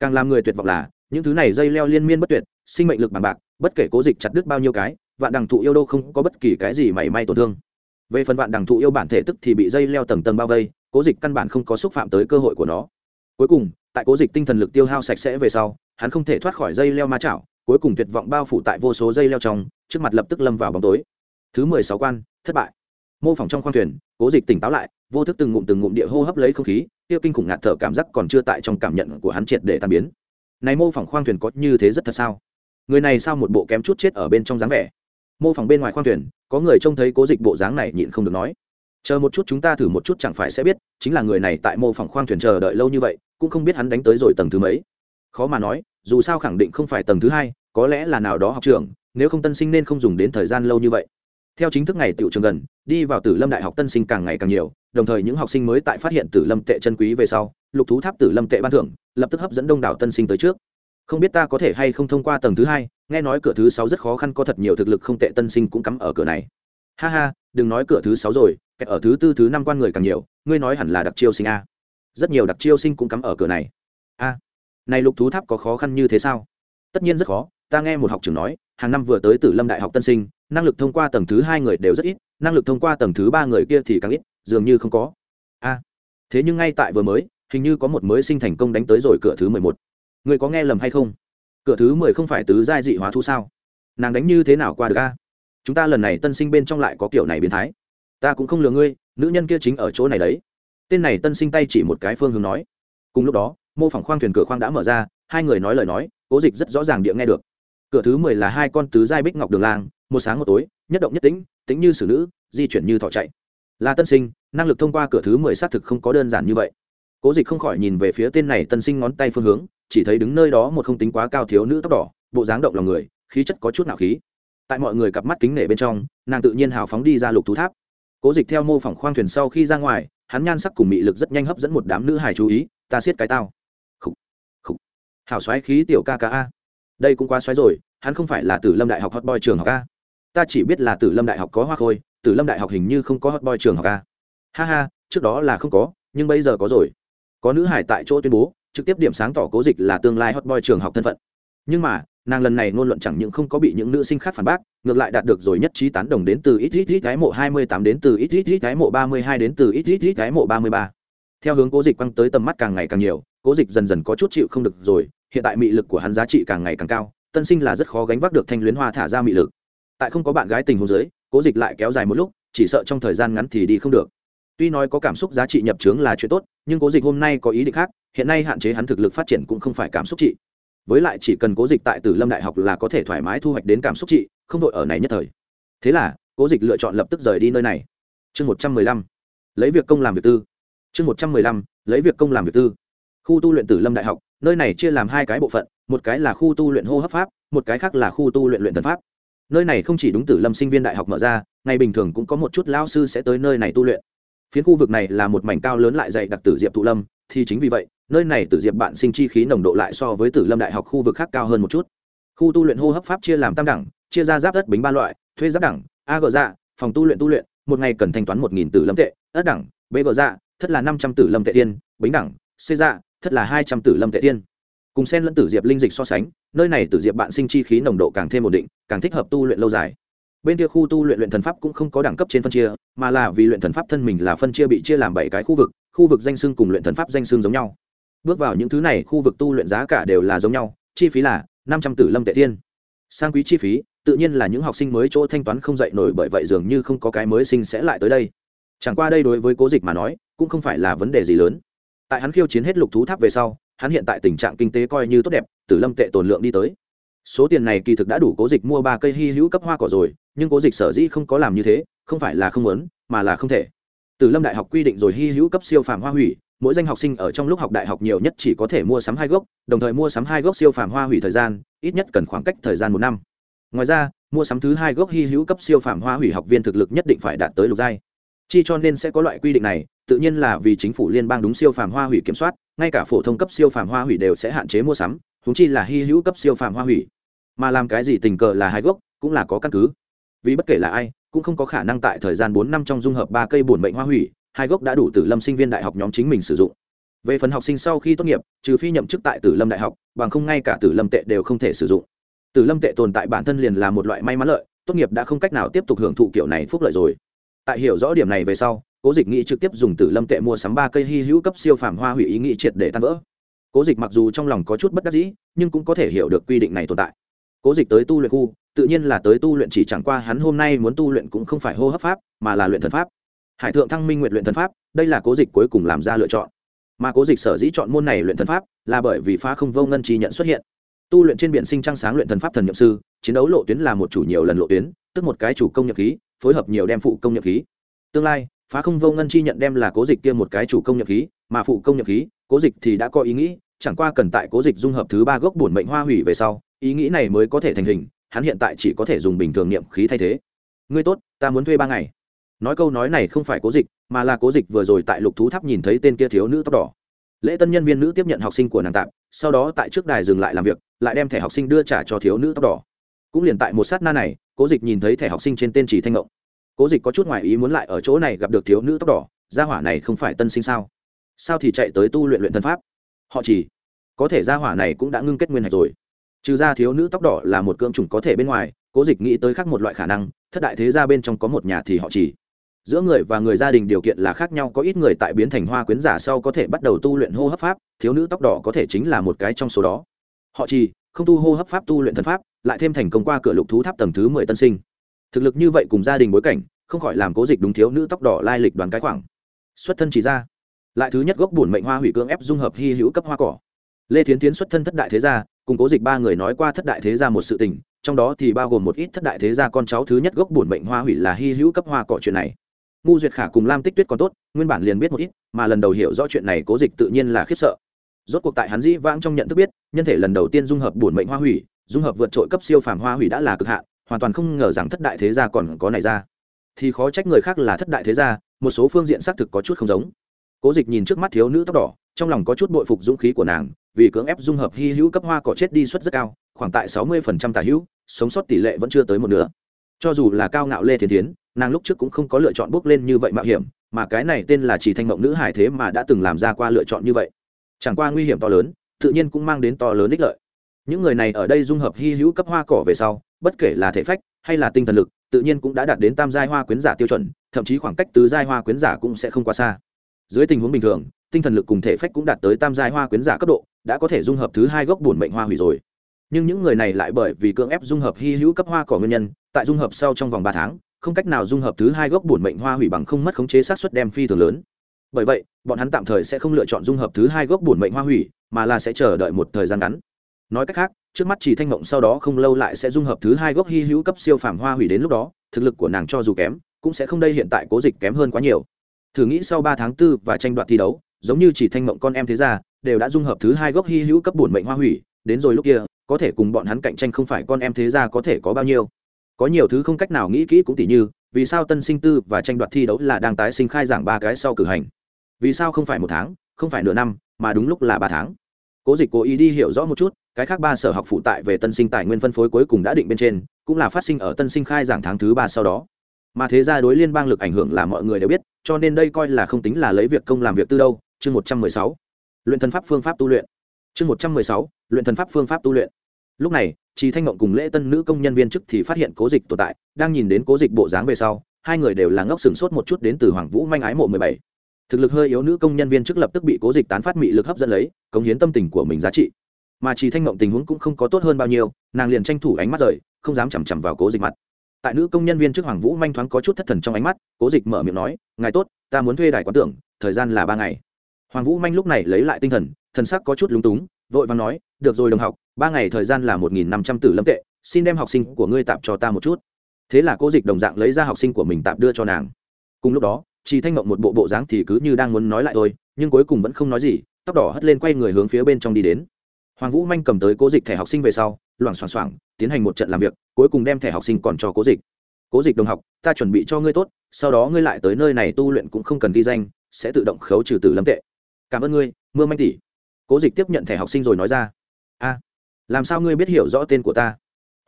Càng làm người tuyệt vọng là, những thứ này dây leo liên miên bất tuyệt, sinh mệnh lực bằng bạc, bất kể cố dịch chặt đứt bao nhiêu cái, vạn đằng thụ yêu đâu không có bất kỳ cái gì mảy may tổn thương. Về phần vạn đằng thụ yêu bản thể tức thì bị dây leo tầng tầng bao vây, cố dịch căn bản không có xúc phạm tới cơ hội của nó. Cuối cùng, tại cố dịch tinh thần lực tiêu hao sạch sẽ về sau, hắn không thể thoát khỏi dây leo ma chảo, cuối cùng tuyệt vọng bao phủ tại vô số dây leo trong, trước mặt lập tức lâm vào bóng tối. Thứ mười sáu quan, thất bại mô phỏng trong khoang thuyền, cố dịch tỉnh táo lại, vô thức từng ngụm từng ngụm địa hô hấp lấy không khí tiêu kinh khủng ngạt thở cảm giác còn chưa tại trong cảm nhận của hắn triệt để tan biến. Này mô phỏng khoang thuyền có như thế rất thật sao? Người này sao một bộ kém chút chết ở bên trong dáng vẻ? Mô phỏng bên ngoài khoang thuyền, có người trông thấy cố dịch bộ dáng này nhịn không được nói. Chờ một chút chúng ta thử một chút chẳng phải sẽ biết, chính là người này tại mô phỏng khoang thuyền chờ đợi lâu như vậy, cũng không biết hắn đánh tới rồi tầng thứ mấy. Khó mà nói, dù sao khẳng định không phải tầng thứ hai, có lẽ là nào đó học trường, nếu không tân sinh nên không dùng đến thời gian lâu như vậy theo chính thức ngày tiểu trường gần, đi vào tử lâm đại học tân sinh càng ngày càng nhiều, đồng thời những học sinh mới tại phát hiện tử lâm tệ chân quý về sau, lục thú tháp tử lâm tệ ban thưởng, lập tức hấp dẫn đông đảo tân sinh tới trước. Không biết ta có thể hay không thông qua tầng thứ hai, nghe nói cửa thứ sáu rất khó khăn, có thật nhiều thực lực không tệ tân sinh cũng cắm ở cửa này. Ha ha, đừng nói cửa thứ sáu rồi, kẹt ở thứ tư, thứ năm quan người càng nhiều, ngươi nói hẳn là đặc chiêu sinh a. Rất nhiều đặc chiêu sinh cũng cắm ở cửa này. A, này lục thú tháp có khó khăn như thế sao? Tất nhiên rất khó, ta nghe một học trưởng nói hàng năm vừa tới tử lâm đại học tân sinh, năng lực thông qua tầng thứ hai người đều rất ít, năng lực thông qua tầng thứ ba người kia thì càng ít, dường như không có. A thế nhưng ngay tại vừa mới, hình như có một mới sinh thành công đánh tới rồi cửa thứ mười một. Người có nghe lầm hay không? Cửa thứ mười không phải tứ giai dị hóa thu sao? Nàng đánh như thế nào qua được a? Chúng ta lần này tân sinh bên trong lại có kiểu này biến thái. Ta cũng không lừa ngươi, nữ nhân kia chính ở chỗ này đấy. Tên này tân sinh tay chỉ một cái phương hướng nói. Cùng lúc đó, mô phỏng khoang thuyền cửa khoang đã mở ra, hai người nói lời nói, cố dịch rất rõ ràng địa nghe được cửa thứ mười là hai con tứ giai bích ngọc đường lang một sáng một tối nhất động nhất tĩnh tĩnh như xử nữ di chuyển như thọ chạy. Là tân sinh năng lực thông qua cửa thứ mười xác thực không có đơn giản như vậy. Cố dịch không khỏi nhìn về phía tên này tân sinh ngón tay phương hướng chỉ thấy đứng nơi đó một không tính quá cao thiếu nữ tóc đỏ bộ dáng động lòng người khí chất có chút nạo khí. Tại mọi người cặp mắt kính nể bên trong nàng tự nhiên hào phóng đi ra lục thú tháp. Cố dịch theo mô phỏng khoang thuyền sau khi ra ngoài hắn nhan sắc cùng mị lực rất nhanh hấp dẫn một đám nữ hài chú ý ta siết cái tao. Khủ, khủ. hảo xoáy khí tiểu ca ca a đây cũng quá xoáy rồi, hắn không phải là tử lâm đại học hot boy trường học a. Ta chỉ biết là tử lâm đại học có hoa khôi, tử lâm đại học hình như không có hot boy trường học a. Ha ha, trước đó là không có, nhưng bây giờ có rồi. Có nữ hải tại chỗ tuyên bố, trực tiếp điểm sáng tỏ cố dịch là tương lai hot boy trường học thân phận. Nhưng mà, nàng lần này ngôn luận chẳng những không có bị những nữ sinh khác phản bác, ngược lại đạt được rồi nhất trí tán đồng đến từ ít ít ít cái mộ hai mươi tám đến từ ít ít ít cái mộ ba mươi hai đến từ ít ít ít cái mộ ba mươi ba. Theo hướng cố dịch quăng tới tầm mắt càng ngày càng nhiều, cố dịch dần dần có chút chịu không được rồi hiện tại mị lực của hắn giá trị càng ngày càng cao, tân sinh là rất khó gánh vác được thanh luyến hoa thả ra mị lực. Tại không có bạn gái tình hồ dưới, cố dịch lại kéo dài một lúc, chỉ sợ trong thời gian ngắn thì đi không được. Tuy nói có cảm xúc giá trị nhập trướng là chuyện tốt, nhưng cố dịch hôm nay có ý định khác, hiện nay hạn chế hắn thực lực phát triển cũng không phải cảm xúc trị. Với lại chỉ cần cố dịch tại tử lâm đại học là có thể thoải mái thu hoạch đến cảm xúc trị, không đội ở này nhất thời. Thế là, cố dịch lựa chọn lập tức rời đi nơi này. Chương một trăm mười lăm, lấy việc công làm việc tư. Chương một trăm mười lăm, lấy việc công làm việc tư. Khu tu luyện tử lâm đại học nơi này chia làm hai cái bộ phận, một cái là khu tu luyện hô hấp pháp, một cái khác là khu tu luyện luyện thần pháp. Nơi này không chỉ đúng tử lâm sinh viên đại học mở ra, ngày bình thường cũng có một chút lao sư sẽ tới nơi này tu luyện. Phiến khu vực này là một mảnh cao lớn lại dày đặc tử diệp thụ lâm, thì chính vì vậy, nơi này tử diệp bạn sinh chi khí nồng độ lại so với tử lâm đại học khu vực khác cao hơn một chút. Khu tu luyện hô hấp pháp chia làm tam đẳng, chia ra giáp đất bính ba loại, thuê giáp đẳng, a gờ dạ phòng tu luyện tu luyện, một ngày cần thanh toán một nghìn tử lâm tệ, ất đẳng b gờ dạ thất là năm trăm tử lâm tệ tiên, bính đẳng c dạ thất là hai trăm tử lâm tệ tiên cùng sen lẫn tử diệp linh dịch so sánh, nơi này tử diệp bạn sinh chi khí nồng độ càng thêm ổn định, càng thích hợp tu luyện lâu dài. Bên kia khu tu luyện luyện thần pháp cũng không có đẳng cấp trên phân chia, mà là vì luyện thần pháp thân mình là phân chia bị chia làm bảy cái khu vực khu vực danh xưng cùng luyện thần pháp danh xưng giống nhau. Bước vào những thứ này, khu vực tu luyện giá cả đều là giống nhau, chi phí là năm trăm tử lâm tệ tiên sang quý chi phí, tự nhiên là những học sinh mới chỗ thanh toán không dạy nổi bởi vậy dường như không có cái mới sinh sẽ lại tới đây. Chẳng qua đây đối với cố dịch mà nói, cũng không phải là vấn đề gì lớn tại hắn khiêu chiến hết lục thú tháp về sau, hắn hiện tại tình trạng kinh tế coi như tốt đẹp, tử lâm tệ tồn lượng đi tới. Số tiền này kỳ thực đã đủ cố dịch mua ba cây hy hữu cấp hoa cỏ rồi, nhưng cố dịch sở dĩ không có làm như thế, không phải là không muốn, mà là không thể. Tử lâm đại học quy định rồi hy hữu cấp siêu phàm hoa hủy, mỗi danh học sinh ở trong lúc học đại học nhiều nhất chỉ có thể mua sắm hai gốc, đồng thời mua sắm hai gốc siêu phàm hoa hủy thời gian, ít nhất cần khoảng cách thời gian một năm. Ngoài ra, mua sắm thứ hai gốc hy hữu cấp siêu phàm hoa hủy học viên thực lực nhất định phải đạt tới lục giai chi cho nên sẽ có loại quy định này, tự nhiên là vì chính phủ liên bang đúng siêu phàm hoa hủy kiểm soát, ngay cả phổ thông cấp siêu phàm hoa hủy đều sẽ hạn chế mua sắm húng chi là hy hữu cấp siêu phàm hoa hủy. Mà làm cái gì tình cờ là hai gốc, cũng là có căn cứ. Vì bất kể là ai, cũng không có khả năng tại thời gian bốn năm trong dung hợp ba cây bổn bệnh hoa hủy, hai gốc đã đủ tử lâm sinh viên đại học nhóm chính mình sử dụng. Về phần học sinh sau khi tốt nghiệp, trừ phi nhậm chức tại tử lâm đại học, bằng không ngay cả tử lâm tệ đều không thể sử dụng. Tử lâm tệ tồn tại bản thân liền là một loại may mắn lợi, tốt nghiệp đã không cách nào tiếp tục hưởng thụ kiểu này phúc lợi rồi tại hiểu rõ điểm này về sau, cố dịch nghĩ trực tiếp dùng tử lâm tệ mua sắm ba cây hy hữu cấp siêu phàm hoa hủy ý nghĩ triệt để tan vỡ. Cố dịch mặc dù trong lòng có chút bất đắc dĩ, nhưng cũng có thể hiểu được quy định này tồn tại. Cố dịch tới tu luyện khu, tự nhiên là tới tu luyện chỉ chẳng qua hắn hôm nay muốn tu luyện cũng không phải hô hấp pháp, mà là luyện thần pháp. Hải thượng thăng minh nguyện luyện thần pháp, đây là cố dịch cuối cùng làm ra lựa chọn. Mà cố dịch sở dĩ chọn môn này luyện thần pháp, là bởi vì phá không vô ngân chi nhận xuất hiện. Tu luyện trên biển sinh trăng sáng luyện thần pháp thần nhậm sư, chiến đấu lộ tuyến là một chủ nhiều lần lộ tuyến, tức một cái chủ công nhậm khí phối hợp nhiều đem phụ công nhập khí. Tương lai, phá không vô ngân chi nhận đem là cố dịch kia một cái chủ công nhập khí, mà phụ công nhập khí, cố dịch thì đã có ý nghĩ, chẳng qua cần tại cố dịch dung hợp thứ ba gốc bổn mệnh hoa hủy về sau, ý nghĩ này mới có thể thành hình, hắn hiện tại chỉ có thể dùng bình thường niệm khí thay thế. Ngươi tốt, ta muốn thuê ba ngày. Nói câu nói này không phải cố dịch, mà là cố dịch vừa rồi tại lục thú tháp nhìn thấy tên kia thiếu nữ tóc đỏ. Lễ tân nhân viên nữ tiếp nhận học sinh của nàng tạm, sau đó tại trước đài dừng lại làm việc, lại đem thẻ học sinh đưa trả cho thiếu nữ tóc đỏ. Cũng liền tại một sát na này cố dịch nhìn thấy thẻ học sinh trên tên chỉ thanh ngộng. Cố dịch có chút ngoại ý muốn lại ở chỗ này gặp được thiếu nữ tóc đỏ, gia hỏa này không phải tân sinh sao? Sao thì chạy tới tu luyện luyện thân pháp? Họ chỉ có thể gia hỏa này cũng đã ngưng kết nguyên hạch rồi. Trừ ra thiếu nữ tóc đỏ là một cưỡng trùng có thể bên ngoài, cố dịch nghĩ tới khác một loại khả năng, thất đại thế ra bên trong có một nhà thì họ chỉ giữa người và người gia đình điều kiện là khác nhau, có ít người tại biến thành hoa quyến giả sau có thể bắt đầu tu luyện hô hấp pháp, thiếu nữ tóc đỏ có thể chính là một cái trong số đó. Họ chỉ không tu hô hấp pháp tu luyện thần pháp, lại thêm thành công qua cửa lục thú tháp tầng thứ mười tân sinh. Thực lực như vậy cùng gia đình bối cảnh, không khỏi làm cố dịch đúng thiếu nữ tóc đỏ lai lịch đoàn cái khoảng. Xuất thân chỉ ra. Lại thứ nhất gốc bổn mệnh hoa hủy cưỡng ép dung hợp hy hữu cấp hoa cỏ. Lê thiến tiến xuất thân thất đại thế gia, cùng cố dịch ba người nói qua thất đại thế gia một sự tình, trong đó thì bao gồm một ít thất đại thế gia con cháu thứ nhất gốc bổn mệnh hoa hủy là hy hữu cấp hoa cỏ chuyện này. Ngu duyệt khả cùng lam tích tuyết còn tốt, nguyên bản liền biết một ít, mà lần đầu hiểu rõ chuyện này cố dịch tự nhiên là khiếp sợ rốt cuộc tại hắn dĩ vãng trong nhận thức biết, nhân thể lần đầu tiên dung hợp bổn mệnh hoa hủy, dung hợp vượt trội cấp siêu phàm hoa hủy đã là cực hạn, hoàn toàn không ngờ rằng thất đại thế gia còn có này ra. Thì khó trách người khác là thất đại thế gia, một số phương diện xác thực có chút không giống. Cố dịch nhìn trước mắt thiếu nữ tóc đỏ, trong lòng có chút bội phục dũng khí của nàng, vì cưỡng ép dung hợp hy hữu cấp hoa cỏ chết đi suất rất cao, khoảng tại sáu mươi tả hữu, sống sót tỷ lệ vẫn chưa tới một nửa. Cho dù là cao ngạo lê thiên tiến nàng lúc trước cũng không có lựa chọn bước lên như vậy mạo hiểm, mà cái này tên là chỉ thanh mộng nữ hải thế mà đã từng làm ra qua lựa chọn như vậy chẳng qua nguy hiểm to lớn, tự nhiên cũng mang đến to lớn ích lợi. Những người này ở đây dung hợp hy hữu cấp hoa cỏ về sau, bất kể là thể phách hay là tinh thần lực, tự nhiên cũng đã đạt đến tam giai hoa quyến giả tiêu chuẩn, thậm chí khoảng cách tứ giai hoa quyến giả cũng sẽ không quá xa. Dưới tình huống bình thường, tinh thần lực cùng thể phách cũng đạt tới tam giai hoa quyến giả cấp độ, đã có thể dung hợp thứ hai gốc bổn mệnh hoa hủy rồi. Nhưng những người này lại bởi vì cưỡng ép dung hợp hy hữu cấp hoa cỏ nguyên nhân, tại dung hợp sau trong vòng ba tháng, không cách nào dung hợp thứ hai gốc bổn mệnh hoa hủy bằng không mất khống chế sát xuất đem phi thường lớn bởi vậy, bọn hắn tạm thời sẽ không lựa chọn dung hợp thứ hai gốc bổn mệnh hoa hủy, mà là sẽ chờ đợi một thời gian ngắn. Nói cách khác, trước mắt chỉ thanh mộng sau đó không lâu lại sẽ dung hợp thứ hai gốc hy hữu cấp siêu phàm hoa hủy đến lúc đó, thực lực của nàng cho dù kém, cũng sẽ không đây hiện tại cố dịch kém hơn quá nhiều. Thử nghĩ sau ba tháng tư và tranh đoạt thi đấu, giống như chỉ thanh mộng con em thế ra đều đã dung hợp thứ hai gốc hy hữu cấp bổn mệnh hoa hủy, đến rồi lúc kia, có thể cùng bọn hắn cạnh tranh không phải con em thế ra có thể có bao nhiêu. Có nhiều thứ không cách nào nghĩ kỹ cũng tỉ như, vì sao tân sinh tư và tranh đoạt thi đấu là đang tái sinh khai giảng ba cái sau cử hành vì sao không phải một tháng, không phải nửa năm, mà đúng lúc là ba tháng. Cố dịch cố ý đi hiểu rõ một chút, cái khác ba sở học phụ tại về tân sinh tài nguyên phân phối cuối cùng đã định bên trên, cũng là phát sinh ở tân sinh khai giảng tháng thứ ba sau đó. Mà thế ra đối liên bang lực ảnh hưởng là mọi người đều biết, cho nên đây coi là không tính là lấy việc công làm việc tư đâu, chương một trăm mười sáu. Luyện thần pháp phương pháp tu luyện. Chương một trăm mười sáu, luyện thần pháp phương pháp tu luyện. Lúc này chị thanh mộng cùng lễ tân nữ công nhân viên chức thì phát hiện cố dịch tồn tại, đang nhìn đến cố dịch bộ dáng về sau, hai người đều là ngốc sừng sốt một chút đến từ hoàng vũ manh ái mộ mười bảy thực lực hơi yếu nữ công nhân viên chức lập tức bị cố dịch tán phát mị lực hấp dẫn lấy, cống hiến tâm tình của mình giá trị. Mà chỉ thanh mộng tình huống cũng không có tốt hơn bao nhiêu, nàng liền tranh thủ ánh mắt rời, không dám chằm chằm vào cố dịch mặt. Tại nữ công nhân viên trước hoàng vũ manh thoáng có chút thất thần trong ánh mắt, cố dịch mở miệng nói, ngài tốt, ta muốn thuê đài quán tưởng, thời gian là ba ngày. Hoàng vũ manh lúc này lấy lại tinh thần thần sắc có chút lúng túng, vội và nói, được rồi đồng học, ba ngày thời gian là một nghìn năm trăm tử lâm tệ, xin đem học sinh của ngươi tạp cho ta một chút. Thế là cố dịch đồng dạng lấy ra học sinh của mình tạp đưa cho nàng. Cùng lúc đó chỉ thanh mộng một bộ bộ dáng thì cứ như đang muốn nói lại thôi, nhưng cuối cùng vẫn không nói gì, tóc đỏ hất lên quay người hướng phía bên trong đi đến. Hoàng vũ manh cầm tới cố dịch thẻ học sinh về sau, loảng xoảng xoảng, tiến hành một trận làm việc, cuối cùng đem thẻ học sinh còn cho cố dịch. Cố dịch đồng học, ta chuẩn bị cho ngươi tốt, sau đó ngươi lại tới nơi này tu luyện cũng không cần ghi danh, sẽ tự động khấu trừ tử lâm tệ. Cảm ơn ngươi, mưa manh tỷ. Cố dịch tiếp nhận thẻ học sinh rồi nói ra. A, làm sao ngươi biết hiểu rõ tên của ta?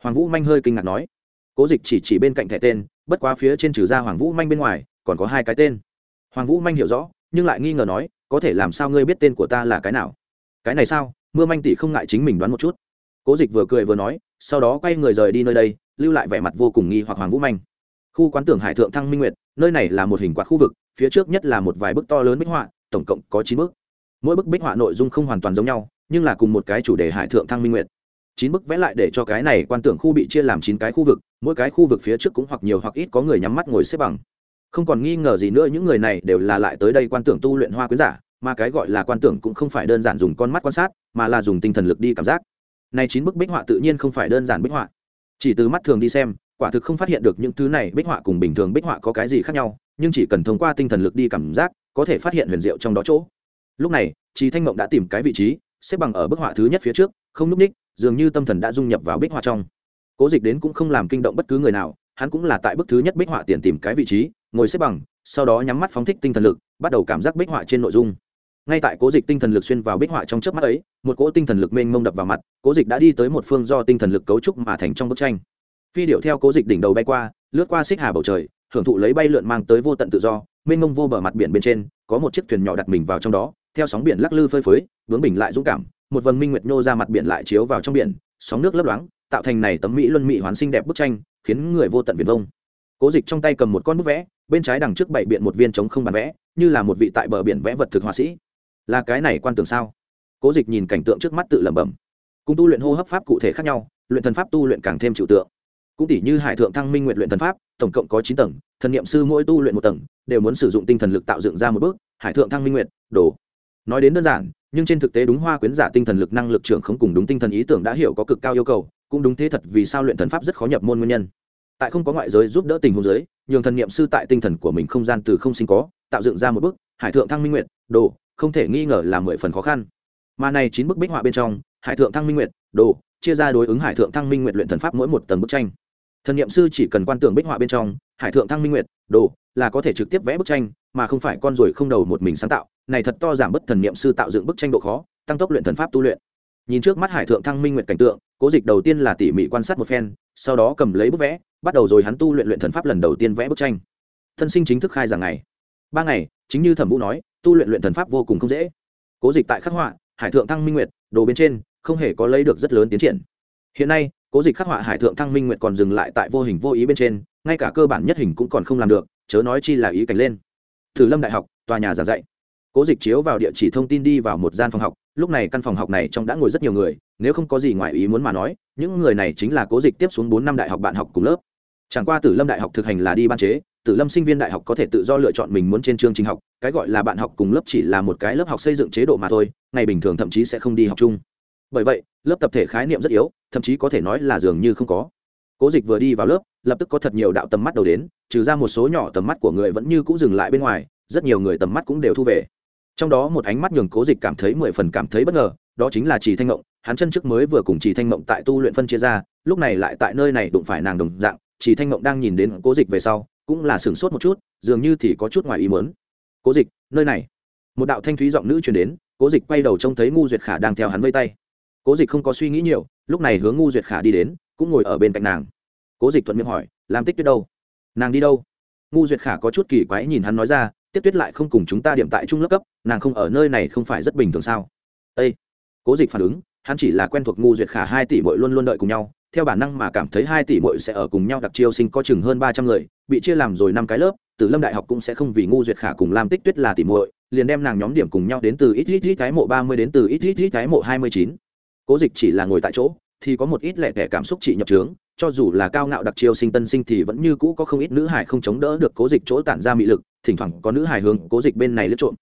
Hoàng vũ manh hơi kinh ngạc nói. Cố dịch chỉ chỉ bên cạnh thẻ tên, bất quá phía trên trừ ra hoàng vũ manh bên ngoài còn có hai cái tên. Hoàng vũ manh hiểu rõ, nhưng lại nghi ngờ nói, có thể làm sao ngươi biết tên của ta là cái nào? Cái này sao? Mưa manh tỷ không ngại chính mình đoán một chút. Cố dịch vừa cười vừa nói, sau đó quay người rời đi nơi đây, lưu lại vẻ mặt vô cùng nghi hoặc hoàng vũ manh. Khu quán tưởng hải thượng thăng minh nguyệt, nơi này là một hình quạt khu vực, phía trước nhất là một vài bức to lớn bích họa, tổng cộng có chín bức. Mỗi bức bích họa nội dung không hoàn toàn giống nhau, nhưng là cùng một cái chủ đề hải thượng thăng minh nguyệt. Chín bức vẽ lại để cho cái này quan tưởng khu bị chia làm chín cái khu vực, mỗi cái khu vực phía trước cũng hoặc nhiều hoặc ít có người nhắm mắt ngồi xếp bằng không còn nghi ngờ gì nữa, những người này đều là lại tới đây quan tưởng tu luyện hoa quyến giả, mà cái gọi là quan tưởng cũng không phải đơn giản dùng con mắt quan sát, mà là dùng tinh thần lực đi cảm giác. Này chín bức bích họa tự nhiên không phải đơn giản bích họa. Chỉ từ mắt thường đi xem, quả thực không phát hiện được những thứ này bích họa cùng bình thường bích họa có cái gì khác nhau, nhưng chỉ cần thông qua tinh thần lực đi cảm giác, có thể phát hiện huyền diệu trong đó chỗ. Lúc này chị thanh mộng đã tìm cái vị trí, xếp bằng ở bức họa thứ nhất phía trước, không núp ních, dường như tâm thần đã dung nhập vào bích họa trong. Cố dịch đến cũng không làm kinh động bất cứ người nào, hắn cũng là tại bức thứ nhất bích họa tiền tìm cái vị trí ngồi xếp bằng, sau đó nhắm mắt phóng thích tinh thần lực, bắt đầu cảm giác bích họa trên nội dung. Ngay tại cố dịch tinh thần lực xuyên vào bích họa trong chớp mắt ấy, một cỗ tinh thần lực mênh mông đập vào mặt, cố dịch đã đi tới một phương do tinh thần lực cấu trúc mà thành trong bức tranh. Phi điệu theo cố dịch đỉnh đầu bay qua, lướt qua xích hà bầu trời, hưởng thụ lấy bay lượn mang tới vô tận tự do, mênh mông vô bờ mặt biển bên trên, có một chiếc thuyền nhỏ đặt mình vào trong đó, theo sóng biển lắc lư phơi phới, vướng bình lại dũng cảm, một vầng minh nguyệt nhô ra mặt biển lại chiếu vào trong biển, sóng nước lấp loáng, tạo thành này tấm mỹ luân mỹ hoán sinh đẹp bức tranh, khiến người vô tận viền vông cố dịch trong tay cầm một con bút vẽ, bên trái đằng trước bảy biện một viên trống không bàn vẽ, như là một vị tại bờ biển vẽ vật thực họa sĩ. Là cái này quan tưởng sao? Cố dịch nhìn cảnh tượng trước mắt tự lẩm bẩm. Cùng tu luyện hô hấp pháp cụ thể khác nhau, luyện thần pháp tu luyện càng thêm trừu tượng. Cũng tỷ như hải thượng thăng minh nguyện luyện thần pháp, tổng cộng có chín tầng, thần n i ệ m sư mỗi tu luyện một tầng, đều muốn sử dụng tinh thần lực tạo dựng ra một bước, hải thượng thăng minh nguyện, đồ. Nói đến đơn giản, nhưng trên thực tế đúng hoa quyến giả tinh thần lực năng lực trưởng không cùng đúng tinh thần ý tưởng đã hiểu có cực cao yêu cầu, cũng đúng thế thật vì sao luyện thần pháp rất khó nhập môn nguyên nhân tại không có ngoại giới giúp đỡ tình huống giới, nhường thần niệm sư tại tinh thần của mình không gian từ không sinh có, tạo dựng ra một bức hải thượng thăng minh nguyện đồ, không thể nghi ngờ là mười phần khó khăn. Mà này chín bức bích họa bên trong, hải thượng thăng minh nguyện đồ, chia ra đối ứng hải thượng thăng minh nguyện luyện thần pháp mỗi một tầng bức tranh. Thần niệm sư chỉ cần quan tưởng bích họa bên trong, hải thượng thăng minh nguyện đồ, là có thể trực tiếp vẽ bức tranh, mà không phải con ruồi không đầu một mình sáng tạo. Này thật to giảm bất thần niệm sư tạo dựng bức tranh độ khó, tăng tốc luyện thần pháp tu luyện. Nhìn trước mắt hải thượng thăng minh nguyện cảnh tượng cố dịch đầu tiên là tỉ mỉ quan sát một phen, sau đó cầm lấy bức vẽ, bắt đầu rồi hắn tu luyện luyện thần pháp lần đầu tiên vẽ bức tranh. Thân sinh chính thức khai giảng ngày. Ba ngày, chính như thẩm vũ nói, tu luyện luyện thần pháp vô cùng không dễ. Cố dịch tại khắc họa, hải thượng thăng minh nguyệt, đồ bên trên, không hề có lấy được rất lớn tiến triển. Hiện nay, cố dịch khắc họa hải thượng thăng minh nguyệt còn dừng lại tại vô hình vô ý bên trên, ngay cả cơ bản nhất hình cũng còn không làm được, chớ nói chi là ý cảnh lên. Thử lâm đại học, tòa nhà giảng dạy. Cố dịch chiếu vào địa chỉ thông tin đi vào một gian phòng học lúc này căn phòng học này trong đã ngồi rất nhiều người, nếu không có gì ngoài ý muốn mà nói, những người này chính là cố dịch tiếp xuống bốn năm đại học bạn học cùng lớp. Chẳng qua tử lâm đại học thực hành là đi ban chế, tử lâm sinh viên đại học có thể tự do lựa chọn mình muốn trên chương trình học, cái gọi là bạn học cùng lớp chỉ là một cái lớp học xây dựng chế độ mà thôi, ngày bình thường thậm chí sẽ không đi học chung. Bởi vậy, lớp tập thể khái niệm rất yếu, thậm chí có thể nói là dường như không có. Cố dịch vừa đi vào lớp, lập tức có thật nhiều đạo tầm mắt đầu đến, trừ ra một số nhỏ tầm mắt của người vẫn như cũng dừng lại bên ngoài, rất nhiều người tầm mắt cũng đều thu về trong đó một ánh mắt nhường cố dịch cảm thấy mười phần cảm thấy bất ngờ, đó chính là chỉ thanh mộng. Hắn chân trước mới vừa cùng chỉ thanh mộng tại tu luyện phân chia ra, lúc này lại tại nơi này đụng phải nàng đồng dạng. Chỉ thanh mộng đang nhìn đến cố dịch về sau, cũng là sửng sốt một chút, dường như thì có chút ngoài ý mớn cố dịch, nơi này. Một đạo thanh thúy giọng nữ truyền đến, cố dịch quay đầu trông thấy ngu duyệt khả đang theo hắn vây tay. Cố dịch không có suy nghĩ nhiều, lúc này hướng ngu duyệt khả đi đến, cũng ngồi ở bên cạnh nàng. Cố dịch thuận miệng hỏi, làm tích tuyết đâu? Nàng đi đâu? Ngu duyệt khả có chút kỳ quái nhìn hắn nói ra tiếp tuyết lại không cùng chúng ta điểm tại trung lớp cấp, nàng không ở nơi này không phải rất bình thường sao? Â cố dịch phản ứng, hắn chỉ là quen thuộc ngu duyệt khả hai tỷ mội luôn luôn đợi cùng nhau, theo bản năng mà cảm thấy hai tỷ mội sẽ ở cùng nhau đặc chiêu sinh có chừng hơn ba trăm người, bị chia làm rồi năm cái lớp, từ lâm đại học cũng sẽ không vì ngu duyệt khả cùng làm tích tuyết là tỷ muội, liền đem nàng nhóm điểm cùng nhau đến từ ít ít ít cái mộ ba mươi đến từ ít ít ít cái mộ hai mươi chín. Cố dịch chỉ là ngồi tại chỗ, thì có một ít lẻ tẻ cảm xúc trị nhập trướng, cho dù là cao ngạo đặc chiêu sinh tân sinh thì vẫn như cũ có không ít nữ hải không chống đỡ được cố dịch chỗ tản ra mị lực thỉnh thoảng có nữ hải hướng cố dịch bên này lướt trộm.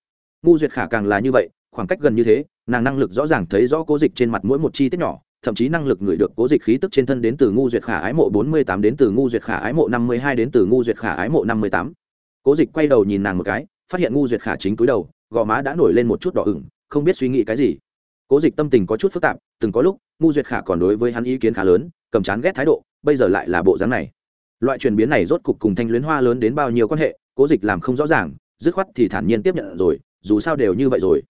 Ngu duyệt khả càng là như vậy, khoảng cách gần như thế, nàng năng lực rõ ràng thấy rõ cố dịch trên mặt mỗi một chi tiết nhỏ, thậm chí năng lực ngửi được cố dịch khí tức trên thân đến từ ngu duyệt khả ái mộ bốn mươi tám đến từ ngu duyệt khả ái mộ năm mươi hai đến từ ngu duyệt khả ái mộ năm mươi tám. Cố dịch quay đầu nhìn nàng một cái, phát hiện ngu duyệt khả chính túi đầu, gò má đã nổi lên một chút đỏ ửng, không biết suy nghĩ cái gì. Cố dịch tâm tình có chút phức tạp, từng có lúc, ngu duyệt khả còn đối với hắn ý kiến khá lớn, cầm chán ghét thái độ, bây giờ lại là bộ dáng này. Loại chuyển biến này rốt cục cùng thanh luyến hoa lớn đến bao nhiêu quan hệ cố dịch làm không rõ ràng, dứt khoát thì thản nhiên tiếp nhận rồi, dù sao đều như vậy rồi.